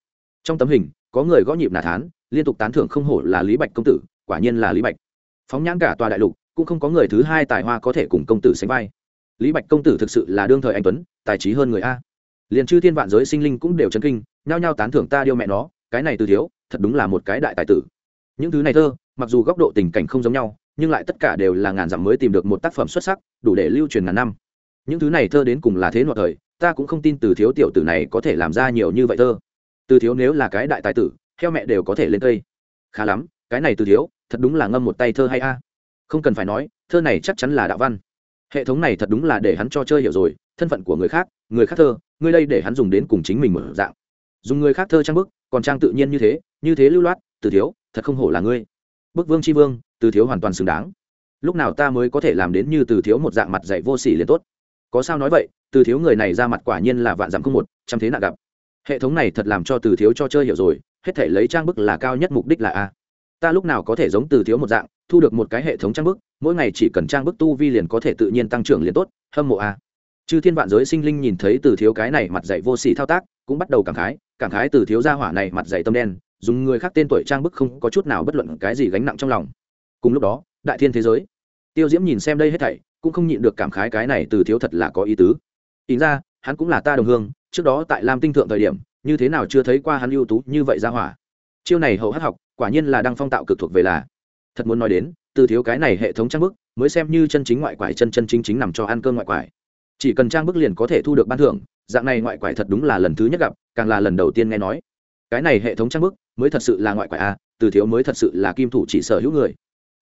Trong tấm hình, có người gõ nhịp nà thán liên tục tán thưởng không hổ là lý bạch công tử, quả nhiên là lý bạch. Phóng nhãn cả tòa đại lục, cũng không có người thứ hai tài hoa có thể cùng công tử sánh vai. Lý bạch công tử thực sự là đương thời anh tuấn, tài trí hơn người a. Liền chư thiên vạn giới sinh linh cũng đều chấn kinh, nhao nhao tán thưởng ta điêu mẹ nó, cái này từ thiếu, thật đúng là một cái đại tài tử. Những thứ này thơ, mặc dù góc độ tình cảnh không giống nhau, nhưng lại tất cả đều là ngàn dặm mới tìm được một tác phẩm xuất sắc, đủ để lưu truyền ngàn năm. Những thứ này thơ đến cùng là thế nội thời, ta cũng không tin từ thiếu tiểu tử này có thể làm ra nhiều như vậy thơ. Từ thiếu nếu là cái đại tài tử theo mẹ đều có thể lên cây. Khá lắm, cái này từ thiếu, thật đúng là ngâm một tay thơ hay a. Không cần phải nói, thơ này chắc chắn là đạo văn. Hệ thống này thật đúng là để hắn cho chơi hiểu rồi, thân phận của người khác người khác thơ ngươi đây để hắn dùng đến cùng chính mình mở dạng. Dùng người khác thơ trang bức, còn trang tự nhiên như thế như thế lưu loát, từ thiếu, thật không hổ là ngươi. Bức vương tri vương, từ thiếu hoàn toàn xứng đáng. Lúc nào ta mới có thể làm đến như từ thiếu một dạng mặt dạy vô sỉ liền tốt? Có sao nói vậy, từ thiếu người này ra mặt quả nhiên là vạn dặm không một, trăm thế nạ gặp. Hệ thống này thật làm cho từ thiếu cho chơi hiểu rồi hết thể lấy trang bức là cao nhất mục đích là a. Ta lúc nào có thể giống từ thiếu một dạng, thu được một cái hệ thống trang bức, mỗi ngày chỉ cần trang bức tu vi liền có thể tự nhiên tăng trưởng liền tốt, hâm mộ a. Chư thiên vạn giới sinh linh nhìn thấy từ thiếu cái này mặt dạy vô sỉ thao tác, cũng bắt đầu cảm khái cảm khái từ thiếu gia hỏa này mặt dạy tâm đen, dùng người khác tên tuổi trang bức không có chút nào bất luận cái gì gánh nặng trong lòng. Cùng lúc đó, đại thiên thế giới. Tiêu diễm nhìn xem đây hết thảy, cũng không nhịn được cảm khái cái này từ thiếu thật là có ý tứ. Ý ra, hắn cũng là ta đồng hương, trước đó tại lam tinh thượng thời điểm như thế nào chưa thấy qua hắn ưu tú như vậy ra hỏa. Chiêu này hậu hát học, quả nhiên là đang phong tạo cực thuộc về là. Thật muốn nói đến, từ thiếu cái này hệ thống trang bức, mới xem như chân chính ngoại quải chân chân chính chính nằm cho ăn cơm ngoại quải. Chỉ cần trang bức liền có thể thu được ban thưởng, dạng này ngoại quải thật đúng là lần thứ nhất gặp, càng là lần đầu tiên nghe nói. Cái này hệ thống trang bức, mới thật sự là ngoại quải a từ thiếu mới thật sự là kim thủ chỉ sở hữu người.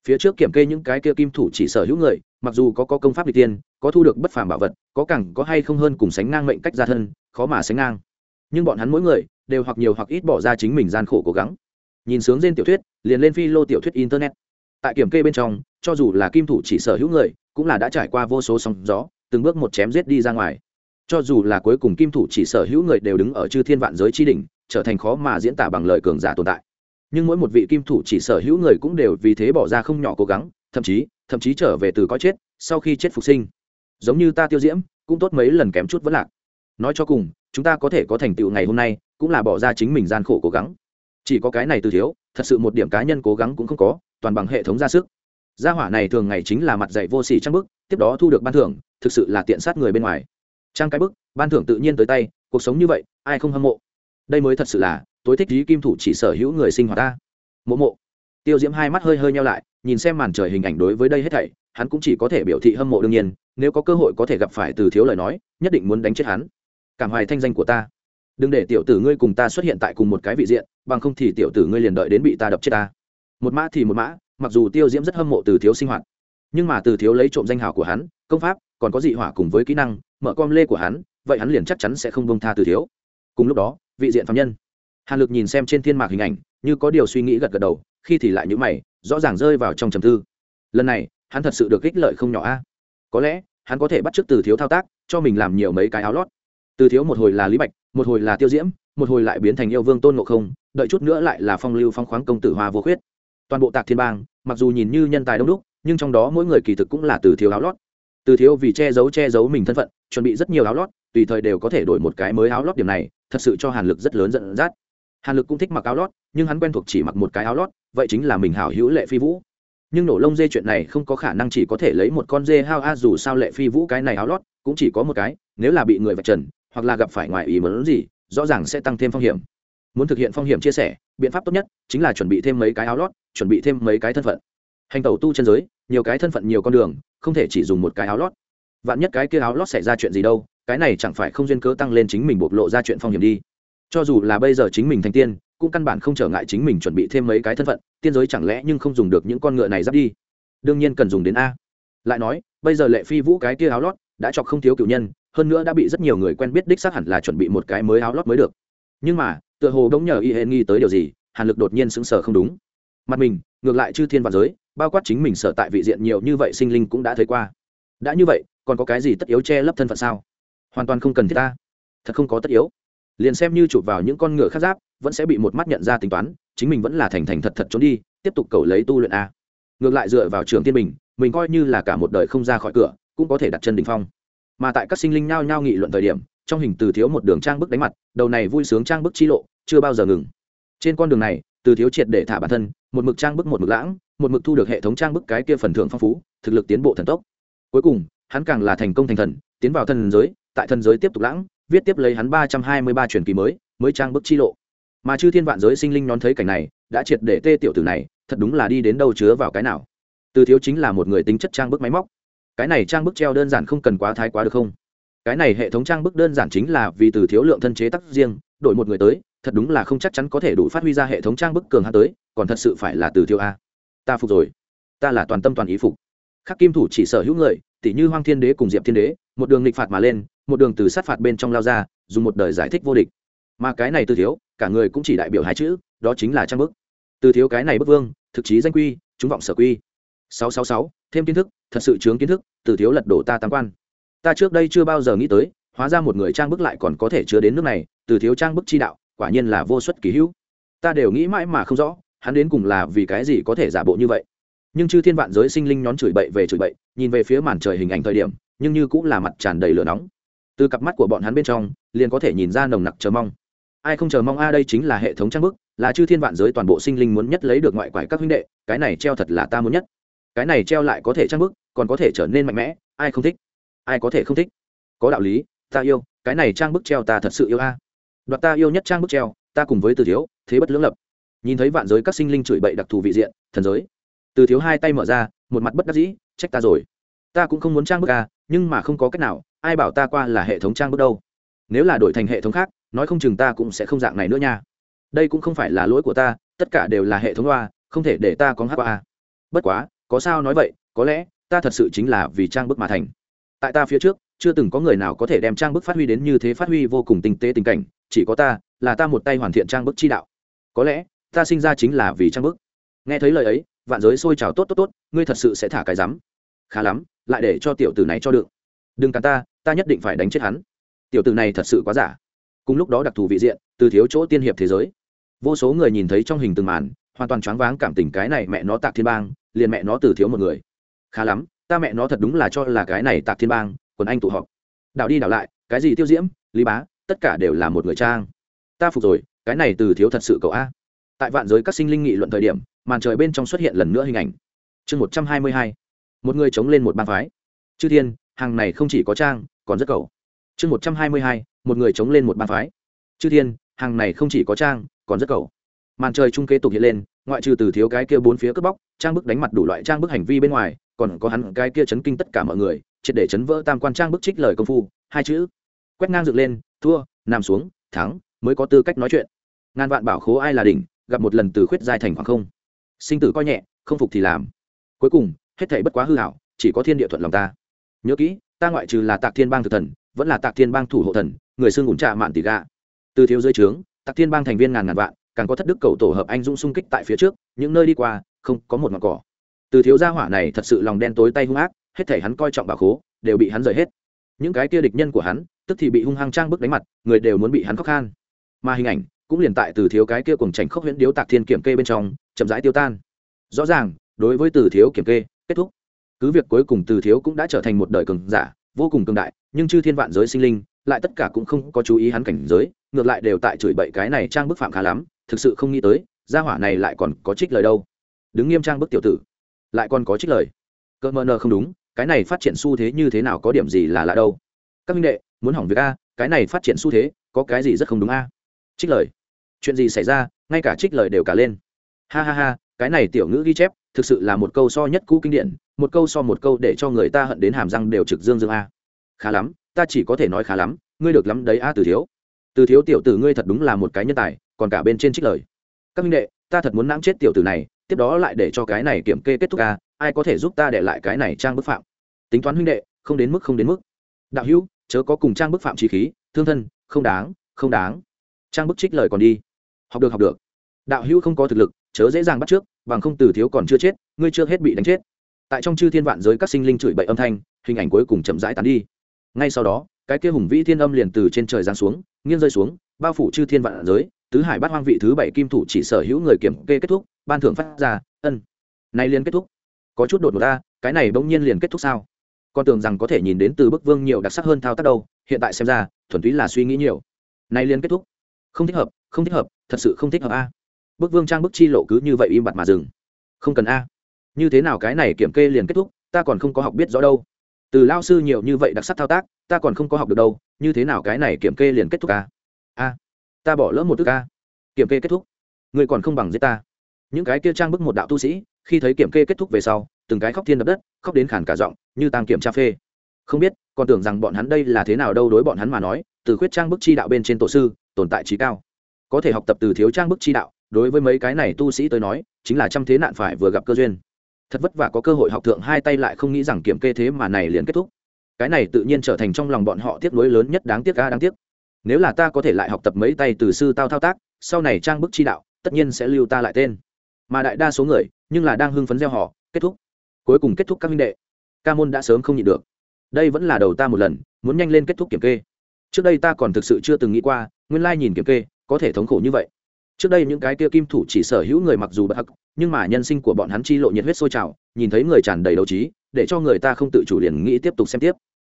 Phía trước kiểm kê những cái kia kim thủ chỉ sở hữu người, mặc dù có có công pháp n tiên, có thu được bất phàm bảo vật, có cẳng có hay không hơn cùng sánh ngang mệnh cách gia thân, khó mà sánh ngang nhưng bọn hắn mỗi người đều hoặc nhiều hoặc ít bỏ ra chính mình gian khổ cố gắng. Nhìn sướng trên tiểu thuyết, liền lên phi lô tiểu thuyết internet. Tại kiểm kê bên trong, cho dù là kim thủ chỉ sở hữu người, cũng là đã trải qua vô số sóng gió, từng bước một chém giết đi ra ngoài. Cho dù là cuối cùng kim thủ chỉ sở hữu người đều đứng ở chư thiên vạn giới chi đỉnh, trở thành khó mà diễn tả bằng lời cường giả tồn tại. Nhưng mỗi một vị kim thủ chỉ sở hữu người cũng đều vì thế bỏ ra không nhỏ cố gắng, thậm chí thậm chí trở về từ có chết, sau khi chết phục sinh. Giống như ta tiêu diễm, cũng tốt mấy lần kém chút vẫn lạc. Nói cho cùng chúng ta có thể có thành tựu ngày hôm nay, cũng là bỏ ra chính mình gian khổ cố gắng. Chỉ có cái này từ thiếu, thật sự một điểm cá nhân cố gắng cũng không có, toàn bằng hệ thống ra sức. Gia hỏa này thường ngày chính là mặt dạy vô sỉ trang bức tiếp đó thu được ban thưởng, thực sự là tiện sát người bên ngoài. Trang cái bức ban thưởng tự nhiên tới tay, cuộc sống như vậy, ai không hâm mộ? Đây mới thật sự là, tối thích lý kim thủ chỉ sở hữu người sinh hoạt ta. Mộ mộ. Tiêu diễm hai mắt hơi hơi nhau lại, nhìn xem màn trời hình ảnh đối với đây hết thảy, hắn cũng chỉ có thể biểu thị hâm mộ đương nhiên, nếu có cơ hội có thể gặp phải từ thiếu lời nói, nhất định muốn đánh chết hắn cảm hoài thanh danh của ta. Đừng để tiểu tử ngươi cùng ta xuất hiện tại cùng một cái vị diện, bằng không thì tiểu tử ngươi liền đợi đến bị ta đập chết ta. Một mã thì một mã, mặc dù tiêu diễm rất hâm mộ từ thiếu sinh hoạt, nhưng mà từ thiếu lấy trộm danh hào của hắn, công pháp, còn có dị hỏa cùng với kỹ năng, mở com lê của hắn, vậy hắn liền chắc chắn sẽ không bông tha từ thiếu. Cùng lúc đó, vị diện phạm nhân. Hàn lực nhìn xem trên thiên mạc hình ảnh, như có điều suy nghĩ gật gật đầu, khi thì lại nhữ mày, rõ ràng rơi vào trong trầm tư. Lần này, hắn thật sự được ích lợi không nhỏ a. Có lẽ, hắn có thể bắt t r ư ớ c từ thiếu thao tác, cho mình làm nhiều mấy cái áo lót từ thiếu một hồi là lý bạch, một hồi là tiêu diễm, một hồi lại biến thành yêu vương tôn ngộ không, đợi chút nữa lại là phong lưu phong khoáng công tử hoa vô khuyết. Toàn bộ tạc thiên bang, mặc dù nhìn như nhân tài đông đúc, nhưng trong đó mỗi người kỳ thực cũng là từ thiếu áo lót. Từ thiếu vì che giấu che giấu mình thân phận, chuẩn bị rất nhiều áo lót, tùy thời đều có thể đổi một cái mới áo lót điểm này, thật sự cho hàn lực rất lớn dẫn dắt. Hàn lực cũng thích mặc áo lót, nhưng hắn quen thuộc chỉ mặc một cái áo lót, vậy chính là mình hảo hữu lệ phi vũ. Nhưng nổ lông dê chuyện này không có khả năng chỉ có thể lấy một con dê hao a dù sao lệ phi vũ cái này áo lót cũng chỉ có một cái, nếu là bị người vạch trần hoặc là gặp phải ngoài ý muốn gì, rõ ràng sẽ tăng thêm phong hiểm. Muốn thực hiện phong hiểm chia sẻ, biện pháp tốt nhất chính là chuẩn bị thêm mấy cái áo lót, chuẩn bị thêm mấy cái thân phận. Hành tẩu tu chân giới, nhiều cái thân phận nhiều con đường, không thể chỉ dùng một cái áo lót. Vạn nhất cái kia áo lót xảy ra chuyện gì đâu, cái này chẳng phải không duyên cớ tăng lên chính mình bộc lộ ra chuyện phong hiểm đi. Cho dù là bây giờ chính mình thành tiên, cũng căn bản không trở ngại chính mình chuẩn bị thêm mấy cái thân phận, tiên giới chẳng lẽ nhưng không dùng được những con ngựa này giáp đi? Đương nhiên cần dùng đến a. Lại nói, bây giờ lệ phi vũ cái kia áo lót đã chọc không thiếu cựu nhân hơn nữa đã bị rất nhiều người quen biết đích xác hẳn là chuẩn bị một cái mới áo lót mới được. Nhưng mà, tựa hồ đống nhờ y hệ nghi tới điều gì, hàn lực đột nhiên sững sờ không đúng. Mặt mình, ngược lại chư thiên và giới, bao quát chính mình sở tại vị diện nhiều như vậy sinh linh cũng đã thấy qua. Đã như vậy, còn có cái gì tất yếu che lấp thân phận sao? Hoàn toàn không cần thiết ta. Thật không có tất yếu. Liền xem như chụp vào những con ngựa khác giáp, vẫn sẽ bị một mắt nhận ra tính toán, chính mình vẫn là thành thành thật thật trốn đi, tiếp tục cầu lấy tu luyện a. Ngược lại dựa vào trường tiên bình, mình coi như là cả một đời không ra khỏi cửa, cũng có thể đặt chân đ ỉ n h phong mà tại các sinh linh nhao nhao nghị luận thời điểm, trong hình từ thiếu một đường trang bức đánh mặt, đầu này vui sướng trang bức chi lộ, chưa bao giờ ngừng. Trên con đường này, từ thiếu triệt để thả bản thân, một mực trang bức một mực lãng, một mực thu được hệ thống trang bức cái kia phần thưởng phong phú, thực lực tiến bộ thần tốc. Cuối cùng, hắn càng là thành công thành thần, tiến vào thần giới, tại thần giới tiếp tục lãng, viết tiếp lấy hắn ba trăm hai mươi ba truyền kỳ mới mới trang bức chi lộ. Mà chư thiên vạn giới sinh linh nhón thấy cảnh này, đã triệt để tê tiểu tử này, thật đúng là đi đến đâu chứa vào cái nào. Từ thiếu chính là một người tính chất trang bức máy móc cái này trang bức treo đơn giản không cần quá thái quá được không? Cái này hệ thống trang bức đơn giản chính là vì từ thiếu lượng thân chế tắc riêng, đổi một người tới, thật đúng là không chắc chắn có thể đủ phát huy ra hệ thống trang bức cường hạ tới, còn thật sự phải là từ thiếu a. Ta phục rồi. Ta là toàn tâm toàn ý phục. Khắc kim thủ chỉ sở hữu người tỷ như hoang thiên đế cùng diệp thiên đế, một đường nghịch phạt mà lên, một đường từ sát phạt bên trong lao ra, dùng một đời giải thích vô địch. Mà cái này từ thiếu, cả người cũng chỉ đại biểu hai chữ, đó chính là trang bức. Từ thiếu cái này bức vương, thực chí danh quy, chúng vọng sở quy. Sáu sáu sáu, thêm kiến thức thật sự chướng kiến thức, từ thiếu lật đổ ta tam quan. Ta trước đây chưa bao giờ nghĩ tới, hóa ra một người trang bức lại còn có thể chứa đến nước này, từ thiếu trang bức chi đạo, quả nhiên là vô suất kỳ hữu. Ta đều nghĩ mãi mà không rõ, hắn đến cùng là vì cái gì có thể giả bộ như vậy. Nhưng chư thiên vạn giới sinh linh nhón chửi bậy về chửi bậy, nhìn về phía màn trời hình ảnh thời điểm, nhưng như cũng là mặt tràn đầy lửa nóng. Từ cặp mắt của bọn hắn bên trong, liền có thể nhìn ra nồng nặc chờ mong. Ai không chờ mong a, đây chính là hệ thống trang bức, là chư thiên vạn giới toàn bộ sinh linh muốn nhất lấy được ngoại quải các huynh đệ, cái này treo thật là ta muốn nhất cái này treo lại có thể trang bức, còn có thể trở nên mạnh mẽ, ai không thích? Ai có thể không thích? Có đạo lý, ta yêu, cái này trang bức treo ta thật sự yêu a. Đoạt ta yêu nhất trang bức treo, ta cùng với từ thiếu, thế bất lưỡng lập. Nhìn thấy vạn giới các sinh linh chửi bậy đặc thù vị diện, thần giới. Từ thiếu hai tay mở ra, một mặt bất đắc dĩ, trách ta rồi. Ta cũng không muốn trang bức a, nhưng mà không có cách nào, ai bảo ta qua là hệ thống trang bức đâu. Nếu là đổi thành hệ thống khác, nói không chừng ta cũng sẽ không dạng này nữa nha. Đây cũng không phải là lỗi của ta, tất cả đều là hệ thống loa không thể để ta có hát qua bất quá có sao nói vậy, có lẽ, ta thật sự chính là vì trang bức mà thành. Tại ta phía trước, chưa từng có người nào có thể đem trang bức phát huy đến như thế phát huy vô cùng tinh tế tình cảnh, chỉ có ta, là ta một tay hoàn thiện trang bức chi đạo. Có lẽ, ta sinh ra chính là vì trang bức. Nghe thấy lời ấy, vạn giới sôi trào tốt tốt tốt, ngươi thật sự sẽ thả cái rắm. Khá lắm, lại để cho tiểu tử này cho được. Đừng cắn ta ta nhất định phải đánh chết hắn. Tiểu tử này thật sự quá giả. Cùng lúc đó đặc thù vị diện, từ thiếu chỗ tiên hiệp thế giới. Vô số người nhìn thấy trong hình từng màn, hoàn toàn choáng váng cảm tình cái này mẹ nó tạc thiên bang liền mẹ nó từ thiếu một người. Khá lắm, ta mẹ nó thật đúng là cho là cái này tạc thiên bang, quần anh tụ họp. Đảo đi đảo lại, cái gì tiêu diễm, lý bá, tất cả đều là một người trang. Ta phục rồi, cái này từ thiếu thật sự cậu a. Tại vạn giới các sinh linh nghị luận thời điểm, màn trời bên trong xuất hiện lần nữa hình ảnh. Chương một trăm hai mươi hai, một người chống lên một bang phái. Chư thiên, hàng này không chỉ có trang, còn rất cầu chương một trăm hai mươi hai, một người chống lên một bang phái. Chư thiên, hàng này không chỉ có trang, còn rất cầu màn trời trung kế tục hiện lên ngoại trừ từ thiếu cái kia bốn phía cướp bóc, trang bức đánh mặt đủ loại trang bức hành vi bên ngoài, còn có hắn cái kia chấn kinh tất cả mọi người, triệt để chấn vỡ tam quan trang bức trích lời công phu, hai chữ. Quét ngang dựng lên, thua, nằm xuống, thắng, mới có tư cách nói chuyện. Ngàn vạn bảo khố ai là đỉnh, gặp một lần từ khuyết giai thành khoảng không. Sinh tử coi nhẹ, không phục thì làm. Cuối cùng, hết thảy bất quá hư hảo, chỉ có thiên địa thuận lòng ta. Nhớ kỹ, ta ngoại trừ là tạc thiên bang thực thần, vẫn là tạc thiên bang thủ hộ thần, người xương ủn trạ mạn tỷ gạ. Từ thiếu dưới trướng, tạc thiên bang thành viên ngàn ngàn vạn càng có thất đức cầu tổ hợp anh dũng xung kích tại phía trước, những nơi đi qua, không có một ngọn cỏ. Từ thiếu gia hỏa này thật sự lòng đen tối tay hung ác, hết thể hắn coi trọng bà khố, đều bị hắn rời hết. Những cái kia địch nhân của hắn, tức thì bị hung hăng trang bức đánh mặt, người đều muốn bị hắn khóc khan. Mà hình ảnh, cũng liền tại từ thiếu cái kia cùng tránh khốc huyễn điếu tạc thiên kiểm kê bên trong, chậm rãi tiêu tan. Rõ ràng, đối với từ thiếu kiểm kê, kết thúc. Cứ việc cuối cùng từ thiếu cũng đã trở thành một đời cường giả, vô cùng cường đại, nhưng chư thiên vạn giới sinh linh, lại tất cả cũng không có chú ý hắn cảnh giới, ngược lại đều tại chửi bậy cái này trang bức phạm khá lắm thực sự không nghĩ tới, gia hỏa này lại còn có trích lời đâu. Đứng nghiêm trang bức tiểu tử, lại còn có trích lời. Cơ mơ nơ không đúng, cái này phát triển xu thế như thế nào có điểm gì là lạ đâu. Các minh đệ, muốn hỏng việc a, cái này phát triển xu thế, có cái gì rất không đúng a? Trích lời. Chuyện gì xảy ra, ngay cả trích lời đều cả lên. Ha ha ha, cái này tiểu ngữ ghi chép, thực sự là một câu so nhất cũ kinh điển, một câu so một câu để cho người ta hận đến hàm răng đều trực dương dương a. Khá lắm, ta chỉ có thể nói khá lắm, ngươi được lắm đấy a từ thiếu. Từ thiếu tiểu tử ngươi thật đúng là một cái nhân tài còn cả bên trên trích lời. Các minh đệ, ta thật muốn nãng chết tiểu tử này, tiếp đó lại để cho cái này kiểm kê kết thúc ca ai có thể giúp ta để lại cái này trang bức phạm? Tính toán huynh đệ, không đến mức, không đến mức. Đạo hữu, chớ có cùng trang bức phạm trí khí, thương thân, không đáng không đáng. Trang bức trích lời còn đi. Học được học được. Đạo hữu không có thực lực, chớ dễ dàng bắt trước, bằng không từ thiếu còn chưa chết, ngươi chưa hết bị đánh chết. Tại trong chư thiên vạn giới các sinh linh chửi bậy âm thanh, hình ảnh cuối cùng chậm rãi tán đi. Ngay sau đó, cái kia hùng vĩ thiên âm liền từ trên trời giáng xuống, nghiêng rơi xuống, bao phủ chư thiên vạn giới tứ hải bát hoang vị thứ bảy kim thủ chỉ sở hữu người kiểm kê kết thúc, ban thưởng phát ra, ân. Nay liền kết thúc. Có chút đột ngột ta cái này bỗng nhiên liền kết thúc sao? Con tưởng rằng có thể nhìn đến từ bức vương nhiều đặc sắc hơn thao tác đâu, hiện tại xem ra, thuần túy là suy nghĩ nhiều. Nay liền kết thúc. Không thích hợp, không thích hợp, thật sự không thích hợp a. Bức vương trang bức chi lộ cứ như vậy im bặt mà dừng. Không cần a. Như thế nào cái này kiểm kê liền kết thúc, ta còn không có học biết rõ đâu. Từ lao sư nhiều như vậy đặc sắc thao tác, ta còn không có học được đâu, như thế nào cái này kiểm kê liền kết thúc a? A ta bỏ lỡ một tức ca. Kiểm kê kết thúc. Người còn không bằng giết ta. Những cái kia trang bức một đạo tu sĩ, khi thấy kiểm kê kết thúc về sau, từng cái khóc thiên đập đất, khóc đến khản cả giọng, như tăng kiểm tra phê. Không biết, còn tưởng rằng bọn hắn đây là thế nào đâu đối bọn hắn mà nói, từ khuyết trang bức chi đạo bên trên tổ sư, tồn tại trí cao. Có thể học tập từ thiếu trang bức chi đạo, đối với mấy cái này tu sĩ tới nói, chính là trăm thế nạn phải vừa gặp cơ duyên. Thật vất vả có cơ hội học thượng hai tay lại không nghĩ rằng kiểm kê thế mà này liền kết thúc. Cái này tự nhiên trở thành trong lòng bọn họ tiếc nuối lớn nhất đáng tiếc ca đáng tiếc nếu là ta có thể lại học tập mấy tay từ sư tao thao tác, sau này trang bức chi đạo, tất nhiên sẽ lưu ta lại tên. Mà đại đa số người, nhưng là đang hưng phấn gieo họ, kết thúc. Cuối cùng kết thúc các minh đệ. Ca môn đã sớm không nhịn được. Đây vẫn là đầu ta một lần, muốn nhanh lên kết thúc kiểm kê. Trước đây ta còn thực sự chưa từng nghĩ qua, nguyên lai nhìn kiểm kê, có thể thống khổ như vậy. Trước đây những cái kia kim thủ chỉ sở hữu người mặc dù bất hắc nhưng mà nhân sinh của bọn hắn chi lộ nhiệt huyết sôi trào, nhìn thấy người tràn đầy đấu trí, để cho người ta không tự chủ liền nghĩ tiếp tục xem tiếp.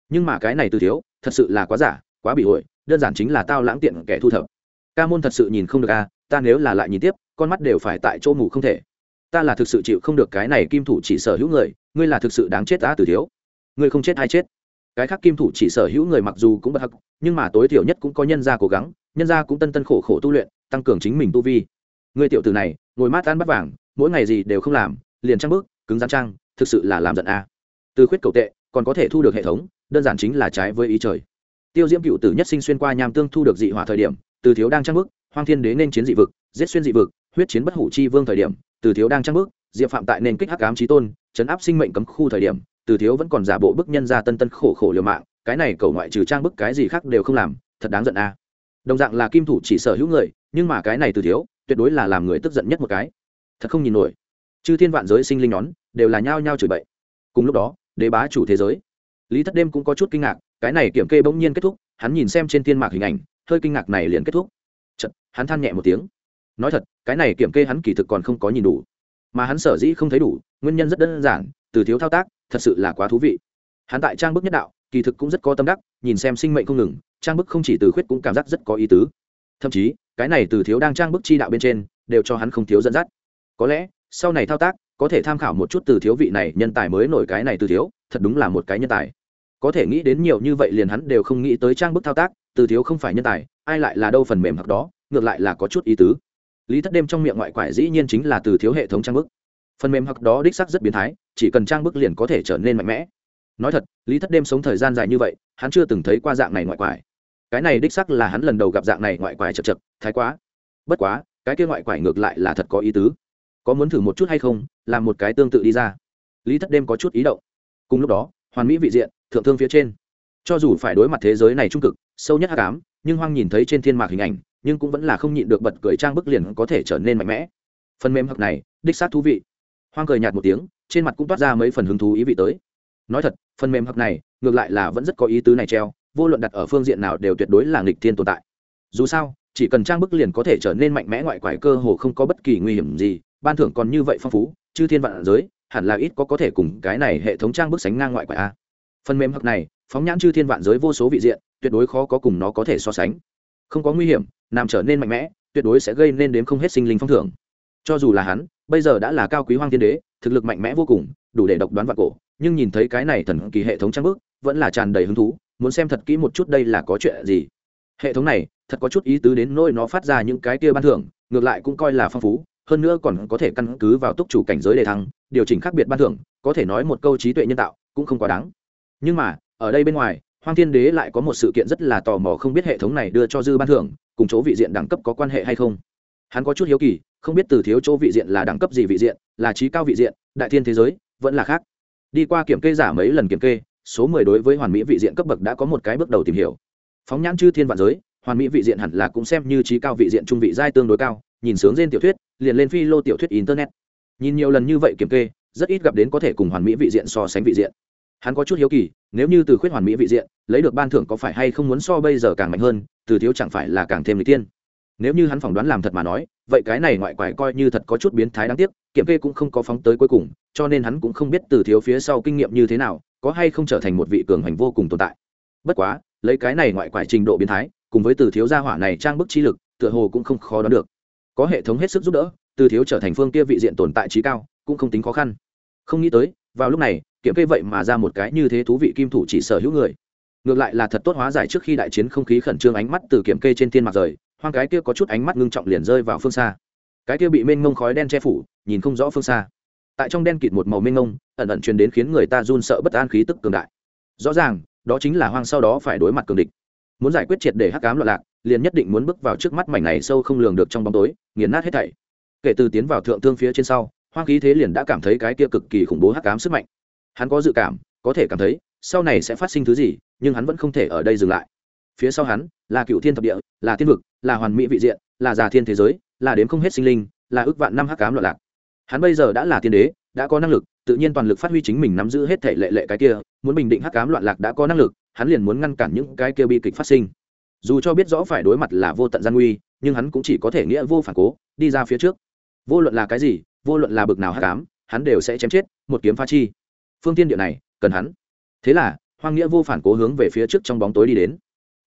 Nhưng mà cái này từ thiếu, thật sự là quá giả quá bị hội, đơn giản chính là tao lãng tiện kẻ thu thập. Ca môn thật sự nhìn không được a ta nếu là lại nhìn tiếp, con mắt đều phải tại chỗ ngủ không thể. Ta là thực sự chịu không được cái này kim thủ chỉ sở hữu người, ngươi là thực sự đáng chết ta từ thiếu. Ngươi không chết hay chết. Cái khác kim thủ chỉ sở hữu người mặc dù cũng bất hắc, nhưng mà tối thiểu nhất cũng có nhân gia cố gắng, nhân gia cũng tân tân khổ khổ tu luyện, tăng cường chính mình tu vi. Người tiểu tử này, ngồi mát ăn bắt vàng, mỗi ngày gì đều không làm, liền trang bước, cứng rắn trang thực sự là làm giận a từ khuyết cầu tệ, còn có thể thu được hệ thống, đơn giản chính là trái với ý trời tiêu diễm cựu tử nhất sinh xuyên qua nham tương thu được dị hỏa thời điểm, từ thiếu đang trang bước hoang thiên đế nên chiến dị vực, giết xuyên dị vực, huyết chiến bất hủ chi vương thời điểm, từ thiếu đang trang bước diệp phạm tại nền kích hắc ám trí tôn, chấn áp sinh mệnh cấm khu thời điểm, từ thiếu vẫn còn giả bộ bức nhân ra tân tân khổ khổ liều mạng, cái này cầu ngoại trừ trang bức cái gì khác đều không làm, thật đáng giận a. Đồng dạng là kim thủ chỉ sở hữu người, nhưng mà cái này từ thiếu, tuyệt đối là làm người tức giận nhất một cái. Thật không nhìn nổi. Chư thiên vạn giới sinh linh nhón đều là nhao nhao chửi bậy. Cùng lúc đó, đế bá chủ thế giới. Lý thất đêm cũng có chút kinh ngạc cái này kiểm kê bỗng nhiên kết thúc hắn nhìn xem trên thiên mạc hình ảnh hơi kinh ngạc này liền kết thúc. Chật, hắn than nhẹ một tiếng. Nói thật cái này kiểm kê hắn kỳ thực còn không có nhìn đủ. Mà hắn sở dĩ không thấy đủ nguyên nhân rất đơn giản từ thiếu thao tác thật sự là quá thú vị. Hắn tại trang bức nhất đạo kỳ thực cũng rất có tâm đắc nhìn xem sinh mệnh không ngừng trang bức không chỉ từ khuyết cũng cảm giác rất có ý tứ. Thậm chí cái này từ thiếu đang trang bức chi đạo bên trên đều cho hắn không thiếu dẫn dắt. Có lẽ sau này thao tác có thể tham khảo một chút từ thiếu vị này nhân tài mới nổi cái này từ thiếu thật đúng là một cái nhân tài có thể nghĩ đến nhiều như vậy liền hắn đều không nghĩ tới trang bức thao tác, từ thiếu không phải nhân tài, ai lại là đâu phần mềm hoặc đó, ngược lại là có chút ý tứ. Lý thất đêm trong miệng ngoại quải dĩ nhiên chính là từ thiếu hệ thống trang bức. Phần mềm hoặc đó đích sắc rất biến thái, chỉ cần trang bức liền có thể trở nên mạnh mẽ. Nói thật, lý thất đêm sống thời gian dài như vậy, hắn chưa từng thấy qua dạng này ngoại quải. Cái này đích sắc là hắn lần đầu gặp dạng này ngoại quải chật chật, thái quá. Bất quá, cái kia ngoại quải ngược lại là thật có ý tứ. Có muốn thử một chút hay không, làm một cái tương tự đi ra. Lý thất đêm có chút ý động. Cùng lúc đó, hoàn mỹ vị diện thượng thương phía trên. Cho dù phải đối mặt thế giới này trung cực, sâu nhất hạ cám nhưng hoang nhìn thấy trên thiên mạc hình ảnh, nhưng cũng vẫn là không nhịn được bật cười trang bức liền có thể trở nên mạnh mẽ. Phần mềm hặc này, đích xác thú vị. Hoang cười nhạt một tiếng, trên mặt cũng toát ra mấy phần hứng thú ý vị tới. Nói thật, phần mềm hặc này, ngược lại là vẫn rất có ý tứ này treo, vô luận đặt ở phương diện nào đều tuyệt đối là nghịch thiên tồn tại. Dù sao, chỉ cần trang bức liền có thể trở nên mạnh mẽ ngoại quải cơ hồ không có bất kỳ nguy hiểm gì, ban thưởng còn như vậy phong phú, chư thiên vạn giới, hẳn là ít có có thể cùng cái này hệ thống trang bức sánh ngang ngoại quải a phần mềm hặc này, phóng nhãn chư thiên vạn giới vô số vị diện, tuyệt đối khó có cùng nó có thể so sánh. Không có nguy hiểm làm trở nên mạnh mẽ, tuyệt đối sẽ gây nên đến không hết sinh linh phong thưởng. Cho dù là hắn, bây giờ đã là cao quý hoang thiên đế, thực lực mạnh mẽ vô cùng, đủ để độc đoán vạn cổ, nhưng nhìn thấy cái này thần kỳ hệ thống trang bức, vẫn là tràn đầy hứng thú, muốn xem thật kỹ một chút đây là có chuyện gì. Hệ thống này, thật có chút ý tứ đến nỗi nó phát ra những cái kia ban thưởng, ngược lại cũng coi là phong phú, hơn nữa còn có thể căn cứ vào túc chủ cảnh giới đề thăng, điều chỉnh khác biệt ban thưởng, có thể nói một câu trí tuệ nhân tạo, cũng không quá đáng nhưng mà, ở đây bên ngoài, hoang thiên đế lại có một sự kiện rất là tò mò không biết hệ thống này đưa cho dư ban thưởng, cùng chỗ vị diện đẳng cấp có quan hệ hay không. Hắn có chút hiếu kỳ, không biết từ thiếu chỗ vị diện là đẳng cấp gì vị diện, là trí cao vị diện, đại thiên thế giới, vẫn là khác. Đi qua kiểm kê giả mấy lần kiểm kê, số mười đối với hoàn mỹ vị diện cấp bậc đã có một cái bước đầu tìm hiểu. Phóng nhãn chư thiên vạn giới, hoàn mỹ vị diện hẳn là cũng xem như trí cao vị diện trung vị giai tương đối cao, nhìn sướng trên tiểu thuyết, liền lên phi lô tiểu thuyết internet. Nhìn nhiều lần như vậy kiểm kê, rất ít gặp đến có thể cùng hoàn mỹ vị diện so sánh vị diện hắn có chút hiếu kỳ, nếu như từ khuyết hoàn mỹ vị diện, lấy được ban thưởng có phải hay không muốn so bây giờ càng mạnh hơn, từ thiếu chẳng phải là càng thêm lý tiên. Nếu như hắn phỏng đoán làm thật mà nói, vậy cái này ngoại quải coi như thật có chút biến thái đáng tiếc, kiểm kê cũng không có phóng tới cuối cùng, cho nên hắn cũng không biết từ thiếu phía sau kinh nghiệm như thế nào, có hay không trở thành một vị cường hành vô cùng tồn tại. Bất quá, lấy cái này ngoại quải trình độ biến thái, cùng với từ thiếu gia hỏa này trang bức chi lực, tựa hồ cũng không khó đoán được. Có hệ thống hết sức giúp đỡ, từ thiếu trở thành phương kia vị diện tồn tại trí cao, cũng không tính khó khăn. Không nghĩ tới vào lúc này, kiểm kê vậy mà ra một cái như thế thú vị kim thủ chỉ sở hữu người. Ngược lại là thật tốt hóa giải trước khi đại chiến không khí khẩn trương ánh mắt từ kiểm kê trên thiên mặt rời, hoang cái kia có chút ánh mắt ngưng trọng liền rơi vào phương xa. Cái kia bị mênh ngông khói đen che phủ, nhìn không rõ phương xa. Tại trong đen kịt một màu mênh ngông ẩn ẩn truyền đến khiến người ta run sợ bất an khí tức cường đại. Rõ ràng, đó chính là hoang sau đó phải đối mặt cường địch. Muốn giải quyết triệt để hắc cám loạn lạc, liền nhất định muốn bước vào trước mắt mảnh này sâu không lường được trong bóng tối, nghiền nát hết thảy. Kể từ tiến vào thượng thương phía trên sau hoang khí thế liền đã cảm thấy cái kia cực kỳ khủng bố hắc cám sức mạnh. Hắn có dự cảm, có thể cảm thấy, sau này sẽ phát sinh thứ gì, nhưng hắn vẫn không thể ở đây dừng lại. Phía sau hắn, là cựu thiên thập địa, là thiên vực, là hoàn mỹ vị diện, là già thiên thế giới, là đếm không hết sinh linh, là ước vạn năm hắc cám loạn lạc. Hắn bây giờ đã là tiên đế, đã có năng lực, tự nhiên toàn lực phát huy chính mình nắm giữ hết thể lệ lệ cái kia, muốn bình định hắc cám loạn lạc đã có năng lực, hắn liền muốn ngăn cản những cái kia bi kịch phát sinh. Dù cho biết rõ phải đối mặt là vô tận gian nguy, nhưng hắn cũng chỉ có thể nghĩa vô phản cố, đi ra phía trước. Vô luận là cái gì vô luận là bực nào hắc cám hắn đều sẽ chém chết, một kiếm pha chi. Phương tiên địa này, cần hắn. Thế là, hoang nghĩa vô phản cố hướng về phía trước trong bóng tối đi đến.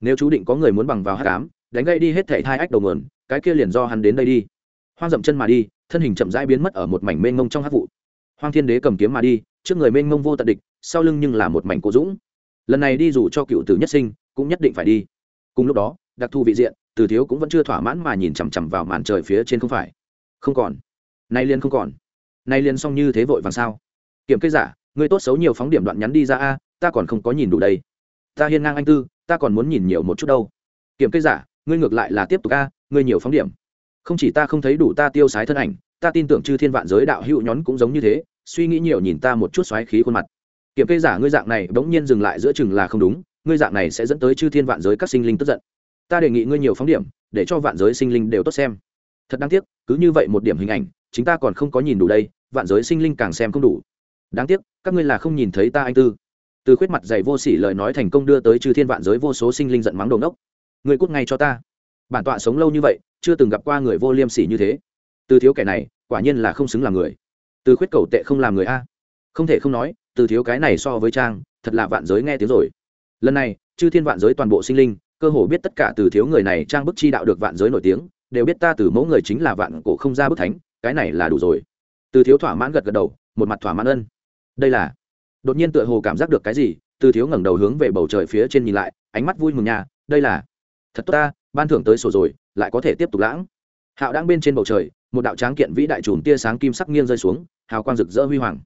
Nếu chú định có người muốn bằng vào hắc cám đánh gãy đi hết thảy thai ách đầu nguồn, cái kia liền do hắn đến đây đi. Hoang dậm chân mà đi, thân hình chậm rãi biến mất ở một mảnh mênh mông trong hắc vụ. Hoang thiên đế cầm kiếm mà đi, trước người mênh mông vô tận địch, sau lưng nhưng là một mảnh cổ dũng. Lần này đi dù cho cựu tử nhất sinh, cũng nhất định phải đi. Cùng lúc đó, đặc thù vị diện, từ thiếu cũng vẫn chưa thỏa mãn mà nhìn chằm chằm vào màn trời phía trên không phải. Không còn nay liên không còn. Nay liên xong như thế vội vàng sao? Kiểm kê giả, ngươi tốt xấu nhiều phóng điểm đoạn nhắn đi ra a, ta còn không có nhìn đủ đây. Ta hiên ngang anh tư, ta còn muốn nhìn nhiều một chút đâu. Kiểm kê giả, ngươi ngược lại là tiếp tục a, ngươi nhiều phóng điểm. Không chỉ ta không thấy đủ ta tiêu sái thân ảnh, ta tin tưởng chư thiên vạn giới đạo hữu nhón cũng giống như thế, suy nghĩ nhiều nhìn ta một chút xoáy khí khuôn mặt. Kiểm kê giả, ngươi dạng này bỗng nhiên dừng lại giữa chừng là không đúng, ngươi dạng này sẽ dẫn tới chư thiên vạn giới các sinh linh tức giận. Ta đề nghị ngươi nhiều phóng điểm, để cho vạn giới sinh linh đều tốt xem. Thật đáng tiếc, cứ như vậy một điểm hình ảnh chúng ta còn không có nhìn đủ đây, vạn giới sinh linh càng xem không đủ. Đáng tiếc, các ngươi là không nhìn thấy ta anh tư. Từ khuyết mặt dày vô sỉ lời nói thành công đưa tới chư thiên vạn giới vô số sinh linh giận mắng đầu nốc ngươi cút ngay cho ta. Bản tọa sống lâu như vậy, chưa từng gặp qua người vô liêm sỉ như thế. Từ thiếu kẻ này, quả nhiên là không xứng làm người. Từ khuyết cầu tệ không làm người a. Không thể không nói, từ thiếu cái này so với trang, thật là vạn giới nghe tiếng rồi. Lần này, chư thiên vạn giới toàn bộ sinh linh, cơ hồ biết tất cả từ thiếu người này trang bức chi đạo được vạn giới nổi tiếng, đều biết ta từ mẫu người chính là vạn cổ không ra bức thánh cái này là đủ rồi. Từ thiếu thỏa mãn gật gật đầu, một mặt thỏa mãn ân. Đây là, đột nhiên tựa hồ cảm giác được cái gì, từ thiếu ngẩng đầu hướng về bầu trời phía trên nhìn lại, ánh mắt vui mừng nhà đây là, thật tốt ta, ban thưởng tới sổ rồi, lại có thể tiếp tục lãng. Hạo đang bên trên bầu trời, một đạo tráng kiện vĩ đại chùm tia sáng kim sắc nghiêng rơi xuống, hào quang rực rỡ huy hoàng.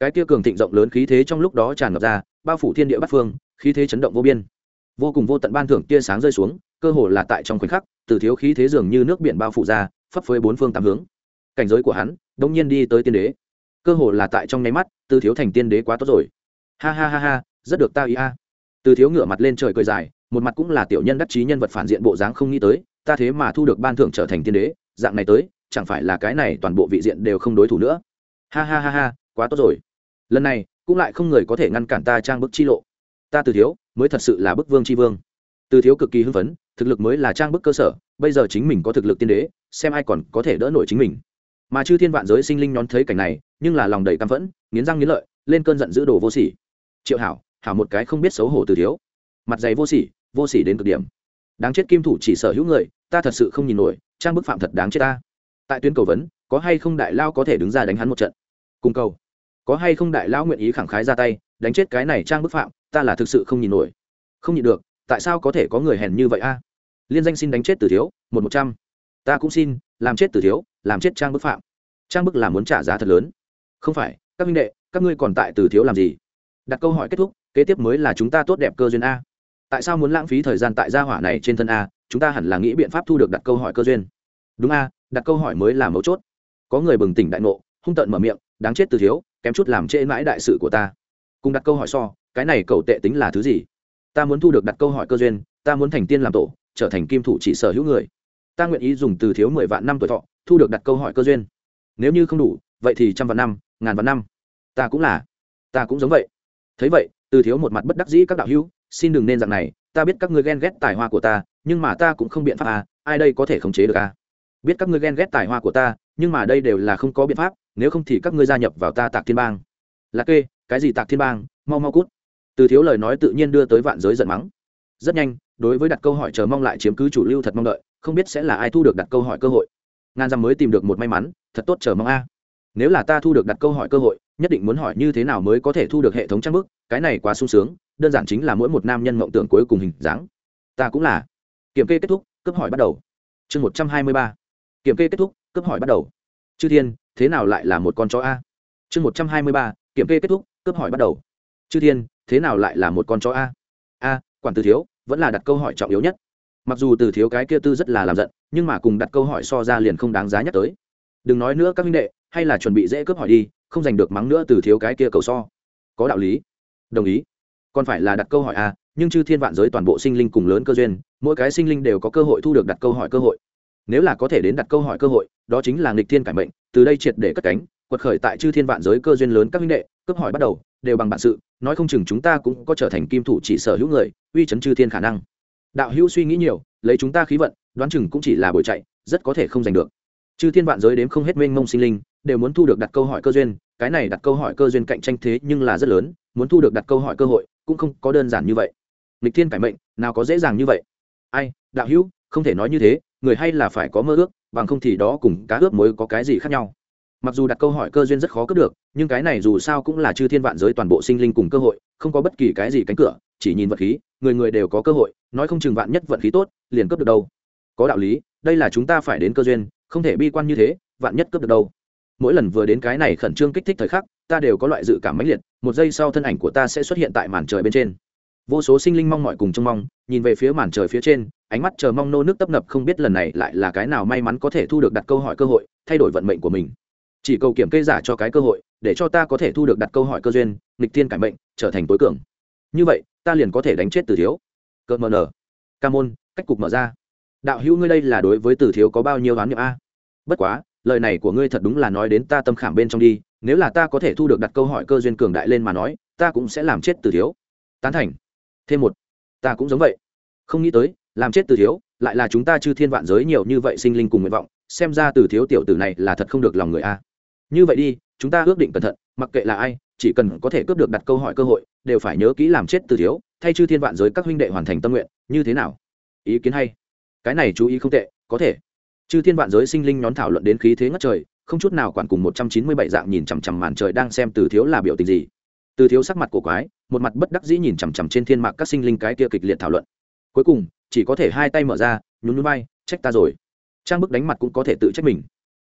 Cái tia cường thịnh rộng lớn khí thế trong lúc đó tràn ngập ra, bao phủ thiên địa bát phương, khí thế chấn động vô biên. Vô cùng vô tận ban thưởng tia sáng rơi xuống, cơ hồ là tại trong khoảnh khắc, từ thiếu khí thế dường như nước biển bao phủ ra, phấp phới bốn phương tám hướng cảnh giới của hắn, đông nhiên đi tới tiên đế. Cơ hồ là tại trong nháy mắt từ thiếu thành tiên đế quá tốt rồi. Ha ha ha ha, rất được ta ý a. Từ thiếu ngửa mặt lên trời cười dài, một mặt cũng là tiểu nhân đắc chí nhân vật phản diện bộ dáng không nghĩ tới, ta thế mà thu được ban thưởng trở thành tiên đế, dạng này tới, chẳng phải là cái này toàn bộ vị diện đều không đối thủ nữa. Ha ha ha ha, quá tốt rồi. Lần này, cũng lại không người có thể ngăn cản ta trang bức chi lộ. Ta từ thiếu, mới thật sự là bức vương chi vương. Từ thiếu cực kỳ hưng phấn, thực lực mới là trang bức cơ sở, bây giờ chính mình có thực lực tiên đế, xem ai còn có thể đỡ nổi chính mình mà chư thiên vạn giới sinh linh nhón thấy cảnh này, nhưng là lòng đầy căm phẫn, nghiến răng nghiến lợi, lên cơn giận giữ đồ vô sỉ. Triệu hảo hảo một cái không biết xấu hổ từ thiếu. Mặt dày vô sỉ vô sỉ đến cực điểm. Đáng chết kim thủ chỉ sở hữu người, ta thật sự không nhìn nổi, trang bức phạm thật đáng chết ta. Tại tuyến cầu vấn, có hay không đại lao có thể đứng ra đánh hắn một trận? Cùng cầu. Có hay không đại lao nguyện ý khẳng khái ra tay, đánh chết cái này trang bức phạm, ta là thực sự không nhìn nổi. Không nhịn được, tại sao có thể có người hèn như vậy a? Liên danh xin đánh chết từ thiếu, một một trăm. Ta cũng xin, làm chết từ thiếu làm chết trang bức phạm. Trang bức là muốn trả giá thật lớn. Không phải, các minh đệ, các ngươi còn tại từ thiếu làm gì? Đặt câu hỏi kết thúc, kế tiếp mới là chúng ta tốt đẹp cơ duyên a. Tại sao muốn lãng phí thời gian tại gia hỏa này trên thân a? Chúng ta hẳn là nghĩ biện pháp thu được đặt câu hỏi cơ duyên. Đúng a, đặt câu hỏi mới là mấu chốt. Có người bừng tỉnh đại ngộ, hung tợn mở miệng, đáng chết từ thiếu, kém chút làm trễ mãi đại sự của ta. Cùng đặt câu hỏi so, cái này cầu tệ tính là thứ gì? Ta muốn thu được đặt câu hỏi cơ duyên, ta muốn thành tiên làm tổ, trở thành kim thủ chỉ sở hữu người. Ta nguyện ý dùng từ thiếu mười vạn năm tuổi thọ thu được đặt câu hỏi cơ duyên. Nếu như không đủ, vậy thì trăm vạn năm, ngàn vạn năm. Ta cũng là. Ta cũng giống vậy. Thấy vậy, từ thiếu một mặt bất đắc dĩ các đạo hữu, xin đừng nên dạng này, ta biết các ngươi ghen ghét tài hoa của ta, nhưng mà ta cũng không biện pháp à ai đây có thể khống chế được à? Biết các ngươi ghen ghét tài hoa của ta, nhưng mà đây đều là không có biện pháp, nếu không thì các ngươi gia nhập vào ta tạc thiên bang. Là kê, cái gì tạc thiên bang? Mau mau cút. Từ thiếu lời nói tự nhiên đưa tới vạn giới giận mắng. Rất nhanh, đối với đặt câu hỏi chờ mong lại chiếm cứ chủ lưu thật mong đợi, không biết sẽ là ai thu được đặt câu hỏi cơ hội ngàn dặm mới tìm được một may mắn, thật tốt chờ mong a. Nếu là ta thu được đặt câu hỏi cơ hội, nhất định muốn hỏi như thế nào mới có thể thu được hệ thống trang bức, cái này quá sung sướng, đơn giản chính là mỗi một nam nhân mộng tưởng cuối cùng hình dáng. Ta cũng là. Kiểm kê kết thúc cấp hỏi bắt đầu. Chương một trăm hai mươi ba. Kiểm kê kết thúc cấp hỏi bắt đầu. Chư thiên, thế nào lại là một con chó a? Chương một trăm hai mươi ba. Kiểm kê kết thúc cấp hỏi bắt đầu. Chư thiên, thế nào lại là một con chó a? A, quản từ thiếu, vẫn là đặt câu hỏi trọng yếu nhất mặc dù từ thiếu cái kia tư rất là làm giận, nhưng mà cùng đặt câu hỏi so ra liền không đáng giá nhắc tới. Đừng nói nữa các minh đệ, hay là chuẩn bị dễ cướp hỏi đi, không giành được mắng nữa từ thiếu cái kia cầu so. Có đạo lý. Đồng ý. Còn phải là đặt câu hỏi à nhưng chư thiên vạn giới toàn bộ sinh linh cùng lớn cơ duyên, mỗi cái sinh linh đều có cơ hội thu được đặt câu hỏi cơ hội. Nếu là có thể đến đặt câu hỏi cơ hội, đó chính là nghịch thiên cải mệnh, từ đây triệt để cất cánh, quật khởi tại chư thiên vạn giới cơ duyên lớn các minh đệ, cướp hỏi bắt đầu, đều bằng bản sự, nói không chừng chúng ta cũng có trở thành kim thủ chỉ sở hữu người, uy chấn chư thiên khả năng đạo hữu suy nghĩ nhiều, lấy chúng ta khí vận, đoán chừng cũng chỉ là buổi chạy, rất có thể không giành được. Chư thiên vạn giới đếm không hết mênh mông sinh linh, đều muốn thu được đặt câu hỏi cơ duyên, cái này đặt câu hỏi cơ duyên cạnh tranh thế nhưng là rất lớn, muốn thu được đặt câu hỏi cơ hội, cũng không có đơn giản như vậy. Lịch thiên cải mệnh, nào có dễ dàng như vậy. Ai, đạo hữu, không thể nói như thế, người hay là phải có mơ ước, bằng không thì đó cùng cá ước mới có cái gì khác nhau. Mặc dù đặt câu hỏi cơ duyên rất khó cướp được, nhưng cái này dù sao cũng là chư thiên vạn giới toàn bộ sinh linh cùng cơ hội, không có bất kỳ cái gì cánh cửa chỉ nhìn vật khí, người người đều có cơ hội, nói không chừng vạn nhất vận khí tốt, liền cướp được đâu. Có đạo lý, đây là chúng ta phải đến cơ duyên, không thể bi quan như thế, vạn nhất cướp được đâu. Mỗi lần vừa đến cái này khẩn trương kích thích thời khắc, ta đều có loại dự cảm mãnh liệt, một giây sau thân ảnh của ta sẽ xuất hiện tại màn trời bên trên. Vô số sinh linh mong mọi cùng trông mong, nhìn về phía màn trời phía trên, ánh mắt chờ mong nô nước tấp nập không biết lần này lại là cái nào may mắn có thể thu được đặt câu hỏi cơ hội, thay đổi vận mệnh của mình. Chỉ cầu kiểm kê giả cho cái cơ hội, để cho ta có thể thu được đặt câu hỏi cơ duyên, nghịch thiên cải mệnh, trở thành tối cường. Như vậy ta liền có thể đánh chết từ thiếu. Cợt mờ nở. Ca môn, cách cục mở ra. Đạo hữu ngươi đây là đối với từ thiếu có bao nhiêu đoán niệm a? Bất quá, lời này của ngươi thật đúng là nói đến ta tâm khảm bên trong đi, nếu là ta có thể thu được đặt câu hỏi cơ duyên cường đại lên mà nói, ta cũng sẽ làm chết từ thiếu. Tán thành. Thêm một, ta cũng giống vậy. Không nghĩ tới, làm chết từ thiếu, lại là chúng ta chư thiên vạn giới nhiều như vậy sinh linh cùng nguyện vọng, xem ra từ thiếu tiểu tử này là thật không được lòng người a. Như vậy đi, chúng ta ước định cẩn thận, mặc kệ là ai chỉ cần có thể cướp được đặt câu hỏi cơ hội, đều phải nhớ kỹ làm chết từ thiếu, thay chư thiên vạn giới các huynh đệ hoàn thành tâm nguyện, như thế nào? Ý kiến hay. Cái này chú ý không tệ, có thể. Chư thiên vạn giới sinh linh nhón thảo luận đến khí thế ngất trời, không chút nào quản cùng một trăm chín mươi bảy dạng nhìn chằm chằm màn trời đang xem từ thiếu là biểu tình gì. Từ thiếu sắc mặt cổ quái, một mặt bất đắc dĩ nhìn chằm chằm trên thiên mạc các sinh linh cái kia kịch liệt thảo luận. Cuối cùng, chỉ có thể hai tay mở ra, nhún nhún bay trách ta rồi. Trang bức đánh mặt cũng có thể tự trách mình.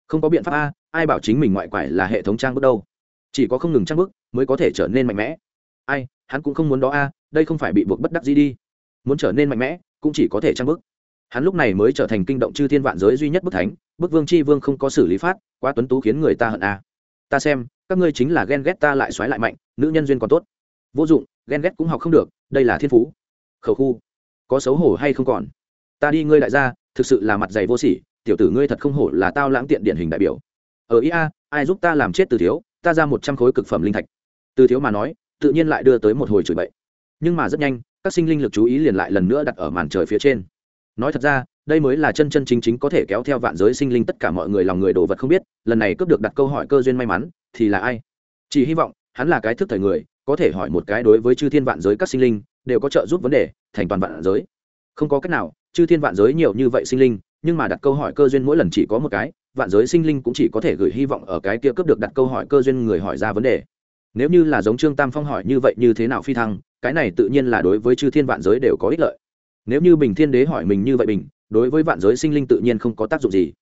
Không có biện pháp a, ai bảo chính mình ngoại quải là hệ thống trang bức đâu? Chỉ có không ngừng trang bức mới có thể trở nên mạnh mẽ. Ai, hắn cũng không muốn đó a, đây không phải bị buộc bất đắc gì đi. Muốn trở nên mạnh mẽ, cũng chỉ có thể trang bức hắn lúc này mới trở thành kinh động chư thiên vạn giới duy nhất bức thánh, bức vương c h i vương không có xử lý phát, quá tuấn tú khiến người ta hận a. Ta xem, các ngươi chính là ghen ghét ta lại xoáy lại mạnh, nữ nhân duyên còn tốt. Vô dụng, ghen ghét cũng học không được, đây là thiên phú. Khẩu khu, có xấu hổ hay không còn? Ta đi ngươi đại gia, thực sự là mặt dày vô sỉ, tiểu tử ngươi thật không hổ là tao lãng tiện điển hình đại biểu. Ở ý a, ai giúp ta làm chết từ thiếu ta ra một trăm khối cực phẩm linh thạch. Từ thiếu mà nói, tự nhiên lại đưa tới một hồi chửi bậy. Nhưng mà rất nhanh, các sinh linh lực chú ý liền lại lần nữa đặt ở màn trời phía trên. Nói thật ra, đây mới là chân chân chính chính có thể kéo theo vạn giới sinh linh tất cả mọi người lòng người đồ vật không biết, lần này cướp được đặt câu hỏi cơ duyên may mắn, thì là ai? Chỉ hy vọng, hắn là cái thức thời người, có thể hỏi một cái đối với chư thiên vạn giới các sinh linh, đều có trợ giúp vấn đề, thành toàn vạn giới. Không có cách nào, chư thiên vạn giới nhiều như vậy sinh linh, nhưng mà đặt câu hỏi cơ duyên mỗi lần chỉ có một cái vạn giới sinh linh cũng chỉ có thể gửi hy vọng ở cái kia cướp được đặt câu hỏi cơ duyên người hỏi ra vấn đề. Nếu như là giống trương tam phong hỏi như vậy như thế nào phi thăng, cái này tự nhiên là đối với chư thiên vạn giới đều có ích lợi. Nếu như bình thiên đế hỏi mình như vậy bình, đối với vạn giới sinh linh tự nhiên không có tác dụng gì.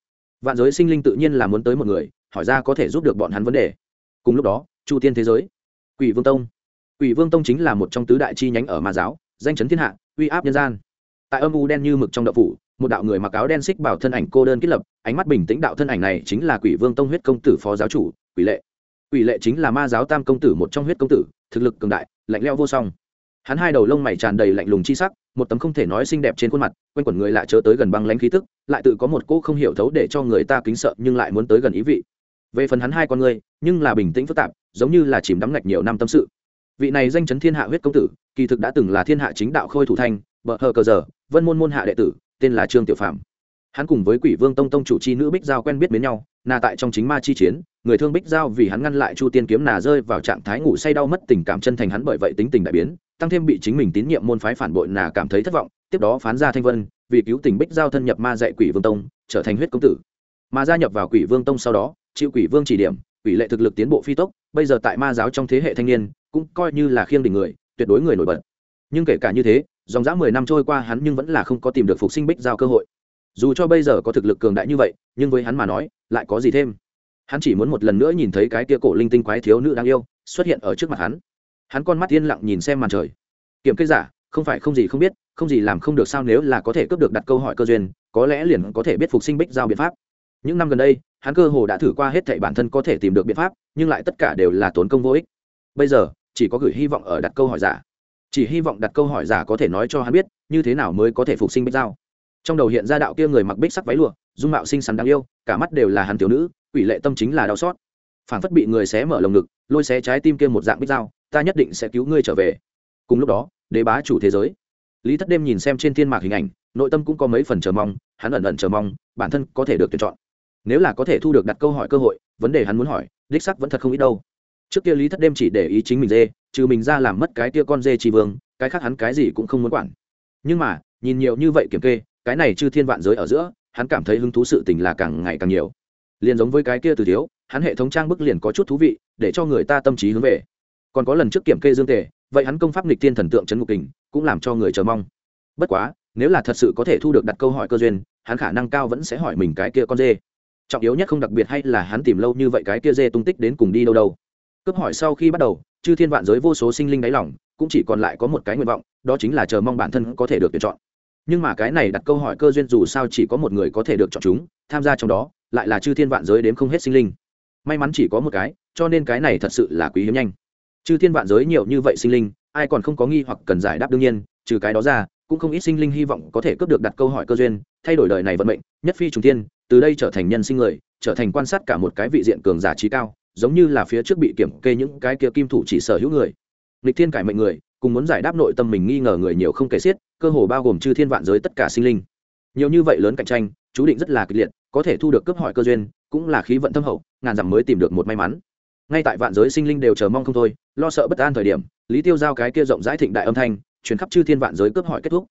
Vạn giới sinh linh tự nhiên là muốn tới một người, hỏi ra có thể giúp được bọn hắn vấn đề. Cùng lúc đó, chu tiên thế giới, quỷ vương tông. Quỷ vương tông chính là một trong tứ đại chi nhánh ở ma giáo, danh chấn thiên hạ, uy áp nhân gian. Tại âm u đen như mực trong đậu phủ một đạo người mặc áo đen xích bảo thân ảnh cô đơn kết lập, ánh mắt bình tĩnh đạo thân ảnh này chính là quỷ vương tông huyết công tử phó giáo chủ, quỷ lệ. Quỷ lệ chính là ma giáo tam công tử một trong huyết công tử, thực lực cường đại, lạnh leo vô song. Hắn hai đầu lông mày tràn đầy lạnh lùng chi sắc, một tấm không thể nói xinh đẹp trên khuôn mặt, quanh quẩn người lại chớ tới gần băng lãnh khí tức, lại tự có một cô không hiểu thấu để cho người ta kính sợ nhưng lại muốn tới gần ý vị. Về phần hắn hai con người, nhưng là bình tĩnh phức tạp, giống như là chìm đắm ngạch nhiều năm tâm sự. Vị này danh chấn thiên hạ huyết công tử, kỳ thực đã từng là thiên hạ chính đạo khôi thủ thanh bợ hờ cờ giờ, vân môn môn hạ đệ tử tên là trương tiểu phạm hắn cùng với quỷ vương tông tông chủ chi nữ bích giao quen biết mến nhau, nà tại trong chính ma chi chiến, người thương bích giao vì hắn ngăn lại chu tiên kiếm nà rơi vào trạng thái ngủ say đau mất tình cảm chân thành hắn bởi vậy tính tình đại biến, tăng thêm bị chính mình tín nhiệm môn phái phản bội nà cảm thấy thất vọng, tiếp đó phán ra thanh vân, vì cứu tình bích giao thân nhập ma dạy quỷ vương tông, trở thành huyết công tử. Mà gia nhập vào quỷ vương tông sau đó, chịu quỷ vương chỉ điểm, quỷ lệ thực lực tiến bộ phi tốc, bây giờ tại ma giáo trong thế hệ thanh niên, cũng coi như là khiêng đỉnh người, tuyệt đối người nổi bật. Nhưng kể cả như thế dòng dã mười năm trôi qua hắn nhưng vẫn là không có tìm được phục sinh bích giao cơ hội. Dù cho bây giờ có thực lực cường đại như vậy, nhưng với hắn mà nói, lại có gì thêm? Hắn chỉ muốn một lần nữa nhìn thấy cái tia cổ linh tinh quái thiếu nữ đáng yêu xuất hiện ở trước mặt hắn. Hắn con mắt yên lặng nhìn xem màn trời. Kiểm kê giả, không phải không gì không biết, không gì làm không được sao nếu là có thể cướp được đặt câu hỏi cơ duyên, có lẽ liền có thể biết phục sinh bích giao biện pháp. Những năm gần đây, hắn cơ hồ đã thử qua hết thảy bản thân có thể tìm được biện pháp, nhưng lại tất cả đều là tốn công vô ích. Bây giờ, chỉ có gửi hy vọng ở đặt câu hỏi giả chỉ hy vọng đặt câu hỏi giả có thể nói cho hắn biết, như thế nào mới có thể phục sinh bích giao. Trong đầu hiện ra đạo kia người mặc bích sắc váy lụa, dung mạo xinh xắn đáng yêu, cả mắt đều là hắn tiểu nữ, quỷ lệ tâm chính là đau xót. Phản phất bị người xé mở lồng ngực, lôi xé trái tim kia một dạng bích dao ta nhất định sẽ cứu ngươi trở về. Cùng lúc đó, đế bá chủ thế giới. Lý thất đêm nhìn xem trên thiên mạc hình ảnh, nội tâm cũng có mấy phần chờ mong, hắn ẩn ẩn chờ mong, bản thân có thể được tuyển chọn. Nếu là có thể thu được đặt câu hỏi cơ hội, vấn đề hắn muốn hỏi, đích sắc vẫn thật không ít đâu trước kia lý thất đêm chỉ để ý chính mình dê, trừ mình ra làm mất cái kia con dê tri vương, cái khác hắn cái gì cũng không muốn quản. Nhưng mà, nhìn nhiều như vậy kiểm kê, cái này chư thiên vạn giới ở giữa, hắn cảm thấy hứng thú sự tình là càng ngày càng nhiều. Liền giống với cái kia từ thiếu, hắn hệ thống trang bức liền có chút thú vị, để cho người ta tâm trí hướng về. Còn có lần trước kiểm kê dương tề, vậy hắn công pháp nghịch thiên thần tượng trấn ngục kình, cũng làm cho người chờ mong. Bất quá, nếu là thật sự có thể thu được đặt câu hỏi cơ duyên, hắn khả năng cao vẫn sẽ hỏi mình cái kia con dê. Trọng yếu nhất không đặc biệt hay là hắn tìm lâu như vậy cái kia dê tung tích đến cùng đi đâu đâu cướp hỏi sau khi bắt đầu, chư thiên vạn giới vô số sinh linh đáy lỏng cũng chỉ còn lại có một cái nguyện vọng, đó chính là chờ mong bản thân có thể được tuyển chọn. Nhưng mà cái này đặt câu hỏi cơ duyên dù sao chỉ có một người có thể được chọn chúng, tham gia trong đó, lại là chư thiên vạn giới đến không hết sinh linh. May mắn chỉ có một cái, cho nên cái này thật sự là quý hiếm nhanh. Chư thiên vạn giới nhiều như vậy sinh linh, ai còn không có nghi hoặc cần giải đáp đương nhiên, trừ cái đó ra, cũng không ít sinh linh hy vọng có thể cướp được đặt câu hỏi cơ duyên, thay đổi đời này vận mệnh, nhất phi trùng thiên, từ đây trở thành nhân sinh người, trở thành quan sát cả một cái vị diện cường giả trí cao giống như là phía trước bị kiểm kê những cái kia kim thủ chỉ sở hữu người. Lịch thiên cải mệnh người, cùng muốn giải đáp nội tâm mình nghi ngờ người nhiều không kể xiết, cơ hồ bao gồm chư thiên vạn giới tất cả sinh linh. Nhiều như vậy lớn cạnh tranh, chú định rất là kịch liệt, có thể thu được cướp hỏi cơ duyên, cũng là khí vận thâm hậu, ngàn dặm mới tìm được một may mắn. Ngay tại vạn giới sinh linh đều chờ mong không thôi, lo sợ bất an thời điểm, lý tiêu giao cái kia rộng rãi thịnh đại âm thanh chuyển khắp chư thiên vạn giới cướp hỏi kết thúc.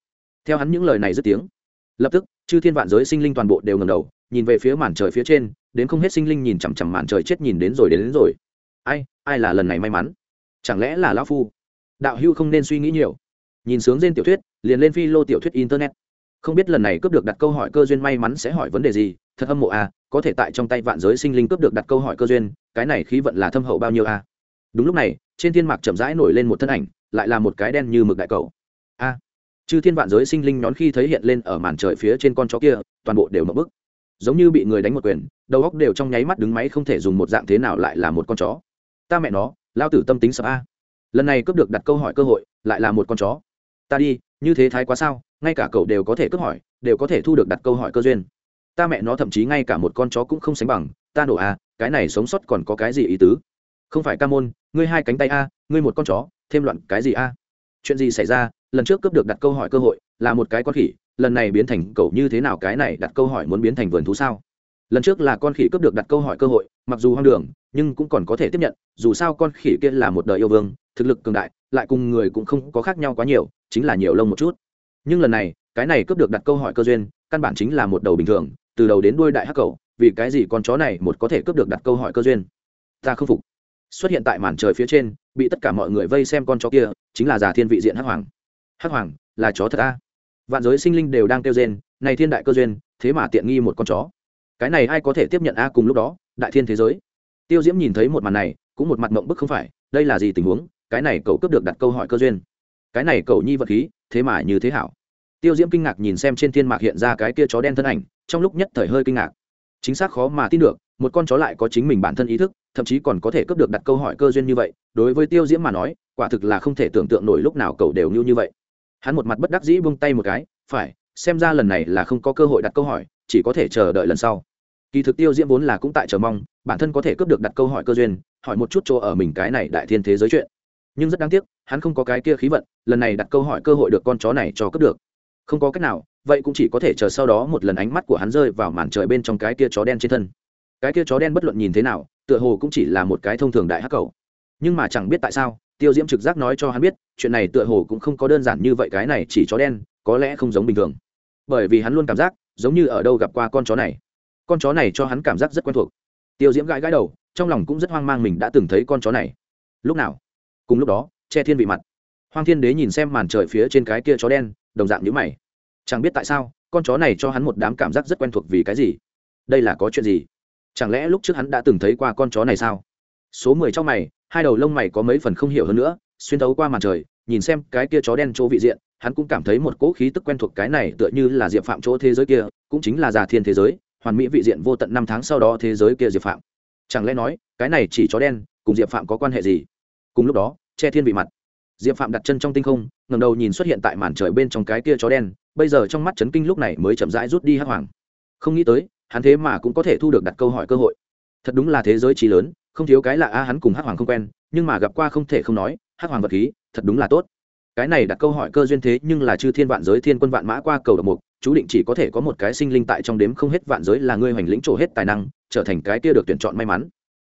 Theo hắn những lời này dứt tiếng, lập tức, chư thiên vạn giới sinh linh toàn bộ đều ngầm đầu, nhìn về phía màn trời phía trên đến không hết sinh linh nhìn chằm chằm màn trời chết nhìn đến rồi đến, đến rồi. Ai ai là lần này may mắn? Chẳng lẽ là lão phu? Đạo hưu không nên suy nghĩ nhiều. Nhìn sướng trên tiểu thuyết liền lên phi lô tiểu thuyết internet. Không biết lần này cướp được đặt câu hỏi cơ duyên may mắn sẽ hỏi vấn đề gì? Thật âm mộ à có thể tại trong tay vạn giới sinh linh cướp được đặt câu hỏi cơ duyên cái này khí vận là thâm hậu bao nhiêu à? Đúng lúc này trên thiên mạc chậm rãi nổi lên một thân ảnh lại là một cái đen như mực đại cầu. A chư thiên vạn giới sinh linh nhón khi thấy hiện lên ở màn trời phía trên con chó kia toàn bộ đều mập bức giống như bị người đánh một quyền, đầu óc đều trong nháy mắt đứng máy không thể dùng một dạng thế nào lại là một con chó. Ta mẹ nó, lao tử tâm tính sợ a. Lần này cướp được đặt câu hỏi cơ hội, lại là một con chó. Ta đi, như thế thái quá sao? Ngay cả cậu đều có thể cướp hỏi, đều có thể thu được đặt câu hỏi cơ duyên. Ta mẹ nó thậm chí ngay cả một con chó cũng không sánh bằng. Ta nổ a, cái này sống sót còn có cái gì ý tứ? Không phải ca môn, ngươi hai cánh tay a, ngươi một con chó, thêm loạn cái gì a? Chuyện gì xảy ra? Lần trước cướp được đặt câu hỏi cơ hội, là một cái con khỉ lần này biến thành cậu như thế nào cái này đặt câu hỏi muốn biến thành vườn thú sao? Lần trước là con khỉ cướp được đặt câu hỏi cơ hội, mặc dù hoang đường, nhưng cũng còn có thể tiếp nhận, dù sao con khỉ kia là một đời yêu vương, thực lực cường đại, lại cùng người cũng không có khác nhau quá nhiều, chính là nhiều lông một chút. Nhưng lần này, cái này cướp được đặt câu hỏi cơ duyên, căn bản chính là một đầu bình thường, từ đầu đến đuôi đại hắc cầu vì cái gì con chó này một có thể cướp được đặt câu hỏi cơ duyên? Ta không phục. Xuất hiện tại màn trời phía trên, bị tất cả mọi người vây xem con chó kia, chính là già thiên vị diện hắc hoàng. Hắc hoàng, là chó thật a vạn giới sinh linh đều đang kêu rên, này thiên đại cơ duyên, thế mà tiện nghi một con chó. Cái này ai có thể tiếp nhận a cùng lúc đó, đại thiên thế giới? Tiêu diễm nhìn thấy một màn này, cũng một mặt mộng bức không phải, đây là gì tình huống, cái này cậu cướp được đặt câu hỏi cơ duyên. Cái này cậu nhi vật khí, thế mà như thế hảo. Tiêu diễm kinh ngạc nhìn xem trên thiên mạc hiện ra cái kia chó đen thân ảnh, trong lúc nhất thời hơi kinh ngạc. Chính xác khó mà tin được, một con chó lại có chính mình bản thân ý thức, thậm chí còn có thể cướp được đặt câu hỏi cơ duyên như vậy, đối với tiêu diễm mà nói, quả thực là không thể tưởng tượng nổi lúc nào cậu đều như như vậy hắn một mặt bất đắc dĩ buông tay một cái, phải, xem ra lần này là không có cơ hội đặt câu hỏi, chỉ có thể chờ đợi lần sau. Kỳ thực tiêu diễm vốn là cũng tại chờ mong, bản thân có thể cướp được đặt câu hỏi cơ duyên, hỏi một chút chỗ ở mình cái này đại thiên thế giới chuyện. Nhưng rất đáng tiếc, hắn không có cái kia khí vận, lần này đặt câu hỏi cơ hội được con chó này cho cướp được. Không có cách nào, vậy cũng chỉ có thể chờ sau đó một lần ánh mắt của hắn rơi vào màn trời bên trong cái kia chó đen trên thân. Cái kia chó đen bất luận nhìn thế nào, tựa hồ cũng chỉ là một cái thông thường đại hắc cầu. Nhưng mà chẳng biết tại sao tiêu diễm trực giác nói cho hắn biết, chuyện này tựa hồ cũng không có đơn giản như vậy, cái này chỉ chó đen, có lẽ không giống bình thường. Bởi vì hắn luôn cảm giác, giống như ở đâu gặp qua con chó này. Con chó này cho hắn cảm giác rất quen thuộc. Tiêu diễm gãi gãi đầu, trong lòng cũng rất hoang mang mình đã từng thấy con chó này. Lúc nào? Cùng lúc đó, che thiên vị mặt. Hoang thiên đế nhìn xem màn trời phía trên cái kia chó đen, đồng dạng nhữ mày. Chẳng biết tại sao, con chó này cho hắn một đám cảm giác rất quen thuộc vì cái gì? Đây là có chuyện gì? Chẳng lẽ lúc trước hắn đã từng thấy qua con chó này sao? Số mười trong mày hai đầu lông mày có mấy phần không hiểu hơn nữa, xuyên thấu qua màn trời, nhìn xem cái kia chó đen chỗ vị diện, hắn cũng cảm thấy một cỗ khí tức quen thuộc cái này tựa như là diệp phạm chỗ thế giới kia, cũng chính là già thiên thế giới, hoàn mỹ vị diện vô tận năm tháng sau đó thế giới kia diệp phạm. Chẳng lẽ nói, cái này chỉ chó đen, cùng diệp phạm có quan hệ gì? Cùng lúc đó, che thiên vị mặt. Diệp phạm đặt chân trong tinh không ngầm đầu nhìn xuất hiện tại màn trời bên trong cái kia chó đen, bây giờ trong mắt chấn kinh lúc này mới chậm rãi rút đi hắc hoàng. Không nghĩ tới, hắn thế mà cũng có thể thu được đặt câu hỏi cơ hội. Thật đúng là thế giới trí lớn không thiếu cái là a, hắn cùng hắc hoàng không quen, nhưng mà gặp qua không thể không nói, hắc hoàng vật khí, thật đúng là tốt. Cái này đặt câu hỏi cơ duyên thế, nhưng là chư thiên vạn giới, thiên quân vạn mã qua cầu độc mục, chú định chỉ có thể có một cái sinh linh tại trong đếm không hết vạn giới là ngươi hoành lĩnh trổ hết tài năng, trở thành cái kia được tuyển chọn may mắn.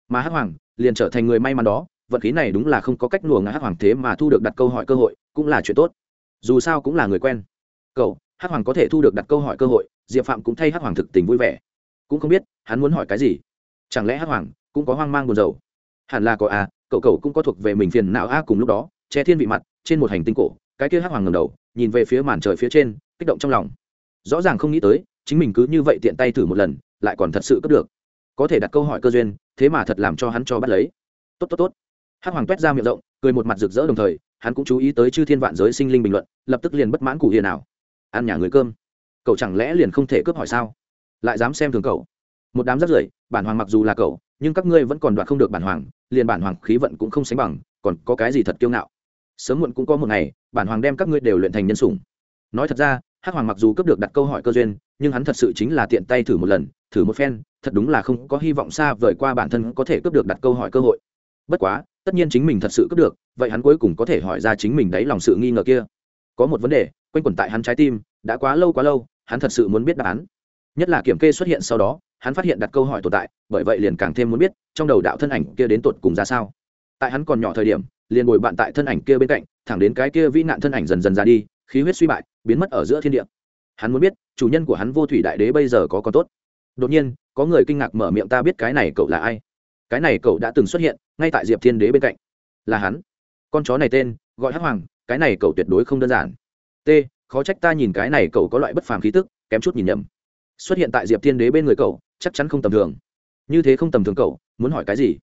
Mà hắc hoàng, liền trở thành người may mắn đó, vật khí này đúng là không có cách nuồng hắc hoàng thế mà thu được đặt câu hỏi cơ hội, cũng là chuyện tốt. Dù sao cũng là người quen. Cậu, hắc hoàng có thể thu được đặt câu hỏi cơ hội, diệp phạm cũng thay hắc hoàng thực tình vui vẻ. Cũng không biết, hắn muốn hỏi cái gì? Chẳng lẽ hắc hoàng cũng có hoang mang buồn rầu. Hẳn là có a à, cậu cậu cũng có thuộc về mình phiền não a cùng lúc đó che thiên vị mặt trên một hành tinh cổ cái kia hắc hoàng ngầm đầu nhìn về phía màn trời phía trên kích động trong lòng. Rõ ràng không nghĩ tới chính mình cứ như vậy tiện tay thử một lần lại còn thật sự cướp được. Có thể đặt câu hỏi cơ duyên thế mà thật làm cho hắn cho bắt lấy. Tốt tốt tốt. Hắc hoàng t ra miệng rộng cười một mặt rực rỡ đồng thời hắn cũng chú ý tới chư thiên vạn giới sinh linh bình luận lập tức liền bất mãn cụ hiền nào. Ăn nhà người cơm. Cậu chẳng lẽ liền không thể cướp hỏi sao? Lại dám xem thường cậu? Một đám rất rưởi, bản hoàng mặc dù là cậu, nhưng các ngươi vẫn còn đoạt không được bản hoàng, liền bản hoàng khí vận cũng không sánh bằng, còn có cái gì thật kiêu ngạo? Sớm muộn cũng có một ngày, bản hoàng đem các ngươi đều luyện thành nhân sủng. Nói thật ra, hắc hoàng mặc dù cấp được đặt câu hỏi cơ duyên, nhưng hắn thật sự chính là tiện tay thử một lần, thử một phen, thật đúng là không có hy vọng xa vời qua bản thân có thể cướp được đặt câu hỏi cơ hội. Bất quá, tất nhiên chính mình thật sự cướp được, vậy hắn cuối cùng có thể hỏi ra chính mình đấy lòng sự nghi ngờ kia. Có một vấn đề, quanh quẩn tại hắn trái tim, đã quá lâu quá lâu, hắn thật sự muốn biết đáp án. Nhất là kiểm kê xuất hiện sau đó hắn phát hiện đặt câu hỏi tồn tại, bởi vậy liền càng thêm muốn biết, trong đầu đạo thân ảnh kia đến tột cùng ra sao. Tại hắn còn nhỏ thời điểm, liền bồi bạn tại thân ảnh kia bên cạnh, thẳng đến cái kia vĩ nạn thân ảnh dần dần ra đi, khí huyết suy bại, biến mất ở giữa thiên địa. Hắn muốn biết, chủ nhân của hắn vô thủy đại đế bây giờ có còn tốt. Đột nhiên, có người kinh ngạc mở miệng ta biết cái này cậu là ai? Cái này cậu đã từng xuất hiện, ngay tại diệp thiên đế bên cạnh. Là hắn. Con chó này tên, gọi hắc hoàng, cái này cậu tuyệt đối không đơn giản. T, khó trách ta nhìn cái này cậu có loại bất phàm khí tức, kém chút nhìn nhầm. Xuất hiện tại diệp thiên đế bên người cậu chắc chắn không tầm thường. Như thế không tầm thường cậu, muốn hỏi cái gì?